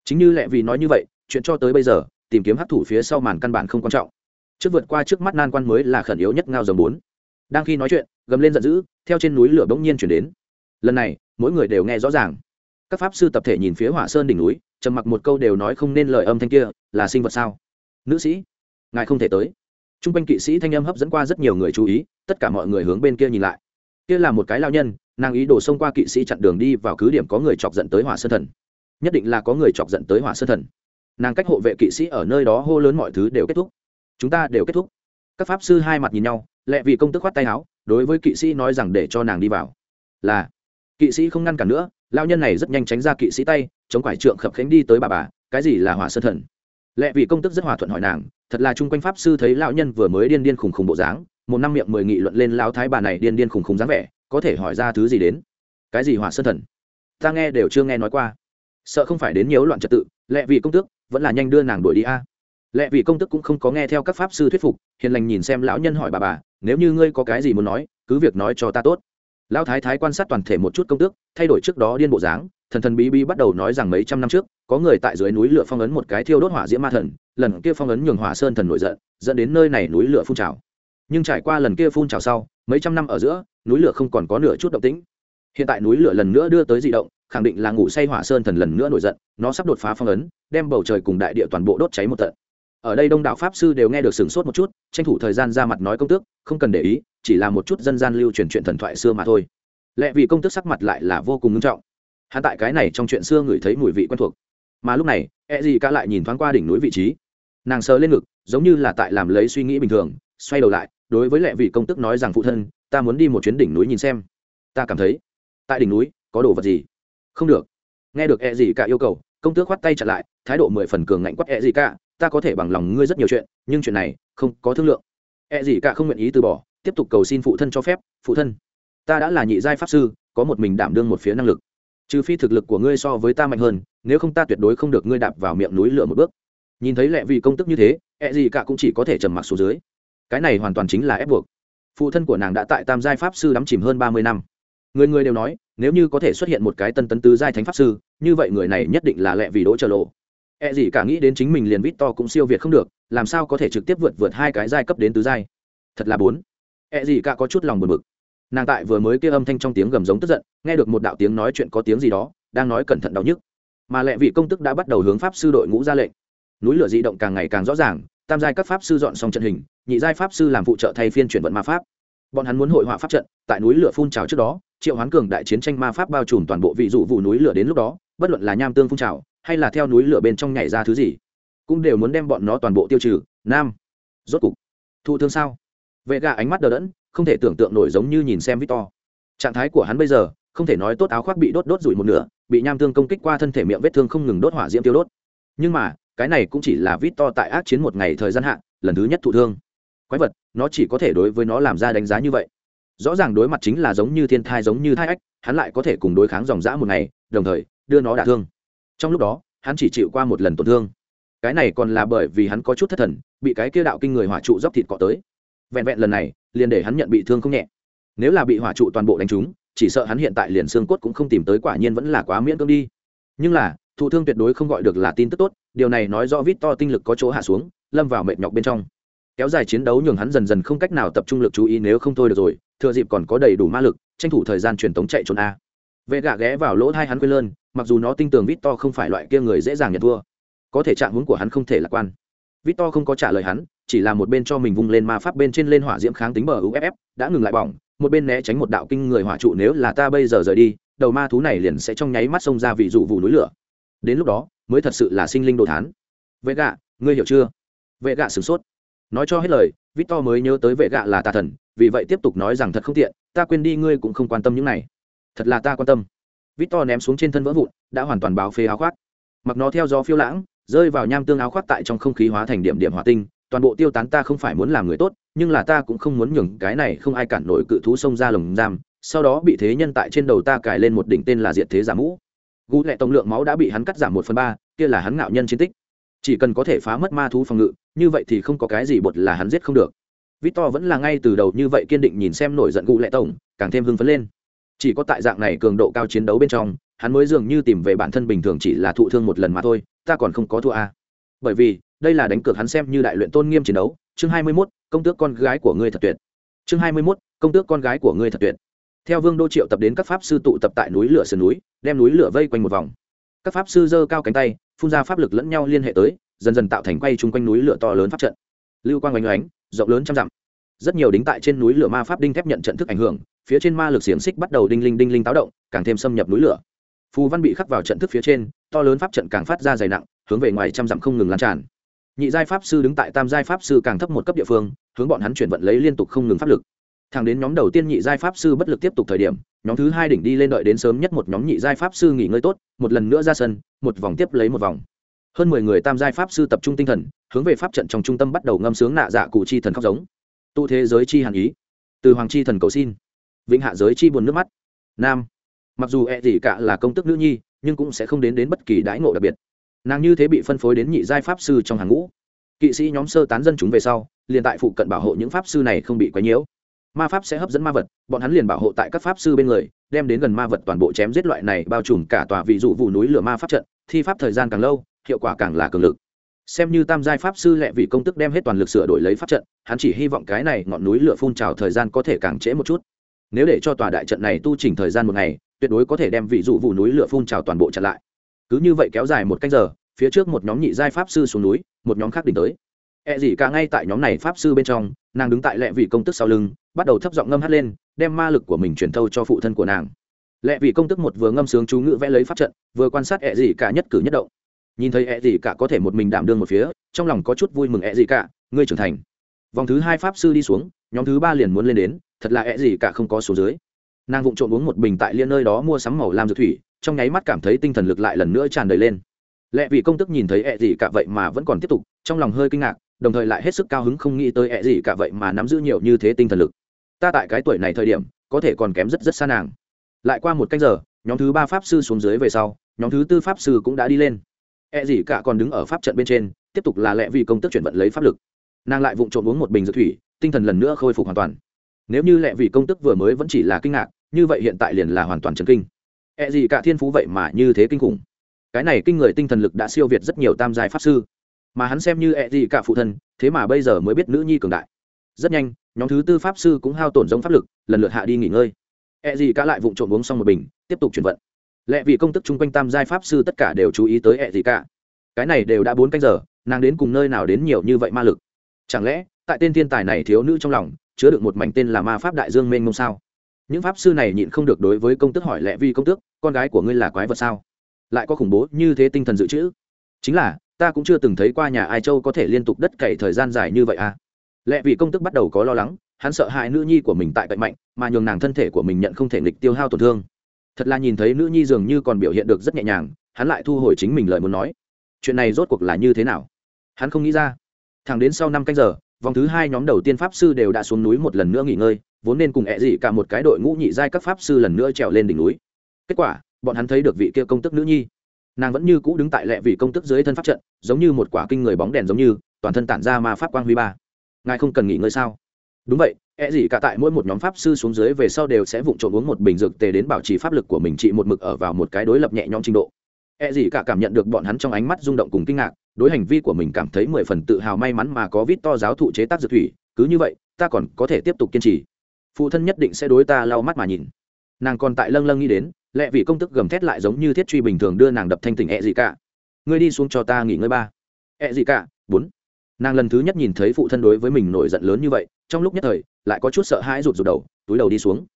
[SPEAKER 1] Chính như lẽ vì nói như vậy, chuyện cho tới bây giờ, tìm kiếm hấp thủ phía sau màn căn bản không quan trọng. Trước vượt qua trước mắt nan quan mới là khẩn yếu nhất ngao dòng bốn đang khi nói chuyện, gầm lên giận dữ, theo trên núi lửa bỗng nhiên chuyển đến. Lần này, mỗi người đều nghe rõ ràng. Các pháp sư tập thể nhìn phía hỏa sơn đỉnh núi, trầm mặc một câu đều nói không nên lời âm thanh kia, là sinh vật sao? Nữ sĩ, ngài không thể tới. T r u n g quanh kỵ sĩ thanh âm hấp dẫn qua rất nhiều người chú ý, tất cả mọi người hướng bên kia nhìn lại. Kia là một cái lao nhân, nàng ý đồ xông qua kỵ sĩ chặn đường đi vào cứ điểm có người chọc dẫn tới hỏa sơn thần. Nhất định là có người chọc dẫn tới hỏa sơn thần. Nàng cách hộ vệ kỵ sĩ ở nơi đó hô lớn mọi thứ đều kết thúc. Chúng ta đều kết thúc các pháp sư hai mặt nhìn nhau lẹ vì công tức khoát tay áo, đối với kỵ sĩ nói rằng để cho nàng đi vào. Là, kỵ sĩ không ngăn cản nữa lao nhân này rất nhanh tránh ra kỵ sĩ tay, chống quải trượng khập khánh đi tới bà bà, cái gì là hỏa sơn thần? Lẹ vì công tức rất hòa thuận hỏi nàng, thật là chung quanh pháp sư thấy lão nhân vừa mới điên điên khùng khùng bộ dáng, một năm miệng mười nghị luận lên lao thái bà này điên điên khùng khùng dáng vẻ, có thể hỏi ra thứ gì đến? Cái gì hỏa sơn thần? Ta nghe đều chưa nghe nói qua. Sợ không phải đến nhiều loạn trật tự lẹ vì công tước, vẫn là nhanh đưa nàng đuổi đi a lẽ vì công tức cũng không có nghe theo các pháp sư thuyết phục, hiền lành nhìn xem lão nhân hỏi bà bà, nếu như ngươi có cái gì muốn nói, cứ việc nói cho ta tốt. Lão thái thái quan sát toàn thể một chút công tước, thay đổi trước đó điên bộ dáng, thần thần bí bí bắt đầu nói rằng mấy trăm năm trước, có người tại dưới núi lửa phong ấn một cái thiêu đốt hỏa diễm ma thần, lần kia phong ấn nhường hỏa sơn thần nổi giận, dẫn đến nơi này núi lửa phun trào. Nhưng trải qua lần kia phun trào sau, mấy trăm năm ở giữa, núi lửa không còn có nửa chút động tĩnh. Hiện tại núi lửa lần nữa đưa tới dị động, khẳng định là ngủ say hỏa sơn thần lần nữa nổi giận, nó sắp đột phá phong ấn, đem bầu trời cùng đại địa toàn bộ đốt cháy một tận ở đây đông đảo pháp sư đều nghe được sửng sốt một chút, tranh thủ thời gian ra mặt nói công tước, không cần để ý, chỉ là một chút dân gian lưu truyền chuyện thần thoại xưa mà thôi. Lẽ vì công tước sắc mặt lại là vô cùng nghiêm trọng. Hắn tại cái này trong chuyện xưa ngửi thấy mùi vị quen thuộc. Mà lúc này e gì cả lại nhìn thoáng qua đỉnh núi vị trí. Nàng sờ lên ngực, giống như là tại làm lấy suy nghĩ bình thường, xoay đầu lại, đối với lệ vị công tức nói rằng, phụ thân, ta muốn đi một chuyến đỉnh núi nhìn xem. Ta cảm thấy, tại đỉnh núi, có đồ vật gì? Không được. Nghe được e gì cả yêu cầu, công tước khoát tay chặn lại, thái độ mười phần cường ngạnh quát e gì cả ta có thể bằng lòng ngươi rất nhiều chuyện, nhưng chuyện này không có thương lượng. E gì cả không nguyện ý từ bỏ, tiếp tục cầu xin phụ thân cho phép, phụ thân, ta đã là nhị giai pháp sư, có một mình đảm đương một phía năng lực. Trừ phi thực lực của ngươi so với ta mạnh hơn, nếu không ta tuyệt đối không được ngươi đạp vào miệng núi lửa một bước. Nhìn thấy lẹ vì công tức như thế ẹ gì cả cũng chỉ có thể trầm mặc xuống dưới. Cái này hoàn toàn chính là ép buộc. Phụ thân của nàng đã tại tam giai pháp sư đắm chìm hơn ba mươi năm. Người người đều nói, nếu như có thể xuất hiện một cái tân tấn tứ giai thánh pháp sư, như vậy người này nhất định là lẹ vì đỗ trở lộ. E gì cả nghĩ đến chính mình liền vít to cũng siêu việt không được, làm sao có thể trực tiếp vượt vượt hai cái giai cấp đến tứ giai? Thật là bốn. E gì cả có chút lòng buồn bực. Nàng tại vừa mới kia âm thanh trong tiếng gầm giống tức giận, nghe được một đạo tiếng nói chuyện có tiếng gì đó, đang nói cẩn thận đau nhức. Mà lệ vị công tức đã bắt đầu hướng pháp sư đội ngũ ra lệnh. Núi lửa dị động càng ngày càng rõ ràng, tam giai các pháp sư dọn xong trận hình, nhị giai pháp sư làm phụ trợ thay phiên chuyển vận ma pháp. Bọn hắn muốn hội họa pháp trận, tại núi lửa phun trào trước đó, triệu hoán cường đại chiến tranh ma pháp bao trùm toàn bộ vị dụ vụ núi lửa đến lúc đó, bất luận là nham tương phun trào hay là theo núi lửa bên trong nhảy ra thứ gì? Cũng đều muốn đem bọn nó toàn bộ tiêu trừ. Nam. Rốt cục. Thụ thương sao? Vệ gà ánh mắt đờ đẫn, không thể tưởng tượng nổi giống như nhìn xem victor. Trạng thái của hắn bây giờ, không thể nói tốt áo khoác bị đốt đốt rủi một nửa, bị nham thương công kích qua thân thể miệng vết thương không ngừng đốt hỏa diễm tiêu đốt. Nhưng mà, cái này cũng chỉ là victor tại ác chiến một ngày thời gian hạn, lần thứ nhất thụ thương. Quái vật, nó chỉ có thể đối với nó làm ra đánh giá như vậy. Rõ ràng đối mặt chính là giống như thiên thai giống như thai ách, hắn lại có thể cùng đối kháng dòng dã một ngày, đồng thời đưa nó đả thương trong lúc đó, hắn chỉ chịu qua một lần tổn thương. Cái này còn là bởi vì hắn có chút thất thần, bị cái kia đạo kinh người hỏa trụ dốc thịt cọ tới. Vẹn vẹn lần này, liền để hắn nhận bị thương không nhẹ. Nếu là bị hỏa trụ toàn bộ đánh trúng, chỉ sợ hắn hiện tại liền xương cốt cũng không tìm tới quả nhiên vẫn là quá miễn cưỡng đi. Nhưng là, thụ thương tuyệt đối không gọi được là tin tức tốt, điều này nói do vít to tinh lực có chỗ hạ xuống, lâm vào mệt nhọc bên trong. Kéo dài chiến đấu nhường hắn dần dần không cách nào tập trung lực chú ý nếu không thôi được rồi, thừa dịp còn có đầy đủ ma lực, tranh thủ thời gian truyền tống chạy trốn a vệ gạ ghé vào lỗ thai hắn quên lơn, mặc dù nó tin tưởng vít to không phải loại kia người dễ dàng nhận thua. Có thể trạng hướng của hắn không thể lạc quan. Vít to không có trả lời hắn, chỉ là một bên cho mình vung lên ma pháp bên trên lên hỏa diễm kháng tính bờ uff đã ngừng lại bỏng, một bên né tránh một đạo kinh người hỏa trụ nếu là ta bây giờ rời đi, đầu ma thú này liền sẽ trong nháy mắt xông ra vị dụ vụ núi lửa. Đến lúc đó, mới thật sự là sinh linh đồ thán. Vệ gạ, ngươi hiểu chưa? Vệ gạ sửng sốt. Nói cho hết lời, victor mới nhớ tới vệ gạ là tà thần, vì vậy tiếp tục nói rằng thật không tiện, ta quên đi ngươi cũng không quan tâm những này thật là ta quan tâm. Victor ném xuống trên thân vỡ vụn, đã hoàn toàn báo phê áo khoác. Mặc nó theo gió phiêu lãng, rơi vào nham tương áo khoác tại trong không khí hóa thành điểm điểm hỏa tinh, toàn bộ tiêu tán ta không phải muốn làm người tốt, nhưng là ta cũng không muốn nhường cái này không ai cản nổi cự thú xông ra lồng giam, sau đó bị thế nhân tại trên đầu ta cài lên một đỉnh tên là diệt thế giả mũ. Gú lệ tổng lượng máu đã bị hắn cắt giảm một phần ba, kia là hắn ngạo nhân chiến tích. Chỉ cần có thể phá mất ma thú phòng ngự, như vậy thì không có cái gì bột là hắn giết không được. Victor vẫn là ngay từ đầu như vậy kiên định nhìn xem nổi giận gú lệ tổng, càng thêm hưng phấn lên chỉ có tại dạng này cường độ cao chiến đấu bên trong hắn mới dường như tìm về bản thân bình thường chỉ là thụ thương một lần mà thôi ta còn không có thua a bởi vì đây là đánh cược hắn xem như đại luyện tôn nghiêm chiến đấu. Chương hai mươi 21, công tước con gái của ngươi thật tuyệt. Chương hai mươi 21, công tước con gái của ngươi thật tuyệt. Theo vương đô triệu tập đến các pháp sư tụ tập tại núi lửa sườn núi đem núi lửa vây quanh một vòng. Các pháp sư giơ cao cánh tay phun ra pháp lực lẫn nhau liên hệ tới dần dần tạo thành quay chung quanh núi lửa to lớn pháp trận. Lưu quang oanh oánh rộng lớn trăm dặm. Rất nhiều đính tại trên núi lửa ma pháp đinh thép nhận trận thức ảnh hưởng phía trên ma lực xiềng xích bắt đầu đinh linh đinh linh táo động, càng thêm xâm nhập núi lửa. Phù văn bị khắc vào trận thức phía trên, to lớn pháp trận càng phát ra dày nặng, hướng về ngoài trăm dặm không ngừng lan tràn. Nhị giai pháp sư đứng tại tam giai pháp sư càng thấp một cấp địa phương, hướng bọn hắn chuyển vận lấy liên tục không ngừng pháp lực. Thẳng đến nhóm đầu tiên nhị giai pháp sư bất lực tiếp tục thời điểm, nhóm thứ hai đỉnh đi lên đợi đến sớm nhất một nhóm nhị giai pháp sư nghỉ ngơi tốt, một lần nữa ra sân, một vòng tiếp lấy một vòng. Hơn mười người tam giai pháp sư tập trung tinh thần, hướng về pháp trận trong trung tâm bắt đầu ngâm sướng nạ dạ cụ chi thần khóc giống. Tụ thế giới chi hàn ý. Từ hoàng chi thần cầu xin vĩnh hạ giới chi buồn nước mắt. Nam. Mặc dù e gì cả là công tức nữ nhi, nhưng cũng sẽ không đến đến bất kỳ đãi ngộ đặc biệt. Nàng như thế bị phân phối đến nhị giai pháp sư trong hàng ngũ. Kỵ sĩ nhóm sơ tán dân chúng về sau, liền tại phụ cận bảo hộ những pháp sư này không bị quấy nhiễu. Ma pháp sẽ hấp dẫn ma vật, bọn hắn liền bảo hộ tại các pháp sư bên người, đem đến gần ma vật toàn bộ chém giết loại này bao trùm cả tòa vị dụ vụ núi lửa ma pháp trận, thi pháp thời gian càng lâu, hiệu quả càng là cường lực. Xem như tam giai pháp sư lẹ vị công tức đem hết toàn lực sửa đổi lấy pháp trận, hắn chỉ hy vọng cái này ngọn núi lửa phun trào thời gian có thể càng trễ một chút nếu để cho tòa đại trận này tu chỉnh thời gian một ngày, tuyệt đối có thể đem vị dụ vụ núi lửa phun trào toàn bộ chặn lại. Cứ như vậy kéo dài một canh giờ, phía trước một nhóm nhị giai pháp sư xuống núi, một nhóm khác đỉnh tới. E gì cả ngay tại nhóm này pháp sư bên trong, nàng đứng tại lệ vị công tức sau lưng, bắt đầu thấp giọng ngâm hát lên, đem ma lực của mình truyền thâu cho phụ thân của nàng. Lệ vị công tức một vừa ngâm sướng chú ngữ vẽ lấy pháp trận, vừa quan sát E gì cả nhất cử nhất động. Nhìn thấy E gì cả có thể một mình đảm đương một phía, trong lòng có chút vui mừng E gì cả, ngươi trưởng thành. Vòng thứ hai pháp sư đi xuống nhóm thứ ba liền muốn lên đến, thật là ẹ gì cả không có số dưới. Nàng vụng trộm uống một bình tại liên nơi đó mua sắm màu lam dược thủy, trong nháy mắt cảm thấy tinh thần lực lại lần nữa tràn đầy lên. Lẹ vị công tức nhìn thấy ẹ gì cả vậy mà vẫn còn tiếp tục, trong lòng hơi kinh ngạc, đồng thời lại hết sức cao hứng không nghĩ tới ẹ gì cả vậy mà nắm giữ nhiều như thế tinh thần lực. Ta tại cái tuổi này thời điểm, có thể còn kém rất rất xa nàng. Lại qua một canh giờ, nhóm thứ ba pháp sư xuống dưới về sau, nhóm thứ tư pháp sư cũng đã đi lên. E gì cả còn đứng ở pháp trận bên trên, tiếp tục là lẽ vì công tức chuyển vận lấy pháp lực. Nàng lại vụng trộm uống một bình dược thủy tinh thần lần nữa khôi phục hoàn toàn. Nếu như lẹ vì công tức vừa mới vẫn chỉ là kinh ngạc, như vậy hiện tại liền là hoàn toàn chấn kinh. E gì cả thiên phú vậy mà như thế kinh khủng. Cái này kinh người tinh thần lực đã siêu việt rất nhiều tam giai pháp sư. Mà hắn xem như E gì cả phụ thân, thế mà bây giờ mới biết nữ nhi cường đại. Rất nhanh, nhóm thứ tư pháp sư cũng hao tổn giống pháp lực, lần lượt hạ đi nghỉ ngơi. E gì cả lại vụng trộm uống xong một bình, tiếp tục chuyển vận. Lẽ vì công tức chung quanh tam giai pháp sư tất cả đều chú ý tới E gì cả. Cái này đều đã bốn canh giờ, nàng đến cùng nơi nào đến nhiều như vậy ma lực? Chẳng lẽ tại tên thiên tài này thiếu nữ trong lòng, chứa được một mảnh tên là ma pháp đại dương mênh mông sao? Những pháp sư này nhịn không được đối với công tước hỏi lẽ vì công tước, con gái của ngươi là quái vật sao? Lại có khủng bố như thế tinh thần dự trữ? Chính là, ta cũng chưa từng thấy qua nhà ai châu có thể liên tục đất cày thời gian dài như vậy à. Lẽ vì công tức bắt đầu có lo lắng, hắn sợ hãi nữ nhi của mình tại cậy mạnh, mà nhường nàng thân thể của mình nhận không thể nghịch tiêu hao tổn thương. Thật là nhìn thấy nữ nhi dường như còn biểu hiện được rất nhẹ nhàng, hắn lại thu hồi chính mình lời muốn nói. Chuyện này rốt cuộc là như thế nào? Hắn không nghĩ ra. Thẳng đến sau năm canh giờ vòng thứ hai nhóm đầu tiên pháp sư đều đã xuống núi một lần nữa nghỉ ngơi, vốn nên cùng ẹ dị cả một cái đội ngũ nhị giai các pháp sư lần nữa trèo lên đỉnh núi. Kết quả, bọn hắn thấy được vị kia công tức nữ nhi. Nàng vẫn như cũ đứng tại lệ vị công tức dưới thân pháp trận, giống như một quả kinh người bóng đèn giống như, toàn thân tản ra ma pháp quang huy ba. Ngài không cần nghỉ ngơi sao? Đúng vậy e gì cả tại mỗi một nhóm pháp sư xuống dưới về sau đều sẽ vụng trộm uống một bình dược tề đến bảo trì pháp lực của mình trị một mực ở vào một cái đối lập nhẹ nhõm trình độ. E gì cả cảm nhận được bọn hắn trong ánh mắt rung động cùng kinh ngạc đối hành vi của mình cảm thấy mười phần tự hào may mắn mà có vít to giáo thụ chế tác dược thủy, cứ như vậy, ta còn có thể tiếp tục kiên trì. Phụ thân nhất định sẽ đối ta lau mắt mà nhìn. Nàng còn tại lâng lâng nghĩ đến lẽ vì công tức gầm thét lại giống như thiết truy bình thường đưa nàng đập thanh tỉnh ẹ、e、gì cả ngươi đi xuống cho ta nghỉ ngơi ba. Ẹ、e、gì cả bốn. Nàng lần thứ nhất nhìn thấy phụ thân đối với mình nổi giận lớn như vậy, trong lúc nhất thời, lại có chút sợ hãi rụt rụt đầu, túi đầu đi xuống.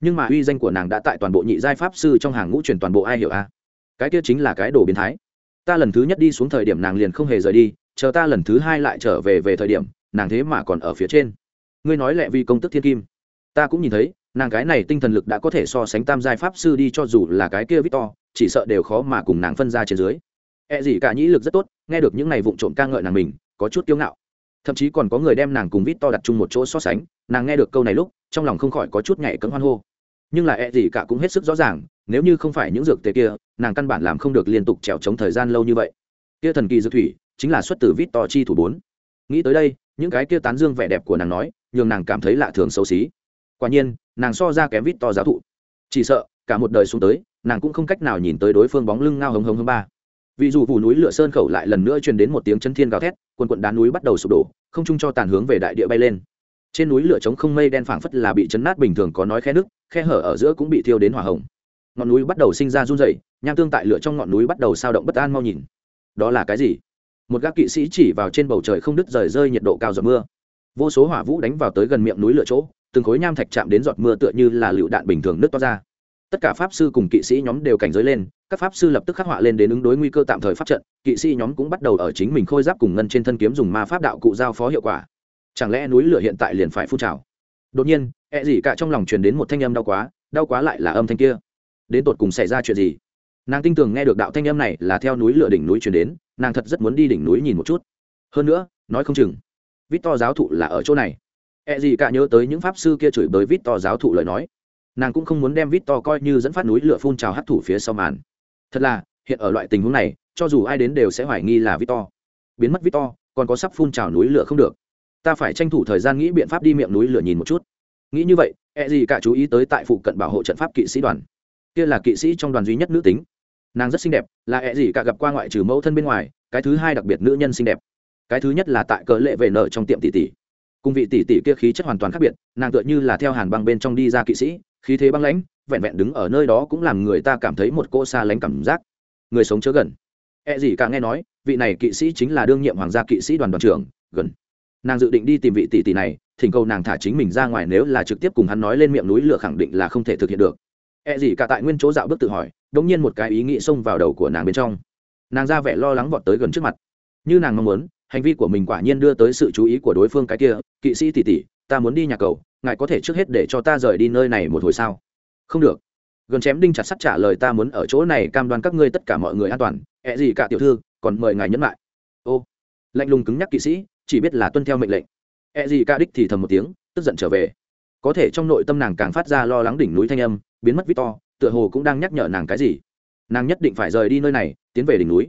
[SPEAKER 1] Nhưng mà uy danh của nàng đã tại toàn bộ nhị giai pháp sư trong hàng ngũ truyền toàn bộ ai hiểu a? Cái kia chính là cái đồ biến thái ta lần thứ nhất đi xuống thời điểm nàng liền không hề rời đi, chờ ta lần thứ hai lại trở về về thời điểm, nàng thế mà còn ở phía trên. Ngươi nói lẹ vì công tức thiên kim. Ta cũng nhìn thấy, nàng cái này tinh thần lực đã có thể so sánh tam giai pháp sư đi cho dù là cái kia victor, chỉ sợ đều khó mà cùng nàng phân ra trên dưới. E gì cả nhĩ lực rất tốt, nghe được những này vụng trộm ca ngợi nàng mình, có chút kiêu ngạo. Thậm chí còn có người đem nàng cùng victor đặt chung một chỗ so sánh, nàng nghe được câu này lúc, trong lòng không khỏi có chút nhảy cấm hoan hô. Nhưng là E gì cả cũng hết sức rõ ràng, nếu như không phải những dược tề kia nàng căn bản làm không được liên tục trèo chống thời gian lâu như vậy. Kia thần kỳ dược thủy, chính là xuất từ vít to chi thủ bốn. Nghĩ tới đây, những cái kia tán dương vẻ đẹp của nàng nói, nhường nàng cảm thấy lạ thường xấu xí. Quả nhiên, nàng so ra kém vít to giáo thụ. Chỉ sợ, cả một đời xuống tới, nàng cũng không cách nào nhìn tới đối phương bóng lưng ngao hống hống hống ba. Vì dù vụ núi lửa sơn khẩu lại lần nữa truyền đến một tiếng chân thiên gào thét, quần quận đá núi bắt đầu sụp đổ, không chung cho tàn hướng về đại địa bay lên. Trên núi lửa trống không mây đen phảng phất là bị chấn nát bình thường có nói khe nước khe hở ở giữa cũng bị thiêu đến hỏa hồng ngọn núi bắt đầu sinh ra run rẩy, nham tương tại lửa trong ngọn núi bắt đầu sao động bất an mau nhìn. Đó là cái gì? Một gác kỵ sĩ chỉ vào trên bầu trời không đứt rời rơi nhiệt độ cao giọt mưa. Vô số hỏa vũ đánh vào tới gần miệng núi lửa chỗ từng khối nham thạch chạm đến giọt mưa tựa như là lựu đạn bình thường nước to ra. Tất cả pháp sư cùng kỵ sĩ nhóm đều cảnh giới lên các pháp sư lập tức khắc họa lên đến ứng đối nguy cơ tạm thời pháp trận kỵ sĩ nhóm cũng bắt đầu ở chính mình khôi giáp cùng ngân trên thân kiếm dùng ma pháp đạo cụ giao phó hiệu quả. Chẳng lẽ núi lửa hiện tại liền phải phun trào? Đột nhiên e ẹ gì cả trong lòng truyền đến một thanh âm đau quá đau quá lại là âm thanh kia đến tột cùng xảy ra chuyện gì? Nàng tin tưởng nghe được đạo thanh âm này là theo núi lửa đỉnh núi truyền đến, nàng thật rất muốn đi đỉnh núi nhìn một chút. Hơn nữa, nói không chừng vít to giáo thụ là ở chỗ này. E gì cả nhớ tới những pháp sư kia chửi bới vít to giáo thụ lời nói. Nàng cũng không muốn đem vít to coi như dẫn phát núi lửa phun trào hấp thủ phía sau màn. Thật là, hiện ở loại tình huống này, cho dù ai đến đều sẽ hoài nghi là vít to biến mất vít to còn có sắp phun trào núi lửa không được. Ta phải tranh thủ thời gian nghĩ biện pháp đi miệng núi lửa nhìn một chút. Nghĩ như vậy E gì cả chú ý tới tại phụ cận bảo hộ trận pháp kỵ sĩ đoàn kia là kỵ sĩ trong đoàn duy nhất nữ tính. Nàng rất xinh đẹp, là E gì cả gặp qua ngoại trừ mẫu thân bên ngoài, cái thứ hai đặc biệt nữ nhân xinh đẹp. Cái thứ nhất là tại cờ lệ về nợ trong tiệm tỷ tỷ. Cùng vị tỷ tỷ kia khí chất hoàn toàn khác biệt, nàng tựa như là theo hàn băng bên trong đi ra kỵ sĩ, khí thế băng lãnh, vẹn vẹn đứng ở nơi đó cũng làm người ta cảm thấy một cô xa lánh cảm giác. Người sống chớ gần. E gì cả nghe nói, vị này kỵ sĩ chính là đương nhiệm hoàng gia kỵ sĩ đoàn đoàn trưởng, gần. Nàng dự định đi tìm vị tỷ tỷ này, thỉnh cầu nàng thả chính mình ra ngoài nếu là trực tiếp cùng hắn nói lên miệng núi lửa khẳng định là không thể thực hiện được. E gì cả tại nguyên chỗ dạo bước tự hỏi đột nhiên một cái ý nghĩ xông vào đầu của nàng bên trong. Nàng ra vẻ lo lắng vọt tới gần trước mặt. Như nàng mong muốn, hành vi của mình quả nhiên đưa tới sự chú ý của đối phương cái kia, kỵ sĩ tỷ tỷ, ta muốn đi nhà cầu, ngài có thể trước hết để cho ta rời đi nơi này một hồi sao? Không được. Gần chém đinh chặt sắt trả lời, ta muốn ở chỗ này cam đoan các ngươi tất cả mọi người an toàn. E gì cả tiểu thư, còn mời ngài nhẫn lại. Ô. Lạnh lùng cứng nhắc kỵ sĩ, chỉ biết là tuân theo mệnh lệnh. E gì cả đích thì thầm một tiếng, tức giận trở về. Có thể trong nội tâm nàng càng phát ra lo lắng đỉnh núi thanh âm biến mất victor, tựa hồ cũng đang nhắc nhở nàng cái gì. Nàng nhất định phải rời đi nơi này, tiến về đỉnh núi.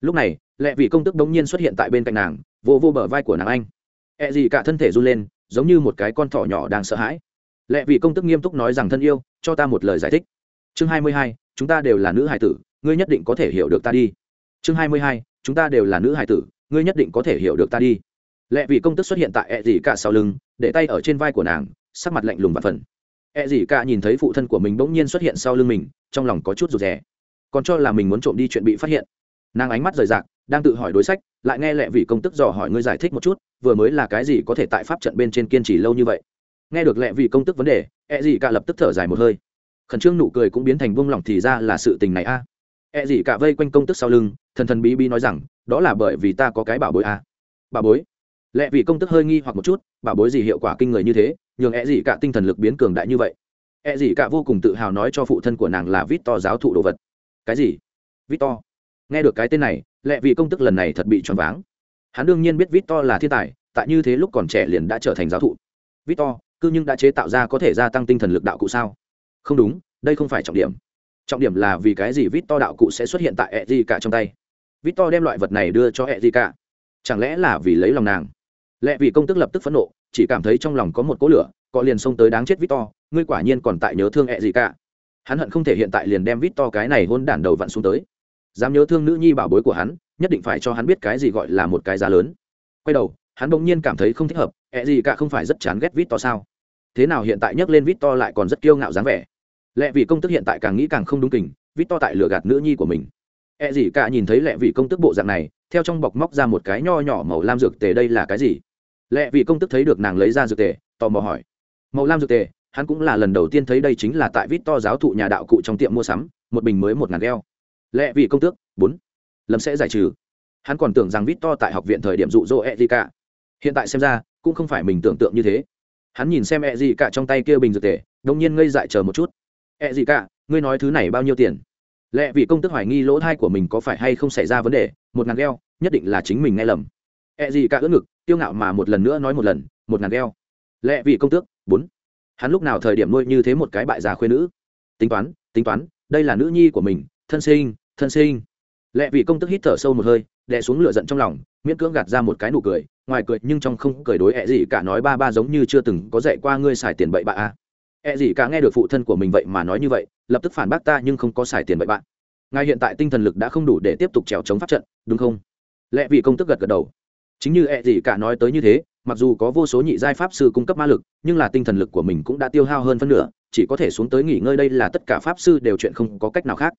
[SPEAKER 1] Lúc này lệ vị công tức bỗng nhiên xuất hiện tại bên cạnh nàng, vô vô bờ vai của nàng anh. E gì cả thân thể run lên, giống như một cái con thỏ nhỏ đang sợ hãi. Lệ vị công tức nghiêm túc nói rằng, thân yêu, cho ta một lời giải thích. Chương hai mươi hai, chúng ta đều là nữ hài tử, ngươi nhất định có thể hiểu được ta đi. Chương hai mươi hai, chúng ta đều là nữ hài tử, ngươi nhất định có thể hiểu được ta đi. Lệ vị công tức xuất hiện tại E gì cả sau lưng, để tay ở trên vai của nàng, sắc mặt lạnh lùng và phần E gì cả nhìn thấy phụ thân của mình bỗng nhiên xuất hiện sau lưng mình, trong lòng có chút rụt rè. Còn cho là mình muốn trộm đi chuyện bị phát hiện. Nàng ánh mắt rời rạc, đang tự hỏi đối sách, lại nghe lẹ vị công tức dò hỏi ngươi giải thích một chút, vừa mới là cái gì có thể tại pháp trận bên trên kiên trì lâu như vậy. Nghe được lẹ vị công tức vấn đề E gì cả lập tức thở dài một hơi. Khẩn trương nụ cười cũng biến thành vung lòng thì ra là sự tình này a. À. E gì cả vây quanh công tức sau lưng, thần thần bí bí nói rằng, đó là bởi vì ta có cái bảo bối a. À. bảo bối? Lẹ vị công tức hơi nghi hoặc một chút, bảo bối gì hiệu quả kinh người như thế? Nhường e ẹ gì cả tinh thần lực biến cường đại như vậy. E ẹ gì cả vô cùng tự hào nói cho phụ thân của nàng là vít to giáo thụ đồ vật. Cái gì? Vít to nghe được cái tên này lẹ vị công tức lần này thật bị choáng váng. Hắn đương nhiên biết vít to là thiên tài, tại như thế lúc còn trẻ liền đã trở thành giáo thụ. Vít to cư nhưng đã chế tạo ra có thể gia tăng tinh thần lực đạo cụ sao? Không đúng, đây không phải trọng điểm. Trọng điểm là vì cái gì vít to đạo cụ sẽ xuất hiện tại e d cả trong tay? Vít to đem loại vật này đưa cho e d cả. Chẳng lẽ là vì lấy lòng nàng? Lẽ vì công tức lập tức phẫn nộ chỉ cảm thấy trong lòng có một cỗ lửa, có liền xông tới đáng chết vít to ngươi quả nhiên còn tại nhớ thương e gì cả. Hắn hận không thể hiện tại liền đem vít to cái này hôn đản đầu vặn xuống tới. Dám nhớ thương nữ nhi bảo bối của hắn, nhất định phải cho hắn biết cái gì gọi là một cái giá lớn. Quay đầu, hắn bỗng nhiên cảm thấy không thích hợp, ẹ gì cả không phải rất chán ghét vít to sao? Thế nào hiện tại nhắc lên vít to lại còn rất kiêu ngạo dáng vẻ? Lẽ vì công tức hiện tại càng nghĩ càng không đúng kình vít to tại lừa gạt nữ nhi của mình. Ẹ gì cả nhìn thấy lẽ vì công tức bộ dạng này, theo trong bọc móc ra một cái nho nhỏ màu lam dược tề đây là cái gì? Lẽ vì công tức thấy được nàng lấy ra dược tề, tò mò hỏi. Màu lam dược tề, hắn cũng là lần đầu tiên thấy đây chính là tại vít to giáo thụ nhà đạo cụ trong tiệm mua sắm, một bình mới một ngàn gheo lẽ vì công tước, bốn. Lâm sẽ giải trừ. Hắn còn tưởng rằng vít to tại học viện thời điểm dụ dỗ e gì cả hiện tại xem ra, cũng không phải mình tưởng tượng như thế. Hắn nhìn xem e gì cả trong tay kia bình dược tề, đông nhiên ngây dại chờ một chút. E gì cả ngươi nói thứ này bao nhiêu tiền? Lẽ vì công tức hoài nghi lỗ thai của mình có phải hay không xảy ra vấn đề, một ngàn gheo nhất định là chính mình nghe lầm. E gì cả ướt ngực tiêu ngạo mà một lần nữa nói một lần, một ngàn gheo lẽ vì công tước, bốn. Hắn lúc nào thời điểm nuôi như thế một cái bại già khuyên nữ? Tính toán tính toán, đây là nữ nhi của mình, thân sinh thân sinh. Lẽ vì công tức hít thở sâu một hơi, đè xuống lửa giận trong lòng, miễn cưỡng gạt ra một cái nụ cười, ngoài cười nhưng trong không cười đối ẹ gì cả nói ba ba giống như chưa từng có dạy qua ngươi xài tiền bậy bạ a à. ẹ gì cả nghe được phụ thân của mình vậy mà nói như vậy, lập tức phản bác ta nhưng không có xài tiền bậy bạ. Ngài hiện tại tinh thần lực đã không đủ để tiếp tục trèo chống pháp trận, đúng không? Lẽ vì công tức gật gật đầu chính như ẹ gì cả nói tới như thế, mặc dù có vô số nhị giai pháp sư cung cấp ma lực, nhưng là tinh thần lực của mình cũng đã tiêu hao hơn phân nửa, chỉ có thể xuống tới nghỉ ngơi đây là tất cả pháp sư đều chuyện không có cách nào khác.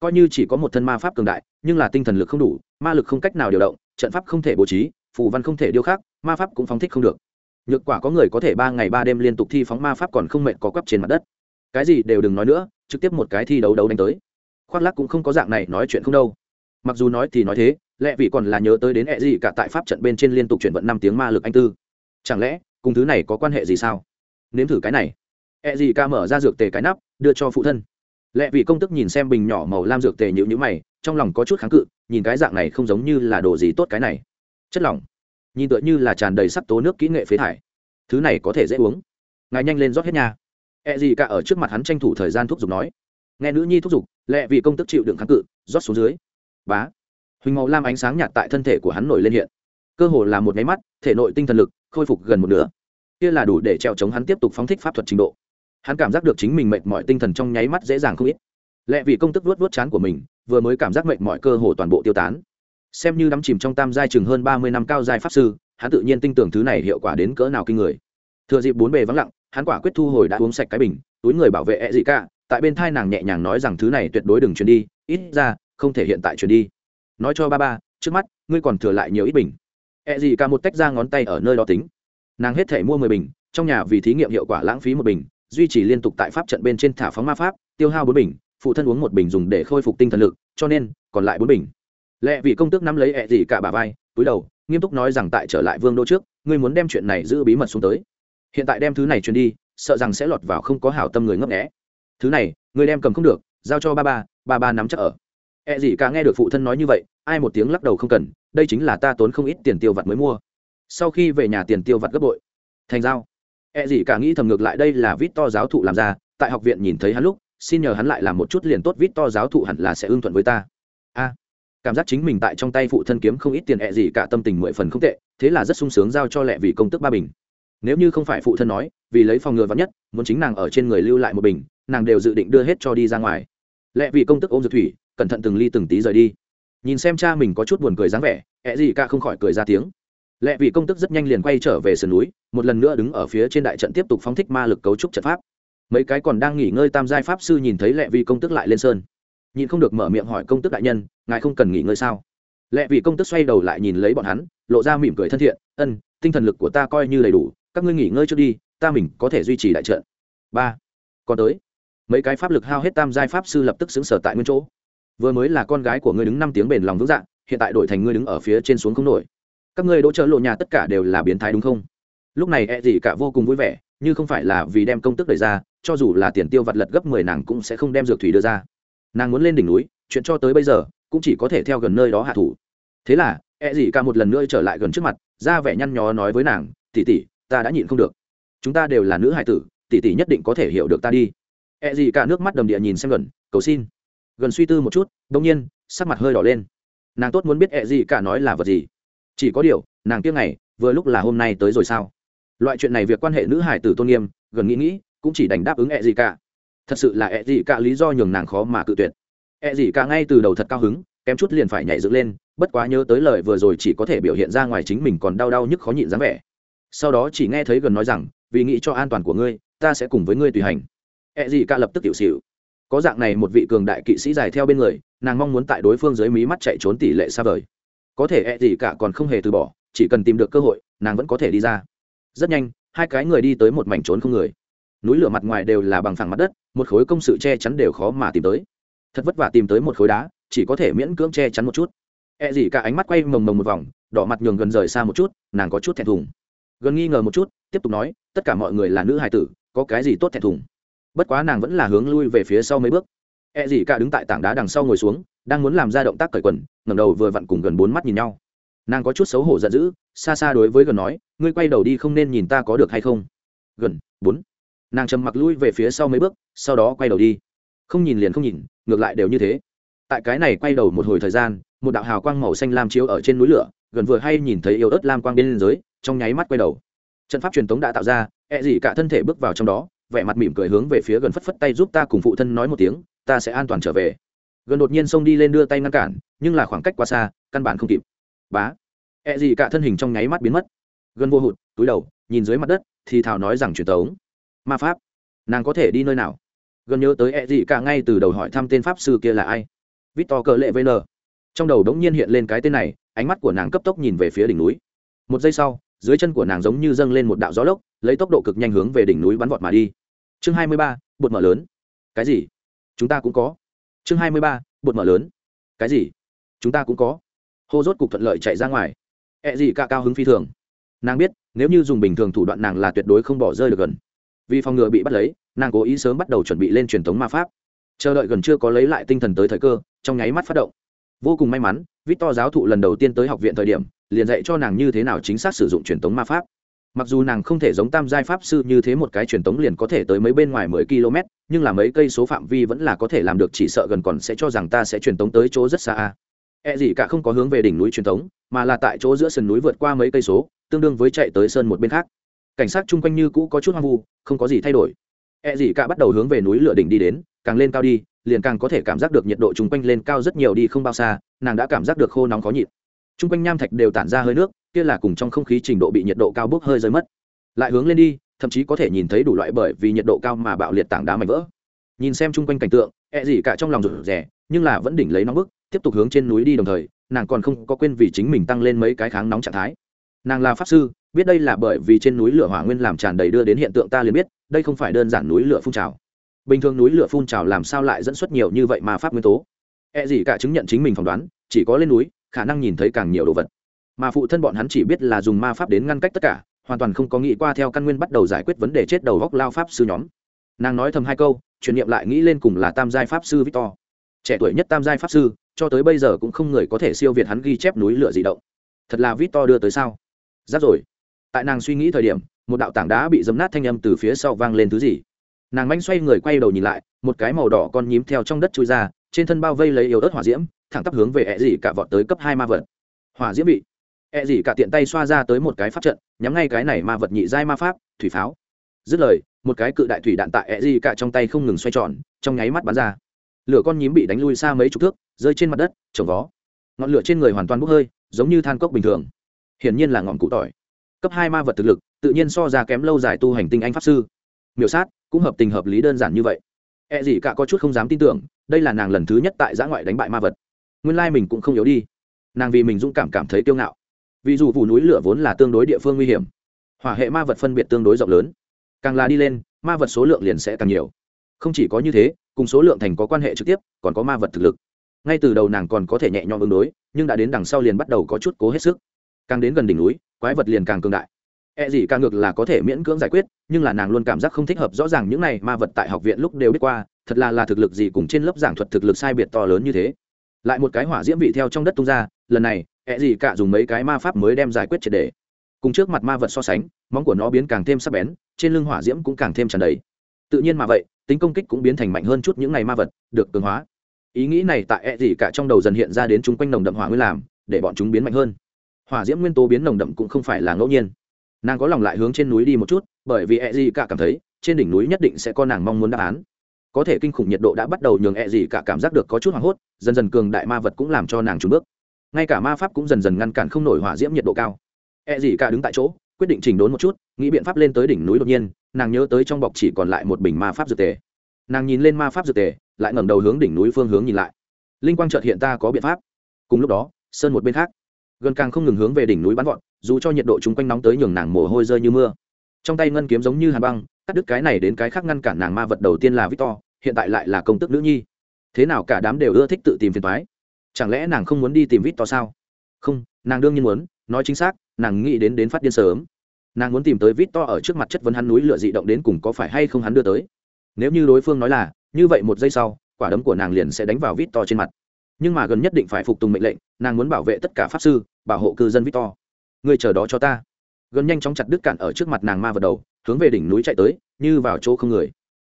[SPEAKER 1] Coi như chỉ có một thân ma pháp cường đại, nhưng là tinh thần lực không đủ, ma lực không cách nào điều động, trận pháp không thể bố trí, phù văn không thể điêu khắc, ma pháp cũng phóng thích không được. Nhược quả có người có thể ba ngày ba đêm liên tục thi phóng ma pháp còn không mệt có quắp trên mặt đất. Cái gì đều đừng nói nữa, trực tiếp một cái thi đấu đấu đánh tới. Khoác lắc cũng không có dạng này nói chuyện không đâu. Mặc dù nói thì nói thế lẽ vì còn là nhớ tới đến hệ gì cả tại pháp trận bên trên liên tục chuyển vận năm tiếng ma lực anh tư. Chẳng lẽ, cùng thứ này có quan hệ gì sao? Nếm thử cái này. Hệ gì ca mở ra dược tề cái nắp, đưa cho phụ thân. Lẽ vì công tức nhìn xem bình nhỏ màu lam dược tề nhữ nhữ mày, trong lòng có chút kháng cự, nhìn cái dạng này không giống như là đồ gì tốt cái này. Chất lỏng. Nhìn tựa như là tràn đầy sắc tố nước kỹ nghệ phế thải. Thứ này có thể dễ uống. Ngài nhanh lên rót hết nhà E gì cả ở trước mặt hắn tranh thủ thời gian thúc giục nói. Nghe nữ nhi thúc giục lẹ vì công tức chịu đựng kháng cự, rót xuống dưới. Bá huỳnh màu lam ánh sáng nhạt tại thân thể của hắn nổi lên hiện. Cơ hồ là một máy mắt, thể nội tinh thần lực khôi phục gần một nửa. Kia là đủ để trèo chống hắn tiếp tục phóng thích pháp thuật trình độ. Hắn cảm giác được chính mình mệt mỏi tinh thần trong nháy mắt dễ dàng không ít. Lẽ vì công tức vuốt vuốt chán của mình, vừa mới cảm giác mệt mỏi cơ hồ toàn bộ tiêu tán. Xem như đắm chìm trong tam giai chừng hơn ba mươi năm cao giai pháp sư, hắn tự nhiên tin tưởng thứ này hiệu quả đến cỡ nào kinh người. Thừa dịp bốn bề vắng lặng, hắn quả quyết thu hồi đã uống sạch cái bình, túi người bảo vệ e dị cả tại bên thai nàng nhẹ nhàng nói rằng thứ này tuyệt đối đừng chuyển đi, ít ra, không thể hiện tại chuyển đi nói cho ba ba, trước mắt, ngươi còn thừa lại nhiều ít bình. Ẹ gì cả một tách ra ngón tay ở nơi đó tính. Nàng hết thể mua mười bình, trong nhà vì thí nghiệm hiệu quả lãng phí một bình, duy trì liên tục tại pháp trận bên trên thả phóng ma pháp, tiêu hao bốn bình, phụ thân uống một bình dùng để khôi phục tinh thần lực, cho nên, còn lại bốn bình. Lẽ vì công tước nắm lấy ẹ gì cả bà vai, túi đầu, nghiêm túc nói rằng tại trở lại vương đô trước, ngươi muốn đem chuyện này giữ bí mật xuống tới. Hiện tại đem thứ này truyền đi, sợ rằng sẽ lọt vào không có hảo tâm người ngấp nghẽ thứ này, ngươi đem cầm không được, giao cho ba ba ba ba nắm chắc ở. E gì cả nghe được phụ thân nói như vậy, ai một tiếng lắc đầu không cần, đây chính là ta tốn không ít tiền tiêu vặt mới mua. Sau khi về nhà tiền tiêu vặt gấp bội. Thành giao. E gì cả nghĩ thầm ngược lại đây là vít to giáo thụ làm ra, tại học viện nhìn thấy hắn lúc, xin nhờ hắn lại làm một chút liền tốt vít to giáo thụ hẳn là sẽ ưng thuận với ta. A. Cảm giác chính mình tại trong tay phụ thân kiếm không ít tiền e gì cả tâm tình mười phần không tệ, thế là rất sung sướng giao cho lẹ vì công tước ba bình. Nếu như không phải phụ thân nói, vì lấy phòng ngừa vắn nhất, muốn chính nàng ở trên người lưu lại một bình, nàng đều dự định đưa hết cho đi ra ngoài. Lẹ vì công tước ôm dược thủy cẩn thận từng ly từng tí rời đi. Nhìn xem cha mình có chút buồn cười dáng vẻ, ẹ gì cả không khỏi cười ra tiếng. Lẹ vì công tức rất nhanh liền quay trở về sườn núi, một lần nữa đứng ở phía trên đại trận tiếp tục phóng thích ma lực cấu trúc trận pháp. Mấy cái còn đang nghỉ ngơi tam giai pháp sư nhìn thấy lẹ vì công tức lại lên sơn. Nhìn không được mở miệng hỏi công tức đại nhân, ngài không cần nghỉ ngơi sao? Lẽ vì công tức xoay đầu lại nhìn lấy bọn hắn, lộ ra mỉm cười thân thiện, ân, tinh thần lực của ta coi như đầy đủ, các ngươi nghỉ ngơi trước đi, ta mình có thể duy trì đại trận. Ba. Còn tới. Mấy cái pháp lực hao hết tam giai pháp sư lập tức xứng sở tại nguyên chỗ vừa mới là con gái của ngươi đứng năm tiếng bền lòng vững dạng hiện tại đổi thành ngươi đứng ở phía trên xuống không nổi. Các ngươi đỗ trợ lộ nhà tất cả đều là biến thái đúng không? Lúc này e gì cả vô cùng vui vẻ, như không phải là vì đem công tức đẩy ra, cho dù là tiền tiêu vặt lật gấp mười nàng cũng sẽ không đem dược thủy đưa ra. Nàng muốn lên đỉnh núi, chuyện cho tới bây giờ cũng chỉ có thể theo gần nơi đó hạ thủ. Thế là e gì cả một lần nữa trở lại gần trước mặt, ra vẻ nhăn nhó nói với nàng tỉ tỉ ta đã nhịn không được. Chúng ta đều là nữ hải tử tỉ tỉ nhất định có thể hiểu được ta đi. E gì cả nước mắt đầm địa nhìn xem gần, cầu xin gần suy tư một chút đông nhiên, sắc mặt hơi đỏ lên. Nàng tốt muốn biết e gì cả nói là vật gì? Chỉ có điều, nàng tiếc ngày, vừa lúc là hôm nay tới rồi sao? Loại chuyện này việc quan hệ nữ hải tử tôn nghiêm, gần nghĩ nghĩ, cũng chỉ đành đáp ứng e gì cả. Thật sự là ẹ gì cả lý do nhường nàng khó mà cự tuyệt. Ẹ gì cả ngay từ đầu thật cao hứng, kém chút liền phải nhảy dựng lên, bất quá nhớ tới lời vừa rồi chỉ có thể biểu hiện ra ngoài chính mình còn đau đau nhức khó nhịn dáng vẻ. Sau đó chỉ nghe thấy gần nói rằng, vì nghĩ cho an toàn của ngươi, ta sẽ cùng với ngươi tùy hành. Ẹ gì cả lập tức tiểu xịu có dạng này một vị cường đại kỵ sĩ dài theo bên người, nàng mong muốn tại đối phương dưới mí mắt chạy trốn tỷ lệ xa vời. Có thể e gì cả còn không hề từ bỏ, chỉ cần tìm được cơ hội, nàng vẫn có thể đi ra. Rất nhanh, hai cái người đi tới một mảnh trốn không người. Núi lửa mặt ngoài đều là bằng phẳng mặt đất, một khối công sự che chắn đều khó mà tìm tới. Thật vất vả tìm tới một khối đá, chỉ có thể miễn cưỡng che chắn một chút. E gì cả ánh mắt quay mồng mồng một vòng, đỏ mặt nhường gần rời xa một chút, nàng có chút thẹn thùng. Gần nghi ngờ một chút, tiếp tục nói, tất cả mọi người là nữ hài tử, có cái gì tốt thẹn thùng? Bất quá nàng vẫn là hướng lui về phía sau mấy bước. E gì cả đứng tại tảng đá đằng sau ngồi xuống, đang muốn làm ra động tác cởi quần, ngẩng đầu vừa vặn cùng gần bốn mắt nhìn nhau. Nàng có chút xấu hổ giận dữ, xa xa đối với gần nói, ngươi quay đầu đi không nên nhìn ta có được hay không? Gần, bốn. Nàng trầm mặc lui về phía sau mấy bước, sau đó quay đầu đi. Không nhìn liền không nhìn, ngược lại đều như thế. Tại cái này quay đầu một hồi thời gian, một đạo hào quang màu xanh lam chiếu ở trên núi lửa, gần vừa hay nhìn thấy yêu ớt lam quang bên dưới, trong nháy mắt quay đầu. Trận pháp truyền thống đã tạo ra ẹ、e、dị cả thân thể bước vào trong đó vẻ mặt mỉm cười hướng về phía gần phất phất tay giúp ta cùng phụ thân nói một tiếng, ta sẽ an toàn trở về. Gần đột nhiên xông đi lên đưa tay ngăn cản, nhưng là khoảng cách quá xa, căn bản không kịp. Bá. E gì cả thân hình trong nháy mắt biến mất. Gần vô hụt, túi đầu, nhìn dưới mặt đất, thì thào nói rằng truyền tống. Ma pháp. Nàng có thể đi nơi nào? Gần nhớ tới e gì cả ngay từ đầu hỏi thăm tên pháp sư kia là ai? Victor cờ lệ vn trong đầu đống nhiên hiện lên cái tên này, ánh mắt của nàng cấp tốc nhìn về phía đỉnh núi. Một giây sau, dưới chân của nàng giống như dâng lên một đạo gió lốc, lấy tốc độ cực nhanh hướng về đỉnh núi bắn vọt mà đi chương hai mươi ba, bột mở lớn. Cái gì? Chúng ta cũng có. Chương hai mươi ba, bột mở lớn. Cái gì? Chúng ta cũng có. Hô rốt cục thuận lợi chạy ra ngoài. Ẹ、e、gì gì cả cao hứng phi thường. Nàng biết, nếu như dùng bình thường thủ đoạn nàng là tuyệt đối không bỏ rơi được gần. Vì phòng ngừa bị bắt lấy, nàng cố ý sớm bắt đầu chuẩn bị lên truyền thống ma pháp. Chờ đợi gần chưa có lấy lại tinh thần tới thời cơ, trong nháy mắt phát động. Vô cùng may mắn, victor giáo thụ lần đầu tiên tới học viện thời điểm, liền dạy cho nàng như thế nào chính xác sử dụng truyền thống ma pháp mặc dù nàng không thể giống tam giai pháp sư như thế một cái truyền tống liền có thể tới mấy bên ngoài mười km nhưng là mấy cây số phạm vi vẫn là có thể làm được chỉ sợ gần còn sẽ cho rằng ta sẽ truyền tống tới chỗ rất xa e gì cả không có hướng về đỉnh núi truyền tống, mà là tại chỗ giữa sườn núi vượt qua mấy cây số tương đương với chạy tới sơn một bên khác. Cảnh sát chung quanh như cũ có chút hoang vu không có gì thay đổi. E gì cả bắt đầu hướng về núi lửa đỉnh đi đến càng lên cao đi liền càng có thể cảm giác được nhiệt độ chung quanh lên cao rất nhiều đi không bao xa nàng đã cảm giác được khô nóng khó nhịn. Trung quanh nham thạch đều tản ra hơi nước, kia là cùng trong không khí trình độ bị nhiệt độ cao bốc hơi rơi mất. Lại hướng lên đi, thậm chí có thể nhìn thấy đủ loại bởi vì nhiệt độ cao mà bạo liệt tảng đá mảnh vỡ. Nhìn xem chung quanh cảnh tượng E gì cả trong lòng rụt rè, nhưng là vẫn đỉnh lấy nóng bức, tiếp tục hướng trên núi đi đồng thời, nàng còn không có quên vì chính mình tăng lên mấy cái kháng nóng trạng thái. Nàng là pháp sư, biết đây là bởi vì trên núi lửa hỏa nguyên làm tràn đầy đưa đến hiện tượng ta liền biết, đây không phải đơn giản núi lửa phun trào. Bình thường núi lửa phun trào làm sao lại dẫn xuất nhiều như vậy mà pháp nguyên tố? E gì cả chứng nhận chính mình phỏng đoán, chỉ có lên núi khả năng nhìn thấy càng nhiều đồ vật. Mà phụ thân bọn hắn chỉ biết là dùng ma pháp đến ngăn cách tất cả, hoàn toàn không có nghĩ qua theo căn nguyên bắt đầu giải quyết vấn đề chết đầu góc lao pháp sư nhóm. Nàng nói thầm hai câu truyền niệm lại nghĩ lên cùng là tam giai pháp sư victor. Trẻ tuổi nhất tam giai pháp sư, cho tới bây giờ cũng không người có thể siêu việt hắn ghi chép núi lửa di động. Thật là victor đưa tới sao? Giáp rồi. Tại nàng suy nghĩ thời điểm, một đạo tảng đá bị dấm nát thanh âm từ phía sau vang lên thứ gì? Nàng manh xoay người quay đầu nhìn lại, một cái màu đỏ con nhím theo trong đất chui ra, trên thân bao vây lấy yếu ớt hỏa diễm thẳng tắp hướng về ẹ dị cả vọt tới cấp hai ma vật. Hỏa diễm bị ẹ dị cả tiện tay xoa ra tới một cái pháp trận, nhắm ngay cái này ma vật nhị giai ma pháp, thủy pháo. Dứt lời, một cái cự đại thủy đạn tại ẹ dị cả trong tay không ngừng xoay tròn, trong nháy mắt bắn ra. Lửa con nhím bị đánh lui xa mấy chục thước, rơi trên mặt đất trồng vó. Ngọn lửa trên người hoàn toàn bốc hơi, giống như than cốc bình thường. Hiển nhiên là ngọn cụ tỏi. Cấp hai ma vật thực lực, tự nhiên so ra kém lâu dài tu hành tinh anh pháp sư. Miểu sát, cũng hợp tình hợp lý đơn giản như vậy. E gì cả có chút không dám tin tưởng, đây là nàng lần thứ nhất tại giã ngoại đánh bại ma vật nguyên lai mình cũng không yếu đi. Nàng vì mình dũng cảm cảm thấy kiêu ngạo. Vì dù vụ núi lửa vốn là tương đối địa phương nguy hiểm hỏa hệ ma vật phân biệt tương đối rộng lớn. Càng là đi lên ma vật số lượng liền sẽ càng nhiều. Không chỉ có như thế cùng số lượng thành có quan hệ trực tiếp còn có ma vật thực lực. Ngay từ đầu nàng còn có thể nhẹ nhõm ứng đối nhưng đã đến đằng sau liền bắt đầu có chút cố hết sức. Càng đến gần đỉnh núi quái vật liền càng cường đại. E gì càng ngược là có thể miễn cưỡng giải quyết, nhưng là nàng luôn cảm giác không thích hợp rõ ràng những này ma vật tại học viện lúc đều biết qua, thật là là thực lực gì cùng trên lớp giảng thuật thực lực sai biệt to lớn như thế. Lại một cái hỏa diễm vị theo trong đất tung ra, lần này, E gì cả dùng mấy cái ma pháp mới đem giải quyết triệt để. Cùng trước mặt ma vật so sánh, móng của nó biến càng thêm sắc bén, trên lưng hỏa diễm cũng càng thêm tràn đầy. Tự nhiên mà vậy, tính công kích cũng biến thành mạnh hơn chút những ngày ma vật, được cường hóa. Ý nghĩ này tại E gì cả trong đầu dần hiện ra đến chung quanh nồng đậm hỏa nguyên làm, để bọn chúng biến mạnh hơn. Hỏa diễm nguyên tố biến nồng đậm cũng không phải là ngẫu nhiên nàng có lòng lại hướng trên núi đi một chút bởi vì e gì cả cảm thấy trên đỉnh núi nhất định sẽ có nàng mong muốn đáp án có thể kinh khủng nhiệt độ đã bắt đầu nhường e cả cảm giác được có chút hoảng hốt, dần dần cường đại ma vật cũng làm cho nàng trùn bước. Ngay cả ma pháp cũng dần dần ngăn cản không nổi hỏa diễm nhiệt độ cao. E cả đứng tại chỗ, quyết định chỉnh đốn một chút, nghĩ biện pháp lên tới đỉnh núi đột nhiên, nàng nhớ tới trong bọc chỉ còn lại một bình ma pháp dược tề. Nàng nhìn lên ma pháp dược tề, lại ngẩng đầu hướng đỉnh núi phương hướng nhìn lại. Linh quang trợt hiện ta có biện pháp. Cùng lúc đó, sơn một bên khác, gần càng không ngừng hướng về đỉnh núi bắn vọt, dù cho nhiệt độ chung quanh nóng tới nhường nàng mồ hôi rơi như mưa. Trong tay ngân kiếm giống như hàn băng cắt đứt cái này đến cái khác ngăn cản nàng ma vật đầu tiên là victor, hiện tại lại là công tức nữ nhi. Thế nào cả đám đều ưa thích tự tìm phiền toái. Chẳng lẽ nàng không muốn đi tìm victor sao? Không, nàng đương nhiên muốn, nói chính xác, nàng nghĩ đến đến phát điên sớm. Nàng muốn tìm tới victor ở trước mặt chất vấn hắn núi lửa dị động đến cùng có phải hay không hắn đưa tới. Nếu như đối phương nói là, như vậy một giây sau, quả đấm của nàng liền sẽ đánh vào victor trên mặt. Nhưng mà gần nhất định phải phục tùng mệnh lệnh, nàng muốn bảo vệ tất cả pháp sư, bảo hộ cư dân victor. Người chờ đó cho ta. Gần nhanh chóng chặt đứt cản ở trước mặt nàng ma vật đầu hướng về đỉnh núi chạy tới, như vào chỗ không người.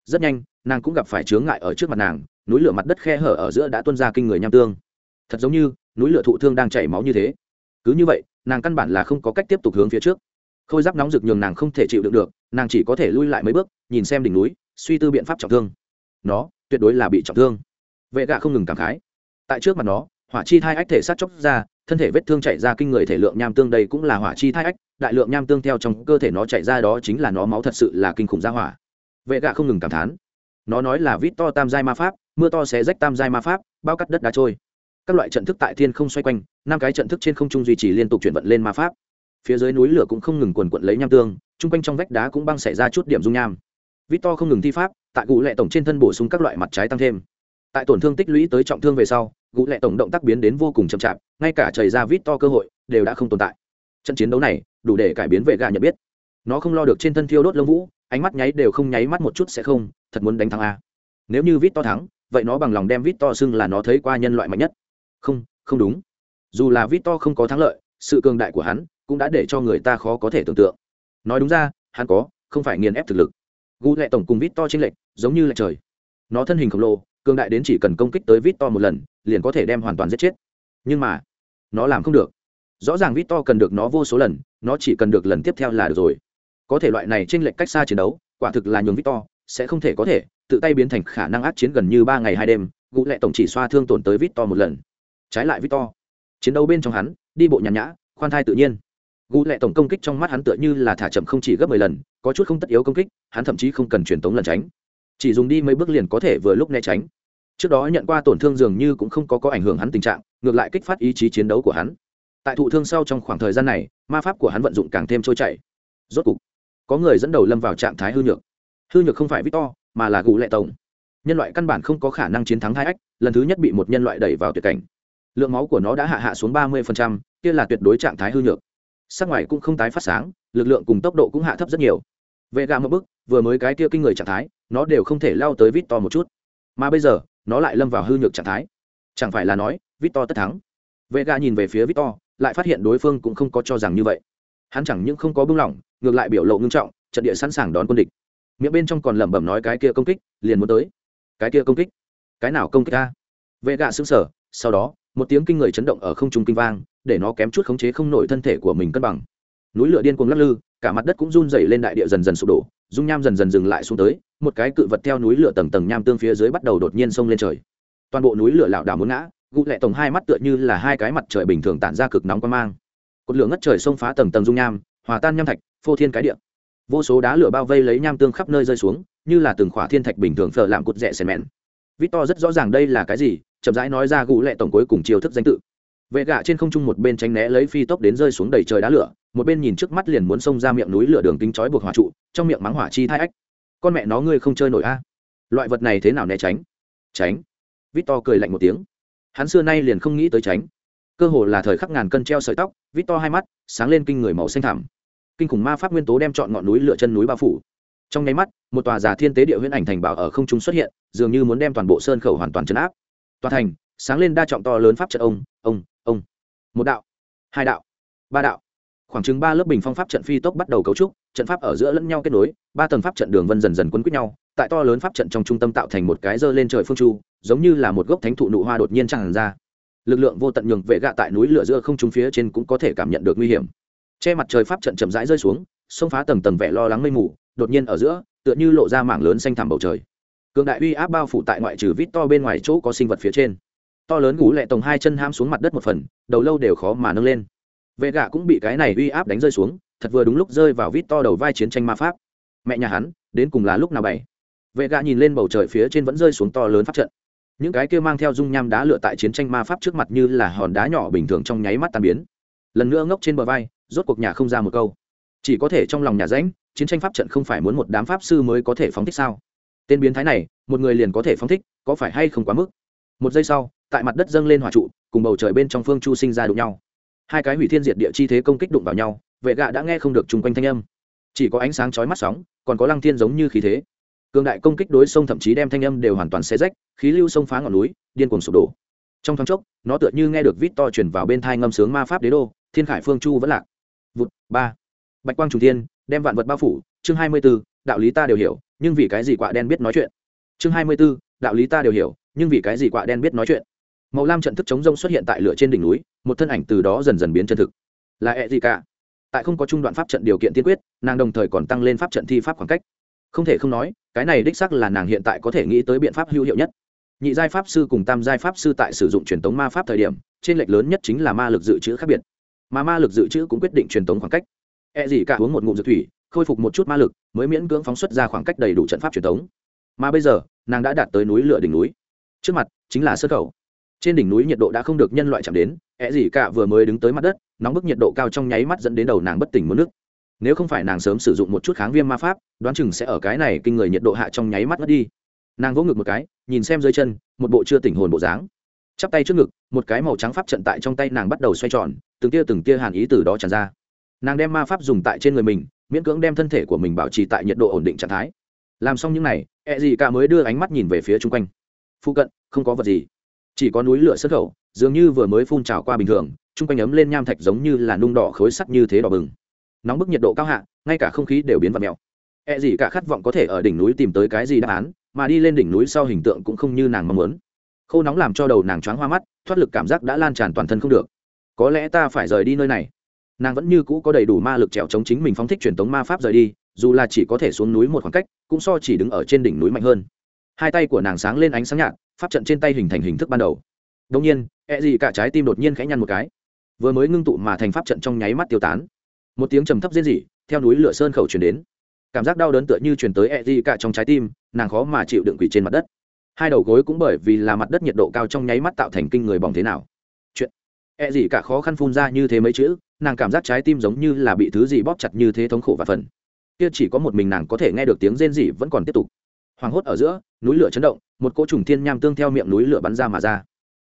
[SPEAKER 1] Rất nhanh, nàng cũng gặp phải chướng ngại ở trước mặt nàng, núi lửa mặt đất khe hở ở giữa đã tuôn ra kinh người nham tương. Thật giống như, núi lửa thụ thương đang chảy máu như thế. Cứ như vậy, nàng căn bản là không có cách tiếp tục hướng phía trước. Khôi giáp nóng rực nhường nàng không thể chịu đựng được, nàng chỉ có thể lui lại mấy bước, nhìn xem đỉnh núi, suy tư biện pháp trọng thương. Nó, tuyệt đối là bị trọng thương. Vệ gạ không ngừng cảm khái. Tại trước mặt nó, hỏa chi thai ách thể sát chóc ra thân thể vết thương chạy ra kinh người thể lượng nham tương đây cũng là hỏa chi thai ách, đại lượng nham tương theo trong cơ thể nó chạy ra đó chính là nó máu thật sự là kinh khủng ra hỏa. Vệ gạ không ngừng cảm thán. Nó nói là vít to tam giai ma pháp, mưa to sẽ rách tam giai ma pháp, bao cắt đất đá trôi. Các loại trận thức tại thiên không xoay quanh, năm cái trận thức trên không trung duy trì liên tục chuyển vận lên ma pháp. Phía dưới núi lửa cũng không ngừng quần quận lấy nham tương, chung quanh trong vách đá cũng băng xảy ra chút điểm dung nham. Vít to không ngừng thi pháp, tại cụ lệ tổng trên thân bổ sung các loại mặt trái tăng thêm. Tại tổn thương tích lũy tới trọng thương về sau gũ lệ tổng động tác biến đến vô cùng chậm chạp, ngay cả chảy ra vít to cơ hội đều đã không tồn tại. Trận chiến đấu này đủ để cải biến vệ gà nhận biết. Nó không lo được trên thân thiêu đốt lông vũ, ánh mắt nháy đều không nháy mắt một chút sẽ không, thật muốn đánh thắng a. Nếu như vít to thắng, vậy nó bằng lòng đem vít to xưng là nó thấy qua nhân loại mạnh nhất. Không không đúng. Dù là vít to không có thắng lợi, sự cường đại của hắn cũng đã để cho người ta khó có thể tưởng tượng. Nói đúng ra, hắn có, không phải nghiền ép thực lực. Gu lệ tổng cùng vít to trên lệnh giống như lệch trời. Nó thân hình khổng lồ cường đại đến chỉ cần công kích tới vít to một lần, liền có thể đem hoàn toàn giết chết. Nhưng mà, nó làm không được. Rõ ràng vít to cần được nó vô số lần, nó chỉ cần được lần tiếp theo là được rồi. Có thể loại này t r ê n lệch cách xa chiến đấu, quả thực là nhường vít to sẽ không thể có thể tự tay biến thành khả năng át chiến gần như ba ngày hai đêm gũ lệ tổng chỉ xoa thương tổn tới vít to một lần. Trái lại vít to chiến đấu bên trong hắn, đi bộ nhàn nhã, khoan thai tự nhiên. Gũ lệ tổng công kích trong mắt hắn tựa như là thả chậm không chỉ gấp mười lần, có chút không tất yếu công kích, hắn thậm chí không cần truyền tống lần tránh chỉ dùng đi mấy bước liền có thể vừa lúc né tránh. Trước đó nhận qua tổn thương dường như cũng không có có ảnh hưởng hắn tình trạng, ngược lại kích phát ý chí chiến đấu của hắn. Tại thụ thương sau trong khoảng thời gian này, ma pháp của hắn vận dụng càng thêm trôi chảy. Rốt cục, có người dẫn đầu lâm vào trạng thái hư nhược. Hư nhược không phải victor, mà là gù lệ tổng. Nhân loại căn bản không có khả năng chiến thắng hai ách, lần thứ nhất bị một nhân loại đẩy vào tuyệt cảnh. Lượng máu của nó đã hạ hạ xuống ba mươi kia là tuyệt đối trạng thái hư nhược. Sắc ngoài cũng không tái phát sáng, lực lượng cùng tốc độ cũng hạ thấp rất nhiều. Vệ gà một bức vừa mới cái kia kinh người trạng thái, nó đều không thể lao tới vít to một chút. Mà bây giờ, nó lại lâm vào hư nhược trạng thái. Chẳng phải là nói vít to tất thắng. Vệ gà nhìn về phía vít to lại phát hiện đối phương cũng không có cho rằng như vậy. Hắn chẳng những không có buông lỏng, ngược lại biểu lộ ngưng trọng, trận địa sẵn sàng đón quân địch. Miệng bên trong còn lẩm bẩm nói cái kia công kích, liền muốn tới. Cái kia công kích? Cái nào công kích ta vệ gạ xứng sở sau đó, một tiếng kinh người chấn động ở không trung kinh vang, để nó kém chút khống chế không nổi thân thể của mình cân bằng. Núi lửa điên cuồng lắc lư, cả mặt đất cũng run dày lên đại địa dần dần sụp đổ dung nham dần dần dừng lại xuống tới, một cái cự vật theo núi lửa tầng tầng nham tương phía dưới bắt đầu đột nhiên xông lên trời. Toàn bộ núi lửa lảo đảo muốn ngã, gụ lệ tổng hai mắt tựa như là hai cái mặt trời bình thường tản ra cực nóng quan mang. Cột lửa ngất trời xông phá tầng tầng dung nham, hòa tan nham thạch, phô thiên cái địa. Vô số đá lửa bao vây lấy nham tương khắp nơi rơi xuống, như là từng khỏa thiên thạch bình thường phở làm cột rẻ xèn mẹn. Victor rất rõ ràng đây là cái gì, chậm rãi nói ra gụ lệ tổng cuối cùng chiêu thức danh tự vệ gạ trên không trung một bên tránh né lấy phi tốc đến rơi xuống đầy trời đá lửa, một bên nhìn trước mắt liền muốn xông ra miệng núi lửa đường kính chói buộc hỏa trụ, trong miệng mắng hỏa chi thai ách. Con mẹ nó ngươi không chơi nổi a. Loại vật này thế nào né tránh? Tránh. Victor cười lạnh một tiếng. Hắn xưa nay liền không nghĩ tới tránh. Cơ hồ là thời khắc ngàn cân treo sợi tóc, victor hai mắt sáng lên kinh người màu xanh thẳm. Kinh khủng ma pháp nguyên tố đem chọn ngọn núi lửa chân núi bao phủ. Trong nháy mắt, một tòa giả thiên tế địa huyễn ảnh thành bảo ở không trung xuất hiện, dường như muốn đem toàn bộ sơn khẩu hoàn toàn chấn áp. Toàn thành, sáng lên đa trọng to lớn pháp trận ông ông ông. Một đạo. Hai đạo. Ba đạo. Khoảng chừng ba lớp bình phong pháp trận phi tốc bắt đầu cấu trúc, trận pháp ở giữa lẫn nhau kết nối, ba tầng pháp trận đường vân dần dần quấn quýt nhau, tại to lớn pháp trận trong trung tâm tạo thành một cái dơ lên trời phương chu giống như là một gốc thánh thụ nụ hoa đột nhiên tràn ra. Lực lượng vô tận nhường vệ gạ tại núi lửa giữa không trung phía trên cũng có thể cảm nhận được nguy hiểm. Che mặt trời pháp trận chậm rãi rơi xuống, xông phá tầng tầng vẻ lo lắng mây mù, đột nhiên ở giữa, tựa như lộ ra mảng lớn xanh thẳm bầu trời. Cường đại uy áp bao phủ tại ngoại trừ vít to bên ngoài chỗ có sinh vật phía trên to lớn gú lẹ tổng hai chân ham xuống mặt đất một phần, đầu lâu đều khó mà nâng lên. Vệ gạ cũng bị cái này uy áp đánh rơi xuống, thật vừa đúng lúc rơi vào vít to đầu vai chiến tranh ma pháp. Mẹ nhà hắn, đến cùng là lúc nào bày? Vệ gạ nhìn lên bầu trời phía trên vẫn rơi xuống to lớn pháp trận. Những cái kia mang theo dung nham đá lựa tại chiến tranh ma pháp trước mặt như là hòn đá nhỏ bình thường trong nháy mắt tan biến. Lần nữa ngốc trên bờ vai, rốt cuộc nhà không ra một câu. Chỉ có thể trong lòng nhà rãnh, chiến tranh pháp trận không phải muốn một đám pháp sư mới có thể phóng thích sao? Tên biến thái này, một người liền có thể phóng thích, có phải hay không quá mức? Một giây sau tại mặt đất dâng lên hỏa trụ, cùng bầu trời bên trong phương chu sinh ra đụng nhau. Hai cái hủy thiên diệt địa chi thế công kích đụng vào nhau, vệ gạ đã nghe không được chung quanh thanh âm. Chỉ có ánh sáng chói mắt sóng, còn có lăng thiên giống như khí thế. Cường đại công kích đối sông thậm chí đem thanh âm đều hoàn toàn xe rách, khí lưu sông phá ngọn núi, điên cuồng sụp đổ. Trong thoáng chốc, nó tựa như nghe được vít to chuyển vào bên thai ngâm sướng ma pháp đế đô, thiên khải phương chu vẫn lạc. Vụt, ba. Bạch quang trùng thiên, đem vạn vật bao phủ. Chương hai mươi b ố đạo lý ta đều hiểu, nhưng vì cái gì quạ đen biết nói chuyện? Chương hai mươi b ố đạo lý ta đều hiểu, nhưng vì cái gì quạ đen biết nói chuyện? Màu lam trận thức chống rông xuất hiện tại lửa trên đỉnh núi, một thân ảnh từ đó dần dần biến chân thực. Là e gì cả tại không có trung đoạn pháp trận điều kiện tiên quyết, nàng đồng thời còn tăng lên pháp trận thi pháp khoảng cách. Không thể không nói, cái này đích sắc là nàng hiện tại có thể nghĩ tới biện pháp hữu hiệu nhất. Nhị giai pháp sư cùng tam giai pháp sư tại sử dụng truyền thống ma pháp thời điểm, trên lệch lớn nhất chính là ma lực dự trữ khác biệt. Mà ma lực dự trữ cũng quyết định truyền thống khoảng cách. E gì cả uống một ngụm dược thủy, khôi phục một chút ma lực, mới miễn cưỡng phóng xuất ra khoảng cách đầy đủ trận pháp truyền thống mà bây giờ, nàng đã đạt tới núi lửa đỉnh núi. Trước mặt, chính là sơ cầu trên đỉnh núi nhiệt độ đã không được nhân loại chạm đến ẹ gì cả vừa mới đứng tới mặt đất nóng bức nhiệt độ cao trong nháy mắt dẫn đến đầu nàng bất tỉnh mất nước. Nếu không phải nàng sớm sử dụng một chút kháng viêm ma pháp đoán chừng sẽ ở cái này kinh người nhiệt độ hạ trong nháy mắt mất đi. Nàng vỗ ngực một cái nhìn xem dưới chân một bộ chưa tỉnh hồn bộ dáng. Chắp tay trước ngực một cái màu trắng pháp trận tại trong tay nàng bắt đầu xoay tròn từng tia từng tia hàn ý từ đó tràn ra. Nàng đem ma pháp dùng tại trên người mình miễn cưỡng đem thân thể của mình bảo trì tại nhiệt độ ổn định trạng thái. Làm xong những này, ẹ gì cả mới đưa ánh mắt nhìn về phía chung quanh. Phụ cận không có vật gì chỉ có núi lửa xuất khẩu, dường như vừa mới phun trào qua bình thường, chung quanh ấm lên nham thạch giống như là nung đỏ khối sắt như thế đỏ bừng. Nóng bức nhiệt độ cao hạ, ngay cả không khí đều biến vật mèo. E gì cả khát vọng có thể ở đỉnh núi tìm tới cái gì đáp án, mà đi lên đỉnh núi sau hình tượng cũng không như nàng mong muốn. Khô nóng làm cho đầu nàng choáng hoa mắt, thoát lực cảm giác đã lan tràn toàn thân không được. Có lẽ ta phải rời đi nơi này. Nàng vẫn như cũ có đầy đủ ma lực trèo chống chính mình phóng thích truyền tống ma pháp rời đi, dù là chỉ có thể xuống núi một khoảng cách, cũng so chỉ đứng ở trên đỉnh núi mạnh hơn hai tay của nàng sáng lên ánh sáng nhạt, pháp trận trên tay hình thành hình thức ban đầu. Đông nhiên e gì cả trái tim đột nhiên khẽ nhăn một cái. Vừa mới ngưng tụ mà thành pháp trận trong nháy mắt tiêu tán. Một tiếng trầm thấp rên rỉ, theo núi lửa sơn khẩu chuyển đến. Cảm giác đau đớn tựa như chuyển tới e gì cả trong trái tim, nàng khó mà chịu đựng quỷ trên mặt đất. Hai đầu gối cũng bởi vì là mặt đất nhiệt độ cao trong nháy mắt tạo thành kinh người bỏng thế nào. Chuyện. E gì cả khó khăn phun ra như thế mấy chữ, nàng cảm giác trái tim giống như là bị thứ gì bóp chặt như thế thống khổ và phần. Kia chỉ có một mình nàng có thể nghe được tiếng rên rỉ vẫn còn tiếp tục hoảng hốt ở giữa, núi lửa chấn động, một cỗ trùng thiên nham tương theo miệng núi lửa bắn ra mà ra.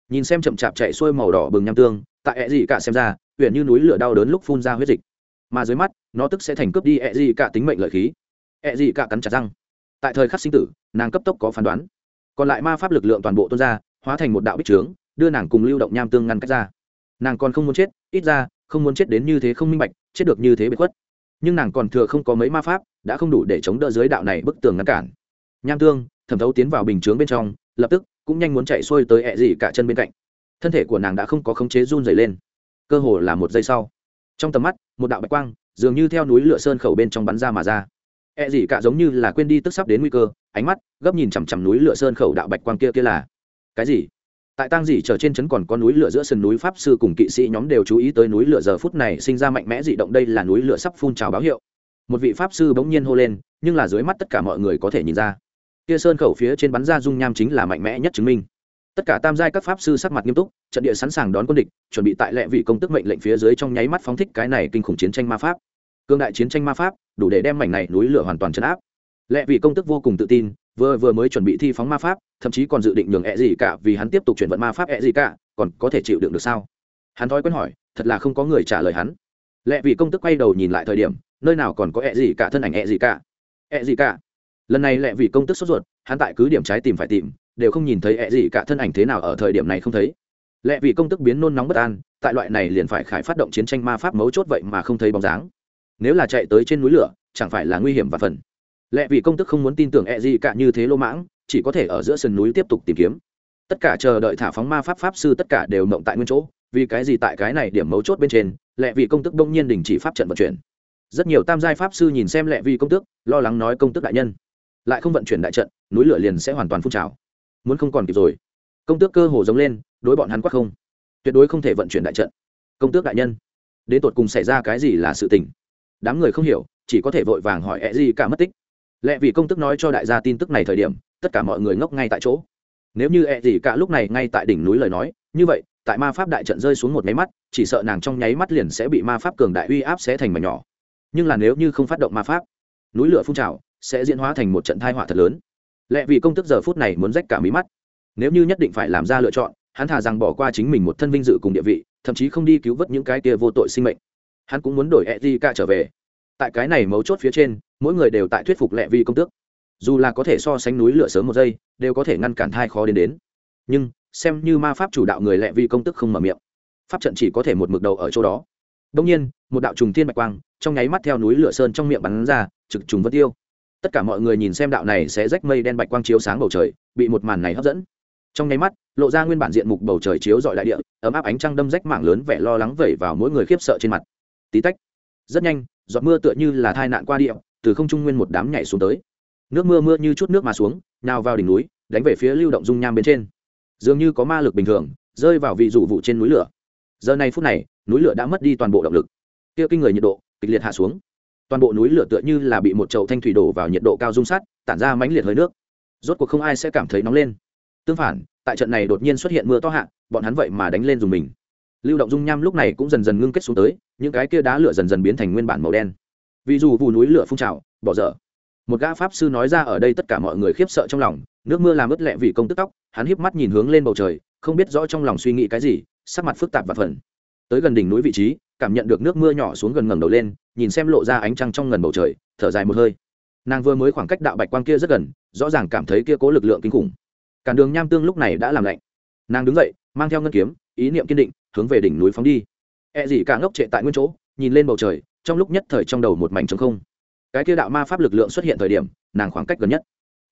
[SPEAKER 1] Nhìn xem chậm chạp chạy xuôi màu đỏ bừng nham tương, tại ẹ gì cả xem ra, huyện như núi lửa đau đớn lúc phun ra huyết dịch. Mà dưới mắt, nó tức sẽ thành cướp đi ẹ gì cả tính mệnh lợi khí. Ẹ gì cả cắn chặt răng. Tại thời khắc sinh tử, nàng cấp tốc có phán đoán. Còn lại ma pháp lực lượng toàn bộ tuôn ra, hóa thành một đạo bích trướng, đưa nàng cùng lưu động nham tương ngăn cách ra. Nàng còn không muốn chết, ít ra, không muốn chết đến như thế không minh bạch, chết được như thế bị khuất. Nhưng nàng còn thừa không có mấy ma pháp, đã không đủ để chống đỡ dưới đạo này bức tường ngăn cản nham tương, thẩm thấu tiến vào bình chướng bên trong, lập tức cũng nhanh muốn chạy xuôi tới ẹ dị cả chân bên cạnh. Thân thể của nàng đã không có khống chế run dày lên. Cơ hồ là một giây sau, trong tầm mắt, một đạo bạch quang dường như theo núi lửa sơn khẩu bên trong bắn ra mà ra. Ẹ dị cả giống như là quên đi tức sắp đến nguy cơ, ánh mắt gấp nhìn chằm chằm núi lửa sơn khẩu đạo bạch quang kia kia là, cái gì? Tại tang dỉ trở trên trấn còn có núi lửa giữa sườn núi pháp sư cùng kỵ sĩ nhóm đều chú ý tới núi lửa giờ phút này sinh ra mạnh mẽ dị động, đây là núi lửa sắp phun trào báo hiệu. Một vị pháp sư bỗng nhiên hô lên, nhưng là dưới mắt tất cả mọi người có thể nhìn ra kia sơn khẩu phía trên bắn ra dung nham chính là mạnh mẽ nhất chứng minh. Tất cả tam giai các pháp sư sắc mặt nghiêm túc, trận địa sẵn sàng đón quân địch, chuẩn bị tại lệ vị công tức mệnh lệnh phía dưới trong nháy mắt phóng thích cái này kinh khủng chiến tranh ma pháp. Cương đại chiến tranh ma pháp, đủ để đem mảnh này núi lửa hoàn toàn chấn áp. Lệ vị công tức vô cùng tự tin, vừa vừa mới chuẩn bị thi phóng ma pháp, thậm chí còn dự định nhường ẹ gì cả vì hắn tiếp tục chuyển vận ma pháp ẹ gì cả còn có thể chịu đựng được sao? Hắn thói quen hỏi, thật là không có người trả lời hắn. Lệ vị công tức quay đầu nhìn lại thời điểm, nơi nào còn có ẹ gì cả thân ảnh ẹ gì cả ẹ gì cả lần này lẹ vì công tức sốt ruột, hắn tại cứ điểm trái tìm phải tìm, đều không nhìn thấy ẹ gì cả thân ảnh thế nào ở thời điểm này không thấy. Lệ vì công tức biến nôn nóng bất an, tại loại này liền phải khải phát động chiến tranh ma pháp mấu chốt vậy mà không thấy bóng dáng. Nếu là chạy tới trên núi lửa, chẳng phải là nguy hiểm và phần. Lẽ vì công tức không muốn tin tưởng e gì cả như thế lô mãng, chỉ có thể ở giữa sườn núi tiếp tục tìm kiếm. Tất cả chờ đợi thả phóng ma pháp pháp sư tất cả đều mộng tại nguyên chỗ, vì cái gì tại cái này điểm mấu chốt bên trên lẽ vì công tức đông nhiên đình chỉ pháp trận vận chuyển. Rất nhiều tam giai pháp sư nhìn xem lẽ vì công tức, lo lắng nói công tức đại nhân lại không vận chuyển đại trận, núi lửa liền sẽ hoàn toàn phun trào. Muốn không còn kịp rồi. Công tước cơ hồ giống lên, đối bọn hắn quát không. Tuyệt đối không thể vận chuyển đại trận. Công tước đại nhân, đến tột cùng xảy ra cái gì là sự tình? Đám người không hiểu, chỉ có thể vội vàng hỏi e ẹ gì cả mất tích. Lẽ vì công tức nói cho đại gia tin tức này thời điểm, tất cả mọi người ngốc ngay tại chỗ. Nếu như e ẹ gì cả lúc này ngay tại đỉnh núi lời nói, như vậy, tại ma pháp đại trận rơi xuống một nháy mắt, chỉ sợ nàng trong nháy mắt liền sẽ bị ma pháp cường đại uy áp sẽ thành mảnh nhỏ. Nhưng là nếu như không phát động ma pháp, núi lửa phun trào sẽ diễn hóa thành một trận thai họa thật lớn. Lẽ vì công tức giờ phút này muốn rách cả mí mắt. Nếu như nhất định phải làm ra lựa chọn, hắn thà rằng bỏ qua chính mình một thân vinh dự cùng địa vị, thậm chí không đi cứu vớt những cái kia vô tội sinh mệnh. Hắn cũng muốn đổi e di cả trở về. Tại cái này mấu chốt phía trên, mỗi người đều tại thuyết phục lệ vi công tước. Dù là có thể so sánh núi lửa sớm một giây, đều có thể ngăn cản thai khó đến đến. Nhưng, xem như ma pháp chủ đạo người lệ vi công tức không mở miệng. Pháp trận chỉ có thể một mực đầu ở chỗ đó. Đông nhiên, một đạo trùng thiên bạch quang, trong nháy mắt theo núi lửa sơn trong miệng bắn ra, trực trùng vân tiêu tất cả mọi người nhìn xem đạo này sẽ rách mây đen bạch quang chiếu sáng bầu trời, bị một màn này hấp dẫn. Trong nháy mắt, lộ ra nguyên bản diện mục bầu trời chiếu dọi đại địa, ấm áp ánh trăng đâm rách mảng lớn vẻ lo lắng vẩy vào mỗi người khiếp sợ trên mặt. Tí tách, rất nhanh, giọt mưa tựa như là thai nạn qua địa, từ không trung nguyên một đám nhảy xuống tới. Nước mưa mưa như chút nước mà xuống, nào vào đỉnh núi, đánh về phía lưu động dung nham bên trên. Dường như có ma lực bình thường, rơi vào vị dụ vụ trên núi lửa. Giờ này phút này, núi lửa đã mất đi toàn bộ động lực. Kia kinh người nhiệt độ, kịch liệt hạ xuống toàn bộ núi lửa tựa như là bị một chậu thanh thủy đổ vào nhiệt độ cao dung sắt, tản ra mãnh liệt hơi nước. Rốt cuộc không ai sẽ cảm thấy nóng lên. Tương phản, tại trận này đột nhiên xuất hiện mưa to hạ, bọn hắn vậy mà đánh lên dùng mình. Lưu động dung nham lúc này cũng dần dần ngưng kết xuống tới, những cái kia đá lửa dần dần biến thành nguyên bản màu đen. Vì dù vụ núi lửa phun trào, bỏ dở. Một gã pháp sư nói ra ở đây tất cả mọi người khiếp sợ trong lòng, nước mưa làm ướt lẹ vì công tức tóc, hắn híp mắt nhìn hướng lên bầu trời, không biết rõ trong lòng suy nghĩ cái gì, sắc mặt phức tạp và phần tới gần đỉnh núi vị trí cảm nhận được nước mưa nhỏ xuống gần ngẩng đầu lên, nhìn xem lộ ra ánh trăng trong ngần bầu trời, thở dài một hơi. Nàng vừa mới khoảng cách đạo bạch quang kia rất gần, rõ ràng cảm thấy kia cố lực lượng kinh khủng. Cản đường nham tương lúc này đã làm lạnh. Nàng đứng dậy, mang theo ngân kiếm, ý niệm kiên định, hướng về đỉnh núi phóng đi. E gì cả ngốc trệ tại nguyên chỗ, nhìn lên bầu trời, trong lúc nhất thời trong đầu một mảnh trống không. Cái kia đạo ma pháp lực lượng xuất hiện thời điểm, nàng khoảng cách gần nhất.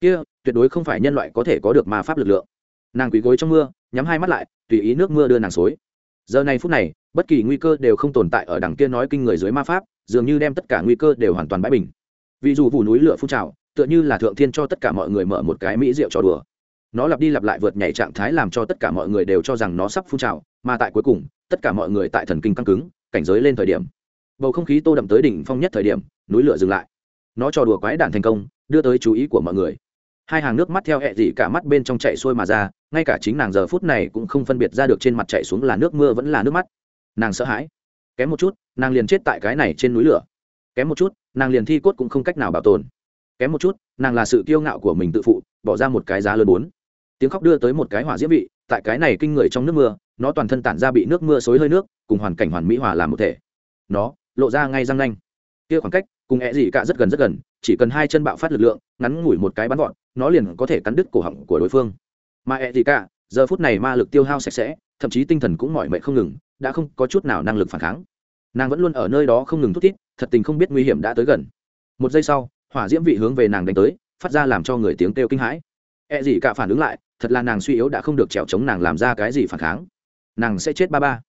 [SPEAKER 1] Kia, tuyệt đối không phải nhân loại có thể có được ma pháp lực lượng. Nàng quỳ gối trong mưa, nhắm hai mắt lại, tùy ý nước mưa đưa nàng xối. Giờ này phút này bất kỳ nguy cơ đều không tồn tại ở đằng kia nói kinh người dưới ma pháp, dường như đem tất cả nguy cơ đều hoàn toàn bãi bình. Vì dù vụ núi lửa phun trào, tựa như là thượng thiên cho tất cả mọi người mở một cái mỹ rượu trò đùa. Nó lặp đi lặp lại vượt nhảy trạng thái làm cho tất cả mọi người đều cho rằng nó sắp phun trào, mà tại cuối cùng, tất cả mọi người tại thần kinh căng cứng, cảnh giới lên thời điểm. Bầu không khí tô đậm tới đỉnh phong nhất thời điểm, núi lửa dừng lại. Nó trò đùa quái đản thành công, đưa tới chú ý của mọi người. Hai hàng nước mắt theo hẹ dị cả mắt bên trong chạy xuôi mà ra, ngay cả chính nàng giờ phút này cũng không phân biệt ra được trên mặt chạy xuống là nước mưa vẫn là nước mắt nàng sợ hãi. Kém một chút, nàng liền chết tại cái này trên núi lửa. Kém một chút, nàng liền thi cốt cũng không cách nào bảo tồn. Kém một chút, nàng là sự kiêu ngạo của mình tự phụ, bỏ ra một cái giá lớn bốn. Tiếng khóc đưa tới một cái hỏa diễm vị, tại cái này kinh người trong nước mưa, nó toàn thân tản ra bị nước mưa xối hơi nước, cùng hoàn cảnh hoàn mỹ hòa làm một thể. Nó lộ ra ngay răng nanh. Kia khoảng cách, cùng ẹ dị cả rất gần rất gần, chỉ cần hai chân bạo phát lực lượng, ngắn ngủi một cái bắn gọn nó liền có thể cắn đứt cổ họng của đối phương. Mà ẹ dị cả, giờ phút này ma lực tiêu hao sạch sẽ thậm chí tinh thần cũng mỏi mệt không ngừng, đã không có chút nào năng lực phản kháng. Nàng vẫn luôn ở nơi đó không ngừng thút thít, thật tình không biết nguy hiểm đã tới gần. Một giây sau, hỏa diễm vị hướng về nàng đánh tới, phát ra làm cho người tiếng kêu kinh hãi. E gì cả phản ứng lại, thật là nàng suy yếu đã không được trèo chống nàng làm ra cái gì phản kháng. Nàng sẽ chết ba ba.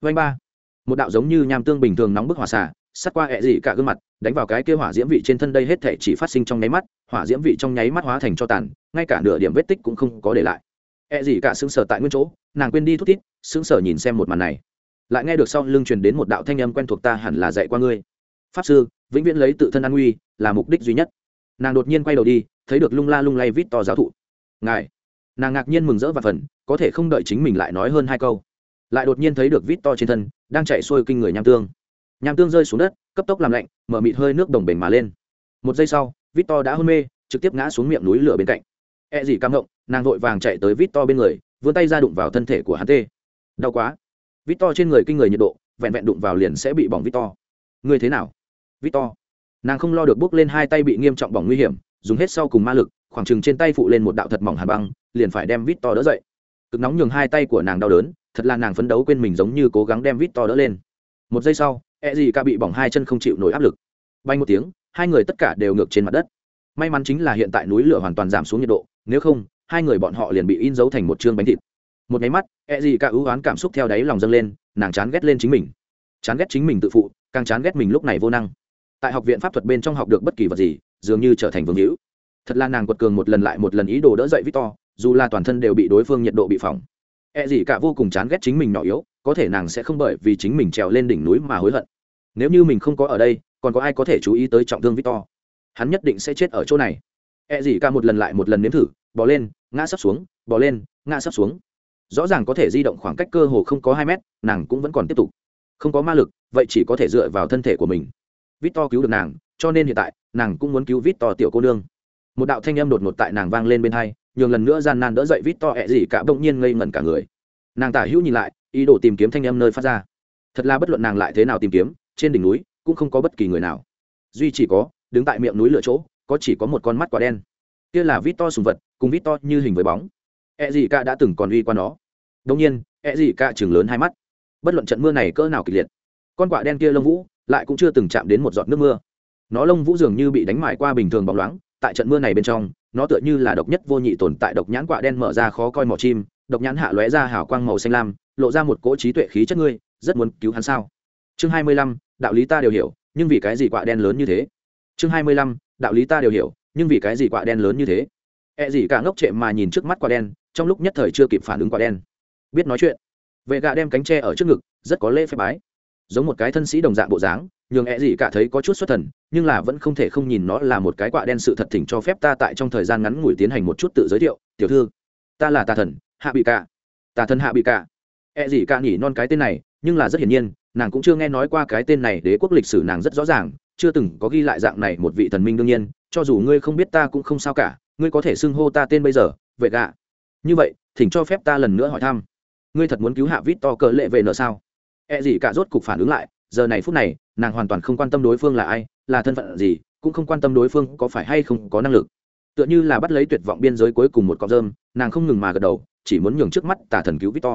[SPEAKER 1] Vanh ba. Một đạo giống như nham tương bình thường nóng bức hỏa xả sát qua e ẹ dị cả gương mặt, đánh vào cái kia hỏa diễm vị trên thân đây hết thể chỉ phát sinh trong nháy mắt, hỏa diễm vị trong nháy mắt hóa thành cho tàn, ngay cả nửa điểm vết tích cũng không có để lại. E ẹ gì cả sững sờ tại nguyên chỗ, nàng quên đi thút tít sững sờ nhìn xem một màn này. Lại nghe được sau lưng truyền đến một đạo thanh âm quen thuộc ta hẳn là dạy qua ngươi. Pháp sư, vĩnh viễn lấy tự thân an nguy, là mục đích duy nhất. Nàng đột nhiên quay đầu đi, thấy được lung la lung lay vít to giáo thụ. Ngài. Nàng ngạc nhiên mừng rỡ và phần có thể không đợi chính mình lại nói hơn hai câu. Lại đột nhiên thấy được vít to trên thân, đang chạy xuôi kinh người nham tương. Nham tương rơi xuống đất, cấp tốc làm lạnh, mở mịt hơi nước đồng bềnh mà lên. Một giây sau, vít to đã hôn mê, trực tiếp ngã xuống miệng núi lửa bên cạnh. E gì cam ngộng, nàng vội vàng chạy tới vít to bên người, vươn tay ra đụng vào thân thể của hắn tê. Đau quá. Vít to trên người kinh người nhiệt độ, vẹn vẹn đụng vào liền sẽ bị bỏng vít to người thế nào? Vít to nàng không lo được bước lên hai tay bị nghiêm trọng bỏng nguy hiểm, dùng hết sau cùng ma lực, khoảng chừng trên tay phụ lên một đạo thật mỏng hà băng, liền phải đem vít to đỡ dậy. Cực nóng nhường hai tay của nàng đau đớn, thật là nàng phấn đấu quên mình giống như cố gắng đem vít to đỡ lên. Một giây sau e gì cả bị bỏng hai chân không chịu nổi áp lực. Bay một tiếng, hai người tất cả đều ngược trên mặt đất. May mắn chính là hiện tại núi lửa hoàn toàn giảm xuống nhiệt độ nếu không, hai người bọn họ liền bị in dấu thành một chương bánh thịt. Một máy mắt e gì ca ưu oán cảm xúc theo đáy lòng dâng lên, nàng chán ghét lên chính mình. Chán ghét chính mình tự phụ, càng chán ghét mình lúc này vô năng. Tại học viện pháp thuật bên trong học được bất kỳ vật gì, dường như trở thành vương hữu. Thật là nàng quật cường một lần lại một lần ý đồ đỡ dậy victor, dù là toàn thân đều bị đối phương nhiệt độ bị phỏng. E gì cả vô cùng chán ghét chính mình nhỏ yếu, có thể nàng sẽ không bởi vì chính mình trèo lên đỉnh núi mà hối hận. Nếu như mình không có ở đây, còn có ai có thể chú ý tới trọng thương victor? Hắn nhất định sẽ chết ở chỗ này. E gì cả một lần lại một lần nếm thử bò lên, ngã sắp xuống, bò lên, ngã sắp xuống. Rõ ràng có thể di động khoảng cách cơ hồ không có hai mét, nàng cũng vẫn còn tiếp tục. Không có ma lực, vậy chỉ có thể dựa vào thân thể của mình. Victor cứu được nàng, cho nên hiện tại, nàng cũng muốn cứu victor tiểu cô nương. Một đạo thanh âm đột ngột tại nàng vang lên bên hai, nhường lần nữa gian nan đỡ dậy vít to ẹ gì cả bỗng nhiên ngây ngẩn cả người. Nàng tả hữu nhìn lại, ý đồ tìm kiếm thanh âm nơi phát ra. Thật là bất luận nàng lại thế nào tìm kiếm, trên đỉnh núi cũng không có bất kỳ người nào. Duy chỉ có, đứng tại miệng núi lửa chỗ, có chỉ có một con mắt quả đen kia là vít to sùng vật, cùng vít to như hình với bóng. Ẹ gì cả đã từng còn uy qua nó. Đông nhiên e ẹ gì cả chừng lớn hai mắt. Bất luận trận mưa này cỡ nào kịch liệt, con quạ đen kia lông vũ lại cũng chưa từng chạm đến một giọt nước mưa. Nó lông vũ dường như bị đánh mại qua bình thường bóng loáng, tại trận mưa này bên trong, nó tựa như là độc nhất vô nhị tồn tại độc nhãn quạ đen mở ra khó coi mỏ chim, độc nhãn hạ lóe ra hào quang màu xanh lam, lộ ra một cỗ trí tuệ khí chất ngươi, rất muốn cứu hắn sao? Chương hai mươi lăm, đạo lý ta đều hiểu, nhưng vì cái gì quạ đen lớn như thế? Chương hai mươi lăm, đạo lý ta đều hiểu nhưng vì cái gì quạ đen lớn như thế? E gì cả ngốc trệ mà nhìn trước mắt quạ đen, trong lúc nhất thời chưa kịp phản ứng quạ đen. Biết nói chuyện. Vệ gạ đem cánh tre ở trước ngực, rất có lễ phép bái. Giống một cái thân sĩ đồng dạng bộ dáng, nhường e gì cả thấy có chút xuất thần, nhưng là vẫn không thể không nhìn nó là một cái quạ đen sự thật thỉnh cho phép ta tại trong thời gian ngắn ngủi tiến hành một chút tự giới thiệu. Tiểu thư, ta là tà thần, hạ bị cả tà thần hạ bị cả e gì cả nhỉ non cái tên này, nhưng là rất hiển nhiên, nàng cũng chưa nghe nói qua cái tên này đế quốc lịch sử nàng rất rõ ràng chưa từng có ghi lại dạng này một vị thần minh đương nhiên, cho dù ngươi không biết ta cũng không sao cả, ngươi có thể xưng hô ta tên bây giờ vậy gạ. Như vậy, thỉnh cho phép ta lần nữa hỏi thăm. Ngươi thật muốn cứu hạ vít to cờ lệ về nợ sao? E gì cả rốt cục phản ứng lại, giờ này phút này, nàng hoàn toàn không quan tâm đối phương là ai, là thân phận gì, cũng không quan tâm đối phương có phải hay không có năng lực. Tựa như là bắt lấy tuyệt vọng biên giới cuối cùng một cọc rơm, nàng không ngừng mà gật đầu, chỉ muốn nhường trước mắt tả thần cứu victor.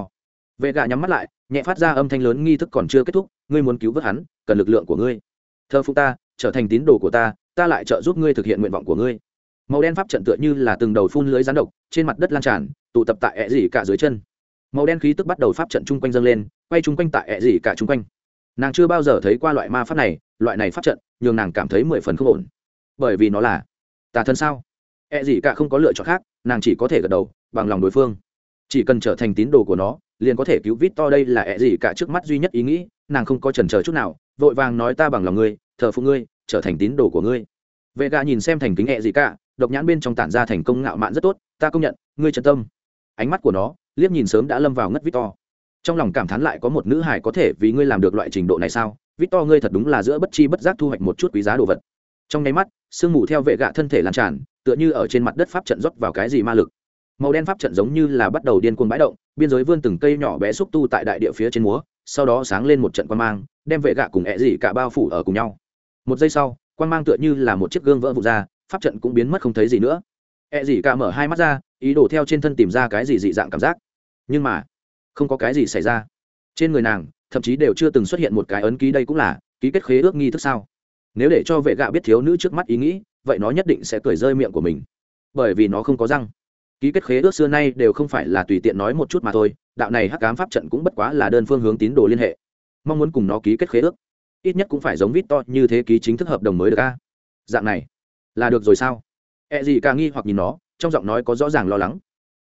[SPEAKER 1] Vệ gạ nhắm mắt lại, nhẹ phát ra âm thanh lớn nghi thức còn chưa kết thúc, ngươi muốn cứu vớt hắn, cần lực lượng của ngươi thơ phụ ta, trở thành tín đồ của ta ta lại trợ giúp ngươi thực hiện nguyện vọng của ngươi. Màu đen pháp trận tựa như là từng đầu phun lưới rán độc, trên mặt đất lan tràn, tụ tập tại ẹ dị cả dưới chân. Màu đen khí tức bắt đầu pháp trận chung quanh dâng lên, quay chung quanh tại ẹ dị cả chung quanh. Nàng chưa bao giờ thấy qua loại ma pháp này, loại này pháp trận, nhường nàng cảm thấy mười phần không ổn. Bởi vì nó là tà thân sao? Ẹ gì cả không có lựa chọn khác, nàng chỉ có thể gật đầu, bằng lòng đối phương. Chỉ cần trở thành tín đồ của nó, liền có thể cứu vít to đây là ẹ gì cả trước mắt duy nhất ý nghĩ nàng không có trần chờ chút nào, vội vàng nói ta bằng lòng ngươi, thờ phụ ngươi, trở thành tín đồ của ngươi. Vệ gà nhìn xem thành kính hẹ gì cả, độc nhãn bên trong tản ra thành công ngạo mạn rất tốt, ta công nhận, ngươi chân tâm. Ánh mắt của nó, liếc nhìn sớm đã lâm vào ngất vít to trong lòng cảm thán lại có một nữ hải có thể vì ngươi làm được loại trình độ này sao? Vít to ngươi thật đúng là giữa bất chi bất giác thu hoạch một chút quý giá đồ vật. Trong nháy mắt, sương mù theo vệ gạ thân thể lan tràn, tựa như ở trên mặt đất pháp trận rót vào cái gì ma lực. Màu đen pháp trận giống như là bắt đầu điên cuồng bãi động, biên giới vươn từng cây nhỏ bé xúc tu tại đại địa phía trên múa sau đó sáng lên một trận quan mang, đem vệ gạ cùng ẹ dị cả bao phủ ở cùng nhau. Một giây sau, quan mang tựa như là một chiếc gương vỡ vụt ra, pháp trận cũng biến mất không thấy gì nữa. Ẹ dị cả mở hai mắt ra, ý đồ theo trên thân tìm ra cái gì dị dạng cảm giác. Nhưng mà, không có cái gì xảy ra. Trên người nàng, thậm chí đều chưa từng xuất hiện một cái ấn ký đây cũng là ký kết khế ước nghi thức sao? Nếu để cho vệ gạ biết thiếu nữ trước mắt ý nghĩ, vậy nó nhất định sẽ cười rơi miệng của mình. Bởi vì nó không có răng. Ký kết khế ước xưa nay đều không phải là tùy tiện nói một chút mà thôi đạo này hắc ám pháp trận cũng bất quá là đơn phương hướng tín đồ liên hệ. Mong muốn cùng nó ký kết khế ước. Ít nhất cũng phải giống vít to như thế ký chính thức hợp đồng mới được a. Dạng này, là được rồi sao? E gì cả nghi hoặc nhìn nó, trong giọng nói có rõ ràng lo lắng.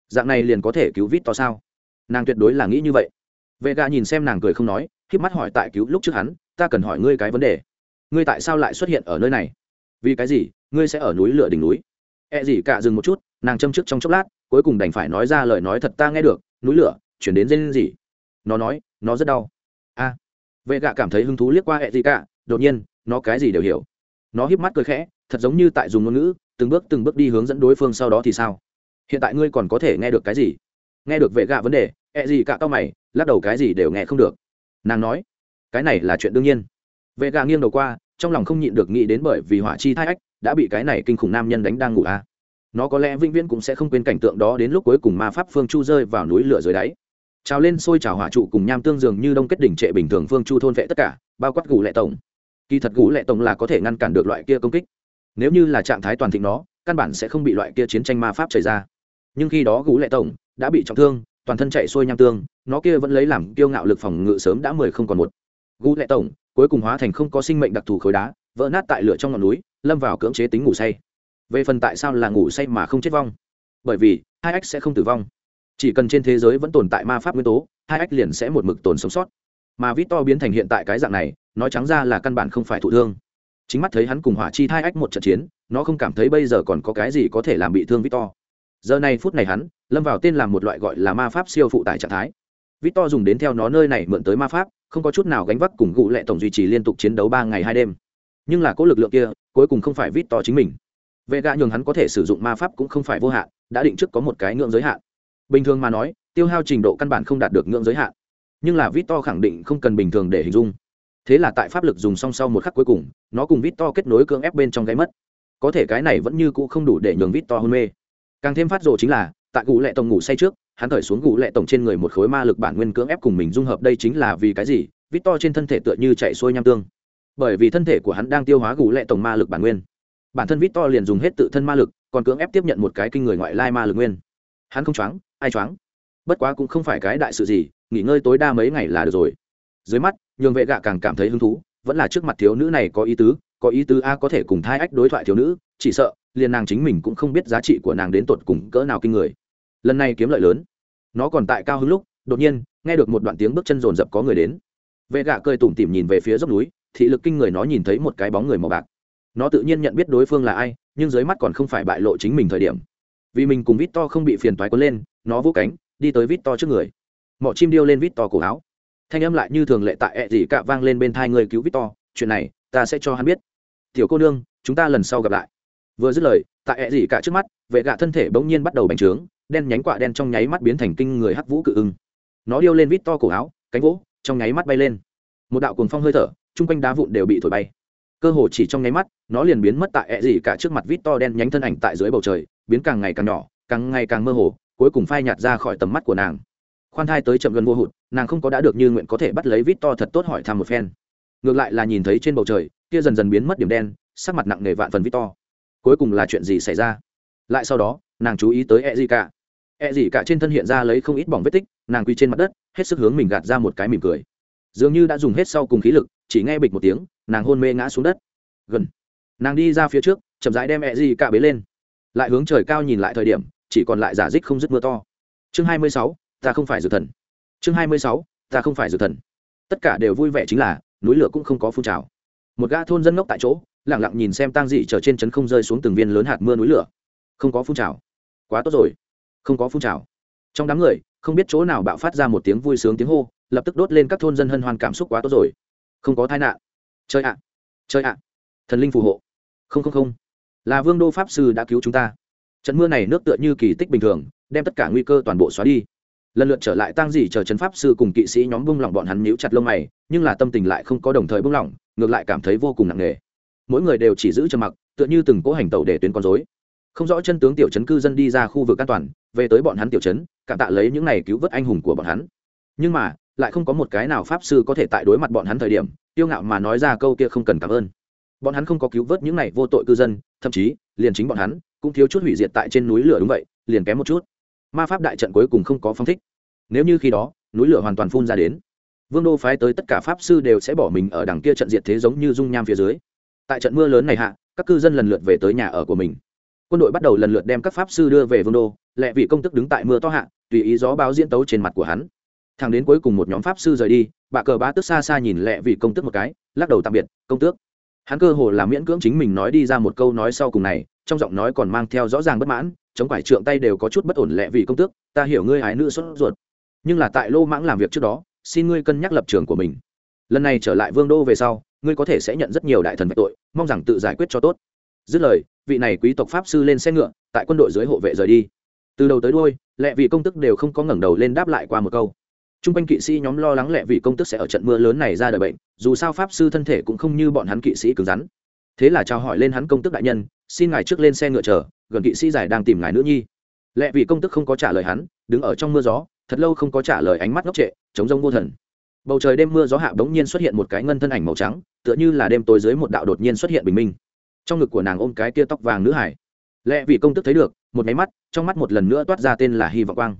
[SPEAKER 1] Dạng này liền có thể cứu vít to sao? Nàng tuyệt đối là nghĩ như vậy. Vệ gà nhìn xem nàng cười không nói k mắt hỏi tại cứu lúc trước hắn, ta cần hỏi ngươi cái vấn đề. Ngươi tại sao lại xuất hiện ở nơi này? Vì cái gì? Ngươi sẽ ở núi lửa đỉnh núi. E gì cả dừng một chút, nàng châm trước trong chốc lát, cuối cùng đành phải nói ra lời nói thật ta nghe được, núi lửa chuyển đến dây gì nó nói, nó rất đau. A. Vệ gạ cảm thấy hứng thú liếc qua hệ gì cả, đột nhiên, nó cái gì đều hiểu. Nó híp mắt cười khẽ, thật giống như tại dùng ngôn ngữ, từng bước từng bước đi hướng dẫn đối phương sau đó thì sao? Hiện tại ngươi còn có thể nghe được cái gì? Nghe được vệ gạ vấn đề, hệ gì cả tao mày, lắc đầu cái gì đều nghe không được. Nàng nói, cái này là chuyện đương nhiên. Vệ gạ nghiêng đầu qua, trong lòng không nhịn được nghĩ đến bởi vì hỏa chi thai ách, đã bị cái này kinh khủng nam nhân đánh đang ngủ à. nó có lẽ vĩnh viễn cũng sẽ không quên cảnh tượng đó đến lúc cuối cùng ma pháp phương chu rơi vào núi lửa dưới đáy trào lên sôi trào hỏa trụ cùng nham tương dường như đông kết đỉnh trệ bình thường phương chu thôn vệ tất cả, bao quát gù lệ tổng. Kỳ thật gù lệ tổng là có thể ngăn cản được loại kia công kích. Nếu như là trạng thái toàn thịnh nó, căn bản sẽ không bị loại kia chiến tranh ma pháp xảy ra. Nhưng khi đó gù lệ tổng đã bị trọng thương, toàn thân chạy xuôi nham tương, nó kia vẫn lấy làm kiêu ngạo lực phòng ngự sớm đã mười không còn một. Gù lệ tổng cuối cùng hóa thành không có sinh mệnh đặc thù khối đá, vỡ nát tại lửa trong ngọn núi, lâm vào cưỡng chế tính ngủ say. Về phần tại sao là ngủ say mà không chết vong? Bởi vì, hai ách sẽ không tử vong chỉ cần trên thế giới vẫn tồn tại ma pháp nguyên tố, hai ách liền sẽ một mực tồn sống sót. Mà vít to biến thành hiện tại cái dạng này, nói trắng ra là căn bản không phải thụ thương. Chính mắt thấy hắn cùng hỏa chi hai ách một trận chiến, nó không cảm thấy bây giờ còn có cái gì có thể làm bị thương vít to giờ này phút này hắn, lâm vào tên làm một loại gọi là ma pháp siêu phụ tải trạng thái. Vít to dùng đến theo nó nơi này mượn tới ma pháp, không có chút nào gánh vác cùng gụ lệ tổng duy trì liên tục chiến đấu ba ngày hai đêm. Nhưng là có lực lượng kia, cuối cùng không phải vít to chính mình. Vệ gạ nhường hắn có thể sử dụng ma pháp cũng không phải vô hạn, đã định trước có một cái ngưỡng giới hạn bình thường mà nói, tiêu hao trình độ căn bản không đạt được ngưỡng giới hạn. Nhưng là vít to khẳng định không cần bình thường để hình dung. Thế là tại pháp lực dùng song sau một khắc cuối cùng, nó cùng vít to kết nối cưỡng ép bên trong gáy mất. Có thể cái này vẫn như cũ không đủ để nhường vít to hôn mê. Càng thêm phát rộ chính là, tại cụ lệ tổng ngủ say trước, hắn thởi xuống cụ lệ tổng trên người một khối ma lực bản nguyên cưỡng ép cùng mình dung hợp đây chính là vì cái gì? Vít to trên thân thể tựa như chạy xuôi nham tương. Bởi vì thân thể của hắn đang tiêu hóa cụ lệ tổng ma lực bản nguyên. Bản thân vít to liền dùng hết tự thân ma lực, còn cưỡng ép tiếp nhận một cái kinh người ngoại lai ma lực nguyên. Hắn không choáng ai choáng? Bất quá cũng không phải cái đại sự gì, nghỉ ngơi tối đa mấy ngày là được rồi. Dưới mắt, nhường vệ gạ càng cảm thấy hứng thú, vẫn là trước mặt thiếu nữ này có ý tứ, có ý tứ a có thể cùng thai ách đối thoại thiếu nữ, chỉ sợ, liền nàng chính mình cũng không biết giá trị của nàng đến tột cùng cỡ nào kinh người. Lần này kiếm lợi lớn. Nó còn tại cao hứng lúc, đột nhiên, nghe được một đoạn tiếng bước chân rồn rập có người đến. Vệ gạ cười tủm tỉm nhìn về phía dốc núi, thị lực kinh người nó nhìn thấy một cái bóng người màu bạc. Nó tự nhiên nhận biết đối phương là ai, nhưng dưới mắt còn không phải bại lộ chính mình thời điểm vì mình cùng vít to không bị phiền toái quấn lên, nó vỗ cánh, đi tới vít to trước người. Mọ chim điêu lên vít to cổ áo. Thanh âm lại như thường lệ tại ẹ dị cạ vang lên bên thai người cứu vít to, chuyện này, ta sẽ cho hắn biết. Tiểu cô nương, chúng ta lần sau gặp lại. Vừa dứt lời, tại ẹ dị cạ trước mắt, vệ gạ thân thể bỗng nhiên bắt đầu bành trướng, đen nhánh quạ đen trong nháy mắt biến thành kinh người hắc vũ cự ưng. Nó điêu lên vít to cổ áo, cánh gỗ trong nháy mắt bay lên. Một đạo cuồng phong hơi thở, chung quanh đá vụn đều bị thổi bay cơ hồ chỉ trong nháy mắt, nó liền biến mất tại ẹ gì cả trước mặt vít to đen nhánh thân ảnh tại dưới bầu trời, biến càng ngày càng nhỏ, càng ngày càng mơ hồ, cuối cùng phai nhạt ra khỏi tầm mắt của nàng. Khoan thai tới chậm gần vô hụt, nàng không có đã được như nguyện có thể bắt lấy vít to thật tốt hỏi thăm một phen. Ngược lại là nhìn thấy trên bầu trời, kia dần dần biến mất điểm đen, sắc mặt nặng nề vạn phần vít to. Cuối cùng là chuyện gì xảy ra? Lại sau đó, nàng chú ý tới e gì cả. E gì cả trên thân hiện ra lấy không ít bỏng vết tích, nàng quy trên mặt đất, hết sức hướng mình gạt ra một cái mỉm cười. Dường như đã dùng hết sau cùng khí lực, chỉ nghe bịch một tiếng nàng hôn mê ngã xuống đất. Gần. Nàng đi ra phía trước, chậm rãi đem mẹ gì cả bế lên. Lại hướng trời cao nhìn lại thời điểm, chỉ còn lại giả dích không dứt mưa to. Chương hai mươi sáu, ta không phải dự thần. Chương hai mươi sáu, ta không phải dự thần. Tất cả đều vui vẻ chính là, núi lửa cũng không có phun trào. Một gã thôn dân ngốc tại chỗ lẳng lặng nhìn xem tang dị chờ trên trấn không rơi xuống từng viên lớn hạt mưa núi lửa. Không có phun trào. Quá tốt rồi. Không có phun trào. Trong đám người, không biết chỗ nào bạo phát ra một tiếng vui sướng tiếng hô, lập tức đốt lên các thôn dân hân hoan cảm xúc quá tốt rồi. Không có tai nạn chơi ạ! Chơi ạ! Thần linh phù hộ. Không không không. Là vương đô pháp sư đã cứu chúng ta. Trận mưa này nước tựa như kỳ tích bình thường đem tất cả nguy cơ toàn bộ xóa đi. Lần lượt trở lại tang dị chờ trấn pháp sư cùng kỵ sĩ nhóm bung lỏng bọn hắn níu chặt lông mày nhưng là tâm tình lại không có đồng thời bung lỏng ngược lại cảm thấy vô cùng nặng nề. Mỗi người đều chỉ giữ trầm mặc tựa như từng cố hành tẩu để tuyến con dối không rõ chân tướng tiểu trấn cư dân đi ra khu vực an toàn về tới bọn hắn tiểu trấn, cảm tạ lấy những này cứu vớt anh hùng của bọn hắn. Nhưng mà lại không có một cái nào pháp sư có thể tại đối mặt bọn hắn thời điểm tiêu ngạo mà nói ra câu kia không cần cảm ơn. Bọn hắn không có cứu vớt những này vô tội cư dân, thậm chí, liền chính bọn hắn cũng thiếu chút hủy diệt tại trên núi lửa đúng vậy, liền kém một chút. Ma pháp đại trận cuối cùng không có phong thích. Nếu như khi đó, núi lửa hoàn toàn phun ra đến, vương đô phái tới tất cả pháp sư đều sẽ bỏ mình ở đằng kia trận diệt thế giống như dung nham phía dưới. Tại trận mưa lớn này hạ, các cư dân lần lượt về tới nhà ở của mình. Quân đội bắt đầu lần lượt đem các pháp sư đưa về vương đô lệ vị công tức đứng tại mưa to hạ, tùy ý gió báo diễn tấu trên mặt của hắn. Thằng đến cuối cùng một nhóm pháp sư rời đi bà cờ bá tức xa xa nhìn lẹ vì công tước một cái, lắc đầu tạm biệt, công tước. Hắn cơ hồ là miễn cưỡng chính mình nói đi ra một câu nói sau cùng này, trong giọng nói còn mang theo rõ ràng bất mãn, chống quải trượng tay đều có chút bất ổn lẹ vì công tước, ta hiểu ngươi ái nữ sốt ruột, nhưng là tại lô mãng làm việc trước đó, xin ngươi cân nhắc lập trường của mình. Lần này trở lại vương đô về sau, ngươi có thể sẽ nhận rất nhiều đại thần vạch tội, mong rằng tự giải quyết cho tốt. Dứt lời, vị này quý tộc pháp sư lên xe ngựa, tại quân đội dưới hộ vệ rời đi. Từ đầu tới đôi lẹ vị công tức đều không có ngẩng đầu lên đáp lại qua một câu t r u n g quanh kỵ sĩ nhóm lo lắng lẹ vị công tức sẽ ở trận mưa lớn này ra đời bệnh, dù sao pháp sư thân thể cũng không như bọn hắn kỵ sĩ cứng rắn. Thế là chào hỏi lên hắn công tức đại nhân, xin ngài trước lên xe ngựa chờ, gần kỵ sĩ giải đang tìm ngài nữ nhi. Lẹ vị công tức không có trả lời hắn, đứng ở trong mưa gió, thật lâu không có trả lời ánh mắt ngốc trệ, chống rông vô thần. Bầu trời đêm mưa gió hạ bỗng nhiên xuất hiện một cái ngân thân ảnh màu trắng, tựa như là đêm tối dưới một đạo đột nhiên xuất hiện bình minh. Trong ngực của nàng ôm cái tia tóc vàng nữ hải. Lệ vị công tức thấy được, một máy mắt, trong mắt một lần nữa toát ra tên là hy vọng quang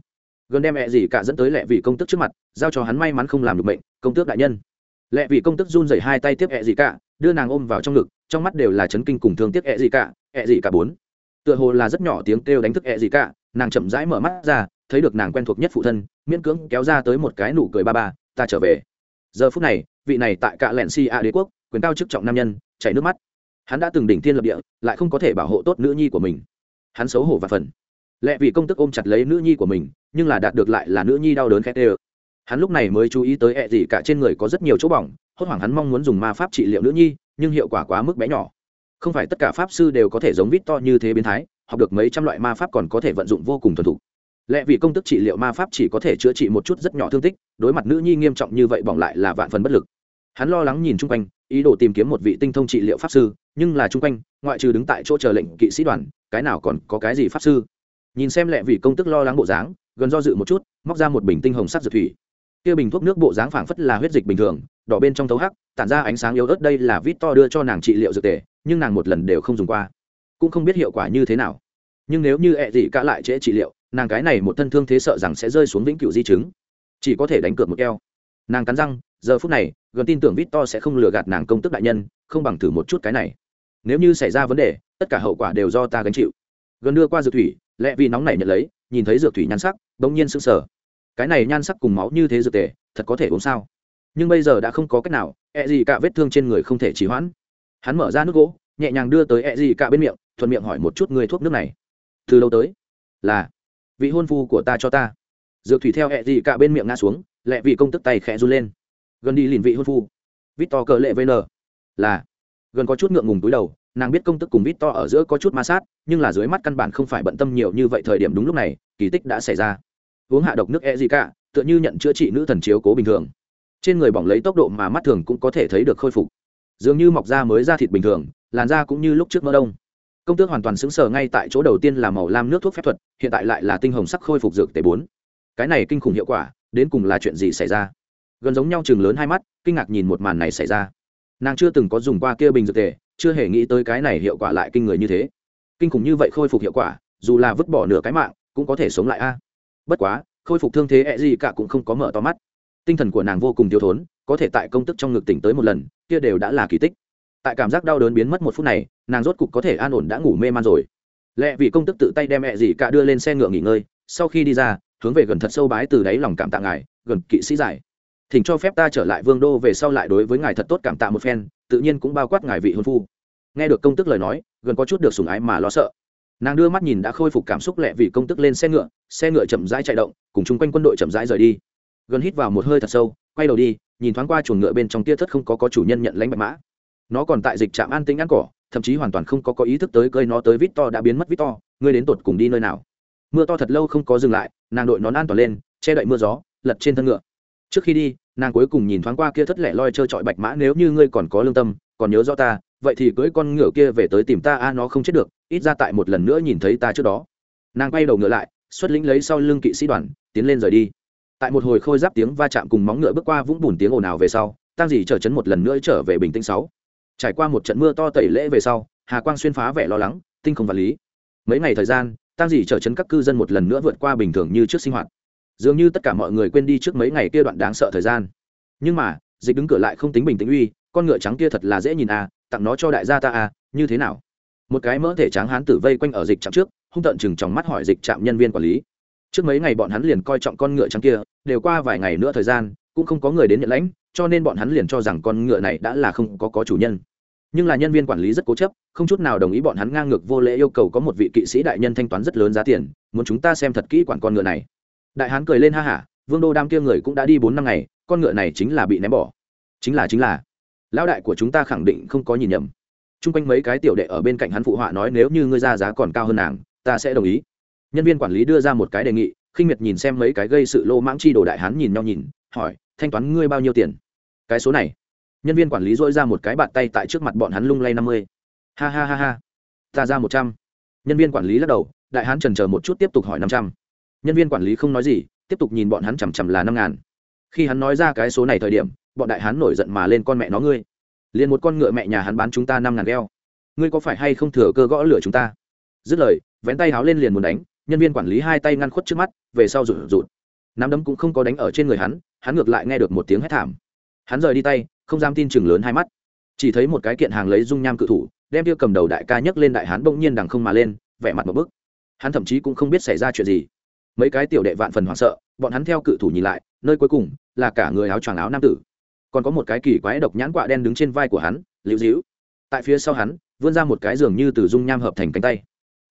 [SPEAKER 1] gần đem mẹ gì cả dẫn tới lệ vị công tức trước mặt, giao cho hắn may mắn không làm được bệnh công tước đại nhân. Lệ vị công tức run rẩy hai tay tiếp ẹ gì cả, đưa nàng ôm vào trong ngực, trong mắt đều là chấn kinh cùng thương tiếc ẹ gì cả, ẹ gì cả bốn. Tựa hồ là rất nhỏ tiếng kêu đánh thức ẹ gì cả, nàng chậm rãi mở mắt ra, thấy được nàng quen thuộc nhất phụ thân, miễn cưỡng kéo ra tới một cái nụ cười ba ba, ta trở về. Giờ phút này, vị này tại cạ lẹn si a đế quốc, quyền cao chức trọng nam nhân, chảy nước mắt. Hắn đã từng đỉnh thiên lập địa, lại không có thể bảo hộ tốt nữ nhi của mình. Hắn xấu hổ và phần lẽ vì công tức ôm chặt lấy nữ nhi của mình, nhưng là đạt được lại là nữ nhi đau đớn khét ê hắn lúc này mới chú ý tới ẹ gì cả trên người có rất nhiều chỗ bỏng, hốt hoảng hắn mong muốn dùng ma pháp trị liệu nữ nhi, nhưng hiệu quả quá mức bé nhỏ. Không phải tất cả pháp sư đều có thể giống vít to như thế biến thái, học được mấy trăm loại ma pháp còn có thể vận dụng vô cùng thuần thục. Lẽ vì công tức trị liệu ma pháp chỉ có thể chữa trị một chút rất nhỏ thương tích, đối mặt nữ nhi nghiêm trọng như vậy bỏng lại là vạn phần bất lực. Hắn lo lắng nhìn chung quanh, ý đồ tìm kiếm một vị tinh thông trị liệu pháp sư, nhưng là chung quanh, ngoại trừ đứng tại chỗ chờ lệnh kỵ sĩ đoàn, cái nào còn có cái gì pháp sư? Nhìn xem lẹ vị công tức lo lắng bộ dáng, gần do dự một chút, móc ra một bình tinh hồng sắc dược thủy. Kia bình thuốc nước bộ dáng phảng phất là huyết dịch bình thường, đỏ bên trong thấu hắc, tản ra ánh sáng yếu ớt đây là vít to đưa cho nàng trị liệu dược tề, nhưng nàng một lần đều không dùng qua. Cũng không biết hiệu quả như thế nào. Nhưng nếu như ẹ dị cả lại trễ trị liệu, nàng cái này một thân thương thế sợ rằng sẽ rơi xuống vĩnh cửu di chứng. Chỉ có thể đánh cược một keo. Nàng cắn răng, giờ phút này, gần tin tưởng vít to sẽ không lừa gạt nàng công tức đại nhân, không bằng thử một chút cái này. Nếu như xảy ra vấn đề, tất cả hậu quả đều do ta gánh chịu. Gần đưa qua dược thủy lẽ vì nóng này nhận lấy, nhìn thấy dược thủy nhan sắc, bỗng nhiên sững sờ. Cái này nhan sắc cùng máu như thế dược tề, thật có thể uống sao? Nhưng bây giờ đã không có cách nào ẹ gì cả vết thương trên người không thể trì hoãn. Hắn mở ra nước gỗ, nhẹ nhàng đưa tới ẹ gì cả bên miệng, thuận miệng hỏi một chút người thuốc nước này. Từ lâu tới, là, vị hôn phu của ta cho ta. Dược thủy theo ẹ gì cả bên miệng ngã xuống lẹ vị công tức tay khẽ run lên. Gần đi liền vị hôn phu. Vít to cờ lệ vn là, gần có chút ngượng ngùng túi đầu nàng biết công tức cùng vít to ở giữa có chút ma sát, nhưng là dưới mắt căn bản không phải bận tâm nhiều như vậy thời điểm đúng lúc này, kỳ tích đã xảy ra. Uống hạ độc nước e gì cả tựa như nhận chữa trị nữ thần chiếu cố bình thường. Trên người bỏng lấy tốc độ mà mắt thường cũng có thể thấy được khôi phục. Dường như mọc da mới da thịt bình thường, làn da cũng như lúc trước mỡ đông. Công tước hoàn toàn xứng sở ngay tại chỗ đầu tiên là màu lam nước thuốc phép thuật, hiện tại lại là tinh hồng sắc khôi phục dược tế bốn. Cái này kinh khủng hiệu quả, đến cùng là chuyện gì xảy ra? Gần giống nhau chừng lớn hai mắt, kinh ngạc nhìn một màn này xảy ra. Nàng chưa từng có dùng qua kia bình dược tề chưa hề nghĩ tới cái này hiệu quả lại kinh người như thế. Kinh khủng như vậy khôi phục hiệu quả, dù là vứt bỏ nửa cái mạng, cũng có thể sống lại a. Bất quá, khôi phục thương thế e gì cả cũng không có mở to mắt. Tinh thần của nàng vô cùng thiếu thốn, có thể tại công tức trong ngực tỉnh tới một lần, kia đều đã là kỳ tích. Tại cảm giác đau đớn biến mất một phút này, nàng rốt cục có thể an ổn đã ngủ mê man rồi. Lẽ vì công tức tự tay đem ẹ gì cả đưa lên xe ngựa nghỉ ngơi, sau khi đi ra, hướng về gần thật sâu bái từ đáy lòng cảm tạ ngài, gần kỵ sĩ giải thỉnh cho phép ta trở lại vương đô về sau lại đối với ngài thật tốt cảm tạ một phen, tự nhiên cũng bao quát ngài vị hôn phu. Nghe được công tức lời nói, gần có chút được sùng ái mà lo sợ. Nàng đưa mắt nhìn đã khôi phục cảm xúc lẹ vì công tức lên xe ngựa xe ngựa chậm rãi chạy động, cùng chung quanh quân đội chậm rãi rời đi. Gần hít vào một hơi thật sâu, quay đầu đi, nhìn thoáng qua chuồng ngựa bên trong tia thất không có có chủ nhân nhận lãnh bạch mã. Nó còn tại dịch trạm an tĩnh ăn cỏ, thậm chí hoàn toàn không có có ý thức tới cơi nó tới vít to đã biến mất vít to ngươi đến tột cùng đi nơi nào? Mưa to thật lâu không có dừng lại, nàng đội nón an toàn lên, che đậy mưa gió, lật trên thân ngựa trước khi đi, nàng cuối cùng nhìn thoáng qua kia thất lẻ loi trơ trọi bạch mã, nếu như ngươi còn có lương tâm, còn nhớ rõ ta, vậy thì cưỡi con ngựa kia về tới tìm ta, a, nó không chết được, ít ra tại một lần nữa nhìn thấy ta trước đó. Nàng quay đầu ngựa lại, xuất lĩnh lấy sau lưng kỵ sĩ đoàn, tiến lên rời đi. Tại một hồi khôi giáp tiếng va chạm cùng móng ngựa bước qua vũng bùn tiếng ồn ào về sau tăng dì chờ chấn một lần nữa trở về bình tĩnh sáu. Trải qua một trận mưa to tẩy lễ về sau, hà quang xuyên phá vẻ lo lắng, tinh không vật lý. Mấy ngày thời gian tăng dì chờ chấn các cư dân một lần nữa vượt qua bình thường như trước sinh hoạt dường như tất cả mọi người quên đi trước mấy ngày kia đoạn đáng sợ thời gian. Nhưng mà, dịch đứng cửa lại không tính bình tĩnh uy, con ngựa trắng kia thật là dễ nhìn à tặng nó cho đại gia ta à như thế nào? Một cái mỡ thể trắng hán tử vây quanh ở dịch trạm trước, hung tợn chừng trong mắt hỏi dịch trạm nhân viên quản lý. Trước mấy ngày bọn hắn liền coi trọng con ngựa trắng kia, đều qua vài ngày nữa thời gian, cũng không có người đến nhận lãnh, cho nên bọn hắn liền cho rằng con ngựa này đã là không có có chủ nhân. Nhưng là nhân viên quản lý rất cố chấp, không chút nào đồng ý bọn hắn ngang ngược vô lễ yêu cầu có một vị kỵ sĩ đại nhân thanh toán rất lớn giá tiền, muốn chúng ta xem thật kỹ quản con ngựa này đại hán cười lên ha hả, vương đô đam kia người cũng đã đi bốn năm ngày, con ngựa này chính là bị ném bỏ. Chính là chính là. Lão đại của chúng ta khẳng định không có nhìn nhầm. T r u n g quanh mấy cái tiểu đệ ở bên cạnh hắn phụ họa nói nếu như ngươi ra giá còn cao hơn nàng, ta sẽ đồng ý. Nhân viên quản lý đưa ra một cái đề nghị, khinh miệt nhìn xem mấy cái gây sự lô mãng chi đồ đại hán nhìn nhau nhìn, hỏi, thanh toán ngươi bao nhiêu tiền? Cái số này. Nhân viên quản lý dỗi ra một cái bàn tay tại trước mặt bọn hắn lung lay năm mươi. Ha ha ha ha. Ta ra một trăm. Nhân viên quản lý lắc đầu, đại hán trần c một chút tiếp tục hỏi năm trăm nhân viên quản lý không nói gì, tiếp tục nhìn bọn hắn chằm chằm là năm ngàn. Khi hắn nói ra cái số này thời điểm, bọn đại hán nổi giận mà lên con mẹ nó ngươi. Liền một con ngựa mẹ nhà hắn bán chúng ta năm ngàn gheo. Ngươi có phải hay không thừa cơ gõ lửa chúng ta? Dứt lời, vén tay háo lên liền muốn đánh, nhân viên quản lý hai tay ngăn khuất trước mắt, về sau rụt rụt. Nắm đấm cũng không có đánh ở trên người hắn hắn ngược lại nghe được một tiếng hét thảm. Hắn rời đi tay, không dám tin chừng lớn hai mắt. Chỉ thấy một cái kiện hàng lấy dung nham cự thủ, đem tiêu cầm đầu đại ca nhấc lên đại hán bỗng nhiên đằng không mà lên, vẻ mặt một bức. Hắn thậm chí cũng không biết xảy ra chuyện gì mấy cái tiểu đệ vạn phần hoảng sợ, bọn hắn theo cự thủ nhìn lại, nơi cuối cùng là cả người áo choàng áo nam tử. Còn có một cái kỳ quái độc nhãn quạ đen đứng trên vai của hắn, liễu dĩu tại phía sau hắn, vươn ra một cái giường như từ dung nham hợp thành cánh tay.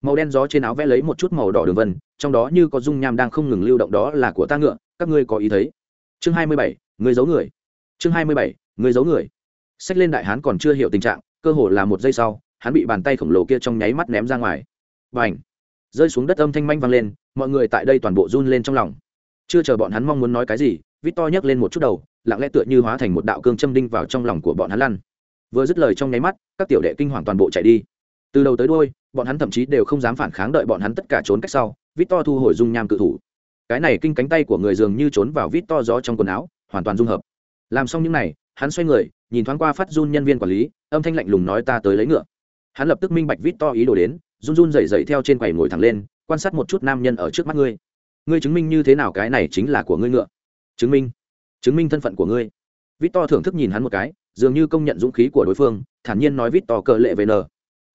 [SPEAKER 1] Màu đen gió trên áo vẽ lấy một chút màu đỏ đường vân, trong đó như có dung nham đang không ngừng lưu động đó là của ta ngựa, các ngươi có ý thấy. Chương hai mươi bảy, người giấu người. Chương hai mươi bảy, người giấu người. Sách lên đại hán còn chưa hiểu tình trạng, cơ hồ là một giây sau, hắn bị bàn tay khổng lồ kia trong nháy mắt ném ra ngoài. B à n h rơi xuống đất âm thanh manh vang lên mọi người tại đây toàn bộ run lên trong lòng. Chưa chờ bọn hắn mong muốn nói cái gì vít to nhấc lên một chút đầu, lặng lẽ tựa như hóa thành một đạo cương châm đinh vào trong lòng của bọn hắn lăn. Vừa dứt lời trong nháy mắt, các tiểu đệ kinh hoàng toàn bộ chạy đi. Từ đầu tới đôi bọn hắn thậm chí đều không dám phản kháng đợi bọn hắn tất cả trốn cách sau vít to thu hồi dung nham cự thủ. Cái này kinh cánh tay của người dường như trốn vào vít to gió trong quần áo, hoàn toàn dung hợp. Làm xong những này, hắn xoay người, nhìn thoáng qua phát run nhân viên quản lý, âm thanh lạnh lùng nói ta tới lấy ngựa. Hắn lập tức minh bạch vít to ý đồ đến, run run dậy dậy theo trên quầy ngồi thẳng lên quan sát một chút nam nhân ở trước mắt ngươi. Ngươi chứng minh như thế nào cái này chính là của ngươi ngựa? Chứng minh. Chứng minh thân phận của ngươi. Vít to thưởng thức nhìn hắn một cái, dường như công nhận dũng khí của đối phương, thản nhiên nói vít to cờ lệ về n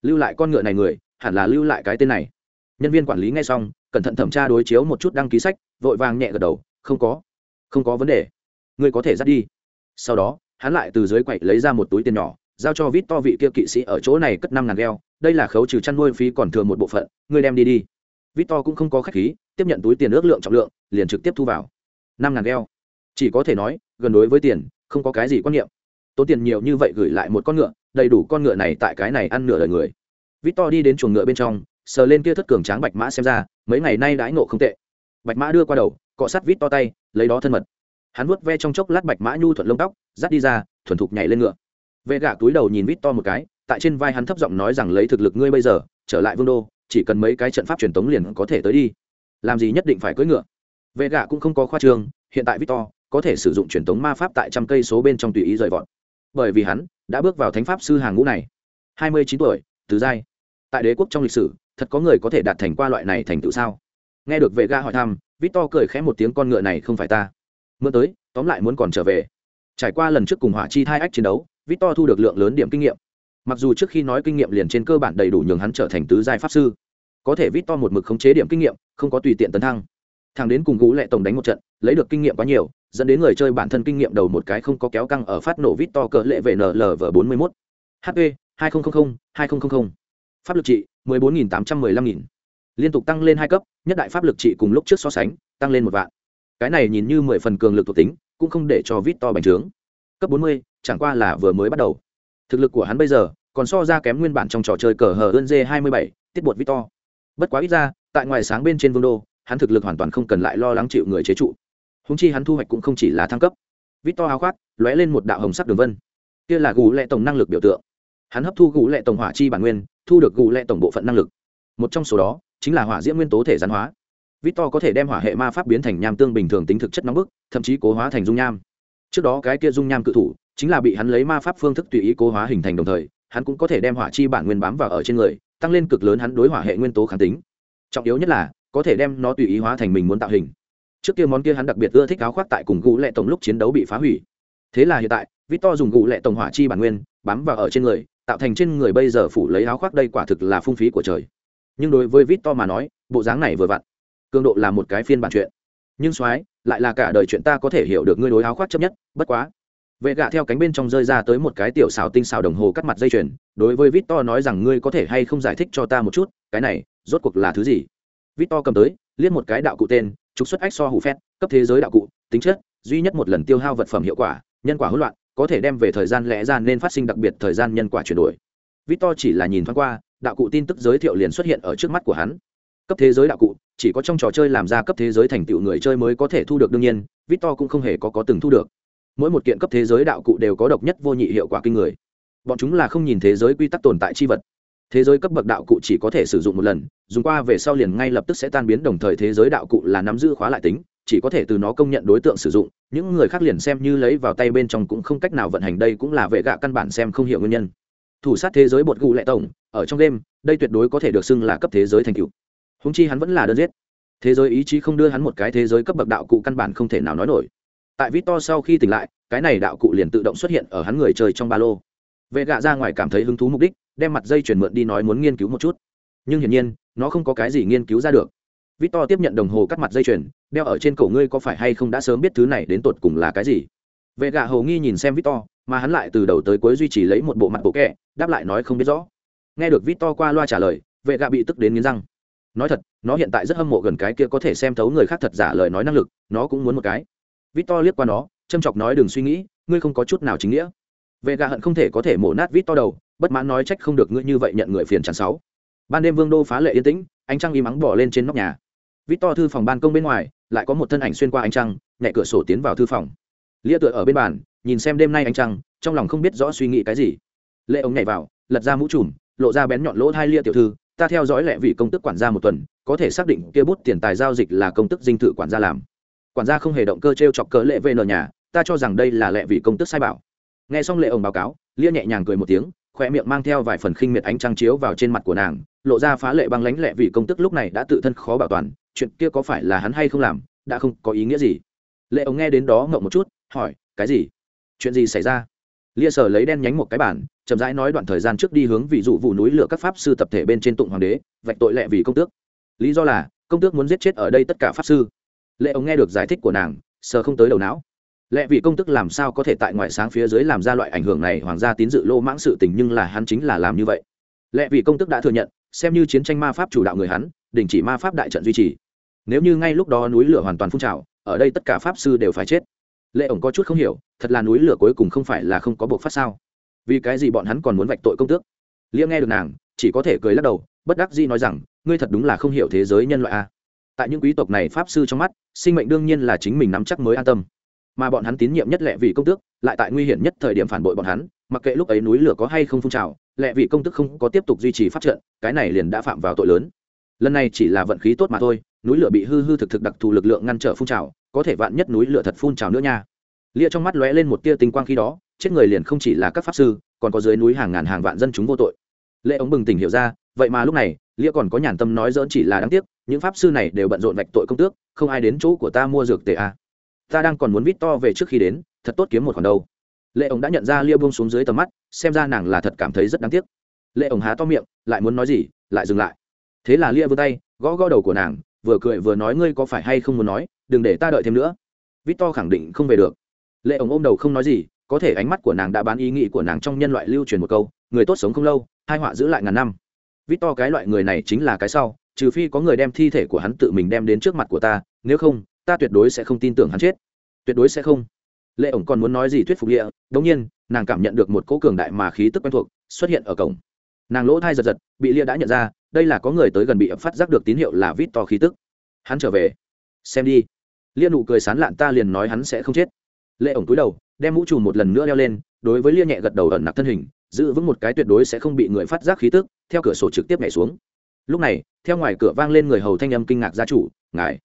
[SPEAKER 1] lưu lại con ngựa này người, hẳn là lưu lại cái tên này. Nhân viên quản lý nghe xong, cẩn thận thẩm tra đối chiếu một chút đăng ký sách, vội vàng nhẹ gật đầu, không có. Không có vấn đề. Ngươi có thể dắt đi. Sau đó, hắn lại từ dưới quậy lấy ra một túi tiền nhỏ, giao cho vít to vị kia kỵ sĩ ở chỗ này cất năm ngàn gheo đây là khấu trừ chăn nuôi phí còn thừa một bộ phận, ngươi đem đi đi. Victor cũng không có khách khí, tiếp nhận túi tiền ước lượng trọng lượng, liền trực tiếp thu vào. Năm ngàn gheo chỉ có thể nói, gần đối với tiền, không có cái gì quan niệm. Tốn tiền nhiều như vậy gửi lại một con ngựa, đầy đủ con ngựa này tại cái này ăn nửa đời người. Victor đi đến chuồng ngựa bên trong, sờ lên kia thất cường tráng bạch mã xem ra, mấy ngày nay đãi nộ không tệ. Bạch mã đưa qua đầu, cọ sát Victor tay, lấy đó thân mật. Hắn vuốt ve trong chốc lát bạch mã nhu thuận lông tóc, dắt đi ra, thuần thục nhảy lên ngựa. Vệ gã túi đầu nhìn Victor một cái, tại trên vai hắn thấp giọng nói rằng lấy thực lực ngươi bây giờ, trở lại vương đô chỉ cần mấy cái trận pháp truyền tống liền có thể tới đi. Làm gì nhất định phải cưỡi ngựa. Vệ gạ cũng không có khoa trương, hiện tại victor có thể sử dụng truyền tống ma pháp tại trăm cây số bên trong tùy ý rời vọt. Bởi vì hắn đã bước vào thánh pháp sư hàng ngũ này. Hai mươi chín tuổi tứ giai. Tại đế quốc trong lịch sử, thật có người có thể đạt thành qua loại này thành tựu sao? Nghe được vệ ga hỏi thăm, victor cười khẽ một tiếng con ngựa này không phải ta. Mưa tới, tóm lại muốn còn trở về. Trải qua lần trước cùng hỏa chi hai ách chiến đấu, victor thu được lượng lớn điểm kinh nghiệm mặc dù trước khi nói kinh nghiệm liền trên cơ bản đầy đủ nhường hắn trở thành tứ giai pháp sư, có thể vít to một mực khống chế điểm kinh nghiệm, không có tùy tiện tấn thăng. Thằng đến cùng gũ lệ tổng đánh một trận, lấy được kinh nghiệm quá nhiều, dẫn đến người chơi bản thân kinh nghiệm đầu một cái không có kéo căng ở phát nổ vít to cỡ lệ về nlv bốn mươi mốt. Hp hai nghìn hai nghìn pháp lực trị, mười bốn nghìn tám trăm mười lăm nghìn. Liên tục tăng lên hai cấp, nhất đại pháp lực trị cùng lúc trước so sánh, tăng lên một vạn. Cái này nhìn như mười phần cường lực thuộc tính, cũng không để cho vít to bành trướng. Cấp bốn mươi, chẳng qua là vừa mới bắt đầu thực lực của hắn bây giờ còn so ra kém nguyên bản trong trò chơi cờ hờ ơn dê hai mươi bảy, tiết bột victor. Bất quá ít ra, tại ngoài sáng bên trên vương đô, hắn thực lực hoàn toàn không cần lại lo lắng chịu người chế trụ. Húng chi hắn thu hoạch cũng không chỉ là thăng cấp. Victor áo khoác, lóe lên một đạo hồng sắc đường vân. Kia là gù lệ tổng năng lực biểu tượng. Hắn hấp thu gù lệ tổng hỏa chi bản nguyên, thu được gù lệ tổng bộ phận năng lực. Một trong số đó, chính là hỏa diễm nguyên tố thể gián hóa. Victor có thể đem hỏa hệ ma pháp biến thành nham tương bình thường tính thực chất nóng bức, thậm chí cố hóa thành dung nham. Trước đó cái kia dung nham cự thủ chính là bị hắn lấy ma pháp phương thức tùy ý cố hóa hình thành đồng thời, hắn cũng có thể đem hỏa chi bản nguyên bám vào ở trên người, tăng lên cực lớn hắn đối hỏa hệ nguyên tố kháng tính. Trọng yếu nhất là, có thể đem nó tùy ý hóa thành mình muốn tạo hình. Trước kia món kia hắn đặc biệt ưa thích áo khoác tại cùng gũ lệ tổng lúc chiến đấu bị phá hủy. Thế là hiện tại, victor dùng gũ lệ tổng hỏa chi bản nguyên bám vào ở trên người, tạo thành trên người bây giờ phủ lấy áo khoác đây quả thực là phung phí của trời. Nhưng đối với victor mà nói, bộ dáng này vừa vặn, cường độ là một cái phiên bản chuyện. Nhưng soái, lại là cả đời chuyện ta có thể hiểu được ngươi đối áo khoác chấp nhất, bất quá vệ gạ theo cánh bên trong rơi ra tới một cái tiểu xào tinh xào đồng hồ cắt mặt dây chuyền, đối với victor nói rằng ngươi có thể hay không giải thích cho ta một chút, cái này, rốt cuộc là thứ gì? Victor cầm tới, liếc một cái đạo cụ tên, trục xuất ách so hủ phét, cấp thế giới đạo cụ, tính chất, duy nhất một lần tiêu hao vật phẩm hiệu quả, nhân quả hỗn loạn, có thể đem về thời gian lẽ ra nên phát sinh đặc biệt thời gian nhân quả chuyển đổi. Victor chỉ là nhìn thoáng qua, đạo cụ tin tức giới thiệu liền xuất hiện ở trước mắt của hắn. Cấp thế giới đạo cụ, chỉ có trong trò chơi làm ra cấp thế giới thành tựu người chơi mới có thể thu được đương nhiên, victor cũng không hề có có từng thu được mỗi một kiện cấp thế giới đạo cụ đều có độc nhất vô nhị hiệu quả kinh người. Bọn chúng là không nhìn thế giới quy tắc tồn tại chi vật. Thế giới cấp bậc đạo cụ chỉ có thể sử dụng một lần, dùng qua về sau liền ngay lập tức sẽ tan biến, đồng thời thế giới đạo cụ là nắm giữ khóa lại tính, chỉ có thể từ nó công nhận đối tượng sử dụng, những người khác liền xem như lấy vào tay bên trong cũng không cách nào vận hành, đây cũng là vệ gạ căn bản xem không hiểu nguyên nhân. Thủ sát thế giới bột gù lệ tổng, ở trong đêm đây tuyệt đối có thể được xưng là cấp thế giới thành cựu húng chi hắn vẫn là đơn giết. Thế giới ý chí không đưa hắn một cái thế giới cấp bậc đạo cụ căn bản không thể nào nói nổi tại victor sau khi tỉnh lại, cái này đạo cụ liền tự động xuất hiện ở hắn người chơi trong ba lô. Vệ gạ ra ngoài cảm thấy hứng thú mục đích, đem mặt dây chuyển mượn đi nói muốn nghiên cứu một chút. Nhưng hiển nhiên, nó không có cái gì nghiên cứu ra được. Victor tiếp nhận đồng hồ cắt mặt dây chuyền đeo ở trên cổ ngươi có phải hay không đã sớm biết thứ này đến tột cùng là cái gì? Vệ gạ hầu nghi nhìn xem victor, mà hắn lại từ đầu tới cuối duy trì lấy một bộ mặt bộ kẹ đáp lại nói không biết rõ. Nghe được victor qua loa trả lời, vệ gạ bị tức đến nghiến răng. Nói thật, nó hiện tại rất hâm mộ gần cái kia có thể xem thấu người khác thật giả lời nói năng lực, nó cũng muốn một cái victor liếc qua nó, châm chọc nói đừng suy nghĩ, ngươi không có chút nào chính nghĩa. Vệ gạ hận không thể có thể mổ nát victor đầu, bất mãn nói trách không được ngươi như vậy nhận người phiền chán sáu ban đêm vương đô phá lệ yên tĩnh, ánh trăng im ắng bỏ lên trên nóc nhà. Victor thư phòng ban công bên ngoài, lại có một thân ảnh xuyên qua ánh trăng, nhẹ cửa sổ tiến vào thư phòng. Lia tựa ở bên bàn, nhìn xem đêm nay ánh trăng, trong lòng không biết rõ suy nghĩ cái gì. Lệ ông nhảy vào, lật ra mũ trùm, lộ ra bén nhọn lỗ hai lia tiểu thư, ta theo dõi lệ vị công tức quản gia một tuần, có thể xác định kia bút tiền tài giao dịch là công tức dinh thự quản gia làm quản gia không hề động cơ t r e o chọc cớ lệ vn nhà, ta cho rằng đây là lệ vị công tức sai bảo. Nghe xong lệ ông báo cáo, lia nhẹ nhàng cười một tiếng, khoe miệng mang theo vài phần khinh miệt ánh trăng chiếu vào trên mặt của nàng, lộ ra phá lệ băng lánh lệ vì công tức lúc này đã tự thân khó bảo toàn, chuyện kia có phải là hắn hay không làm, đã không có ý nghĩa gì. Lệ ông nghe đến đó ngậm một chút, hỏi, cái gì? Chuyện gì xảy ra? Lia sở lấy đen nhánh một cái bản chậm rãi nói đoạn thời gian trước đi hướng vị dụ vụ núi lửa các pháp sư tập thể bên trên tụng hoàng đế, vạch tội lệ vì công tước. Lý do là, công tước muốn giết chết ở đây tất cả pháp sư lệ ông nghe được giải thích của nàng, sờ không tới đầu não. Lẽ vì công tức làm sao có thể tại ngoại sáng phía dưới làm ra loại ảnh hưởng này, hoàng gia tín dự lô mãng sự tình nhưng là hắn chính là làm như vậy. Lẽ vì công tức đã thừa nhận, xem như chiến tranh ma pháp chủ đạo người hắn, đình chỉ ma pháp đại trận duy trì. Nếu như ngay lúc đó núi lửa hoàn toàn phun trào, ở đây tất cả pháp sư đều phải chết. Lệ ổng có chút không hiểu, thật là núi lửa cuối cùng không phải là không có buộc phát sao? Vì cái gì bọn hắn còn muốn vạch tội công tước? Lia nghe được nàng, chỉ có thể cười lắc đầu, bất đắc dĩ nói rằng, ngươi thật đúng là không hiểu thế giới nhân loại a tại những quý tộc này pháp sư trong mắt, sinh mệnh đương nhiên là chính mình nắm chắc mới an tâm. Mà bọn hắn tín nhiệm nhất lệ vị công tước, lại tại nguy hiểm nhất thời điểm phản bội bọn hắn, mặc kệ lúc ấy núi lửa có hay không phun trào, lệ vị công tức không có tiếp tục duy trì phát trận, cái này liền đã phạm vào tội lớn. Lần này chỉ là vận khí tốt mà thôi, núi lửa bị hư hư thực thực đặc thù lực lượng ngăn trở phun trào, có thể vạn nhất núi lửa thật phun trào nữa nha. Lia trong mắt lóe lên một tia tinh quang khi đó, chết người liền không chỉ là các pháp sư, còn có dưới núi hàng ngàn hàng vạn dân chúng vô tội. Lệ ống bừng tỉnh hiểu ra, vậy mà lúc này lia còn có nhàn tâm nói dỡn chỉ là đáng tiếc, những pháp sư này đều bận rộn vạch tội công tước, không ai đến chỗ của ta mua dược tề a ta đang còn muốn vít to về trước khi đến, thật tốt kiếm một khoản đâu. Lệ ổng đã nhận ra lia buông xuống dưới tầm mắt, xem ra nàng là thật cảm thấy rất đáng tiếc. Lệ ổng há to miệng, lại muốn nói gì, lại dừng lại. Thế là lia vươn tay, gõ gõ đầu của nàng, vừa cười vừa nói ngươi có phải hay không muốn nói, đừng để ta đợi thêm nữa. Vít to khẳng định không về được. Lệ ổng ôm đầu không nói gì, có thể ánh mắt của nàng đã bán ý nghĩ của nàng trong nhân loại lưu truyền một câu, người tốt sống không lâu hai họa giữ lại ngàn năm vít to cái loại người này chính là cái sau, trừ phi có người đem thi thể của hắn tự mình đem đến trước mặt của ta, nếu không, ta tuyệt đối sẽ không tin tưởng hắn chết. Tuyệt đối sẽ không. Lệ ổng còn muốn nói gì thuyết phục lịa đống nhiên, nàng cảm nhận được một cỗ cường đại mà khí tức quen thuộc xuất hiện ở cổng. Nàng lỗ thai giật giật, bị lia đã nhận ra, đây là có người tới gần bị ập phát giác được tín hiệu là vít to khí tức. Hắn trở về. Xem đi. Lia nụ cười sán lạn ta liền nói hắn sẽ không chết. Lệ ổng túi đầu, đem mũ trùm một lần nữa leo lên đối với lia nhẹ gật đầu ẩn nặc thân hình, giữ vững một cái tuyệt đối sẽ không bị người phát giác khí tức, theo cửa sổ trực tiếp nhảy xuống. Lúc này, theo ngoài cửa vang lên người hầu thanh âm kinh ngạc gia chủ, ngài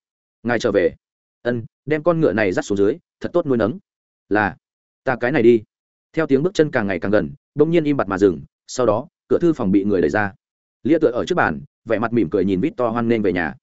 [SPEAKER 1] ngài trở về. Ân, đem con ngựa này dắt xuống dưới, thật tốt nuôi nấng. Là, ta cái này đi. Theo tiếng bước chân càng ngày càng gần, bỗng nhiên im bặt mà dừng, sau đó, cửa thư phòng bị người đẩy ra. Lia tựa ở trước bàn, vẻ mặt mỉm cười nhìn vít to hoan nghênh về nhà.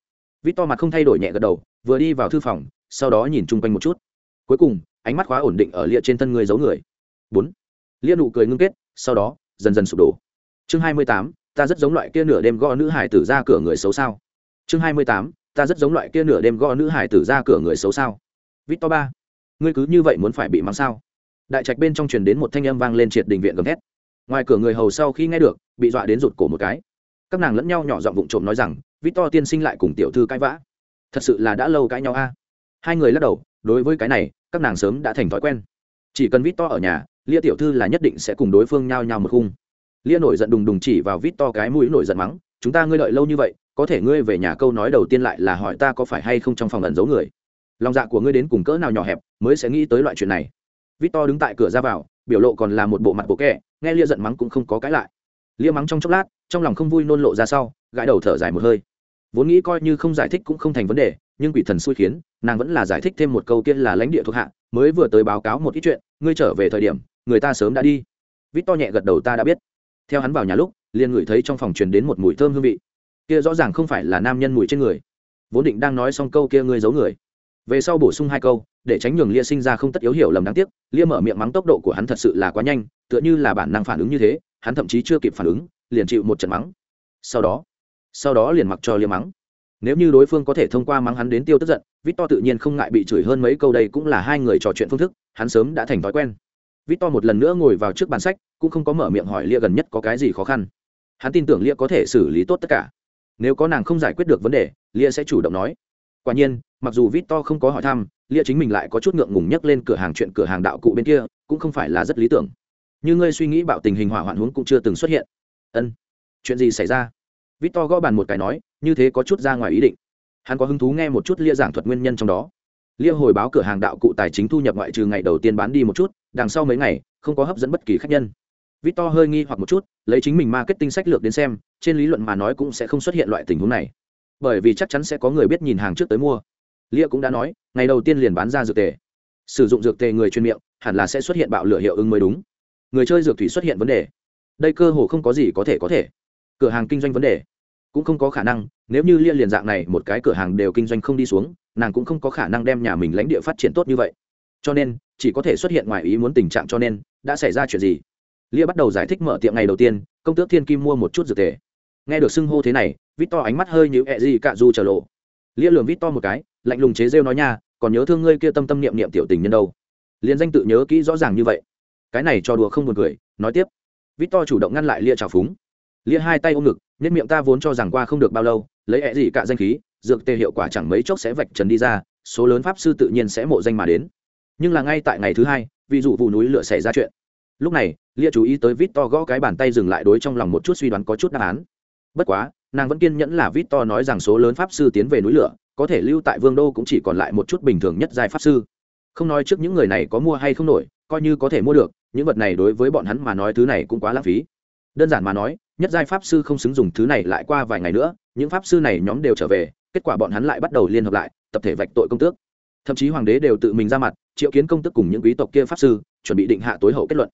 [SPEAKER 1] Vít to mặt không thay đổi nhẹ gật đầu, vừa đi vào thư phòng, sau đó nhìn chung quanh một chút. Cuối cùng, ánh mắt khóa ổn định ở lia trên thân người giấu người bốn. Lia nụ cười ngưng kết, sau đó, dần dần sụp đổ. Chương hai mươi tám, ta rất giống loại kia nửa đêm gõ nữ hải tử ra cửa người xấu sao? Chương hai mươi tám, ta rất giống loại kia nửa đêm gõ nữ hải tử ra cửa người xấu sao? Vít to ba, ngươi cứ như vậy muốn phải bị mắng sao? Đại trạch bên trong truyền đến một thanh âm vang lên triệt đình viện gầm thét. Ngoài cửa người hầu sau khi nghe được, bị dọa đến rụt cổ một cái. Các nàng lẫn nhau nhỏ giọng vụng trộm nói rằng vít to tiên sinh lại cùng tiểu thư cãi vã. Thật sự là đã lâu cãi nhau a. Hai người lắc đầu, đối với cái này, các nàng sớm đã thành thói quen. Chỉ cần vít to ở nhà lia tiểu thư là nhất định sẽ cùng đối phương nhao nhao một khung. Lia nổi giận đùng đùng chỉ vào vít to cái mũi nổi giận mắng, chúng ta ngươi đợi lâu như vậy, có thể ngươi về nhà câu nói đầu tiên lại là hỏi ta có phải hay không trong phòng ẩn giấu người. Lòng dạ của ngươi đến cùng cỡ nào nhỏ hẹp, mới sẽ nghĩ tới loại chuyện này. Vít to đứng tại cửa ra vào, biểu lộ còn là một bộ mặt bộ kẻ, nghe lia giận mắng cũng không có cãi lại. Lia mắng trong chốc lát, trong lòng không vui nôn lộ ra sau, gãi đầu thở dài một hơi. Vốn nghĩ coi như không giải thích cũng không thành vấn đề, nhưng quỷ thần xui khiến, nàng vẫn là giải thích thêm một câu tiên là lãnh địa thuộc hạ, mới vừa tới báo cáo một ít chuyện, ngươi trở về thời điểm người ta sớm đã đi. Vít to nhẹ gật đầu ta đã biết. Theo hắn vào nhà lúc, liền ngửi thấy trong phòng truyền đến một mùi thơm hương vị. Kia rõ ràng không phải là nam nhân mùi trên người. Vốn định đang nói xong câu kia ngươi giấu người. Về sau bổ sung hai câu, để tránh nhường lia sinh ra không tất yếu hiểu lầm đáng tiếc, lia mở miệng mắng tốc độ của hắn thật sự là quá nhanh, tựa như là bản năng phản ứng như thế, hắn thậm chí chưa kịp phản ứng, liền chịu một trận mắng. Sau đó sau đó liền mặc cho lia mắng. Nếu như đối phương có thể thông qua mắng hắn đến tiêu tức giận victor tự nhiên không ngại bị chửi hơn mấy câu, đây cũng là hai người trò chuyện phương thức, hắn sớm đã thành thói quen victor một lần nữa ngồi vào trước bàn sách, cũng không có mở miệng hỏi lia gần nhất có cái gì khó khăn. Hắn tin tưởng lia có thể xử lý tốt tất cả. Nếu có nàng không giải quyết được vấn đề, lia sẽ chủ động nói. Quả nhiên, mặc dù victor không có hỏi thăm, lia chính mình lại có chút ngượng ngùng nhắc lên cửa hàng chuyện cửa hàng đạo cụ bên kia, cũng không phải là rất lý tưởng. Như ngươi suy nghĩ bạo tình hình hỏa hoạn huống cũng chưa từng xuất hiện. Ân, chuyện gì xảy ra? Victor gõ bàn một cái nói, như thế có chút ra ngoài ý định. Hắn có hứng thú nghe một chút lia giảng thuật nguyên nhân trong đó lia hồi báo cửa hàng đạo cụ tài chính thu nhập ngoại trừ ngày đầu tiên bán đi một chút, đằng sau mấy ngày, không có hấp dẫn bất kỳ khách nhân. Victor hơi nghi hoặc một chút, lấy chính mình marketing sách lược đến xem, trên lý luận mà nói cũng sẽ không xuất hiện loại tình huống này. Bởi vì chắc chắn sẽ có người biết nhìn hàng trước tới mua. Lia cũng đã nói, ngày đầu tiên liền bán ra dược tề. Sử dụng dược tề người chuyên miệng, hẳn là sẽ xuất hiện bạo lửa hiệu ứng mới đúng. Người chơi dược thủy xuất hiện vấn đề. Đây cơ hồ không có gì có thể có thể. Cửa hàng kinh doanh vấn đề. Cũng không có khả năng, nếu như lia liền dạng này, một cái cửa hàng đều kinh doanh không đi xuống nàng cũng không có khả năng đem nhà mình lãnh địa phát triển tốt như vậy. Cho nên, chỉ có thể xuất hiện ngoài ý muốn tình trạng cho nên, đã xảy ra chuyện gì? Lia bắt đầu giải thích mở tiệm ngày đầu tiên, công tước thiên kim mua một chút dược tề. Nghe được xưng hô thế này vít to ánh mắt hơi như ẹ gì cạ du trở lộ. Lia lường vít to một cái, lạnh lùng chế rêu nói nha, còn nhớ thương ngươi kia tâm tâm niệm niệm tiểu tình nhân đâu? Liền danh tự nhớ kỹ rõ ràng như vậy. Cái này cho đùa không buồn cười, nói tiếp. Vít to chủ động ngăn lại lia trào phúng. Lia hai tay ôm ngực nhất miệng ta vốn cho rằng qua không được bao lâu, lấy ẹ gì cả danh khí dược tê hiệu quả chẳng mấy chốc sẽ vạch trần đi ra, số lớn pháp sư tự nhiên sẽ mộ danh mà đến. Nhưng là ngay tại ngày thứ hai ví dụ vụ núi lửa xảy ra chuyện. Lúc này, lia chú ý tới vít to gõ cái bàn tay dừng lại đối trong lòng một chút suy đoán có chút đáp án. Bất quá, nàng vẫn kiên nhẫn là vít to nói rằng số lớn pháp sư tiến về núi lửa, có thể lưu tại vương đô cũng chỉ còn lại một chút bình thường nhất giai pháp sư. Không nói trước những người này có mua hay không nổi, coi như có thể mua được, những vật này đối với bọn hắn mà nói thứ này cũng quá lãng phí. Đơn giản mà nói, nhất giai pháp sư không xứng dùng thứ này lại qua vài ngày nữa, những pháp sư này nhóm đều trở về kết quả bọn hắn lại bắt đầu liên hợp lại, tập thể vạch tội công tước. Thậm chí hoàng đế đều tự mình ra mặt, triệu kiến công tước cùng những quý tộc kia pháp sư, chuẩn bị định hạ tối hậu kết luận.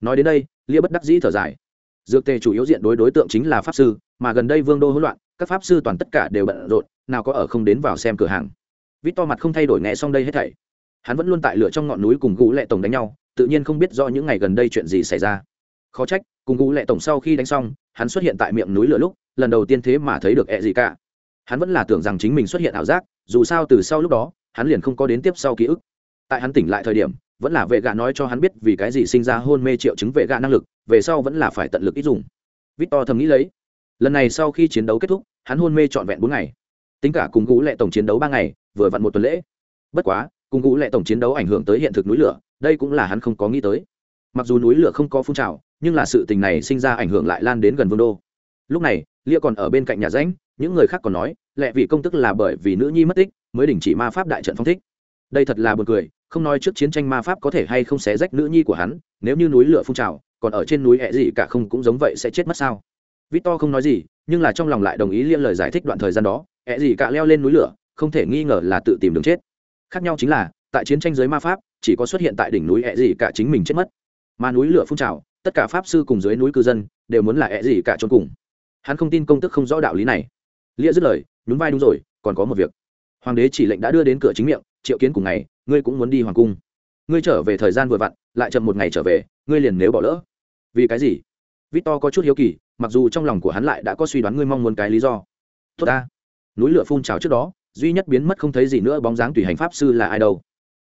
[SPEAKER 1] Nói đến đây, lia bất đắc dĩ thở dài. Dược tề chủ yếu diện đối đối tượng chính là pháp sư, mà gần đây vương đô hỗn loạn, các pháp sư toàn tất cả đều bận rộn, nào có ở không đến vào xem cửa hàng. Vít to mặt không thay đổi nghe xong đây hết thảy. Hắn vẫn luôn tại lửa trong ngọn núi cùng gũ lệ tổng đánh nhau, tự nhiên không biết do những ngày gần đây chuyện gì xảy ra. Khó trách, cùng gũ lệ tổng sau khi đánh xong, hắn xuất hiện tại miệng núi lửa lúc, lần đầu tiên thế mà thấy được ẹ gì cả hắn vẫn là tưởng rằng chính mình xuất hiện ảo giác, dù sao từ sau lúc đó, hắn liền không có đến tiếp sau ký ức. Tại hắn tỉnh lại thời điểm, vẫn là vệ gạ nói cho hắn biết vì cái gì sinh ra hôn mê triệu chứng vệ gạ năng lực, về sau vẫn là phải tận lực ít dùng. Victor thầm nghĩ lấy. Lần này sau khi chiến đấu kết thúc, hắn hôn mê trọn vẹn bốn ngày. Tính cả cùng gũ lệ tổng chiến đấu ba ngày, vừa vặn một tuần lễ. Bất quá, cùng gũ lệ tổng chiến đấu ảnh hưởng tới hiện thực núi lửa, đây cũng là hắn không có nghĩ tới. Mặc dù núi lửa không có phun trào, nhưng là sự tình này sinh ra ảnh hưởng lại lan đến gần vương đô. Lúc này, lia còn ở bên cạnh nhà ránh những người khác còn nói lẽ vì công tức là bởi vì nữ nhi mất tích, mới đình chỉ ma pháp đại trận phong thích. Đây thật là b u ồ n cười, không nói trước chiến tranh ma pháp có thể hay không xé rách nữ nhi của hắn, nếu như núi lửa phun trào, còn ở trên núi hẹ gì cả không cũng giống vậy sẽ chết mất sao? Victor không nói gì, nhưng là trong lòng lại đồng ý liên lời giải thích đoạn thời gian đó hẹ gì cả leo lên núi lửa, không thể nghi ngờ là tự tìm đường chết. Khác nhau chính là, tại chiến tranh giới ma pháp, chỉ có xuất hiện tại đỉnh núi hẹ gì cả chính mình chết mất. Mà núi lửa phun trào, tất cả pháp sư cùng dưới núi cư dân, đều muốn là hẹ gì cả trốn cùng. Hắn không tin công tức không rõ đạo lý này lia dứt lời, nhún vai đúng rồi, còn có một việc. Hoàng đế chỉ lệnh đã đưa đến cửa chính miệng, triệu kiến cùng ngày, ngươi cũng muốn đi hoàng cung. Ngươi trở về thời gian vừa vặn, lại chậm một ngày trở về, ngươi liền nếu bỏ lỡ. Vì cái gì? Victor có chút hiếu kỳ, mặc dù trong lòng của hắn lại đã có suy đoán ngươi mong muốn cái lý do. Tốt ta. Núi lửa phun trào trước đó, duy nhất biến mất không thấy gì nữa bóng dáng tùy hành pháp sư là ai đâu.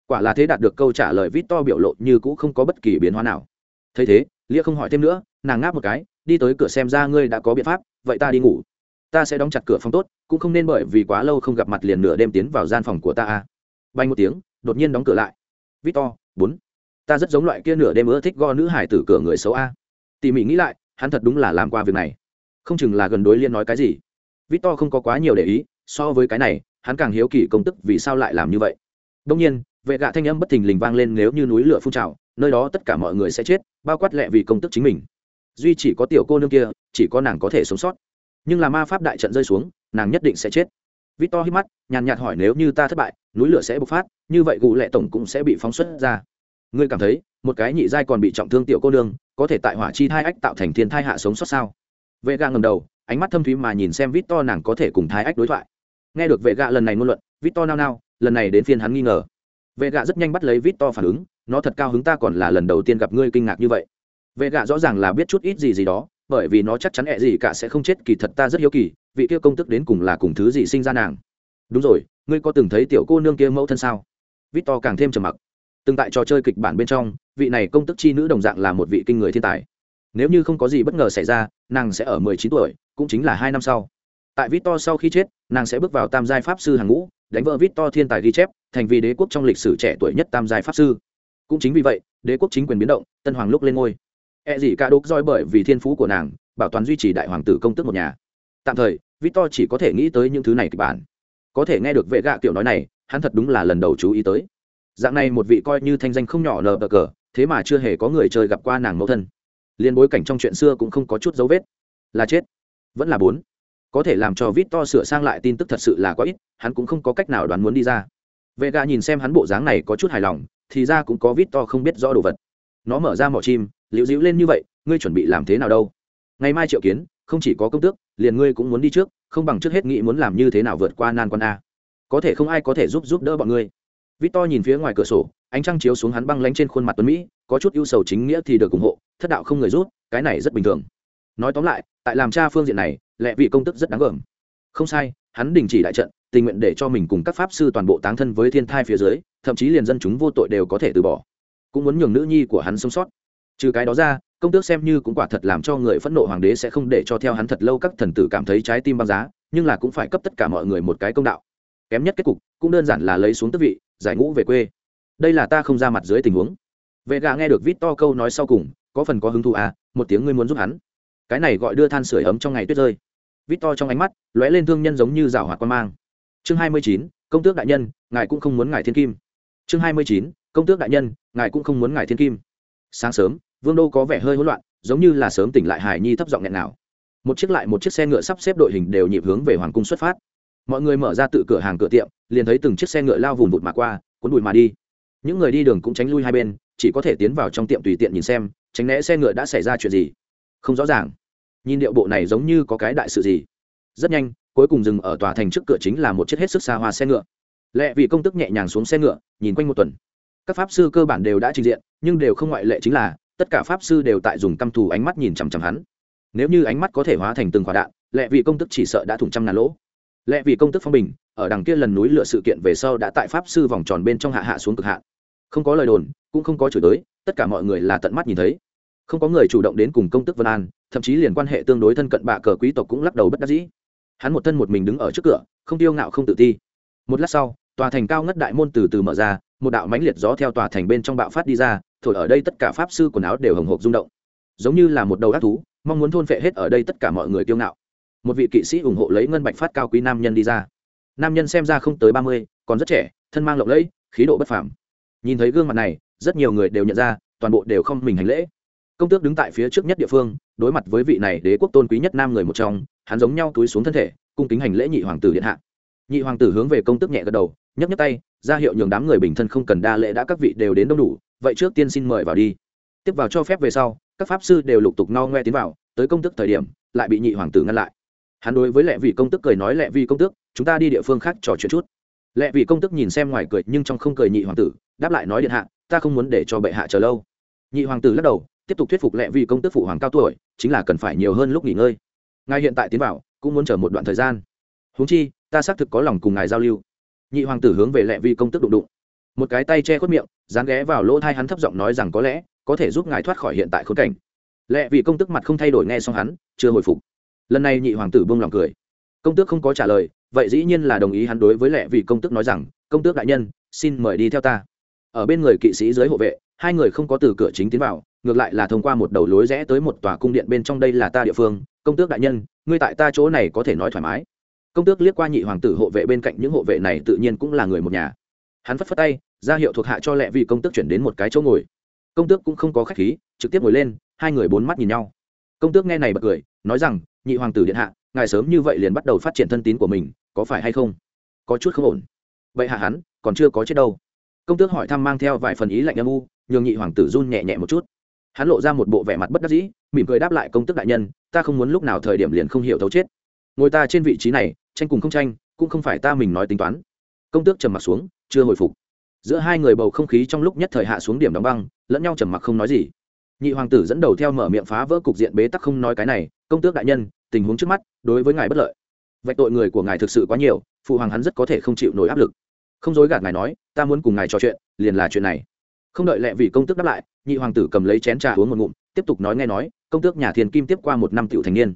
[SPEAKER 1] Quả là thế đạt được câu trả lời victor biểu lộ như cũ không có bất kỳ biến hóa nào. Thấy thế, lia không hỏi thêm nữa, nàng ngáp một cái, đi tới cửa xem ra ngươi đã có biện pháp, vậy ta đi ngủ ta sẽ đóng chặt cửa phòng tốt, cũng không nên bởi vì quá lâu không gặp mặt liền nửa đêm tiến vào gian phòng của ta a bay một tiếng, đột nhiên đóng cửa lại. Victor, bốn. Ta rất giống loại kia nửa đêm ưa thích go nữ hải tử cửa người xấu a. Tỉ mỉ nghĩ lại, hắn thật đúng là làm qua việc này. Không chừng là gần đối liên nói cái gì. Victor không có quá nhiều để ý, so với cái này, hắn càng hiếu kỳ công tức vì sao lại làm như vậy. Đông nhiên, vệ gạ thanh âm bất thình lình vang lên nếu như núi lửa phun trào, nơi đó tất cả mọi người sẽ chết, bao quát lẹ vì công tức chính mình. Duy chỉ có tiểu cô nương kia, chỉ có nàng có thể sống sót nhưng là ma pháp đại trận rơi xuống, nàng nhất định sẽ chết. Victor hít mắt, nhàn nhạt hỏi nếu như ta thất bại, núi lửa sẽ bộc phát, như vậy gù lệ tổng cũng sẽ bị phóng xuất ra. Ngươi cảm thấy, một cái nhị giai còn bị trọng thương tiểu cô nương, có thể tại hỏa chi thai ách tạo thành thiên thai hạ sống sót sao? Vệ gà ngầm đầu, ánh mắt thâm thúy mà nhìn xem victor nàng có thể cùng thai ách đối thoại. Nghe được vệ gạ lần này ngôn luận, victor nao nao, lần này đến phiên hắn nghi ngờ. Vệ gạ rất nhanh bắt lấy victor phản ứng, nó thật cao hứng ta còn là lần đầu tiên gặp ngươi kinh ngạc như vậy. Vệ gạ rõ ràng là biết chút ít gì gì đó bởi vì nó chắc chắn ẹ gì cả sẽ không chết, kỳ thật ta rất hiếu kỳ, vị kia công tức đến cùng là cùng thứ gì sinh ra nàng. Đúng rồi, ngươi có từng thấy tiểu cô nương kia mẫu thân sao? Victor càng thêm trầm mặc. Từng tại trò chơi kịch bản bên trong, vị này công tức chi nữ đồng dạng là một vị kinh người thiên tài. Nếu như không có gì bất ngờ xảy ra, nàng sẽ ở mười chín tuổi, cũng chính là hai năm sau. Tại victor sau khi chết, nàng sẽ bước vào tam giai pháp sư hàng ngũ, đánh vỡ victor thiên tài ghi chép, thành vì đế quốc trong lịch sử trẻ tuổi nhất tam giai pháp sư. Cũng chính vì vậy, đế quốc chính quyền biến động, tân hoàng lúc lên ngôi e gì cả đúc roi bởi vì thiên phú của nàng, bảo toàn duy trì đại hoàng tử công tức một nhà. Tạm thời, victor chỉ có thể nghĩ tới những thứ này kịch bản. Có thể nghe được vệ gạ kiểu nói này, hắn thật đúng là lần đầu chú ý tới. Dạng này một vị coi như thanh danh không nhỏ nờ bờ cờ, thế mà chưa hề có người chơi gặp qua nàng mẫu thân. Liên bối cảnh trong chuyện xưa cũng không có chút dấu vết. Là chết. Vẫn là bốn. Có thể làm cho vít to sửa sang lại tin tức thật sự là quá ít, hắn cũng không có cách nào đoán muốn đi ra. Vệ gà nhìn xem hắn bộ dáng này có chút hài lòng, thì ra cũng có vít to không biết rõ đồ vật. Nó mở ra mỏ chim liễu dĩu lên như vậy ngươi chuẩn bị làm thế nào đâu ngày mai triệu kiến không chỉ có công tước liền ngươi cũng muốn đi trước không bằng trước hết nghĩ muốn làm như thế nào vượt qua nan quan a có thể không ai có thể giúp giúp đỡ bọn ngươi Victor nhìn phía ngoài cửa sổ, ánh trăng chiếu xuống hắn băng lánh trên khuôn mặt tuấn mỹ, có chút ưu sầu chính nghĩa thì được ủng hộ, thất đạo không người rút, cái này rất bình thường. Nói tóm lại, tại làm cha phương diện này, lẽ vị công tức rất đáng gờm. Không sai, hắn đình chỉ đại trận, tình nguyện để cho mình cùng các pháp sư toàn bộ táng thân với thiên thai phía dưới, thậm chí liền dân chúng vô tội đều có thể từ bỏ. Cũng muốn nhường nữ nhi của hắn sống sót. Trừ cái đó ra, công tước xem như cũng quả thật làm cho người phẫn nộ hoàng đế sẽ không để cho theo hắn thật lâu các thần tử cảm thấy trái tim băng giá, nhưng là cũng phải cấp tất cả mọi người một cái công đạo. Kém nhất kết cục, cũng đơn giản là lấy xuống tước vị, giải ngũ về quê. Đây là ta không ra mặt dưới tình huống. Vệ gà nghe được vít to câu nói sau cùng có phần có hứng thú à một tiếng ngươi muốn giúp hắn. Cái này gọi đưa than sửa ấm trong ngày tuyết rơi. Vít to trong ánh mắt lóe lên thương nhân giống như rào hoạt quan mang. Chương hai mươi chín công tước đại nhân ngài cũng không muốn ngài thiên kim. Chương hai mươi chín công tước đại nhân ngài cũng không muốn ngài thiên kim. Sáng sớm vương đô có vẻ hơi hỗn loạn, giống như là sớm tỉnh lại hải nhi thấp giọng nghẹn nào. Một chiếc lại một chiếc xe ngựa sắp xếp đội hình đều nhịp hướng về hoàng cung xuất phát. Mọi người mở ra tự cửa hàng cửa tiệm, liền thấy từng chiếc xe ngựa lao vùng vụt mà qua, cuốn đùi mà đi. Những người đi đường cũng tránh lui hai bên, chỉ có thể tiến vào trong tiệm tùy tiện nhìn xem, tránh né xe ngựa đã xảy ra chuyện gì. Không rõ ràng. Nhìn điệu bộ này giống như có cái đại sự gì. Rất nhanh, cuối cùng dừng ở tòa thành trước cửa chính là một chiếc hết sức xa hoa xe ngựa. Lệ vị công tức nhẹ nhàng xuống xe ngựa, nhìn quanh một tuần. Các pháp sư cơ bản đều đã trình diện, nhưng đều không ngoại lệ chính là tất cả pháp sư đều tại dùng căm thù ánh mắt nhìn chằm chằm hắn. Nếu như ánh mắt có thể hóa thành từng quả đạn lệ vị công tức chỉ sợ đã thủng trăm ngàn lỗ. Lệ vị công tức phong bình, ở đằng kia lần núi lựa sự kiện về sau đã tại pháp sư vòng tròn bên trong hạ hạ xuống cực hạ không có lời đồn, cũng không có chửi tới tất cả mọi người là tận mắt nhìn thấy. Không có người chủ động đến cùng công tức vân an, thậm chí liền quan hệ tương đối thân cận bạ cờ quý tộc cũng lắc đầu bất đắc dĩ. Hắn một thân một mình đứng ở trước cửa, không tiêu ngạo không tự ti. Một lát sau, tòa thành cao ngất đại môn từ từ mở ra, một đạo mãnh liệt gió theo tòa thành bên trong bạo phát đi ra thổi ở đây tất cả pháp sư quần áo đều hồng hộp rung động. Giống như là một đầu ác thú, mong muốn thôn phệ hết ở đây tất cả mọi người tiêu ngạo. Một vị kỵ sĩ ủng hộ lấy ngân bạch phát cao quý nam nhân đi ra. Nam nhân xem ra không tới ba mươi, còn rất trẻ, thân mang lộng lẫy, khí độ bất phàm. Nhìn thấy gương mặt này, rất nhiều người đều nhận ra, toàn bộ đều không mình hành lễ. Công tước đứng tại phía trước nhất địa phương, đối mặt với vị này đế quốc tôn quý nhất nam người một trong, hắn giống nhau túi xuống thân thể, cung kính hành lễ nhị hoàng tử điện hạ nhị hoàng tử hướng về công tước nhẹ gật đầu, nhấc nhấc tay, ra hiệu nhường đám người bình thân không cần đa lễ đã các vị đều đến đông đủ, vậy trước tiên xin mời vào đi. Tiếp vào cho phép về sau, các pháp sư đều lục tục no ngoe tiến vào, tới công tức thời điểm, lại bị nhị hoàng tử ngăn lại. Hắn đối với lệ vị công tức cười nói, lệ vị công tước, chúng ta đi địa phương khác trò chuyện chút. Lệ vị công tức nhìn xem ngoài cười, nhưng trong không cười nhị hoàng tử, đáp lại nói điện hạ, ta không muốn để cho bệ hạ chờ lâu. Nhị hoàng tử lắc đầu, tiếp tục thuyết phục lệ vị công tức phụ hoàng cao tuổi, chính là cần phải nhiều hơn lúc nghỉ ngơi. Ngay hiện tại tiến vào, cũng muốn chờ một đoạn thời gian. Huống chi ta xác thực có lòng cùng ngài giao lưu. Nhị hoàng tử hướng về lệ vị công tức đụng đụng. Một cái tay che khuất miệng, dán ghé vào lỗ thai hắn thấp giọng nói rằng có lẽ, có thể giúp ngài thoát khỏi hiện tại khốn cảnh. Lệ vị công tức mặt không thay đổi nghe xong hắn, chưa hồi phục. Lần này nhị hoàng tử buông lòng cười. Công tước không có trả lời, vậy dĩ nhiên là đồng ý hắn đối với lệ vị công tước nói rằng, công tước đại nhân, xin mời đi theo ta. Ở bên người kỵ sĩ dưới hộ vệ, hai người không có từ cửa chính tiến vào, ngược lại là thông qua một đầu lối rẽ tới một tòa cung điện bên trong đây là ta địa phương. Công tước đại nhân, ngươi tại ta chỗ này có thể nói thoải mái công tước liếc qua nhị hoàng tử hộ vệ bên cạnh những hộ vệ này tự nhiên cũng là người một nhà. Hắn phất phất tay, ra hiệu thuộc hạ cho lẹ vị công tước chuyển đến một cái chỗ ngồi. Công tước cũng không có khách khí, trực tiếp ngồi lên, hai người bốn mắt nhìn nhau. Công tước nghe này bật cười, nói rằng, nhị hoàng tử điện hạ, ngài sớm như vậy liền bắt đầu phát triển thân tín của mình, có phải hay không? Có chút không ổn. Vậy hạ hắn, còn chưa có chết đâu. Công tước hỏi thăm mang theo vài phần ý lạnh âm u, nhường nhị hoàng tử run nhẹ nhẹ một chút. Hắn lộ ra một bộ vẻ mặt bất đắc dĩ, mỉm cười đáp lại công tước đại nhân, ta không muốn lúc nào thời điểm liền không hiểu thấu chết ngồi ta trên vị trí này, tranh cùng không tranh, cũng không phải ta mình nói tính toán. Công tước trầm mặc xuống, chưa hồi phục. Giữa hai người bầu không khí trong lúc nhất thời hạ xuống điểm đóng băng, lẫn nhau trầm mặc không nói gì. Nhị hoàng tử dẫn đầu theo mở miệng phá vỡ cục diện bế tắc không nói cái này, công tước đại nhân, tình huống trước mắt, đối với ngài bất lợi. Vạch tội người của ngài thực sự quá nhiều, phụ hoàng hắn rất có thể không chịu nổi áp lực. Không dối gạt ngài nói, ta muốn cùng ngài trò chuyện, liền là chuyện này. Không đợi lẹ vì công tước đáp lại, nhị hoàng tử cầm lấy chén trà uống một ngụm, tiếp tục nói nghe nói, công tước nhà thiền kim tiếp qua một năm tiểu thành niên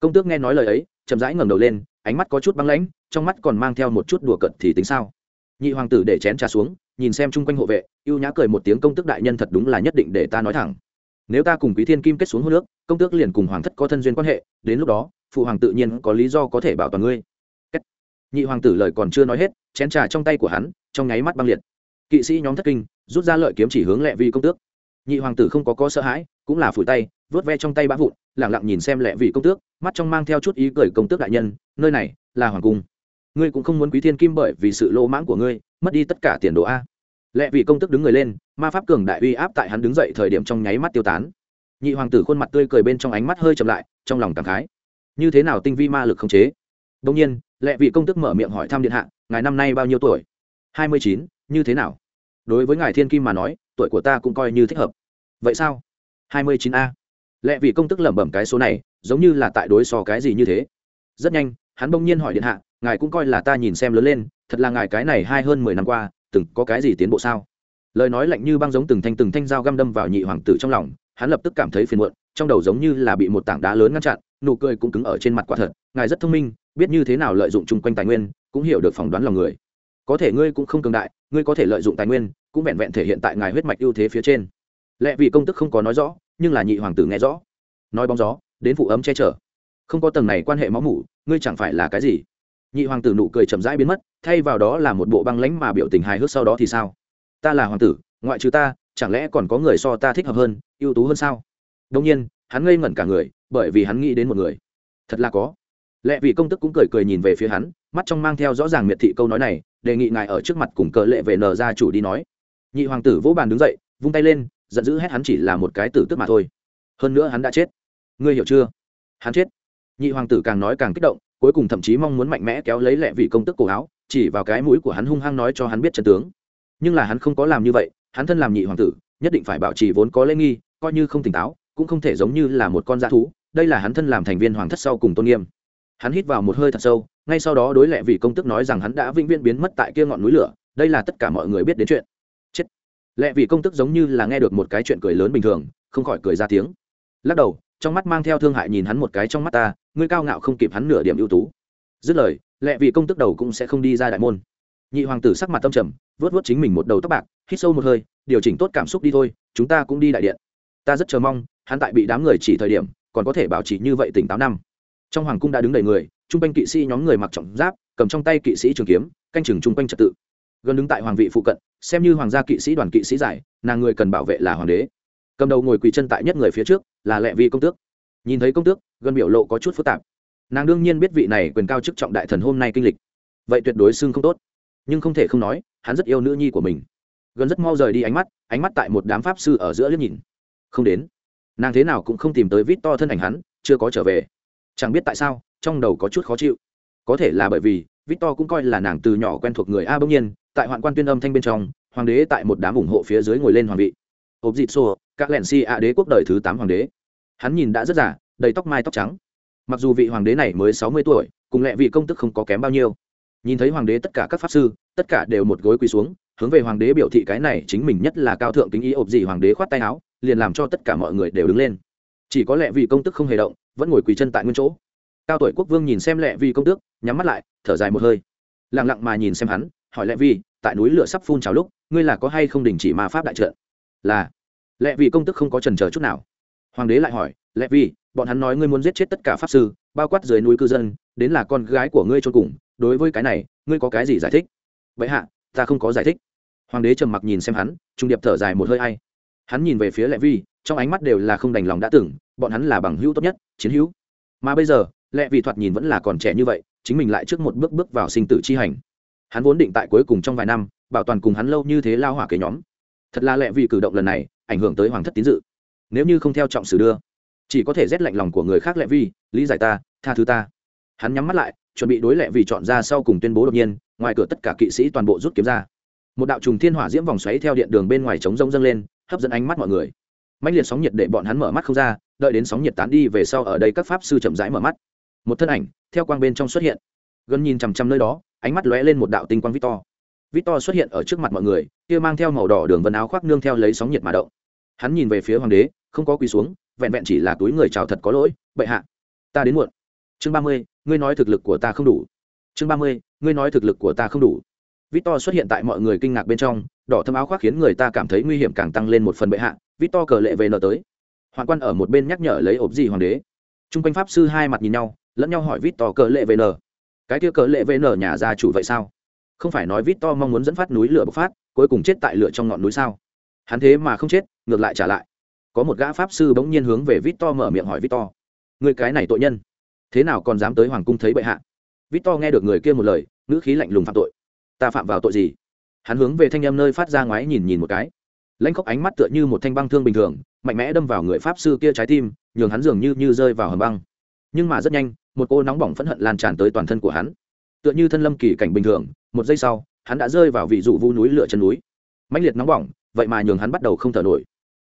[SPEAKER 1] công tước nghe nói lời ấy, chậm rãi ngẩng đầu lên, ánh mắt có chút băng lãnh, trong mắt còn mang theo một chút đùa cận thì tính sao? Nhị hoàng tử để chén trà xuống, nhìn xem chung quanh hộ vệ, ưu nhã cười một tiếng công tước đại nhân thật đúng là nhất định để ta nói thẳng. Nếu ta cùng quý thiên kim kết xuống hô nước công tước liền cùng hoàng thất có thân duyên quan hệ, đến lúc đó, phụ hoàng tự nhiên có lý do có thể bảo toàn ngươi. Nhị hoàng tử lời còn chưa nói hết, chén trà trong tay của hắn, trong nháy mắt băng liệt. Kỵ sĩ nhóm thất kinh, rút ra lợi kiếm chỉ hướng lẹ vi công tước. Nhị hoàng tử không có có sợ hãi, cũng là phủi tay vớt ve trong tay bã vụn lẳng lặng nhìn xem lẹ vị công tước, mắt trong mang theo chút ý cười công tước đại nhân, nơi này là hoàng cung. Ngươi cũng không muốn quý thiên kim bởi vì sự lỗ mãng của ngươi, mất đi tất cả tiền đồ a. Lẹ vị công tước đứng người lên, ma pháp cường đại uy áp tại hắn đứng dậy thời điểm trong nháy mắt tiêu tán. Nhị hoàng tử khuôn mặt tươi cười bên trong ánh mắt hơi chậm lại, trong lòng cảm khái. Như thế nào tinh vi ma lực không chế? Đông nhiên lẹ vị công tước mở miệng hỏi thăm điện hạ, ngài năm nay bao nhiêu tuổi? Hai mươi chín, như thế nào? Đối với ngài thiên kim mà nói, tuổi của ta cũng coi như thích hợp. Vậy sao? Hai mươi chín a lẽ vì công tức lẩm bẩm cái số này, giống như là tại đối so cái gì như thế. Rất nhanh, hắn bỗng nhiên hỏi điện hạ, ngài cũng coi là ta nhìn xem lớn lên, thật là ngài cái này hai hơn mười năm qua, từng có cái gì tiến bộ sao? Lời nói lạnh như băng giống từng thanh từng thanh dao găm đâm vào nhị hoàng tử trong lòng, hắn lập tức cảm thấy phiền muộn, trong đầu giống như là bị một tảng đá lớn ngăn chặn, nụ cười cũng cứng ở trên mặt quả thật, ngài rất thông minh, biết như thế nào lợi dụng chung quanh tài nguyên, cũng hiểu được phỏng đoán lòng người. Có thể ngươi cũng không cường đại, ngươi có thể lợi dụng tài nguyên, cũng vẹn vẹn thể hiện tại ngài huyết mạch ưu thế phía trên lẽ vì công tức không có nói rõ, nhưng là nhị hoàng tử nghe rõ. Nói bóng gió, đến phụ ấm che chở. Không có tầng này quan hệ máu mủ, ngươi chẳng phải là cái gì? Nhị hoàng tử nụ cười chậm rãi biến mất, thay vào đó là một bộ băng lãnh mà biểu tình hài hước sau đó thì sao? Ta là hoàng tử, ngoại trừ ta, chẳng lẽ còn có người so ta thích hợp hơn, ưu tú hơn sao? Đông nhiên, hắn ngây ngẩn cả người, bởi vì hắn nghĩ đến một người. Thật là có. Lẽ vì công tức cũng cười cười nhìn về phía hắn, mắt trong mang theo rõ ràng miệt thị câu nói này, đề nghị ngài ở trước mặt cùng cờ lệ về nờ ra chủ đi nói. Nhị hoàng tử vỗ bàn đứng dậy, vung tay lên giận dữ hét hắn chỉ là một cái tử tức mà thôi. Hơn nữa hắn đã chết. Ngươi hiểu chưa? Hắn chết. Nhị hoàng tử càng nói càng kích động, cuối cùng thậm chí mong muốn mạnh mẽ kéo lấy lẹ vị công tức cổ áo, chỉ vào cái mũi của hắn hung hăng nói cho hắn biết chân tướng. Nhưng là hắn không có làm như vậy, hắn thân làm nhị hoàng tử, nhất định phải bảo trì vốn có lễ nghi, coi như không tỉnh táo, cũng không thể giống như là một con dã thú, đây là hắn thân làm thành viên hoàng thất sau cùng tôn nghiêm. Hắn hít vào một hơi thật sâu, ngay sau đó đối lệ vị công tức nói rằng hắn đã vĩnh viễn biến mất tại kia ngọn núi lửa, đây là tất cả mọi người biết đến chuyện lẽ lệ công tức giống như là nghe được một cái chuyện cười lớn bình thường, không khỏi cười ra tiếng. Lắc đầu, trong mắt mang theo thương hại nhìn hắn một cái trong mắt ta, ngươi cao ngạo không kịp hắn nửa điểm ưu tú. Dứt lời lệ vì công tức đầu cũng sẽ không đi ra đại môn. Nhị hoàng tử sắc mặt tâm trầm vớt vớt chính mình một đầu tóc bạc, hít sâu một hơi, điều chỉnh tốt cảm xúc đi thôi, chúng ta cũng đi đại điện. Ta rất chờ mong, hắn tại bị đám người chỉ thời điểm, còn có thể bảo trì như vậy tỉnh táo năm. Trong hoàng cung đã đứng đầy người chung quanh kỵ sĩ nhóm người mặc trọng giáp, cầm trong tay kỵ sĩ trường kiếm, canh chừng chung quanh trật tự gần đứng tại hoàng vị phụ cận, xem như hoàng gia kỵ sĩ đoàn kỵ sĩ giải, nàng người cần bảo vệ là hoàng đế. Cầm đầu ngồi quỳ chân tại nhất người phía trước là lẹ vi công tước. Nhìn thấy công tước, gần biểu lộ có chút phức tạp. Nàng đương nhiên biết vị này quyền cao chức trọng đại thần hôm nay kinh lịch. Vậy tuyệt đối xưng không tốt. Nhưng không thể không nói, hắn rất yêu nữ nhi của mình. Gần rất mau rời đi ánh mắt ánh mắt tại một đám pháp sư ở giữa liếc nhìn. Không đến. Nàng thế nào cũng không tìm tới vít to thân ảnh hắn, chưa có trở về. Chẳng biết tại sao, trong đầu có chút khó chịu. Có thể là bởi vì vít to cũng coi là nàng từ nhỏ quen thuộc người a bỗng nhiên tại hoạn quan tuyên âm thanh bên trong, hoàng đế tại một đám ủng hộ phía dưới ngồi lên hoàng vị. Hộp dịt xô các lẻn si a đế quốc đời thứ tám hoàng đế. Hắn nhìn đã rất giả đầy tóc mai tóc trắng. Mặc dù vị hoàng đế này mới sáu mươi tuổi, cùng lẹ vị công tức không có kém bao nhiêu. Nhìn thấy hoàng đế tất cả các pháp sư, tất cả đều một gối quỳ xuống, hướng về hoàng đế biểu thị cái này chính mình nhất là cao thượng kính ý ộp gì hoàng đế khoát tay áo, liền làm cho tất cả mọi người đều đứng lên. Chỉ có lẹ vị công tức không hề động, vẫn ngồi quỳ chân tại nguyên chỗ. Cao tuổi quốc vương nhìn xem lẹ vị công tước, nhắm mắt lại, thở dài một hơi. Lặng lặng mà nhìn xem hắn hỏi lệ vi tại núi lửa sắp phun trào lúc ngươi là có hay không đình chỉ ma pháp đại trợ? là. Lệ Vi công tức không có trần chờ chút nào. Hoàng đế lại hỏi Lệ Vi, bọn hắn nói ngươi muốn giết chết tất cả pháp sư bao quát dưới núi cư dân đến là con gái của ngươi cho cùng đối với cái này ngươi có cái gì giải thích? Vậy hạ ta không có giải thích. Hoàng đế trầm mặc nhìn xem hắn trung điệp thở dài một hơi hay hắn nhìn về phía lệ vi trong ánh mắt đều là không đành lòng đã tưởng bọn hắn là bằng hữu tốt nhất chiến hữu. Mà bây giờ lệ vi thoạt nhìn vẫn là còn trẻ như vậy chính mình lại trước một bước bước vào sinh tử chi hành hắn vốn định tại cuối cùng trong vài năm, bảo toàn cùng hắn lâu như thế lao hỏa kế nhóm. Thật là lẹ vi cử động lần này, ảnh hưởng tới hoàng thất tín dự. Nếu như không theo trọng sử đưa, chỉ có thể rét lạnh lòng của người khác lẹ vi lý giải ta, tha thứ ta. Hắn nhắm mắt lại, chuẩn bị đối lẹ vì chọn ra sau cùng tuyên bố đột nhiên, ngoài cửa tất cả kỵ sĩ toàn bộ rút kiếm ra. Một đạo trùng thiên hỏa diễm vòng xoáy theo điện đường bên ngoài trống rông dâng lên, hấp dẫn ánh mắt mọi người. Mạnh liệt sóng nhiệt để bọn hắn mở mắt không ra, đợi đến sóng nhiệt tán đi về sau ở đây các pháp sư chậm rãi mở mắt. Một thân ảnh, theo quang bên trong xuất hiện. Gần nhìn chằm chằm nơi đó ánh mắt lóe lên một đạo tinh quang victor. Victor xuất hiện ở trước mặt mọi người, kia mang theo màu đỏ đường vân áo khoác nương theo lấy sóng nhiệt mà động. Hắn nhìn về phía hoàng đế, không có quỳ xuống, vẹn vẹn chỉ là túi người chào thật có lỗi, bệ hạ, ta đến muộn. Chương ba mươi, ngươi nói thực lực của ta không đủ. Chương ba mươi, ngươi nói thực lực của ta không đủ. Victor xuất hiện tại mọi người kinh ngạc bên trong, đỏ thâm áo khoác khiến người ta cảm thấy nguy hiểm càng tăng lên một phần bệ hạ, victor cờ lệ về nở tới. Hoàng quan ở một bên nhắc nhở lấy ộp gì hoàng đế. Trung quanh pháp sư hai mặt nhìn nhau, lẫn nhau hỏi victor cờ lệ về nở cái kia cỡ lệ về nở nhà gia chủ vậy sao? Không phải nói vít to mong muốn dẫn phát núi lửa bộc phát, cuối cùng chết tại lửa trong ngọn núi sao? Hắn thế mà không chết, ngược lại trả lại. Có một gã pháp sư bỗng nhiên hướng về vít to mở miệng hỏi vít to người cái này tội nhân, thế nào còn dám tới hoàng cung thấy bệ hạ? Vít to nghe được người kia một lời, ngữ khí lạnh lùng phạm tội. Ta phạm vào tội gì? Hắn hướng về thanh em nơi phát ra ngoái nhìn nhìn một cái. Lãnh khóc ánh mắt tựa như một thanh băng thương bình thường, mạnh mẽ đâm vào người pháp sư kia trái tim, nhường hắn dường như như rơi vào hầm băng. Nhưng mà rất nhanh một cô nóng bỏng phẫn hận lan tràn tới toàn thân của hắn. Tựa như thân lâm kỳ cảnh bình thường, một giây sau, hắn đã rơi vào vị dụ vu núi lửa chân núi. Mãnh liệt nóng bỏng, vậy mà nhường hắn bắt đầu không thở nổi.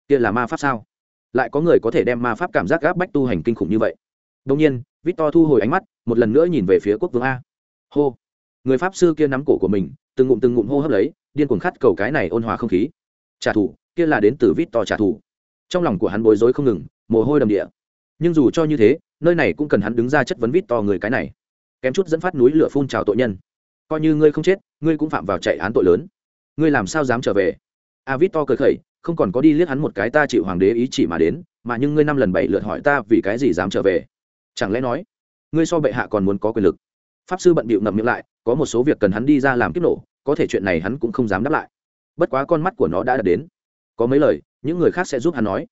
[SPEAKER 1] Kia là ma pháp sao? Lại có người có thể đem ma pháp cảm giác gáp bách tu hành kinh khủng như vậy? Đông nhiên, victor thu hồi ánh mắt, một lần nữa nhìn về phía quốc vương a. Hô! Người pháp sư kia nắm cổ của mình, từng ngụm từng ngụm hô hấp lấy, điên cuồng khát cầu cái này ôn hòa không khí. Trả thù, kia là đến từ victor trả thù. Trong lòng của hắn bối rối không ngừng, mồ hôi đầm địa nhưng dù cho như thế, nơi này cũng cần hắn đứng ra chất vấn vít to người cái này. Kém chút dẫn phát núi lửa phun trào tội nhân. Coi như ngươi không chết, ngươi cũng phạm vào chạy án tội lớn. Ngươi làm sao dám trở về? A victor cười khẩy, không còn có đi liếc hắn một cái ta chịu hoàng đế ý chỉ mà đến, mà nhưng ngươi năm lần bảy lượt hỏi ta vì cái gì dám trở về? Chẳng lẽ nói, ngươi so bệ hạ còn muốn có quyền lực? Pháp sư bận bịu ngậm miệng lại, có một số việc cần hắn đi ra làm kiếp nổ, có thể chuyện này hắn cũng không dám đáp lại. Bất quá con mắt của nó đã đạt đến. Có mấy lời, những người khác sẽ giúp hắn nói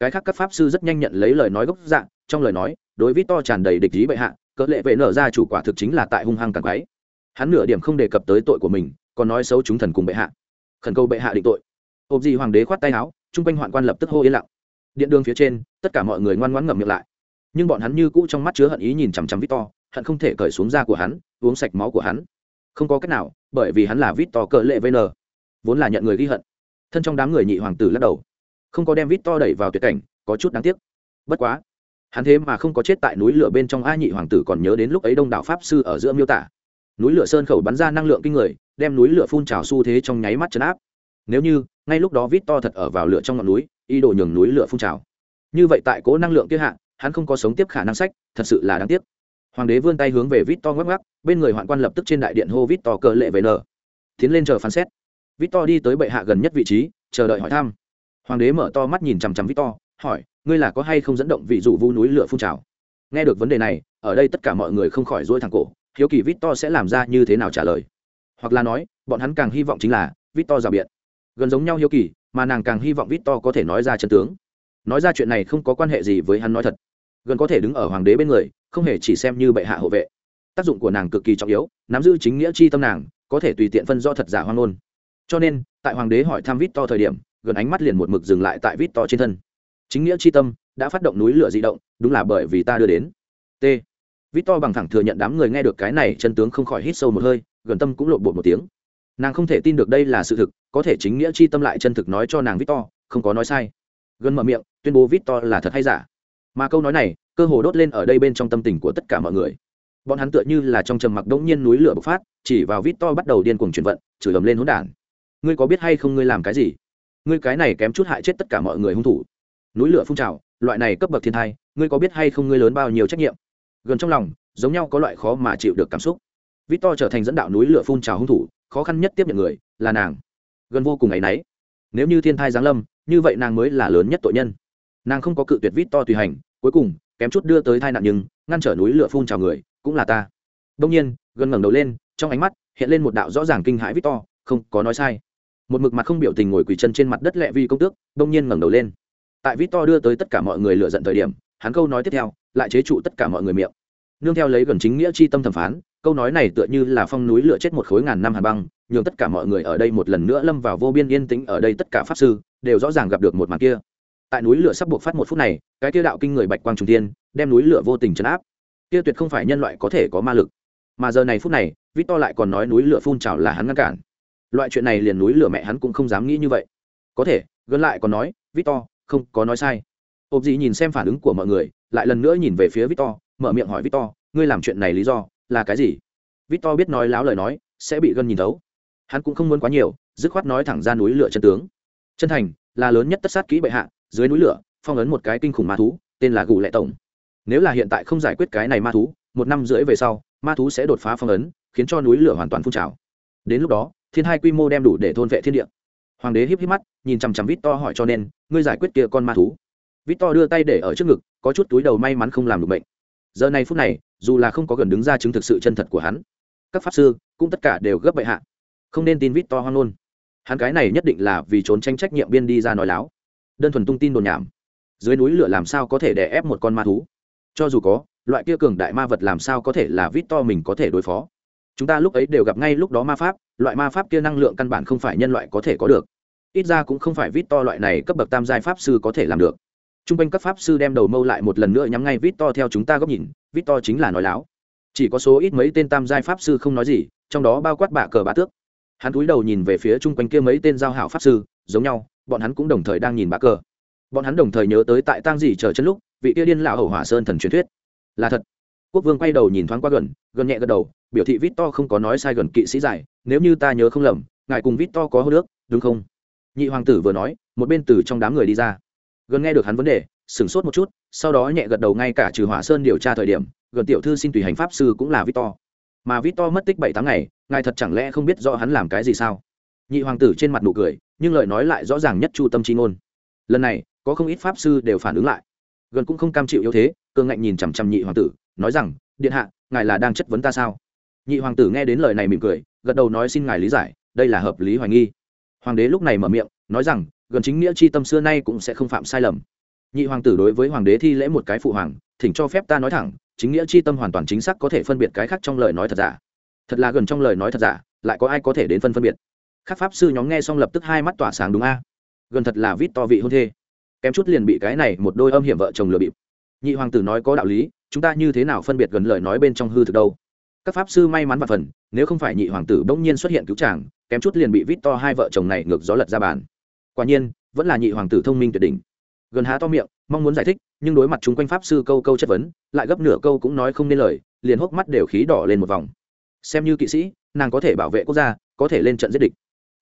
[SPEAKER 1] cái khác các pháp sư rất nhanh nhận lấy lời nói gốc dạng trong lời nói đối với to tràn đầy địch ý bệ hạ cỡ lệ vệ nở ra chủ quả thực chính là tại hung hăng càng quái. Hắn nửa điểm không đề cập tới tội của mình còn nói xấu chúng thần cùng bệ hạ. Khẩn cầu bệ hạ định tội. Hộp gì hoàng đế khoát tay áo chung quanh hoạn quan lập tức hô yên lặng. Điện đường phía trên tất cả mọi người ngoan ngoãn ngậm miệng lại. Nhưng bọn hắn như cũ trong mắt chứa hận ý nhìn chằm chằm vít to, hận không thể cởi xuống da của hắn, uống sạch máu của hắn. Không có cách nào, bởi vì hắn là vít to cỡ lệ VN, vốn là nhận người ghi hận. Thân trong đám người nhị hoàng tử lắc đầu, không có đem Victor đẩy vào tuyệt cảnh, có chút đáng tiếc. Bất quá, hắn thế mà không có chết tại núi lửa bên trong a nhị hoàng tử còn nhớ đến lúc ấy đông đảo pháp sư ở giữa miêu tả. Núi lửa sơn khẩu bắn ra năng lượng kinh người đem núi lửa phun trào xu thế trong nháy mắt chấn áp. Nếu như ngay lúc đó vít to thật ở vào lửa trong ngọn núi ý đồ nhường núi lửa phun trào. Như vậy tại cố năng lượng kia hạn, hắn không có sống tiếp khả năng sách thật sự là đáng tiếc. Hoàng đế vươn tay hướng về vít to ngoắc ngoắc bên người hoạn quan lập tức trên đại điện hô vít to cờ lệ về nở tiến lên chờ phán xét. Vít to đi tới bệ hạ gần nhất vị trí chờ đợi hỏi thăm hoàng đế mở to mắt nhìn chằm chằm vít to hỏi, ngươi là có hay không dẫn động vị dụ vu núi lửa phun trào? Nghe được vấn đề này, ở đây tất cả mọi người không khỏi dỗi thẳng cổ, hiếu kỳ vít to sẽ làm ra như thế nào trả lời. Hoặc là nói, bọn hắn càng hy vọng chính là vít to rào biện. Gần giống nhau hiếu kỳ, mà nàng càng hy vọng vít to có thể nói ra chân tướng. Nói ra chuyện này không có quan hệ gì với hắn nói thật. Gần có thể đứng ở hoàng đế bên người, không hề chỉ xem như bệ hạ hộ vệ. Tác dụng của nàng cực kỳ trọng yếu, nắm giữ chính nghĩa chi tâm nàng, có thể tùy tiện phân do thật giả hoang ngôn. Cho nên, tại hoàng đế hỏi thăm vít to thời điểm gần ánh mắt liền một mực dừng lại tại vít to trên thân. Chính nghĩa chi tâm đã phát động núi lửa di động, đúng là bởi vì ta đưa đến. T. Vít to bằng thẳng thừa nhận đám người nghe được cái này, chân tướng không khỏi hít sâu một hơi, gần tâm cũng lộn bột một tiếng. Nàng không thể tin được đây là sự thực, có thể chính nghĩa chi tâm lại chân thực nói cho nàng vít to, không có nói sai. Gần mở miệng, tuyên bố vít to là thật hay giả? Mà câu nói này, cơ hồ đốt lên ở đây bên trong tâm tình của tất cả mọi người. Bọn hắn tựa như là trong trầm mặc đống nhiên núi lửa bộc phát, chỉ vào vít to bắt đầu điên cuồng chuyển vận, chửi ầm lên hỗn đản. Ngươi có biết hay không ngươi làm cái gì? Ngươi cái này kém chút hại chết tất cả mọi người hung thủ. Núi lửa phun trào, loại này cấp bậc thiên thai, ngươi có biết hay không ngươi lớn bao nhiêu trách nhiệm? Gần trong lòng, giống nhau có loại khó mà chịu được cảm xúc. Vít to trở thành dẫn đạo núi lửa phun trào hung thủ, khó khăn nhất tiếp nhận người, là nàng. Gần vô cùng ấ y n ấ y nếu như thiên thai giáng lâm, như vậy nàng mới là lớn nhất tội nhân. Nàng không có cự tuyệt vít to tùy hành, cuối cùng, kém chút đưa tới tai nạn nhưng, ngăn trở núi lửa phun trào người, cũng là ta. Đông nhiên, gần ngẩng đầu lên, trong ánh mắt hiện lên một đạo rõ ràng kinh hãi vít to không có nói sai một mực mặt không biểu tình ngồi quỳ chân trên mặt đất lẹ vi công tước đông nhiên ngẩng đầu lên. Tại vít to đưa tới tất cả mọi người lựa giận thời điểm, hắn câu nói tiếp theo lại chế trụ tất cả mọi người miệng. Nương theo lấy gần chính nghĩa chi tâm thẩm phán, câu nói này tựa như là phong núi lửa chết một khối ngàn năm hà băng, nhường tất cả mọi người ở đây một lần nữa lâm vào vô biên yên tĩnh, ở đây tất cả pháp sư đều rõ ràng gặp được một màn kia. Tại núi lửa sắp buộc phát một phút này, cái tiêu đạo kinh người bạch quang trung tiên đem núi lửa vô tình chấn áp. Kia tuyệt không phải nhân loại có thể có ma lực. Mà giờ này phút này, vít to lại còn nói núi lửa phun trào là hắn ngăn cản loại chuyện này liền núi lửa mẹ hắn cũng không dám nghĩ như vậy. Có thể, gần lại còn nói, victor, không có nói sai. Ộp gì nhìn xem phản ứng của mọi người, lại lần nữa nhìn về phía victor, mở miệng hỏi victor, ngươi làm chuyện này lý do là cái gì? Victor biết nói láo lời nói, sẽ bị gần nhìn thấu. Hắn cũng không muốn quá nhiều, dứt khoát nói thẳng ra núi lửa chân tướng. Chân thành là lớn nhất tất sát kỹ bệ hạ, dưới núi lửa, phong ấn một cái kinh khủng ma thú, tên là gù lệ tổng. Nếu là hiện tại không giải quyết cái này ma thú, một năm rưỡi về sau, ma thú sẽ đột phá phong ấn, khiến cho núi lửa hoàn toàn phun trào. Đến lúc đó thiên hai quy mô đem đủ để thôn vệ thiên địa. Hoàng đế híp híp mắt, nhìn chằm chằm vít to hỏi cho nên, ngươi giải quyết kia con ma thú. Vít to đưa tay để ở trước ngực, có chút túi đầu may mắn không làm được bệnh giờ này phút này, dù là không có gần đứng ra chứng thực sự chân thật của hắn, các pháp sư cũng tất cả đều gấp bệ hạ. Không nên tin vít to hoang luôn hắn cái này nhất định là vì trốn tranh trách nhiệm biên đi ra nói láo. Đơn thuần tung tin đồn nhảm. Dưới núi lửa làm sao có thể đè ép một con ma thú? Cho dù có, loại kia cường đại ma vật làm sao có thể là vít to mình có thể đối phó? Chúng ta lúc ấy đều gặp ngay lúc đó ma pháp, loại ma pháp kia năng lượng căn bản không phải nhân loại có thể có được. Ít ra cũng không phải vít to loại này cấp bậc tam giai pháp sư có thể làm được. T r u n g quanh các pháp sư đem đầu mâu lại một lần nữa nhắm ngay vít to theo chúng ta góc nhìn, vít to chính là nói láo. Chỉ có số ít mấy tên tam giai pháp sư không nói gì, trong đó bao quát bạ cờ bạ tước. Hắn cúi đầu nhìn về phía chung quanh kia mấy tên giao hảo pháp sư, giống nhau, bọn hắn cũng đồng thời đang nhìn bạ cờ. Bọn hắn đồng thời nhớ tới tại tang gì chờ chân lúc, vị kia điên lão hầu hỏa sơn thần truyền thuyết. Là thật quốc vương quay đầu nhìn thoáng qua gần gần nhẹ gật đầu, biểu thị vít to không có nói sai gần kỵ sĩ giải nếu như ta nhớ không lầm, ngài cùng vít to có hô nước đúng không? Nhị hoàng tử vừa nói, một bên từ trong đám người đi ra. Gần nghe được hắn vấn đề, sửng sốt một chút, sau đó nhẹ gật đầu ngay cả trừ hỏa sơn điều tra thời điểm, gần tiểu thư xin tùy hành pháp sư cũng là vít to. Mà vít to mất tích bảy tháng ngày, ngài thật chẳng lẽ không biết rõ hắn làm cái gì sao? Nhị hoàng tử trên mặt nụ cười, nhưng lời nói lại rõ ràng nhất chu tâm trí ngôn. Lần này, có không ít pháp sư đều phản ứng lại. Gần cũng không cam chịu yếu thế, cường ngạnh nhìn chằm chằm nhị hoàng tử nói rằng, điện hạ, ngài là đang chất vấn ta sao? Nhị hoàng tử nghe đến lời này mỉm cười, gật đầu nói xin ngài lý giải, đây là hợp lý hoài nghi. Hoàng đế lúc này mở miệng, nói rằng, gần chính nghĩa c h i tâm xưa nay cũng sẽ không phạm sai lầm. Nhị hoàng tử đối với hoàng đế thi lễ một cái phụ hoàng, thỉnh cho phép ta nói thẳng, chính nghĩa c h i tâm hoàn toàn chính xác có thể phân biệt cái khác trong lời nói thật giả. Thật là gần trong lời nói thật giả, lại có ai có thể đến phân phân biệt? Các pháp sư nhóm nghe xong lập tức hai mắt tỏa sáng đúng a. Gần thật là vít to vị hôn thê. Kém chút liền bị cái này một đôi âm hiểm vợ chồng lừa bịp nhị hoàng tử nói có đạo lý, chúng ta như thế nào phân biệt gần lời nói bên trong hư thực đâu? Các pháp sư may mắn và phần, nếu không phải nhị hoàng tử bỗng nhiên xuất hiện cứu chàng, kém chút liền bị vít to hai vợ chồng này ngược gió lật ra bàn. Quả nhiên, vẫn là nhị hoàng tử thông minh tuyệt đỉnh. Gần há to miệng, mong muốn giải thích, nhưng đối mặt chúng quanh pháp sư câu câu chất vấn, lại gấp nửa câu cũng nói không nên lời, liền hốc mắt đều khí đỏ lên một vòng. Xem như kỵ sĩ, nàng có thể bảo vệ quốc gia, có thể lên trận giết địch.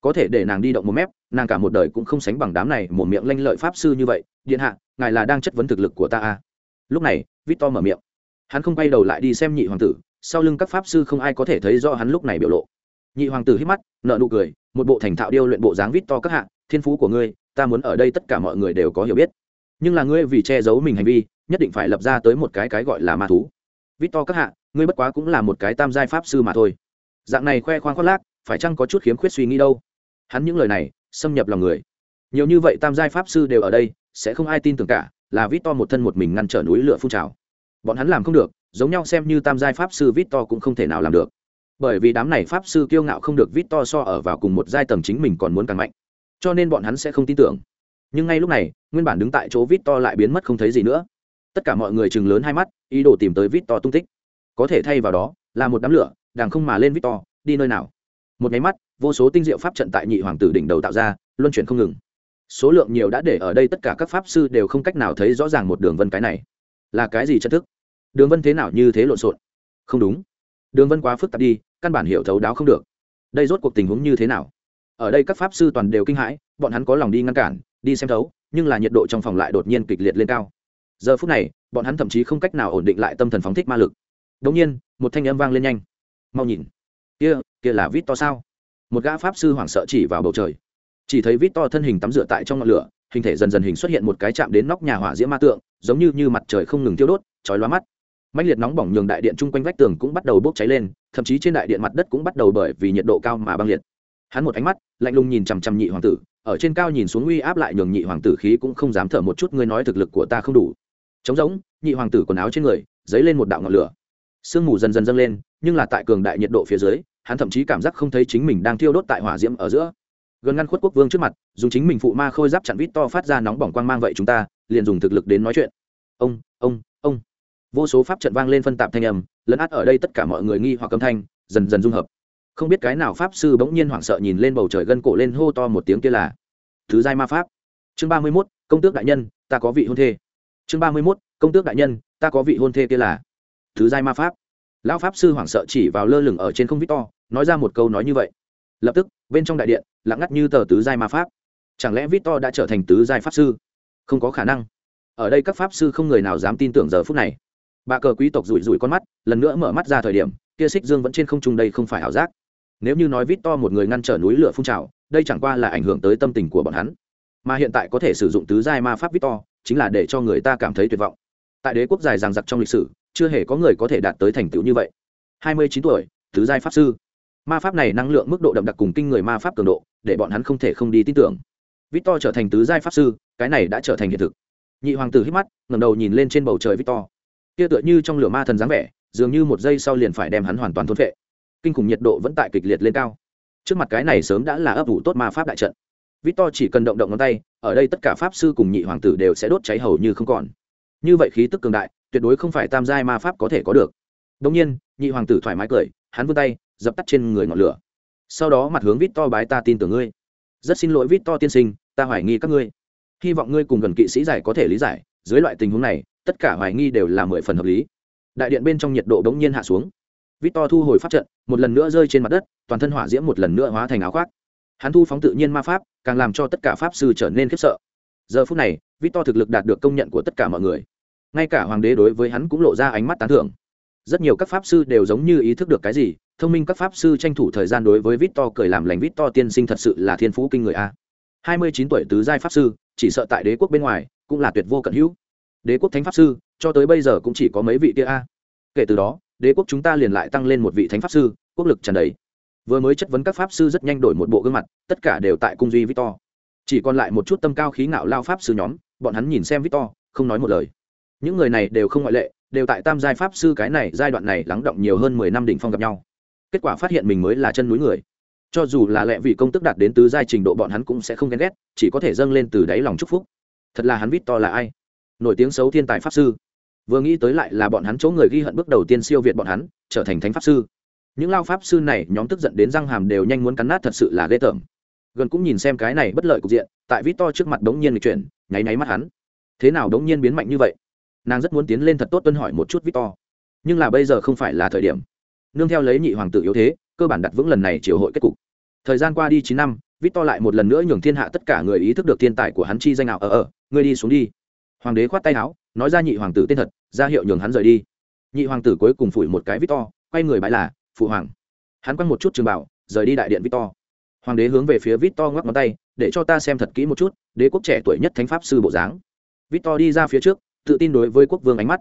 [SPEAKER 1] Có thể để nàng đi động một mép, nàng cả một đời cũng không sánh bằng đám này một miệng lanh lợi pháp sư như vậy. Điện hạ, ngài là đang chất vấn thực lực của ta à? Lúc này, victor mở miệng. Hắn không quay đầu lại đi xem nhị hoàng tử, sau lưng các pháp sư không ai có thể thấy do hắn lúc này biểu lộ. Nhị hoàng tử hít mắt nợ nụ cười, một bộ thành thạo điêu luyện bộ dáng victor các hạ, thiên phú của ngươi, ta muốn ở đây tất cả mọi người đều có hiểu biết. Nhưng là ngươi vì che giấu mình hành vi, nhất định phải lập ra tới một cái cái gọi là ma thú. Victor các hạ, ngươi bất quá cũng là một cái tam giai pháp sư mà thôi. Dạng này khoe khoang khoác lác, phải chăng có chút khiếm khuyết suy nghĩ đâu? Hắn những lời này, xâm nhập lòng người. Nhiều như vậy tam giai pháp sư đều ở đây, sẽ không ai tin tưởng cả là vít to một thân một mình ngăn trở núi lửa phun trào. Bọn hắn làm không được, giống nhau xem như tam giai pháp sư vít to cũng không thể nào làm được. Bởi vì đám này pháp sư kiêu ngạo không được vít to so ở vào cùng một giai tầng chính mình còn muốn càng mạnh. Cho nên bọn hắn sẽ không tin tưởng. Nhưng ngay lúc này, nguyên bản đứng tại chỗ vít to lại biến mất không thấy gì nữa. Tất cả mọi người chừng lớn hai mắt, ý đồ tìm tới vít to tung tích. Có thể thay vào đó, là một đám lửa đàng không mà lên vít to đi nơi nào. Một nháy mắt, vô số tinh diệu pháp trận tại nhị hoàng tử đỉnh đầu tạo ra, luân chuyển không ngừng số lượng nhiều đã để ở đây tất cả các pháp sư đều không cách nào thấy rõ ràng một đường vân cái này. Là cái gì chân thức? Đường vân thế nào như thế lộn xộn? Không đúng. Đường vân quá phức tạp đi, căn bản hiểu thấu đáo không được. Đây rốt cuộc tình huống như thế nào? Ở đây các pháp sư toàn đều kinh hãi, bọn hắn có lòng đi ngăn cản, đi xem thấu, nhưng là nhiệt độ trong phòng lại đột nhiên kịch liệt lên cao. Giờ phút này, bọn hắn thậm chí không cách nào ổn định lại tâm thần phóng thích ma lực. Đ ỗ n g nhiên, một thanh âm vang lên nhanh. Mau nhìn. Kia kia là vít to sao? Một gã pháp sư hoảng sợ chỉ vào bầu trời chỉ thấy vít to thân hình tắm rửa tại trong ngọn lửa, hình thể dần dần hình xuất hiện một cái chạm đến nóc nhà hỏa diễm ma tượng, giống như như mặt trời không ngừng tiêu đốt, chói lóa mắt. Mạnh liệt nóng bỏng nhường đại điện chung quanh vách tường cũng bắt đầu bốc cháy lên, thậm chí trên đại điện mặt đất cũng bắt đầu bởi vì nhiệt độ cao mà băng liệt. Hắn một ánh mắt, lạnh lùng nhìn chằm chằm nhị hoàng tử, ở trên cao nhìn xuống uy áp lại nhường nhị hoàng tử khí cũng không dám thở một chút, ngươi nói thực lực của ta không đủ. Trống rỗng, nhị hoàng tử quần áo trên người, dấy lên một đạo ngọn lửa. Sương mù dần dần dâng lên, nhưng là tại cường đại nhiệt độ phía dưới, hắn thậm chí cảm giác không thấy chính mình đang thiêu đốt tại hỏa diễm ở giữa gần ngăn khuất quốc vương trước mặt dùng chính mình phụ ma khôi giáp chặn vít to phát ra nóng bỏng quang mang vậy chúng ta liền dùng thực lực đến nói chuyện. Ông ông ông. Vô số pháp trận vang lên phân tạp thanh âm lấn át ở đây tất cả mọi người nghi hoặc âm thanh dần dần dung hợp. Không biết cái nào pháp sư bỗng nhiên hoảng sợ nhìn lên bầu trời gân cổ lên hô to một tiếng kia là thứ giai ma pháp. Chương ba mươi mốt công tước đại nhân ta có vị hôn thê. Chương ba mươi mốt công tước đại nhân ta có vị hôn thê kia là thứ giai ma pháp. Lão pháp sư hoảng sợ chỉ vào lơ lửng ở trên không vít to, nói ra một câu nói như vậy lập tức, bên trong đại điện, lặng ngắt như tờ tứ giai ma pháp. Chẳng lẽ victor đã trở thành tứ giai pháp sư? Không có khả năng. Ở đây các pháp sư không người nào dám tin tưởng giờ phút này. Bà cờ quý tộc rủi rủi con mắt, lần nữa mở mắt ra thời điểm, kia xích dương vẫn trên không trung đây không phải ảo giác. Nếu như nói vít to một người ngăn trở núi lửa phun trào, đây chẳng qua là ảnh hưởng tới tâm tình của bọn hắn. Mà hiện tại có thể sử dụng tứ giai ma pháp vít to chính là để cho người ta cảm thấy tuyệt vọng. Tại đế quốc dài ràng giặc trong lịch sử, chưa hề có người có thể đạt tới thành tựu như vậy. Hai mươi chín tuổi, tứ giai pháp sư ma pháp này năng lượng mức độ đậm đặc cùng kinh người ma pháp cường độ, để bọn hắn không thể không đi tin tưởng. Vít to trở thành tứ giai pháp sư, cái này đã trở thành hiện thực. Nhị hoàng tử hít mắt, ngẩng đầu nhìn lên trên bầu trời vít to kia tựa như trong lửa ma thần dáng vẻ, dường như một giây sau liền phải đem hắn hoàn toàn thôn vệ kinh khủng nhiệt độ vẫn tại kịch liệt lên cao. Trước mặt cái này sớm đã là ấp ủ tốt ma pháp đại trận. Victor chỉ cần động động ngón tay, ở đây tất cả pháp sư cùng nhị hoàng tử đều sẽ đốt cháy hầu như không còn. Như vậy khí tức cường đại, tuyệt đối không phải tam giai ma pháp có thể có được. Đông nhiên, nhị hoàng tử thoải mái cười, hắn vươn tay dập tắt trên người ngọn lửa sau đó mặt hướng victor bái ta tin tưởng ngươi rất xin lỗi victor tiên sinh ta hoài nghi các ngươi hy vọng ngươi cùng gần kỵ sĩ giải có thể lý giải dưới loại tình huống này tất cả hoài nghi đều là mười phần hợp lý đại điện bên trong nhiệt độ bỗng nhiên hạ xuống Victor thu hồi pháp trận, một lần nữa rơi trên mặt đất, toàn thân hỏa diễm một lần nữa hóa thành áo khoác. Hắn thu phóng tự nhiên ma pháp, càng làm cho tất cả pháp sư trở nên khiếp sợ. Giờ phút này, Victor thực lực đạt được công nhận của tất cả mọi người. Ngay cả hoàng đế đối với hắn cũng lộ ra ánh mắt tán thưởng. Rất nhiều các pháp sư đều giống như ý thức được cái gì, thông minh các pháp sư tranh thủ thời gian đối với Victor cười làm lành Victor tiên sinh thật sự là thiên phú kinh người a. 29 tuổi tứ giai pháp sư, chỉ sợ tại đế quốc bên ngoài, cũng là tuyệt vô cận hữu. Đế quốc thánh pháp sư, cho tới bây giờ cũng chỉ có mấy vị kia a. Kể từ đó, đế quốc chúng ta liền lại tăng lên một vị thánh pháp sư quốc lực tràn đầy vừa mới chất vấn các pháp sư rất nhanh đổi một bộ gương mặt tất cả đều tại cung duy victor chỉ còn lại một chút tâm cao khí ngạo lao pháp sư nhóm bọn hắn nhìn xem victor không nói một lời những người này đều không ngoại lệ đều tại tam giai pháp sư cái này giai đoạn này lắng động nhiều hơn mười năm đỉnh phong gặp nhau kết quả phát hiện mình mới là chân núi người. Cho dù là lẹ vị công tức đạt đến tứ giai trình độ, bọn hắn cũng sẽ không ghen ghét, chỉ có thể dâng lên từ đáy lòng chúc phúc. Thật là hắn victor là ai? Nổi tiếng xấu thiên tài pháp sư. Vừa nghĩ tới lại là bọn hắn chỗ người ghi hận bước đầu tiên siêu việt bọn hắn, trở thành thánh pháp sư. Những lao pháp sư này, nhóm tức giận đến răng hàm đều nhanh muốn cắn nát thật sự là ghê tởm. Gần cũng nhìn xem cái này bất lợi cục diện, tại vít to trước mặt đống nhiên lịch chuyển, nháy nháy mắt hắn. Thế nào đống nhiên biến mạnh như vậy? Nàng rất muốn tiến lên thật tốt tuân hỏi một chút vít to. Nhưng là bây giờ không phải là thời điểm nương theo lấy nhị hoàng tử yếu thế, cơ bản đặt vững lần này triều hội kết cục. Thời gian qua đi chín năm vít to lại một lần nữa nhường thiên hạ tất cả người ý thức được thiên tài của hắn chi danh ảo ở ở ngươi đi xuống đi. Hoàng đế khoát tay áo, nói ra nhị hoàng tử tên thật, ra hiệu nhường hắn rời đi. Nhị hoàng tử cuối cùng phủi một cái vít to quay người bãi là, phụ hoàng. Hắn quăng một chút trường bảo, rời đi đại điện vít to hoàng đế hướng về phía vít to ngoắc ngón tay, để cho ta xem thật kỹ một chút, đế quốc trẻ tuổi nhất thánh pháp sư bộ dáng. Vít to đi ra phía trước, tự tin đối với quốc vương ánh mắt.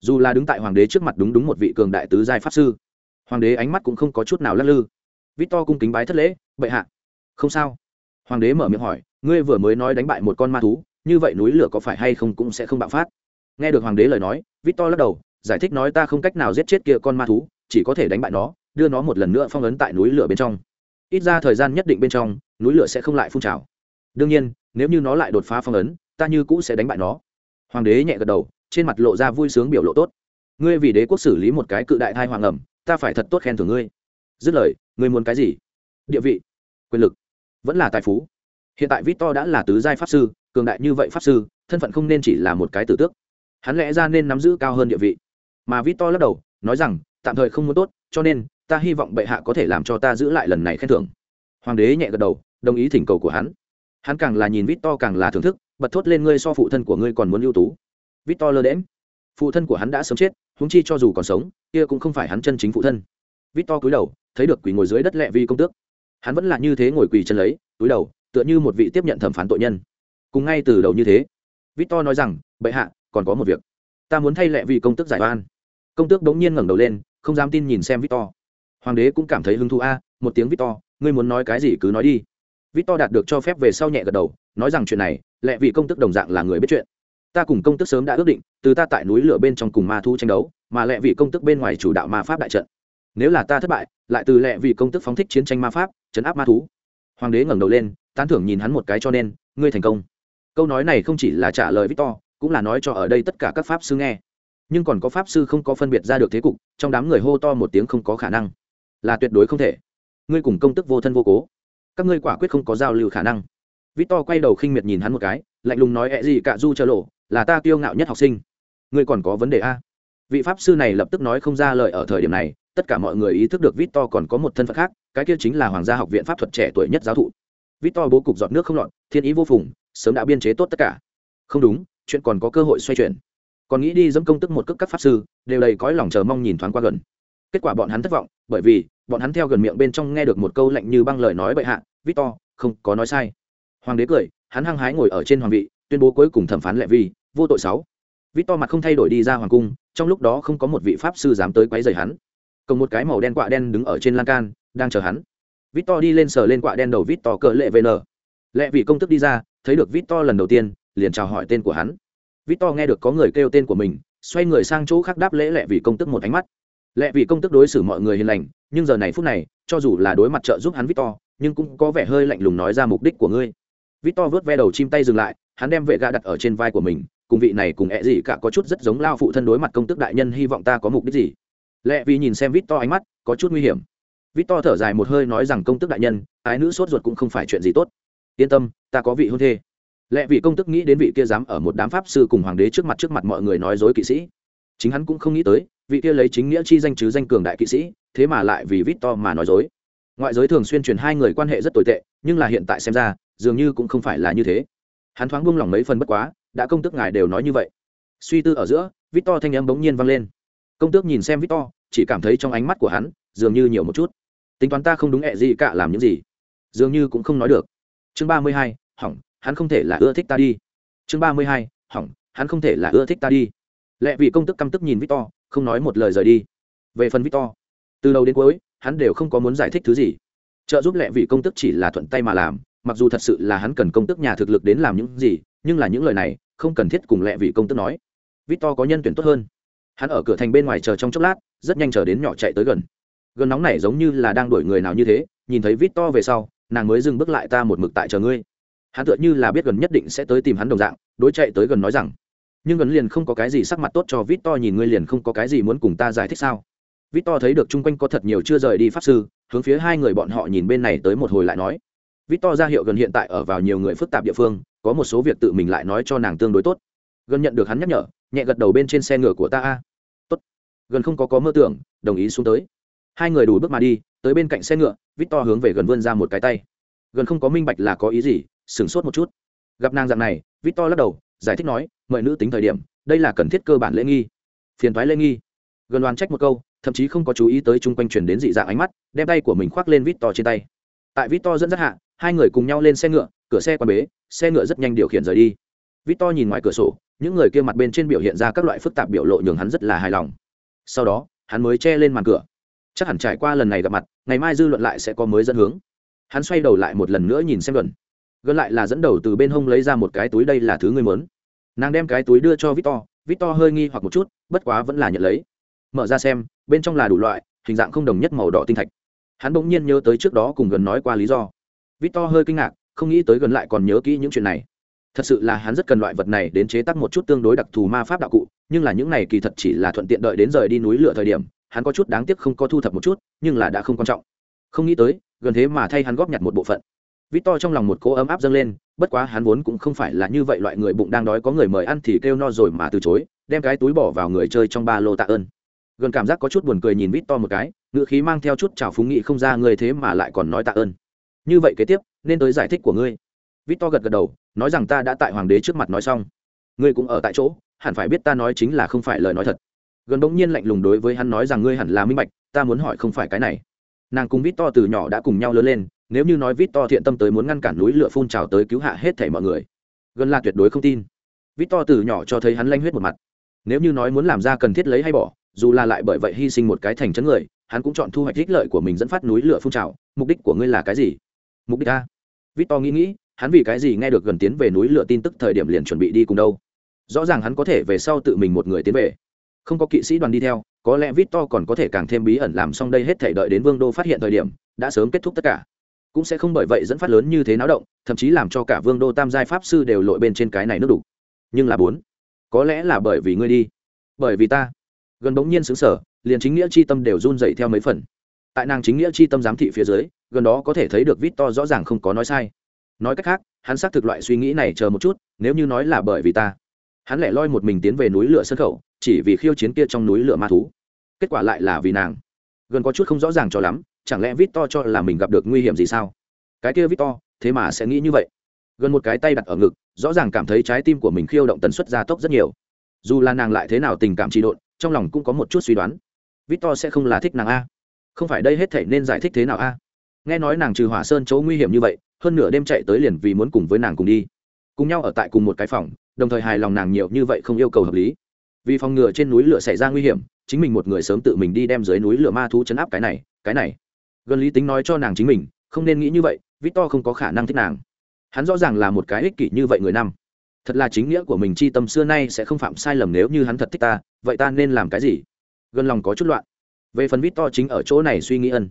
[SPEAKER 1] Dù là đứng tại hoàng đế trước mặt đúng đúng một vị cường đại tứ giai pháp sư hoàng đế ánh mắt cũng không có chút nào lắc lư. Vít to cung kính bái thất lễ, bệ hạ. Không sao. Hoàng đế mở miệng hỏi, ngươi vừa mới nói đánh bại một con ma thú, như vậy núi lửa có phải hay không cũng sẽ không bạo phát? Nghe được hoàng đế lời nói Vít To lắc đầu, giải thích nói ta không cách nào giết chết kia con ma thú, chỉ có thể đánh bại nó, đưa nó một lần nữa phong ấn tại núi lửa bên trong. Ít ra thời gian nhất định bên trong, núi lửa sẽ không lại phun trào. Đương nhiên, nếu như nó lại đột phá phong ấn, ta như cũ sẽ đánh bại nó. Hoàng đế nhẹ gật đầu, trên mặt lộ ra vui sướng biểu lộ tốt. Ngươi vì đế quốc xử lý một cái cự đại thai hoàng ẩm ta phải thật tốt khen thưởng ngươi. Dứt lời, ngươi muốn cái gì? Địa vị, quyền lực, vẫn là tài phú. Hiện tại victor đã là tứ giai pháp sư, cường đại như vậy pháp sư, thân phận không nên chỉ là một cái tử tước. Hắn lẽ ra nên nắm giữ cao hơn địa vị. Mà victor lắc đầu, nói rằng, tạm thời không muốn tốt, cho nên, ta hy vọng bệ hạ có thể làm cho ta giữ lại lần này khen thưởng. Hoàng đế nhẹ gật đầu, đồng ý thỉnh cầu của hắn. Hắn càng là nhìn victor càng là thưởng thức, bật thốt lên ngươi so phụ thân của ngươi còn muốn ưu tú. Victor lơ đễm phụ thân của hắn đã sớm chết húng chi cho dù còn sống, kia cũng không phải hắn chân chính phụ thân. Victor cúi đầu, thấy được quỷ ngồi dưới đất lẹ vi công tước. Hắn vẫn là như thế ngồi quỳ chân lấy, túi đầu, tựa như một vị tiếp nhận thẩm phán tội nhân. Cùng ngay từ đầu như thế, victor nói rằng, bệ hạ, còn có một việc. Ta muốn thay lẹ vi công tước giải oan. Công tước đống nhiên ngẩng đầu lên, không dám tin nhìn xem victor. Hoàng đế cũng cảm thấy hứng thú a, một tiếng victor, ngươi muốn nói cái gì cứ nói đi. Victor đạt được cho phép về sau nhẹ gật đầu, nói rằng chuyện này, lẹ vi công tước đồng dạng là người biết chuyện ta cùng công tước sớm đã ước định, từ ta tại núi lửa bên trong cùng ma thu tranh đấu, mà lẹ vị công tước bên ngoài chủ đạo ma pháp đại trận. Nếu là ta thất bại, lại từ lẹ vị công tước phóng thích chiến tranh ma pháp, chấn áp ma thú. Hoàng đế ngẩng đầu lên, tán thưởng nhìn hắn một cái cho nên, ngươi thành công. Câu nói này không chỉ là trả lời victor, cũng là nói cho ở đây tất cả các pháp sư nghe. Nhưng còn có pháp sư không có phân biệt ra được thế cục, trong đám người hô to một tiếng không có khả năng. Là tuyệt đối không thể. Ngươi cùng công tức vô thân vô cố. Các ngươi quả quyết không có giao lưu khả năng. Victor quay đầu khinh miệt nhìn hắn một cái, lạnh lùng nói, ẹ gì cả, du chờ lộ là ta kiêu ngạo nhất học sinh. Ngươi còn có vấn đề a? Vị pháp sư này lập tức nói không ra lời ở thời điểm này, tất cả mọi người ý thức được victor còn có một thân phận khác, cái kia chính là hoàng gia học viện pháp thuật trẻ tuổi nhất giáo thụ. Victor bố cục giọt nước không lọt, thiên ý vô phùng, sớm đã biên chế tốt tất cả. Không đúng, chuyện còn có cơ hội xoay chuyển. Còn nghĩ đi dẫm công tức một cước các pháp sư, đều đầy cõi lòng chờ mong nhìn thoáng qua gần. Kết quả bọn hắn thất vọng, bởi vì, bọn hắn theo gần miệng bên trong nghe được một câu lạnh như băng lời nói bệ hạ, victor, không có nói sai. Hoàng đế cười, hắn hăng hái ngồi ở trên hoàng vị tuyên bố cuối cùng thẩm phán lệ vi, vô tội sáu. Victor mặt không thay đổi đi ra hoàng cung, trong lúc đó không có một vị pháp sư dám tới quấy rầy hắn. Cầm một cái màu đen quạ đen đứng ở trên lan can, đang chờ hắn. Victor đi lên sờ lên quạ đen đầu victor cỡ lệ vn. Lệ vị công tức đi ra, thấy được victor lần đầu tiên, liền chào hỏi tên của hắn. Victor nghe được có người kêu tên của mình, xoay người sang chỗ khác đáp lễ lệ vị công tức một ánh mắt. Lệ vị công tức đối xử mọi người hiền lành, nhưng giờ này phút này, cho dù là đối mặt trợ giúp hắn victor, nhưng cũng có vẻ hơi lạnh lùng nói ra mục đích của ngươi victor vớt ve đầu chim tay dừng lại, hắn đem vệ gã đặt ở trên vai của mình, cùng vị này cùng ẹ gì cả có chút rất giống lao phụ thân đối mặt công tức đại nhân hy vọng ta có mục đích gì. Lệ vì nhìn xem victor ánh mắt, có chút nguy hiểm. Victor thở dài một hơi nói rằng công tức đại nhân, ái nữ sốt ruột cũng không phải chuyện gì tốt. Yên tâm, ta có vị hôn thê. Lệ vị công tức nghĩ đến vị kia dám ở một đám pháp sư cùng hoàng đế trước mặt trước mặt mọi người nói dối kỵ sĩ. Chính hắn cũng không nghĩ tới, vị kia lấy chính nghĩa chi danh chứ danh cường đại kỵ sĩ, thế mà lại vì Victor mà nói dối. Ngoại giới thường xuyên truyền hai người quan hệ rất tồi tệ, nhưng là hiện tại xem ra dường như cũng không phải là như thế. Hắn thoáng buông lỏng mấy phần bất quá, đã công tước ngài đều nói như vậy. Suy tư ở giữa vít to thanh âm bỗng nhiên vang lên. Công tước nhìn xem vít to chỉ cảm thấy trong ánh mắt của hắn, dường như nhiều một chút. Tính toán ta không đúng ẹ gì cả làm những gì. Dường như cũng không nói được. Chương ba mươi hai, hỏng, hắn không thể là ưa thích ta đi. Chương ba mươi hai, hỏng, hắn không thể là ưa thích ta đi. Lẽ vì công tức căm tức nhìn victor, không nói một lời rời đi. Về phần victor, từ đầu đến cuối, hắn đều không có muốn giải thích thứ gì. Trợ giúp lẹ vị công tức chỉ là thuận tay mà làm mặc dù thật sự là hắn cần công tức nhà thực lực đến làm những gì, nhưng là những lời này, không cần thiết cùng lẹ vị công tức nói. Victor có nhân tuyển tốt hơn. Hắn ở cửa thành bên ngoài chờ trong chốc lát, rất nhanh chờ đến nhỏ chạy tới gần. Gần nóng này giống như là đang đuổi người nào như thế, nhìn thấy victor về sau, nàng mới dừng bước lại ta một mực tại chờ ngươi. Hắn tựa như là biết gần nhất định sẽ tới tìm hắn đồng dạng, đối chạy tới gần nói rằng, nhưng gần liền không có cái gì sắc mặt tốt cho vít to nhìn ngươi liền không có cái gì muốn cùng ta giải thích sao? Vít to thấy được chung quanh có thật nhiều chưa rời đi pháp sư, hướng phía hai người bọn họ nhìn bên này tới một hồi lại nói Victor ra hiệu gần hiện tại ở vào nhiều người phức tạp địa phương, có một số việc tự mình lại nói cho nàng tương đối tốt. Gần nhận được hắn nhắc nhở, nhẹ gật đầu bên trên xe ngựa của ta a. Tốt. Gần không có có mơ tưởng, đồng ý xuống tới. Hai người đủ bước mà đi, tới bên cạnh xe ngựa Victor hướng về gần vươn ra một cái tay. Gần không có minh bạch là có ý gì, sửng sốt một chút. Gặp nàng dạng này victor lắc đầu, giải thích nói, mời nữ tính thời điểm, đây là cần thiết cơ bản lễ nghi. Phiền toái lễ nghi. Gần đoàn trách một câu, thậm chí không có chú ý tới chung quanh truyền đến dị dạng ánh mắt, đem tay của mình khoác lên victor trên tay. Tại victor dẫn dắt hạ hai người cùng nhau lên xe ngựa, cửa xe quan bế, xe ngựa rất nhanh điều khiển rời đi. Victor nhìn ngoài cửa sổ, những người kia mặt bên trên biểu hiện ra các loại phức tạp biểu lộ nhường hắn rất là hài lòng. Sau đó, hắn mới che lên màn cửa. Chắc hẳn trải qua lần này gặp mặt, ngày mai dư luận lại sẽ có mới dẫn hướng. Hắn xoay đầu lại một lần nữa nhìn xem luận gần lại là dẫn đầu từ bên hông lấy ra một cái túi đây là thứ ngươi mớn nàng đem cái túi đưa cho victor victor hơi nghi hoặc một chút, bất quá vẫn là nhận lấy. Mở ra xem, bên trong là đủ loại, hình dạng không đồng nhất màu đỏ tinh thạch. Hắn bỗng nhiên nhớ tới trước đó cùng gần nói qua lý do victor hơi kinh ngạc, không nghĩ tới gần lại còn nhớ kỹ những chuyện này. Thật sự là hắn rất cần loại vật này đến chế tác một chút tương đối đặc thù ma pháp đạo cụ, nhưng là những này kỳ thật chỉ là thuận tiện đợi đến rời đi núi lửa thời điểm, hắn có chút đáng tiếc không có thu thập một chút, nhưng là đã không quan trọng. Không nghĩ tới, gần thế mà thay hắn góp nhặt một bộ phận. Victor trong lòng một cỗ ấm áp dâng lên, bất quá hắn vốn cũng không phải là như vậy loại người bụng đang đói có người mời ăn thì kêu no rồi mà từ chối, đem cái túi bỏ vào người chơi trong ba lô tạ ơn. Gần cảm giác có chút buồn cười nhìn Victor một cái, ngữ khí mang theo chút trào phúng nghị không ra người thế mà lại còn nói tạ ơn như vậy kế tiếp, nên tới giải thích của ngươi. Vít to gật gật đầu, nói rằng ta đã tại hoàng đế trước mặt nói xong. Ngươi cũng ở tại chỗ, hẳn phải biết ta nói chính là không phải lời nói thật. Gần bỗng nhiên lạnh lùng đối với hắn nói rằng ngươi hẳn là minh bạch, ta muốn hỏi không phải cái này. Nàng cùng vít to từ nhỏ đã cùng nhau lớn lên, nếu như nói vít to thiện tâm tới muốn ngăn cản núi lửa phun trào tới cứu hạ hết thảy mọi người, gần là tuyệt đối không tin. Vít to từ nhỏ cho thấy hắn lanh huyết một mặt. Nếu như nói muốn làm ra cần thiết lấy hay bỏ, dù là lại bởi vậy hy sinh một cái thành chấn người, hắn cũng chọn thu hoạch ích lợi của mình dẫn phát núi lửa phun trào, mục đích của ngươi là cái gì? Mục đích a. Vít to nghĩ nghĩ, hắn vì cái gì nghe được gần tiến về núi lửa tin tức thời điểm liền chuẩn bị đi cùng đâu? Rõ ràng hắn có thể về sau tự mình một người tiến về. Không có kỵ sĩ đoàn đi theo, có lẽ vít to còn có thể càng thêm bí ẩn làm xong đây hết thể đợi đến vương đô phát hiện thời điểm, đã sớm kết thúc tất cả. Cũng sẽ không bởi vậy dẫn phát lớn như thế náo động, thậm chí làm cho cả vương đô tam giai pháp sư đều lội bên trên cái này nước đủ. Nhưng là bốn, có lẽ là bởi vì ngươi đi. Bởi vì ta. Gần bỗng nhiên xứng sở liền chính nghĩa c h i tâm đều run dậy theo mấy phần. Tại nàng chính nghĩa c h i tâm giám thị phía dưới gần đó có thể thấy được vít to rõ ràng không có nói sai. Nói cách khác, hắn xác thực loại suy nghĩ này chờ một chút, nếu như nói là bởi vì ta. Hắn lại loi một mình tiến về núi lửa sân khẩu, chỉ vì khiêu chiến kia trong núi lửa ma thú. Kết quả lại là vì nàng. Gần có chút không rõ ràng cho lắm, chẳng lẽ vít to cho là mình gặp được nguy hiểm gì sao? Cái kia vít to, thế mà sẽ nghĩ như vậy. Gần một cái tay đặt ở ngực, rõ ràng cảm thấy trái tim của mình khiêu động tần suất gia tốc rất nhiều. Dù là nàng lại thế nào tình cảm trị độn, trong lòng cũng có một chút suy đoán. Vít to sẽ không là thích nàng a. Không phải đây hết thể nên giải thích thế nào a? Nghe nói nàng trừ hỏa sơn chỗ nguy hiểm như vậy, hơn nửa đêm chạy tới liền vì muốn cùng với nàng cùng đi. Cùng nhau ở tại cùng một cái phòng, đồng thời hài lòng nàng nhiều như vậy không yêu cầu hợp lý. Vì phòng ngừa trên núi lửa xảy ra nguy hiểm, chính mình một người sớm tự mình đi đem dưới núi lửa ma thú chấn áp cái này cái này. Gần lý tính nói cho nàng chính mình, không nên nghĩ như vậy, victor không có khả năng thích nàng. Hắn rõ ràng là một cái ích kỷ như vậy người năm. Thật là chính nghĩa của mình chi tâm xưa nay sẽ không phạm sai lầm nếu như hắn thật thích ta, vậy ta nên làm cái gì? Gần lòng có chút loạn. Về phần victor chính ở chỗ này suy nghĩ ân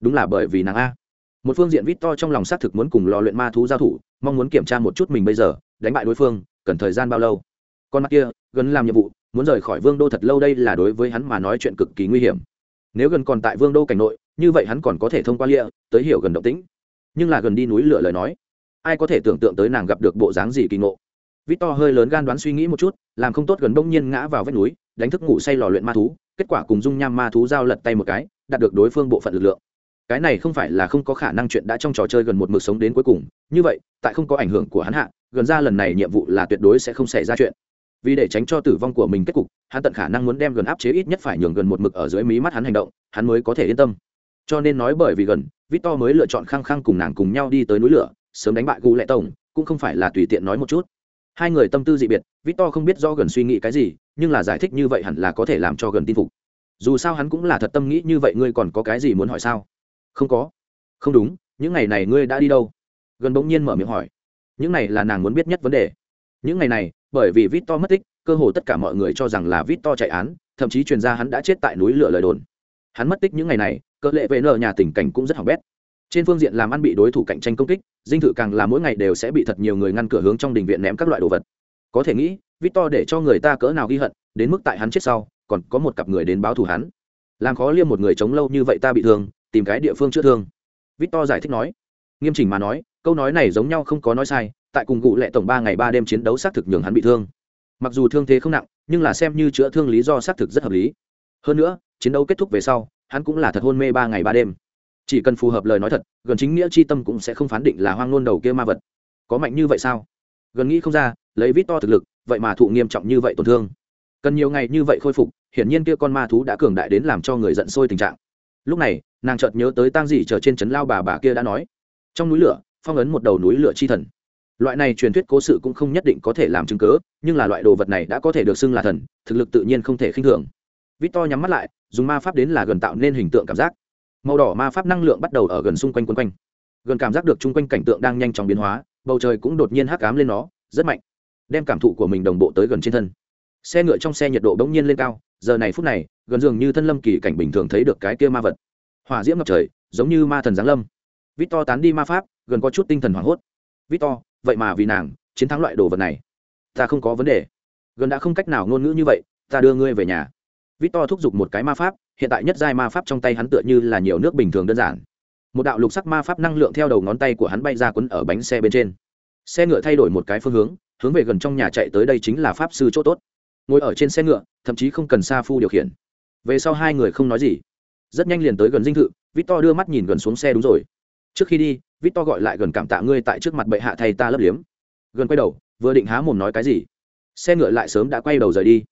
[SPEAKER 1] đúng là bởi vì nàng a. Một phương diện vít to trong lòng xác thực muốn cùng lò luyện ma thú giao thủ, mong muốn kiểm tra một chút mình bây giờ, đánh bại đối phương, cần thời gian bao lâu. Con mắt kia, gần làm nhiệm vụ, muốn rời khỏi vương đô thật lâu đây là đối với hắn mà nói chuyện cực kỳ nguy hiểm. Nếu gần còn tại vương đô cảnh nội, như vậy hắn còn có thể thông qua lịa, tới hiểu gần động tĩnh. Nhưng là gần đi núi lửa lời nói, ai có thể tưởng tượng tới nàng gặp được bộ dáng gì kỳ ngộ. Vít to hơi lớn gan đoán suy nghĩ một chút, làm không tốt gần đông nhiên ngã vào vách núi, đánh thức ngủ say lò luyện ma thú, kết quả cùng dung nham ma thú giao lật tay một cái, đạt được đối phương bộ phận lực lượng cái này không phải là không có khả năng chuyện đã trong trò chơi gần một mực sống đến cuối cùng. Như vậy, tại không có ảnh hưởng của hắn hạ, gần ra lần này nhiệm vụ là tuyệt đối sẽ không xảy ra chuyện. Vì để tránh cho tử vong của mình kết cục, hắn tận khả năng muốn đem gần áp chế ít nhất phải nhường gần một mực ở dưới mí mắt hắn hành động, hắn mới có thể yên tâm. Cho nên nói bởi vì gần, victor mới lựa chọn khăng khăng cùng nàng cùng nhau đi tới núi lửa, sớm đánh bại gu lệ tổng, cũng không phải là tùy tiện nói một chút. Hai người tâm tư dị biệt, victor không biết do gần suy nghĩ cái gì, nhưng là giải thích như vậy hẳn là có thể làm cho gần tin phục. Dù sao hắn cũng là thật tâm nghĩ như vậy, ngươi còn có cái gì muốn hỏi sao? Không có. Không đúng, những ngày này ngươi đã đi đâu? Gần bỗng nhiên mở miệng hỏi. Những này là nàng muốn biết nhất vấn đề. Những ngày này, bởi vì vít to mất tích, cơ hồ tất cả mọi người cho rằng là vít to chạy án, thậm chí truyền ra hắn đã chết tại núi lửa lời đồn. Hắn mất tích những ngày này cỡ lệ vệ nợ nhà tình cảnh cũng rất hỏng bét. Trên phương diện làm ăn bị đối thủ cạnh tranh công kích, dinh thự càng là mỗi ngày đều sẽ bị thật nhiều người ngăn cửa hướng trong đình viện ném các loại đồ vật. Có thể nghĩ vít to để cho người ta cỡ nào ghi hận, đến mức tại hắn chết sau, còn có một cặp người đến báo thù hắn. Làm khó liêm một người chống lâu như vậy ta bị thương tìm cái địa phương chữa thương. Victor giải thích nói. Nghiêm chỉnh mà nói, câu nói này giống nhau không có nói sai, tại cùng cụ lệ tổng ba ngày ba đêm chiến đấu xác thực nhường hắn bị thương. Mặc dù thương thế không nặng, nhưng là xem như chữa thương lý do xác thực rất hợp lý. Hơn nữa, chiến đấu kết thúc về sau, hắn cũng là thật hôn mê ba ngày ba đêm. Chỉ cần phù hợp lời nói thật, gần chính nghĩa c h i tâm cũng sẽ không phán định là hoang nôn đầu kia ma vật. Có mạnh như vậy sao? Gần nghĩ không ra, lấy vít to thực lực, vậy mà thụ nghiêm trọng như vậy tổn thương. Cần nhiều ngày như vậy khôi phục, hiển nhiên kia con ma thú đã cường đại đến làm cho người giận sôi tình trạng. Lúc này nàng chợt nhớ tới tang dị chờ trên trấn lao bà bà kia đã nói. Trong núi lửa, phong ấn một đầu núi lửa chi thần. Loại này truyền thuyết cố sự cũng không nhất định có thể làm chứng cớ nhưng là loại đồ vật này đã có thể được xưng là thần, thực lực tự nhiên không thể khinh thường. Vít to nhắm mắt lại, dùng ma pháp đến là gần tạo nên hình tượng cảm giác. Màu đỏ ma pháp năng lượng bắt đầu ở gần xung quanh quấn quanh. Gần cảm giác được chung quanh cảnh tượng đang nhanh chóng biến hóa, bầu trời cũng đột nhiên hắc cám lên nó, rất mạnh. Đem cảm thụ của mình đồng bộ tới gần trên thân. Xe ngựa trong xe nhiệt độ bỗng nhiên lên cao, giờ này phút này, gần dường như thân lâm kỳ cảnh bình thường thấy được cái kia ma vật hỏa diễm ngập trời, giống như ma thần giáng lâm. Vít to tán đi ma pháp, gần có chút tinh thần hoảng hốt. Vít to vậy mà vì nàng, chiến thắng loại đồ vật này. Ta không có vấn đề. Gần đã không cách nào ngôn ngữ như vậy, ta đưa ngươi về nhà. Vít to thúc giục một cái ma pháp, hiện tại nhất giai ma pháp trong tay hắn tựa như là nhiều nước bình thường đơn giản. Một đạo lục sắc ma pháp năng lượng theo đầu ngón tay của hắn bay ra quấn ở bánh xe bên trên. Xe ngựa thay đổi một cái phương hướng hướng về gần trong nhà chạy tới đây chính là pháp sư chỗ tốt. Ngồi ở trên xe ngựa, thậm chí không cần xa phu điều khiển. Về sau hai người không nói gì rất nhanh liền tới gần dinh thự, victor đưa mắt nhìn gần xuống xe đúng rồi. Trước khi đi, victor gọi lại gần cảm tạ ngươi tại trước mặt bệ hạ thay ta lấp liếm. Gần quay đầu, vừa định há mồm nói cái gì, xe ngựa lại sớm đã quay đầu rời đi.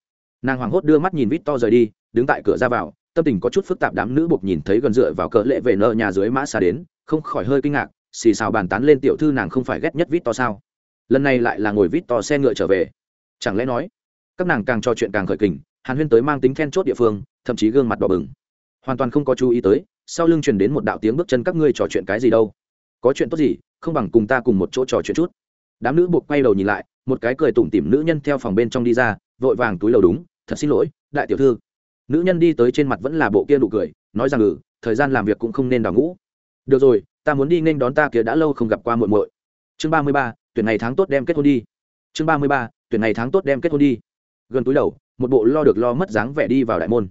[SPEAKER 1] Nàng hoảng hốt đưa mắt nhìn victor rời đi, đứng tại cửa ra vào, tâm tình có chút phức tạp đám nữ buộc nhìn thấy gần dựa vào cỡ lệ về nợ nhà dưới mã xa đến, không khỏi hơi kinh ngạc, xì xào bàn tán lên tiểu thư nàng không phải ghét nhất vít to sao? Lần này lại là ngồi vít to xe ngựa trở về. Chẳng lẽ nói, các nàng càng trò chuyện càng khởi kình, hàn huyên tới mang tính then chốt địa phương, thậm chí gương mặt đỏ bừng hoàn toàn không có chú ý tới, sau lưng truyền đến một đạo tiếng bước chân các ngươi trò chuyện cái gì đâu. Có chuyện tốt gì, không bằng cùng ta cùng một chỗ trò chuyện chút. Đám nữ buộc quay đầu nhìn lại, một cái cười tủm tỉm nữ nhân theo phòng bên trong đi ra, vội vàng túi lầu đúng, thật xin lỗi, đại tiểu thư. Nữ nhân đi tới trên mặt vẫn là bộ kia nụ cười, nói rằng ừ thời gian làm việc cũng không nên đào ngũ. Được rồi, ta muốn đi nên đón ta kia đã lâu không gặp qua muội muội. Chương ba mươi ba, tuyển ngày tháng tốt đem kết hôn đi. Chương ba mươi ba, tuyển ngày tháng tốt đem kết hôn đi. Gần túi đầu, một bộ lo được lo mất dáng vẻ đi vào đại môn.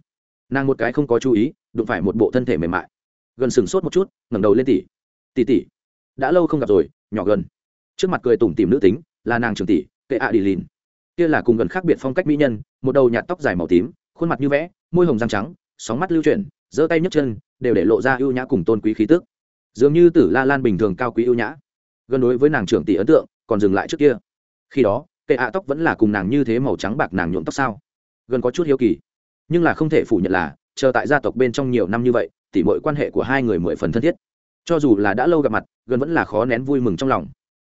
[SPEAKER 1] Nàng một cái không có chú ý đụng phải một bộ thân thể mềm mại. Gần sừng sốt một chút, ngẩng đầu lên tỉ tỉ tỉ đã lâu không gặp rồi, nhỏ gần. Trước mặt cười tủm tìm nữ tính, là nàng trường tỷ, kệ ạ đi lìn. Kia là cùng gần khác biệt phong cách mỹ nhân, một đầu nhạt tóc dài màu tím, khuôn mặt như vẽ, môi hồng răng trắng, sóng mắt lưu chuyển, giơ tay nhấc chân, đều để lộ ra ưu nhã cùng tôn quý khí tức. Dường như tử la lan bình thường cao quý ưu nhã. Gần đối với nàng trưởng tỷ ấn tượng, còn dừng lại trước kia. Khi đó, kệ ạ tóc vẫn là cùng nàng như thế màu trắng bạc nàng nhuộm tóc sao? Gần có chút hiếu kỳ. Nhưng là không thể phủ nhận là chờ tại gia tộc bên trong nhiều năm như vậy, tỉ mọi quan hệ của hai người mười phần thân thiết. Cho dù là đã lâu gặp mặt, gần vẫn là khó nén vui mừng trong lòng.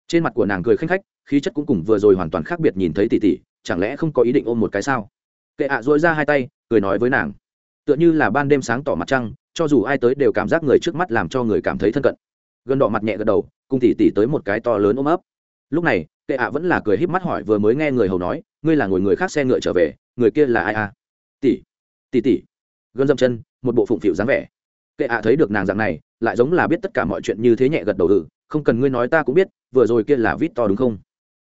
[SPEAKER 1] Trên mặt của nàng cười khanh khách, khí chất cũng cùng vừa rồi hoàn toàn khác biệt nhìn thấy tỷ tỷ, chẳng lẽ không có ý định ôm một cái sao? Kệ ạ dối ra hai tay, cười nói với nàng. Tựa như là ban đêm sáng tỏ mặt trăng, cho dù ai tới đều cảm giác người trước mắt làm cho người cảm thấy thân cận. Gần đỏ mặt nhẹ gật đầu, cùng tỉ tỉ tới một cái to lớn ôm ấp. Lúc này, kệ ạ vẫn là cười híp mắt hỏi vừa mới nghe người hầu nói, ngươi là ngồi người khác xe ngựa trở về, người kia là ai à? Tỷ tỷ tỷ gần dâm chân, một bộ phụng phịu dáng vẻ. Kệ ạ thấy được nàng dạng này, lại giống là biết tất cả mọi chuyện như thế nhẹ gật đầu ừ không cần ngươi nói ta cũng biết, vừa rồi kia là vít to đúng không?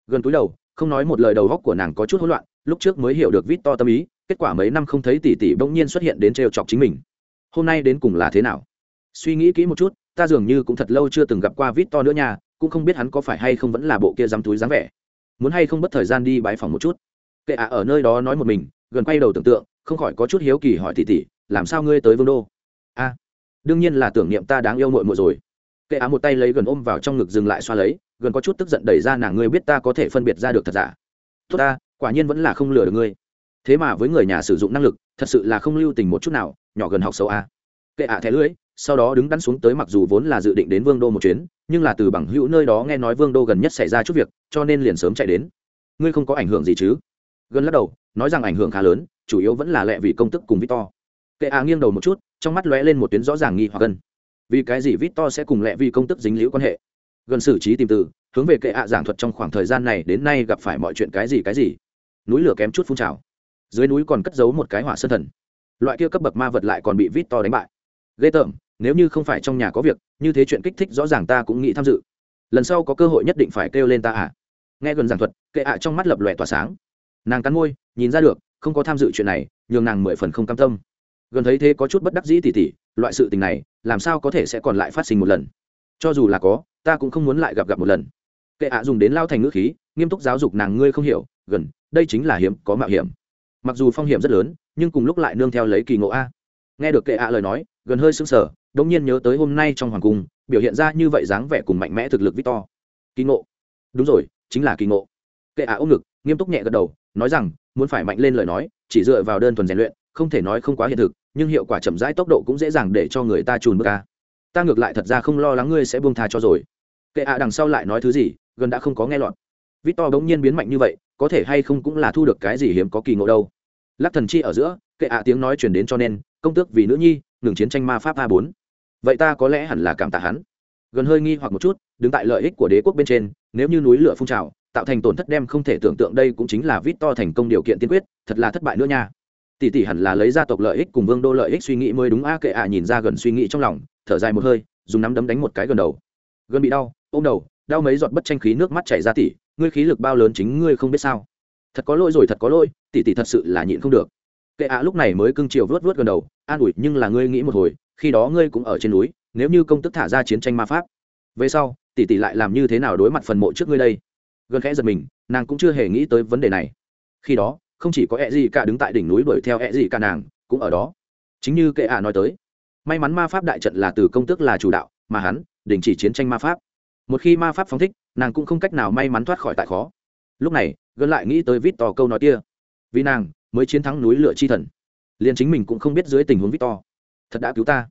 [SPEAKER 1] Gần túi đầu, không nói một lời đầu góc của nàng có chút hỗn loạn, lúc trước mới hiểu được vít to tâm ý, kết quả mấy năm không thấy tỷ tỷ bỗng nhiên xuất hiện đến trêu chọc chính mình. Hôm nay đến cùng là thế nào? Suy nghĩ kỹ một chút, ta dường như cũng thật lâu chưa từng gặp qua vít to nữa nha, cũng không biết hắn có phải hay không vẫn là bộ kia dám túi dáng vẻ. Muốn hay không mất thời gian đi bãi phòng một chút? Kệ ạ ở nơi đó nói một mình gần quay đầu tưởng tượng, không khỏi có chút hiếu kỳ hỏi tỷ tỷ làm sao ngươi tới vương đô? A, đương nhiên là tưởng niệm ta đáng yêu mội mội rồi. Kệ á một tay lấy gần ôm vào trong ngực dừng lại xoa lấy, gần có chút tức giận đẩy ra nàng, ngươi biết ta có thể phân biệt ra được thật giả? Tốt ta, quả nhiên vẫn là không lừa được ngươi. Thế mà với người nhà sử dụng năng lực, thật sự là không lưu tình một chút nào, nhỏ gần học xấu a. Kệ ạ thẻ lưỡi, sau đó đứng đắn xuống tới mặc dù vốn là dự định đến vương đô một chuyến, nhưng là từ bằng hữu nơi đó nghe nói vương đô gần nhất xảy ra chút việc, cho nên liền sớm chạy đến. Ngươi không có ảnh hưởng gì chứ? Gần lắc đầu, nói rằng ảnh hưởng khá lớn, chủ yếu vẫn là lẹ vì công tức cùng victor kệ ạ nghiêng đầu một chút, trong mắt lóe lên một tuyến rõ ràng nghi hoặc gần. Vì cái gì Vít To sẽ cùng lẹ vì công tức dính liễu quan hệ? Gần xử trí tìm từ, hướng về kệ ạ giảng thuật trong khoảng thời gian này đến nay gặp phải mọi chuyện cái gì cái gì. Núi lửa kém chút phun trào. Dưới núi còn cất giấu một cái hỏa sơn thần. Loại kia cấp bậc ma vật lại còn bị vít to đánh bại. Ghê tởm, nếu như không phải trong nhà có việc, như thế chuyện kích thích rõ ràng ta cũng nghĩ tham dự. Lần sau có cơ hội nhất định phải kêu lên ta à? Nghe gần giảng thuật, kệ ạ trong mắt lập lòe tỏa sáng. Nàng cắn môi, nhìn ra được, không có tham dự chuyện này, nhường nàng mười phần không cam tâm gần thấy thế có chút bất đắc dĩ tỉ tỉ, loại sự tình này, làm sao có thể sẽ còn lại phát sinh một lần? Cho dù là có, ta cũng không muốn lại gặp gặp một lần. Kệ ạ dùng đến lao thành ngữ khí, nghiêm túc giáo dục nàng ngươi không hiểu, gần, đây chính là hiếm có mạo hiểm. Mặc dù phong hiểm rất lớn, nhưng cùng lúc lại nương theo lấy kỳ ngộ a. Nghe được kệ ạ lời nói, gần hơi sững sờ, đống nhiên nhớ tới hôm nay trong hoàng cung, biểu hiện ra như vậy dáng vẻ cùng mạnh mẽ thực lực victor. Kỳ ngộ. Đúng rồi, chính là kỳ ngộ. Kệ ạ ôm ngực, nghiêm túc nhẹ gật đầu, nói rằng, muốn phải mạnh lên lời nói, chỉ dựa vào đơn thuần rèn luyện không thể nói không quá hiện thực, nhưng hiệu quả chậm rãi tốc độ cũng dễ dàng để cho người ta trùn bước ca ta ngược lại thật ra không lo lắng ngươi sẽ buông tha cho rồi. Kệ ạ đằng sau lại nói thứ gì, gần đã không có nghe lọt to bỗng nhiên biến mạnh như vậy, có thể hay không cũng là thu được cái gì hiếm có kỳ ngộ đâu. Lắc thần chi ở giữa, kệ ạ tiếng nói chuyển đến cho nên, công tước vì nữ nhi, ngừng chiến tranh ma pháp a bốn. Vậy ta có lẽ hẳn là cảm tạ hắn. Gần hơi nghi hoặc một chút, đứng tại lợi ích của đế quốc bên trên, nếu như núi lửa phun trào, tạo thành tổn thất đem không thể tưởng tượng đây cũng chính là vít to thành công điều kiện tiên quyết, thật là thất bại nữa nha tỷ tỷ hẳn là lấy gia tộc lợi ích cùng vương đô lợi ích suy nghĩ mới đúng a, kệ ạ nhìn ra gần suy nghĩ trong lòng, thở dài một hơi, dùng nắm đấm đánh một cái gần đầu. Gần bị đau, ôm đầu, đau mấy giọt bất tranh khí nước mắt chảy ra tỷ, ngươi khí lực bao lớn chính ngươi không biết sao. Thật có lỗi rồi, thật có lỗi, tỷ tỷ thật sự là nhịn không được. Kệ ạ lúc này mới cưng chiều vớt vớt gần đầu, an ủi, nhưng là ngươi nghĩ một hồi, khi đó ngươi cũng ở trên núi, nếu như công tức thả ra chiến tranh ma pháp. Về sau, tỷ tỷ lại làm như thế nào đối mặt phần mộ trước ngươi đây? Gần khẽ giật mình, nàng cũng chưa hề nghĩ tới vấn đề này. Khi đó không chỉ có e gì cả đứng tại đỉnh núi đuổi theo e gì cả nàng, cũng ở đó. Chính như kệ ạ nói tới, may mắn ma pháp đại trận là từ công tước là chủ đạo, mà hắn, đình chỉ chiến tranh ma pháp. Một khi ma pháp phóng thích, nàng cũng không cách nào may mắn thoát khỏi tại khó. Lúc này gần lại nghĩ tới vít to câu nói kia. Vì nàng, mới chiến thắng núi lửa chi thần. Liền chính mình cũng không biết dưới tình huống vít to thật đã cứu ta.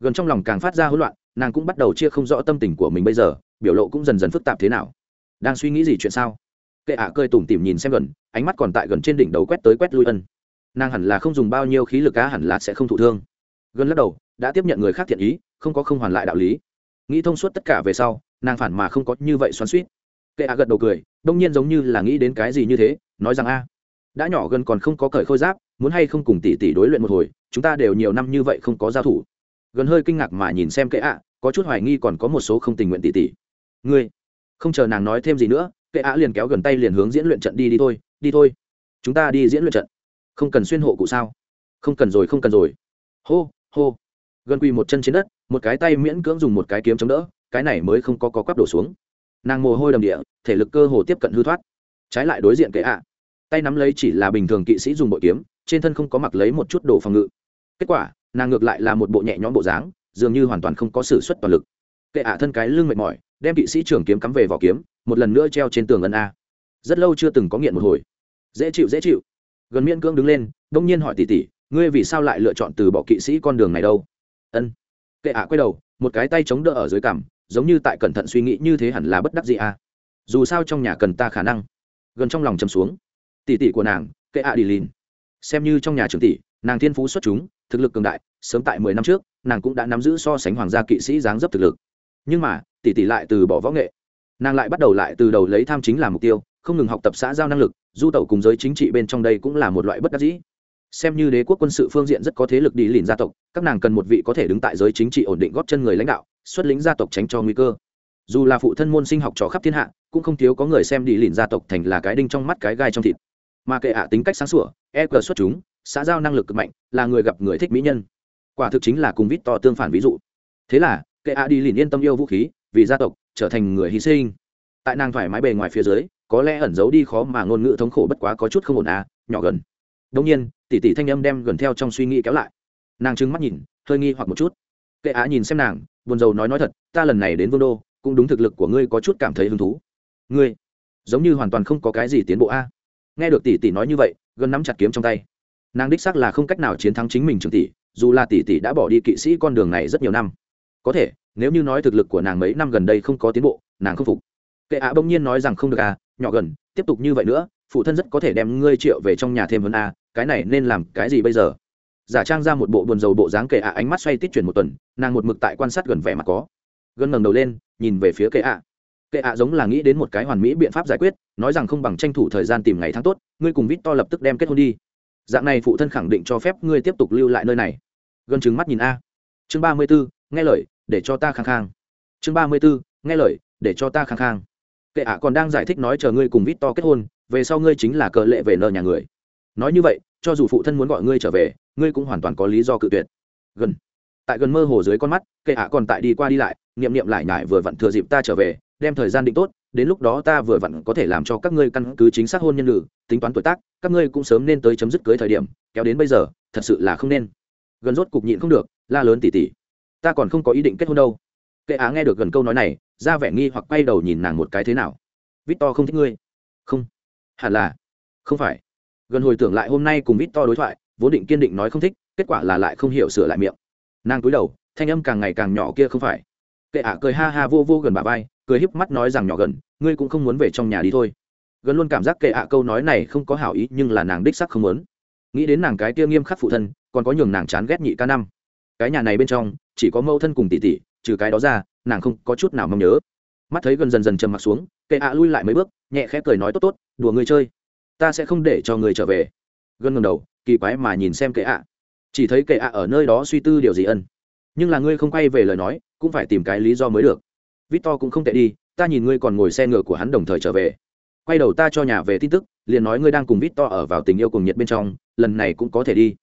[SPEAKER 1] Gần trong lòng càng phát ra hỗn loạn, nàng cũng bắt đầu chia không rõ tâm tình của mình bây giờ, biểu lộ cũng dần dần phức tạp thế nào. Đang suy nghĩ gì chuyện sao? Kệ ạ à tủm tỉm nhìn xem gần, ánh mắt còn tại gần trên đỉnh đầu quét tới quét lui ân. Nàng hẳn là không dùng bao nhiêu khí lực cá hẳn là sẽ không thụ thương. Gần lắc đầu, đã tiếp nhận người khác thiện ý, không có không hoàn lại đạo lý. Nghĩ thông suốt tất cả về sau, nàng phản mà không có như vậy xoắn suýt kệ ạ gật đầu cười, đông nhiên giống như là nghĩ đến cái gì như thế, nói rằng a, đã nhỏ gần còn không có cởi khôi giáp, muốn hay không cùng tỷ tỷ đối luyện một hồi, chúng ta đều nhiều năm như vậy không có giao thủ. Gần hơi kinh ngạc mà nhìn xem kệ ạ, có chút hoài nghi còn có một số không tình nguyện tỷ tỷ. Ngươi, không chờ nàng nói thêm gì nữa kệ ạ liền kéo gần tay liền hướng diễn luyện trận đi đi thôi đi thôi. Chúng ta đi diễn luyện trận. Không cần xuyên hộ cụ sao? Không cần rồi, không cần rồi. Hô hô. Gần quỳ một chân trên đất, một cái tay miễn cưỡng dùng một cái kiếm chống đỡ, cái này mới không có có quắp đổ xuống. Nàng mồ hôi đầm địa, thể lực cơ hồ tiếp cận hư thoát. Trái lại đối diện kệ ạ. Tay nắm lấy chỉ là bình thường kỵ sĩ dùng bội kiếm, trên thân không có mặc lấy một chút đồ phòng ngự. Kết quả, nàng ngược lại là một bộ nhẹ nhõm bộ dáng, dường như hoàn toàn không có s ử suất toàn lực. Kệ ạ thân cái lưng mệt mỏi, đem kỵ sĩ trường kiếm cắm về vỏ kiếm một lần nữa treo trên tường ân a. Rất lâu chưa từng có nghiện một hồi. Dễ chịu dễ chịu. Gần miễn cưỡng đứng lên, đông nhiên hỏi tỷ tỷ ngươi vì sao lại lựa chọn từ bỏ kỵ sĩ con đường này đâu? Ân. Kệ ạ quay đầu, một cái tay chống đỡ ở dưới cằm, giống như tại cẩn thận suy nghĩ như thế hẳn là bất đắc gì a. Dù sao trong nhà cần ta khả năng. Gần trong lòng chầm xuống. Tỷ tỷ của nàng, kệ ạ đi lìn. Xem như trong nhà trưởng tỷ, nàng thiên phú xuất chúng, thực lực cường đại, sớm tại mười năm trước, nàng cũng đã nắm giữ so sánh hoàng gia kỵ sĩ dáng dấp thực lực. Nhưng mà tỷ tỷ lại từ bỏ võ nghệ nàng lại bắt đầu lại từ đầu lấy tham chính làm mục tiêu, không ngừng học tập xã giao năng lực, du tẩu cùng giới chính trị bên trong đây cũng là một loại bất đắc dĩ. Xem như đế quốc quân sự phương diện rất có thế lực đi lìn gia tộc, các nàng cần một vị có thể đứng tại giới chính trị ổn định góp chân người lãnh đạo, xuất lĩnh gia tộc tránh cho nguy cơ. Dù là phụ thân môn sinh học trò khắp thiên hạ, cũng không thiếu có người xem đi lìn gia tộc thành là cái đinh trong mắt cái gai trong thịt. Mà kệ ạ tính cách sáng sủa e cờ xuất chúng, xã giao năng lực cực mạnh, là người gặp người thích mỹ nhân. Quả thực chính là cùng vít to tương phản ví dụ. Thế là, kệ ạ đi lìn yên tâm yêu vũ khí, vì gia tộc trở thành người hy sinh. Tại nàng thoải mái bề ngoài phía dưới, có lẽ ẩn giấu đi khó mà ngôn ngữ thống khổ bất quá có chút không ổn à nhỏ gần. Đông nhiên, tỷ tỷ thanh âm đem gần theo trong suy nghĩ kéo lại. Nàng trừng mắt nhìn, hơi nghi hoặc một chút. Kệ á nhìn xem nàng, buồn rầu nói nói thật, ta lần này đến vương đô, cũng đúng thực lực của ngươi có chút cảm thấy hứng thú. Ngươi, giống như hoàn toàn không có cái gì tiến bộ a nghe được tỷ tỷ nói như vậy, gần nắm chặt kiếm trong tay. Nàng đích xác là không cách nào chiến thắng chính mình trường tỷ, dù là tỷ tỷ đã bỏ đi kỵ sĩ con đường này rất nhiều năm có thể, nếu như nói thực lực của nàng mấy năm gần đây không có tiến bộ, nàng không phục. Kệ ạ bỗng nhiên nói rằng không được à nhỏ gần, tiếp tục như vậy nữa, phụ thân rất có thể đem ngươi triệu về trong nhà thêm hơn a cái này nên làm cái gì bây giờ? Giả trang ra một bộ buồn rầu bộ dáng kệ ạ, ánh mắt xoay tít chuyển một tuần, nàng một mực tại quan sát gần vẻ mặt có. Gần ngẩng đầu lên, nhìn về phía kệ ạ. Kệ ạ giống là nghĩ đến một cái hoàn mỹ biện pháp giải quyết, nói rằng không bằng tranh thủ thời gian tìm ngày tháng tốt, ngươi cùng vít to lập tức đem kết hôn đi. Dạng này phụ thân khẳng định cho phép ngươi tiếp tục lưu lại nơi này. Gần trừng mắt nhìn a. Chương ba mươi b ố nghe lời để cho ta khang khang. Chương ba mươi b ố nghe lời, để cho ta khang khang. Kệ ạ còn đang giải thích nói chờ ngươi cùng vít to kết hôn, về sau ngươi chính là cờ lệ về nợ nhà người. Nói như vậy, cho dù phụ thân muốn gọi ngươi trở về, ngươi cũng hoàn toàn có lý do cự tuyệt. Gần. Tại gần mơ hồ dưới con mắt, kệ ạ còn tại đi qua đi lại, niệm niệm lại nhải vừa vặn thừa dịp ta trở về, đem thời gian định tốt, đến lúc đó ta vừa vặn có thể làm cho các ngươi căn cứ chính xác hôn nhân lử, tính toán tuổi tác, các ngươi cũng sớm nên tới chấm dứt cưới thời điểm, kéo đến bây giờ, thật sự là không nên. Gần rốt cục nhịn không được, la lớn tỉ tỉ ta còn không có ý định kết hôn đâu. Kệ á nghe được gần câu nói này, ra vẻ nghi hoặc quay đầu nhìn nàng một cái thế nào. Victor không thích ngươi. Không. Hẳn là. Không phải. Gần hồi tưởng lại hôm nay cùng victor đối thoại, vốn định kiên định nói không thích, kết quả là lại không hiểu sửa lại miệng. Nàng cúi đầu, thanh âm càng ngày càng nhỏ kia không phải. Kệ ả cười ha ha vô vô gần bà vai, cười híp mắt nói rằng nhỏ gần, ngươi cũng không muốn về trong nhà đi thôi. Gần luôn cảm giác kệ ả câu nói này không có hảo ý, nhưng là nàng đích sắc không muốn. Nghĩ đến nàng cái kia nghiêm khắc phụ thân, còn có nhường nàng chán ghét nhị ca năm cái nhà này bên trong, chỉ có mẫu thân cùng tỷ tỷ, trừ cái đó ra, nàng không có chút nào mong nhớ. Mắt thấy gần dần dần trầm mặt xuống, kệ ạ lui lại mấy bước, nhẹ khẽ cười nói tốt tốt, đùa người chơi. Ta sẽ không để cho người trở về. Gần ngầm đầu, kỳ quái mà nhìn xem kệ ạ. Chỉ thấy kệ ạ ở nơi đó suy tư điều gì ân. Nhưng là ngươi không quay về lời nói, cũng phải tìm cái lý do mới được. Victor cũng không tệ đi, ta nhìn ngươi còn ngồi xe ngựa của hắn đồng thời trở về. Quay đầu ta cho nhà về tin tức, liền nói ngươi đang cùng victor ở vào tình yêu cùng nhiệt bên trong, lần này cũng có thể đi.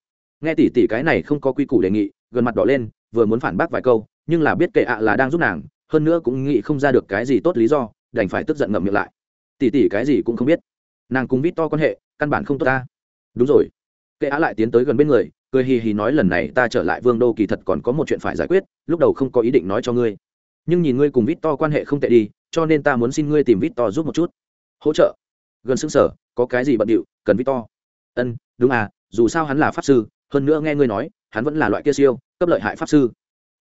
[SPEAKER 1] Nghe tỉ tỉ cái này không có quy củ đề nghị gần mặt đỏ lên, vừa muốn phản bác vài câu, nhưng là biết kệ ạ là đang giúp nàng, hơn nữa cũng nghĩ không ra được cái gì tốt lý do, đành phải tức giận ngậm miệng lại. Tỉ tỉ cái gì cũng không biết. Nàng cùng vít to quan hệ, căn bản không tốt ta. Đúng rồi. Kệ ạ lại tiến tới gần bên người, cười hì hì nói lần này ta trở lại vương đô kỳ thật còn có một chuyện phải giải quyết, lúc đầu không có ý định nói cho ngươi. Nhưng nhìn ngươi cùng vít to quan hệ không tệ đi, cho nên ta muốn xin ngươi tìm vít to giúp một chút. Hỗ trợ. Gần xứng sở có cái gì bận điệu, cần vít to ân, đúng à dù sao hắn là pháp sư, hơn nữa nghe ngươi nói, hắn vẫn là loại kia siêu cấp lợi hại pháp sư.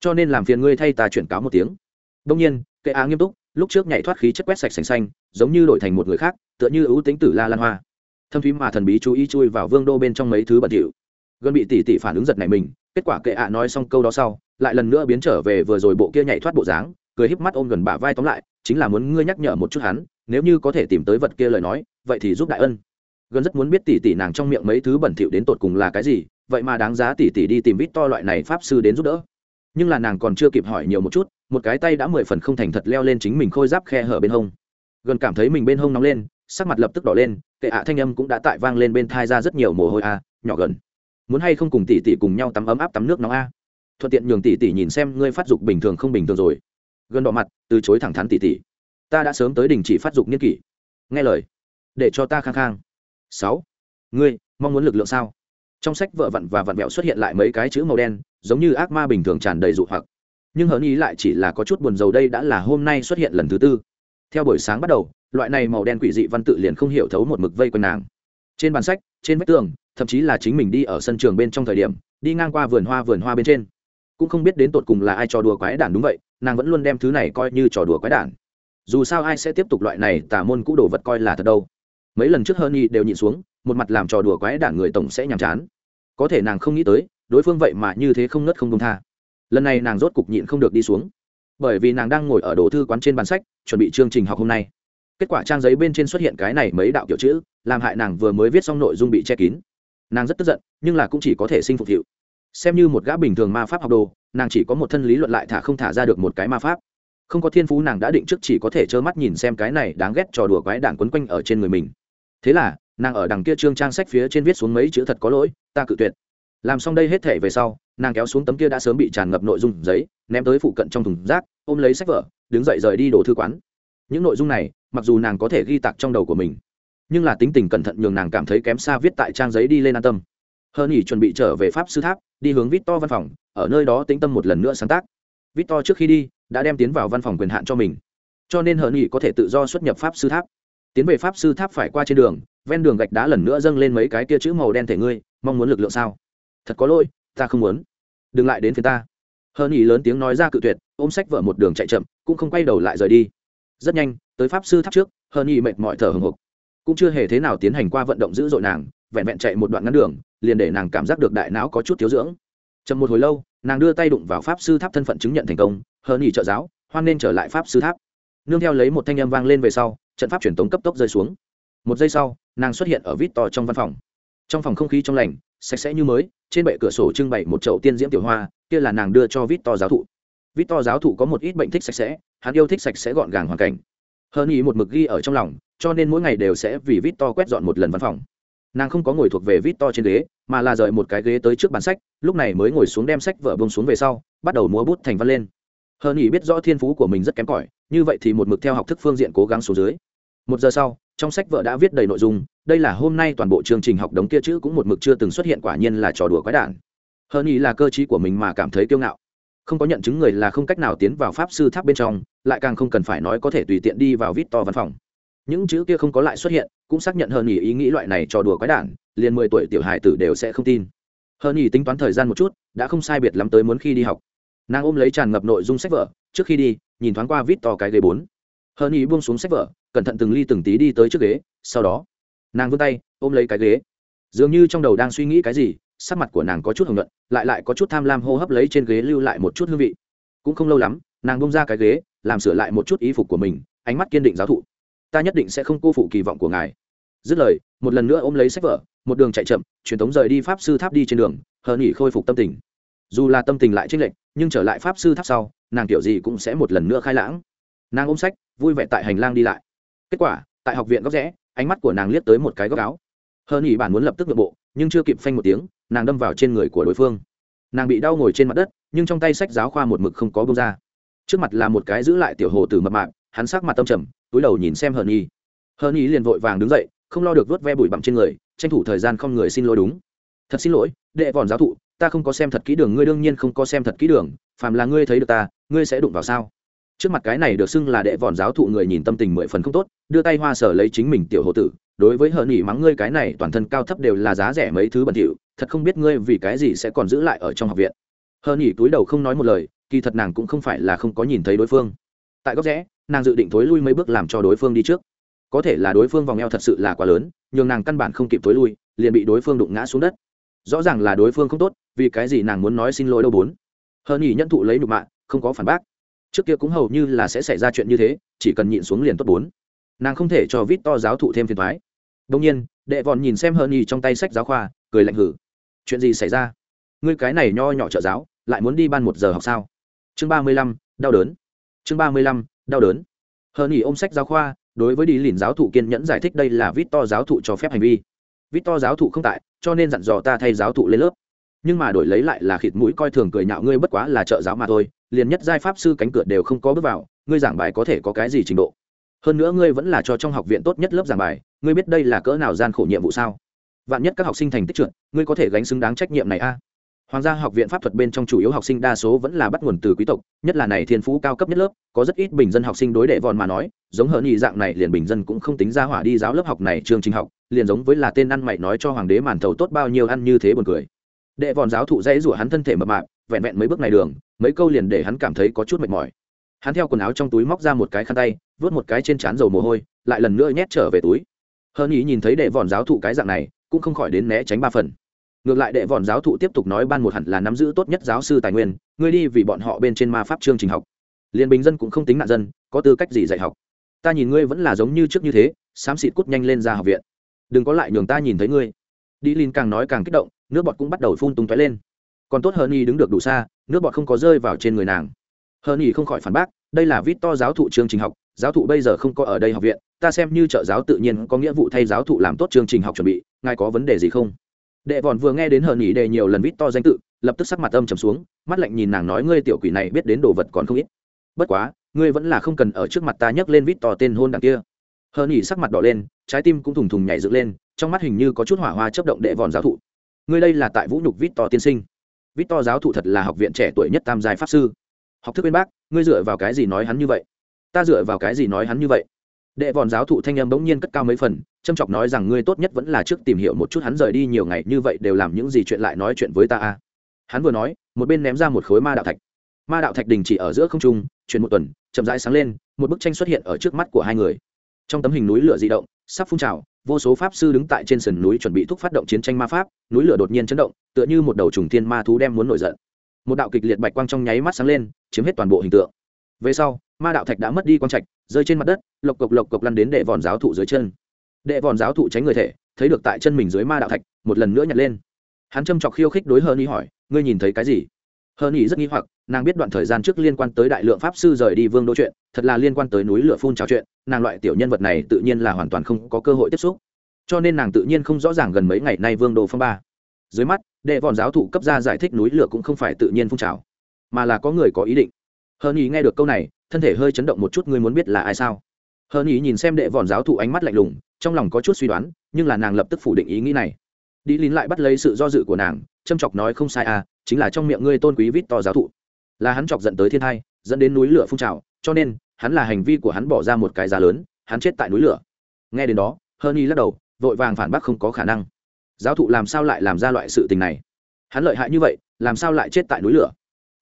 [SPEAKER 1] Cho nên làm phiền ngươi thay ta chuyển cáo một tiếng. Đông nhiên, kệ á nghiêm túc, lúc trước nhảy thoát khí chất quét sạch sành xanh, giống như đổi thành một người khác, tựa như ưu tính tử la lan hoa. Thâm thúy mà thần bí chú ý chui vào vương đô bên trong mấy thứ bẩn thỉu. Gần bị tỷ tỷ phản ứng giật này mình, kết quả kệ ạ nói xong câu đó sau, lại lần nữa biến trở về vừa rồi bộ kia nhảy thoát bộ dáng, cười híp mắt ôm gần bả vai tóm lại, chính là muốn ngươi nhắc nhở một chút hắn, nếu như có thể tìm tới vật kia lời nói, vậy thì giúp đại ân. Gần rất muốn biết tỷ tỷ nàng trong miệng mấy thứ bẩn thỉu đến tột cùng là cái gì vậy mà đáng giá tỷ tỷ đi tìm vít to loại này pháp sư đến giúp đỡ. Nhưng là nàng còn chưa kịp hỏi nhiều một chút, một cái tay đã mười phần không thành thật leo lên chính mình khôi giáp khe hở bên hông. Gần cảm thấy mình bên hông nóng lên, sắc mặt lập tức đỏ lên, kệ ạ thanh âm cũng đã tại vang lên bên thai ra rất nhiều mồ hôi a, nhỏ gần. Muốn hay không cùng tỷ tỷ cùng nhau tắm ấm áp tắm nước nóng a? Thuận tiện nhường tỷ tỷ nhìn xem ngươi phát dục bình thường không bình thường rồi. Gần đỏ mặt, từ chối thẳng thắn tỷ tỷ ta đã sớm tới đình chỉ phát dục niên kỷ. Nghe lời. Để cho ta khang khang sáu. Ngươi, mong muốn lực lượng sao? Trong sách vợ vặn và vặn vẹo xuất hiện lại mấy cái chữ màu đen, giống như ác ma bình thường tràn đầy dụ hoặc. Nhưng hớn ý lại chỉ là có chút buồn dầu đây đã là hôm nay xuất hiện lần thứ tư. Theo buổi sáng bắt đầu, loại này màu đen quỷ dị văn tự liền không hiểu thấu một mực vây quanh nàng. Trên bàn sách, trên vách tường, thậm chí là chính mình đi ở sân trường bên trong thời điểm, đi ngang qua vườn hoa vườn hoa bên trên. Cũng không biết đến tột cùng là ai trò đùa quái đản đúng vậy, nàng vẫn luôn đem thứ này coi như trò đùa quái đản. Dù sao ai sẽ tiếp tục loại này tả môn cũ đồ vật coi là thật đâu. Mấy lần trước hơn y đều nhịn xuống, một mặt làm trò đùa quái đản người tổng sẽ nhàm chán có thể nàng không nghĩ tới, đối phương vậy mà như thế không nớt không công tha. Lần này nàng rốt cục nhịn không được đi xuống. Bởi vì nàng đang ngồi ở đồ thư quán trên bàn sách, chuẩn bị chương trình học hôm nay. Kết quả trang giấy bên trên xuất hiện cái này mấy đạo kiểu chữ, làm hại nàng vừa mới viết xong nội dung bị che kín. Nàng rất tức giận, nhưng là cũng chỉ có thể sinh phục hiệu. Xem như một gã bình thường ma pháp học đồ, nàng chỉ có một thân lý luận lại thả không thả ra được một cái ma pháp. Không có thiên phú nàng đã định trước chỉ có thể trơ mắt nhìn xem cái này đáng ghét trò đùa quái đảng quấn quanh ở trên người mình. Thế là nàng ở đằng kia trương trang sách phía trên viết xuống mấy chữ thật có lỗi, ta cự tuyệt. Làm xong đây hết thể về sau, nàng kéo xuống tấm kia đã sớm bị tràn ngập nội dung giấy, ném tới phụ cận trong thùng rác, ôm lấy sách vở, đứng dậy rời đi đổ thư quán. Những nội dung này, mặc dù nàng có thể ghi tặc trong đầu của mình, nhưng là tính tình cẩn thận nhường nàng cảm thấy kém xa viết tại trang giấy đi lên an tâm. Hơn ỉ chuẩn bị trở về pháp sư tháp, đi hướng vít to văn phòng, ở nơi đó tĩnh tâm một lần nữa sáng tác. Vít to trước khi đi, đã đem tiến vào văn phòng quyền hạn cho mình. Cho nên hờ nghỉ có thể tự do xuất nhập pháp sư tháp. Tiến về pháp sư tháp phải qua trên đường ven đường gạch đá lần nữa dâng lên mấy cái kia chữ màu đen thể ngươi, mong muốn lực lượng sao? Thật có lỗi, ta không muốn. Đừng lại đến phía ta. Hơn ý lớn tiếng nói ra cự tuyệt, ôm sách vợ một đường chạy chậm, cũng không quay đầu lại rời đi. Rất nhanh, tới pháp sư tháp trước hơn ý mệt mỏi thở hồng hộc. Cũng chưa hề thế nào tiến hành qua vận động dữ dội nàng, vẹn vẹn chạy một đoạn ngắn đường, liền để nàng cảm giác được đại não có chút thiếu dưỡng. Chậm một hồi lâu, nàng đưa tay đụng vào pháp sư tháp thân phận chứng nhận thành công hơn ý trợ giáo, hoan nên trở lại pháp sư tháp. Nương theo lấy một thanh âm vang lên về sau, trận pháp truyền tống cấp tốc rơi xuống một giây sau, nàng xuất hiện ở vít to trong văn phòng. Trong phòng không khí trong lành, sạch sẽ như mới, trên bệ cửa sổ trưng bày một chậu tiên diễm tiểu hoa, kia là nàng đưa cho vít to giáo thụ. Vít to giáo thụ có một ít bệnh thích sạch sẽ, hắn yêu thích sạch sẽ gọn gàng hoàn cảnh. Hơn ý một mực ghi ở trong lòng, cho nên mỗi ngày đều sẽ vì vít to quét dọn một lần văn phòng. Nàng không có ngồi thuộc về vít to trên ghế, mà là rời một cái ghế tới trước bàn sách, lúc này mới ngồi xuống đem sách vợ bông xuống về sau, bắt đầu múa bút thành văn lên. Hơn ý biết rõ thiên phú của mình rất kém cỏi, như vậy thì một mực theo học thức phương diện cố gắng xuống dưới một giờ sau, trong sách vợ đã viết đầy nội dung, đây là hôm nay toàn bộ chương trình học đống kia chữ cũng một mực chưa từng xuất hiện quả nhiên là trò đùa quái đản. Hơn ý là cơ chí của mình mà cảm thấy kiêu ngạo. Không có nhận chứng người là không cách nào tiến vào pháp sư tháp bên trong, lại càng không cần phải nói có thể tùy tiện đi vào vít to văn phòng. Những chữ kia không có lại xuất hiện, cũng xác nhận hơn ý ý nghĩ loại này trò đùa quái đản, liền mười tuổi tiểu hài tử đều sẽ không tin. Hơn ý tính toán thời gian một chút, đã không sai biệt lắm tới muốn khi đi học. Nàng ôm lấy tràn ngập nội dung sách vở, trước khi đi, nhìn thoáng qua vít to cái ghế bốn hờ nhi buông xuống sách vở, cẩn thận từng ly từng tí đi tới trước ghế, sau đó, nàng vươn tay, ôm lấy cái ghế. Dường như trong đầu đang suy nghĩ cái gì, sắc mặt của nàng có chút hồng luận lại lại có chút tham lam hô hấp lấy trên ghế lưu lại một chút hương vị. Cũng không lâu lắm, nàng bông ra cái ghế, làm sửa lại một chút ý phục của mình, ánh mắt kiên định giáo thụ. Ta nhất định sẽ không cô phụ kỳ vọng của ngài. Dứt lời, một lần nữa ôm lấy sách vở, một đường chạy chậm, truyền thống rời đi pháp sư tháp đi trên đường, hờ nghỉ khôi phục tâm tình. Dù là tâm tình lại trích lệnh nhưng trở lại pháp sư tháp sau, nàng kiểu gì cũng sẽ một lần nữa khai lãng nàng ôm sách, vui vẻ tại hành lang đi lại. Kết quả, tại học viện góc rẽ, ánh mắt của nàng liếc tới một cái góc áo. Hơn nghỉ bản muốn lập tức nội bộ, nhưng chưa kịp phanh một tiếng, nàng đâm vào trên người của đối phương. Nàng bị đau ngồi trên mặt đất, nhưng trong tay sách giáo khoa một mực không có bông ra. Trước mặt là một cái giữ lại tiểu hồ từ mập mạng hắn sắc mặt tâm trầm, túi đầu nhìn xem hờn nhi. Hờn nhi liền vội vàng đứng dậy, không lo được vớt ve bụi bặm trên người, tranh thủ thời gian không người xin lỗi đúng. Thật xin lỗi, đệ vòn giáo thụ, ta không có xem thật kỹ đường, ngươi đương nhiên không có xem thật kỹ đường, phàm là ngươi thấy được ta, ngươi sẽ đụng vào sao? Trước mặt cái này được xưng là đệ vòn giáo thụ người nhìn tâm tình mười phần không tốt, đưa tay hoa sở lấy chính mình tiểu hộ tử. Đối với hờn nhỉ mắng ngươi cái này, toàn thân cao thấp đều là giá rẻ mấy thứ bẩn thỉu, thật không biết ngươi vì cái gì sẽ còn giữ lại ở trong học viện. Hờn nhỉ túi đầu không nói một lời, kỳ thật nàng cũng không phải là không có nhìn thấy đối phương. Tại góc rẽ, nàng dự định thối lui mấy bước làm cho đối phương đi trước. Có thể là đối phương vòng eo thật sự là quá lớn, nhường nàng căn bản không kịp thối lui, liền bị đối phương đụng ngã xuống đất. Rõ ràng là đối phương không tốt, vì cái gì nàng muốn nói xin lỗi đâu bốn. Hờn nhỉ nhận thụ lấy đục mạ, không có phản bác trước kia cũng hầu như là sẽ xảy ra chuyện như thế, chỉ cần nhịn xuống liền tốt bốn. Nàng không thể cho vít to giáo thụ thêm phiền thoái đông nhiên, đệ vòn nhìn xem hờ nhì trong tay sách giáo khoa, cười lạnh hử. Chuyện gì xảy ra? Ngươi cái này nho nhỏ trợ giáo, lại muốn đi ban một giờ học sao? Chương ba mươi lăm, đau đớn. Chương ba mươi lăm, đau đớn. Hờ nhì ôm sách giáo khoa, đối với đi lìn giáo thụ kiên nhẫn giải thích đây là vít to giáo thụ cho phép hành vi. Vít to giáo thụ không tại, cho nên dặn dò ta thay giáo thụ lên lớp nhưng mà đổi lấy lại là khịt mũi coi thường cười nhạo ngươi bất quá là trợ giáo mà thôi, liền nhất giai pháp sư cánh cửa đều không có bước vào, ngươi giảng bài có thể có cái gì trình độ? Hơn nữa ngươi vẫn là cho trong học viện tốt nhất lớp giảng bài, ngươi biết đây là cỡ nào gian khổ nhiệm vụ sao? Vạn nhất các học sinh thành tích trượt, ngươi có thể gánh xứng đáng trách nhiệm này a. Hoàng gia học viện pháp thuật bên trong chủ yếu học sinh đa số vẫn là bắt nguồn từ quý tộc, nhất là này thiên phú cao cấp nhất lớp, có rất ít bình dân học sinh đối đệ vòn mà nói, giống hờ nhị dạng này liền bình dân cũng không tính ra hỏa đi giáo lớp học này chương trình học, liền giống với là tên ăn mày nói cho hoàng đế màn thầu tốt bao nhiêu ăn như thế buồn cười đệ vòn giáo thụ dãy rủa hắn thân thể mập mạp, vẹn vẹn mấy bước này đường, mấy câu liền để hắn cảm thấy có chút mệt mỏi. Hắn theo quần áo trong túi móc ra một cái khăn tay, vớt một cái trên trán dầu mồ hôi, lại lần nữa nhét trở về túi. Hơn ý nhìn thấy đệ vòn giáo thụ cái dạng này, cũng không khỏi đến né tránh ba phần. Ngược lại đệ vòn giáo thụ tiếp tục nói ban một hẳn là nắm giữ tốt nhất giáo sư tài nguyên, ngươi đi vì bọn họ bên trên ma pháp chương trình học. Liền bình dân cũng không tính nạn dân, có tư cách gì dạy học? Ta nhìn ngươi vẫn là giống như trước như thế, xám xịt cút nhanh lên ra học viện. Đừng có lại nhường ta nhìn thấy ngươi. Đi linh càng nói càng kích động nước bọt cũng bắt đầu phun tung tóe lên. Còn tốt hơn y đứng được đủ xa, nước bọt không có rơi vào trên người nàng. Hơn y không khỏi phản bác, đây là vít to giáo thụ chương trình học, giáo thụ bây giờ không có ở đây học viện, ta xem như trợ giáo tự nhiên có nghĩa vụ thay giáo thụ làm tốt chương trình học chuẩn bị, ngài có vấn đề gì không? Đệ vòn vừa nghe đến hờn ý đề nhiều lần vít to danh tự, lập tức sắc mặt âm trầm xuống, mắt lạnh nhìn nàng nói ngươi tiểu quỷ này biết đến đồ vật còn không ít. Bất quá, ngươi vẫn là không cần ở trước mặt ta nhấc lên vít to tên hôn đằng kia. Hờn ý sắc mặt đỏ lên, trái tim cũng thùng thùng nhảy dựng lên, trong mắt hình như có chút hỏa hoa chấp động đệ vòn giáo thụ ngươi đây là tại vũ nhục vít to tiên sinh. Vít to giáo thụ thật là học viện trẻ tuổi nhất tam giai pháp sư. Học thức bên bác, ngươi dựa vào cái gì nói hắn như vậy? Ta dựa vào cái gì nói hắn như vậy? Đệ vòn giáo thụ thanh em bỗng nhiên cất cao mấy phần trâm chọc nói rằng ngươi tốt nhất vẫn là trước tìm hiểu một chút hắn rời đi nhiều ngày như vậy đều làm những gì chuyện lại nói chuyện với ta a. Hắn vừa nói, một bên ném ra một khối ma đạo thạch. Ma đạo thạch đình chỉ ở giữa không trung, chuyển một tuần, chậm rãi sáng lên, một bức tranh xuất hiện ở trước mắt của hai người. Trong tấm hình núi lửa di động, sắp phun trào vô số pháp sư đứng tại trên sườn núi chuẩn bị thúc phát động chiến tranh ma pháp, núi lửa đột nhiên chấn động, tựa như một đầu trùng thiên ma thú đem muốn nổi giận. Một đạo kịch liệt bạch quang trong nháy mắt sáng lên, chiếm hết toàn bộ hình tượng. Về sau, ma đạo thạch đã mất đi quang trạch, rơi trên mặt đất, lộc cộc lộc cộc lăn đến đệ vòn giáo thụ dưới chân. Đệ vòn giáo thụ tránh người thể, thấy được tại chân mình dưới ma đạo thạch, một lần nữa nhặt lên. Hắn châm chọc khiêu khích đối hơn ý hỏi, ngươi nhìn thấy cái gì? Hơn ý rất nghi hoặc nàng biết đoạn thời gian trước liên quan tới đại lượng pháp sư rời đi vương đô chuyện, thật là liên quan tới núi lửa phun trào chuyện, nàng loại tiểu nhân vật này tự nhiên là hoàn toàn không có cơ hội tiếp xúc. Cho nên nàng tự nhiên không rõ ràng gần mấy ngày nay vương đô phong ba. Dưới mắt, đệ vòn giáo thụ cấp ra giải thích núi lửa cũng không phải tự nhiên phun trào, mà là có người có ý định. Hơn ý nghe được câu này, thân thể hơi chấn động một chút, ngươi muốn biết là ai sao? Hơn ý nhìn xem đệ vòn giáo thụ ánh mắt lạnh lùng, trong lòng có chút suy đoán, nhưng là nàng lập tức phủ định ý nghĩ này. Đi lín lại bắt lấy sự do dự của nàng, châm chọc nói không sai à chính là trong miệng ngươi tôn quý vít to giáo thụ là hắn chọc dẫn tới thiên thai, dẫn đến núi lửa phun trào, cho nên, hắn là hành vi của hắn bỏ ra một cái giá lớn, hắn chết tại núi lửa. Nghe đến đó hơn y lắc đầu, vội vàng phản bác không có khả năng. Giáo thụ làm sao lại làm ra loại sự tình này? Hắn lợi hại như vậy, làm sao lại chết tại núi lửa?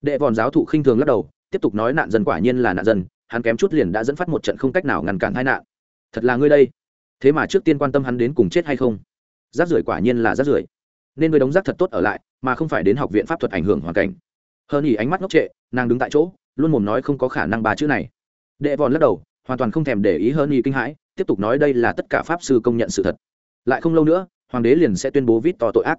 [SPEAKER 1] Đệ vòn giáo thụ khinh thường lắc đầu, tiếp tục nói nạn dân quả nhiên là nạn dân, hắn kém chút liền đã dẫn phát một trận không cách nào ngăn cản tai nạn. Thật là ngươi đây. Thế mà trước tiên quan tâm hắn đến cùng chết hay không? Rác rưởi quả nhiên là rác rưởi. Nên người đóng rác thật tốt ở lại, mà không phải đến học viện pháp thuật ảnh hưởng hoàn cảnh hơn ý ánh mắt ngốc trệ, nàng đứng tại chỗ, luôn mồm nói không có khả năng ba chữ này. Đệ vòn lắc đầu, hoàn toàn không thèm để ý hơn y kinh hãi, tiếp tục nói đây là tất cả pháp sư công nhận sự thật. Lại không lâu nữa, hoàng đế liền sẽ tuyên bố vít to tội ác.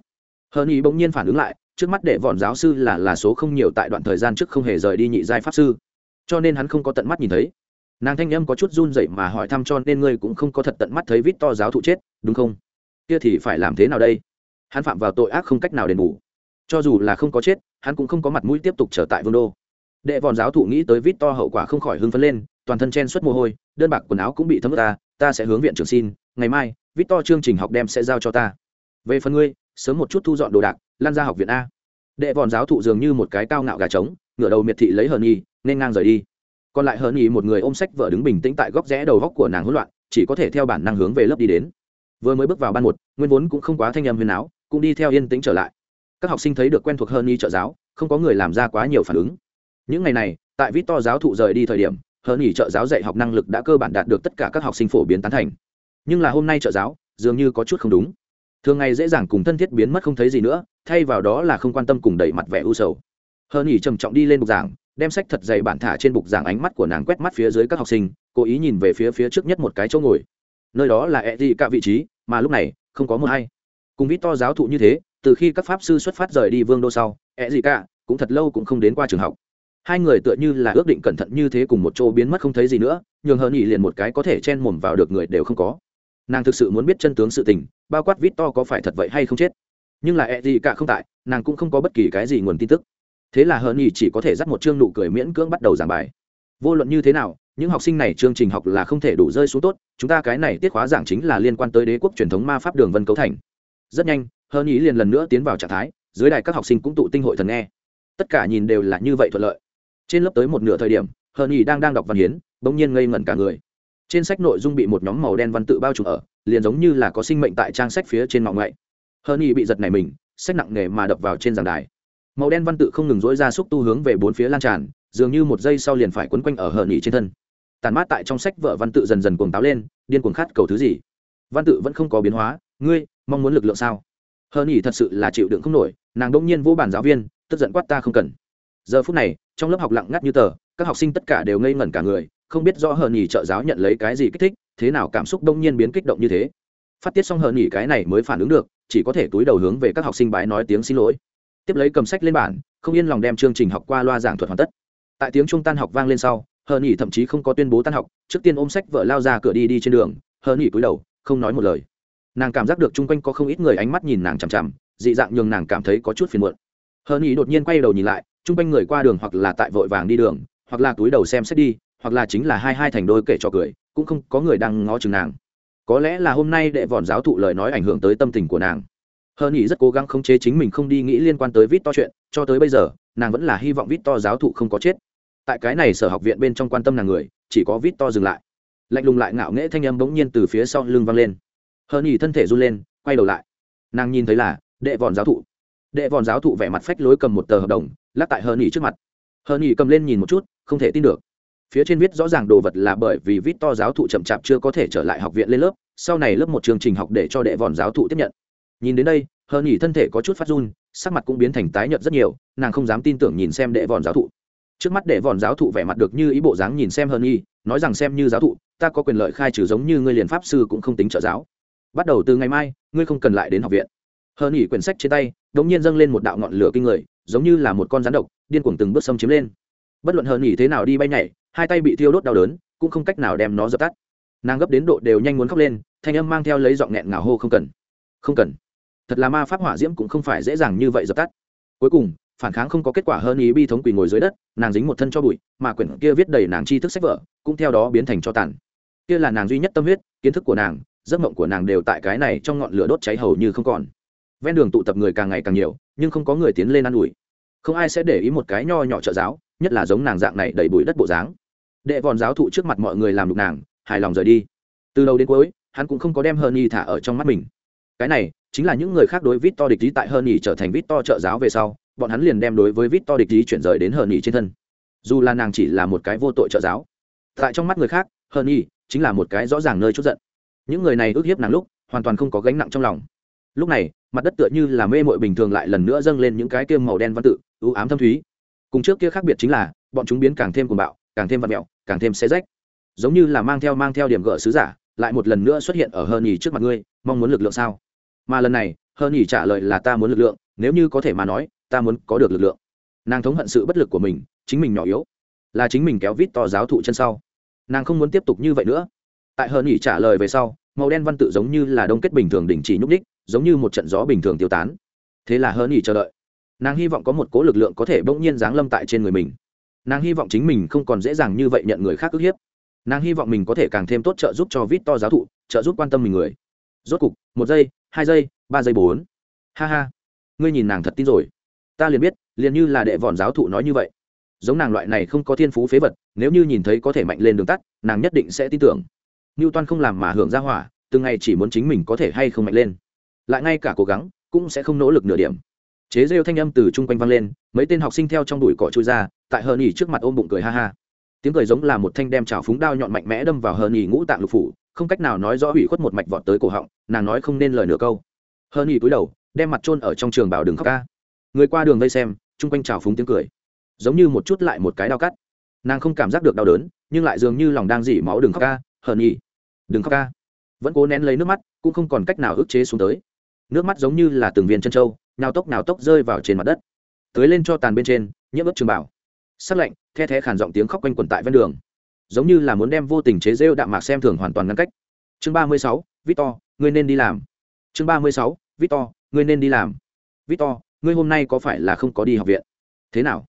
[SPEAKER 1] Hơn y bỗng nhiên phản ứng lại, trước mắt đệ vòn giáo sư là là số không nhiều tại đoạn thời gian trước không hề rời đi nhị giai pháp sư. Cho nên hắn không có tận mắt nhìn thấy. Nàng thanh âm có chút run rẩy mà hỏi thăm cho nên ngươi cũng không có thật tận mắt thấy vít to giáo thụ chết, đúng không? Kia thì phải làm thế nào đây? Hắn phạm vào tội ác không cách nào đền bù. Cho dù là không có chết hắn cũng không có mặt mũi tiếp tục trở tại vương đô. Đệ vòn giáo thụ nghĩ tới vít to hậu quả không khỏi hưng phấn lên, toàn thân chen suất mồ hôi, đơn bạc quần áo cũng bị thấm ướt ta ta sẽ hướng viện trưởng xin, ngày mai, vít to chương trình học đem sẽ giao cho ta. Về phần ngươi, sớm một chút thu dọn đồ đạc, lan ra học viện a. Đệ vòn giáo thụ dường như một cái cao ngạo gà trống, ngửa đầu miệt thị lấy hờn nhi, nên ngang rời đi. Còn lại hờn nhi một người ôm sách vợ đứng bình tĩnh tại góc rẽ đầu góc của nàng hỗn loạn, chỉ có thể theo bản năng hướng về lớp đi đến. Vừa mới bước vào ban một, nguyên vốn cũng không quá thanh âm huyền áo, cũng đi theo yên tĩnh trở lại các học sinh thấy được quen thuộc hơn y trợ giáo, không có người làm ra quá nhiều phản ứng. Những ngày này, tại vít to giáo thụ rời đi thời điểm, hơn y trợ giáo dạy học năng lực đã cơ bản đạt được tất cả các học sinh phổ biến tán thành. Nhưng là hôm nay trợ giáo, dường như có chút không đúng. Thường ngày dễ dàng cùng thân thiết biến mất không thấy gì nữa, thay vào đó là không quan tâm cùng đẩy mặt vẻ u sầu. Hơn y trầm trọng đi lên bục giảng, đem sách thật dày bản thả trên bục giảng ánh mắt của nàng quét mắt phía dưới các học sinh, cố ý nhìn về phía phía trước nhất một cái chỗ ngồi. Nơi đó là e dị cả vị trí, mà lúc này, không có một hay cùng vít to giáo thụ như thế từ khi các pháp sư xuất phát rời đi vương đô sau ẹ gì cả cũng thật lâu cũng không đến qua trường học. Hai người tựa như là ước định cẩn thận như thế cùng một chỗ biến mất không thấy gì nữa, nhường hờ nhị liền một cái có thể chen mồm vào được người đều không có. Nàng thực sự muốn biết chân tướng sự tình, bao quát vít to có phải thật vậy hay không chết. Nhưng là ẹ gì cả không tại, nàng cũng không có bất kỳ cái gì nguồn tin tức. Thế là hờ nhị chỉ có thể dắt một chương nụ cười miễn cưỡng bắt đầu giảng bài. Vô luận như thế nào, những học sinh này chương trình học là không thể đủ rơi xuống tốt, chúng ta cái này tiết khóa giảng chính là liên quan tới đế quốc truyền thống ma pháp đường vân cấu thành. Rất nhanh hơn ý liền lần nữa tiến vào trạng thái, dưới đài các học sinh cũng tụ tinh hội thần nghe. Tất cả nhìn đều là như vậy thuận lợi. Trên lớp tới một nửa thời điểm hơn ý đang đang đọc văn hiến, bỗng nhiên ngây ngẩn cả người. Trên sách nội dung bị một nhóm màu đen văn tự bao trùm ở, liền giống như là có sinh mệnh tại trang sách phía trên ngọn ngậy hơn ý bị giật này mình, sách nặng nề mà đập vào trên giảng đài. Màu đen văn tự không ngừng dỗi ra xúc tu hướng về bốn phía lan tràn, dường như một giây sau liền phải quấn quanh ở hờ nhỉ trên thân. Tàn mát tại trong sách vợ văn tự dần dần cuồng táo lên, điên cuồng khát cầu thứ gì. Văn tự vẫn không có biến hóa, ngươi, mong muốn lực lượng sao? Hờ nhỉ thật sự là chịu đựng không nổi, nàng đông nhiên vô bản giáo viên, tức giận quát ta không cần. Giờ phút này, trong lớp học lặng ngắt như tờ, các học sinh tất cả đều ngây ngẩn cả người, không biết rõ hờ nhỉ trợ giáo nhận lấy cái gì kích thích, thế nào cảm xúc đông nhiên biến kích động như thế. Phát tiết xong hờ nhỉ cái này mới phản ứng được, chỉ có thể túi đầu hướng về các học sinh bái nói tiếng xin lỗi. Tiếp lấy cầm sách lên bản không yên lòng đem chương trình học qua loa giảng thuật hoàn tất. Tại tiếng trung tan học vang lên sau, hờ nhỉ thậm chí không có tuyên bố tan học, trước tiên ôm sách vợ lao ra cửa đi đi trên đường, hờ nhỉ cúi đầu, không nói một lời nàng cảm giác được chung quanh có không ít người ánh mắt nhìn nàng chằm chằm, dị dạng nhường nàng cảm thấy có chút phiền muộn. Hờ nghỉ đột nhiên quay đầu nhìn lại, chung quanh người qua đường hoặc là tại vội vàng đi đường, hoặc là túi đầu xem xét đi, hoặc là chính là hai hai thành đôi kể cho cười, cũng không có người đang ngó chừng nàng. Có lẽ là hôm nay đệ vòn giáo thụ lời nói ảnh hưởng tới tâm tình của nàng. Hờ nghỉ rất cố gắng khống chế chính mình không đi nghĩ liên quan tới vít to chuyện, cho tới bây giờ, nàng vẫn là hy vọng vít to giáo thụ không có chết. Tại cái này sở học viện bên trong quan tâm nàng người, chỉ có vít to dừng lại. Lạnh lùng lại ngạo nghễ thanh âm bỗng nhiên từ phía sau lưng vang lên hờ nhì thân thể run lên, quay đầu lại. Nàng nhìn thấy là đệ vòn giáo thụ. Đệ vòn giáo thụ vẻ mặt phách lối cầm một tờ hợp đồng, lắc tại hờ nhì trước mặt. Hờ nhì cầm lên nhìn một chút, không thể tin được. Phía trên viết rõ ràng đồ vật là bởi vì vít to giáo thụ chậm chạp chưa có thể trở lại học viện lên lớp, sau này lớp một chương trình học để cho đệ vòn giáo thụ tiếp nhận. Nhìn đến đây, hờ nhì thân thể có chút phát run, sắc mặt cũng biến thành tái nhợt rất nhiều, nàng không dám tin tưởng nhìn xem đệ vòn giáo thụ. Trước mắt đệ vòn giáo thụ vẻ mặt được như ý bộ dáng nhìn xem hơn nhì, nói rằng xem như giáo thụ, ta có quyền lợi khai trừ giống như ngươi liền pháp sư cũng không tính trợ giáo bắt đầu từ ngày mai, ngươi không cần lại đến học viện. Hơn nghỉ quyển sách trên tay đ ỗ n g nhiên dâng lên một đạo ngọn lửa kinh người, giống như là một con rắn độc, điên cuồng từng bước xâm chiếm lên. Bất luận hơn nghỉ thế nào đi bay nhảy, hai tay bị thiêu đốt đau đớn, cũng không cách nào đem nó dập tắt. Nàng gấp đến độ đều nhanh muốn khóc lên, thanh âm mang theo lấy giọng nghẹn ngào hô không cần. Không cần. Thật là ma pháp hỏa diễm cũng không phải dễ dàng như vậy dập tắt. Cuối cùng, phản kháng không có kết quả hơn ý bi thống quỳ ngồi dưới đất, nàng dính một thân cho bụi, mà quyển kia viết đầy nàng tri thức sách vở, cũng theo đó biến thành cho tàn. Kia là nàng duy nhất tâm huyết, kiến thức của nàng giấc mộng của nàng đều tại cái này trong ngọn lửa đốt cháy hầu như không còn. Ven đường tụ tập người càng ngày càng nhiều, nhưng không có người tiến lên ă n ủi. Không ai sẽ để ý một cái nho nhỏ trợ giáo, nhất là giống nàng dạng này đầy bụi đất bộ dáng. Đệ vòn giáo thụ trước mặt mọi người làm đục nàng, hài lòng rời đi. Từ đầu đến cuối, hắn cũng không có đem hơn y thả ở trong mắt mình. Cái này, chính là những người khác đối vít to địch lý tại hơn y trở thành vít to trợ giáo về sau, bọn hắn liền đem đối với vít to địch ý chuyển rời đến hơn nhì trên thân. Dù là nàng chỉ là một cái vô tội trợ giáo, tại trong mắt người khác hơn nhì chính là một cái rõ ràng nơi chút giận những người này ước hiếp nàng lúc, hoàn toàn không có gánh nặng trong lòng. Lúc này, mặt đất tựa như là mê mội bình thường lại lần nữa dâng lên những cái kia màu đen văn tự ưu ám thâm thúy. Cùng trước kia khác biệt chính là, bọn chúng biến càng thêm cuồng bạo, càng thêm vật mẹo, càng thêm xe rách. Giống như là mang theo mang theo điểm gỡ sứ giả, lại một lần nữa xuất hiện ở hơn nhì trước mặt ngươi, mong muốn lực lượng sao? Mà lần này hơn nhì trả lời là ta muốn lực lượng, nếu như có thể mà nói, ta muốn có được lực lượng. Nàng thống hận sự bất lực của mình, chính mình nhỏ yếu, là chính mình kéo vít to giáo thụ chân sau. Nàng không muốn tiếp tục như vậy nữa tại hờ nghỉ trả lời về sau, màu đen văn tự giống như là đông kết bình thường đình chỉ nhúc đích giống như một trận gió bình thường tiêu tán. Thế là hờ nghỉ chờ đợi. Nàng hy vọng có một cố lực lượng có thể bỗng nhiên giáng lâm tại trên người mình. Nàng hy vọng chính mình không còn dễ dàng như vậy nhận người khác ức hiếp. Nàng hy vọng mình có thể càng thêm tốt trợ giúp cho vít to giáo thụ, trợ giúp quan tâm mình người. Rốt cục, một giây, hai giây, ba giây bốn. Ha ha. Ngươi nhìn nàng thật tin rồi. Ta liền biết, liền như là đệ vòn giáo thụ nói như vậy. Giống nàng loại này không có thiên phú phế vật, nếu như nhìn thấy có thể mạnh lên đường tắt, nàng nhất định sẽ tin tưởng ngưu toan không làm mà hưởng ra hỏa, từng ngày chỉ muốn chính mình có thể hay không mạnh lên. Lại ngay cả cố gắng, cũng sẽ không nỗ lực nửa điểm. Chế rêu thanh âm từ chung quanh vang lên, mấy tên học sinh theo trong đùi cỏ trôi ra, tại hờ nhỉ trước mặt ôm bụng cười ha ha. Tiếng cười giống là một thanh đem trào phúng đao nhọn mạnh mẽ đâm vào hờ nhỉ ngũ tạng lục phủ, không cách nào nói rõ hủy khuất một mạch vọt tới cổ họng, nàng nói không nên lời nửa câu. Hờ nhỉ cúi đầu, đem mặt trôn ở trong trường bảo đường khóc ca. Người qua đường vây xem, chung quanh trào phúng tiếng cười. Giống như một chút lại một cái đau cắt. Nàng không cảm giác được đau đớn, nhưng lại dường như lòng đang dỉ máu đường khóc ca hờn nhỉ đừng khóc ca. Vẫn cố nén lấy nước mắt, cũng không còn cách nào ức chế xuống tới. Nước mắt giống như là từng viên chân trâu nào tốc nào tốc rơi vào trên mặt đất. Tới lên cho tàn bên trên, nhiễm ướt trường bảo sắc lạnh, the thé khản giọng tiếng khóc quanh quẩn tại ven đường. Giống như là muốn đem vô tình chế rêu đạm mạc xem thường hoàn toàn ngăn cách. Chương ba mươi sáu, victor, ngươi nên đi làm. Chương ba mươi sáu, victor, ngươi nên đi làm. Victor, ngươi hôm nay có phải là không có đi học viện? Thế nào?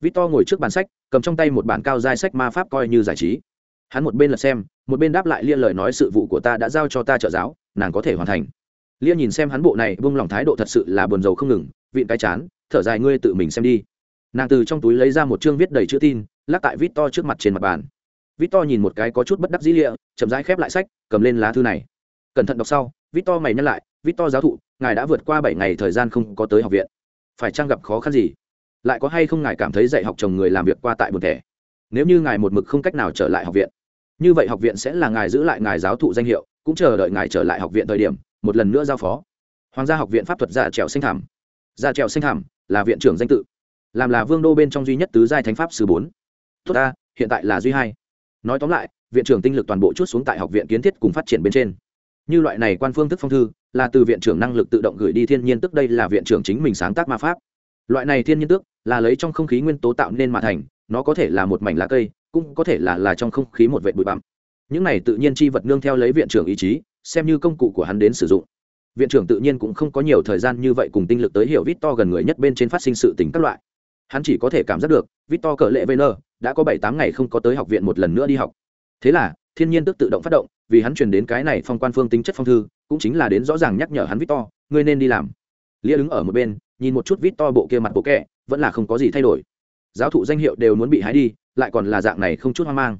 [SPEAKER 1] Victor ngồi trước bàn sách, cầm trong tay một bản cao giai sách ma pháp coi như giải trí hắn một bên là xem, một bên đáp lại lia lời nói sự vụ của ta đã giao cho ta trợ giáo, nàng có thể hoàn thành. Lia nhìn xem hắn bộ này vung lòng thái độ thật sự là buồn rầu không ngừng, vịn cái chán, thở dài ngươi tự mình xem đi. Nàng từ trong túi lấy ra một chương viết đầy chữ tin, lắc tại vít to trước mặt trên mặt bàn. Vít to nhìn một cái có chút bất đắc dĩ lịa chậm rãi khép lại sách, cầm lên lá thư này. Cẩn thận đọc sau vít to mày nhắc lại vít to giáo thụ, ngài đã vượt qua bảy ngày thời gian không có tới học viện. Phải chăng gặp khó khăn gì? Lại có hay không ngài cảm thấy dạy học chồng người làm việc qua tại một thẻ? Nếu như ngài một mực không cách nào trở lại học viện như vậy học viện sẽ là ngài giữ lại ngài giáo thụ danh hiệu, cũng chờ đợi ngài trở lại học viện thời điểm, một lần nữa giao phó. Hoàng gia học viện pháp thuật giả trèo sinh thảm. Giả trèo sinh thảm là viện trưởng danh tự. Làm là vương đô bên trong duy nhất tứ giai thánh pháp sư bốn. Tốt ta, hiện tại là duy hai. Nói tóm lại, viện trưởng tinh lực toàn bộ chút xuống tại học viện kiến thiết cùng phát triển bên trên. Như loại này quan phương thức phong thư, là từ viện trưởng năng lực tự động gửi đi thiên nhiên tức đây là viện trưởng chính mình sáng tác ma pháp. Loại này thiên nhiên tước là lấy trong không khí nguyên tố tạo nên mà thành, nó có thể là một mảnh lá cây cũng có thể là là trong không khí một vệ bụi bặm. Những này tự nhiên chi vật nương theo lấy viện trưởng ý chí, xem như công cụ của hắn đến sử dụng. Viện trưởng tự nhiên cũng không có nhiều thời gian như vậy cùng tinh lực tới hiểu vít to gần người nhất bên trên phát sinh sự tình các loại. Hắn chỉ có thể cảm giác được vít to cờ lệ vn đã có bảy tám ngày không có tới học viện một lần nữa đi học. Thế là, thiên nhiên tức tự động phát động, vì hắn truyền đến cái này phong quan phương tính chất phong thư, cũng chính là đến rõ ràng nhắc nhở hắn vít to ngươi nên đi làm. Lia đứng ở một bên, nhìn một chút vít to bộ kia mặt bộ kẹ, vẫn là không có gì thay đổi giáo thụ danh hiệu đều muốn bị hái đi, lại còn là dạng này không chút hoang mang.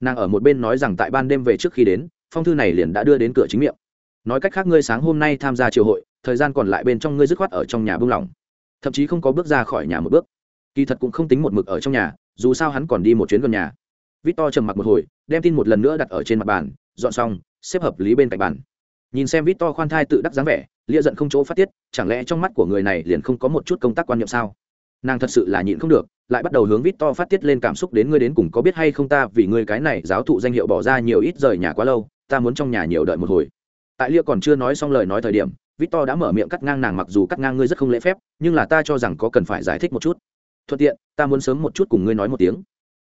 [SPEAKER 1] Nàng ở một bên nói rằng tại ban đêm về trước khi đến, phong thư này liền đã đưa đến cửa chính miệng. Nói cách khác ngươi sáng hôm nay tham gia triều hội, thời gian còn lại bên trong ngươi dứt khoát ở trong nhà bưng lỏng. Thậm chí không có bước ra khỏi nhà một bước. Kỳ thật cũng không tính một mực ở trong nhà, dù sao hắn còn đi một chuyến gần nhà. Vít to trầm mặc một hồi, đem tin một lần nữa đặt ở trên mặt bàn, dọn xong, xếp hợp lý bên cạnh bàn. Nhìn xem vít to khoan thai tự đắc dáng vẻ, lia giận không chỗ phát tiết, chẳng lẽ trong mắt của người này liền không có một chút công tác quan niệm sao? Nàng thật sự là nhịn không được, lại bắt đầu hướng vít to phát tiết lên cảm xúc đến ngươi đến cùng có biết hay không ta, vì ngươi cái này giáo thụ danh hiệu bỏ ra nhiều ít rời nhà quá lâu, ta muốn trong nhà nhiều đợi một hồi. Tại lia còn chưa nói xong lời nói thời điểm victor đã mở miệng cắt ngang nàng mặc dù cắt ngang ngươi rất không lễ phép, nhưng là ta cho rằng có cần phải giải thích một chút. Thuận tiện, ta muốn sớm một chút cùng ngươi nói một tiếng.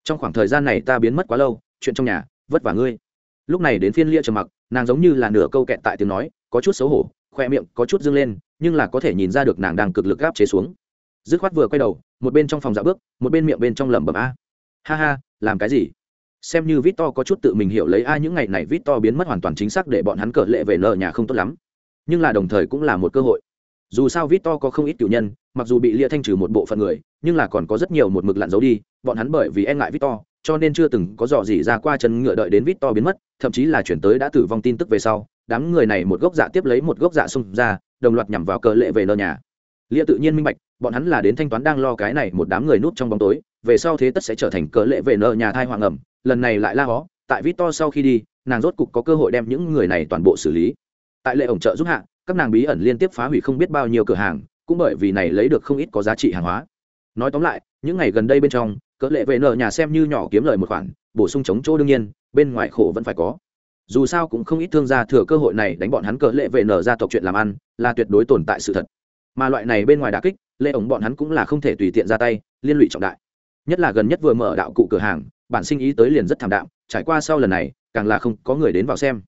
[SPEAKER 1] Trong khoảng thời gian này ta biến mất quá lâu, chuyện trong nhà, vất vả ngươi. Lúc này đến phiên lia trầm mặc, nàng giống như là nửa câu kẹt tại tiếng nói, có chút xấu hổ, khoe miệng có chút dâng lên, nhưng là có thể nhìn ra được nàng đang cực lực gáp chế xuống dứt khoát vừa quay đầu, một bên trong phòng dạ bước, một bên miệng bên trong lẩm bẩm a. Ha ha, làm cái gì? Xem như Victor có chút tự mình hiểu lấy a, những ngày này Victor biến mất hoàn toàn chính xác để bọn hắn cờ lệ về nợ nhà không tốt lắm. Nhưng là đồng thời cũng là một cơ hội. Dù sao Victor có không ít cựu nhân, mặc dù bị lia thanh trừ một bộ phận người, nhưng là còn có rất nhiều một mực lặn giấu đi, bọn hắn bởi vì e ngại Victor, cho nên chưa từng có dò gì ra qua chân ngựa đợi đến Victor biến mất, thậm chí là chuyển tới đã tử vong tin tức về sau, đám người này một gốc dạ tiếp lấy một gốc dạ xung ra, đồng loạt nhằm vào cờ lệ về nợ nhà. Lia tự nhiên minh bạch bọn hắn là đến thanh toán đang lo cái này một đám người núp trong bóng tối, về sau thế tất sẽ trở thành cớ lệ về nợ nhà thai hoàng ẩm, lần này lại la hó, tại vít to sau khi đi, nàng rốt cục có cơ hội đem những người này toàn bộ xử lý. Tại lệ ổng trợ giúp hạ, các nàng bí ẩn liên tiếp phá hủy không biết bao nhiêu cửa hàng, cũng bởi vì này lấy được không ít có giá trị hàng hóa. Nói tóm lại, những ngày gần đây bên trong cỡ lệ về nợ nhà xem như nhỏ kiếm lời một khoản, bổ sung chống chỗ đương nhiên, bên ngoài khổ vẫn phải có. Dù sao cũng không ít thương gia thừa cơ hội này đánh bọn hắn cỡ lệ về nở gia tộc chuyện làm ăn, là tuyệt đối tồn tại sự thật. Mà loại này bên ngoài đà kích lệ ổng bọn hắn cũng là không thể tùy tiện ra tay, liên lụy trọng đại. Nhất là gần nhất vừa mở đạo cụ cửa hàng, bản sinh ý tới liền rất thảm đạm, trải qua sau lần này, càng là không có người đến vào xem.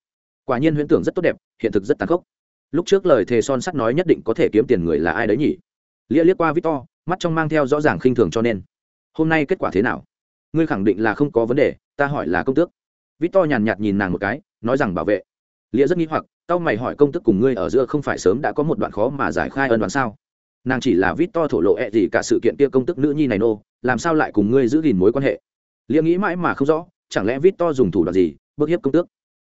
[SPEAKER 1] Quả nhiên huyễn tưởng rất tốt đẹp, hiện thực rất tàn khốc. Lúc trước lời thề son sắt nói nhất định có thể kiếm tiền người là ai đấy nhỉ? Lia liếc qua victor, mắt trong mang theo rõ ràng khinh thường cho nên. Hôm nay kết quả thế nào? Ngươi khẳng định là không có vấn đề, ta hỏi là công tước. Victor nhàn nhạt nhìn nàng một cái, nói rằng bảo vệ. Lia rất nghi hoặc, tao mày hỏi công tức cùng ngươi ở giữa không phải sớm đã có một đoạn khó mà giải khai ân đoán sao? Nàng chỉ là vít to thổ lộ ẹ gì cả sự kiện kia công tức nữ nhi này nô, làm sao lại cùng ngươi giữ gìn mối quan hệ? Lia nghĩ mãi mà không rõ, chẳng lẽ vít to dùng thủ đoạn gì, bức hiếp công tước?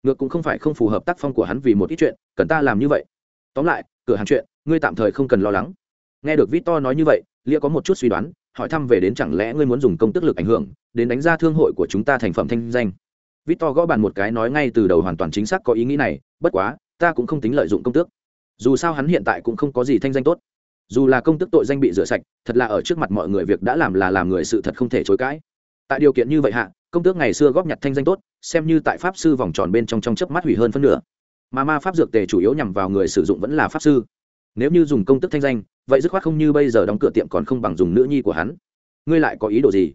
[SPEAKER 1] Ngược cũng không phải không phù hợp tác phong của hắn vì một ít chuyện, cần ta làm như vậy. Tóm lại, cửa hàng chuyện, ngươi tạm thời không cần lo lắng. Nghe được vít to nói như vậy lia có một chút suy đoán, hỏi thăm về đến chẳng lẽ ngươi muốn dùng công tức lực ảnh hưởng, đến đánh ra thương hội của chúng ta thành phẩm thanh danh. Vít to gõ bàn một cái nói ngay từ đầu hoàn toàn chính xác có ý nghĩ này, bất quá, ta cũng không tính lợi dụng công tước. Dù sao hắn hiện tại cũng không có gì thanh danh tốt dù là công tức tội danh bị rửa sạch, thật là ở trước mặt mọi người việc đã làm là làm người sự thật không thể chối cãi. Tại điều kiện như vậy hạ, công tước ngày xưa góp nhặt thanh danh tốt, xem như tại pháp sư vòng tròn bên trong trong chớp mắt hủy hơn phân nửa. Mà ma pháp dược tề chủ yếu nhằm vào người sử dụng vẫn là pháp sư. Nếu như dùng công tức thanh danh, vậy dứt khoát không như bây giờ đóng cửa tiệm còn không bằng dùng nữ nhi của hắn. Ngươi lại có ý đồ gì?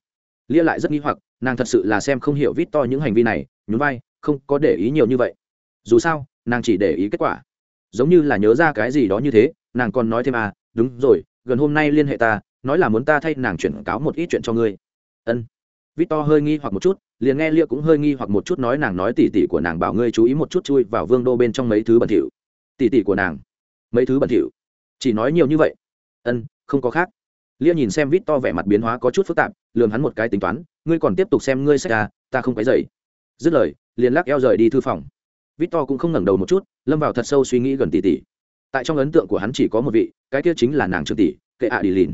[SPEAKER 1] Lia lại rất nghi hoặc, nàng thật sự là xem không hiểu vít to những hành vi này, nhún vai, không có để ý nhiều như vậy. Dù sao, nàng chỉ để ý kết quả. Giống như là nhớ ra cái gì đó như thế, nàng còn nói thêm à đúng rồi, gần hôm nay liên hệ ta, nói là muốn ta thay nàng chuyển cáo một ít chuyện cho ngươi. Ân. Vít to hơi nghi hoặc một chút, liền nghe lia cũng hơi nghi hoặc một chút nói nàng nói tỉ tỉ của nàng bảo ngươi chú ý một chút chui vào vương đô bên trong mấy thứ bẩn thỉu. Tỉ tỉ của nàng? Mấy thứ bẩn thỉu? Chỉ nói nhiều như vậy. Ân, không có khác. Lia nhìn xem vít to vẻ mặt biến hóa có chút phức tạp lường hắn một cái tính toán, ngươi còn tiếp tục xem ngươi sách ra ta không phải dậy dứt lời, liền lắc eo rời đi thư phòng. Vít to cũng không ngẩng đầu một chút, lâm vào thật sâu suy nghĩ gần tỷ tỷ tại trong ấn tượng của hắn chỉ có một vị, cái kia chính là nàng trương tỷ, kệ ạ đi lìn.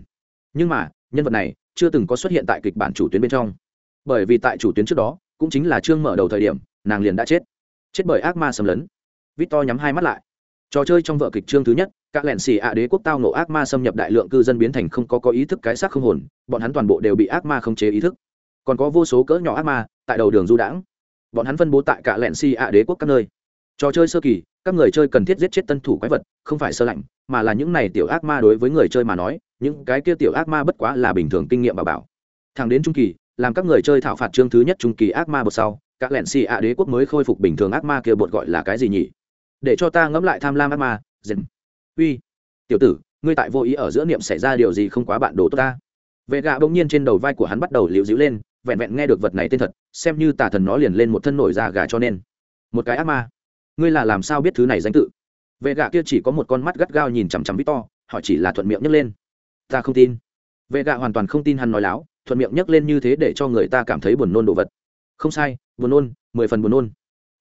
[SPEAKER 1] Nhưng mà, nhân vật này chưa từng có xuất hiện tại kịch bản chủ tuyến bên trong. Bởi vì tại chủ tuyến trước đó, cũng chính là chương mở đầu thời điểm, nàng liền đã chết. Chết bởi ác ma xâm lấn. Vít to nhắm hai mắt lại. Trò chơi trong vợ kịch chương thứ nhất, các lẹn xì ạ đế quốc tao nổ ác ma xâm nhập đại lượng cư dân biến thành không có có ý thức cái xác không hồn, bọn hắn toàn bộ đều bị ác ma không chế ý thức. Còn có vô số cỡ nhỏ ác ma tại đầu đường du đãng. Bọn hắn phân bố tại cả lẹn xì ạ đế quốc các nơi trò chơi sơ kỳ, các người chơi cần thiết giết chết tân thủ quái vật, không phải sơ lạnh, mà là những này tiểu ác ma đối với người chơi mà nói, những cái kia tiểu ác ma bất quá là bình thường kinh nghiệm bà bảo. Thẳng đến trung kỳ, làm các người chơi thảo phạt chương thứ nhất trung kỳ ác ma bột sau, các lẹn xì ạ đế quốc mới khôi phục bình thường ác ma kia bột gọi là cái gì nhỉ? Để cho ta ngẫm lại tham lam ác ma dần uy, tiểu tử, ngươi tại vô ý ở giữa niệm xảy ra điều gì không quá bạn đồ tốt ta? Vệ gạ bỗng nhiên trên đầu vai của hắn bắt đầu liễu dĩu lên, vẹn vẹn nghe được vật này tên thật, xem như tà thần nó liền lên một thân nổi da gà cho nên. Một cái ác ma ngươi là làm sao biết thứ này danh tự? Vệ gạ kia chỉ có một con mắt gắt gao nhìn chằm chằm victor họ chỉ là thuận miệng nhấc lên. Ta không tin. Vệ gạ hoàn toàn không tin hắn nói láo, thuận miệng nhấc lên như thế để cho người ta cảm thấy buồn nôn đồ vật. Không sai, buồn nôn, mười phần buồn nôn.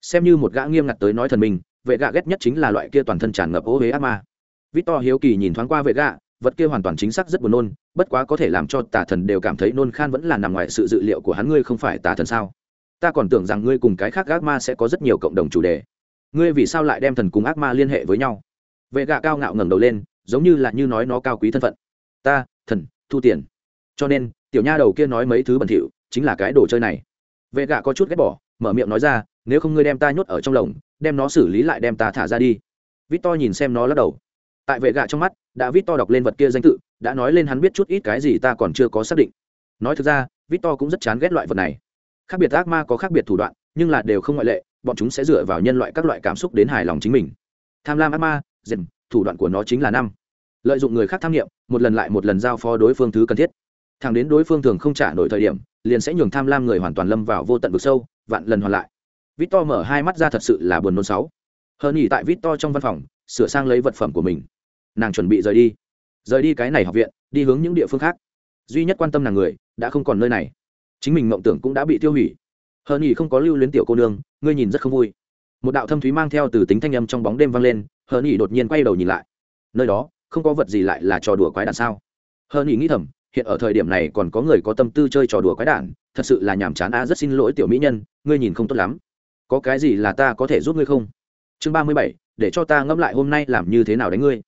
[SPEAKER 1] Xem như một gã nghiêm ngặt tới nói thần mình, vệ gạ ghét nhất chính là loại kia toàn thân tràn ngập ô huế ác ma. Victor hiếu kỳ nhìn thoáng qua vệ gạ, vật kia hoàn toàn chính xác rất buồn nôn, bất quá có thể làm cho tà thần đều cảm thấy nôn khan vẫn là nằm ngoài sự dự liệu của hắn, ngươi không phải tà thần sao? Ta còn tưởng rằng ngươi cùng cái khác ác ma sẽ có rất nhiều cộng đồng chủ đề ngươi vì sao lại đem thần cùng ác ma liên hệ với nhau? Vệ gạ cao ngạo ngẩng đầu lên, giống như là như nói nó cao quý thân phận. Ta, thần, thu tiền. Cho nên, tiểu nha đầu kia nói mấy thứ bẩn thỉu, chính là cái đồ chơi này. Vệ gạ có chút ghét bỏ, mở miệng nói ra, nếu không ngươi đem ta nhốt ở trong lồng, đem nó xử lý lại đem ta thả ra đi. Vít to nhìn xem nó lắc đầu. Tại vệ gạ trong mắt, đã vít to đọc lên vật kia danh tự, đã nói lên hắn biết chút ít cái gì ta còn chưa có xác định. Nói thực ra vít to cũng rất chán ghét loại vật này. Khác biệt ác ma có khác biệt thủ đoạn, nhưng là đều không ngoại lệ bọn chúng sẽ dựa vào nhân loại các loại cảm xúc đến hài lòng chính mình. Tham lam ác ma dần thủ đoạn của nó chính là năm. Lợi dụng người khác tham nghiệm một lần lại một lần giao phó đối phương thứ cần thiết. Thẳng đến đối phương thường không trả nổi thời điểm, liền sẽ nhường tham lam người hoàn toàn lâm vào vô tận vực sâu, vạn lần hoàn lại. Vít to mở hai mắt ra thật sự là buồn nôn sáu. Hơn nghỉ tại vít to trong văn phòng, sửa sang lấy vật phẩm của mình. Nàng chuẩn bị rời đi. Rời đi cái này học viện, đi hướng những địa phương khác. Duy nhất quan tâm nàng người, đã không còn nơi này. Chính mình mộng tưởng cũng đã bị tiêu hủy hơn nhỉ không có lưu luyến tiểu cô nương, ngươi nhìn rất không vui. Một đạo thâm thúy mang theo từ tính thanh âm trong bóng đêm vang lên hơn nhỉ đột nhiên quay đầu nhìn lại. Nơi đó, không có vật gì lại là trò đùa quái đản sao? Hơn nhỉ nghĩ thầm, hiện ở thời điểm này còn có người có tâm tư chơi trò đùa quái đản, thật sự là nhàm chán a rất xin lỗi tiểu mỹ nhân, ngươi nhìn không tốt lắm. Có cái gì là ta có thể giúp ngươi không? Chương ba mươi bảy, để cho ta ngẫm lại hôm nay làm như thế nào đánh ngươi.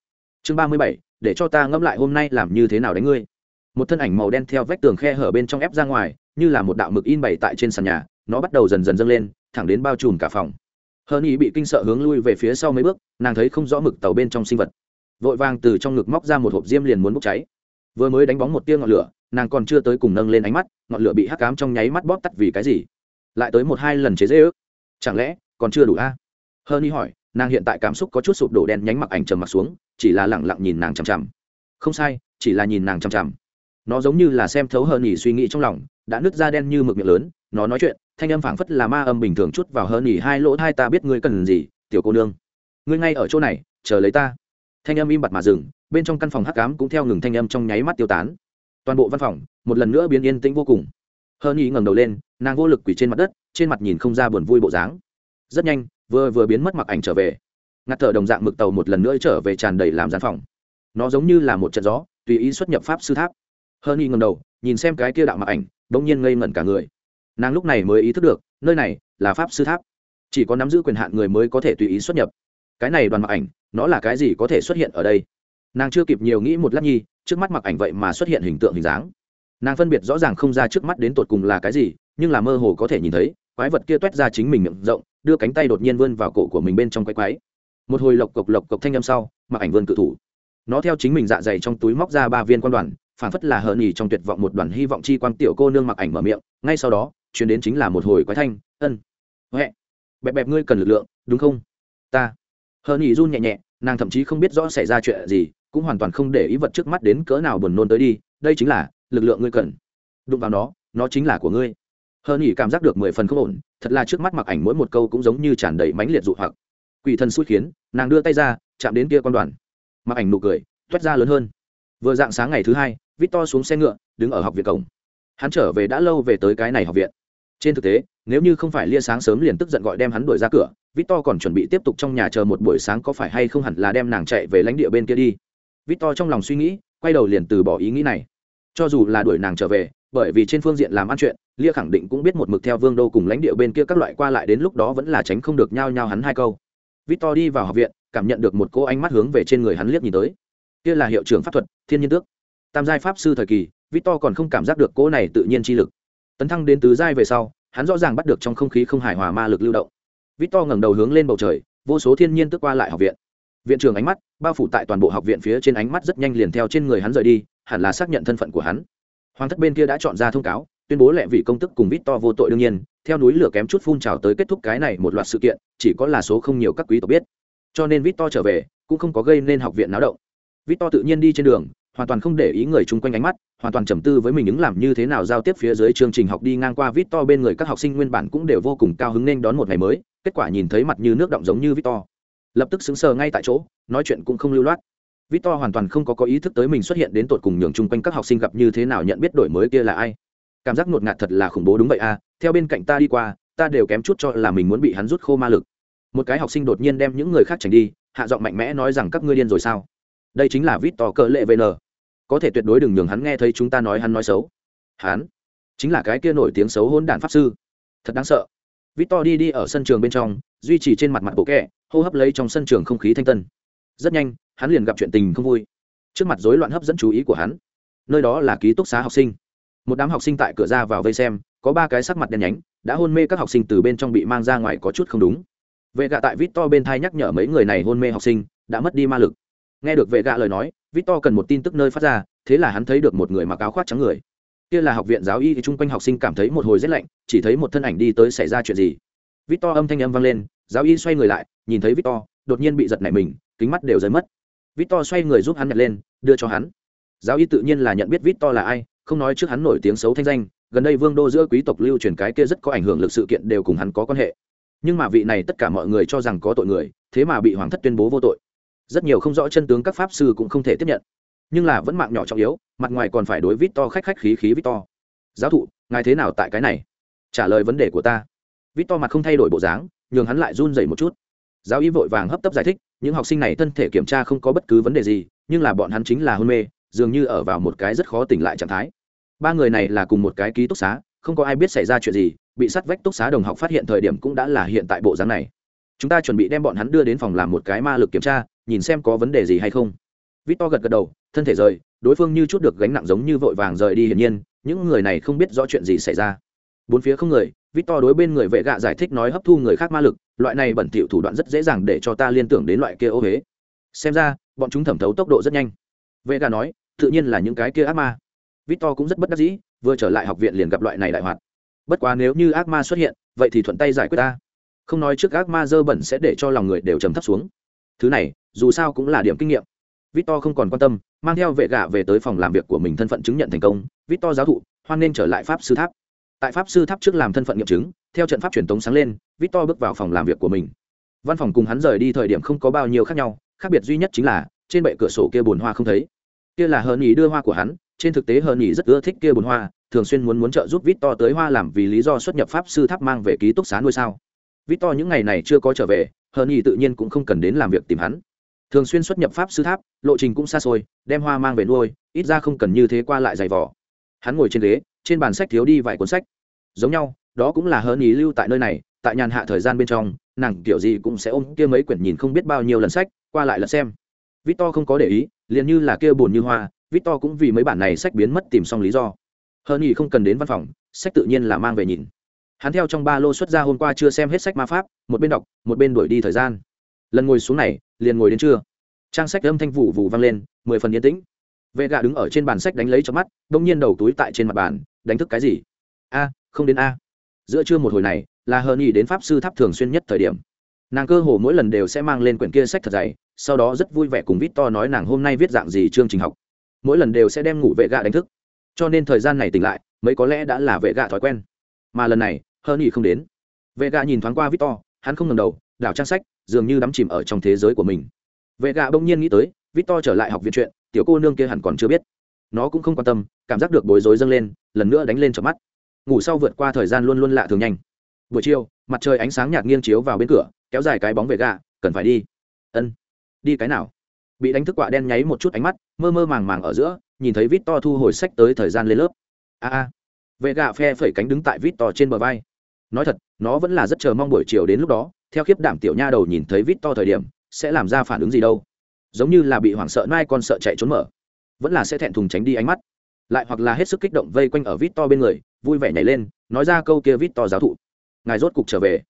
[SPEAKER 1] Chương ba mươi bảy, để cho ta ngẫm lại hôm nay làm như thế nào đánh ngươi. Một thân ảnh màu đen theo vách tường khe hở bên trong ép ra ngoài, như là một đạo mực in bày tại trên sàn nhà nó bắt đầu dần dần dâng lên, thẳng đến bao trùm cả phòng. Hơn ý bị kinh sợ hướng lui về phía sau mấy bước, nàng thấy không rõ mực tàu bên trong sinh vật. Vội vàng từ trong ngực móc ra một hộp diêm liền muốn bốc cháy. Vừa mới đánh bóng một tia ngọn lửa, nàng còn chưa tới cùng nâng lên ánh mắt, ngọn lửa bị hắc cám trong nháy mắt bóp tắt vì cái gì? Lại tới một hai lần chế dễ ước. Chẳng lẽ còn chưa đủ a? Hơn ý hỏi, nàng hiện tại cảm xúc có chút sụp đổ đen nhánh mặc ảnh trầm mặc xuống, chỉ là lẳng lặng nhìn nàng chằm chằm. Không sai, chỉ là nhìn nàng chằm chằm. Nó giống như là xem thấu hơn nhỉ suy nghĩ trong lòng, đã nứt ra đen như mực miệng lớn, nó nói chuyện thanh âm phảng phất là ma âm bình thường chút vào hơn nhỉ hai lỗ thai ta biết ngươi cần gì, tiểu cô nương. Ngươi ngay ở chỗ này, chờ lấy ta. Thanh âm im bặt mà dừng, bên trong căn phòng hắc cám cũng theo ngừng thanh âm trong nháy mắt tiêu tán. Toàn bộ văn phòng, một lần nữa biến yên tĩnh vô cùng. Hơn nhỉ ngẩng đầu lên, nàng vô lực quỳ trên mặt đất, trên mặt nhìn không ra buồn vui bộ dáng. Rất nhanh, vừa vừa biến mất mặc ảnh trở về. Ngạt thở đồng dạng mực tàu một lần nữa trở về tràn đầy làm gian phòng. Nó giống như là một trận gió, tùy ý xuất nhập pháp sư tháp. Hơn y ngầm đầu, nhìn xem cái kia đạo mặc ảnh đ ỗ n g nhiên ngây ngẩn cả người nàng lúc này mới ý thức được, nơi này là pháp sư tháp. Chỉ có nắm giữ quyền hạn người mới có thể tùy ý xuất nhập. Cái này đoàn mặc ảnh, nó là cái gì có thể xuất hiện ở đây? Nàng chưa kịp nhiều nghĩ một lát nhi, trước mắt mặc ảnh vậy mà xuất hiện hình tượng hình dáng. Nàng phân biệt rõ ràng không ra trước mắt đến tột cùng là cái gì, nhưng là mơ hồ có thể nhìn thấy, quái vật kia t u é t ra chính mình miệng rộng, đưa cánh tay đột nhiên vươn vào cổ của mình bên trong quái quái. Một hồi lộc cộc lộc cộc thanh â m sau, mặc ảnh vươn cự thủ. Nó theo chính mình dạ dày trong túi móc ra ba viên quan đoàn phản phất là hờ nhì trong tuyệt vọng một đoàn hy vọng chi quang tiểu cô nương mặc ảnh mở miệng, ngay sau đó chuyển đến chính là một hồi quái thanh, ân huệ bẹp bẹp ngươi cần lực lượng, đúng không? Ta. Hờ nhị run nhẹ nhẹ, nàng thậm chí không biết rõ xảy ra chuyện gì, cũng hoàn toàn không để ý vật trước mắt đến cỡ nào buồn nôn tới đi, đây chính là lực lượng ngươi cần. Đụng vào nó nó chính là của ngươi. Hờ nhị cảm giác được mười phần không ổn, thật là trước mắt mặc ảnh mỗi một câu cũng giống như tràn đầy mãnh liệt dụ hoặc. Quỷ thần xui khiến, nàng đưa tay ra, chạm đến kia con đoàn. Mặc ảnh nụ cười toét ra lớn hơn. Vừa dạng sáng ngày thứ hai, victor xuống xe ngựa, đứng ở học viện cổng. Hắn trở về đã lâu về tới cái này học viện trên thực tế, nếu như không phải lia sáng sớm liền tức giận gọi đem hắn đuổi ra cửa, victor còn chuẩn bị tiếp tục trong nhà chờ một buổi sáng có phải hay không hẳn là đem nàng chạy về lãnh địa bên kia đi. Victor trong lòng suy nghĩ, quay đầu liền từ bỏ ý nghĩ này. Cho dù là đuổi nàng trở về, bởi vì trên phương diện làm ăn chuyện, lia khẳng định cũng biết một mực theo vương đô cùng lãnh địa bên kia các loại qua lại đến lúc đó vẫn là tránh không được nhao nhao hắn hai câu. Victor đi vào học viện, cảm nhận được một cô ánh mắt hướng về trên người hắn liếc nhìn tới. Kia là hiệu trưởng pháp thuật, thiên nhiên tước. Tam giai pháp sư thời kỳ, victor còn không cảm giác được cô này tự nhiên chi lực tấn thăng đến tứ giai về sau, hắn rõ ràng bắt được trong không khí không hài hòa ma lực lưu động. Victor ngẩng đầu hướng lên bầu trời, vô số thiên nhiên tức qua lại học viện. Viện trưởng ánh mắt, bao phủ tại toàn bộ học viện phía trên ánh mắt rất nhanh liền theo trên người hắn rời đi, hẳn là xác nhận thân phận của hắn. Hoàng thất bên kia đã chọn ra thông cáo, tuyên bố lệ vị công tức cùng victor vô tội đương nhiên, theo núi lửa kém chút phun trào tới kết thúc cái này một loạt sự kiện, chỉ có là số không nhiều các quý tộc biết. Cho nên victor trở về, cũng không có gây nên học viện náo động. Victor tự nhiên đi trên đường, hoàn toàn không để ý người chung quanh ánh mắt hoàn toàn trầm tư với mình ứng làm như thế nào giao tiếp phía dưới chương trình học đi ngang qua victor bên người các học sinh nguyên bản cũng đều vô cùng cao hứng nên đón một ngày mới, kết quả nhìn thấy mặt như nước động giống như victor lập tức sững sờ ngay tại chỗ, nói chuyện cũng không lưu loát. Victor hoàn toàn không có có ý thức tới mình xuất hiện đến tột cùng nhường chung quanh các học sinh gặp như thế nào nhận biết đổi mới kia là ai. Cảm giác ngột ngạt thật là khủng bố đúng vậy à theo bên cạnh ta đi qua, ta đều kém chút cho là mình muốn bị hắn rút khô ma lực. Một cái học sinh đột nhiên đem những người khác tránh đi, hạ giọng mạnh mẽ nói rằng các ngươi điên rồi sao? Đây chính là vít to cỡ lệ vn có thể tuyệt đối đừng nhường hắn nghe thấy chúng ta nói hắn nói xấu. Hắn chính là cái kia nổi tiếng xấu hôn đản pháp sư. Thật đáng sợ. Vít to đi đi ở sân trường bên trong, duy trì trên mặt mặt bộ kẹ, hô hấp lấy trong sân trường không khí thanh tân. Rất nhanh, hắn liền gặp chuyện tình không vui. Trước mặt rối loạn hấp dẫn chú ý của hắn. Nơi đó là ký túc xá học sinh. Một đám học sinh tại cửa ra vào vây xem, có ba cái sắc mặt đen nhánh, đã hôn mê các học sinh từ bên trong bị mang ra ngoài có chút không đúng. Vệ gạ tại vít to bên thai nhắc nhở mấy người này hôn mê học sinh, đã mất đi ma lực. Nghe được vệ gạ lời nói victor cần một tin tức nơi phát ra, thế là hắn thấy được một người mặc áo khoác trắng người. Kia là học viện giáo y thì chung quanh học sinh cảm thấy một hồi rét lạnh, chỉ thấy một thân ảnh đi tới xảy ra chuyện gì. Victor âm thanh âm vang lên, giáo y xoay người lại, nhìn thấy victor, đột nhiên bị giật nảy mình, kính mắt đều rơi mất. Victor xoay người giúp hắn nhặt lên, đưa cho hắn. Giáo y tự nhiên là nhận biết victor là ai, không nói trước hắn nổi tiếng xấu thanh danh, gần đây vương đô giữa quý tộc lưu truyền cái kia rất có ảnh hưởng lực sự kiện đều cùng hắn có quan hệ. Nhưng mà vị này tất cả mọi người cho rằng có tội người, thế mà bị hoàng thất tuyên bố vô tội rất nhiều không rõ chân tướng các pháp sư cũng không thể tiếp nhận. Nhưng là vẫn mạng nhỏ trọng yếu, mặt ngoài còn phải đối vít to khách khách khí khí vít to giáo thụ, ngài thế nào tại cái này? Trả lời vấn đề của ta. Vít to mặt không thay đổi bộ dáng, nhường hắn lại run dậy một chút. Giáo y vội vàng hấp tấp giải thích, những học sinh này thân thể kiểm tra không có bất cứ vấn đề gì, nhưng là bọn hắn chính là hôn mê, dường như ở vào một cái rất khó tỉnh lại trạng thái. Ba người này là cùng một cái ký túc xá, không có ai biết xảy ra chuyện gì, bị sát vách túc xá đồng học phát hiện thời điểm cũng đã là hiện tại bộ dáng này chúng ta chuẩn bị đem bọn hắn đưa đến phòng làm một cái ma lực kiểm tra, nhìn xem có vấn đề gì hay không. Victor gật gật đầu, thân thể rời, đối phương như chút được gánh nặng giống như vội vàng rời đi hiển nhiên, những người này không biết rõ chuyện gì xảy ra. Bốn phía không người, victor đối bên người vệ gạ giải thích nói hấp thu người khác ma lực, loại này bẩn thỉu thủ đoạn rất dễ dàng để cho ta liên tưởng đến loại kia ô huế. Xem ra, bọn chúng thẩm thấu tốc độ rất nhanh. Vệ gạ nói, tự nhiên là những cái kia ác ma. Victor cũng rất bất đắc dĩ, vừa trở lại học viện liền gặp loại này đại hoạt. Bất quá nếu như ác ma xuất hiện, vậy thì thuận tay giải quyết ta không nói trước ác ma dơ bẩn sẽ để cho lòng người đều trầm thấp xuống. Thứ này, dù sao cũng là điểm kinh nghiệm. Victor không còn quan tâm, mang theo vệ gạ về tới phòng làm việc của mình thân phận chứng nhận thành công. Victor giáo thụ, hoan nên trở lại pháp sư tháp. Tại pháp sư tháp trước làm thân phận nghiệm chứng, theo trận pháp truyền tống sáng lên, victor bước vào phòng làm việc của mình. Văn phòng cùng hắn rời đi thời điểm không có bao nhiêu khác nhau, khác biệt duy nhất chính là, trên bệ cửa sổ kia bồn hoa không thấy. Kia là hờn ý đưa hoa của hắn, trên thực tế hờn ý rất ưa thích kia bồn hoa, thường xuyên muốn muốn trợ giúp victor tới hoa làm vì lý do xuất nhập pháp sư tháp mang về ký túc xá nuôi sao victor những ngày này chưa có trở về, hờ nhi tự nhiên cũng không cần đến làm việc tìm hắn. Thường xuyên xuất nhập pháp sư tháp, lộ trình cũng xa xôi, đem hoa mang về nuôi, ít ra không cần như thế qua lại giày vỏ hắn ngồi trên ghế, trên bàn sách thiếu đi vài cuốn sách. Giống nhau, đó cũng là hờ nhi lưu tại nơi này, tại nhàn hạ thời gian bên trong, nàng kiểu gì cũng sẽ ôm kia mấy quyển nhìn không biết bao nhiêu lần sách, qua lại lật xem. Victor không có để ý, liền như là kia buồn như hoa, victor cũng vì mấy bản này sách biến mất tìm xong lý do. Hơn ý không cần đến văn phòng, sách tự nhiên là mang về nhìn hắn theo trong ba lô xuất ra hôm qua chưa xem hết sách ma pháp, một bên đọc, một bên đuổi đi thời gian. Lần ngồi xuống này, liền ngồi đến trưa. Trang sách âm thanh vụ vụ vang lên, mười phần yên tĩnh. Vệ gạ đứng ở trên bàn sách đánh lấy cho mắt đ ỗ n g nhiên đầu túi tại trên mặt bàn, đánh thức cái gì? A, không đến a. Giữa trưa một hồi này, là hờ nghỉ đến pháp sư tháp thường xuyên nhất thời điểm. Nàng cơ hồ mỗi lần đều sẽ mang lên quyển kia sách thật dày, sau đó rất vui vẻ cùng vít to nói nàng hôm nay viết dạng gì chương trình học. Mỗi lần đều sẽ đem ngủ vệ gạ đánh thức. Cho nên thời gian này tỉnh lại mấy có lẽ đã là vệ gạ thói quen. Mà lần này hơn nhỉ không đến. Vệ gạ nhìn thoáng qua vít to hắn không ngầm đầu, đảo trang sách, dường như đắm chìm ở trong thế giới của mình. Vệ gạ bỗng nhiên nghĩ tới, victor trở lại học viện chuyện, tiểu cô nương kia hẳn còn chưa biết. Nó cũng không quan tâm, cảm giác được bối rối dâng lên, lần nữa đánh lên trong mắt. Ngủ sau vượt qua thời gian luôn luôn lạ thường nhanh. Buổi chiều, mặt trời ánh sáng nhạt nghiêng chiếu vào bên cửa, kéo dài cái bóng vệ gạ, cần phải đi. Ân. Đi cái nào? Bị đánh thức quạ đen nháy một chút ánh mắt, mơ mơ màng màng ở giữa, nhìn thấy vít to thu hồi sách tới thời gian lên lớp. A a. Vệ gạ phe phẩy cánh đứng tại vít to trên bờ vai nói thật, nó vẫn là rất chờ mong buổi chiều đến lúc đó, theo khiếp đảm tiểu nha đầu nhìn thấy vít to thời điểm, sẽ làm ra phản ứng gì đâu. Giống như là bị hoảng sợ mai con sợ chạy trốn mở. Vẫn là sẽ thẹn thùng tránh đi ánh mắt. Lại hoặc là hết sức kích động vây quanh ở vít to bên người, vui vẻ nhảy lên, nói ra câu kia vít to giáo thụ. Ngài rốt cục trở về.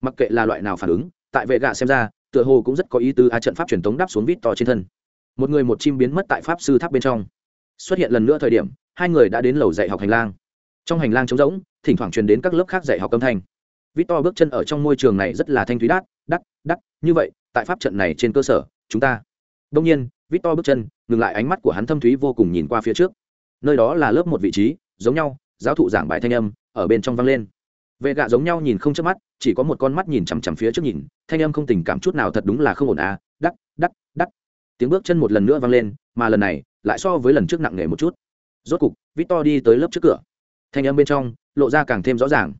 [SPEAKER 1] Mặc kệ là loại nào phản ứng, tại vệ gạ xem ra, tựa hồ cũng rất có ý tứ a trận pháp truyền thống đáp xuống vít to trên thân. Một người một chim biến mất tại pháp sư tháp bên trong. Xuất hiện lần nữa thời điểm, hai người đã đến lầu dạy học hành lang. Trong hành lang trống rỗng thỉnh thoảng truyền đến các lớp khác dạy học âm thanh Victor bước chân ở trong môi trường này rất là thanh thúy đắt, đắt, đắt, như vậy, tại pháp trận này trên cơ sở, chúng ta. Đương nhiên, Victor bước chân, ngừng lại ánh mắt của hắn thâm thúy vô cùng nhìn qua phía trước. Nơi đó là lớp một vị trí, giống nhau, giáo thụ giảng bài thanh âm ở bên trong vang lên. Vệ gạ giống nhau nhìn không chớp mắt, chỉ có một con mắt nhìn chằm chằm phía trước nhìn, thanh âm không tình cảm chút nào thật đúng là không ổn à, đắt, đắt, đắt. Tiếng bước chân một lần nữa vang lên, mà lần này, lại so với lần trước nặng nề một chút. Rốt cục, Victor đi tới lớp trước cửa. Thanh âm bên trong lộ ra càng thêm rõ ràng.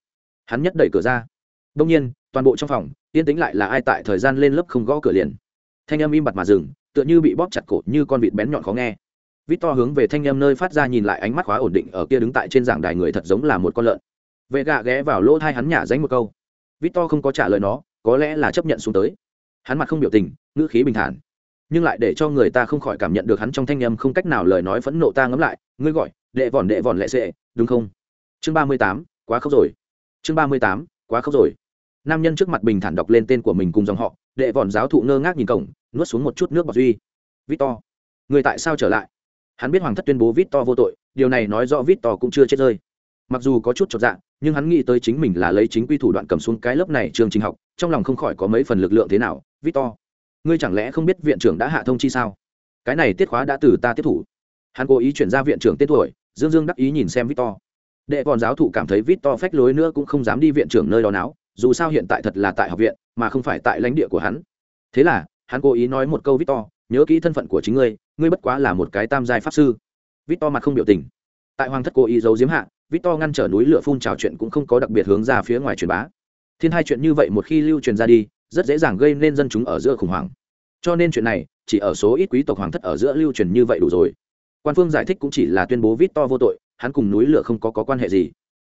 [SPEAKER 1] Hắn nhất đẩy cửa ra. Đông nhiên, toàn bộ trong phòng, yên tĩnh lại là ai tại thời gian lên lớp không gõ cửa liền. Thanh âm im bặt mà dừng, tựa như bị bóp chặt cổ, như con vịt bén nhọn khó nghe. Vít to hướng về thanh âm nơi phát ra nhìn lại ánh mắt khóa ổn định ở kia đứng tại trên giảng đài người thật giống là một con lợn. Vệ gạ ghé vào lỗ thai hắn nhả dánh một câu. Vít to không có trả lời nó, có lẽ là chấp nhận xuống tới. Hắn mặt không biểu tình, ngữ khí bình thản. Nhưng lại để cho người ta không khỏi cảm nhận được hắn trong thanh âm không cách nào lời nói phẫn nộ ta ngấm lại, ngươi gọi, đệ vòn đệ vòn lệ sệ, đúng không? Chương ba mươi tám, quá khóc rồi. Chương ba mươi tám, quá khóc rồi. Nam nhân trước mặt bình thản đọc lên tên của mình cùng dòng họ, đệ vòn giáo thụ ngơ ngác nhìn cổng, nuốt xuống một chút nước bọt duy. Victor, người tại sao trở lại? Hắn biết hoàng thất tuyên bố victor vô tội, điều này nói rõ victor cũng chưa chết rơi. Mặc dù có chút chột dạ nhưng hắn nghĩ tới chính mình là lấy chính quy thủ đoạn cầm xuống cái lớp này trường trình học, trong lòng không khỏi có mấy phần lực lượng thế nào. Victor, ngươi chẳng lẽ không biết viện trưởng đã hạ thông chi sao? Cái này tiết khóa đã từ ta tiếp thủ. Hắn cố ý chuyển ra viện trưởng tên tuổi, dương dương đắc ý nhìn xem victor đệ còn giáo thụ cảm thấy vít to phách lối nữa cũng không dám đi viện trưởng nơi đó náo, dù sao hiện tại thật là tại học viện, mà không phải tại lãnh địa của hắn. Thế là, hắn cố ý nói một câu vít to, nhớ kỹ thân phận của chính ngươi ngươi bất quá là một cái tam giai pháp sư. Vít to mặt không biểu tình. Tại hoàng thất cố ý giấu diếm hạ, vít to ngăn trở núi lửa phun trào chuyện cũng không có đặc biệt hướng ra phía ngoài truyền bá. Thiên hai chuyện như vậy một khi lưu truyền ra đi, rất dễ dàng gây nên dân chúng ở giữa khủng hoảng. Cho nên chuyện này, chỉ ở số ít quý tộc hoàng thất ở giữa lưu truyền như vậy đủ rồi. Quan phương giải thích cũng chỉ là tuyên bố vít to vô tội hắn cùng núi lửa không có, có quan hệ gì.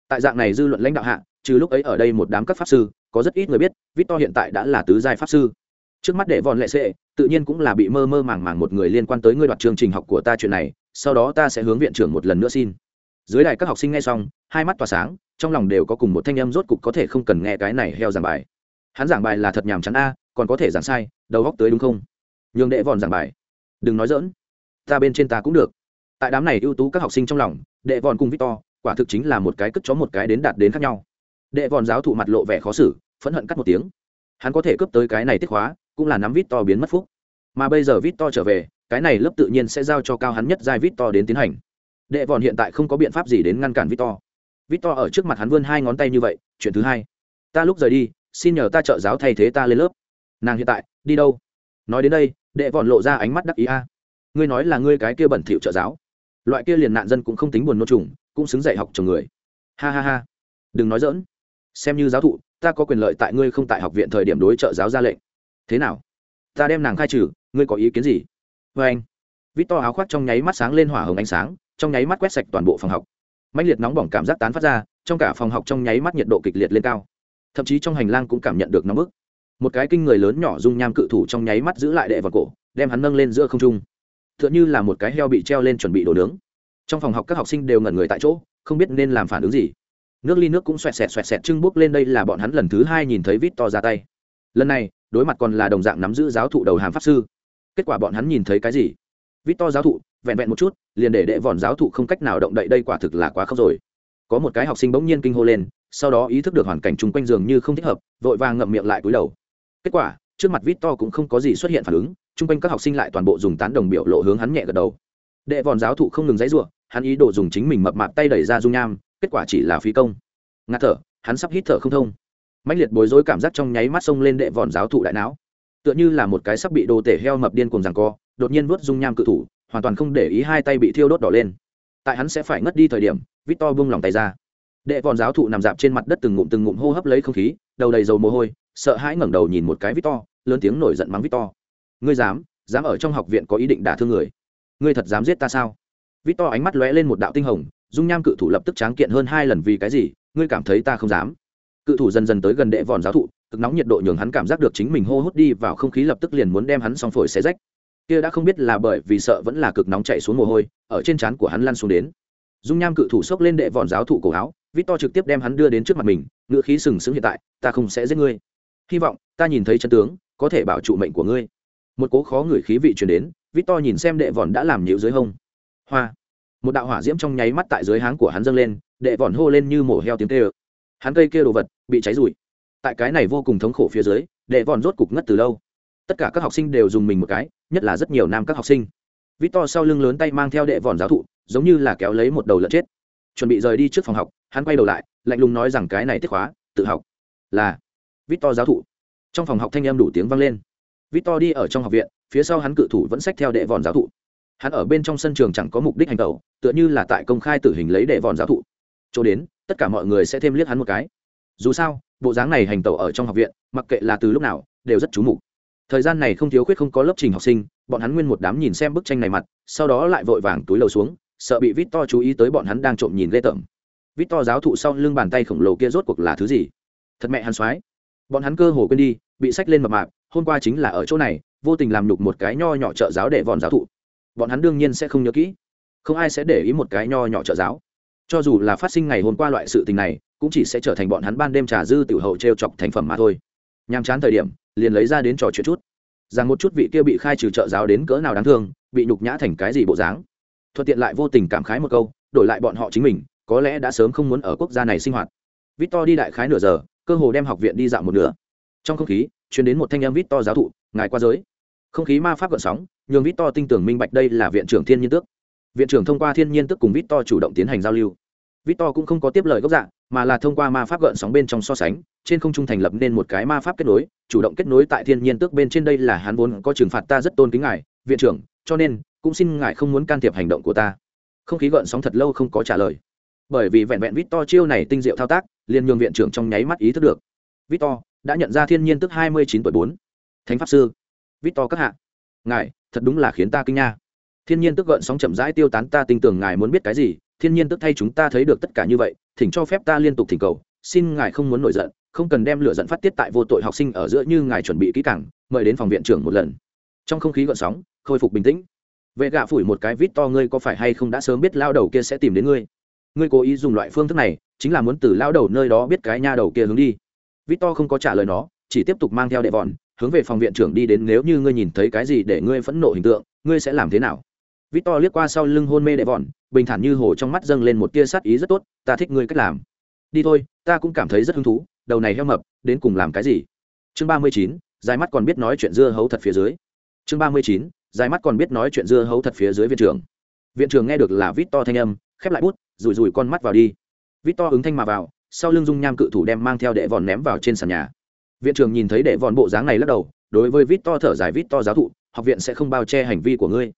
[SPEAKER 1] Tại dạng này dư luận lãnh đạo hạ trừ lúc ấy ở đây một đám các pháp sư có rất ít người biết victor hiện tại đã là tứ giai pháp sư. Trước mắt đệ vòn lệ sệ tự nhiên cũng là bị mơ mơ màng màng một người liên quan tới ngươi đoạt chương trình học của ta chuyện này sau đó ta sẽ hướng viện trưởng một lần nữa xin. Dưới đài các học sinh nghe xong hai mắt tỏa sáng trong lòng đều có cùng một thanh âm rốt cục có thể không cần nghe cái này heo giảng bài. Hắn giảng bài là thật nhàm chán a còn có thể giảng sai đầu góc tới đúng không? Nhường đệ vòn giảng bài. Đừng nói dỡn ta bên trên ta cũng được tại đám này ưu tú các học sinh trong lòng, đệ vòn cùng victor, quả thực chính là một cái cất chó một cái đến đạt đến khác nhau. Đệ vòn giáo thụ mặt lộ vẻ khó xử, phẫn hận cắt một tiếng. Hắn có thể cướp tới cái này tiết hóa, cũng là nắm victor biến mất phúc. Mà bây giờ victor trở về, cái này lớp tự nhiên sẽ giao cho cao hắn nhất giai victor đến tiến hành. Đệ vòn hiện tại không có biện pháp gì đến ngăn cản victor. Victor ở trước mặt hắn vươn hai ngón tay như vậy, chuyện thứ hai. Ta lúc rời đi, xin nhờ ta trợ giáo thay thế ta lên lớp. Nàng hiện tại, đi đâu? Nói đến đây, đệ vòn lộ ra ánh mắt đắc ý a. Ngươi nói là ngươi cái kia bẩn thỉu trợ giáo loại kia liền nạn dân cũng không tính buồn nô trùng, cũng xứng dạy học chồng người. Ha ha ha. Đừng nói dỡn xem như giáo thụ, ta có quyền lợi tại ngươi không tại học viện thời điểm đối trợ giáo ra lệnh. Thế nào? Ta đem nàng khai trừ, ngươi có ý kiến gì? Vê anh, vít to áo khoác trong nháy mắt sáng lên hỏa hồng ánh sáng, trong nháy mắt quét sạch toàn bộ phòng học. Mạnh liệt nóng bỏng cảm giác tán phát ra, trong cả phòng học trong nháy mắt nhiệt độ kịch liệt lên cao. Thậm chí trong hành lang cũng cảm nhận được nóng bức. Một cái kinh người lớn nhỏ dung nham cự thủ trong nháy mắt giữ lại đệ vào cổ, đem hắn nâng lên giữa không trung tựa như là một cái heo bị treo lên chuẩn bị đổ nướng. Trong phòng học các học sinh đều ngẩn người tại chỗ, không biết nên làm phản ứng gì. Nước ly nước cũng xoẹt xẹt xoẹt xẹt trưng bốc lên đây là bọn hắn lần thứ hai nhìn thấy vít to ra tay. Lần này, đối mặt còn là đồng dạng nắm giữ giáo thụ đầu hàm pháp sư. Kết quả bọn hắn nhìn thấy cái gì? Vít to giáo thụ, vẹn vẹn một chút, liền để đệ vòn giáo thụ không cách nào động đậy đây quả thực là quá khóc rồi. Có một cái học sinh bỗng nhiên kinh hô lên, sau đó ý thức được hoàn cảnh chung quanh giường như không thích hợp, vội vàng ngậm miệng lại cúi đầu. Kết quả trước mặt Victor cũng không có gì xuất hiện phản ứng chung quanh các học sinh lại toàn bộ dùng tán đồng biểu lộ hướng hắn nhẹ gật đầu. Đệ vòn giáo thụ không ngừng giãy r hắn ý đồ dùng chính mình mập mạp tay đẩy ra dung nham kết quả chỉ là phí công. Ngạt thở hắn sắp hít thở không thông. Mãnh liệt bối rối cảm giác trong nháy mắt xông lên đệ vòn giáo thụ đại não. Tựa như là một cái sắp bị đồ tể heo mập điên cuồng giằng co đột nhiên vớt dung nham cự thủ hoàn toàn không để ý hai tay bị thiêu đốt đỏ lên. Tại hắn sẽ phải ngất đi thời điểm Victor buông lòng tay ra. Đệ vòn giáo thụ nằm dạp trên mặt đất từng ngụm từng ngụm hô hấp lấy không khí đầu đầy dầu mồ hôi sợ hãi ngẩng đầu nhìn một cái Victor, lớn tiếng nổi giận mắng victor. Ngươi dám dám ở trong học viện có ý định đả thương người? Ngươi thật dám giết ta sao? Victor ánh mắt lóe lên một đạo tinh hồng, dung nham cự thủ lập tức tráng kiện hơn hai lần vì cái gì, ngươi cảm thấy ta không dám? Cự thủ dần dần tới gần đệ vòn giáo thụ, cực nóng nhiệt độ nhường hắn cảm giác được chính mình hô hút đi vào không khí lập tức liền muốn đem hắn xong phổi xé rách. Kia đã không biết là bởi vì sợ vẫn là cực nóng chạy xuống mồ hôi, ở trên trán của hắn lăn xuống đến. Dung nham cự thủ xốc lên đệ vòn giáo thụ cổ áo vít to trực tiếp đem hắn đưa đến trước mặt mình ngựa khí sừng sững hiện tại, ta không sẽ giết ngươi. Hy vọng ta nhìn thấy chân tướng có thể bảo trụ mệnh của ngươi. Một cố khó người khí vị truyền đến vít to nhìn xem đệ vòn đã làm nhịu dưới hông. Hoa. Một đạo hỏa diễm trong nháy mắt tại dưới háng của hắn dâng lên, đệ vòn hô lên như mổ heo tiếng tê ơ hắn cây kia đồ vật bị cháy rụi. Tại cái này vô cùng thống khổ phía dưới, đệ vòn rốt cục ngất từ lâu. Tất cả các học sinh đều dùng mình một cái, nhất là rất nhiều nam các học sinh. Vít to sau lưng lớn tay mang theo đệ vòn giáo thụ, giống như là kéo lấy một đầu lợn chết. Chuẩn bị rời đi trước phòng học, hắn quay đầu lại, lạnh lùng nói rằng cái này tiết khóa, tự học. Là victor giáo thụ trong phòng học thanh em đủ tiếng vang lên. Victor đi ở trong học viện, phía sau hắn cự thủ vẫn sách theo đệ vòn giáo thụ. Hắn ở bên trong sân trường chẳng có mục đích hành tẩu tựa như là tại công khai tử hình lấy đệ vòn giáo thụ. Chỗ đến, tất cả mọi người sẽ thêm liếc hắn một cái. Dù sao, bộ dáng này hành tẩu ở trong học viện, mặc kệ là từ lúc nào, đều rất trú mục. Thời gian này không thiếu khuyết không có lớp trình học sinh, bọn hắn nguyên một đám nhìn xem bức tranh này mặt, sau đó lại vội vàng túi lầu xuống, sợ bị vít to chú ý tới bọn hắn đang trộm nhìn ghê tởm. Vít to giáo thụ sau lưng bàn tay khổng lồ kia rốt cuộc là thứ gì? Thật mẹ hắn soái bọn hắn cơ hồ quên đi, bị sách lên mập mạp, hôm qua chính là ở chỗ này, vô tình làm nhục một cái nho nhỏ trợ giáo để vòn giáo thụ. Bọn hắn đương nhiên sẽ không nhớ kỹ. Không ai sẽ để ý một cái nho nhỏ trợ giáo. Cho dù là phát sinh ngày hôm qua loại sự tình này, cũng chỉ sẽ trở thành bọn hắn ban đêm trà dư tiểu hậu t r e o chọc thành phẩm mà thôi. Nhàm chán thời điểm, liền lấy ra đến trò chuyện chút. Rằng một chút vị kia bị khai trừ trợ giáo đến cỡ nào đáng thương, bị nhục nhã thành cái gì bộ dáng. Thuận tiện lại vô tình cảm khái một câu, đổi lại bọn họ chính mình, có lẽ đã sớm không muốn ở quốc gia này sinh hoạt. Victor đi đại khái nửa giờ cơ hồ đem học viện đi dạo một nửa. Trong không khí chuyển đến một thanh năng vít to giáo thụ, ngài qua giới. Không khí ma pháp gợn sóng, nhường to tin tưởng minh bạch đây là viện trưởng thiên nhiên tước. Viện trưởng thông qua thiên nhiên tước cùng vít to chủ động tiến hành giao lưu. Vít to cũng không có tiếp lời gốc dạng mà là thông qua ma pháp gợn sóng bên trong so sánh, trên không trung thành lập nên một cái ma pháp kết nối, chủ động kết nối tại thiên nhiên tước bên trên đây là hắn vốn có trừng phạt ta rất tôn kính ngài, viện trưởng, cho nên, cũng xin ngài không muốn can thiệp hành động của ta. Không khí gợn sóng thật lâu không có trả lời. Bởi vì vẹn vẹn vít to chiêu này tinh diệu thao tác liền nhường viện trưởng trong nháy mắt ý thức được. Victor đã nhận ra thiên nhiên tức hai mươi chín tuổi bốn. Thánh pháp sư. Victor các hạ. Ngài, thật đúng là khiến ta kinh nha. Thiên nhiên tức gợn sóng chậm rãi tiêu tán, ta tin tưởng ngài muốn biết cái gì, thiên nhiên tức thay chúng ta thấy được tất cả như vậy, thỉnh cho phép ta liên tục thỉnh cầu, xin ngài không muốn nổi giận, không cần đem lửa giận phát tiết tại vô tội học sinh ở giữa như ngài chuẩn bị kỹ càng, mời đến phòng viện trưởng một lần. Trong không khí gợn sóng, khôi phục bình tĩnh. Vệ gạ phủi một cái vít to ngươi có phải hay không đã sớm biết lao đầu kia sẽ tìm đến ngươi? Ngươi cố ý dùng loại phương thức này chính là muốn từ lao đầu nơi đó biết cái nha đầu kia hướng đi. Vít to không có trả lời nó, chỉ tiếp tục mang theo đệ vòn hướng về phòng viện trưởng đi đến nếu như ngươi nhìn thấy cái gì để ngươi phẫn nộ hình tượng, ngươi sẽ làm thế nào? Vít to liếc qua sau lưng hôn mê đệ vòn bình thản như hồ trong mắt dâng lên một tia sát ý rất tốt, ta thích ngươi cách làm. Đi thôi, ta cũng cảm thấy rất hứng thú, đầu này heo mập, đến cùng làm cái gì? Chương ba mươi chín, dài mắt còn biết nói chuyện dưa hấu thật phía dưới. Chương ba mươi chín, dài mắt còn biết nói chuyện dưa hấu thật phía dưới viện trưởng. Viện trưởng nghe được là vít to thanh âm, khép lại bút rùi rùi con mắt vào đi vít to ứng thanh mà vào, sau lưng dung nham cự thủ đem mang theo đệ vòn ném vào trên sàn nhà. Viện trưởng nhìn thấy đệ vòn bộ dáng này lắc đầu, đối với vít to thở dài vít to giáo thụ, học viện sẽ không bao che hành vi của ngươi.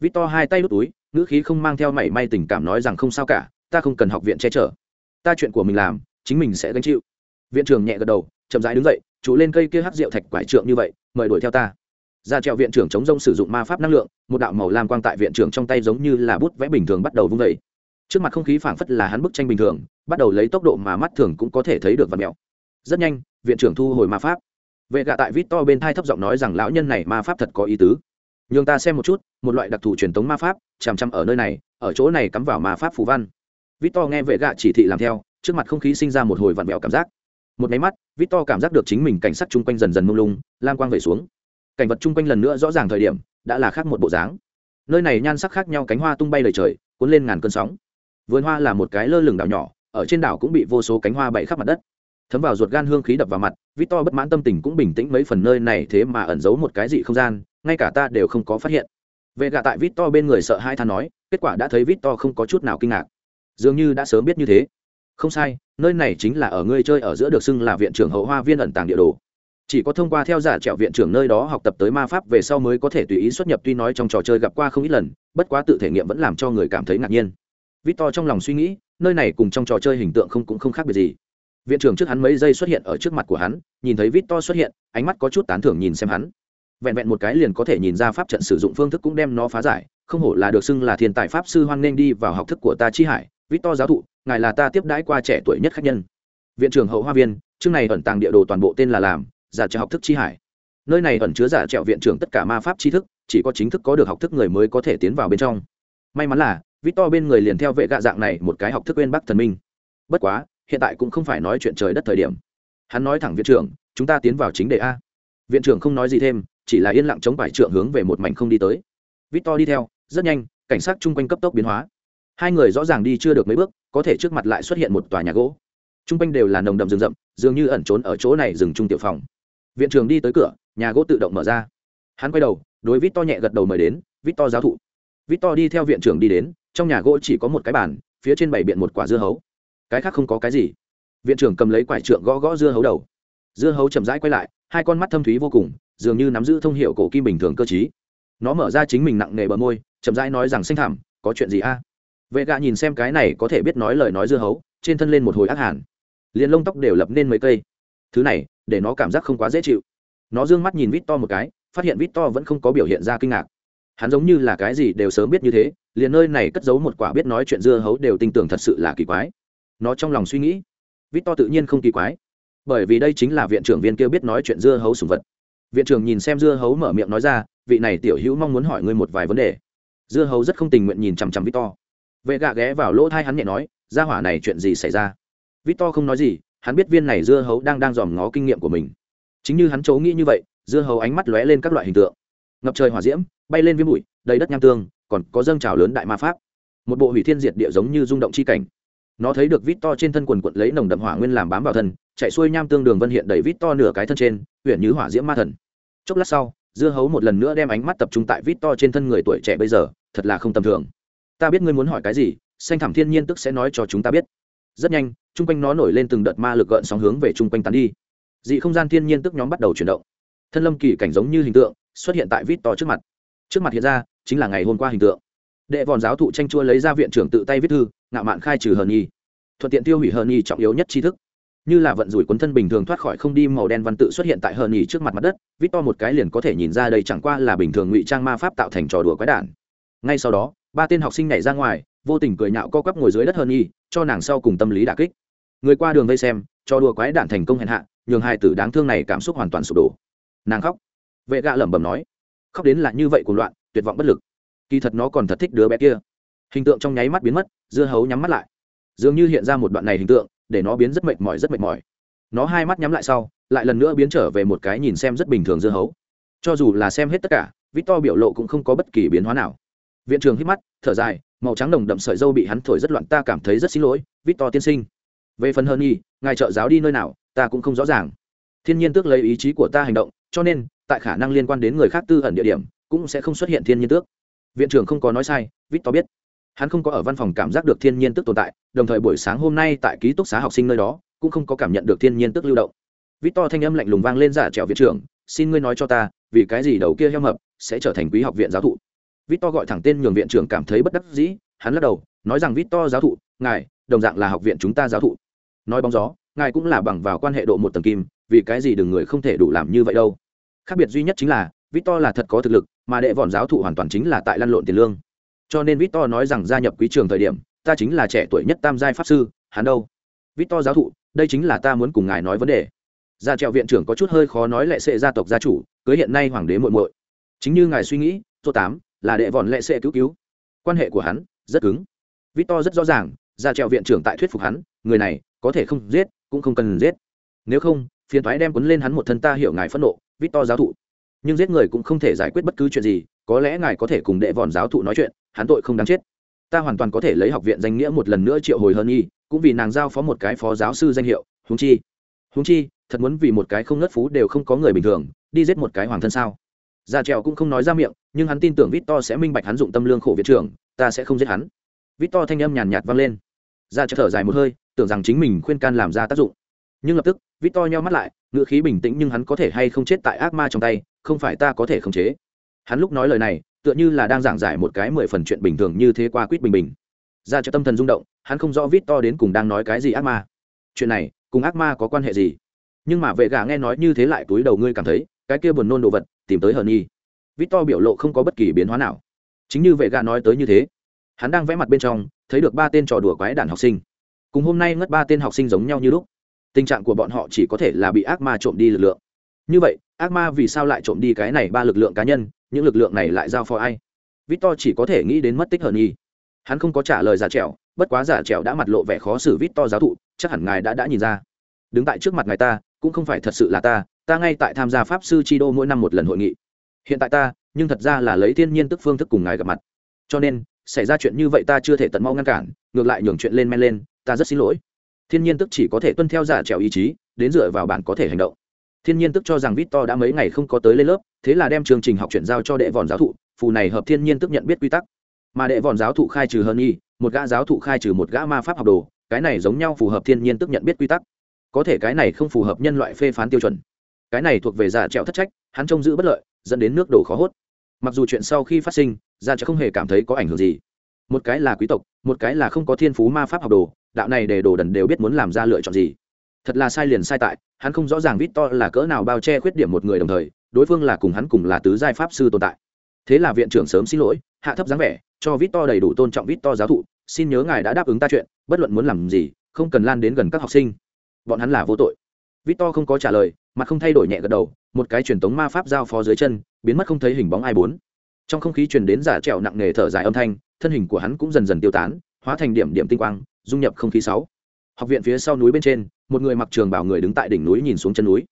[SPEAKER 1] Vít to hai tay đút túi, ngữ khí không mang theo mảy may tình cảm nói rằng, không sao cả, ta không cần học viện che chở. Ta chuyện của mình làm, chính mình sẽ gánh chịu. Viện trưởng nhẹ gật đầu, chậm rãi đứng dậy chú lên cây kia hắc rượu thạch quải trượng như vậy, mời đuổi theo ta. Ra trèo viện trưởng chống rông sử dụng ma pháp năng lượng, một đạo màu lam quang tại viện trưởng trong tay giống như là bút vẽ bình thường bắt đầu vung vẩy trước mặt không khí phảng phất là hắn bức tranh bình thường, bắt đầu lấy tốc độ mà mắt thường cũng có thể thấy được vật mèo rất nhanh, viện trưởng thu hồi ma pháp. Vệ gạ tại vít to bên thai thấp giọng nói rằng lão nhân này ma pháp thật có ý tứ. Nhường ta xem một chút, một loại đặc thù truyền thống ma pháp, chằm chằm ở nơi này, ở chỗ này cắm vào ma pháp phù văn. Vít to nghe vệ gạ chỉ thị làm theo, trước mặt không khí sinh ra một hồi vặn vẹo cảm giác. Một máy mắt vít to cảm giác được chính mình cảnh sắc chung quanh dần dần mông lung, lam quang về xuống. Cảnh vật chung quanh lần nữa rõ ràng thời điểm, đã là khác một bộ dáng. Nơi này nhan sắc khác nhau, cánh hoa tung bay lời trời, cuốn lên ngàn cơn sóng vườn hoa là một cái lơ lửng đảo nhỏ, ở trên đảo cũng bị vô số cánh hoa bậy khắp mặt đất. Thấm vào ruột gan hương khí đập vào mặt vít to bất mãn tâm tình cũng bình tĩnh mấy phần nơi này thế mà ẩn giấu một cái gì không gian, ngay cả ta đều không có phát hiện. Vệ gạ tại vít to bên người sợ hai than nói, kết quả đã thấy vít to không có chút nào kinh ngạc. Dường như đã sớm biết như thế. Không sai, nơi này chính là ở ngươi chơi ở giữa được xưng là viện trưởng hậu hoa viên ẩn tàng địa đồ. Chỉ có thông qua theo giả trẹo viện trưởng nơi đó học tập tới ma pháp về sau mới có thể tùy ý xuất nhập, tuy nói trong trò chơi gặp qua không ít lần, bất quá tự thể nghiệm vẫn làm cho người cảm thấy ngạc nhiên vít to trong lòng suy nghĩ, nơi này cùng trong trò chơi hình tượng không cũng không khác biệt gì. Viện trưởng trước hắn mấy giây xuất hiện ở trước mặt của hắn, nhìn thấy vít to xuất hiện, ánh mắt có chút tán thưởng nhìn xem hắn. Vẹn vẹn một cái liền có thể nhìn ra pháp trận sử dụng phương thức cũng đem nó phá giải, không hổ là được xưng là thiên tài pháp sư hoan nghênh đi vào học thức của ta chi hải. Vít to giáo thụ, ngài là ta tiếp đãi qua trẻ tuổi nhất khách nhân. Viện trưởng hậu hoa viên, chương này ẩn tàng địa đồ toàn bộ tên là làm, giả trèo học thức chi hải. Nơi này ẩn chứa giả trẹo viện trưởng tất cả ma pháp tri thức, chỉ có chính thức có được học thức người mới có thể tiến vào bên trong. May mắn là Victor bên người liền theo vệ gạ dạng này một cái học thức bên bắc thần minh. Bất quá, hiện tại cũng không phải nói chuyện trời đất thời điểm. Hắn nói thẳng viện trưởng, chúng ta tiến vào chính đề a. Viện trưởng không nói gì thêm, chỉ là yên lặng chống vải trượng hướng về một mảnh không đi tới. Victor đi theo, rất nhanh, cảnh sát chung quanh cấp tốc biến hóa. Hai người rõ ràng đi chưa được mấy bước, có thể trước mặt lại xuất hiện một tòa nhà gỗ. Chung quanh đều là nồng đậm rừng rậm, dường như ẩn trốn ở chỗ này rừng trung tiểu phòng. Viện trưởng đi tới cửa, nhà gỗ tự động mở ra. Hắn quay đầu, đối Victor nhẹ gật đầu mời đến, "Victor giáo thụ. Victor đi theo viện trưởng đi đến trong nhà gỗ chỉ có một cái bàn, phía trên bảy biện một quả dưa hấu. Cái khác không có cái gì. Viện trưởng cầm lấy quải trượng gõ gõ dưa hấu đầu. Dưa hấu chậm rãi quay lại, hai con mắt thâm thúy vô cùng, dường như nắm giữ thông hiệu cổ kim bình thường cơ t nó mở ra chính mình nặng nề bờ môi, chậm rãi nói rằng xanh thảm, có chuyện gì a? Vệ gạ nhìn xem cái này có thể biết nói lời nói dưa hấu, trên thân lên một hồi ác hàn. Liền lông tóc đều lập nên mấy cây. Thứ này, để nó cảm giác không quá dễ chịu. Nó d ư ơ n g mắt nhìn vít to một cái, phát hiện vít to vẫn không có biểu hiện ra kinh ngạc. Hắn giống như là cái gì đều sớm biết như thế liền nơi này cất giấu một quả biết nói chuyện dưa hấu đều tin tưởng thật sự là kỳ quái. Nó trong lòng suy nghĩ vít to tự nhiên không kỳ quái, bởi vì đây chính là viện trưởng viên kia biết nói chuyện dưa hấu sùng vật. Viện trưởng nhìn xem dưa hấu mở miệng nói ra, vị này tiểu hữu mong muốn hỏi ngươi một vài vấn đề. Dưa hấu rất không tình nguyện nhìn chằm chằm vít to vệ gạ ghé vào lỗ thai hắn nhẹ nói ra hỏa này chuyện gì xảy ra? Vít to không nói gì, hắn biết viên này dưa hấu đang đang dòm ngó kinh nghiệm của mình. Chính như hắn chấu nghĩ như vậy, dưa hấu ánh mắt lóe lên các loại hình tượng. Ngập trời hỏa diễm, bay lên viêm bụi, đầy đất nham tương còn có dâng trào lớn đại ma pháp. Một bộ hủy thiên diệt địa giống như rung động chi cảnh. Nó thấy được vít to trên thân quần quận lấy nồng đậm hỏa nguyên làm bám vào thân, chạy xuôi nham tương đường vân hiện đầy vít to nửa cái thân trên huyện như hỏa diễm ma thần. Chốc lát sau, dưa hấu một lần nữa đem ánh mắt tập trung tại vít to trên thân người tuổi trẻ bây giờ, thật là không tầm thường. Ta biết ngươi muốn hỏi cái gì, xanh thảm thiên nhiên tức sẽ nói cho chúng ta biết. Rất nhanh, chung quanh nó nổi lên từng đợt ma lực gợn sóng hướng về chung quanh tán đi. Dị không gian thiên nhiên tức nhóm bắt đầu chuyển động. Thân lâm kỳ cảnh giống như hình tượng, xuất hiện tại vít to trước mặt. Trước mặt hiện ra chính là ngày hôm qua hình tượng. Đệ vòn giáo thụ tranh chua lấy ra viện trưởng tự tay viết thư, ngạo mạn khai trừ hờn nhi. Thuận tiện tiêu hủy hờn nhi trọng yếu nhất tri thức. Như là vận rủi cuốn thân bình thường thoát khỏi không đi, màu đen văn tự xuất hiện tại hờn nhi trước mặt mặt đất vít to một cái liền có thể nhìn ra đây chẳng qua là bình thường ngụy trang ma pháp tạo thành trò đùa quái đản. Ngay sau đó, ba tên học sinh nhảy ra ngoài, vô tình cười nhạo co quắp ngồi dưới đất hờn nhi, cho nàng sau cùng tâm lý đà kích. Người qua đường vây xem, trò đùa quái đản thành công hẹn hạ, nhường hai tử đáng thương này cảm xúc hoàn toàn sụp đổ. Nàng khóc. Vệ gạ lẩm bẩm nói, khóc đến là như vậy của loạn tuyệt vọng bất lực. Kỳ thật nó còn thật thích đứa bé kia. Hình tượng trong nháy mắt biến mất, dưa hấu nhắm mắt lại. Dường như hiện ra một đoạn này hình tượng, để nó biến rất mệt mỏi, rất mệt mỏi. Nó hai mắt nhắm lại sau, lại lần nữa biến trở về một cái nhìn xem rất bình thường dưa hấu. Cho dù là xem hết tất cả, victor biểu lộ cũng không có bất kỳ biến hóa nào. Viện trưởng hít mắt, thở dài, màu trắng đồng đậm sợi dâu bị hắn thổi rất loạn, ta cảm thấy rất xin lỗi, victor tiên sinh. Về phần hơn nhi ngài trợ giáo đi nơi nào, ta cũng không rõ ràng. Thiên nhiên tước lấy ý chí của ta hành động, cho nên, tại khả năng liên quan đến người khác tư ẩn địa điểm cũng sẽ không xuất hiện thiên nhiên tước. Viện trưởng không có nói sai, victor biết. Hắn không có ở văn phòng cảm giác được thiên nhiên tước tồn tại, đồng thời buổi sáng hôm nay tại ký túc xá học sinh nơi đó, cũng không có cảm nhận được thiên nhiên tước lưu động. Victor thanh âm lạnh lùng vang lên giả trèo viện trưởng, xin ngươi nói cho ta, vì cái gì đầu kia heo mập sẽ trở thành quý học viện giáo thụ? Victor gọi thẳng tên nhường viện trưởng cảm thấy bất đắc dĩ, hắn lắc đầu, nói rằng, victor giáo thụ, ngài, đồng dạng là học viện chúng ta giáo thụ. Nói bóng gió, ngài cũng là bằng vào quan hệ độ một tầng kim, vì cái gì đừng người không thể đủ làm như vậy đâu? Khác biệt duy nhất chính là victor là thật có thực lực, mà đệ vòn giáo thụ hoàn toàn chính là tại lăn lộn tiền lương. Cho nên victor nói rằng gia nhập quý trường thời điểm, ta chính là trẻ tuổi nhất tam giai pháp sư, hắn đâu? Victor giáo thụ, đây chính là ta muốn cùng ngài nói vấn đề. Gia trèo viện trưởng có chút hơi khó nói lệ sẽ gia tộc gia chủ, cưới hiện nay hoàng đế muội muội. Chính như ngài suy nghĩ, số tám là đệ vòn lệ sẽ cứu cứu. Quan hệ của hắn rất cứng. Victor rất rõ ràng, gia trèo viện trưởng tại thuyết phục hắn, người này có thể không giết, cũng không cần giết. Nếu không, phiền toái đem cuốn lên hắn một thân ta hiểu ngài phẫn nộ, victor giáo thụ nhưng giết người cũng không thể giải quyết bất cứ chuyện gì, có lẽ ngài có thể cùng đệ vòn giáo thụ nói chuyện, hắn tội không đáng chết. Ta hoàn toàn có thể lấy học viện danh nghĩa một lần nữa triệu hồi hơn nhi, cũng vì nàng giao phó một cái phó giáo sư danh hiệu húng chi. Húng chi, thật muốn vì một cái không ngất phú đều không có người bình thường, đi giết một cái hoàng thân sao? Già trèo cũng không nói ra miệng, nhưng hắn tin tưởng vít to sẽ minh bạch hắn dụng tâm lương khổ viện trưởng, ta sẽ không giết hắn. Vít to thanh âm nhàn nhạt vang lên. Già trèo thở dài một hơi, tưởng rằng chính mình khuyên can làm ra tác dụng. Nhưng lập tức vít to nhau mắt lại ngựa khí bình tĩnh nhưng hắn có thể hay không chết tại ác ma trong tay không phải ta có thể khống chế. Hắn lúc nói lời này, tựa như là đang giảng giải một cái mười phần chuyện bình thường như thế qua quýt bình bình. Ra cho tâm thần rung động, hắn không rõ vít to đến cùng đang nói cái gì ác ma. Chuyện này, cùng ác ma có quan hệ gì? Nhưng mà vệ gà nghe nói như thế lại túi đầu ngươi cảm thấy, cái kia buồn nôn đồ vật, tìm tới hờn nhi. Vít to biểu lộ không có bất kỳ biến hóa nào. Chính như vệ gà nói tới như thế, hắn đang vẽ mặt bên trong, thấy được ba tên trò đùa quái đản học sinh. Cùng hôm nay ngất ba tên học sinh giống nhau như lúc. Tình trạng của bọn họ chỉ có thể là bị ác ma trộm đi lực lượng như vậy, ác ma vì sao lại trộm đi cái này ba lực lượng cá nhân, những lực lượng này lại giao phó ai? Victor chỉ có thể nghĩ đến mất tích hờn nhi hắn không có trả lời giả trẻo, bất quá giả trẻo đã mặt lộ vẻ khó xử victor giáo thụ, chắc hẳn ngài đã đã nhìn ra. Đứng tại trước mặt ngài ta, cũng không phải thật sự là ta ta ngay tại tham gia pháp sư chi đô mỗi năm một lần hội nghị. Hiện tại ta, nhưng thật ra là lấy thiên nhiên tức phương thức cùng ngài gặp mặt. Cho nên, xảy ra chuyện như vậy ta chưa thể tận mau ngăn cản, ngược lại nhường chuyện lên men lên, ta rất xin lỗi. Thiên nhiên tức chỉ có thể tuân theo giả trèo ý chí, đến dựa vào bản có thể hành động thiên nhiên tức cho rằng victor đã mấy ngày không có tới lên lớp, thế là đem chương trình học chuyển giao cho đệ vòn giáo thụ, phù này hợp thiên nhiên tức nhận biết quy tắc. Mà đệ vòn giáo thụ khai trừ hơn y một gã giáo thụ khai trừ một gã ma pháp học đồ, cái này giống nhau phù hợp thiên nhiên tức nhận biết quy tắc. Có thể cái này không phù hợp nhân loại phê phán tiêu chuẩn. Cái này thuộc về giả trèo thất trách, hắn trông giữ bất lợi, dẫn đến nước đổ khó hốt. Mặc dù chuyện sau khi phát sinh ra cho không hề cảm thấy có ảnh hưởng gì. Một cái là quý tộc, một cái là không có thiên phú ma pháp học đồ, đạo này để đồ đần đều biết muốn làm ra lựa chọn gì thật là sai liền sai tại, hắn không rõ ràng vít to là cỡ nào bao che khuyết điểm một người đồng thời, đối phương là cùng hắn cùng là tứ giai pháp sư tồn tại. Thế là viện trưởng sớm xin lỗi, hạ thấp dáng vẻ, cho vít to đầy đủ tôn trọng vít to giáo thụ, xin nhớ ngài đã đáp ứng ta chuyện, bất luận muốn làm gì, không cần lan đến gần các học sinh. Bọn hắn là vô tội. Vít to không có trả lời, mà không thay đổi nhẹ gật đầu, một cái truyền tống ma pháp giao phó dưới chân, biến mất không thấy hình bóng ai bốn. Trong không khí truyền đến giả trẹo nặng nề thở dài âm thanh, thân hình của hắn cũng dần dần tiêu tán, hóa thành điểm điểm tinh quang, dung nhập không khí sáu học viện phía sau núi bên trên, một người mặc trường bảo người đứng tại đỉnh núi nhìn xuống chân núi.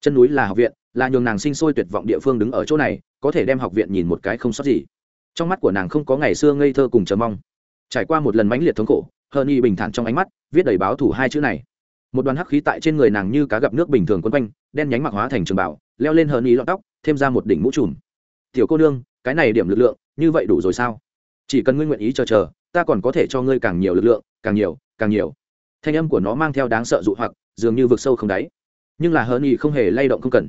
[SPEAKER 1] Chân núi là học viện, là nhường nàng sinh sôi tuyệt vọng địa phương đứng ở chỗ này, có thể đem học viện nhìn một cái không sót gì. Trong mắt của nàng không có ngày xưa ngây thơ cùng chờ mong. Trải qua một lần mãnh liệt thống khổ, hờ nhi bình thản trong ánh mắt, viết đầy báo thủ hai chữ này. Một đoàn hắc khí tại trên người nàng như cá gặp nước bình thường quấn quanh, đen nhánh mặc hóa thành trường bảo, leo lên hờ nhi lọt tóc, thêm ra một đỉnh mũ trùm. Tiểu cô nương, cái này điểm lực lượng, như vậy đủ rồi sao? Chỉ cần ngươi nguyện ý chờ chờ, ta còn có thể cho ngươi càng nhiều lực lượng, càng nhiều càng nhiều thanh âm của nó mang theo đáng sợ dụ hoặc, dường như vực sâu không đáy. Nhưng là hờn y không hề lay động không cần.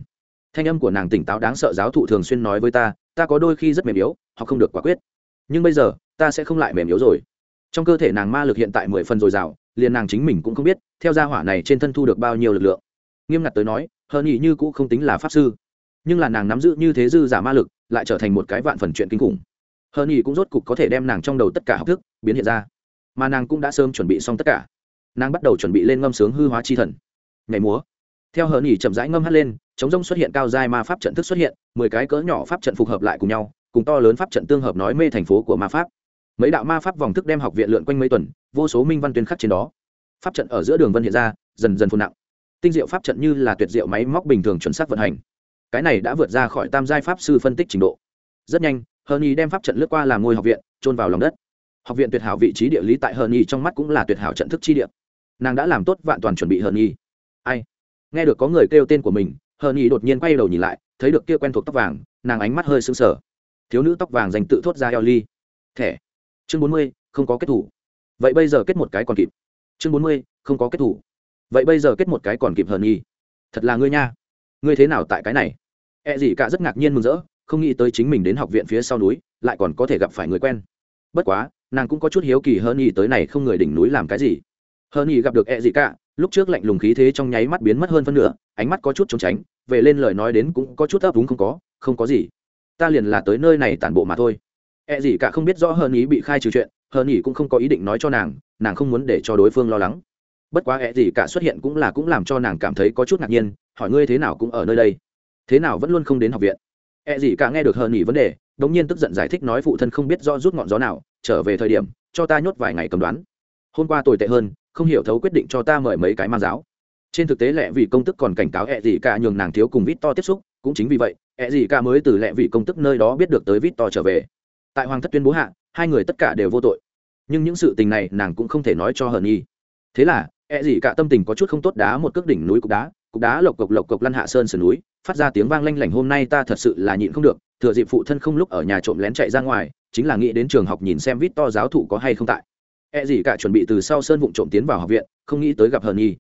[SPEAKER 1] Thanh âm của nàng tỉnh táo đáng sợ giáo thụ thường xuyên nói với ta ta có đôi khi rất mềm yếu, hoặc không được quả quyết. Nhưng bây giờ, ta sẽ không lại mềm yếu rồi. Trong cơ thể nàng ma lực hiện tại mười phần dồi dào, liền nàng chính mình cũng không biết, theo gia hỏa này trên thân thu được bao nhiêu lực lượng. Nghiêm ngặt tới nói hơn ý như cũng không tính là pháp sư. Nhưng là nàng nắm giữ như thế dư giả ma lực, lại trở thành một cái vạn phần chuyện kinh khủng. Hơn ý cũng rốt cục có thể đem nàng trong đầu tất cả học thức, biến hiện ra. Mà nàng cũng đã sớm chuẩn bị xong tất cả nàng bắt đầu chuẩn bị lên ngâm sướng hư hóa chi thần. Nhảy múa. Theo hờ nhỉ chậm rãi ngâm hát lên, chống rông xuất hiện cao giai ma pháp trận thức xuất hiện, mười cái cỡ nhỏ pháp trận phục hợp lại cùng nhau, cùng to lớn pháp trận tương hợp nói mê thành phố của ma pháp. Mấy đạo ma pháp vòng thức đem học viện lượn quanh mấy tuần, vô số minh văn tuyên khắc trên đó. Pháp trận ở giữa đường vân hiện ra, dần dần phun nặng. Tinh diệu pháp trận như là tuyệt diệu máy móc bình thường chuẩn xác vận hành. Cái này đã vượt ra khỏi tam giai pháp sư phân tích trình độ. Rất nhanh, hờ nhi đem pháp trận lướt qua làm ngôi học viện trôn vào lòng đất. Học viện tuyệt hảo vị trí địa lý tại hờ nhi trong mắt cũng là tuyệt hảo trận thức chi địa nàng đã làm tốt vạn toàn chuẩn bị hờn nhi. Ai? Nghe được có người kêu tên của mình hờn nhi đột nhiên quay đầu nhìn lại, thấy được kia quen thuộc tóc vàng, nàng ánh mắt hơi sưng sờ. Thiếu nữ tóc vàng dành tự thốt ra eo ly. Thẻ. Chương bốn mươi, không có kết thủ. Vậy bây giờ kết một cái còn kịp. Chương bốn mươi, không có kết thủ. Vậy bây giờ kết một cái còn kịp hờn nhi. Thật là ngươi nha. Ngươi thế nào tại cái này? E gì cả rất ngạc nhiên mừng rỡ, không nghĩ tới chính mình đến học viện phía sau núi, lại còn có thể gặp phải người quen. Bất quá, nàng cũng có chút hiếu kỳ hơn nhi tới này không người đỉnh núi làm cái gì hơn nhi gặp được E gì cả, lúc trước lạnh lùng khí thế trong nháy mắt biến mất hơn phân nửa, ánh mắt có chút trốn tránh, về lên lời nói đến cũng có chút ấp Đúng không có không có gì. Ta liền là tới nơi này tản bộ mà thôi. E gì cả không biết rõ hơn ý bị khai trừ chuyện hơn ý cũng không có ý định nói cho nàng nàng không muốn để cho đối phương lo lắng. Bất quá E gì cả xuất hiện cũng là cũng làm cho nàng cảm thấy có chút ngạc nhiên, hỏi ngươi thế nào cũng ở nơi đây. Thế nào vẫn luôn không đến học viện? E gì cả nghe được hơn ý vấn đề, đống nhiên tức giận giải thích nói phụ thân không biết do rút ngọn gió nào, trở về thời điểm, cho ta nhốt vài ngày cầm đoán. Hôm qua tồi tệ hơn không hiểu thấu quyết định cho ta mời mấy cái mang giáo. Trên thực tế lẹ vì công tức còn cảnh cáo ẹ gì cả nhường nàng thiếu cùng vít to tiếp xúc, cũng chính vì vậy, ẹ gì cả mới từ lẹ vì công tức nơi đó biết được tới vít to trở về. Tại hoàng thất tuyên bố hạ, hai người tất cả đều vô tội. Nhưng những sự tình này nàng cũng không thể nói cho hờn nhi thế là, ẹ gì cả tâm tình có chút không tốt đá một cước đỉnh núi cục đá cục đá lộc cộc lộc cộc lăn hạ sơn sườn núi, phát ra tiếng vang lanh lảnh, hôm nay ta thật sự là nhịn không được, thừa dịp phụ thân không lúc ở nhà trộm lén chạy ra ngoài, chính là nghĩ đến trường học nhìn xem vít to giáo thụ có hay không tại e gì cả chuẩn bị từ sau sơn vụng trộm tiến vào học viện, không nghĩ tới gặp hờn nhi.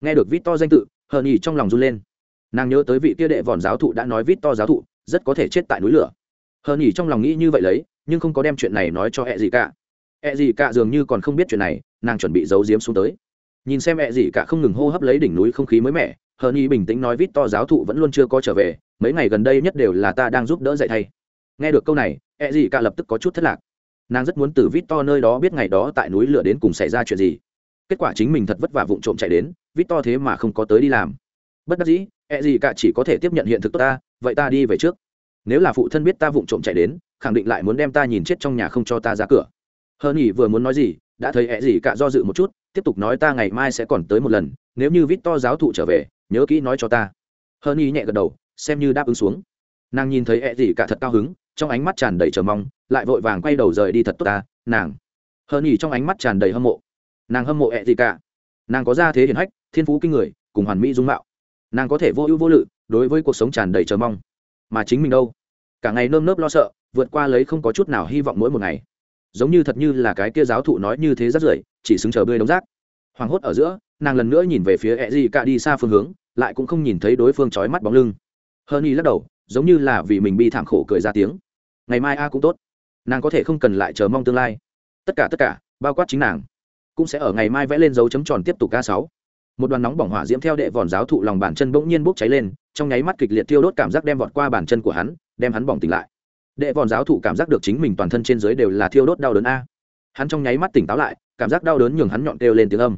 [SPEAKER 1] Nghe được vít to danh tự hờn nhi trong lòng run lên. Nàng nhớ tới vị kia đệ vòn giáo thụ đã nói vít to giáo thụ, rất có thể chết tại núi lửa. Hờn nhi trong lòng nghĩ như vậy lấy, nhưng không có đem chuyện này nói cho e gì cả. E gì cả dường như còn không biết chuyện này, nàng chuẩn bị giấu giếm xuống tới. Nhìn xem e gì cả không ngừng hô hấp lấy đỉnh núi không khí mới mẻ hờn nhi bình tĩnh nói vít to giáo thụ vẫn luôn chưa có trở về, mấy ngày gần đây nhất đều là ta đang giúp đỡ dạy thay nghe được câu này e gì cả lập tức có chút thất lạc nàng rất muốn từ vít to nơi đó biết ngày đó tại núi lửa đến cùng xảy ra chuyện gì. Kết quả chính mình thật vất vả vụng trộm chạy đến vít to thế mà không có tới đi làm. Bất đắc dĩ e gì cả chỉ có thể tiếp nhận hiện thực tốt ta, vậy ta đi về trước. Nếu là phụ thân biết ta vụng trộm chạy đến, khẳng định lại muốn đem ta nhìn chết trong nhà không cho ta ra cửa. Hơn nhỉ vừa muốn nói gì, đã thấy e gì cả do dự một chút, tiếp tục nói ta ngày mai sẽ còn tới một lần, nếu như vít to giáo thụ trở về, nhớ kỹ nói cho ta. Hơn nhỉ nhẹ gật đầu, xem như đáp ứng xuống. Nàng nhìn thấy e gì cả thật cao hứng trong ánh mắt tràn đầy chờ mong, lại vội vàng quay đầu rời đi thật tốt ta, nàng. Hơn nhỉ trong ánh mắt tràn đầy hâm mộ. Nàng hâm mộ ẹ gì cả. Nàng có gia thế hiển hách, thiên phú kinh người, cùng hoàn mỹ dung mạo. Nàng có thể vô ưu vô lự, đối với cuộc sống tràn đầy chờ mong. Mà chính mình đâu? Cả ngày nơm nớp lo sợ, vượt qua lấy không có chút nào hy vọng mỗi một ngày. Giống như thật như là cái kia giáo thụ nói như thế rất rưởi, chỉ xứng chờ bươi đống rác. Hoảng hốt ở giữa, nàng lần nữa nhìn về phía ẹ gì cả đi xa phương hướng, lại cũng không nhìn thấy đối phương trói mắt bóng lưng. Hơn y lắc đầu giống như là vì mình bị thảm khổ cười ra tiếng. Ngày mai a cũng tốt. Nàng có thể không cần lại chờ mong tương lai. Tất cả tất cả, bao quát chính nàng. Cũng sẽ ở ngày mai vẽ lên dấu chấm tròn tiếp tục ca sáu. Một đoàn nóng bỏng hỏa diễm theo đệ vòn giáo thụ lòng bàn chân bỗng nhiên bốc cháy lên, trong nháy mắt kịch liệt tiêu đốt cảm giác đem vọt qua bàn chân của hắn, đem hắn bỏng tỉnh lại. Đệ vòn giáo thụ cảm giác được chính mình toàn thân trên dưới đều là thiêu đốt đau đớn a. Hắn trong nháy mắt tỉnh táo lại, cảm giác đau đớn nhường hắn nhọn kêu lên tiếng âm.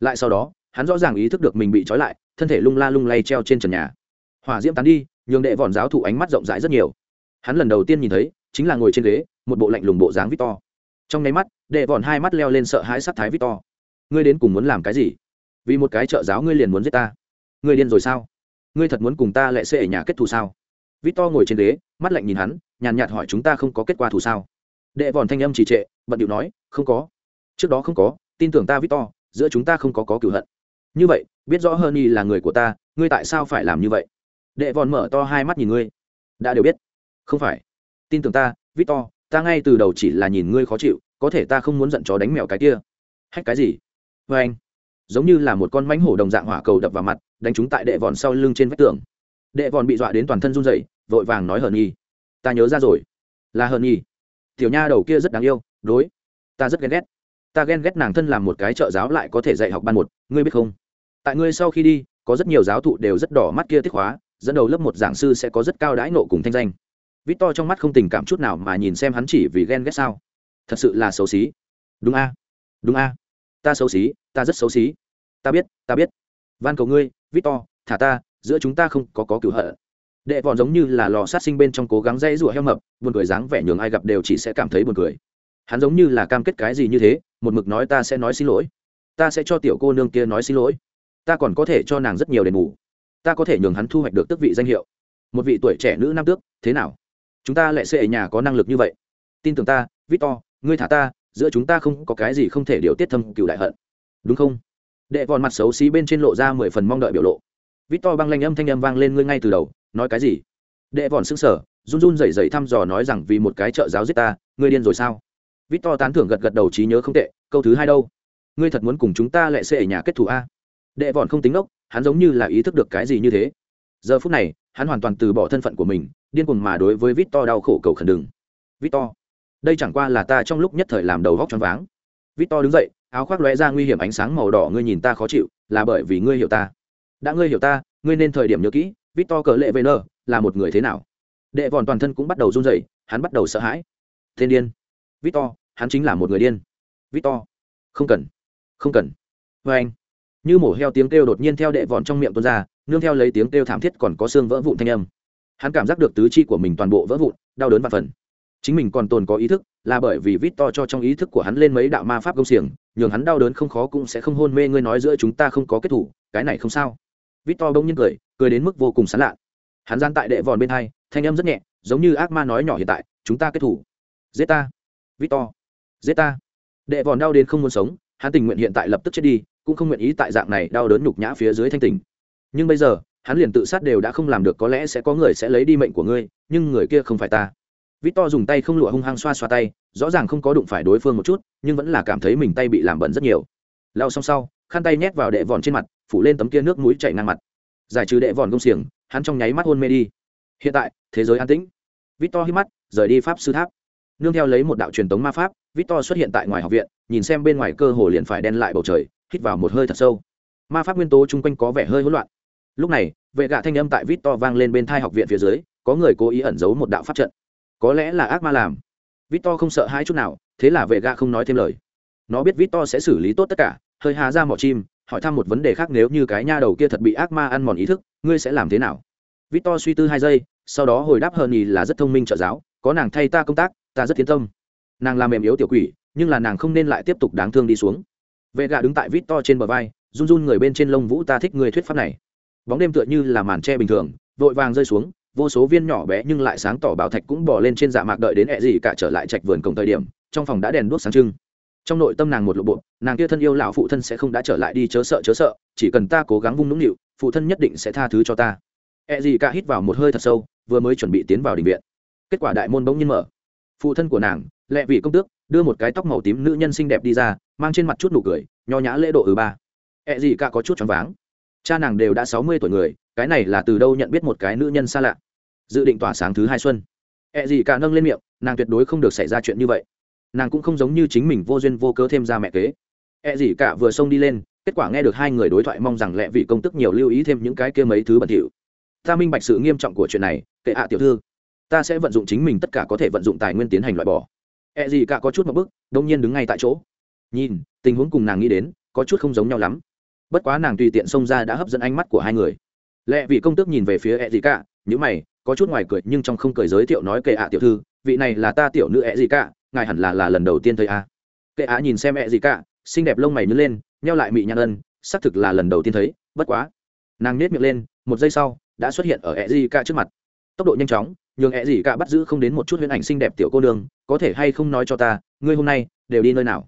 [SPEAKER 1] Lại sau đó, hắn rõ ràng ý thức được mình bị trói lại, thân thể lung la lung lay treo trên trần nhà. Hỏa diễm tán đi nhường đệ vòn giáo thụ ánh mắt rộng rãi rất nhiều. Hắn lần đầu tiên nhìn thấy, chính là ngồi trên ghế, một bộ lạnh lùng bộ dáng victor. Trong nháy mắt, đệ vòn hai mắt leo lên sợ hãi sắc thái victor. Ngươi đến cùng muốn làm cái gì? Vì một cái trợ giáo ngươi liền muốn giết ta. Ngươi điên rồi sao? Ngươi thật muốn cùng ta lại xê ở nhà kết thù sao? Victor ngồi trên ghế, mắt lạnh nhìn hắn, nhàn nhạt hỏi chúng ta không có kết quả thù sao? Đệ vòn thanh âm trì trệ, bận điệu nói, không có. Trước đó không có, tin tưởng ta victor, giữa chúng ta không có có cửu hận. Như vậy, biết rõ hơn y là người của ta, ngươi tại sao phải làm như vậy? Đệ vòn mở to hai mắt nhìn ngươi. Đã đều biết. Không phải. Tin tưởng ta, victor, ta ngay từ đầu chỉ là nhìn ngươi khó chịu, có thể ta không muốn giận chó đánh mèo cái kia. Hách cái gì? Vê anh, giống như là một con mánh hổ đồng dạng hỏa cầu đập vào mặt, đánh chúng tại đệ vòn sau lưng trên vách tường. Đệ vòn bị dọa đến toàn thân run dậy vội vàng nói hờn nhi ta nhớ ra rồi. Là hờn nhi tiểu nha đầu kia rất đáng yêu, đối. Ta rất ghen ghét. Ta ghen ghét nàng thân làm một cái trợ giáo lại có thể dạy học ban một, ngươi biết không? Tại ngươi sau khi đi, có rất nhiều giáo thụ đều rất đỏ mắt kia tiết hóa dẫn đầu lớp một giảng sư sẽ có rất cao đãi nộ cùng thanh danh. Vít to trong mắt không tình cảm chút nào mà nhìn xem hắn chỉ vì ghen ghét sao. Thật sự là xấu xí. Đúng a. Đúng a. Ta xấu xí, ta rất xấu xí. Ta biết ta biết. Van cầu ngươi vít to thả ta, giữa chúng ta không có có cửu hận. Đệ vòn giống như là lò sát sinh bên trong cố gắng dãy rủa heo mập, buồn cười dáng vẻ nhường ai gặp đều chỉ sẽ cảm thấy buồn cười. Hắn giống như là cam kết cái gì như thế, một mực nói ta sẽ nói xin lỗi. Ta sẽ cho tiểu cô nương kia nói xin lỗi. Ta còn có thể cho nàng rất nhiều đền bù ta có thể nhường hắn thu hoạch được tước vị danh hiệu. Một vị tuổi trẻ nữ nam tước thế nào? Chúng ta lại sẽ ở nhà có năng lực như vậy. Tin tưởng ta victor ngươi thả ta giữa chúng ta không có cái gì không thể điều tiết thâm cựu đại hận. Đúng không? Đệ vòn mặt xấu xí bên trên lộ ra mười phần mong đợi biểu lộ. Victor băng lanh âm thanh âm vang lên ngươi ngay từ đầu nói cái gì? Đệ vòn sững sở, run run rẩy rẩy thăm dò nói rằng vì một cái trợ giáo giết ta ngươi điên rồi sao? Victor tán thưởng gật gật đầu trí nhớ không tệ câu thứ hai đâu? Ngươi thật muốn cùng chúng ta lại sẽ ở nhà kết thù a? Đệ vòn không tính ốc hắn giống như là ý thức được cái gì như thế. Giờ phút này, hắn hoàn toàn từ bỏ thân phận của mình, điên cuồng mà đối với victor đau khổ cầu khẩn đừng. Victor, đây chẳng qua là ta trong lúc nhất thời làm đầu óc choáng váng. Victor đứng dậy, áo khoác lóe ra nguy hiểm ánh sáng màu đỏ, ngươi nhìn ta khó chịu, là bởi vì ngươi hiểu ta. Đã ngươi hiểu ta, ngươi nên thời điểm nhớ kỹ, victor cờ lệ vn là một người thế nào? Đệ vòn toàn thân cũng bắt đầu run rẩy, hắn bắt đầu sợ hãi. Thiên điên. Victor, hắn chính là một người điên. Victor, không cần không cần. Vê anh như mổ heo tiếng kêu đột nhiên theo đệ vòn trong miệng tuôn ra, nương theo lấy tiếng kêu thảm thiết còn có xương vỡ vụn thanh âm. Hắn cảm giác được tứ chi của mình toàn bộ vỡ vụn, đau đớn và phần. Chính mình còn tồn có ý thức, là bởi vì vít to cho trong ý thức của hắn lên mấy đạo ma pháp công xiềng, nhường hắn đau đớn không khó cũng sẽ không hôn mê ngươi nói giữa chúng ta không có kết thủ, cái này không sao. Vít to bỗng nhiên cười cười đến mức vô cùng sán lạ. Hắn gian tại đệ vòn bên hai, thanh âm rất nhẹ, giống như ác ma nói nhỏ hiện tại, chúng ta kết thủ. Giết ta. Vít to. Giết ta. Đệ vòn đau đến không muốn sống, hắn tình nguyện hiện tại lập tức chết đi cũng không nguyện ý tại dạng này đau đớn nhục nhã phía dưới thanh tình nhưng bây giờ hắn liền tự sát đều đã không làm được có lẽ sẽ có người sẽ lấy đi mệnh của ngươi nhưng người kia không phải ta Victor dùng tay không lụa hung hăng xoa xoa tay, rõ ràng không có đụng phải đối phương một chút, nhưng vẫn là cảm thấy mình tay bị làm bẩn rất nhiều. Lau xong sau, khăn tay nhét vào đệ vòn trên mặt, phủ lên tấm kia nước mũi chảy ngang mặt. Giải trừ đệ vòn công xiềng, hắn trong nháy mắt hôn mê đi. Hiện tại, thế giới an tĩnh. Victor hít mắt, rời đi pháp sư tháp. Nương theo lấy một đạo truyền tống ma pháp, Victor xuất hiện tại ngoài học viện, nhìn xem bên ngoài cơ hồ liền phải đen lại bầu trời, hít vào một hơi thật sâu. Ma pháp nguyên tố chung quanh có vẻ hơi hỗn loạn. Lúc này, vệ gạ thanh âm tại vít to vang lên bên thai học viện phía dưới, có người cố ý ẩn giấu một đạo pháp trận. Có lẽ là ác ma làm. Vít to không sợ hai chút nào thế là vệ gạ không nói thêm lời. Nó biết vít to sẽ xử lý tốt tất cả hơi hà ra mỏ chim hỏi thăm một vấn đề khác nếu như cái nha đầu kia thật bị ác ma ăn mòn ý thức ngươi sẽ làm thế nào? Vít to suy tư hai giây sau đó hồi đáp hơn nhì là rất thông minh trợ giáo có nàng thay ta công tác ta rất tiến tâm. Nàng làm mềm yếu tiểu quỷ nhưng là nàng không nên lại tiếp tục đáng thương đi xuống vệ gạ đứng tại vít to trên bờ vai, run run người bên trên lông vũ ta thích người thuyết pháp này. Bóng đêm tựa như là màn tre bình thường, vội vàng rơi xuống, vô số viên nhỏ bé nhưng lại sáng tỏ bảo thạch cũng bỏ lên trên dạ mạc đợi đến ẹ gì cả trở lại trạch vườn cổng thời điểm, trong phòng đã đèn đuốc sáng trưng. Trong nội tâm nàng một lộ bộ, nàng kia thân yêu lão phụ thân sẽ không đã trở lại đi chớ sợ chớ sợ, chỉ cần ta cố gắng vung nũng nịu, phụ thân nhất định sẽ tha thứ cho ta. Ẹ gì cả hít vào một hơi thật sâu, vừa mới chuẩn bị tiến vào đình viện. Kết quả đại môn bỗng nhiên mở. Phụ thân của nàng, lẹ vị công tước, đưa một cái tóc màu tím nữ nhân xinh đẹp đi ra mang trên mặt chút nụ cười, nho nhã lễ độ ừ ba. Ẹ gì cả có chút choáng váng. Cha nàng đều đã sáu mươi tuổi người, cái này là từ đâu nhận biết một cái nữ nhân xa lạ? Dự định tỏa sáng thứ hai xuân. Ẹ gì cả nâng lên miệng, nàng tuyệt đối không được xảy ra chuyện như vậy. Nàng cũng không giống như chính mình vô duyên vô cớ thêm ra mẹ kế. Ẹ gì cả vừa xông đi lên, kết quả nghe được hai người đối thoại mong rằng lẹ vị công tức nhiều lưu ý thêm những cái kia mấy thứ bẩn thỉu. Ta minh bạch sự nghiêm trọng của chuyện này, kệ ạ tiểu thư. Ta sẽ vận dụng chính mình tất cả có thể vận dụng tài nguyên tiến hành loại bỏ. Ẹ gì cả có chút một bức đông nhiên đứng ngay tại chỗ nhìn, tình huống cùng nàng nghĩ đến, có chút không giống nhau lắm. Bất quá nàng tùy tiện xông ra đã hấp dẫn ánh mắt của hai người. Lẽ vị công tước nhìn về phía ẹ gì cả nhữ mày, có chút ngoài cười nhưng trong không cười giới thiệu nói kệ ạ tiểu thư, vị này là ta tiểu nữ ẹ gì cả ngài hẳn là là lần đầu tiên thấy a. À. kệ ạ nhìn xem ẹ gì cả xinh đẹp lông mày nhớ lên neo lại mị nhăn ân, xác thực là lần đầu tiên thấy, bất quá. Nàng nết miệng lên, một giây sau, đã xuất hiện ở ẹ gì cả trước mặt. Tốc độ nhanh chóng, nhường ẹ gì cả bắt giữ không đến một chút huyễn ảnh xinh đẹp tiểu cô nương, có thể hay không nói cho ta, ngươi hôm nay đều đi nơi nào?